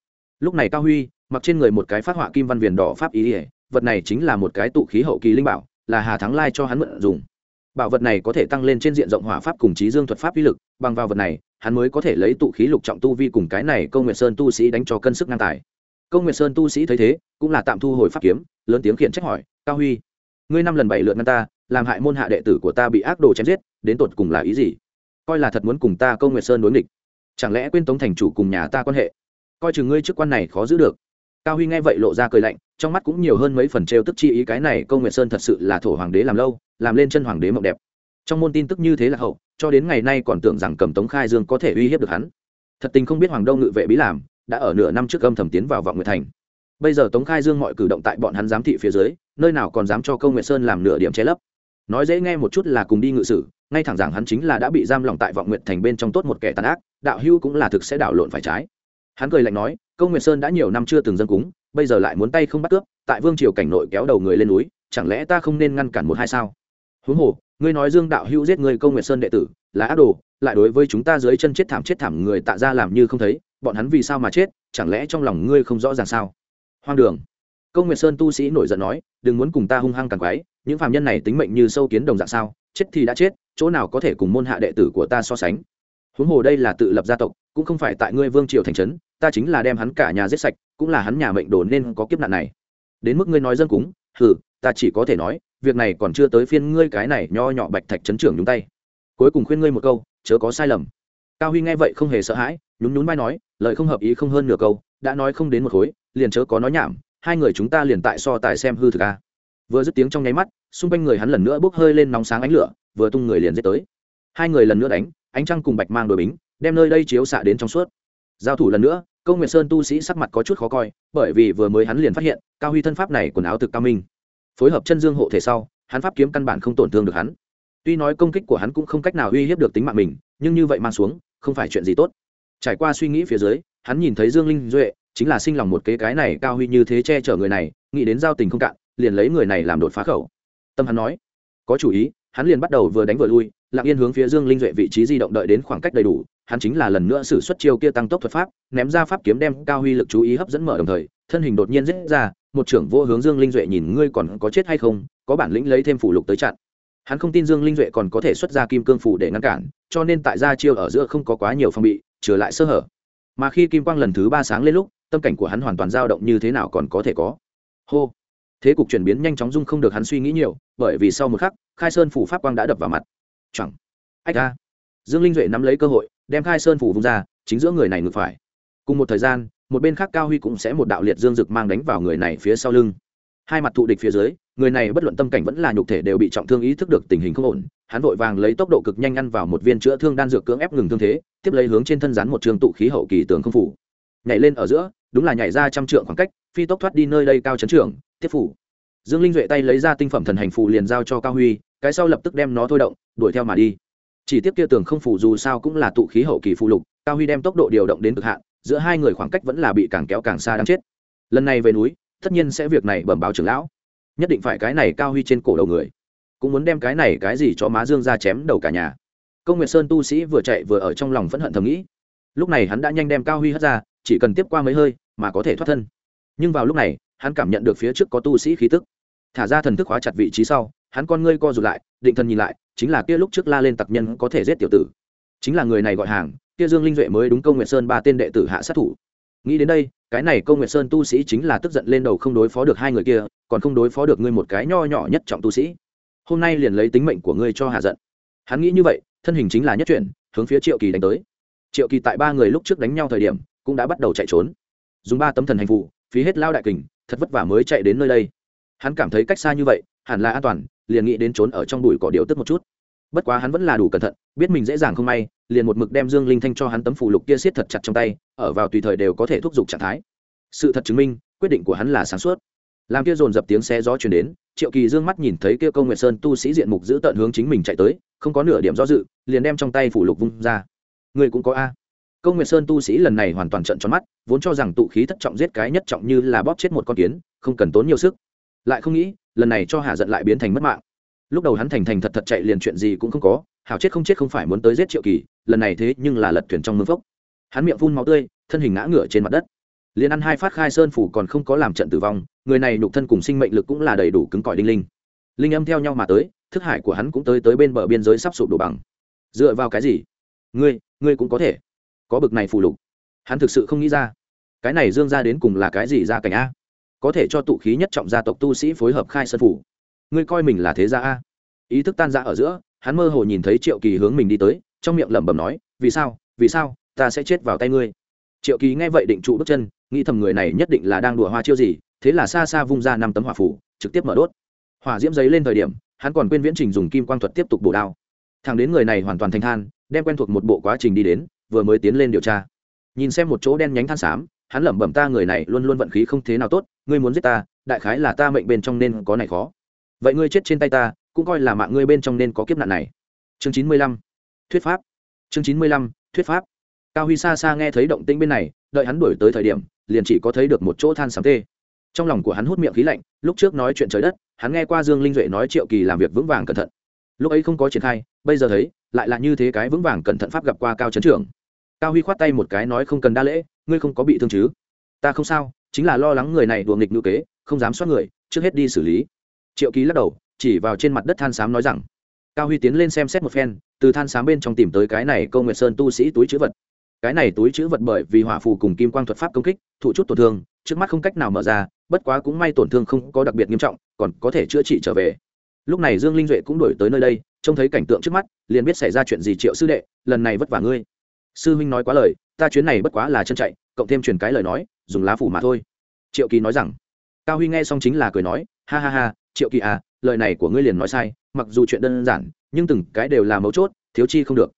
Lúc này cao huy, mặc trên người một cái phát họa kim văn viền đỏ pháp ý ỉa vật này chính là một cái tụ khí hậu kỳ linh bảo, là hà thắng lai cho hắn mượn dùng bảo vật này có thể tăng lên trên diện rộng hỏa pháp cùng trí dương thuật pháp uy lực, bằng vào vật này, hắn mới có thể lấy tụ khí lục trọng tu vi cùng cái này công nguyệt sơn tu sĩ đánh cho cân sức ngang tài. Công nguyệt sơn tu sĩ thấy thế, cũng là tạm thu hồi pháp kiếm, lớn tiếng khiển trách hỏi, cao huy, ngươi năm lần bảy lượt ngăn ta, làm hại môn hạ đệ tử của ta bị ác đồ chém giết, đến tột cùng là ý gì? Coi là thật muốn cùng ta công nguyệt sơn đối nghịch. Chẳng lẽ quên tống thành chủ cùng nhà ta quan hệ? Coi chừng ngươi chức quan này khó giữ được. Cao huy nghe vậy lộ ra cười lạnh, trong mắt cũng nhiều hơn mấy phần trêu tức chi ý cái này công nguyệt sơn thật sự là thổ hoàng đế làm lâu làm lên chân hoàng đế mộng đẹp. Trong môn tin tức như thế là hậu, cho đến ngày nay còn tưởng rằng cầm tống khai dương có thể uy hiếp được hắn. Thật tình không biết hoàng đông ngự vệ bí làm, đã ở nửa năm trước âm thầm tiến vào vọng nguyệt thành. Bây giờ tống khai dương mọi cử động tại bọn hắn giám thị phía dưới, nơi nào còn dám cho công nguyệt sơn làm nửa điểm che lấp. Nói dễ nghe một chút là cùng đi ngự sử, ngay thẳng rằng hắn chính là đã bị giam lỏng tại vọng nguyệt thành bên trong tốt một kẻ tàn ác, đạo hưu cũng là thực sẽ đảo lộn phải trái. Hắn cười lạnh nói công nguyệt sơn đã nhiều năm chưa từng dân cúng, bây giờ lại muốn tay không bắt cướp, tại vương triều cảnh nội kéo đầu người lên núi, chẳng lẽ ta không nên ngăn cản một hai sao? Huống hồ, ngươi nói dương đạo hữu giết người công nguyệt sơn đệ tử, là ác đồ, lại đối với chúng ta dưới chân chết thảm chết thảm người tạ ra làm như không thấy, bọn hắn vì sao mà chết, chẳng lẽ trong lòng ngươi không rõ ràng sao? Hoang đường. Công nguyệt sơn tu sĩ nổi giận nói, đừng muốn cùng ta hung hăng càng quái, những phạm nhân này tính mệnh như sâu kiến đồng dạng sao, chết thì đã chết, chỗ nào có thể cùng môn hạ đệ tử của ta so sánh? Huống hồ đây là tự lập gia tộc, cũng không phải tại ngươi vương triều thành trấn, ta chính là đem hắn cả nhà giết sạch, cũng là hắn nhà mệnh đồ nên có kiếp nạn này. Đến mức ngươi nói dân cúng, hừ, ta chỉ có thể nói việc này còn chưa tới phiên ngươi cái này nho nhỏ bạch thạch chấn trưởng nhúng tay. Cuối cùng khuyên ngươi một câu, chớ có sai lầm. Cao huy nghe vậy không hề sợ hãi, nhún nhún vai nói, lời không hợp ý không hơn nửa câu, đã nói không đến một khối, liền chớ có nói nhảm, hai người chúng ta liền tại so tài xem hư thực a. Vừa dứt tiếng trong nháy mắt, xung quanh người hắn lần nữa bốc hơi lên nóng sáng ánh lửa, vừa tung người liền giết tới. Hai người lần nữa đánh, ánh trăng cùng bạch mang đội bính, đem nơi đây chiếu xạ đến trong suốt. Giao thủ lần nữa, câu nguyệt sơn tu sĩ sắc mặt có chút khó coi, bởi vì vừa mới hắn liền phát hiện, cao huy thân pháp này quần áo thực cao minh phối hợp chân dương hộ thể sau, hắn pháp kiếm căn bản không tổn thương được hắn. Tuy nói công kích của hắn cũng không cách nào uy hiếp được tính mạng mình, nhưng như vậy mang xuống, không phải chuyện gì tốt. Trải qua suy nghĩ phía dưới, hắn nhìn thấy dương linh duệ, chính là sinh lòng một kế cái này cao huy như thế che chở người này, nghĩ đến giao tình không cạn, liền lấy người này làm đột phá khẩu. Tâm hắn nói, có chủ ý, hắn liền bắt đầu vừa đánh vừa lui, lặng yên hướng phía dương linh duệ vị trí di động đợi đến khoảng cách đầy đủ, hắn chính là lần nữa sử xuất chiêu kia tăng tốc thuật pháp, ném ra pháp kiếm đem cao huy lực chú ý hấp dẫn mở đồng thời, thân hình đột nhiên rết ra một trưởng vô hướng dương linh duệ nhìn ngươi còn có chết hay không, có bản lĩnh lấy thêm phủ lục tới chặn. Hắn không tin dương linh duệ còn có thể xuất ra kim cương phủ để ngăn cản, cho nên tại gia chiêu ở giữa không có quá nhiều phong bị trở lại sơ hở. Mà khi kim quang lần thứ ba sáng lên lúc, tâm cảnh của hắn hoàn toàn dao động như thế nào còn có thể có. Hô. Thế cục chuyển biến nhanh chóng dung không được hắn suy nghĩ nhiều, bởi vì sau một khắc, khai sơn phủ pháp quang đã đập vào mặt. Chẳng. Ách ra dương linh duệ nắm lấy cơ hội, đem khai sơn phủ vung ra, chính giữa người này ngược phải. Cùng một thời gian một bên khác cao huy cũng sẽ một đạo liệt dương rực mang đánh vào người này phía sau lưng. Hai mặt thụ địch phía dưới, người này bất luận tâm cảnh vẫn là nhục thể đều bị trọng thương ý thức được tình hình không ổn, hắn vội vàng lấy tốc độ cực nhanh ăn vào một viên chữa thương đan dược cưỡng ép ngừng thương thế, tiếp lấy hướng trên thân rắn một trường tụ khí hậu kỳ tường không phủ. Nhảy lên ở giữa, đúng là nhảy ra trăm trượng khoảng cách, phi tốc thoát đi nơi đây cao chấn trưởng, tiếp phủ. Dương linh duệ tay lấy ra tinh phẩm thần hành phù liền giao cho cao huy, cái sau lập tức đem nó thôi động, đuổi theo mà đi. Chỉ tiếp kia tường không phủ dù sao cũng là tụ khí hậu kỳ phụ lục, cao huy đem tốc độ điều động đến cực hạn giữa hai người khoảng cách vẫn là bị càng kéo càng xa đáng chết. Lần này về núi, tất nhiên sẽ việc này bẩm báo trưởng lão. Nhất định phải cái này cao huy trên cổ đầu người. Cũng muốn đem cái này cái gì cho má dương ra chém đầu cả nhà. Công nguyệt sơn tu sĩ vừa chạy vừa ở trong lòng phẫn hận thầm nghĩ. Lúc này hắn đã nhanh đem cao huy hất ra, chỉ cần tiếp qua mấy hơi mà có thể thoát thân. Nhưng vào lúc này, hắn cảm nhận được phía trước có tu sĩ khí tức. Thả ra thần thức hóa chặt vị trí sau, hắn con ngươi co rụt lại, định thần nhìn lại, chính là kia lúc trước la lên tặc nhân có thể giết tiểu tử. Chính là người này gọi hàng kia dương linh duệ mới đúng công nguyệt sơn ba tên đệ tử hạ sát thủ. Nghĩ đến đây, cái này công nguyệt sơn tu sĩ chính là tức giận lên đầu không đối phó được hai người kia, còn không đối phó được ngươi một cái nho nhỏ nhất trọng tu sĩ. Hôm nay liền lấy tính mệnh của ngươi cho hạ giận. Hắn nghĩ như vậy, thân hình chính là nhất chuyển, hướng phía triệu kỳ đánh tới. Triệu kỳ tại ba người lúc trước đánh nhau thời điểm, cũng đã bắt đầu chạy trốn. Dùng ba tấm thần hành phụ phí hết lao đại kình, thật vất vả mới chạy đến nơi đây. Hắn cảm thấy cách xa như vậy, hẳn là an toàn, liền nghĩ đến trốn ở trong bụi cỏ điệu tức một chút. Bất quá hắn vẫn là đủ cẩn thận, biết mình dễ dàng không may liền một mực đem dương linh thanh cho hắn tấm phù lục kia siết thật chặt trong tay, ở vào tùy thời đều có thể thúc giục trạng thái. Sự thật chứng minh, quyết định của hắn là sáng suốt. Làm kia dồn dập tiếng xe gió chuyển đến, triệu kỳ dương mắt nhìn thấy kia công nguyệt sơn tu sĩ diện mục giữ tận hướng chính mình chạy tới, không có nửa điểm do dự, liền đem trong tay phủ lục vung ra. Người cũng có a. Công nguyệt sơn tu sĩ lần này hoàn toàn trận tròn mắt, vốn cho rằng tụ khí thất trọng giết cái nhất trọng như là bóp chết một con kiến, không cần tốn nhiều sức. Lại không nghĩ, lần này cho hạ giận lại biến thành mất mạng. Lúc đầu hắn thành thành thật thật chạy liền chuyện gì cũng không có hảo chết không chết không phải muốn tới giết triệu kỳ, lần này thế nhưng là lật thuyền trong mương phốc. Hắn miệng phun máu tươi, thân hình ngã ngửa trên mặt đất. Liền ăn hai phát khai sơn phủ còn không có làm trận tử vong, người này nhục thân cùng sinh mệnh lực cũng là đầy đủ cứng cỏi đinh linh. Linh âm theo nhau mà tới, thức hải của hắn cũng tới tới bên bờ biên giới sắp sụp đổ bằng. Dựa vào cái gì? Ngươi ngươi cũng có thể. Có bực này phù lục. Hắn thực sự không nghĩ ra. Cái này dương ra đến cùng là cái gì ra cảnh a? Có thể cho tụ khí nhất trọng gia tộc tu sĩ phối hợp khai sơn phủ. Ngươi coi mình là thế gia a. Ý thức tan ra ở giữa hắn mơ hồ nhìn thấy triệu kỳ hướng mình đi tới, trong miệng lẩm bẩm nói, vì sao? Vì sao? Ta sẽ chết vào tay ngươi. Triệu kỳ nghe vậy định trụ bước chân, nghĩ thầm người này nhất định là đang đùa hoa chiêu gì, thế là xa xa vung ra năm tấm hỏa phủ trực tiếp mở đốt. Hỏa diễm giấy lên thời điểm, hắn còn quên viễn trình dùng kim quang thuật tiếp tục bổ đao. Thằng đến người này hoàn toàn thành than, đem quen thuộc một bộ quá trình đi đến, vừa mới tiến lên điều tra. Nhìn xem một chỗ đen nhánh than xám, hắn lẩm bẩm ta người này luôn luôn vận khí không thế nào tốt, ngươi muốn giết ta, đại khái là ta mệnh bên trong nên có này khó. Vậy ngươi chết trên tay ta cũng coi là mạng ngươi bên trong nên có kiếp nạn này. Chương chín mươi lăm, thuyết pháp. Chương chín mươi lăm, thuyết pháp. Cao huy xa xa nghe thấy động tĩnh bên này, đợi hắn đuổi tới thời điểm, liền chỉ có thấy được một chỗ than sắm tê. Trong lòng của hắn hút miệng khí lạnh, lúc trước nói chuyện trời đất, hắn nghe qua dương linh duệ nói triệu kỳ làm việc vững vàng cẩn thận. Lúc ấy không có triển khai, bây giờ thấy, lại là như thế cái vững vàng cẩn thận pháp gặp qua cao trấn trưởng. Cao huy khoát tay một cái nói không cần đa lễ, ngươi không có bị thương chứ? Ta không sao, chính là lo lắng người này đùa nghịch ngữ kế, không dám soát người, trước hết đi xử lý. Triệu ký lắc đầu chỉ vào trên mặt đất than xám nói rằng, cao huy tiến lên xem xét một phen, từ than xám bên trong tìm tới cái này câu nguyệt sơn tu sĩ túi chữ vật. Cái này túi chữ vật bởi vì hỏa phù cùng kim quang thuật pháp công kích, thụ chút tổn thương, trước mắt không cách nào mở ra, bất quá cũng may tổn thương không có đặc biệt nghiêm trọng, còn có thể chữa trị trở về. Lúc này dương linh duệ cũng đổi tới nơi đây, trông thấy cảnh tượng trước mắt, liền biết xảy ra chuyện gì triệu sư đệ, lần này vất vả ngươi. Sư huynh nói quá lời, ta chuyến này bất quá là chân chạy, cộng thêm truyền cái lời nói, dùng lá phủ mà thôi. Triệu kỳ nói rằng, cao huy nghe xong chính là cười nói, ha ha ha triệu kỳ à lời này của ngươi liền nói sai, mặc dù chuyện đơn giản, nhưng từng cái đều là mấu chốt, thiếu chi không được.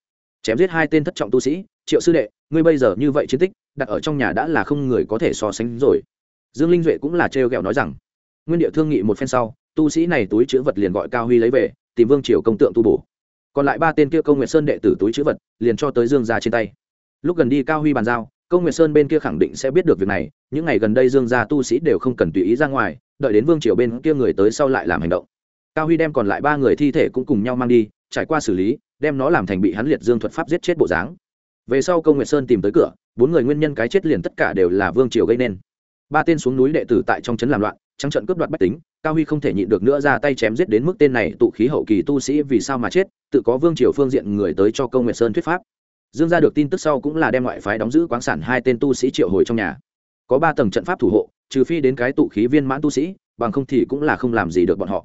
Chém giết hai tên thất trọng tu sĩ, triệu sư đệ, ngươi bây giờ như vậy chiến tích, đặt ở trong nhà đã là không người có thể so sánh rồi. Dương linh duệ cũng là trêu ghẹo nói rằng, nguyên địa thương nghị một phen sau, tu sĩ này túi chữ vật liền gọi cao huy lấy về, tìm vương triều công tượng tu bổ. Còn lại ba tên kia công nguyệt sơn đệ tử túi chữ vật, liền cho tới dương gia trên tay. Lúc gần đi cao huy bàn giao công nguyệt sơn bên kia khẳng định sẽ biết được việc này, những ngày gần đây dương gia tu sĩ đều không cần tùy ý ra ngoài đợi đến vương triều bên kia người tới sau lại làm hành động. Cao huy đem còn lại ba người thi thể cũng cùng nhau mang đi, trải qua xử lý, đem nó làm thành bị hắn liệt dương thuật pháp giết chết bộ dáng. Về sau công nguyệt sơn tìm tới cửa, bốn người nguyên nhân cái chết liền tất cả đều là vương triều gây nên. Ba tên xuống núi đệ tử tại trong trấn làm loạn, trắng trận cướp đoạt bách tính, cao huy không thể nhịn được nữa ra tay chém giết đến mức tên này tụ khí hậu kỳ tu sĩ vì sao mà chết, tự có vương triều phương diện người tới cho công nguyệt sơn thuyết pháp. Dương ra được tin tức sau cũng là đem ngoại phái đóng giữ quán sản hai tên tu sĩ triệu hồi trong nhà. Có ba tầng trận pháp thủ hộ trừ phi đến cái tụ khí viên mãn tu sĩ, bằng không thì cũng là không làm gì được bọn họ.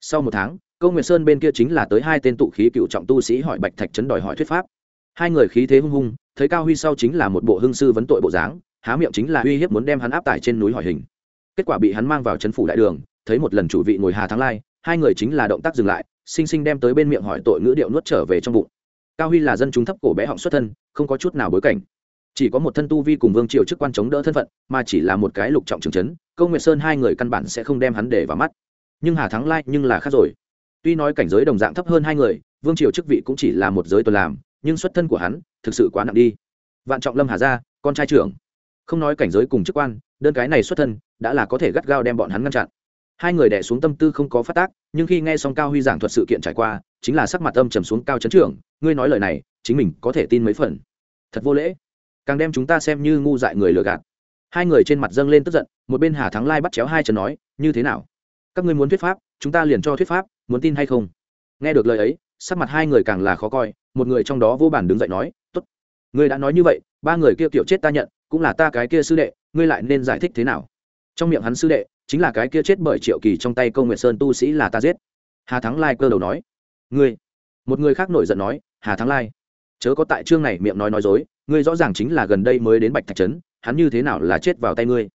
Sau một tháng công nguyệt sơn bên kia chính là tới hai tên tụ khí cựu trọng tu sĩ hỏi bạch thạch trấn đòi hỏi thuyết pháp. Hai người khí thế hung hung, thấy cao huy sau chính là một bộ hưng sư vấn tội bộ dáng, há miệng chính là uy hiếp muốn đem hắn áp tải trên núi hỏi hình. Kết quả bị hắn mang vào trấn phủ đại đường, thấy một lần chủ vị ngồi hà thắng lai, hai người chính là động tác dừng lại sinh sinh đem tới bên miệng hỏi tội ngữ điệu nuốt trở về trong bụng. Cao huy là dân chúng thấp cổ bé họng xuất thân, không có chút nào bối cảnh chỉ có một thân tu vi cùng vương triều chức quan chống đỡ thân phận, mà chỉ là một cái lục trọng trường chấn, câu nguyệt sơn hai người căn bản sẽ không đem hắn để vào mắt. Nhưng hà thắng lai nhưng là khác rồi. Tuy nói cảnh giới đồng dạng thấp hơn hai người, vương triều chức vị cũng chỉ là một giới tuần làm, nhưng xuất thân của hắn thực sự quá nặng đi. Vạn trọng lâm hà gia, con trai trưởng. Không nói cảnh giới cùng chức quan, đơn cái này xuất thân đã là có thể gắt gao đem bọn hắn ngăn chặn. Hai người đẻ xuống tâm tư không có phát tác, nhưng khi nghe xong cao huy giảng thuật sự kiện trải qua, chính là sắc mặt âm trầm xuống cao chấn trưởng, ngươi nói lời này, chính mình có thể tin mấy phần. Thật vô lễ càng đem chúng ta xem như ngu dại người lừa gạt. Hai người trên mặt dâng lên tức giận, một bên hà thắng lai bắt chéo hai chân nói, như thế nào? Các ngươi muốn thuyết pháp, chúng ta liền cho thuyết pháp, muốn tin hay không? Nghe được lời ấy, sắc mặt hai người càng là khó coi, một người trong đó vô bản đứng dậy nói, tốt, ngươi đã nói như vậy, ba người kia kiểu chết ta nhận, cũng là ta cái kia sư đệ, ngươi lại nên giải thích thế nào? Trong miệng hắn sư đệ, chính là cái kia chết bởi triệu kỳ trong tay Câu nguyệt sơn tu sĩ là ta giết. Hà thắng lai cơ đầu nói, ngươi. Một người khác nổi giận nói, hà thắng lai chớ có tại chương này miệng nói nói dối, ngươi rõ ràng chính là gần đây mới đến bạch thạch trấn, hắn như thế nào là chết vào tay ngươi?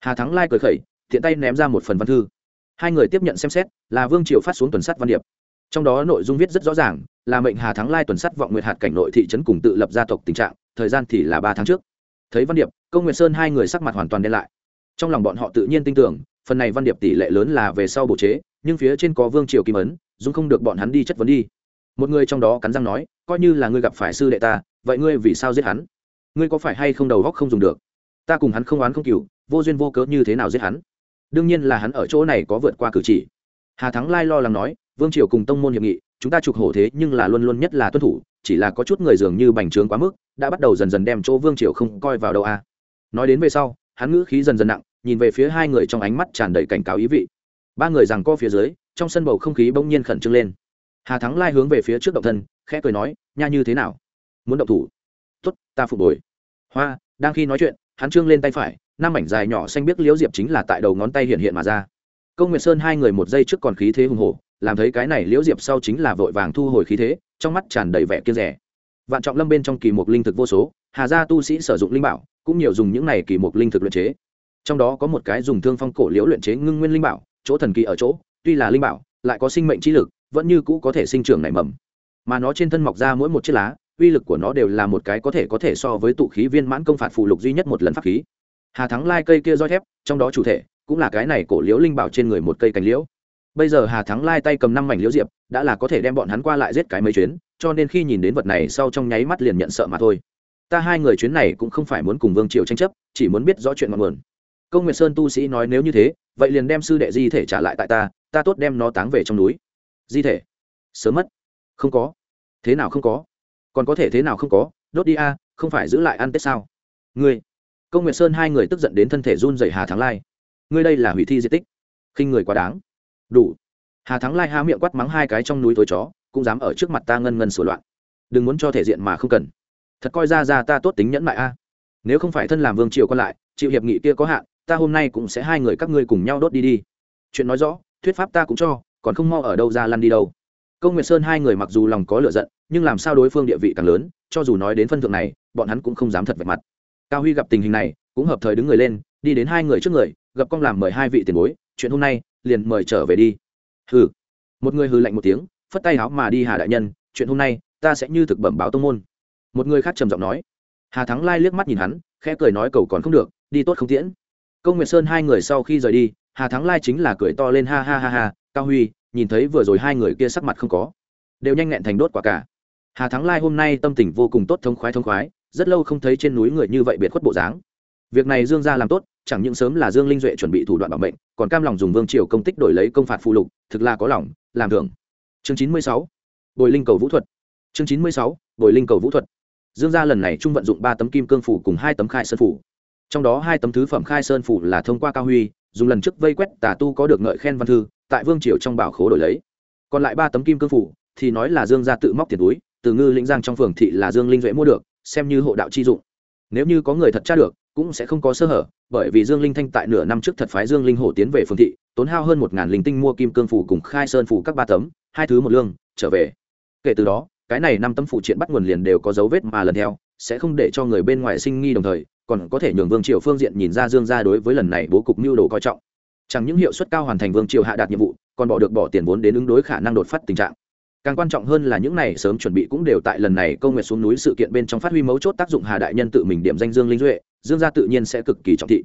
Hà thắng lai cười khẩy thiện tay ném ra một phần văn thư. Hai người tiếp nhận xem xét, là vương triều phát xuống tuần sắt văn điệp. Trong đó nội dung viết rất rõ ràng, là mệnh hà thắng lai tuần sắt vọng nguyệt hạt cảnh nội thị trấn cùng tự lập gia tộc tình trạng, thời gian thì là ba tháng trước. Thấy văn điệp, công nguyệt sơn hai người sắc mặt hoàn toàn đen lại. Trong lòng bọn họ tự nhiên tin tưởng, phần này văn điệp tỷ lệ lớn là về sau bộ chế, nhưng phía trên có vương triều kim ấn dung không được bọn hắn đi chất vấn đi. Một người trong đó cắn răng nói coi như là ngươi gặp phải sư đệ ta, vậy ngươi vì sao giết hắn? Ngươi có phải hay không đầu góc không dùng được? Ta cùng hắn không oán không cừu, vô duyên vô cớ như thế nào giết hắn? Đương nhiên là hắn ở chỗ này có vượt qua cử chỉ. Hà thắng lai lo lắng nói, vương triều cùng tông môn hiệp nghị, chúng ta trục hổ thế nhưng là luôn luôn nhất là tuân thủ, chỉ là có chút người dường như bành trướng quá mức, đã bắt đầu dần dần đem chỗ vương triều không coi vào đâu a à. nói đến về sau, hắn ngữ khí dần dần nặng, nhìn về phía hai người trong ánh mắt tràn đầy cảnh cáo ý vị. Ba người rằng co phía dưới, trong sân bầu không khí bỗng nhiên khẩn trương lên. Hà thắng lai hướng về phía trước động thân khẽ cười nói, nha như thế nào? Muốn động thủ? Tuất ta phục hồi. Hoa, đang khi nói chuyện, hắn trương lên tay phải, năm mảnh dài nhỏ xanh biết liễu diệp chính là tại đầu ngón tay hiện hiện mà ra. Công nguyệt sơn hai người một giây trước còn khí thế hùng hổ, làm thấy cái này liễu diệp sau chính là vội vàng thu hồi khí thế, trong mắt tràn đầy vẻ kia rẻ vạn trọng lâm bên trong kỳ mục linh thực vô số, hà gia tu sĩ sử dụng linh bảo, cũng nhiều dùng những này kỳ mục linh thực luyện chế. Trong đó có một cái dùng thương phong cổ liễu luyện chế ngưng nguyên linh bảo, chỗ thần kỳ ở chỗ, tuy là linh bảo, lại có sinh mệnh trí lực, vẫn như cũ có thể sinh trưởng nảy mầm mà nó trên thân mọc ra mỗi một chiếc lá, uy lực của nó đều là một cái có thể có thể so với tụ khí viên mãn công phạt phụ lục duy nhất một lần pháp khí. Hà thắng lai cây kia roi thép, trong đó chủ thể cũng là cái này cổ liễu linh bảo trên người một cây cành liễu. Bây giờ hà thắng lai tay cầm năm mảnh liễu diệp, đã là có thể đem bọn hắn qua lại giết cái mấy chuyến, cho nên khi nhìn đến vật này sau trong nháy mắt liền nhận sợ mà thôi. Ta hai người chuyến này cũng không phải muốn cùng vương triều tranh chấp, chỉ muốn biết rõ chuyện ngọn nguồn. Công nguyệt sơn tu sĩ nói nếu như thế, vậy liền đem sư đệ di thể trả lại tại ta ta tốt đem nó táng về trong núi. Di thể? Sớm mất. Không có thế nào không có? Còn có thể thế nào không có? Đốt đi a, không phải giữ lại ăn tết sao? Ngươi, công nguyệt sơn hai người tức giận đến thân thể run dày hà thắng lai. Ngươi đây là hủy thi di tích. Khinh người quá đáng. Đủ. Hà thắng lai há miệng quắt mắng hai cái trong núi tối chó, cũng dám ở trước mặt ta ngân ngân sửa loạn. Đừng muốn cho thể diện mà không cần. Thật coi ra ra ta tốt tính nhẫn mại a. Nếu không phải thân làm vương triều còn lại, chịu hiệp nghị kia có hạn, ta hôm nay cũng sẽ hai người các ngươi cùng nhau đốt đi đi. Chuyện nói rõ, thuyết pháp ta cũng cho, còn không mau ở đâu ra lăn đi đâu công nguyệt sơn hai người mặc dù lòng có lựa giận, nhưng làm sao đối phương địa vị càng lớn, cho dù nói đến phân thượng này, bọn hắn cũng không dám thật vạch mặt. Cao huy gặp tình hình này, cũng hợp thời đứng người lên, đi đến hai người trước người, gặp công làm mời hai vị tiền bối, chuyện hôm nay, liền mời trở về đi. Hừ. Một người hừ lạnh một tiếng, phất tay áo mà đi hà đại nhân, chuyện hôm nay, ta sẽ như thực bẩm báo tông môn. Một người khác trầm giọng nói. Hà thắng lai liếc mắt nhìn hắn, khẽ cười nói cầu còn không được, đi tốt không tiễn. Công nguyệt sơn hai người sau khi rời đi, hà thắng lai chính là cười to lên ha ha ha ha, cao huy nhìn thấy vừa rồi hai người kia sắc mặt không có, đều nhanh nhẹn thành đốt quả cả. Hà thắng lai hôm nay tâm tình vô cùng tốt, thông khoái thông khoái, rất lâu không thấy trên núi người như vậy biệt khuất bộ dáng. Việc này dương gia làm tốt, chẳng những sớm là dương linh duệ chuẩn bị thủ đoạn bảo mệnh, còn cam lòng dùng vương triều công tích đổi lấy công phạt phụ lục, thực là có lòng, làm thưởng. Chương chín mươi sáu, bồi linh cầu vũ thuật. Chương chín mươi sáu, bồi linh cầu vũ thuật. Dương gia lần này trung vận dụng ba tấm kim cương phủ cùng hai tấm khai sơn phủ. Trong đó hai tấm thứ phẩm khai sơn phủ là thông qua cao huy, dùng lần trước vây quét tà tu có được ngợi khen văn thư tại vương triều trong bảo khố đổi lấy. Còn lại ba tấm kim cương phủ, thì nói là dương gia tự móc tiền túi, từ ngư lĩnh giang trong phường thị là dương linh duệ mua được, xem như hộ đạo chi dụng. Nếu như có người thật tra được, cũng sẽ không có sơ hở, bởi vì dương linh thanh tại nửa năm trước thật phái dương linh hổ tiến về phường thị, tốn hao hơn một ngàn linh tinh mua kim cương phủ cùng khai sơn phủ các ba tấm, hai thứ một lương, trở về. Kể từ đó, cái này năm tấm phụ triện bắt nguồn liền đều có dấu vết mà lần theo, sẽ không để cho người bên ngoài sinh nghi đồng thời, còn có thể nhường vương triều phương diện nhìn ra dương gia đối với lần này bố cục mưu đồ coi trọng chẳng những hiệu suất cao hoàn thành vương triều hạ đạt nhiệm vụ, còn bỏ được bỏ tiền vốn đến ứng đối khả năng đột phát tình trạng. Càng quan trọng hơn là những này sớm chuẩn bị cũng đều tại lần này công nguyệt xuống núi sự kiện bên trong phát huy mấu chốt tác dụng hà đại nhân tự mình điểm danh dương linh duệ, dương gia tự nhiên sẽ cực kỳ trọng thị.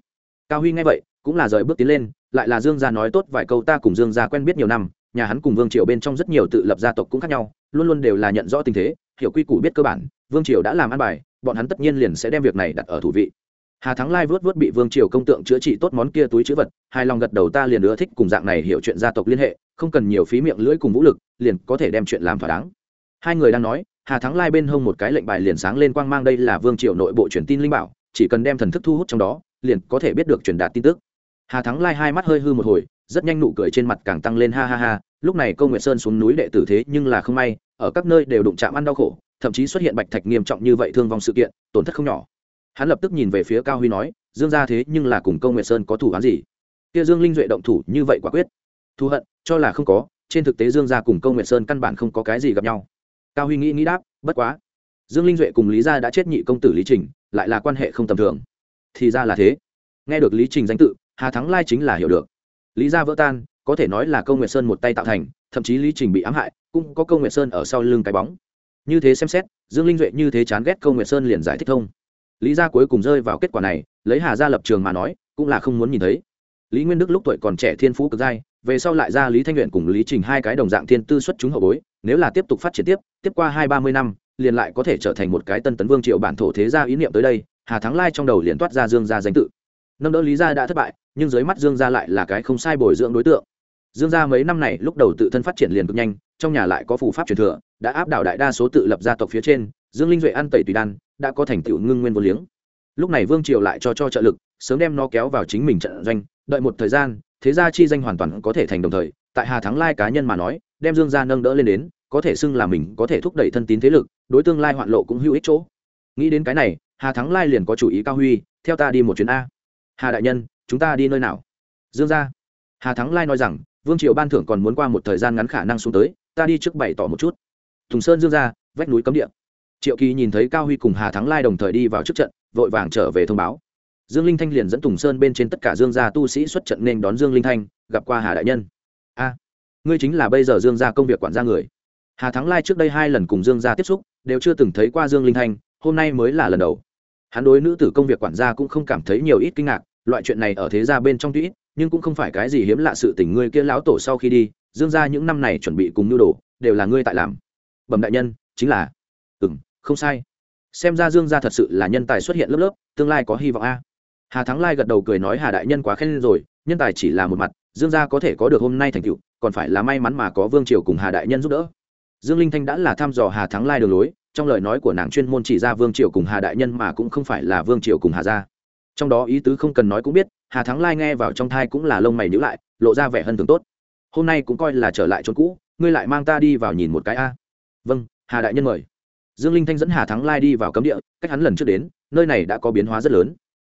Cao huy nghe vậy, cũng là rời bước tiến lên, lại là dương gia nói tốt vài câu ta cùng dương gia quen biết nhiều năm, nhà hắn cùng vương triều bên trong rất nhiều tự lập gia tộc cũng khác nhau, luôn luôn đều là nhận rõ tình thế, hiểu quy củ biết cơ bản, vương triều đã làm ăn bài, bọn hắn tất nhiên liền sẽ đem việc này đặt ở thủ vị hà thắng lai vớt vớt bị vương triều công tượng chữa trị tốt món kia túi chữ vật hai lòng gật đầu ta liền ưa thích cùng dạng này hiểu chuyện gia tộc liên hệ, không cần nhiều phí miệng lưỡi cùng vũ lực, liền có thể đem chuyện làm thỏa đáng. Hai người đang nói, hà thắng lai bên hông một cái lệnh bài liền sáng lên quang mang đây là vương triều nội bộ truyền tin linh bảo, chỉ cần đem thần thức thu hút trong đó, liền có thể biết được truyền đạt tin tức. Hà thắng lai hai mắt hơi hư một hồi, rất nhanh nụ cười trên mặt càng tăng lên ha ha ha, lúc này câu nguyệt sơn xuống núi đệ tử thế nhưng là không may, ở các nơi đều đụng chạm ăn đau khổ, thậm chí xuất hiện bạch thạch nghiêm trọng như vậy thương vong sự kiện, tổn thất không nhỏ hắn lập tức nhìn về phía cao huy nói, dương gia thế nhưng là cùng công nguyệt sơn có thủ hắn gì? Kia dương linh duệ động thủ như vậy quả quyết. Thù hận, cho là không có, trên thực tế dương gia cùng công nguyệt sơn căn bản không có cái gì gặp nhau. Cao huy nghĩ nghĩ đáp, bất quá, dương linh duệ cùng lý gia đã chết nhị công tử lý trình, lại là quan hệ không tầm thường. Thì ra là thế. Nghe được lý trình danh tự, hà thắng lai chính là hiểu được. Lý gia vỡ tan, có thể nói là công nguyệt sơn một tay tạo thành, thậm chí lý trình bị ám hại, cũng có công nguyệt sơn ở sau lưng cái bóng. Như thế xem xét, dương linh duệ như thế chán ghét công nguyệt sơn liền giải thích thông lý gia cuối cùng rơi vào kết quả này, lấy hà gia lập trường mà nói, cũng là không muốn nhìn thấy. Lý nguyên đức lúc tuổi còn trẻ thiên phú cực giai, về sau lại ra lý thanh luyện cùng lý trình hai cái đồng dạng thiên tư xuất chúng hậu bối, nếu là tiếp tục phát triển tiếp tiếp qua hai ba mươi năm, liền lại có thể trở thành một cái tân tấn vương triệu bản thổ thế gia ý niệm tới đây, hà thắng lai trong đầu liền toát ra dương gia danh tự. Nâng đỡ lý gia đã thất bại, nhưng dưới mắt dương gia lại là cái không sai bồi dưỡng đối tượng. Dương gia mấy năm này lúc đầu tự thân phát triển liền cực nhanh, trong nhà lại có phù pháp truyền thừa, đã áp đảo đại đa số tự lập gia tộc phía trên, dương linh duệ ăn tẩy tùy đan đã có thành tựu ngưng nguyên vô liếng. Lúc này vương triều lại cho cho trợ lực, sớm đem nó kéo vào chính mình trận doanh, đợi một thời gian, thế gia chi danh hoàn toàn có thể thành đồng thời, tại hà thắng lai cá nhân mà nói, đem dương gia nâng đỡ lên đến, có thể xưng là mình có thể thúc đẩy thân tín thế lực, đối tương lai hoạn lộ cũng hữu ích chỗ. Nghĩ đến cái này, hà thắng lai liền có chủ ý cao huy, theo ta đi một chuyến a. Hà đại nhân, chúng ta đi nơi nào? Dương gia. Hà thắng lai nói rằng, vương triều ban thưởng còn muốn qua một thời gian ngắn khả năng xuống tới, ta đi trước bày tỏ một chút. Thùng sơn dương gia, vách núi cấm địa triệu kỳ nhìn thấy cao huy cùng hà thắng lai đồng thời đi vào trước trận, vội vàng trở về thông báo. Dương linh thanh liền dẫn tùng sơn bên trên tất cả dương gia tu sĩ xuất trận nên đón dương linh thanh, gặp qua hà đại nhân. A, ngươi chính là bây giờ dương gia công việc quản gia người. Hà thắng lai trước đây hai lần cùng dương gia tiếp xúc, đều chưa từng thấy qua dương linh thanh, hôm nay mới là lần đầu. Hắn đối nữ tử công việc quản gia cũng không cảm thấy nhiều ít kinh ngạc, loại chuyện này ở thế gia bên trong tuy ít, nhưng cũng không phải cái gì hiếm lạ sự tình ngươi kia lão tổ sau khi đi, dương gia những năm này chuẩn bị cùng nhu đồ, đều là ngươi tại làm. Bẩm đại nhân, chính là không sai. Xem ra dương gia thật sự là nhân tài xuất hiện lớp lớp, tương lai có hy vọng a. Hà thắng lai gật đầu cười nói hà đại nhân quá khen rồi, nhân tài chỉ là một mặt, dương gia có thể có được hôm nay thành tựu, còn phải là may mắn mà có vương triều cùng hà đại nhân giúp đỡ. Dương linh thanh đã là thăm dò hà thắng lai đường lối, trong lời nói của nàng chuyên môn chỉ ra vương triều cùng hà đại nhân mà cũng không phải là vương triều cùng hà gia. Trong đó ý tứ không cần nói cũng biết, hà thắng lai nghe vào trong thai cũng là lông mày nhữ lại, lộ ra vẻ hân thường tốt. Hôm nay cũng coi là trở lại chỗ cũ, ngươi lại mang ta đi vào nhìn một cái a. Vâng hà đại nhân mời dương linh thanh dẫn hà thắng lai đi vào cấm địa, cách hắn lần trước đến, nơi này đã có biến hóa rất lớn.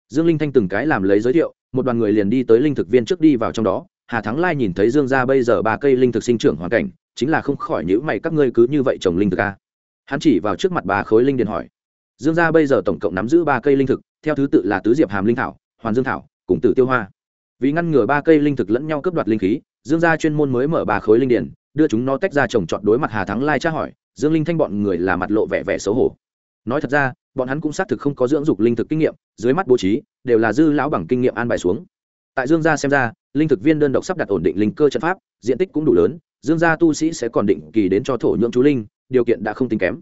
Dương linh thanh từng cái làm lấy giới thiệu, một đoàn người liền đi tới linh thực viên trước đi vào trong đó. Hà thắng lai nhìn thấy dương ra bây giờ ba cây linh thực sinh trưởng hoàn cảnh, chính là không khỏi nhữ mày, các ngươi cứ như vậy trồng linh thực a hắn chỉ vào trước mặt bà khối linh điền hỏi. Dương gia bây giờ tổng cộng nắm giữ ba cây linh thực, theo thứ tự là tứ diệp hàm linh thảo, hoàn dương thảo, cùng tử tiêu hoa. Vì ngăn ngừa ba cây linh thực lẫn nhau cướp đoạt linh khí, dương gia chuyên môn mới mở ba khối linh điền, đưa chúng nó tách ra trồng trọt đối mặt hà thắng lai tra hỏi dương linh thanh bọn người là mặt lộ vẻ vẻ xấu hổ. Nói thật ra, bọn hắn cũng xác thực không có dưỡng dục linh thực kinh nghiệm, dưới mắt bố trí, đều là dư lão bằng kinh nghiệm an bài xuống. Tại dương gia xem ra, linh thực viên đơn độc sắp đặt ổn định linh cơ trận pháp, diện tích cũng đủ lớn, dương gia tu sĩ sẽ còn định kỳ đến cho thổ nhưỡng chú linh, điều kiện đã không tính kém.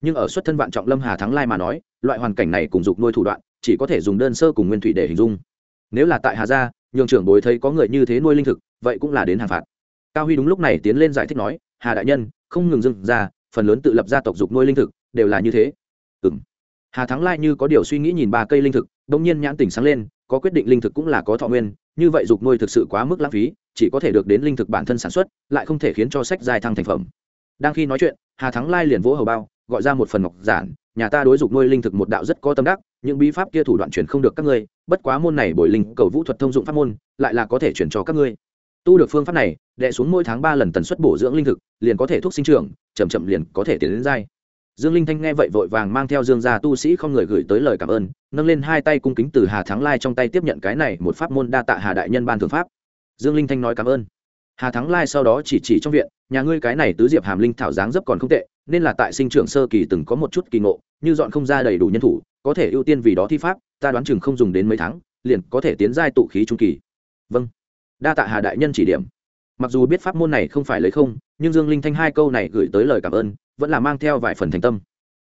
Nhưng ở xuất thân vạn trọng lâm hà thắng lai mà nói, loại hoàn cảnh này cùng dục nuôi thủ đoạn, chỉ có thể dùng đơn sơ cùng nguyên thủy để hình dung. Nếu là tại hà gia, nhường trưởng bối thấy có người như thế nuôi linh thực, vậy cũng là đến hàng phạt. Cao huy đúng lúc này tiến lên giải thích nói, hà đại nhân, không ngừng dừng ra phần lớn tự lập gia tộc dục nuôi linh thực, đều là như thế. Ừ m hà thắng lai như có điều suy nghĩ nhìn ba cây linh thực đ ỗ n g nhiên nhãn tỉnh sáng lên, có quyết định linh thực cũng là có thọ nguyên, như vậy dục nuôi thực sự quá mức lãng phí, chỉ có thể được đến linh thực bản thân sản xuất, lại không thể khiến cho sách dài thăng thành phẩm. Đang khi nói chuyện, hà thắng lai liền vỗ hầu bao, gọi ra một phần ngọc giản, nhà ta đối dục nuôi linh thực một đạo rất có tâm đắc, những bí pháp kia thủ đoạn chuyển không được các ngươi, bất quá môn này bồi linh, cầu vũ thuật thông dụng pháp môn, lại là có thể chuyển cho các ngươi tu được phương pháp này, đệ xuống mỗi tháng ba lần tần suất bổ dưỡng linh thực, liền có thể thuốc sinh trưởng, chậm chậm liền có thể tiến đến dai dương linh thanh nghe vậy vội vàng mang theo dương gia tu sĩ không người gửi tới lời cảm ơn, nâng lên hai tay cung kính từ hà thắng lai trong tay tiếp nhận cái này một pháp môn đa tạ hà đại nhân ban thượng pháp. Dương linh thanh nói cảm ơn. Hà thắng lai sau đó chỉ chỉ trong viện, nhà ngươi cái này tứ diệp hàm linh thảo dáng dấp còn không tệ, nên là tại sinh trưởng sơ kỳ từng có một chút kỳ ngộ, như dọn không ra đầy đủ nhân thủ, có thể ưu tiên vì đó thi pháp, ta đoán chừng không dùng đến mấy tháng, liền có thể tiến giai tụ khí trung kỳ. Vâng đa tạ hà đại nhân chỉ điểm. Mặc dù biết pháp môn này không phải lấy không, nhưng dương linh thanh hai câu này gửi tới lời cảm ơn, vẫn là mang theo vài phần thành tâm.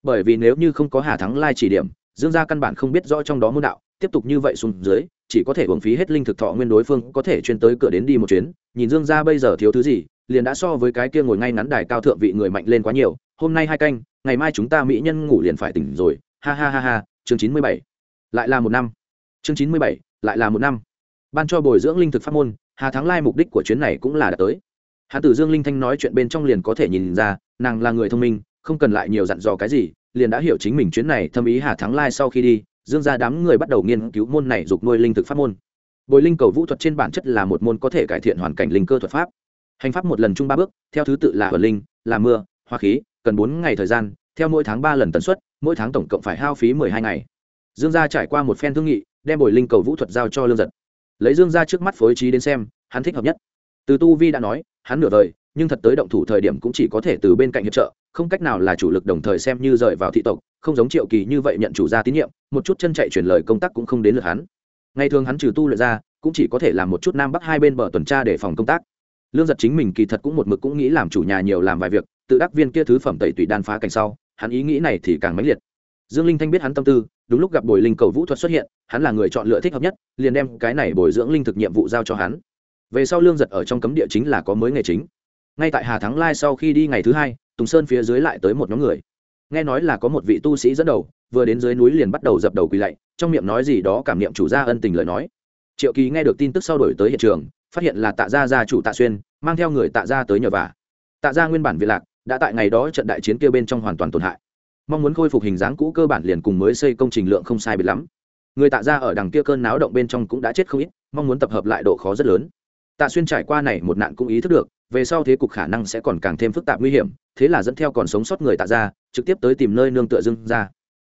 Bởi vì nếu như không có hà thắng lai chỉ điểm, dương gia căn bản không biết rõ trong đó môn đạo, tiếp tục như vậy xuống dưới, chỉ có thể uống phí hết linh thực thọ nguyên đối phương, có thể chuyên tới cửa đến đi một chuyến, nhìn dương gia bây giờ thiếu thứ gì, liền đã so với cái kia ngồi ngay ngắn đài cao thượng vị người mạnh lên quá nhiều, hôm nay hai canh, ngày mai chúng ta mỹ nhân ngủ liền phải tỉnh rồi, ha ha ha ha, chương chín mươi bảy, lại là một năm, chương chín mươi bảy, lại là một năm ban cho bồi dưỡng linh thực pháp môn, hà thắng lai mục đích của chuyến này cũng là đã tới. Hạ tử dương linh thanh nói chuyện bên trong liền có thể nhìn ra, nàng là người thông minh, không cần lại nhiều dặn dò cái gì, liền đã hiểu chính mình chuyến này thâm ý hà thắng lai sau khi đi, dương ra đám người bắt đầu nghiên cứu môn này dục nuôi linh thực pháp môn. Bồi linh cầu vũ thuật trên bản chất là một môn có thể cải thiện hoàn cảnh linh cơ thuật pháp. Hành pháp một lần chung ba bước, theo thứ tự là hờ linh, là mưa, hoa khí, cần bốn ngày thời gian, theo mỗi tháng ba lần tần suất, mỗi tháng tổng cộng phải hao phí mười hai ngày. Dương gia trải qua một phen thương nghị, đem bồi linh cầu vũ thuật giao cho lương giật lấy dương ra trước mắt phối trí đến xem, hắn thích hợp nhất. Từ tu vi đã nói, hắn nửa vời, nhưng thật tới động thủ thời điểm cũng chỉ có thể từ bên cạnh hiệp trợ, không cách nào là chủ lực đồng thời xem như rời vào thị tộc, không giống triệu kỳ như vậy nhận chủ gia tín nhiệm, một chút chân chạy chuyển lời công tác cũng không đến lượt hắn. Ngày thường hắn trừ tu luyện ra, cũng chỉ có thể làm một chút nam bắc hai bên bờ tuần tra để phòng công tác. Lương giật chính mình kỳ thật cũng một mực cũng nghĩ làm chủ nhà nhiều làm vài việc, tự đắc viên kia thứ phẩm tẩy tùy đan phá cảnh sau, hắn ý nghĩ này thì càng mãnh liệt. Dương linh thanh biết hắn tâm tư đúng lúc gặp bồi linh cầu vũ thuật xuất hiện, hắn là người chọn lựa thích hợp nhất, liền đem cái này bồi dưỡng linh thực nhiệm vụ giao cho hắn. Về sau lương giật ở trong cấm địa chính là có mới nghề chính. Ngay tại hà thắng lai sau khi đi ngày thứ hai, tùng sơn phía dưới lại tới một nhóm người. Nghe nói là có một vị tu sĩ dẫn đầu, vừa đến dưới núi liền bắt đầu dập đầu quỳ lạy, trong miệng nói gì đó cảm niệm chủ gia ân tình lời nói. Triệu kỳ nghe được tin tức sau đổi tới hiện trường, phát hiện là tạ gia gia chủ tạ xuyên, mang theo người tạ gia tới nhờ vả. Tạ gia nguyên bản việt lạc, đã tại ngày đó trận đại chiến kia bên trong hoàn toàn tổn hại mong muốn khôi phục hình dáng cũ cơ bản liền cùng mới xây công trình lượng không sai biệt lắm. Người tạ ra ở đằng kia cơn náo động bên trong cũng đã chết không ít, mong muốn tập hợp lại độ khó rất lớn. Tạ xuyên trải qua này một nạn cũng ý thức được, về sau thế cục khả năng sẽ còn càng thêm phức tạp nguy hiểm, thế là dẫn theo còn sống sót người tạ ra trực tiếp tới tìm nơi nương tựa dương ra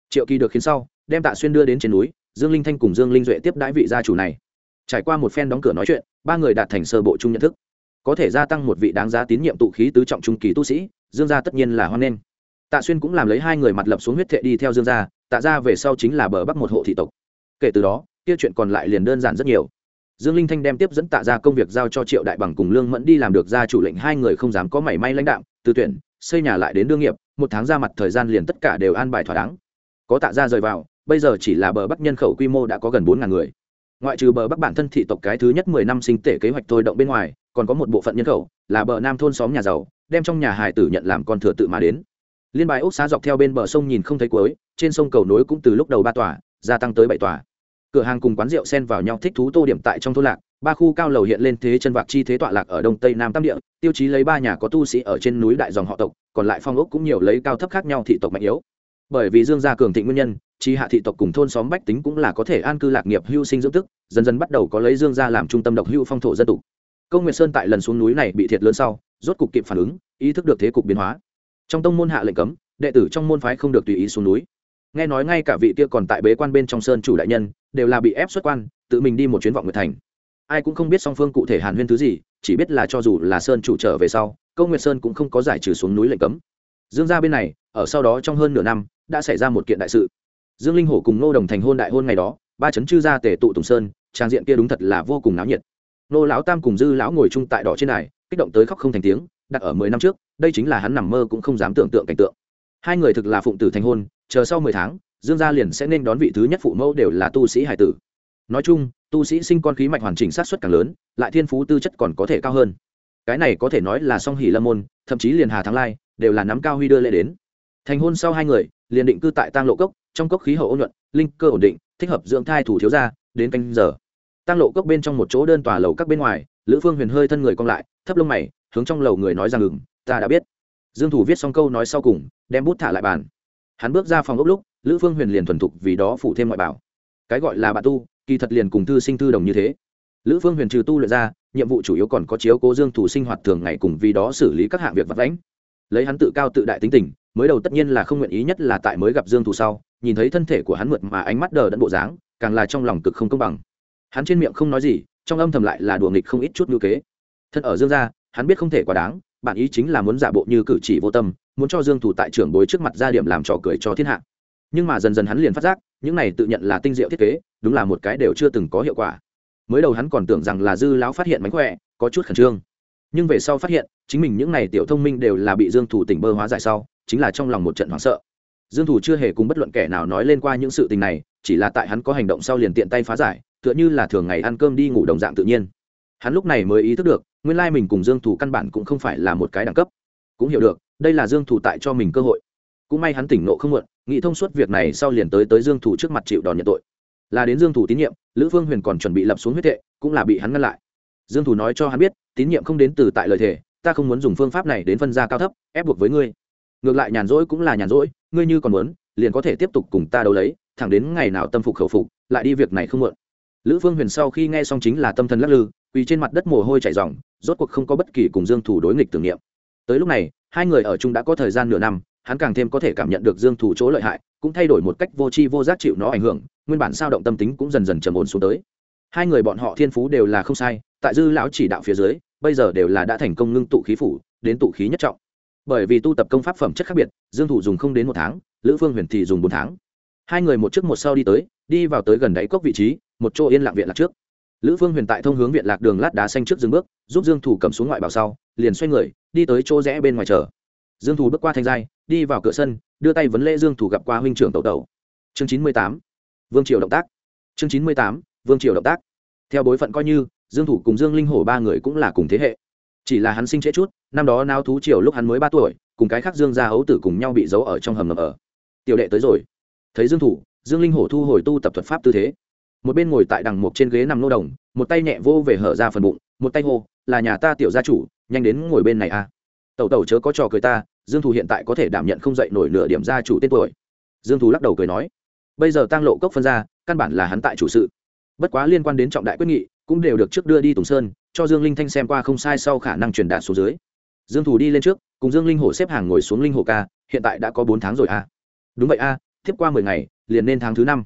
triệu kỳ được khiến sau, đem tạ xuyên đưa đến trên núi, dương linh thanh cùng dương linh duệ tiếp đãi vị gia chủ này. Trải qua một phen đóng cửa nói chuyện, ba người đạt thành sơ bộ chung nhận thức. Có thể gia tăng một vị đáng giá tín nhiệm tụ khí tứ trọng trung kỳ tu sĩ, dương gia tất nhiên là hoan nghênh tạ xuyên cũng làm lấy hai người mặt lập xuống huyết thệ đi theo dương gia, tạ gia về sau chính là bờ bắc một hộ thị tộc. Kể từ đó, kia chuyện còn lại liền đơn giản rất nhiều. Dương linh thanh đem tiếp dẫn tạ ra công việc giao cho triệu đại bằng cùng lương mẫn đi làm được gia chủ lệnh, hai người không dám có mảy may lãnh đạo từ tuyển, xây nhà lại đến đương nghiệp, một tháng ra mặt thời gian liền tất cả đều an bài thỏa đáng. Có tạ ra rời vào, bây giờ chỉ là bờ bắc nhân khẩu quy mô đã có gần bốn ngàn người. Ngoại trừ bờ bắc bản thân thị tộc cái thứ nhất mười năm sinh tể kế hoạch thôi động bên ngoài, còn có một bộ phận nhân khẩu, là bờ nam thôn xóm nhà giàu, đem trong nhà hải tử nhận làm con thừa tự mà đến liên bài ốc xá dọc theo bên bờ sông nhìn không thấy cuối, trên sông cầu nối cũng từ lúc đầu ba tòa, gia tăng tới bảy tòa. Cửa hàng cùng quán rượu xen vào nhau thích thú tô điểm tại trong thôn lạc, ba khu cao lầu hiện lên thế chân vạc chi thế tọa lạc ở đông tây nam tam địa, tiêu chí lấy ba nhà có tu sĩ ở trên núi đại dòng họ tộc, còn lại phong ốc cũng nhiều lấy cao thấp khác nhau thị tộc mạnh yếu. Bởi vì dương gia cường thịnh nguyên nhân, chi hạ thị tộc cùng thôn xóm bách tính cũng là có thể an cư lạc nghiệp hưu sinh dưỡng tức, dần dần bắt đầu có lấy dương gia làm trung tâm độc hưu phong thổ dân tục công nguyệt sơn tại lần xuống núi này bị thiệt lớn sau, rốt cục kịp phản ứng, ý thức được thế cục biến hóa trong tông môn hạ lệnh cấm, đệ tử trong môn phái không được tùy ý xuống núi. Nghe nói ngay cả vị kia còn tại bế quan bên trong sơn chủ đại nhân, đều là bị ép xuất quan, tự mình đi một chuyến vọng nguyệt thành. Ai cũng không biết song phương cụ thể hàn huyên thứ gì, chỉ biết là cho dù là sơn chủ trở về sau, câu nguyệt sơn cũng không có giải trừ xuống núi lệnh cấm. Dương gia bên này, ở sau đó trong hơn nửa năm, đã xảy ra một kiện đại sự. Dương linh hổ cùng nô đồng thành hôn đại hôn ngày đó, ba chấn chư gia tề tụ tùng sơn, trang diện kia đúng thật là vô cùng náo nhiệt. Nô lão tam cùng dư lão ngồi chung tại đỏ trên này kích động tới khóc không thành tiếng, đặt ở mười năm trước đây chính là hắn nằm mơ cũng không dám tưởng tượng cảnh tượng. Hai người thực là phụng tử thành hôn, chờ sau mười tháng, dương gia liền sẽ nên đón vị thứ nhất phụ mẫu đều là tu sĩ hải tử. Nói chung, tu sĩ sinh con khí mạch hoàn chỉnh sát xuất càng lớn, lại thiên phú tư chất còn có thể cao hơn. Cái này có thể nói là song hỷ lâm môn, thậm chí liền hà thắng lai, đều là nắm cao huy đưa lễ đến. Thành hôn sau hai người, liền định cư tại tang lộ cốc, trong cốc khí hậu ôn nhuận, linh cơ ổn định, thích hợp dưỡng thai thủ thiếu gia, đến canh giờ. Tang lộ cốc bên trong một chỗ đơn tòa lầu các bên ngoài, lữ phương huyền hơi thân người cong lại thấp lông mày, hướng trong lầu người nói rằng ngừng ta đã biết. Dương thủ viết xong câu nói sau cùng, đem bút thả lại bàn. Hắn bước ra phòng ốc lúc, lữ phương huyền liền thuần thục vì đó phụ thêm ngoại bảo. Cái gọi là bạn tu, kỳ thật liền cùng thư sinh thư đồng như thế. Lữ phương huyền trừ tu luyện ra, nhiệm vụ chủ yếu còn có chiếu cố dương thủ sinh hoạt thường ngày cùng vì đó xử lý các hạng việc vật lãnh lấy hắn tự cao tự đại tính tình, mới đầu tất nhiên là không nguyện ý nhất là tại mới gặp dương thủ sau, nhìn thấy thân thể của hắn mượt mà ánh mắt đờ đẫn bộ dáng, càng là trong lòng cực không công bằng. Hắn trên miệng không nói gì, trong âm thầm lại là đùa nghịch không ít chút ngữ kế thân ở dương gia, hắn biết không thể quá đáng, bản ý chính là muốn giả bộ như cử chỉ vô tâm, muốn cho dương thủ tại trưởng bối trước mặt ra điểm làm trò cười cho thiên hạ. Nhưng mà dần dần hắn liền phát giác, những này tự nhận là tinh diệu thiết kế, đúng là một cái đều chưa từng có hiệu quả. Mới đầu hắn còn tưởng rằng là dư lão phát hiện mánh khỏe, có chút khẩn trương. Nhưng về sau phát hiện, chính mình những này tiểu thông minh đều là bị dương thủ tỉnh bơ hóa giải sau, chính là trong lòng một trận hoảng sợ. Dương thủ chưa hề cùng bất luận kẻ nào nói lên qua những sự tình này, chỉ là tại hắn có hành động sau liền tiện tay phá giải, tựa như là thường ngày ăn cơm đi ngủ đồng dạng tự nhiên hắn lúc này mới ý thức được, nguyên lai mình cùng dương thủ căn bản cũng không phải là một cái đẳng cấp. Cũng hiểu được, đây là dương thủ tại cho mình cơ hội. Cũng may hắn tỉnh nộ không muộn, nghĩ thông suốt việc này sau liền tới tới dương thủ trước mặt chịu đòn nhận tội. Là đến dương thủ tín nhiệm, lữ phương huyền còn chuẩn bị lập xuống huyết thệ cũng là bị hắn ngăn lại. Dương thủ nói cho hắn biết, tín nhiệm không đến từ tại lời thề, ta không muốn dùng phương pháp này đến phân ra cao thấp, ép buộc với ngươi. Ngược lại nhàn rỗi cũng là nhàn rỗi, ngươi như còn muốn, liền có thể tiếp tục cùng ta đấu lấy, thẳng đến ngày nào tâm phục khẩu phục, lại đi việc này không muộn. Lữ phương huyền sau khi nghe xong chính là tâm thần lắc lư quỳ trên mặt đất mồ hôi chảy ròng, rốt cuộc không có bất kỳ cùng dương thủ đối nghịch tưởng niệm. Tới lúc này, hai người ở chung đã có thời gian nửa năm, hắn càng thêm có thể cảm nhận được dương thủ chỗ lợi hại, cũng thay đổi một cách vô tri vô giác chịu nó ảnh hưởng, nguyên bản sao động tâm tính cũng dần dần trầm ổn xuống tới. Hai người bọn họ thiên phú đều là không sai, tại dư lão chỉ đạo phía dưới, bây giờ đều là đã thành công ngưng tụ khí phủ, đến tụ khí nhất trọng. Bởi vì tu tập công pháp phẩm chất khác biệt, dương thủ dùng không đến một tháng, lữ phương huyền thì dùng bốn tháng. Hai người một trước một sau đi tới, đi vào tới gần đáy cốc vị trí, một chỗ yên lặng viện lạc trước lữ phương huyền tại thông hướng viện lạc đường lát đá xanh trước dừng bước, giúp dương thủ cầm xuống ngoại bảo sau, liền xoay người, đi tới chỗ rẽ bên ngoài chờ. Dương thủ bước qua thanh giai, đi vào cửa sân, đưa tay vấn lễ dương thủ gặp qua huynh trưởng tẩu tẩu. Chương chín mươi tám, vương triều động tác. Chương chín mươi tám, vương triều động tác. Theo bối phận coi như, dương thủ cùng dương linh hổ ba người cũng là cùng thế hệ. Chỉ là hắn sinh trễ chút, năm đó nao thú triều lúc hắn mới ba tuổi, cùng cái khác dương gia hấu tử cùng nhau bị giấu ở trong hầm ngầm ở. Tiểu đệ tới rồi. Thấy dương thủ, dương linh hổ thu hồi tu tập thuật pháp tư thế một bên ngồi tại đằng một trên ghế nằm nô đồng một tay nhẹ vô về hở ra phần bụng một tay hô là nhà ta tiểu gia chủ nhanh đến ngồi bên này a. Tẩu tẩu chớ có trò cười ta dương thù hiện tại có thể đảm nhận không dậy nổi nửa điểm gia chủ tên tuổi. Dương thù lắc đầu cười nói bây giờ tăng lộ cốc phân ra căn bản là hắn tại chủ sự. Bất quá liên quan đến trọng đại quyết nghị cũng đều được trước đưa đi tùng sơn cho dương linh thanh xem qua không sai sau khả năng truyền đạt xuống dưới. Dương thù đi lên trước cùng dương linh hổ xếp hàng ngồi xuống linh hổ ca hiện tại đã có bốn tháng rồi a. À? đúng vậy a à, tiếp qua mười ngày liền nên tháng thứ năm.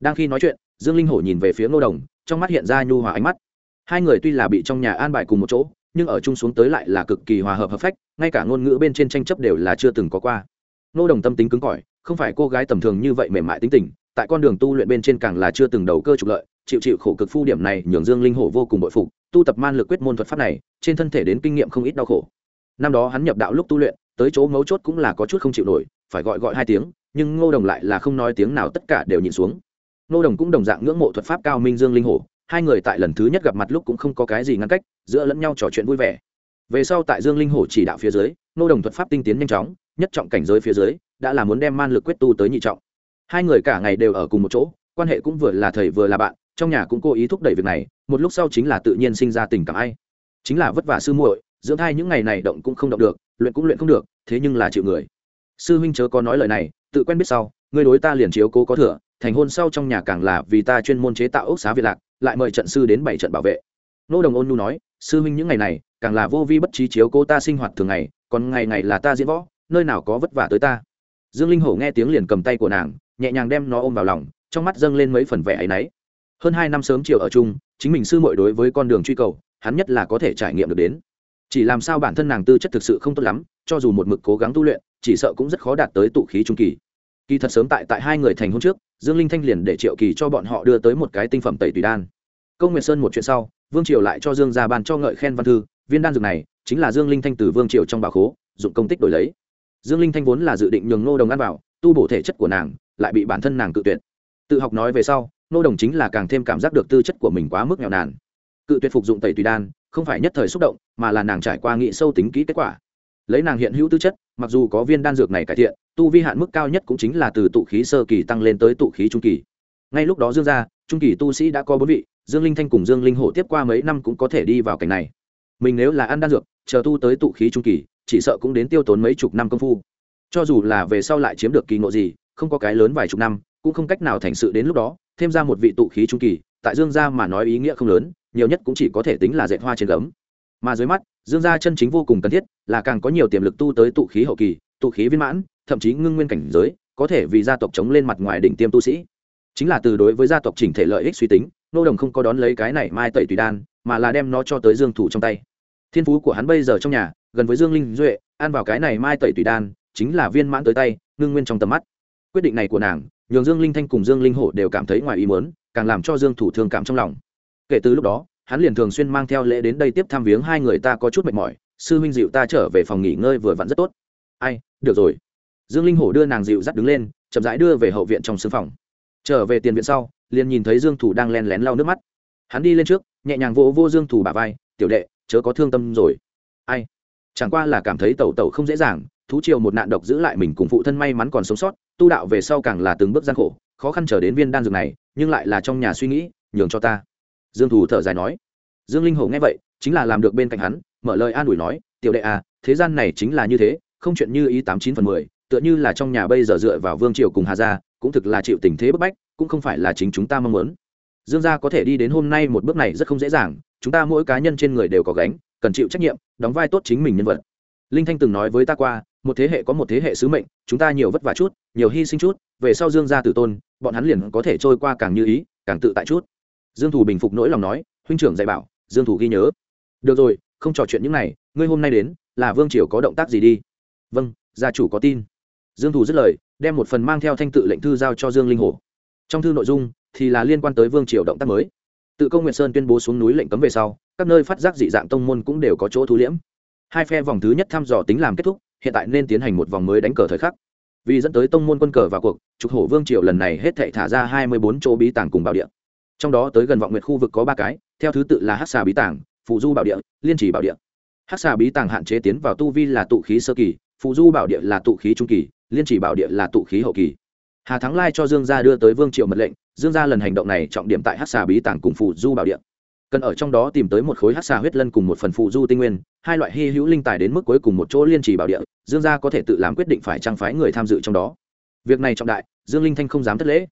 Đang khi nói chuyện dương linh hổ nhìn về phía ngô đồng, trong mắt hiện ra nhu hòa ánh mắt. Hai người tuy là bị trong nhà an bài cùng một chỗ, nhưng ở chung xuống tới lại là cực kỳ hòa hợp hợp phách, ngay cả ngôn ngữ bên trên tranh chấp đều là chưa từng có qua. Ngô đồng tâm tính cứng cỏi, không phải cô gái tầm thường như vậy mềm mại tính tình, tại con đường tu luyện bên trên càng là chưa từng đầu cơ trục lợi, chịu chịu khổ cực phu điểm này nhường dương linh hổ vô cùng bội phục, tu tập man lực quyết môn thuật pháp này, trên thân thể đến kinh nghiệm không ít đau khổ. Năm đó hắn nhập đạo lúc tu luyện, tới chỗ mấu chốt cũng là có chút không chịu nổi, phải gọi gọi hai tiếng, nhưng ngô đồng lại là không nói tiếng nào tất cả đều nhìn xuống ngô đồng cũng đồng dạng ngưỡng mộ thuật pháp cao minh dương linh hổ. Hai người tại lần thứ nhất gặp mặt lúc cũng không có cái gì ngăn cách, giữa lẫn nhau trò chuyện vui vẻ. Về sau tại dương linh hổ chỉ đạo phía dưới ngô đồng thuật pháp tinh tiến nhanh chóng, nhất trọng cảnh giới phía dưới, đã là muốn đem man lực quyết tu tới nhị trọng. Hai người cả ngày đều ở cùng một chỗ, quan hệ cũng vừa là thầy vừa là bạn, trong nhà cũng cố ý thúc đẩy việc này, một lúc sau chính là tự nhiên sinh ra tình cảm ai. Chính là vất vả sư muội, dưỡng thai những ngày này động cũng không động được, luyện cũng luyện không được, thế nhưng là chịu người. Sư huynh chớ có nói lời này, tự quen biết sau ngươi đối ta liền chiếu cố có thừa thành hôn sau trong nhà càng là vì ta chuyên môn chế tạo ốc xá việt lạc, lại mời trận sư đến bảy trận bảo vệ. Nô đồng ôn nhu nói, sư huynh những ngày này, càng là vô vi bất trí chiếu cô ta sinh hoạt thường ngày, còn ngày ngày là ta diễn võ, nơi nào có vất vả tới ta. Dương linh hổ nghe tiếng liền cầm tay của nàng, nhẹ nhàng đem nó ôm vào lòng, trong mắt dâng lên mấy phần vẻ áy náy. Hơn hai năm sớm chiều ở chung, chính mình sư muội đối với con đường truy cầu, hắn nhất là có thể trải nghiệm được đến. Chỉ làm sao bản thân nàng tư chất thực sự không tốt lắm, cho dù một mực cố gắng tu luyện, chỉ sợ cũng rất khó đạt tới tụ khí trung kỳ kỳ thật sớm tại tại hai người thành hôn trước, dương linh thanh liền để triệu kỳ cho bọn họ đưa tới một cái tinh phẩm tẩy tùy đan. Câu nguyệt sơn một chuyện sau, vương triều lại cho dương ra ban cho ngợi khen văn thư, viên đan dược này chính là dương linh thanh từ vương triều trong bà khố, dụng công tích đổi lấy. Dương linh thanh vốn là dự định nhường nô đồng ăn vào, tu bổ thể chất của nàng, lại bị bản thân nàng tự tuyệt. Tự học nói về sau nô đồng chính là càng thêm cảm giác được tư chất của mình quá mức nghèo nàn. Cự tuyệt phục dụng tẩy tùy đan, không phải nhất thời xúc động, mà là nàng trải qua nghị sâu tính kỹ kết quả. Lấy nàng hiện hữu tư chất, mặc dù có viên đan dược này cải thiện tu vi hạn mức cao nhất cũng chính là từ tụ khí sơ kỳ tăng lên tới tụ khí trung kỳ. Ngay lúc đó dương gia, trung kỳ tu sĩ đã có bốn vị, dương linh thanh cùng dương linh hổ tiếp qua mấy năm cũng có thể đi vào cảnh này. Mình nếu là ăn đan dược, chờ tu tới tụ khí trung kỳ, chỉ sợ cũng đến tiêu tốn mấy chục năm công phu. Cho dù là về sau lại chiếm được kỳ ngộ gì, không có cái lớn vài chục năm, cũng không cách nào thành sự đến lúc đó, thêm ra một vị tụ khí trung kỳ, tại dương gia mà nói ý nghĩa không lớn, nhiều nhất cũng chỉ có thể tính là dạy hoa trên gấm. Mà dưới mắt, dương gia chân chính vô cùng cần thiết, là càng có nhiều tiềm lực tu tới tụ khí hậu kỳ, tụ khí viên mãn thậm chí ngưng nguyên cảnh giới, có thể vì gia tộc chống lên mặt ngoài đỉnh tiêm tu sĩ. Chính là từ đối với gia tộc chỉnh thể lợi ích suy tính, nô đồng không có đón lấy cái này mai tẩy tùy đan, mà là đem nó cho tới dương thủ trong tay. Thiên phú của hắn bây giờ trong nhà, gần với dương linh duệ, ăn vào cái này mai tẩy tùy đan, chính là viên mãn tới tay, ngưng nguyên trong tầm mắt. Quyết định này của nàng, nhường dương linh thanh cùng dương linh hổ đều cảm thấy ngoài ý muốn, càng làm cho dương thủ thương cảm trong lòng. Kể từ lúc đó, hắn liền thường xuyên mang theo lễ đến đây tiếp thăm viếng hai người ta có chút mệt mỏi, sư huynh dịu ta trở về phòng nghỉ ngơi vừa vặn rất tốt. Ai, được rồi dương linh hổ đưa nàng dịu dắt đứng lên chậm rãi đưa về hậu viện trong sưng phòng. Trở về tiền viện sau liền nhìn thấy dương thủ đang len lén lau nước mắt. Hắn đi lên trước nhẹ nhàng vỗ vô, vô dương thủ bà vai tiểu đệ chớ có thương tâm rồi. Ai? Chẳng qua là cảm thấy tẩu tẩu không dễ dàng thú triều một nạn độc giữ lại mình cùng phụ thân may mắn còn sống sót tu đạo về sau càng là từng bước gian khổ khó khăn trở đến viên đan dược này nhưng lại là trong nhà suy nghĩ nhường cho ta. Dương thủ thở dài nói. Dương linh hổ nghe vậy chính là làm được bên cạnh hắn mở lời an ủi nói tiểu đệ à thế gian này chính là như thế không chuyện như ý tám chín phần mười tựa như là trong nhà bây giờ dựa vào vương triều cùng hà gia, cũng thực là chịu tình thế bức bách, cũng không phải là chính chúng ta mong muốn. Dương gia có thể đi đến hôm nay một bước này rất không dễ dàng, chúng ta mỗi cá nhân trên người đều có gánh, cần chịu trách nhiệm, đóng vai tốt chính mình nhân vật. Linh thanh từng nói với ta qua, một thế hệ có một thế hệ sứ mệnh, chúng ta nhiều vất vả chút, nhiều hy sinh chút, về sau dương gia tử tôn, bọn hắn liền có thể trôi qua càng như ý, càng tự tại chút. Dương thủ bình phục nỗi lòng nói, huynh trưởng dạy bảo, dương thủ ghi nhớ. Được rồi, không trò chuyện những này, ngươi hôm nay đến, là vương triều có động tác gì đi? Vâng gia chủ có tin dương thủ dứt lời, đem một phần mang theo thanh tự lệnh thư giao cho dương linh hồ trong thư nội dung thì là liên quan tới vương triều động tác mới. Tự công nguyện sơn tuyên bố xuống núi lệnh cấm về sau, các nơi phát giác dị dạng tông môn cũng đều có chỗ thu liễm. Hai phe vòng thứ nhất thăm dò tính làm kết thúc, hiện tại nên tiến hành một vòng mới đánh cờ thời khắc. Vì dẫn tới tông môn quân cờ vào cuộc, trục hổ vương triều lần này hết thệ thả ra hai mươi bốn chỗ bí tàng cùng bảo địa. Trong đó tới gần vọng nguyệt khu vực có ba cái, theo thứ tự là hát xà bí tàng phụ du bảo địa, liên chỉ bảo địa. Hát xà bí tàng hạn chế tiến vào tu vi là tụ khí sơ kỳ phụ du bảo địa là tụ khí trung kỳ liên chỉ bảo địa là tụ khí hậu kỳ. Hà thắng lai cho dương gia đưa tới vương Triệu mật lệnh, dương gia lần hành động này trọng điểm tại hát xà bí tàng cùng phụ du bảo địa. Cần ở trong đó tìm tới một khối hát xà huyết lân cùng một phần phụ du tinh nguyên, hai loại hy hữu linh tài đến mức cuối cùng một chỗ liên trì bảo địa, dương gia có thể tự làm quyết định phải trang phái người tham dự trong đó. Việc này trọng đại, dương linh thanh không dám thất lễ.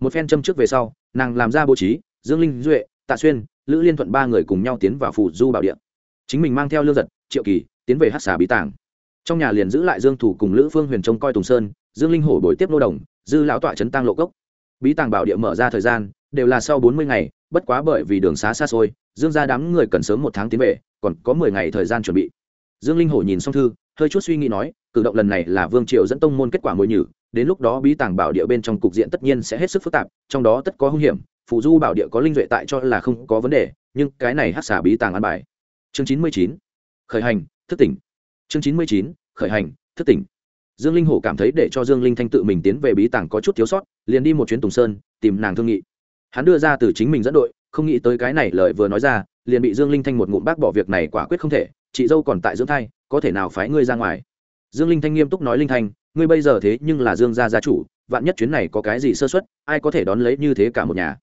Một phen châm trước về sau, nàng làm ra bố trí, dương linh, duệ, tạ xuyên, lữ liên thuận ba người cùng nhau tiến vào phụ du bảo địa. Chính mình mang theo lương giật, triệu kỳ, tiến về hát xà bí tàng trong nhà liền giữ lại dương thủ cùng lữ phương huyền trông coi tùng sơn, dương linh hổ đổi tiếp nô đồng, dư lão tọa trấn tăng lộ cốc. Bí tàng bảo địa mở ra thời gian, đều là sau bốn mươi ngày, bất quá bởi vì đường xá xa xôi, dương ra đám người cần sớm một tháng tiến về, còn có mười ngày thời gian chuẩn bị. Dương linh hổ nhìn xong thư, hơi chút suy nghĩ nói, cử động lần này là vương triều dẫn tông môn kết quả mồi nhử, đến lúc đó bí tàng bảo địa bên trong cục diện tất nhiên sẽ hết sức phức tạp, trong đó tất có hung hiểm, phụ du bảo địa có linh duệ tại cho là không có vấn đề, nhưng cái này hát xả bí tàng ăn bài. Chương chín mươi chín, khởi hành, thức tỉnh chương chín mươi chín, khởi hành, thức tỉnh. Dương linh hổ cảm thấy để cho dương linh thanh tự mình tiến về bí tàng có chút thiếu sót, liền đi một chuyến tùng sơn, tìm nàng thương nghị. Hắn đưa ra từ chính mình dẫn đội, không nghĩ tới cái này lời vừa nói ra, liền bị dương linh thanh một ngụm bác bỏ việc này quả quyết không thể, chị dâu còn tại dưỡng thai, có thể nào phái ngươi ra ngoài? Dương linh thanh nghiêm túc nói linh thanh, ngươi bây giờ thế nhưng là dương gia gia chủ, vạn nhất chuyến này có cái gì sơ xuất ai có thể đón lấy như thế cả một nhà?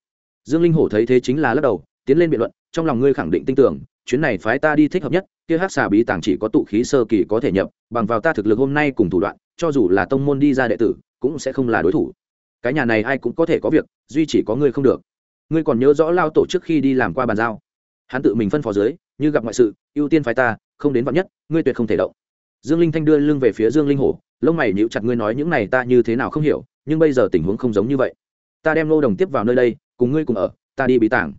Dương linh hổ thấy thế chính là lắc đầu, tiến lên biện luận, trong lòng ngươi khẳng định tin tưởng chuyến này phái ta đi thích hợp nhất, kia hát xà bí tàng chỉ có tụ khí sơ kỳ có thể nhập, bằng vào ta thực lực hôm nay cùng thủ đoạn, cho dù là tông môn đi ra đệ tử, cũng sẽ không là đối thủ. Cái nhà này ai cũng có thể có việc, duy chỉ có ngươi không được. Ngươi còn nhớ rõ lao tổ trước khi đi làm qua bàn giao? Hắn tự mình phân phó dưới, như gặp ngoại sự, ưu tiên phái ta, không đến vạn nhất, ngươi tuyệt không thể động. Dương linh thanh đưa lưng về phía dương linh hổ, lông mày níu chặt ngươi nói những này ta như thế nào không hiểu, nhưng bây giờ tình huống không giống như vậy. Ta đem lô đồng tiếp vào nơi đây, cùng ngươi cùng ở, ta đi bí tảng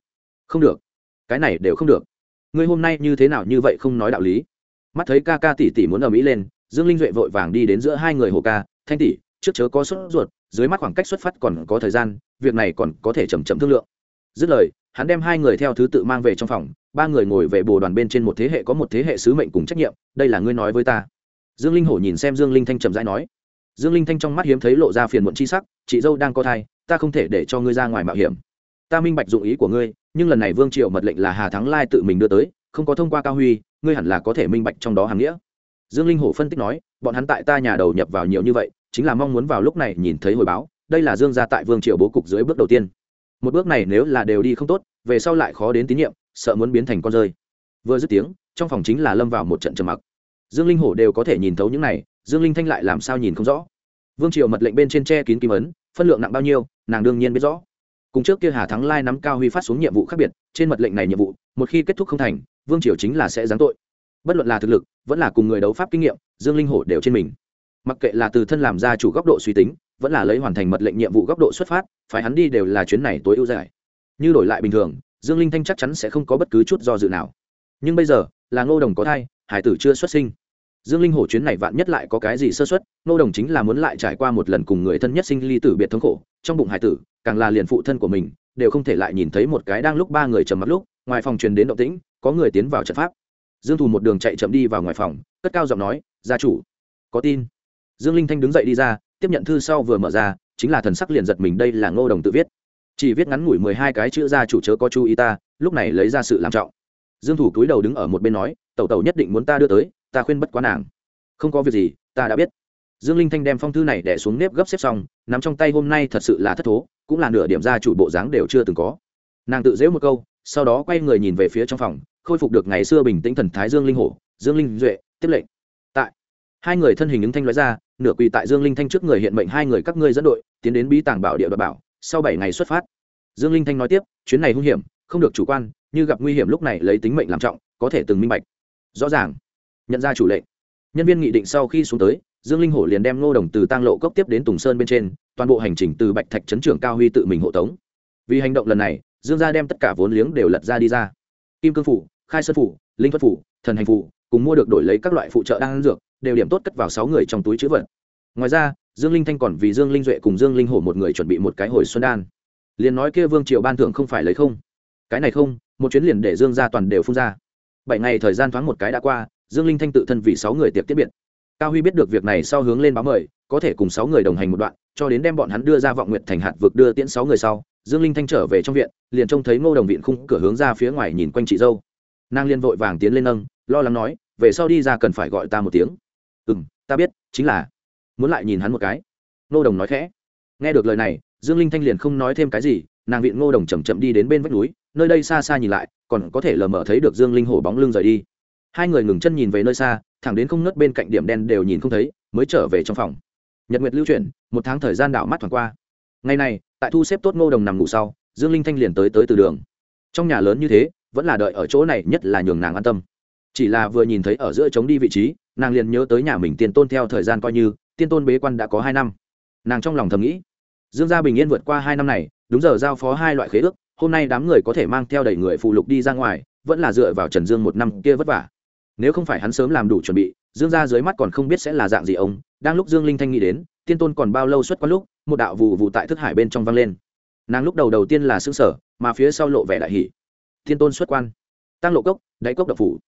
không được. Cái này đều không được ngươi hôm nay như thế nào như vậy không nói đạo lý? Mắt thấy ca ca tỷ tỷ muốn ở mỹ lên, dương linh duệ vội vàng đi đến giữa hai người hồ ca, thanh tỷ, trước chớ có sốt ruột, dưới mắt khoảng cách xuất phát còn có thời gian, việc này còn có thể chầm chậm thương lượng. Dứt lời, hắn đem hai người theo thứ tự mang về trong phòng, ba người ngồi về bồ đoàn bên trên một thế hệ có một thế hệ sứ mệnh cùng trách nhiệm, đây là ngươi nói với ta. Dương linh hổ nhìn xem dương linh thanh trầm rãi nói. Dương linh thanh trong mắt hiếm thấy lộ ra phiền muộn chi sắc, chị dâu đang có thai, ta không thể để cho ngươi ra ngoài mạo hiểm. Ta minh bạch dụng ý của ngươi nhưng lần này vương triệu mật lệnh là hà thắng lai tự mình đưa tới, không có thông qua cao huy, ngươi hẳn là có thể minh bạch trong đó hàng nghĩa. Dương linh hổ phân tích nói, bọn hắn tại ta nhà đầu nhập vào nhiều như vậy, chính là mong muốn vào lúc này nhìn thấy hồi báo, đây là dương gia tại vương Triệu bố cục dưới bước đầu tiên. Một bước này nếu là đều đi không tốt, về sau lại khó đến tín nhiệm, sợ muốn biến thành con rơi. Vừa dứt tiếng, trong phòng chính là lâm vào một trận trầm mặc. Dương linh hổ đều có thể nhìn thấu những này, dương linh thanh lại làm sao nhìn không rõ. Vương triều mật lệnh bên trên tre kín kim ấn, phân lượng nặng bao nhiêu, nàng đương nhiên biết rõ cùng trước kia hà thắng lai nắm cao huy phát xuống nhiệm vụ khác biệt, trên mật lệnh này nhiệm vụ, một khi kết thúc không thành, vương triều chính là sẽ giáng tội. Bất luận là thực lực, vẫn là cùng người đấu pháp kinh nghiệm, dương linh hổ đều trên mình. Mặc kệ là từ thân làm ra chủ góc độ suy tính, vẫn là lấy hoàn thành mật lệnh nhiệm vụ góc độ xuất phát phải hắn đi đều là chuyến này tối ưu giải như đổi lại bình thường, dương linh thanh chắc chắn sẽ không có bất cứ chút do dự nào. Nhưng bây giờ, là ngô đồng có thai, hải tử chưa xuất sinh dương linh hổ chuyến này vạn nhất lại có cái gì sơ xuất ngô đồng chính là muốn lại trải qua một lần cùng người thân nhất sinh ly tử biệt thống khổ, trong bụng hải tử, càng là liền phụ thân của mình, đều không thể lại nhìn thấy một cái đang lúc ba người trầm mặt lúc, ngoài phòng truyền đến động tĩnh, có người tiến vào trận pháp. Dương thù một đường chạy chậm đi vào ngoài phòng, cất cao giọng nói, gia chủ, có tin. Dương linh thanh đứng dậy đi ra, tiếp nhận thư sau vừa mở ra, chính là thần sắc liền giật mình, đây là ngô đồng tự viết. Chỉ viết ngắn ngủi mười hai cái chữ, gia chủ chớ có chú ý ta, lúc này lấy ra sự làm trọng. Dương thủ cúi đầu đứng ở một bên nói, tẩu tẩu nhất định muốn ta đưa tới ta khuyên bất quá nàng. Không có việc gì, ta đã biết. Dương linh thanh đem phong thư này đẻ xuống nếp gấp xếp xong, nắm trong tay hôm nay thật sự là thất thố, cũng là nửa điểm gia chủ bộ dáng đều chưa từng có. Nàng tự dễu một câu, sau đó quay người nhìn về phía trong phòng, khôi phục được ngày xưa bình tĩnh thần thái dương linh hổ, dương linh duệ, tiếp lệnh. Tại. Hai người thân hình ứng thanh nói ra, nửa quỳ tại dương linh thanh trước người hiện mệnh hai người các ngươi dẫn đội, tiến đến bí tàng bảo địa đoạt bảo, sau bảy ngày xuất phát. Dương linh thanh nói tiếp, chuyến này hung hiểm, không được chủ quan, như gặp nguy hiểm lúc này lấy tính mệnh làm trọng, có thể từng minh bạch. Rõ ràng nhận ra chủ lệnh. Nhân viên nghị định sau khi xuống tới, dương linh hổ liền đem ngô đồng từ tăng lộ cốc tiếp đến tùng sơn bên trên, toàn bộ hành trình từ bạch thạch trấn trưởng cao huy tự mình hộ tống. Vì hành động lần này, dương gia đem tất cả vốn liếng đều lật ra đi ra. Kim cương phủ, khai sơn phủ, linh thuật phủ, thần hành phủ, cùng mua được đổi lấy các loại phụ trợ đang dược, đều điểm tốt cất vào sáu người trong túi chữ vật. Ngoài ra, dương linh thanh còn vì dương linh duệ cùng dương linh hổ một người chuẩn bị một cái hồi xuân đan. Liền nói kia vương triều ban thưởng không phải lấy không. Cái này không, một chuyến liền để dương gia toàn đều phun ra. Bảy ngày thời gian thoáng một cái đã qua dương linh thanh tự thân vì sáu người tiệc tiết biệt. Cao huy biết được việc này sau hướng lên báo mời, có thể cùng sáu người đồng hành một đoạn, cho đến đem bọn hắn đưa ra vọng nguyện thành hạt vực đưa tiễn sáu người sau, dương linh thanh trở về trong viện, liền trông thấy ngô đồng viện khung cửa hướng ra phía ngoài nhìn quanh chị dâu. Nàng liên vội vàng tiến lên nâng, lo lắng nói, về sau đi ra cần phải gọi ta một tiếng. Ừ m ta biết, chính là. Muốn lại nhìn hắn một cái. Ngô đồng nói khẽ. Nghe được lời này, dương linh thanh liền không nói thêm cái gì, nàng viện ngô đồng chầm chậm đi đến bên vách núi, nơi đây xa xa nhìn lại, còn có thể lờ mờ thấy được dương linh hổ bóng lưng rời đi hai người ngừng chân nhìn về nơi xa, thẳng đến không ngớt bên cạnh điểm đen đều nhìn không thấy, mới trở về trong phòng. Nhật nguyệt lưu chuyển, một tháng thời gian đảo mắt thoảng qua. Ngày này, tại thu xếp tốt ngô đồng nằm ngủ sau, dương linh thanh liền tới tới từ đường. Trong nhà lớn như thế, vẫn là đợi ở chỗ này nhất là nhường nàng an tâm. Chỉ là vừa nhìn thấy ở giữa chống đi vị trí, nàng liền nhớ tới nhà mình tiên tôn theo thời gian coi như, tiên tôn bế quan đã có hai năm. Nàng trong lòng thầm nghĩ, dương gia bình yên vượt qua hai năm này, đúng giờ giao phó hai loại khế ước, hôm nay đám người có thể mang theo đầy người phụ lục đi ra ngoài, vẫn là dựa vào trần dương một năm kia vất vả nếu không phải hắn sớm làm đủ chuẩn bị, dương ra dưới mắt còn không biết sẽ là dạng gì ông. Đang lúc dương linh thanh nghĩ đến, tiên tôn còn bao lâu xuất quan lúc, một đạo vụ vụ tại thức hải bên trong vang lên. Nàng lúc đầu đầu tiên là xương sở mà phía sau lộ vẻ đại hỷ tiên tôn xuất quan. Tăng lộ cốc, đáy cốc động phủ.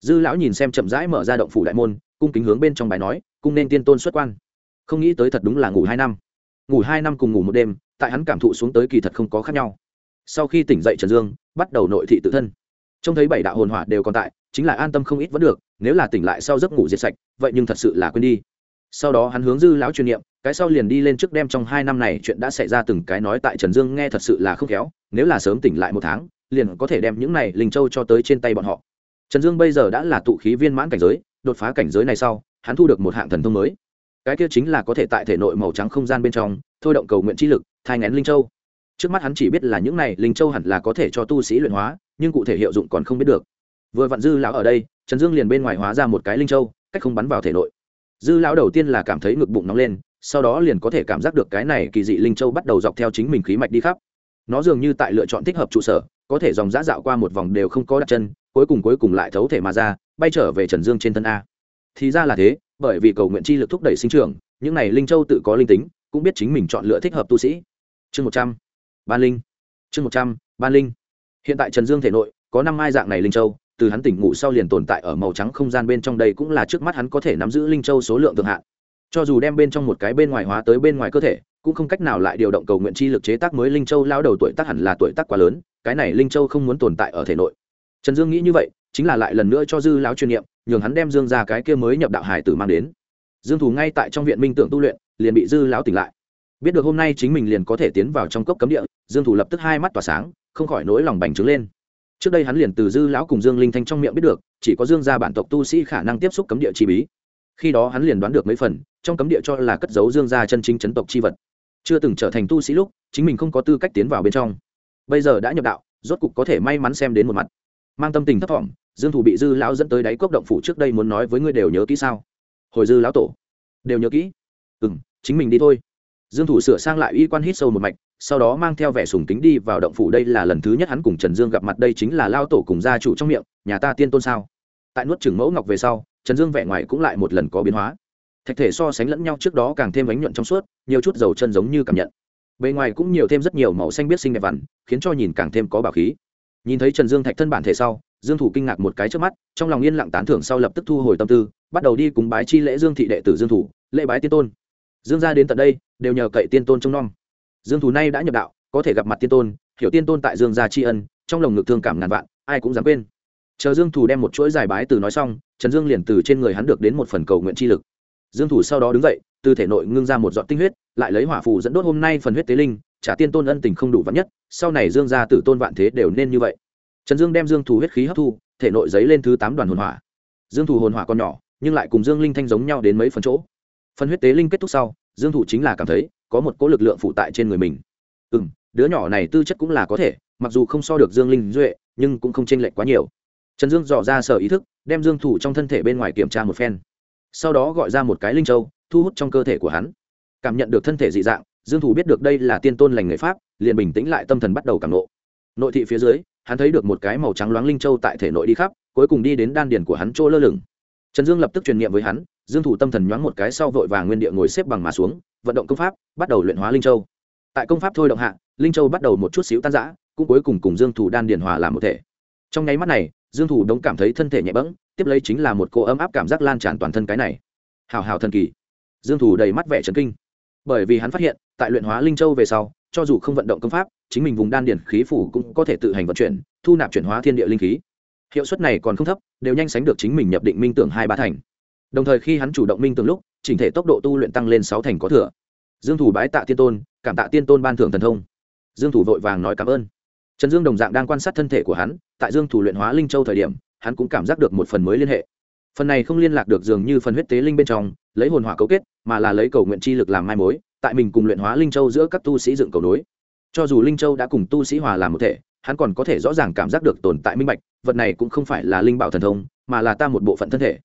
Dư lão nhìn xem chậm rãi mở ra động phủ đại môn, cung kính hướng bên trong bài nói, cung nên tiên tôn xuất quan. Không nghĩ tới thật đúng là ngủ hai năm. Ngủ hai năm cùng ngủ một đêm, tại hắn cảm thụ xuống tới kỳ thật không có khác nhau. Sau khi tỉnh dậy trần dương, bắt đầu nội thị tự thân trông thấy bảy đạo hồn hỏa đều còn tại, chính là an tâm không ít vẫn được, nếu là tỉnh lại sau giấc ngủ diệt sạch, vậy nhưng thật sự là quên đi. Sau đó hắn hướng dư lão truyền niệm, cái sau liền đi lên trước đem trong hai năm này chuyện đã xảy ra từng cái nói tại trần dương nghe thật sự là không khéo, nếu là sớm tỉnh lại một tháng, liền có thể đem những này linh châu cho tới trên tay bọn họ. Trần dương bây giờ đã là tụ khí viên mãn cảnh giới, đột phá cảnh giới này sau, hắn thu được một hạng thần thông mới. Cái kia chính là có thể tại thể nội màu trắng không gian bên trong, thôi động cầu nguyện chi lực, thai ngén linh châu trước mắt hắn chỉ biết là những này linh châu hẳn là có thể cho tu sĩ luyện hóa, nhưng cụ thể hiệu dụng còn không biết được. Vừa vặn dư lão ở đây, trần dương liền bên ngoài hóa ra một cái linh châu, cách không bắn vào thể nội. Dư lão đầu tiên là cảm thấy ngực bụng nóng lên, sau đó liền có thể cảm giác được cái này kỳ dị linh châu bắt đầu dọc theo chính mình khí mạch đi khắp. Nó dường như tại lựa chọn thích hợp trụ sở, có thể dòng giã dạo qua một vòng đều không có đặt chân, cuối cùng cuối cùng lại thấu thể mà ra, bay trở về trần dương trên thân a. Thì ra là thế, bởi vì cầu nguyện chi lực thúc đẩy sinh trưởng, những này linh châu tự có linh tính, cũng biết chính mình chọn lựa thích hợp tu sĩ. Chương một trăm ban linh chương một trăm, ban linh hiện tại trần dương thể nội có năm mai dạng này linh châu từ hắn tỉnh ngủ sau liền tồn tại ở màu trắng không gian bên trong đây cũng là trước mắt hắn có thể nắm giữ linh châu số lượng thượng hạn cho dù đem bên trong một cái bên ngoài hóa tới bên ngoài cơ thể cũng không cách nào lại điều động cầu nguyện chi lực chế tác mới linh châu lao đầu tuổi tác hẳn là tuổi tác quá lớn cái này linh châu không muốn tồn tại ở thể nội trần dương nghĩ như vậy chính là lại lần nữa cho dư lão chuyên nghiệm nhường hắn đem dương ra cái kia mới nhập đạo hải tử mang đến dương thủ ngay tại trong viện minh tưởng tu luyện liền bị dư lão tỉnh lại biết được hôm nay chính mình liền có thể tiến vào trong cốc cấm địa dương thủ lập tức hai mắt tỏa sáng, không khỏi nỗi lòng bành trướng lên. Trước đây hắn liền từ dư lão cùng dương linh thanh trong miệng biết được, chỉ có dương gia bản tộc tu sĩ khả năng tiếp xúc cấm địa chi bí. Khi đó hắn liền đoán được mấy phần, trong cấm địa cho là cất giấu dương gia chân chính chấn tộc chi vật. Chưa từng trở thành tu sĩ lúc, chính mình không có tư cách tiến vào bên trong. Bây giờ đã nhập đạo, rốt cục có thể may mắn xem đến một mặt. Mang tâm tình thấp thỏm, dương thủ bị dư lão dẫn tới đáy cốc động phủ trước đây muốn nói với ngươi đều nhớ kỹ sao? Hồi dư lão tổ. Đều nhớ kỹ. Ừ chính mình đi thôi. Dương thủ sửa sang lại y quan hít sâu một mạch sau đó mang theo vẻ sùng kính đi vào động phủ. Đây là lần thứ nhất hắn cùng trần dương gặp mặt. Đây chính là lao tổ cùng gia chủ trong miệng, nhà ta tiên tôn sao? Tại nuốt trừng mẫu ngọc về sau, trần dương vẻ ngoài cũng lại một lần có biến hóa. Thạch thể so sánh lẫn nhau trước đó càng thêm ánh nhuận trong suốt, nhiều chút dầu chân giống như cảm nhận. Bề ngoài cũng nhiều thêm rất nhiều màu xanh biết xinh đẹp vằn, khiến cho nhìn càng thêm có bảo khí. Nhìn thấy trần dương thạch thân bản thể sau, dương thủ kinh ngạc một cái trước mắt, trong lòng yên lặng tán thưởng sau lập tức thu hồi tâm tư, bắt đầu đi cùng bái chi lễ dương thị đệ tử dương thủ, lễ bái tiên tôn. Dương gia đến tận đây, đều nhờ cậy tiên tôn trông nom dương thủ nay đã nhập đạo, có thể gặp mặt tiên tôn, hiểu tiên tôn tại dương gia tri ân, trong lòng ngực thương cảm ngàn vạn, ai cũng dám quên. Chờ dương thủ đem một chuỗi giải bái từ nói xong, trần dương liền từ trên người hắn được đến một phần cầu nguyện chi lực. Dương thủ sau đó đứng dậy, từ thể nội ngưng ra một giọt tinh huyết, lại lấy hỏa phù dẫn đốt hôm nay phần huyết tế linh, trả tiên tôn ân tình không đủ vắn nhất, sau này dương gia tử tôn vạn thế đều nên như vậy. Trần dương đem dương thủ huyết khí hấp thu, thể nội giấy lên thứ tám đoàn hồn hỏa. Dương thủ hồn hỏa còn nhỏ, nhưng lại cùng dương linh thanh giống nhau đến mấy phần chỗ. Phần huyết tế linh kết thúc sau, dương thủ chính là cảm thấy có một cỗ lực lượng phụ tại trên người mình. Ừ m đứa nhỏ này tư chất cũng là có thể, mặc dù không so được dương linh duệ, nhưng cũng không chênh lệch quá nhiều. Trần dương dò ra sở ý thức, đem dương thủ trong thân thể bên ngoài kiểm tra một phen. Sau đó gọi ra một cái linh châu, thu hút trong cơ thể của hắn. Cảm nhận được thân thể dị dạng, dương thủ biết được đây là tiên tôn lành người pháp, liền bình tĩnh lại tâm thần bắt đầu cảm nộ. Nội thị phía dưới, hắn thấy được một cái màu trắng loáng linh châu tại thể nội đi khắp, cuối cùng đi đến đan điền của hắn chỗ lơ lửng trần dương lập tức truyền niệm với hắn, dương thủ tâm thần nhoáng một cái sau vội vàng nguyên địa ngồi xếp bằng mà xuống, vận động công pháp, bắt đầu luyện hóa linh châu. Tại công pháp thôi động hạ, linh châu bắt đầu một chút xíu tan rã, cũng cuối cùng cùng dương thủ đan điền hòa làm một thể. Trong nháy mắt này, dương thủ đống cảm thấy thân thể nhẹ bẫng, tiếp lấy chính là một cô ấm áp cảm giác lan tràn toàn thân cái này. Hào hào thần kỳ. Dương thủ đầy mắt vẻ trấn kinh. Bởi vì hắn phát hiện, tại luyện hóa linh châu về sau, cho dù không vận động công pháp, chính mình vùng đan điền khí phủ cũng có thể tự hành vận chuyển, thu nạp chuyển hóa thiên địa linh khí hiệu suất này còn không thấp, đều nhanh sánh được chính mình nhập định minh tưởng hai ba thành. Đồng thời khi hắn chủ động minh tưởng lúc, chỉnh thể tốc độ tu luyện tăng lên sáu thành có thừa. Dương thủ bái tạ tiên tôn, cảm tạ tiên tôn ban thưởng thần thông. Dương thủ vội vàng nói cảm ơn. Trần dương đồng dạng đang quan sát thân thể của hắn, tại dương thủ luyện hóa linh châu thời điểm, hắn cũng cảm giác được một phần mới liên hệ. Phần này không liên lạc được dường như phần huyết tế linh bên trong, lấy hồn hỏa cấu kết, mà là lấy cầu nguyện chi lực làm mai mối, tại mình cùng luyện hóa linh châu giữa các tu sĩ dựng cầu nối. Cho dù linh châu đã cùng tu sĩ hòa làm một thể hắn còn có thể rõ ràng cảm giác được tồn tại minh bạch, vật này cũng không phải là linh bảo thần thông, mà là ta một bộ phận thân thể.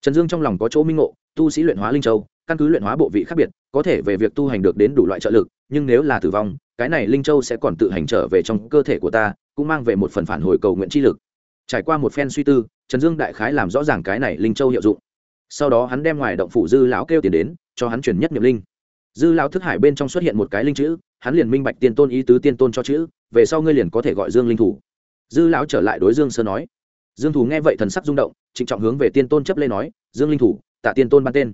Trần dương trong lòng có chỗ minh ngộ, tu sĩ luyện hóa linh châu, căn cứ luyện hóa bộ vị khác biệt, có thể về việc tu hành được đến đủ loại trợ lực, nhưng nếu là tử vong, cái này linh châu sẽ còn tự hành trở về trong cơ thể của ta, cũng mang về một phần phản hồi cầu nguyện chi lực. Trải qua một phen suy tư, trần dương đại khái làm rõ ràng cái này linh châu hiệu dụng. Sau đó hắn đem ngoài động phủ dư lão kêu tiền đến, cho hắn chuyển nhất niệm linh. Dư lão thức hải bên trong xuất hiện một cái linh chữ, hắn liền minh bạch tiên tôn ý tứ tiên tôn cho chữ về sau ngươi liền có thể gọi dương linh thủ. Dư lão trở lại đối dương sơ nói. Dương thủ nghe vậy thần sắc rung động, trịnh trọng hướng về tiên tôn chấp lê nói, dương linh thủ, tạ tiên tôn ban tên.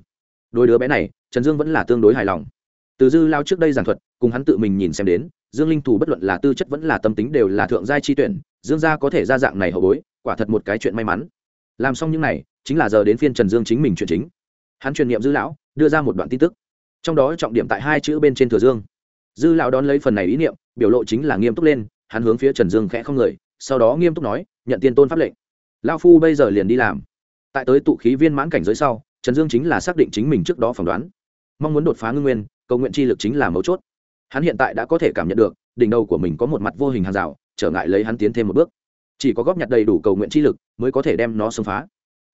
Đôi đứa bé này, trần dương vẫn là tương đối hài lòng. Từ dư lao trước đây giảng thuật, cùng hắn tự mình nhìn xem đến, dương linh thủ bất luận là tư chất vẫn là tâm tính đều là thượng giai chi tuyển, dương gia có thể ra dạng này hậu bối, quả thật một cái chuyện may mắn. Làm xong những này, chính là giờ đến phiên trần dương chính mình chuyện chính. Hắn truyền niệm dư lão, đưa ra một đoạn tin tức. Trong đó trọng điểm tại hai chữ bên trên thừa dương. Dư lão đón lấy phần này ý niệm biểu lộ chính là nghiêm túc lên, hắn hướng phía trần dương khẽ không người, sau đó nghiêm túc nói, nhận tiên tôn pháp lệnh. Lao phu bây giờ liền đi làm. Tại tới tụ khí viên mãn cảnh giới sau, trần dương chính là xác định chính mình trước đó phỏng đoán. Mong muốn đột phá ngưng nguyên, cầu nguyện chi lực chính là mấu chốt. Hắn hiện tại đã có thể cảm nhận được, đỉnh đầu của mình có một mặt vô hình hàng rào, trở ngại lấy hắn tiến thêm một bước. Chỉ có góp nhặt đầy đủ cầu nguyện chi lực mới có thể đem nó xông phá.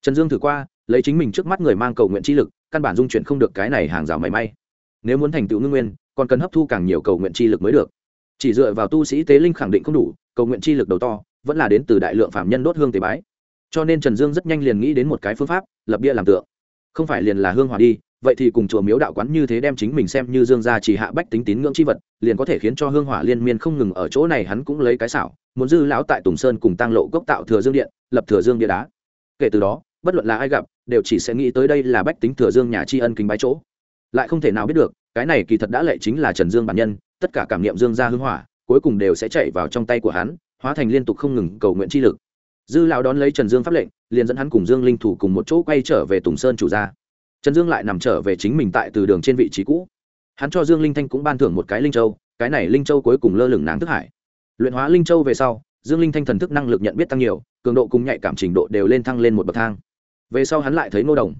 Trần dương thử qua, lấy chính mình trước mắt người mang cầu nguyện chi lực, căn bản dung chuyển không được cái này hàng rào mảy may. Nếu muốn thành tựu ngưng nguyên, còn cần hấp thu càng nhiều cầu nguyện chi lực mới được chỉ dựa vào tu sĩ tế linh khẳng định không đủ, cầu nguyện chi lực đầu to, vẫn là đến từ đại lượng phạm nhân đốt hương tế bái. Cho nên trần dương rất nhanh liền nghĩ đến một cái phương pháp, lập bia làm tượng. Không phải liền là hương hòa đi, vậy thì cùng chùa miếu đạo quán như thế đem chính mình xem như dương gia chỉ hạ bách tính tín ngưỡng chi vật, liền có thể khiến cho hương hỏa liên miên không ngừng ở chỗ này hắn cũng lấy cái xảo, muốn dư lão tại tùng sơn cùng tăng lộ gốc tạo thừa dương điện, lập thừa dương bia đá. Kể từ đó, bất luận là ai gặp, đều chỉ sẽ nghĩ tới đây là bách tính thừa dương nhà tri ân kính bái chỗ. Lại không thể nào biết được, cái này kỳ thật đã lệ chính là trần dương bản nhân tất cả cảm niệm dương gia hưng hỏa, cuối cùng đều sẽ chạy vào trong tay của hắn, hóa thành liên tục không ngừng cầu nguyện chi lực. Dư lão đón lấy trần dương pháp lệnh, liền dẫn hắn cùng dương linh thủ cùng một chỗ quay trở về tùng sơn chủ gia. Trần dương lại nằm trở về chính mình tại từ đường trên vị trí cũ. Hắn cho dương linh thanh cũng ban thưởng một cái linh châu, cái này linh châu cuối cùng lơ lửng nàng thức hải. Luyện hóa linh châu về sau, dương linh thanh thần thức năng lực nhận biết tăng nhiều, cường độ cùng nhạy cảm trình độ đều lên thăng lên một bậc thang. Về sau hắn lại thấy ngô đồng.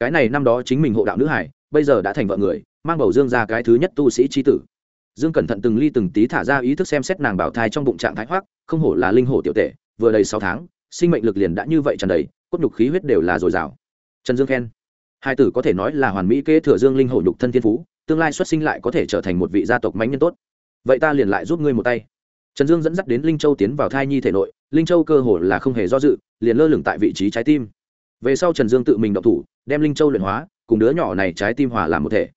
Cái này năm đó chính mình hộ đạo nữ hải, bây giờ đã thành vợ người, mang bầu dương ra cái thứ nhất tu sĩ trí tử dương cẩn thận từng ly từng tí thả ra ý thức xem xét nàng bảo thai trong bụng trạng thái hoác không hổ là linh hổ tiểu tệ vừa đầy sáu tháng, sinh mệnh lực liền đã như vậy tràn đầy, cốt nhục khí huyết đều là dồi dào. Trần dương khen, hai tử có thể nói là hoàn mỹ kế thừa dương linh hổ nhục thân thiên phú, tương lai xuất sinh lại có thể trở thành một vị gia tộc mánh nhân tốt. Vậy ta liền lại giúp ngươi một tay. Trần dương dẫn dắt đến linh châu tiến vào thai nhi thể nội, linh châu cơ hồ là không hề do dự, liền lơ lửng tại vị trí trái tim. Về sau trần dương tự mình động thủ, đem linh châu luyện hóa, cùng đứa nhỏ này trái tim hòa làm một thể.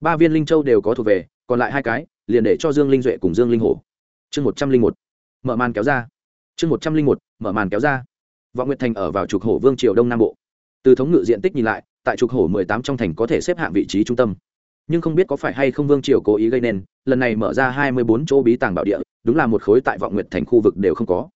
Ba viên linh châu đều có thuộc về, còn lại hai cái liền để cho dương linh duệ cùng dương linh hổ. Chương một trăm linh một, mở màn kéo ra. Chương một trăm linh một, mở màn kéo ra. Vọng nguyệt thành ở vào trục hổ vương triều đông nam bộ. Từ thống ngự diện tích nhìn lại, tại trục hổ mười tám trong thành có thể xếp hạng vị trí trung tâm. Nhưng không biết có phải hay không vương triều cố ý gây nên, lần này mở ra hai mươi bốn chỗ bí tàng bảo địa, đúng là một khối tại vọng nguyệt thành khu vực đều không có.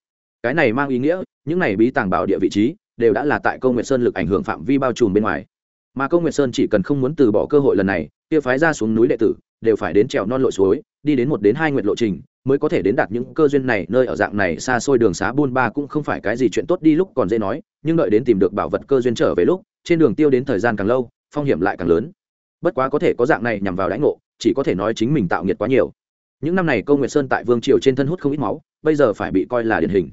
Cái này mang ý nghĩa, những này bí tàng bảo địa vị trí, đều đã là tại công nguyệt sơn lực ảnh hưởng phạm vi bao trùm bên ngoài mà công nguyệt sơn chỉ cần không muốn từ bỏ cơ hội lần này, kia phái ra xuống núi đệ tử đều phải đến trèo non lội suối, đi đến một đến hai nguyệt lộ trình, mới có thể đến đạt những cơ duyên này, nơi ở dạng này xa xôi đường xá buôn ba cũng không phải cái gì chuyện tốt đi lúc còn dễ nói, nhưng đợi đến tìm được bảo vật cơ duyên trở về lúc, trên đường tiêu đến thời gian càng lâu, phong hiểm lại càng lớn. Bất quá có thể có dạng này nhằm vào lãnh ngộ, chỉ có thể nói chính mình tạo nghiệt quá nhiều. Những năm này câu nguyệt sơn tại vương triều trên thân hút không ít máu, bây giờ phải bị coi là điển hình.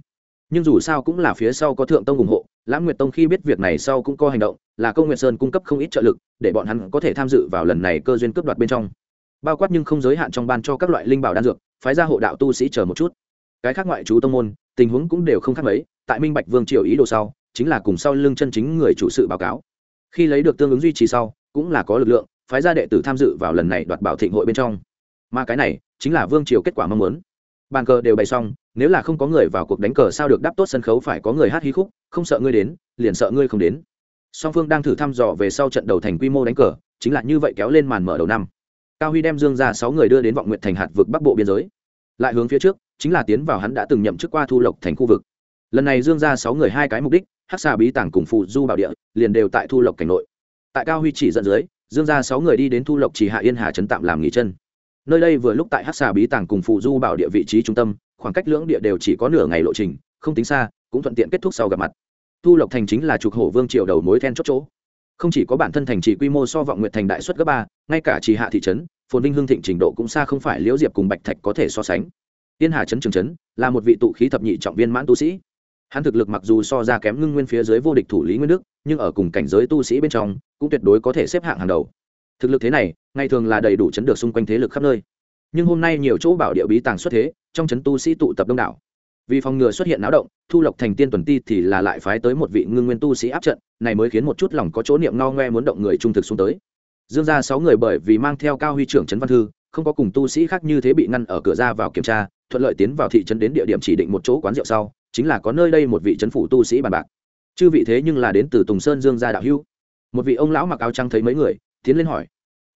Nhưng dù sao cũng là phía sau có thượng tông ủng hộ lãng nguyệt tông khi biết việc này sau cũng có hành động, là câu nguyệt sơn cung cấp không ít trợ lực, để bọn hắn có thể tham dự vào lần này cơ duyên cướp đoạt bên trong. Bao quát nhưng không giới hạn trong ban cho các loại linh bảo đan dược, phái ra hộ đạo tu sĩ chờ một chút. Cái khác ngoại chú tông môn, tình huống cũng đều không khác mấy, tại minh bạch vương triều ý đồ sau, chính là cùng sau lưng chân chính người chủ sự báo cáo. Khi lấy được tương ứng duy trì sau, cũng là có lực lượng, phái ra đệ tử tham dự vào lần này đoạt bảo thịnh hội bên trong. Mà cái này, chính là vương triều kết quả mong muốn. Bàn cờ đều bày xong nếu là không có người vào cuộc đánh cờ sao được đáp tốt sân khấu phải có người hát hí khúc, không sợ ngươi đến, liền sợ ngươi không đến. Song phương đang thử thăm dò về sau trận đầu thành quy mô đánh cờ, chính là như vậy kéo lên màn mở đầu năm. Cao huy đem dương ra sáu người đưa đến vọng nguyện thành hạt vực bắc bộ biên giới. Lại hướng phía trước, chính là tiến vào hắn đã từng nhậm chức qua thu lộc thành khu vực. Lần này dương ra sáu người hai cái mục đích hát xà bí tàng cùng phụ du bảo địa, liền đều tại thu lộc cảnh nội. Tại cao huy chỉ dẫn dưới, dương ra sáu người đi đến thu lộc chỉ hạ yên hà trấn tạm làm nghỉ chân. Nơi đây vừa lúc tại hát xà bí tàng cùng phụ du bảo địa vị trí trung tâm khoảng cách lưỡng địa đều chỉ có nửa ngày lộ trình, không tính xa, cũng thuận tiện kết thúc sau gặp mặt. Thu lộc thành chính là trục hổ vương triều đầu mối then chốt chỗ. Không chỉ có bản thân thành trì quy mô so vọng Nguyệt thành đại suất gấp ba, ngay cả trì hạ thị trấn, phồn vinh hương thịnh trình độ cũng xa không phải liễu diệp cùng bạch thạch có thể so sánh. Tiên hà trấn trường trấn là một vị tụ khí thập nhị trọng viên mãn tu sĩ. Hắn thực lực mặc dù so ra kém ngưng nguyên phía dưới vô địch thủ lý nguyên đức, nhưng ở cùng cảnh giới tu sĩ bên trong, cũng tuyệt đối có thể xếp hạng hàng đầu. Thực lực thế này, ngày thường là đầy đủ chấn được xung quanh thế lực khắp nơi nhưng hôm nay nhiều chỗ bảo địa bí tàng xuất thế, trong chấn tu sĩ tụ tập đông đảo. Vì phòng ngừa xuất hiện náo động, thu lộc thành tiên tuần ti thì là lại phái tới một vị ngưng nguyên tu sĩ áp trận, này mới khiến một chút lòng có chỗ niệm no ngoe muốn động người trung thực xuống tới. Dương ra sáu người bởi vì mang theo cao huy trưởng trấn văn thư, không có cùng tu sĩ khác như thế bị ngăn ở cửa ra vào kiểm tra, thuận lợi tiến vào thị trấn đến địa điểm chỉ định một chỗ quán rượu sau, chính là có nơi đây một vị trấn phủ tu sĩ bàn bạc. Chư vị thế nhưng là đến từ tùng sơn dương gia đạo hưu một vị ông lão mặc áo trắng thấy mấy người, tiến lên hỏi.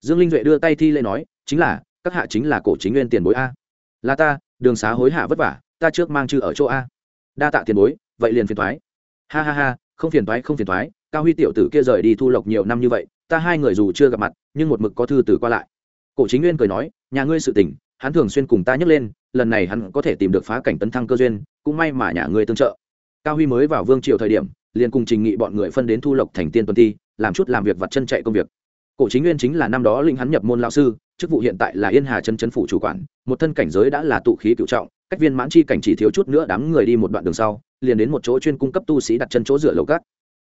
Dương linh duệ đưa tay thi lễ nói, chính là các hạ chính là cổ chính nguyên tiền bối a. Là ta, đường xá hối hạ vất vả, ta trước mang chư ở chỗ a. Đa tạ tiền bối, vậy liền phiền thoái ha ha ha, không phiền thoái không phiền thoái cao huy tiểu tử kia rời đi thu lộc nhiều năm như vậy, ta hai người dù chưa gặp mặt, nhưng một mực có thư từ qua lại. Cổ chính nguyên cười nói, nhà ngươi sự tình, hắn thường xuyên cùng ta nhắc lên, lần này hắn có thể tìm được phá cảnh tấn thăng cơ duyên, cũng may mà nhà ngươi tương trợ. Cao huy mới vào vương triều thời điểm, liền cùng trình nghị bọn người phân đến thu lộc thành tiên tuần ti, làm chút làm việc vặt chân chạy công việc. Cổ chính nguyên chính là năm đó linh hắn nhập môn lao sư chức vụ hiện tại là yên hà chân chân phủ chủ quản, một thân cảnh giới đã là tụ khí cựu trọng, cách viên mãn chi cảnh chỉ thiếu chút nữa đám người đi một đoạn đường sau, liền đến một chỗ chuyên cung cấp tu sĩ đặt chân chỗ dựa lầu cát.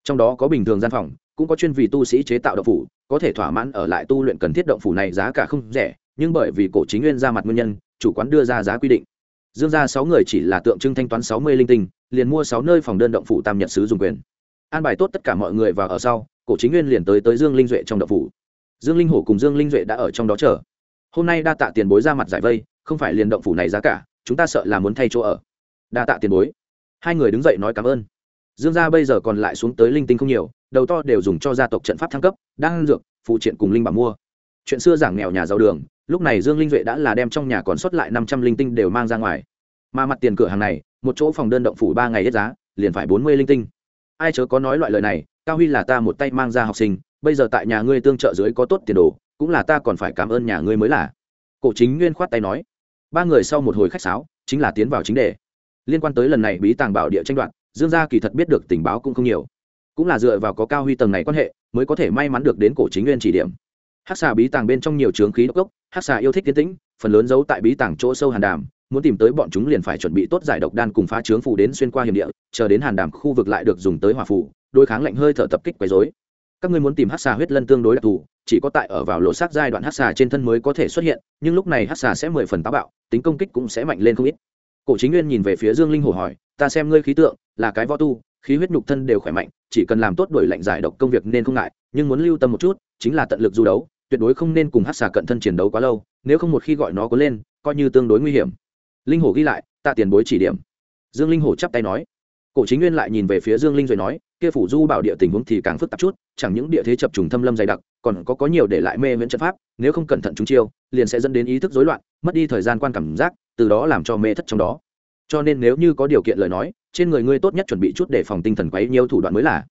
Trong đó có bình thường gian phòng, cũng có chuyên vì tu sĩ chế tạo động phủ, có thể thỏa mãn ở lại tu luyện cần thiết động phủ này giá cả không rẻ, nhưng bởi vì cổ chính nguyên ra mặt nguyên nhân, chủ quán đưa ra giá quy định. Dương ra sáu người chỉ là tượng trưng thanh toán sáu mươi linh tinh, liền mua sáu nơi phòng đơn động phủ tam nhật sứ dùng quyền. An bài tốt tất cả mọi người vào ở sau, cổ chính nguyên liền tới tới dương linh duệ trong động phủ dương linh hổ cùng dương linh duệ đã ở trong đó chờ. Hôm nay đa tạ tiền bối ra mặt giải vây, không phải liền động phủ này giá cả, chúng ta sợ là muốn thay chỗ ở. Đa tạ tiền bối. Hai người đứng dậy nói cảm ơn. Dương gia bây giờ còn lại xuống tới linh tinh không nhiều, đầu to đều dùng cho gia tộc trận pháp thăng cấp đang dược, phụ triện cùng linh bảo mua. Chuyện xưa giảng nghèo nhà giàu đường, lúc này dương linh duệ đã là đem trong nhà còn sót lại năm trăm linh tinh đều mang ra ngoài. Mà mặt tiền cửa hàng này, một chỗ phòng đơn động phủ ba ngày hết giá, liền phải bốn mươi linh tinh. Ai chớ có nói loại lời này, cao huy là ta một tay mang ra học sinh bây giờ tại nhà ngươi tương trợ dưới có tốt tiền đồ cũng là ta còn phải cảm ơn nhà ngươi mới là. Cổ chính nguyên khoát tay nói. Ba người sau một hồi khách sáo chính là tiến vào chính đề. Liên quan tới lần này bí tàng bảo địa tranh đoạt dương gia kỳ thật biết được tình báo cũng không nhiều. Cũng là dựa vào có cao huy tầng này quan hệ mới có thể may mắn được đến cổ chính nguyên chỉ điểm. Hát xà bí tàng bên trong nhiều trướng khí đốc gốc hát xà yêu thích tiến tĩnh phần lớn giấu tại bí tàng chỗ sâu hàn đàm muốn tìm tới bọn chúng liền phải chuẩn bị tốt giải độc đan cùng phá trướng phù đến xuyên qua hiểm địa chờ đến hàn đàm khu vực lại được dùng tới hỏa phù, đối kháng lạnh hơi thở tập kích quấy dối các ngươi muốn tìm hát xà huyết lân tương đối đặc thù, chỉ có tại ở vào lỗ xác giai đoạn hát xà trên thân mới có thể xuất hiện, nhưng lúc này hát xà sẽ mười phần táo bạo, tính công kích cũng sẽ mạnh lên không ít. Cổ chính nguyên nhìn về phía dương linh hồ hỏi, ta xem ngươi khí tượng, là cái võ tu, khí huyết nhục thân đều khỏe mạnh, chỉ cần làm tốt đuổi lạnh giải độc công việc nên không ngại, nhưng muốn lưu tâm một chút, chính là tận lực du đấu, tuyệt đối không nên cùng hát xà cận thân chiến đấu quá lâu, nếu không một khi gọi nó có lên, coi như tương đối nguy hiểm. Linh hồ ghi lại, ta tiền bối chỉ điểm. Dương linh hồ chắp tay nói. Cổ chính nguyên lại nhìn về phía dương linh rồi nói kia phủ du bảo địa tình huống thì càng phức tạp chút, chẳng những địa thế chập trùng thâm lâm dày đặc, còn có có nhiều để lại mê miễn trận pháp, nếu không cẩn thận chúng chiêu, liền sẽ dẫn đến ý thức rối loạn, mất đi thời gian quan cảm giác, từ đó làm cho mê thất trong đó. Cho nên nếu như có điều kiện lời nói, trên người ngươi tốt nhất chuẩn bị chút để phòng tinh thần quấy nhiều thủ đoạn mới là.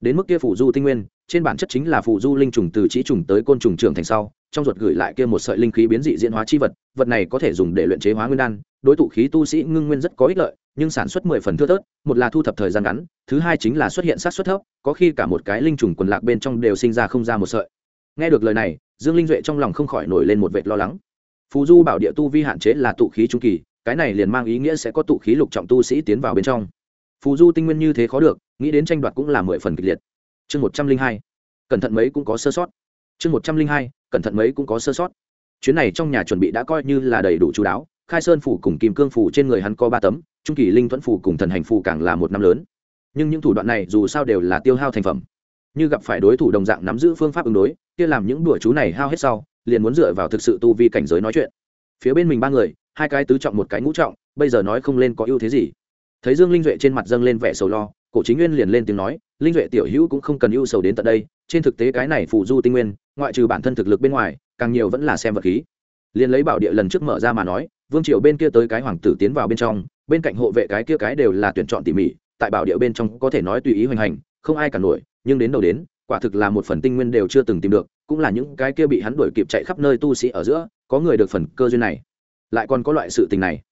Đến mức kia phủ du tinh nguyên, trên bản chất chính là phủ du linh trùng từ trí trùng tới côn trùng trưởng thành sau, trong ruột gửi lại kia một sợi linh khí biến dị diễn hóa chi vật vật này có thể dùng để luyện chế hóa nguyên đan, đối tụ khí tu sĩ ngưng nguyên rất có ích lợi nhưng sản xuất mười phần thưa thớt, một là thu thập thời gian ngắn, thứ hai chính là xuất hiện sát xuất thấp, có khi cả một cái linh trùng quần lạc bên trong đều sinh ra không ra một sợi. Nghe được lời này, dương linh duệ trong lòng không khỏi nổi lên một vệt lo lắng. Phù du bảo địa tu vi hạn chế là tụ khí trung kỳ, cái này liền mang ý nghĩa sẽ có tụ khí lục trọng tu sĩ tiến vào bên trong. Phù du tinh nguyên như thế khó được, nghĩ đến tranh đoạt cũng là mười phần kịch liệt. Chương một trăm linh hai, cẩn thận mấy cũng có sơ sót. Chương một trăm linh hai, cẩn thận mấy cũng có sơ sót. Chuyến này trong nhà chuẩn bị đã coi như là đầy đủ chú đáo, khai sơn phủ cùng kim cương phủ trên người hắn có ba tấm trung kỳ linh thuẫn phù cùng thần hành phù càng là một năm lớn. Nhưng những thủ đoạn này dù sao đều là tiêu hao thành phẩm. Như gặp phải đối thủ đồng dạng nắm giữ phương pháp ứng đối, kia làm những đùa chú này hao hết sau, liền muốn dựa vào thực sự tu vi cảnh giới nói chuyện. Phía bên mình ba người, hai cái tứ trọng một cái ngũ trọng, bây giờ nói không lên có ưu thế gì. Thấy dương linh duệ trên mặt dâng lên vẻ sầu lo, cổ chính nguyên liền lên tiếng nói, linh duệ tiểu hữu cũng không cần ưu sầu đến tận đây, trên thực tế cái này phù du tinh nguyên, ngoại trừ bản thân thực lực bên ngoài, càng nhiều vẫn là xem vật khí. Liền lấy bảo địa lần trước mở ra mà nói, vương triều bên kia tới cái hoàng tử tiến vào bên trong bên cạnh hộ vệ cái kia cái đều là tuyển chọn tỉ mỉ, tại bảo địa bên trong có thể nói tùy ý hoành hành, không ai cả nổi, nhưng đến đầu đến, quả thực là một phần tinh nguyên đều chưa từng tìm được, cũng là những cái kia bị hắn đuổi kịp chạy khắp nơi tu sĩ ở giữa, có người được phần cơ duyên này. Lại còn có loại sự tình này.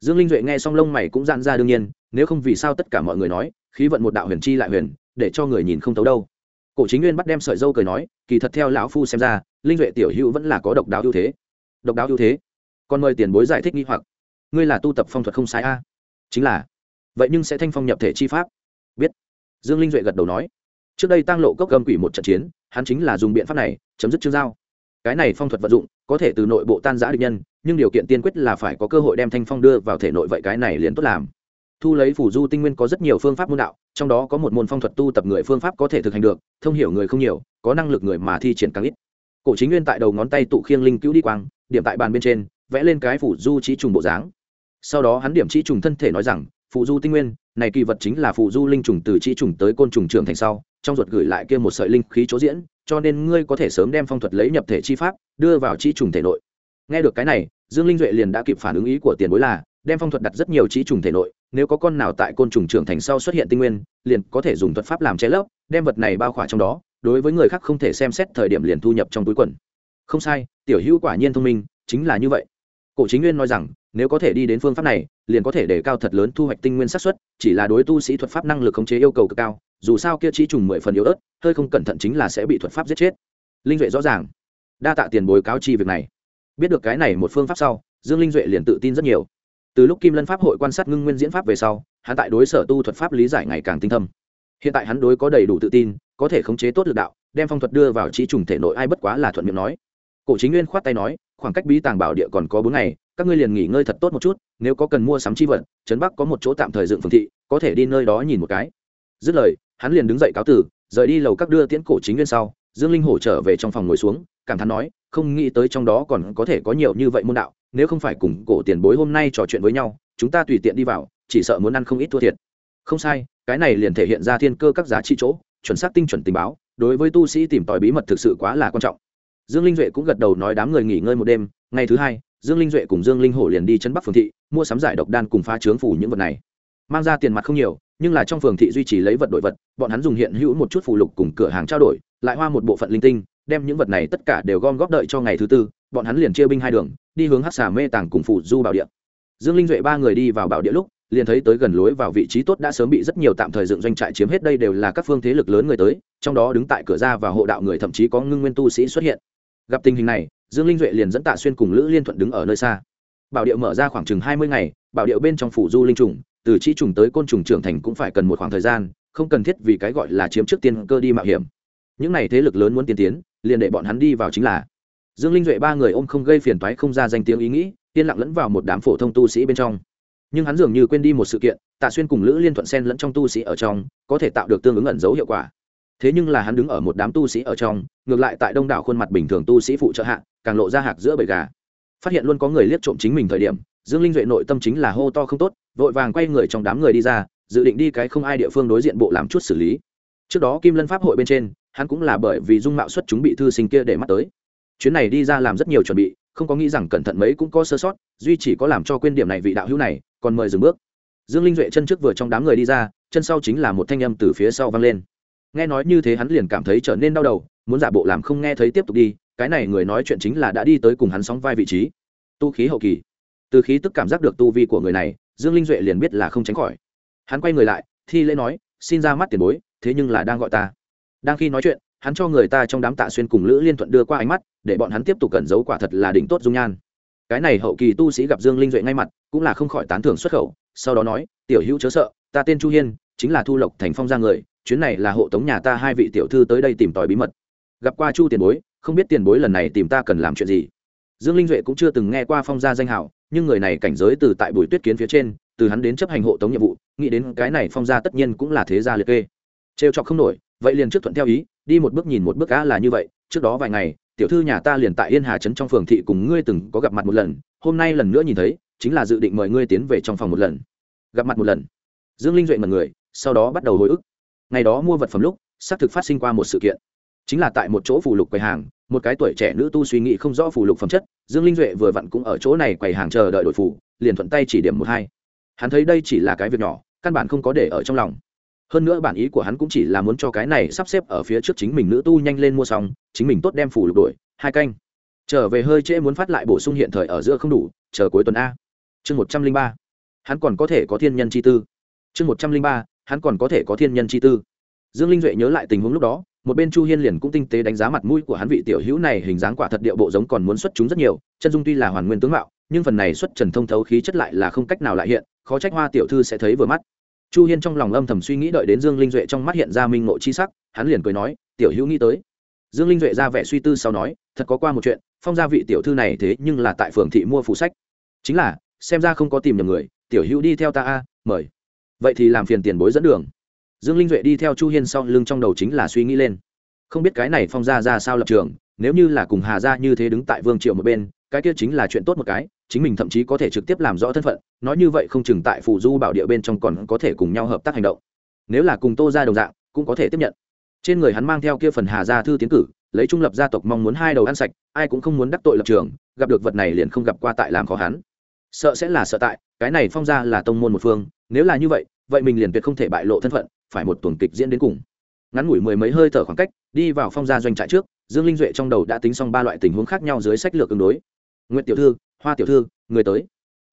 Dương linh duệ nghe xong lông mày cũng dạn ra đương nhiên, nếu không vì sao tất cả mọi người nói, khí vận một đạo huyền chi lại huyền, để cho người nhìn không thấu đâu. Cổ chính nguyên bắt đem sợi dâu cười nói, kỳ thật theo lão phu xem ra, linh duệ tiểu hữu vẫn là có độc đáo ưu thế. Độc đáo ưu thế. Còn mời tiền bối giải thích nghi hoặc ngươi là tu tập phong thuật không sai a. Chính là, vậy nhưng sẽ thanh phong nhập thể chi pháp. Biết. Dương linh duệ gật đầu nói. Trước đây tăng lộ cốc gầm quỷ một trận chiến, hắn chính là dùng biện pháp này, chấm dứt chương giao. Cái này phong thuật vận dụng, có thể từ nội bộ tan giã địch nhân, nhưng điều kiện tiên quyết là phải có cơ hội đem thanh phong đưa vào thể nội vậy cái này liền tốt làm. Thu lấy phủ du tinh nguyên có rất nhiều phương pháp môn đạo, trong đó có một môn phong thuật tu tập người phương pháp có thể thực hành được, thông hiểu người không nhiều, có năng lực người mà thi triển càng ít. Cổ chính nguyên tại đầu ngón tay tụ khiêng linh cứu đi quang, điểm tại bàn bên trên, vẽ lên cái phủ du trí trùng bộ dáng sau đó hắn điểm chi trùng thân thể nói rằng phụ du tinh nguyên, này kỳ vật chính là phụ du linh trùng từ chi trùng tới côn trùng trưởng thành sau, trong ruột gửi lại kia một sợi linh khí chỗ diễn, cho nên ngươi có thể sớm đem phong thuật lấy nhập thể chi pháp, đưa vào chi trùng thể nội. Nghe được cái này, dương linh duệ liền đã kịp phản ứng ý của tiền bối là, đem phong thuật đặt rất nhiều trí trùng thể nội, nếu có con nào tại côn trùng trưởng thành sau xuất hiện tinh nguyên, liền có thể dùng thuật pháp làm che lấp, đem vật này bao khỏa trong đó, đối với người khác không thể xem xét thời điểm liền thu nhập trong túi quần. Không sai, tiểu hữu quả nhiên thông minh, chính là như vậy. Cổ chính nguyên nói rằng nếu có thể đi đến phương pháp này, liền có thể để cao thật lớn thu hoạch tinh nguyên xác suất, chỉ là đối tu sĩ thuật pháp năng lực khống chế yêu cầu cực cao, dù sao kia trí trùng mười phần yếu ớt, hơi không cẩn thận chính là sẽ bị thuật pháp giết chết. Linh duệ rõ ràng, đa tạ tiền bối cáo chi việc này. Biết được cái này một phương pháp sau, dương linh duệ liền tự tin rất nhiều. Từ lúc kim lân pháp hội quan sát ngưng nguyên diễn pháp về sau, hắn tại đối sở tu thuật pháp lý giải ngày càng tinh thâm. Hiện tại hắn đối có đầy đủ tự tin, có thể khống chế tốt lực đạo, đem phong thuật đưa vào trí trùng thể nội ai bất quá là thuận miệng nói. Cổ chính nguyên khoát tay nói, khoảng cách bí tàng bảo địa còn có bốn ngày các ngươi liền nghỉ ngơi thật tốt một chút, nếu có cần mua sắm chi vật, trấn bắc có một chỗ tạm thời dựng phường thị, có thể đi nơi đó nhìn một cái. Dứt lời, hắn liền đứng dậy cáo tử, rời đi lầu các đưa tiễn cổ chính nguyên sau, dương linh hổ trở về trong phòng ngồi xuống, cảm thán nói, không nghĩ tới trong đó còn có thể có nhiều như vậy môn đạo, nếu không phải cùng cổ tiền bối hôm nay trò chuyện với nhau, chúng ta tùy tiện đi vào, chỉ sợ muốn ăn không ít thua thiệt. Không sai, cái này liền thể hiện ra thiên cơ các giá trị chỗ, chuẩn xác tinh chuẩn tình báo, đối với tu sĩ tìm tòi bí mật thực sự quá là quan trọng. Dương linh duệ cũng gật đầu nói đám người nghỉ ngơi một đêm, ngày thứ hai dương linh duệ cùng dương linh hổ liền đi chân bắc phường thị, mua sắm giải độc đan cùng phá trướng phủ những vật này. Mang ra tiền mặt không nhiều, nhưng là trong phường thị duy trì lấy vật đổi vật, bọn hắn dùng hiện hữu một chút phù lục cùng cửa hàng trao đổi, lại hoa một bộ phận linh tinh, đem những vật này tất cả đều gom góp đợi cho ngày thứ tư, bọn hắn liền chia binh hai đường, đi hướng hát xà mê tàng cùng phủ du bảo địa. Dương linh duệ ba người đi vào bảo địa lúc, liền thấy tới gần lối vào vị trí tốt đã sớm bị rất nhiều tạm thời dựng doanh trại chiếm hết, đây đều là các phương thế lực lớn người tới, trong đó đứng tại cửa ra và hộ đạo người thậm chí có ngưng nguyên tu sĩ xuất hiện. Gặp tình hình này dương linh duệ liền dẫn tạ xuyên cùng lữ liên thuận đứng ở nơi xa. Bảo điệu mở ra khoảng chừng hai mươi ngày, bảo điệu bên trong phủ du linh trùng, từ trí trùng tới côn trùng trưởng thành cũng phải cần một khoảng thời gian, không cần thiết vì cái gọi là chiếm trước tiên cơ đi mạo hiểm. Những n à y thế lực lớn muốn tiên tiến, liền để bọn hắn đi vào chính là. Dương linh duệ ba người ôm không gây phiền toái không ra danh tiếng ý nghĩ, yên lặng lẫn vào một đám phổ thông tu sĩ bên trong. Nhưng hắn dường như quên đi một sự kiện, tạ xuyên cùng lữ liên thuận sen lẫn trong tu sĩ ở trong, có thể tạo được tương ứng ẩn dấu hiệu quả. Thế nhưng là hắn đứng ở một đám tu sĩ ở trong, ngược lại tại đông đảo khuôn mặt bình thường tu sĩ phụ trợ hạ càng lộ ra hạc giữa bầy gà. Phát hiện luôn có người liếc trộm chính mình thời điểm, dương linh duệ nội tâm chính là hô to không tốt, vội vàng quay người trong đám người đi ra, dự định đi cái không ai địa phương đối diện bộ làm chút xử lý. Trước đó kim lân pháp hội bên trên, hắn cũng là bởi vì dung mạo xuất chúng bị thư sinh kia để mắt tới. Chuyến này đi ra làm rất nhiều chuẩn bị, không có nghĩ rằng cẩn thận mấy cũng có sơ sót, duy chỉ có làm cho quên điểm này vị đạo hữu này, còn mời dừng bước. Dương linh duệ chân trước vừa trong đám người đi ra, chân sau chính là một thanh âm từ phía sau vang lên. Nghe nói như thế hắn liền cảm thấy trở nên đau đầu, muốn giả bộ làm không nghe thấy tiếp tục đi cái này người nói chuyện chính là đã đi tới cùng hắn sóng vai vị trí. Tu khí hậu kỳ. Từ khí tức cảm giác được tu vi của người này, dương linh duệ liền biết là không tránh khỏi. Hắn quay người lại, thi lễ nói, xin ra mắt tiền bối, thế nhưng là đang gọi ta. Đang khi nói chuyện, hắn cho người ta trong đám tạ xuyên cùng lữ liên thuận đưa qua ánh mắt, để bọn hắn tiếp tục cẩn giấu quả thật là đỉnh tốt dung nhan. Cái này hậu kỳ tu sĩ gặp dương linh duệ ngay mặt, cũng là không khỏi tán thưởng xuất khẩu, sau đó nói, tiểu hữu chớ sợ, ta tên chu hiên, chính là thu lộc thành phong ra người, chuyến này là hộ tống nhà ta hai vị tiểu thư tới đây tìm tòi bí mật. Gặp qua chu tiền bối không biết tiền bối lần này tìm ta cần làm chuyện gì. Dương linh duệ cũng chưa từng nghe qua phong gia danh hảo nhưng người này cảnh giới từ tại bùi tuyết kiến phía trên, từ hắn đến chấp hành hộ tống nhiệm vụ, nghĩ đến cái này phong gia tất nhiên cũng là thế gia liệt kê. Trêu chọc không nổi, vậy liền trước thuận theo ý, đi một bước nhìn một bước cá là như vậy, trước đó vài ngày, tiểu thư nhà ta liền tại yên hà trấn trong phường thị cùng ngươi từng có gặp mặt một lần, hôm nay lần nữa nhìn thấy, chính là dự định mời ngươi tiến về trong phòng một lần. Gặp mặt một lần. Dương linh duệ mật người, sau đó bắt đầu hồi ức. Ngày đó mua vật phẩm lúc, xác thực phát sinh qua một sự kiện. Chính là tại một chỗ phủ lục quầy hàng một cái tuổi trẻ nữ tu suy nghĩ không rõ phù lục phẩm chất, dương linh duệ vừa vặn cũng ở chỗ này quầy hàng chờ đợi đội phủ liền thuận tay chỉ điểm một hai. Hắn thấy đây chỉ là cái việc nhỏ, căn bản không có để ở trong lòng. Hơn nữa bản ý của hắn cũng chỉ là muốn cho cái này sắp xếp ở phía trước chính mình nữ tu nhanh lên mua xong, chính mình tốt đem phủ lục đổi, hai canh. Trở về hơi trễ muốn phát lại bổ sung hiện thời ở giữa không đủ, chờ cuối tuần a. Chương một trăm linh ba. Hắn còn có thể có thiên nhân chi tư. Chương một trăm linh ba. Hắn còn có thể có thiên nhân chi tư. Dương linh duệ nhớ lại tình huống lúc đó một bên chu hiên liền cũng tinh tế đánh giá mặt mũi của hắn vị tiểu hữu này, hình dáng quả thật điệu bộ giống còn muốn xuất chúng rất nhiều, chân dung tuy là hoàn nguyên tướng mạo, nhưng phần này xuất trần thông thấu khí chất lại là không cách nào lại hiện, khó trách hoa tiểu thư sẽ thấy vừa mắt. Chu hiên trong lòng âm thầm suy nghĩ đợi đến dương linh duệ trong mắt hiện ra minh ngộ chi sắc, hắn liền cười nói, tiểu hữu nghĩ tới. Dương linh duệ ra vẻ suy tư sau nói, thật có qua một chuyện, phong gia vị tiểu thư này thế nhưng là tại phường thị mua phủ sách. Chính là, xem ra không có tìm nhầm người, tiểu hữu đi theo ta a, mời. Vậy thì làm phiền tiền bối dẫn đường dương linh duệ đi theo chu hiên sau lưng trong đầu chính là suy nghĩ lên. Không biết cái này phong gia ra sao lập trường, nếu như là cùng hà gia như thế đứng tại vương Triệu một bên, cái kia chính là chuyện tốt một cái, chính mình thậm chí có thể trực tiếp làm rõ thân phận, nói như vậy không chừng tại phủ du bảo địa bên trong còn có thể cùng nhau hợp tác hành động. Nếu là cùng tô ra đồng dạng, cũng có thể tiếp nhận. Trên người hắn mang theo kia phần hà gia thư tiến cử, lấy trung lập gia tộc mong muốn hai đầu ăn sạch, ai cũng không muốn đắc tội lập trường, gặp được vật này liền không gặp qua tại làm khó hắn. Sợ sẽ là sợ tại, cái này phong gia là tông môn một phương, nếu là như vậy vậy mình liền tuyệt không thể bại lộ thân phận phải một tuần kịch diễn đến cùng. Ngắn ngủi mười mấy hơi thở khoảng cách, đi vào phong gia doanh trại trước, dương linh duệ trong đầu đã tính xong ba loại tình huống khác nhau dưới sách lược ứng đối. Nguyễn tiểu thư, hoa tiểu thư, người tới.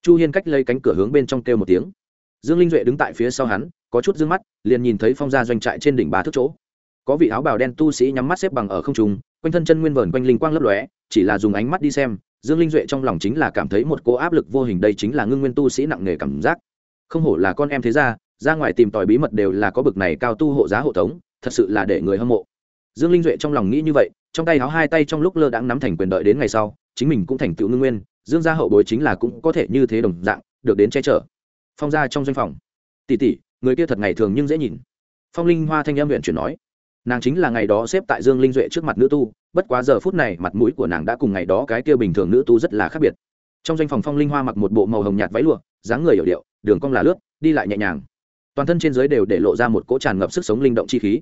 Chu hiên cách lấy cánh cửa hướng bên trong kêu một tiếng. Dương linh duệ đứng tại phía sau hắn, có chút d ư ơ n g mắt, liền nhìn thấy phong gia doanh trại trên đỉnh ba thước chỗ. Có vị áo bào đen tu sĩ nhắm mắt xếp bằng ở không trùng quanh thân chân nguyên vờn quanh linh quang lấp lóe, chỉ là dùng ánh mắt đi xem, dương linh duệ trong lòng chính là cảm thấy một cô áp lực vô hình, đây chính là ngưng nguyên tu sĩ nặng nề cảm giác. Không hổ là con em thế ra ra ngoài tìm tòi bí mật đều là có bực này cao tu hộ giá hộ tống, thật sự là để người hâm mộ. Dương linh duệ trong lòng nghĩ như vậy, trong tay háo hai tay trong lúc lơ đãng nắm thành quyền đợi đến ngày sau, chính mình cũng thành tựu ngưng nguyên, dương gia hậu bối chính là cũng có thể như thế đồng dạng, được đến che chở. Phong ra trong doanh phòng. Tỷ tỷ, người kia thật ngày thường nhưng dễ nhìn. Phong linh hoa thanh âm huyện chuyển nói. Nàng chính là ngày đó xếp tại dương linh duệ trước mặt nữ tu, bất quá giờ phút này mặt mũi của nàng đã cùng ngày đó cái kia bình thường nữ tu rất là khác biệt. Trong doanh phòng phong linh hoa mặc một bộ màu hồng nhạt váy lụa, dáng người hiểu điệu, đường cong là lướt, đi lại nhẹ nhàng toàn thân trên dưới đều để lộ ra một cỗ tràn ngập sức sống linh động chi khí.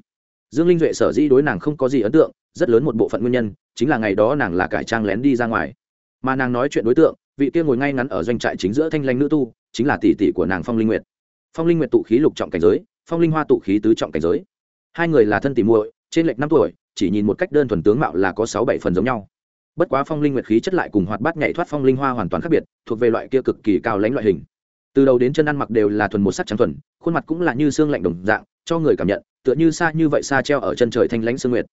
Dương linh duệ sở dĩ đối nàng không có gì ấn tượng, rất lớn một bộ phận nguyên nhân, chính là ngày đó nàng là cải trang lén đi ra ngoài. Mà nàng nói chuyện đối tượng, vị kia ngồi ngay ngắn ở doanh trại chính giữa thanh lanh nữ tu, chính là tỷ tỷ của nàng phong linh nguyệt. Phong linh nguyệt tụ khí lục trọng cảnh giới, phong linh hoa tụ khí tứ trọng cảnh giới. Hai người là thân tỷ muội, trên lệch năm tuổi, chỉ nhìn một cách đơn thuần tướng mạo là có sáu bảy phần giống nhau. Bất quá phong linh nguyệt khí chất lại cùng hoạt bát nhảy thoát phong linh hoa hoàn toàn khác biệt, thuộc về loại kia cực kỳ cao lãnh loại hình từ đầu đến chân ăn mặc đều là thuần một sắc trắng thuần, khuôn mặt cũng là như xương lạnh đồng dạng, cho người cảm nhận, tựa như xa như vậy xa treo ở chân trời thanh lãnh sương nguyệt.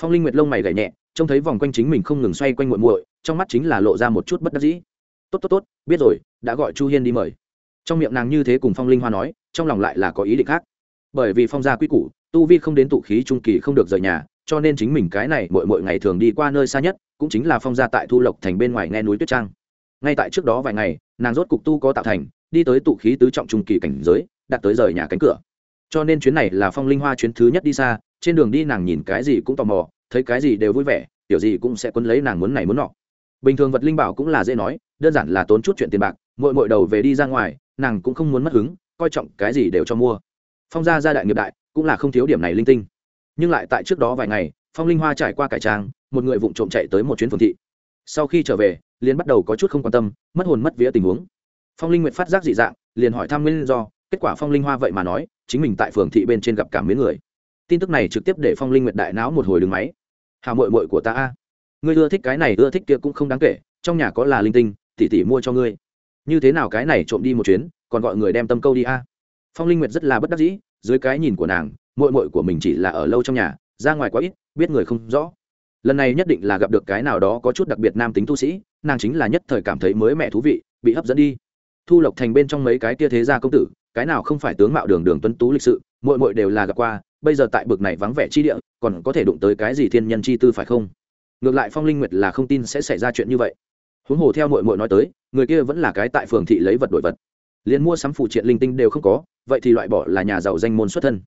Phong linh nguyệt lông mày gảy nhẹ, trông thấy vòng quanh chính mình không ngừng xoay quanh muội muội, trong mắt chính là lộ ra một chút bất đắc dĩ. Tốt tốt tốt, biết rồi, đã gọi chu hiên đi mời. Trong miệng nàng như thế cùng phong linh hoa nói, trong lòng lại là có ý định khác. Bởi vì phong gia quy củ, tu vi không đến tụ khí trung kỳ không được rời nhà, cho nên chính mình cái này mỗi mỗi ngày thường đi qua nơi xa nhất, cũng chính là phong gia tại thu lộc thành bên ngoài nghe núi tuyết trang. Ngay tại trước đó vài ngày, nàng rốt cục tu có tạo thành đi tới tụ khí tứ trọng trung kỳ cảnh giới đạt tới rời nhà cánh cửa. Cho nên chuyến này là phong linh hoa chuyến thứ nhất đi xa, trên đường đi nàng nhìn cái gì cũng tò mò, thấy cái gì đều vui vẻ kiểu gì cũng sẽ quấn lấy nàng muốn này muốn nọ. Bình thường vật linh bảo cũng là dễ nói, đơn giản là tốn chút chuyện tiền bạc mỗi mỗi đầu về đi ra ngoài, nàng cũng không muốn mất hứng, coi trọng cái gì đều cho mua. Phong gia gia đại nghiệp đại, cũng là không thiếu điểm này linh tinh. Nhưng lại tại trước đó vài ngày, phong linh hoa trải qua cải trang, một người vụng trộm chạy tới một chuyến phường thị. Sau khi trở về, liền bắt đầu có chút không quan tâm, mất hồn mất vía tình huống phong linh nguyệt phát giác dị dạng, liền hỏi thăm nguyên do, kết quả phong linh hoa vậy mà nói, chính mình tại phường thị bên trên gặp cảm mến người. Tin tức này trực tiếp để phong linh nguyệt đại não một hồi đường máy. Hào mội mội của ta a, ngươi ưa thích cái này, ưa thích kia cũng không đáng kể, trong nhà có là linh tinh tỉ tỉ mua cho ngươi. Như thế nào cái này trộm đi một chuyến, còn gọi người đem tâm câu đi a? Phong linh nguyệt rất là bất đắc dĩ, dưới cái nhìn của nàng mội mội của mình chỉ là ở lâu trong nhà, ra ngoài quá ít, biết người không rõ. Lần này nhất định là gặp được cái nào đó có chút đặc biệt nam tính tu sĩ, nàng chính là nhất thời cảm thấy mới mẹ thú vị, bị hấp dẫn đi thu lộc thành bên trong mấy cái tia thế gia công tử, cái nào không phải tướng mạo đường đường tuấn tú lịch sự mội mội đều là gặp qua, bây giờ tại bực này vắng vẻ chi địa, còn có thể đụng tới cái gì thiên nhân chi tư phải không? Ngược lại phong linh nguyệt là không tin sẽ xảy ra chuyện như vậy. Huống hồ theo mội mội nói tới, người kia vẫn là cái tại phường thị lấy vật đổi vật. Liền mua sắm phụ triện linh tinh đều không có, vậy thì loại bỏ là nhà giàu danh môn xuất thân.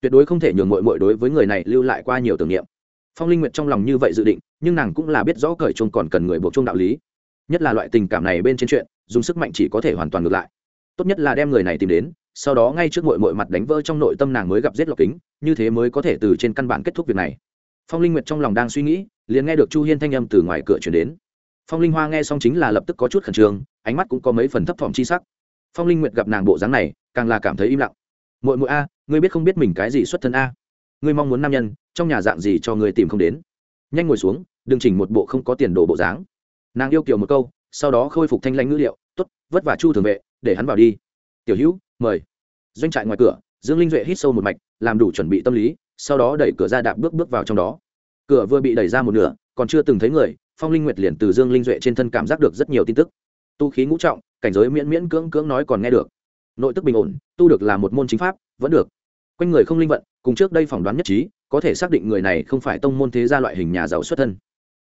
Tuyệt đối không thể nhường mội mội đối với người này lưu lại qua nhiều tưởng niệm. Phong linh nguyệt trong lòng như vậy dự định, nhưng nàng cũng là biết rõ cởi chung còn cần người buộc chung đạo lý. Nhất là loại tình cảm này bên trên chuyện dùng sức mạnh chỉ có thể hoàn toàn ngược lại. Tốt nhất là đem người này tìm đến, sau đó ngay trước mội mội mặt đánh vỡ trong nội tâm nàng mới gặp giết lọc kính, như thế mới có thể từ trên căn bản kết thúc việc này. Phong linh nguyệt trong lòng đang suy nghĩ, liền nghe được chu hiên thanh âm từ ngoài cửa chuyển đến. Phong linh hoa nghe xong chính là lập tức có chút khẩn trương, ánh mắt cũng có mấy phần thấp thỏm chi sắc. Phong linh nguyệt gặp nàng bộ dáng này, càng là cảm thấy im lặng. Mội mội a, ngươi biết không biết mình cái gì xuất thân a? Ngươi mong muốn nam nhân, trong nhà dạng gì cho ngươi tìm không đến? Nhanh ngồi xuống, đừng chỉnh một bộ không có tiền đồ bộ dáng. Nàng yêu kiều một câu, sau đó khôi phục thanh lãnh ngữ liệu tốt, vất vả chu thường vệ, để hắn vào đi. Tiểu hữu, mời. Doanh trại ngoài cửa, dương linh duệ hít sâu một mạch, làm đủ chuẩn bị tâm lý, sau đó đẩy cửa ra đạp bước bước vào trong đó. Cửa vừa bị đẩy ra một nửa, còn chưa từng thấy người, phong linh nguyệt liền từ dương linh duệ trên thân cảm giác được rất nhiều tin tức. Tu khí ngũ trọng, cảnh giới miễn miễn cưỡng cưỡng nói còn nghe được. Nội tức bình ổn, tu được là một môn chính pháp, vẫn được. Quanh người không linh vận, cùng trước đây phỏng đoán nhất trí, có thể xác định người này không phải tông môn thế gia loại hình nhà giàu xuất thân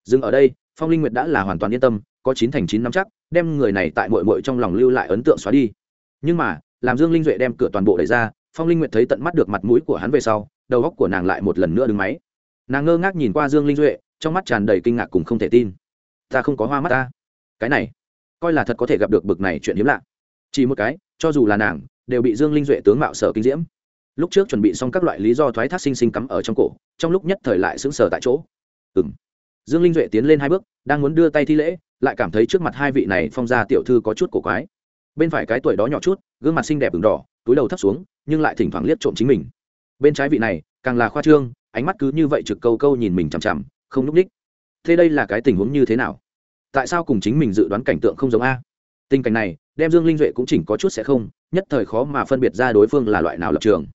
dừng ở đây, phong linh nguyệt đã là hoàn toàn yên tâm, có chín thành chín năm chắc, đem người này tại mội mội trong lòng lưu lại ấn tượng xóa đi. Nhưng mà, làm dương linh duệ đem cửa toàn bộ đẩy ra, phong linh nguyệt thấy tận mắt được mặt mũi của hắn về sau, đầu góc của nàng lại một lần nữa đứng máy. Nàng ngơ ngác nhìn qua dương linh duệ, trong mắt tràn đầy kinh ngạc cùng không thể tin. Ta không có hoa mắt ta. Cái này, coi là thật có thể gặp được bực này chuyện hiếm lạ. Chỉ một cái, cho dù là nàng, đều bị dương linh duệ tướng mạo sở kinh diễm. Lúc trước chuẩn bị xong các loại lý do thoái thác sinh sinh cắm ở trong cổ, trong lúc nhất thời lại sững sờ tại chỗ. Ừ dương linh duệ tiến lên hai bước, đang muốn đưa tay thi lễ, lại cảm thấy trước mặt hai vị này phong gia tiểu thư có chút cổ quái. Bên phải cái tuổi đó nhỏ chút, gương mặt xinh đẹp ửng đỏ, túi đầu thấp xuống, nhưng lại thỉnh thoảng liếc trộm chính mình. Bên trái vị này, càng là khoa trương, ánh mắt cứ như vậy trực câu câu nhìn mình chằm chằm, không núp ních. Thế đây là cái tình huống như thế nào? Tại sao cùng chính mình dự đoán cảnh tượng không giống a? Tình cảnh này, đem dương linh duệ cũng chỉnh có chút sẽ không, nhất thời khó mà phân biệt ra đối phương là loại nào lập trường.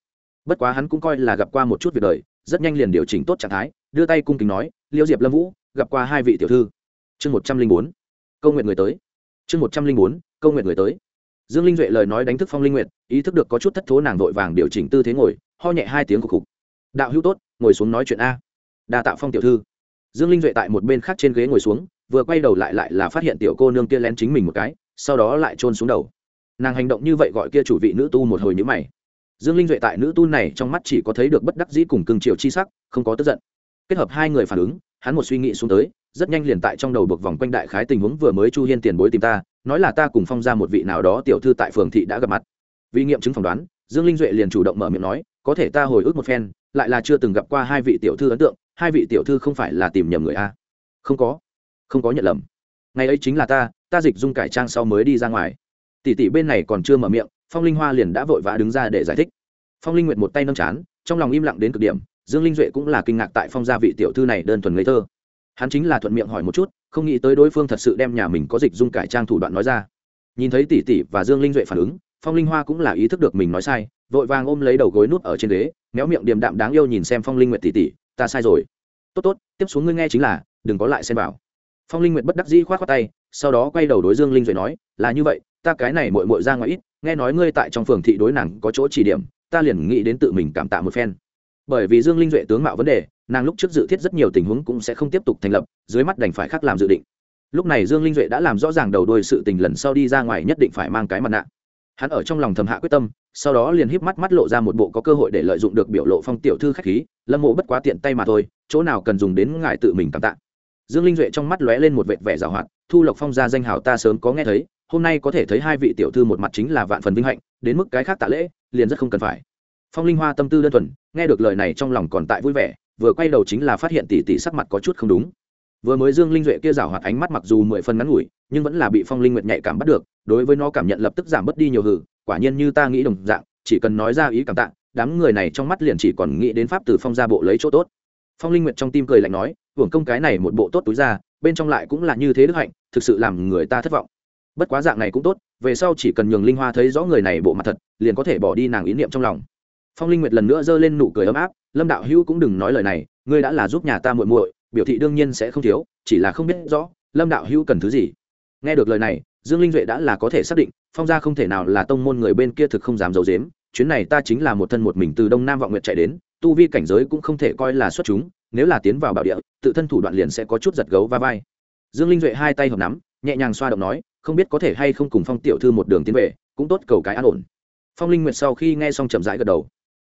Bất quá hắn cũng coi là gặp qua một chút việc đời, rất nhanh liền điều chỉnh tốt trạng thái, đưa tay cung kính nói, liêu diệp lâm vũ gặp qua hai vị tiểu thư. Chương một trăm linh bốn, câu nguyện người tới. Chương một trăm linh bốn, câu nguyện người tới. Dương linh duệ lời nói đánh thức phong linh nguyện ý thức được có chút thất thố nàng vội vàng điều chỉnh tư thế ngồi, ho nhẹ hai tiếng khục cục đạo hữu tốt, ngồi xuống nói chuyện a. Đa tạo phong tiểu thư. Dương linh duệ tại một bên khác trên ghế ngồi xuống, vừa quay đầu lại lại là phát hiện tiểu cô nương kia lén chính mình một cái, sau đó lại trôn xuống đầu. Nàng hành động như vậy gọi kia chủ vị nữ tu một hồi nhữ mày. Dương linh duệ tại nữ tu này trong mắt chỉ có thấy được bất đắc dĩ cùng cưng chiều chi sắc, không có tức giận. Kết hợp hai người phản ứng hắn một suy nghĩ xuống tới, rất nhanh liền tại trong đầu buộc vòng quanh đại khái tình huống vừa mới chu hiên tiền bối tìm ta, nói là ta cùng phong ra một vị nào đó tiểu thư tại phường thị đã gặp mặt. Vì nghiệm chứng phỏng đoán, dương linh duệ liền chủ động mở miệng nói, có thể ta hồi ức một phen, lại là chưa từng gặp qua hai vị tiểu thư ấn tượng, hai vị tiểu thư không phải là tìm nhầm người a. Không có không có nhận lầm. Ngày ấy chính là ta ta dịch dung cải trang sau mới đi ra ngoài. Tỷ tỷ bên này còn chưa mở miệng, phong linh hoa liền đã vội vã đứng ra để giải thích. Phong linh nguyệt một tay nâng chán, trong lòng im lặng đến cực điểm dương linh duệ cũng là kinh ngạc tại phong gia vị tiểu thư này đơn thuần ngây thơ. Hắn chính là thuận miệng hỏi một chút, không nghĩ tới đối phương thật sự đem nhà mình có dịch dung cải trang thủ đoạn nói ra. Nhìn thấy tỷ tỷ và dương linh duệ phản ứng, phong linh hoa cũng là ý thức được mình nói sai, vội vàng ôm lấy đầu gối nút ở trên ghế, méo miệng điềm đạm đáng yêu nhìn xem phong linh nguyệt tỷ tỷ, ta sai rồi. Tốt tốt, tiếp xuống ngươi nghe chính là, đừng có lại xem vào. Phong linh nguyệt bất đắc dĩ khoát khoát tay, sau đó quay đầu đối dương linh duệ nói, là như vậy, ta cái này mội mội ra ngoài ít, nghe nói ngươi tại trong phường thị đối nàng có chỗ chỉ điểm, ta liền nghĩ đến tự mình cảm tạ một phen bởi vì dương linh duệ tướng mạo vấn đề, nàng lúc trước dự thiết rất nhiều tình huống cũng sẽ không tiếp tục thành lập, dưới mắt đành phải khác làm dự định. Lúc này dương linh duệ đã làm rõ ràng đầu đuôi sự tình lần sau đi ra ngoài nhất định phải mang cái mặt nạ. Hắn ở trong lòng thầm hạ quyết tâm, sau đó liền híp mắt mắt lộ ra một bộ có cơ hội để lợi dụng được biểu lộ phong tiểu thư khách khí, lâm mộ bất quá tiện tay mà thôi, chỗ nào cần dùng đến ngài tự mình cảm tạ. Dương linh duệ trong mắt lóe lên một vệt vẻ giảo hoạt, thu lộc phong ra danh hào ta sớm có nghe thấy, hôm nay có thể thấy hai vị tiểu thư một mặt chính là vạn phần vinh hạnh, đến mức cái khác tạ lễ, liền rất không cần phải phong linh hoa tâm tư đơn thuần, nghe được lời này trong lòng còn tại vui vẻ, vừa quay đầu chính là phát hiện tỷ tỷ sắc mặt có chút không đúng. Vừa mới dương linh duệ kia rảo hoạt ánh mắt mặc dù mười phần ngắn ngủi, nhưng vẫn là bị phong linh nguyệt nhạy cảm bắt được, đối với nó cảm nhận lập tức giảm bớt đi nhiều hử, quả nhiên như ta nghĩ đồng dạng, chỉ cần nói ra ý cảm tạ, đám người này trong mắt liền chỉ còn nghĩ đến pháp từ phong ra bộ lấy chỗ tốt. Phong linh nguyệt trong tim cười lạnh nói, hưởng công cái này một bộ tốt túi ra, bên trong lại cũng là như thế đức hạnh, thực sự làm người ta thất vọng. Bất quá dạng này cũng tốt, về sau chỉ cần nhường linh hoa thấy rõ người này bộ mặt thật, liền có thể bỏ đi nàng ý niệm trong lòng phong linh nguyệt lần nữa giơ lên nụ cười ấm áp, lâm đạo hữu cũng đừng nói lời này, ngươi đã là giúp nhà ta muội muội, biểu thị đương nhiên sẽ không thiếu, chỉ là không biết rõ, lâm đạo hữu cần thứ gì? Nghe được lời này, dương linh duệ đã là có thể xác định, phong gia không thể nào là tông môn người bên kia thực không dám giấu dếm chuyến này ta chính là một thân một mình từ đông nam vọng nguyệt chạy đến, tu vi cảnh giới cũng không thể coi là xuất chúng, nếu là tiến vào bảo địa, tự thân thủ đoạn liền sẽ có chút giật gấu va vai. Dương linh duệ hai tay hợp nắm, nhẹ nhàng xoa động nói, không biết có thể hay không cùng phong tiểu thư một đường tiến về, cũng tốt cầu cái an ổn. Phong linh nguyệt sau khi nghe xong chậm rãi gật đầu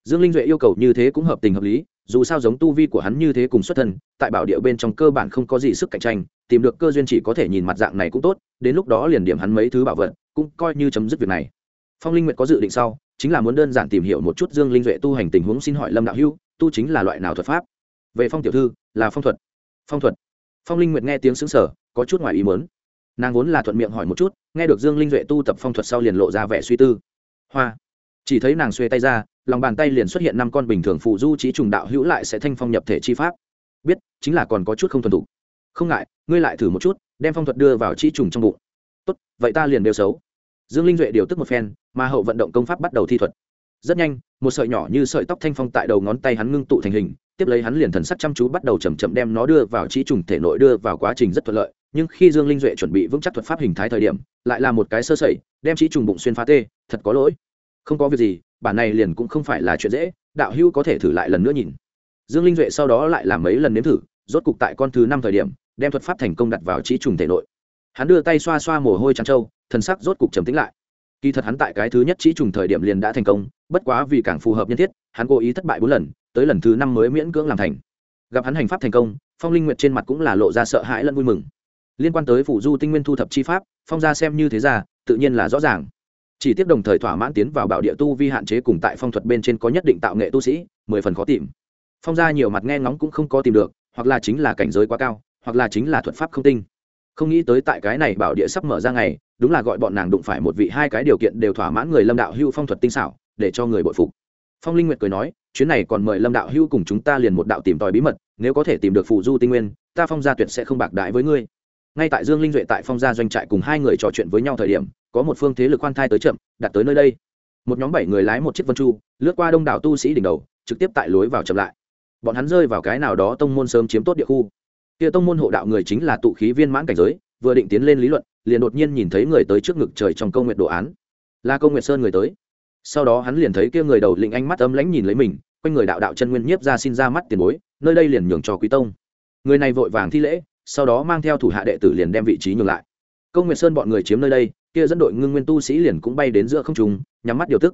dương linh duệ yêu cầu như thế cũng hợp tình hợp lý, dù sao giống tu vi của hắn như thế cùng xuất thân, tại bảo địa bên trong cơ bản không có gì sức cạnh tranh, tìm được cơ duyên chỉ có thể nhìn mặt dạng này cũng tốt, đến lúc đó liền điểm hắn mấy thứ bảo vật, cũng coi như chấm dứt việc này. Phong linh nguyệt có dự định sau, chính là muốn đơn giản tìm hiểu một chút dương linh duệ tu hành tình huống xin hỏi lâm đạo hữu, tu chính là loại nào thuật pháp? Về phong tiểu thư, là phong thuật. Phong thuật. Phong linh nguyệt nghe tiếng xứng sở có chút ngoài ý mớn nàng vốn là thuận miệng hỏi một chút, nghe được dương linh duệ tu tập phong thuật sau liền lộ ra vẻ suy tư. Hoa chỉ thấy nàng xuê tay ra, lòng bàn tay liền xuất hiện năm con bình thường phụ du trí trùng đạo hữu lại sẽ thanh phong nhập thể chi pháp. Biết, chính là còn có chút không thuần thục. Không ngại, ngươi lại thử một chút, đem phong thuật đưa vào trí trùng trong bụng. Tốt, vậy ta liền đều xấu. Dương linh duệ điều tức một phen, mà hậu vận động công pháp bắt đầu thi thuật. Rất nhanh, một sợi nhỏ như sợi tóc thanh phong tại đầu ngón tay hắn ngưng tụ thành hình, tiếp lấy hắn liền thần sắc chăm chú bắt đầu chầm chậm đem nó đưa vào trí trùng thể nội đưa vào quá trình rất thuận lợi. Nhưng khi dương linh duệ chuẩn bị vững chắc thuật pháp hình thái thời điểm, lại là một cái sơ sẩy, đem trí trùng bụng xuyên phá tê, thật có lỗi không có việc gì, bản này liền cũng không phải là chuyện dễ, đạo hữu có thể thử lại lần nữa nhìn. Dương linh duệ sau đó lại làm mấy lần nếm thử, rốt cục tại con thứ năm thời điểm, đem thuật pháp thành công đặt vào trí trùng thể nội. Hắn đưa tay xoa xoa mồ hôi trắng trâu, thần sắc rốt cục trầm tính lại. Kỳ thật hắn tại cái thứ nhất trí trùng thời điểm liền đã thành công, bất quá vì càng phù hợp nhân thiết, hắn cố ý thất bại bốn lần, tới lần thứ năm mới miễn cưỡng làm thành. Gặp hắn hành pháp thành công, phong linh nguyệt trên mặt cũng là lộ ra sợ hãi lẫn vui mừng. Liên quan tới phủ du tinh nguyên thu thập chi pháp, phong gia xem như thế ra, tự nhiên là rõ ràng chỉ tiếp đồng thời thỏa mãn tiến vào bảo địa tu vi hạn chế cùng tại phong thuật bên trên có nhất định tạo nghệ tu sĩ, mười phần khó tìm. Phong gia nhiều mặt nghe ngóng cũng không có tìm được, hoặc là chính là cảnh giới quá cao, hoặc là chính là thuật pháp không tinh. Không nghĩ tới tại cái này bảo địa sắp mở ra ngày, đúng là gọi bọn nàng đụng phải một vị hai cái điều kiện đều thỏa mãn người lâm đạo hưu phong thuật tinh xảo, để cho người bội phục. Phong linh nguyệt cười nói, chuyến này còn mời lâm đạo hưu cùng chúng ta liền một đạo tìm tòi bí mật, nếu có thể tìm được phù du tinh nguyên, ta phong gia tuyệt sẽ không bạc đại với ngươi. Ngay tại dương linh duệ tại phong gia doanh trại cùng hai người trò chuyện với nhau thời điểm có một phương thế lực khoan thai tới chậm, đặt tới nơi đây. Một nhóm bảy người lái một chiếc vân chu, lướt qua đông đảo tu sĩ đỉnh đầu, trực tiếp tại lối vào chậm lại. Bọn hắn rơi vào cái nào đó tông môn sớm chiếm tốt địa khu. Kia tông môn hộ đạo người chính là tụ khí viên mãn cảnh giới, vừa định tiến lên lý luận, liền đột nhiên nhìn thấy người tới trước ngực trời trong câu nguyện đồ án. Là câu nguyện sơn người tới. Sau đó hắn liền thấy kia người đầu lĩnh ánh mắt âm lãnh nhìn lấy mình, quanh người đạo đạo chân nguyên nhiếp ra xin ra mắt tiền bối, nơi đây liền nhường cho quý tông. Người này vội vàng thi lễ, sau đó mang theo thủ hạ đệ tử liền đem vị trí nhường lại. Câu nguyệt sơn bọn người chiếm nơi đây kia dẫn đội ngưng nguyên tu sĩ liền cũng bay đến giữa không trung, nhắm mắt điều tức.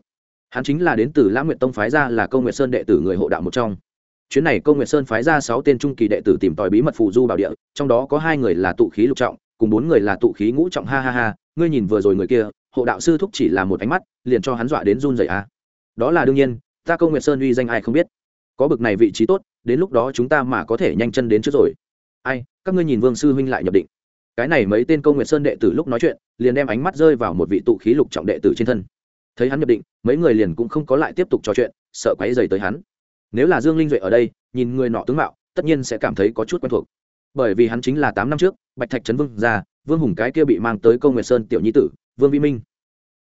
Hắn chính là đến từ lãng nguyệt tông phái ra là câu nguyệt sơn đệ tử người hộ đạo một trong. Chuyến này câu nguyệt sơn phái ra sáu tên trung kỳ đệ tử tìm tòi bí mật phù du bảo địa, trong đó có hai người là tụ khí lục trọng, cùng bốn người là tụ khí ngũ trọng. Ha ha ha, ngươi nhìn vừa rồi người kia, hộ đạo sư thúc chỉ là một ánh mắt, liền cho hắn dọa đến run rẩy a à. đó là đương nhiên, ta câu nguyệt sơn uy danh ai không biết. Có bực này vị trí tốt, đến lúc đó chúng ta mà có thể nhanh chân đến trước rồi. Ai, các ngươi nhìn vương sư huynh lại nhập định cái này mấy tên câu nguyệt sơn đệ tử lúc nói chuyện, liền đem ánh mắt rơi vào một vị tụ khí lục trọng đệ tử trên thân. Thấy hắn nhập định, mấy người liền cũng không có lại tiếp tục trò chuyện, sợ quáy dày tới hắn. Nếu là dương linh duệ ở đây, nhìn người nọ tướng mạo, tất nhiên sẽ cảm thấy có chút quen thuộc. Bởi vì hắn chính là tám năm trước, bạch thạch trấn vương gia vương hùng cái kia bị mang tới câu nguyệt sơn tiểu nhi tử, vương vi minh.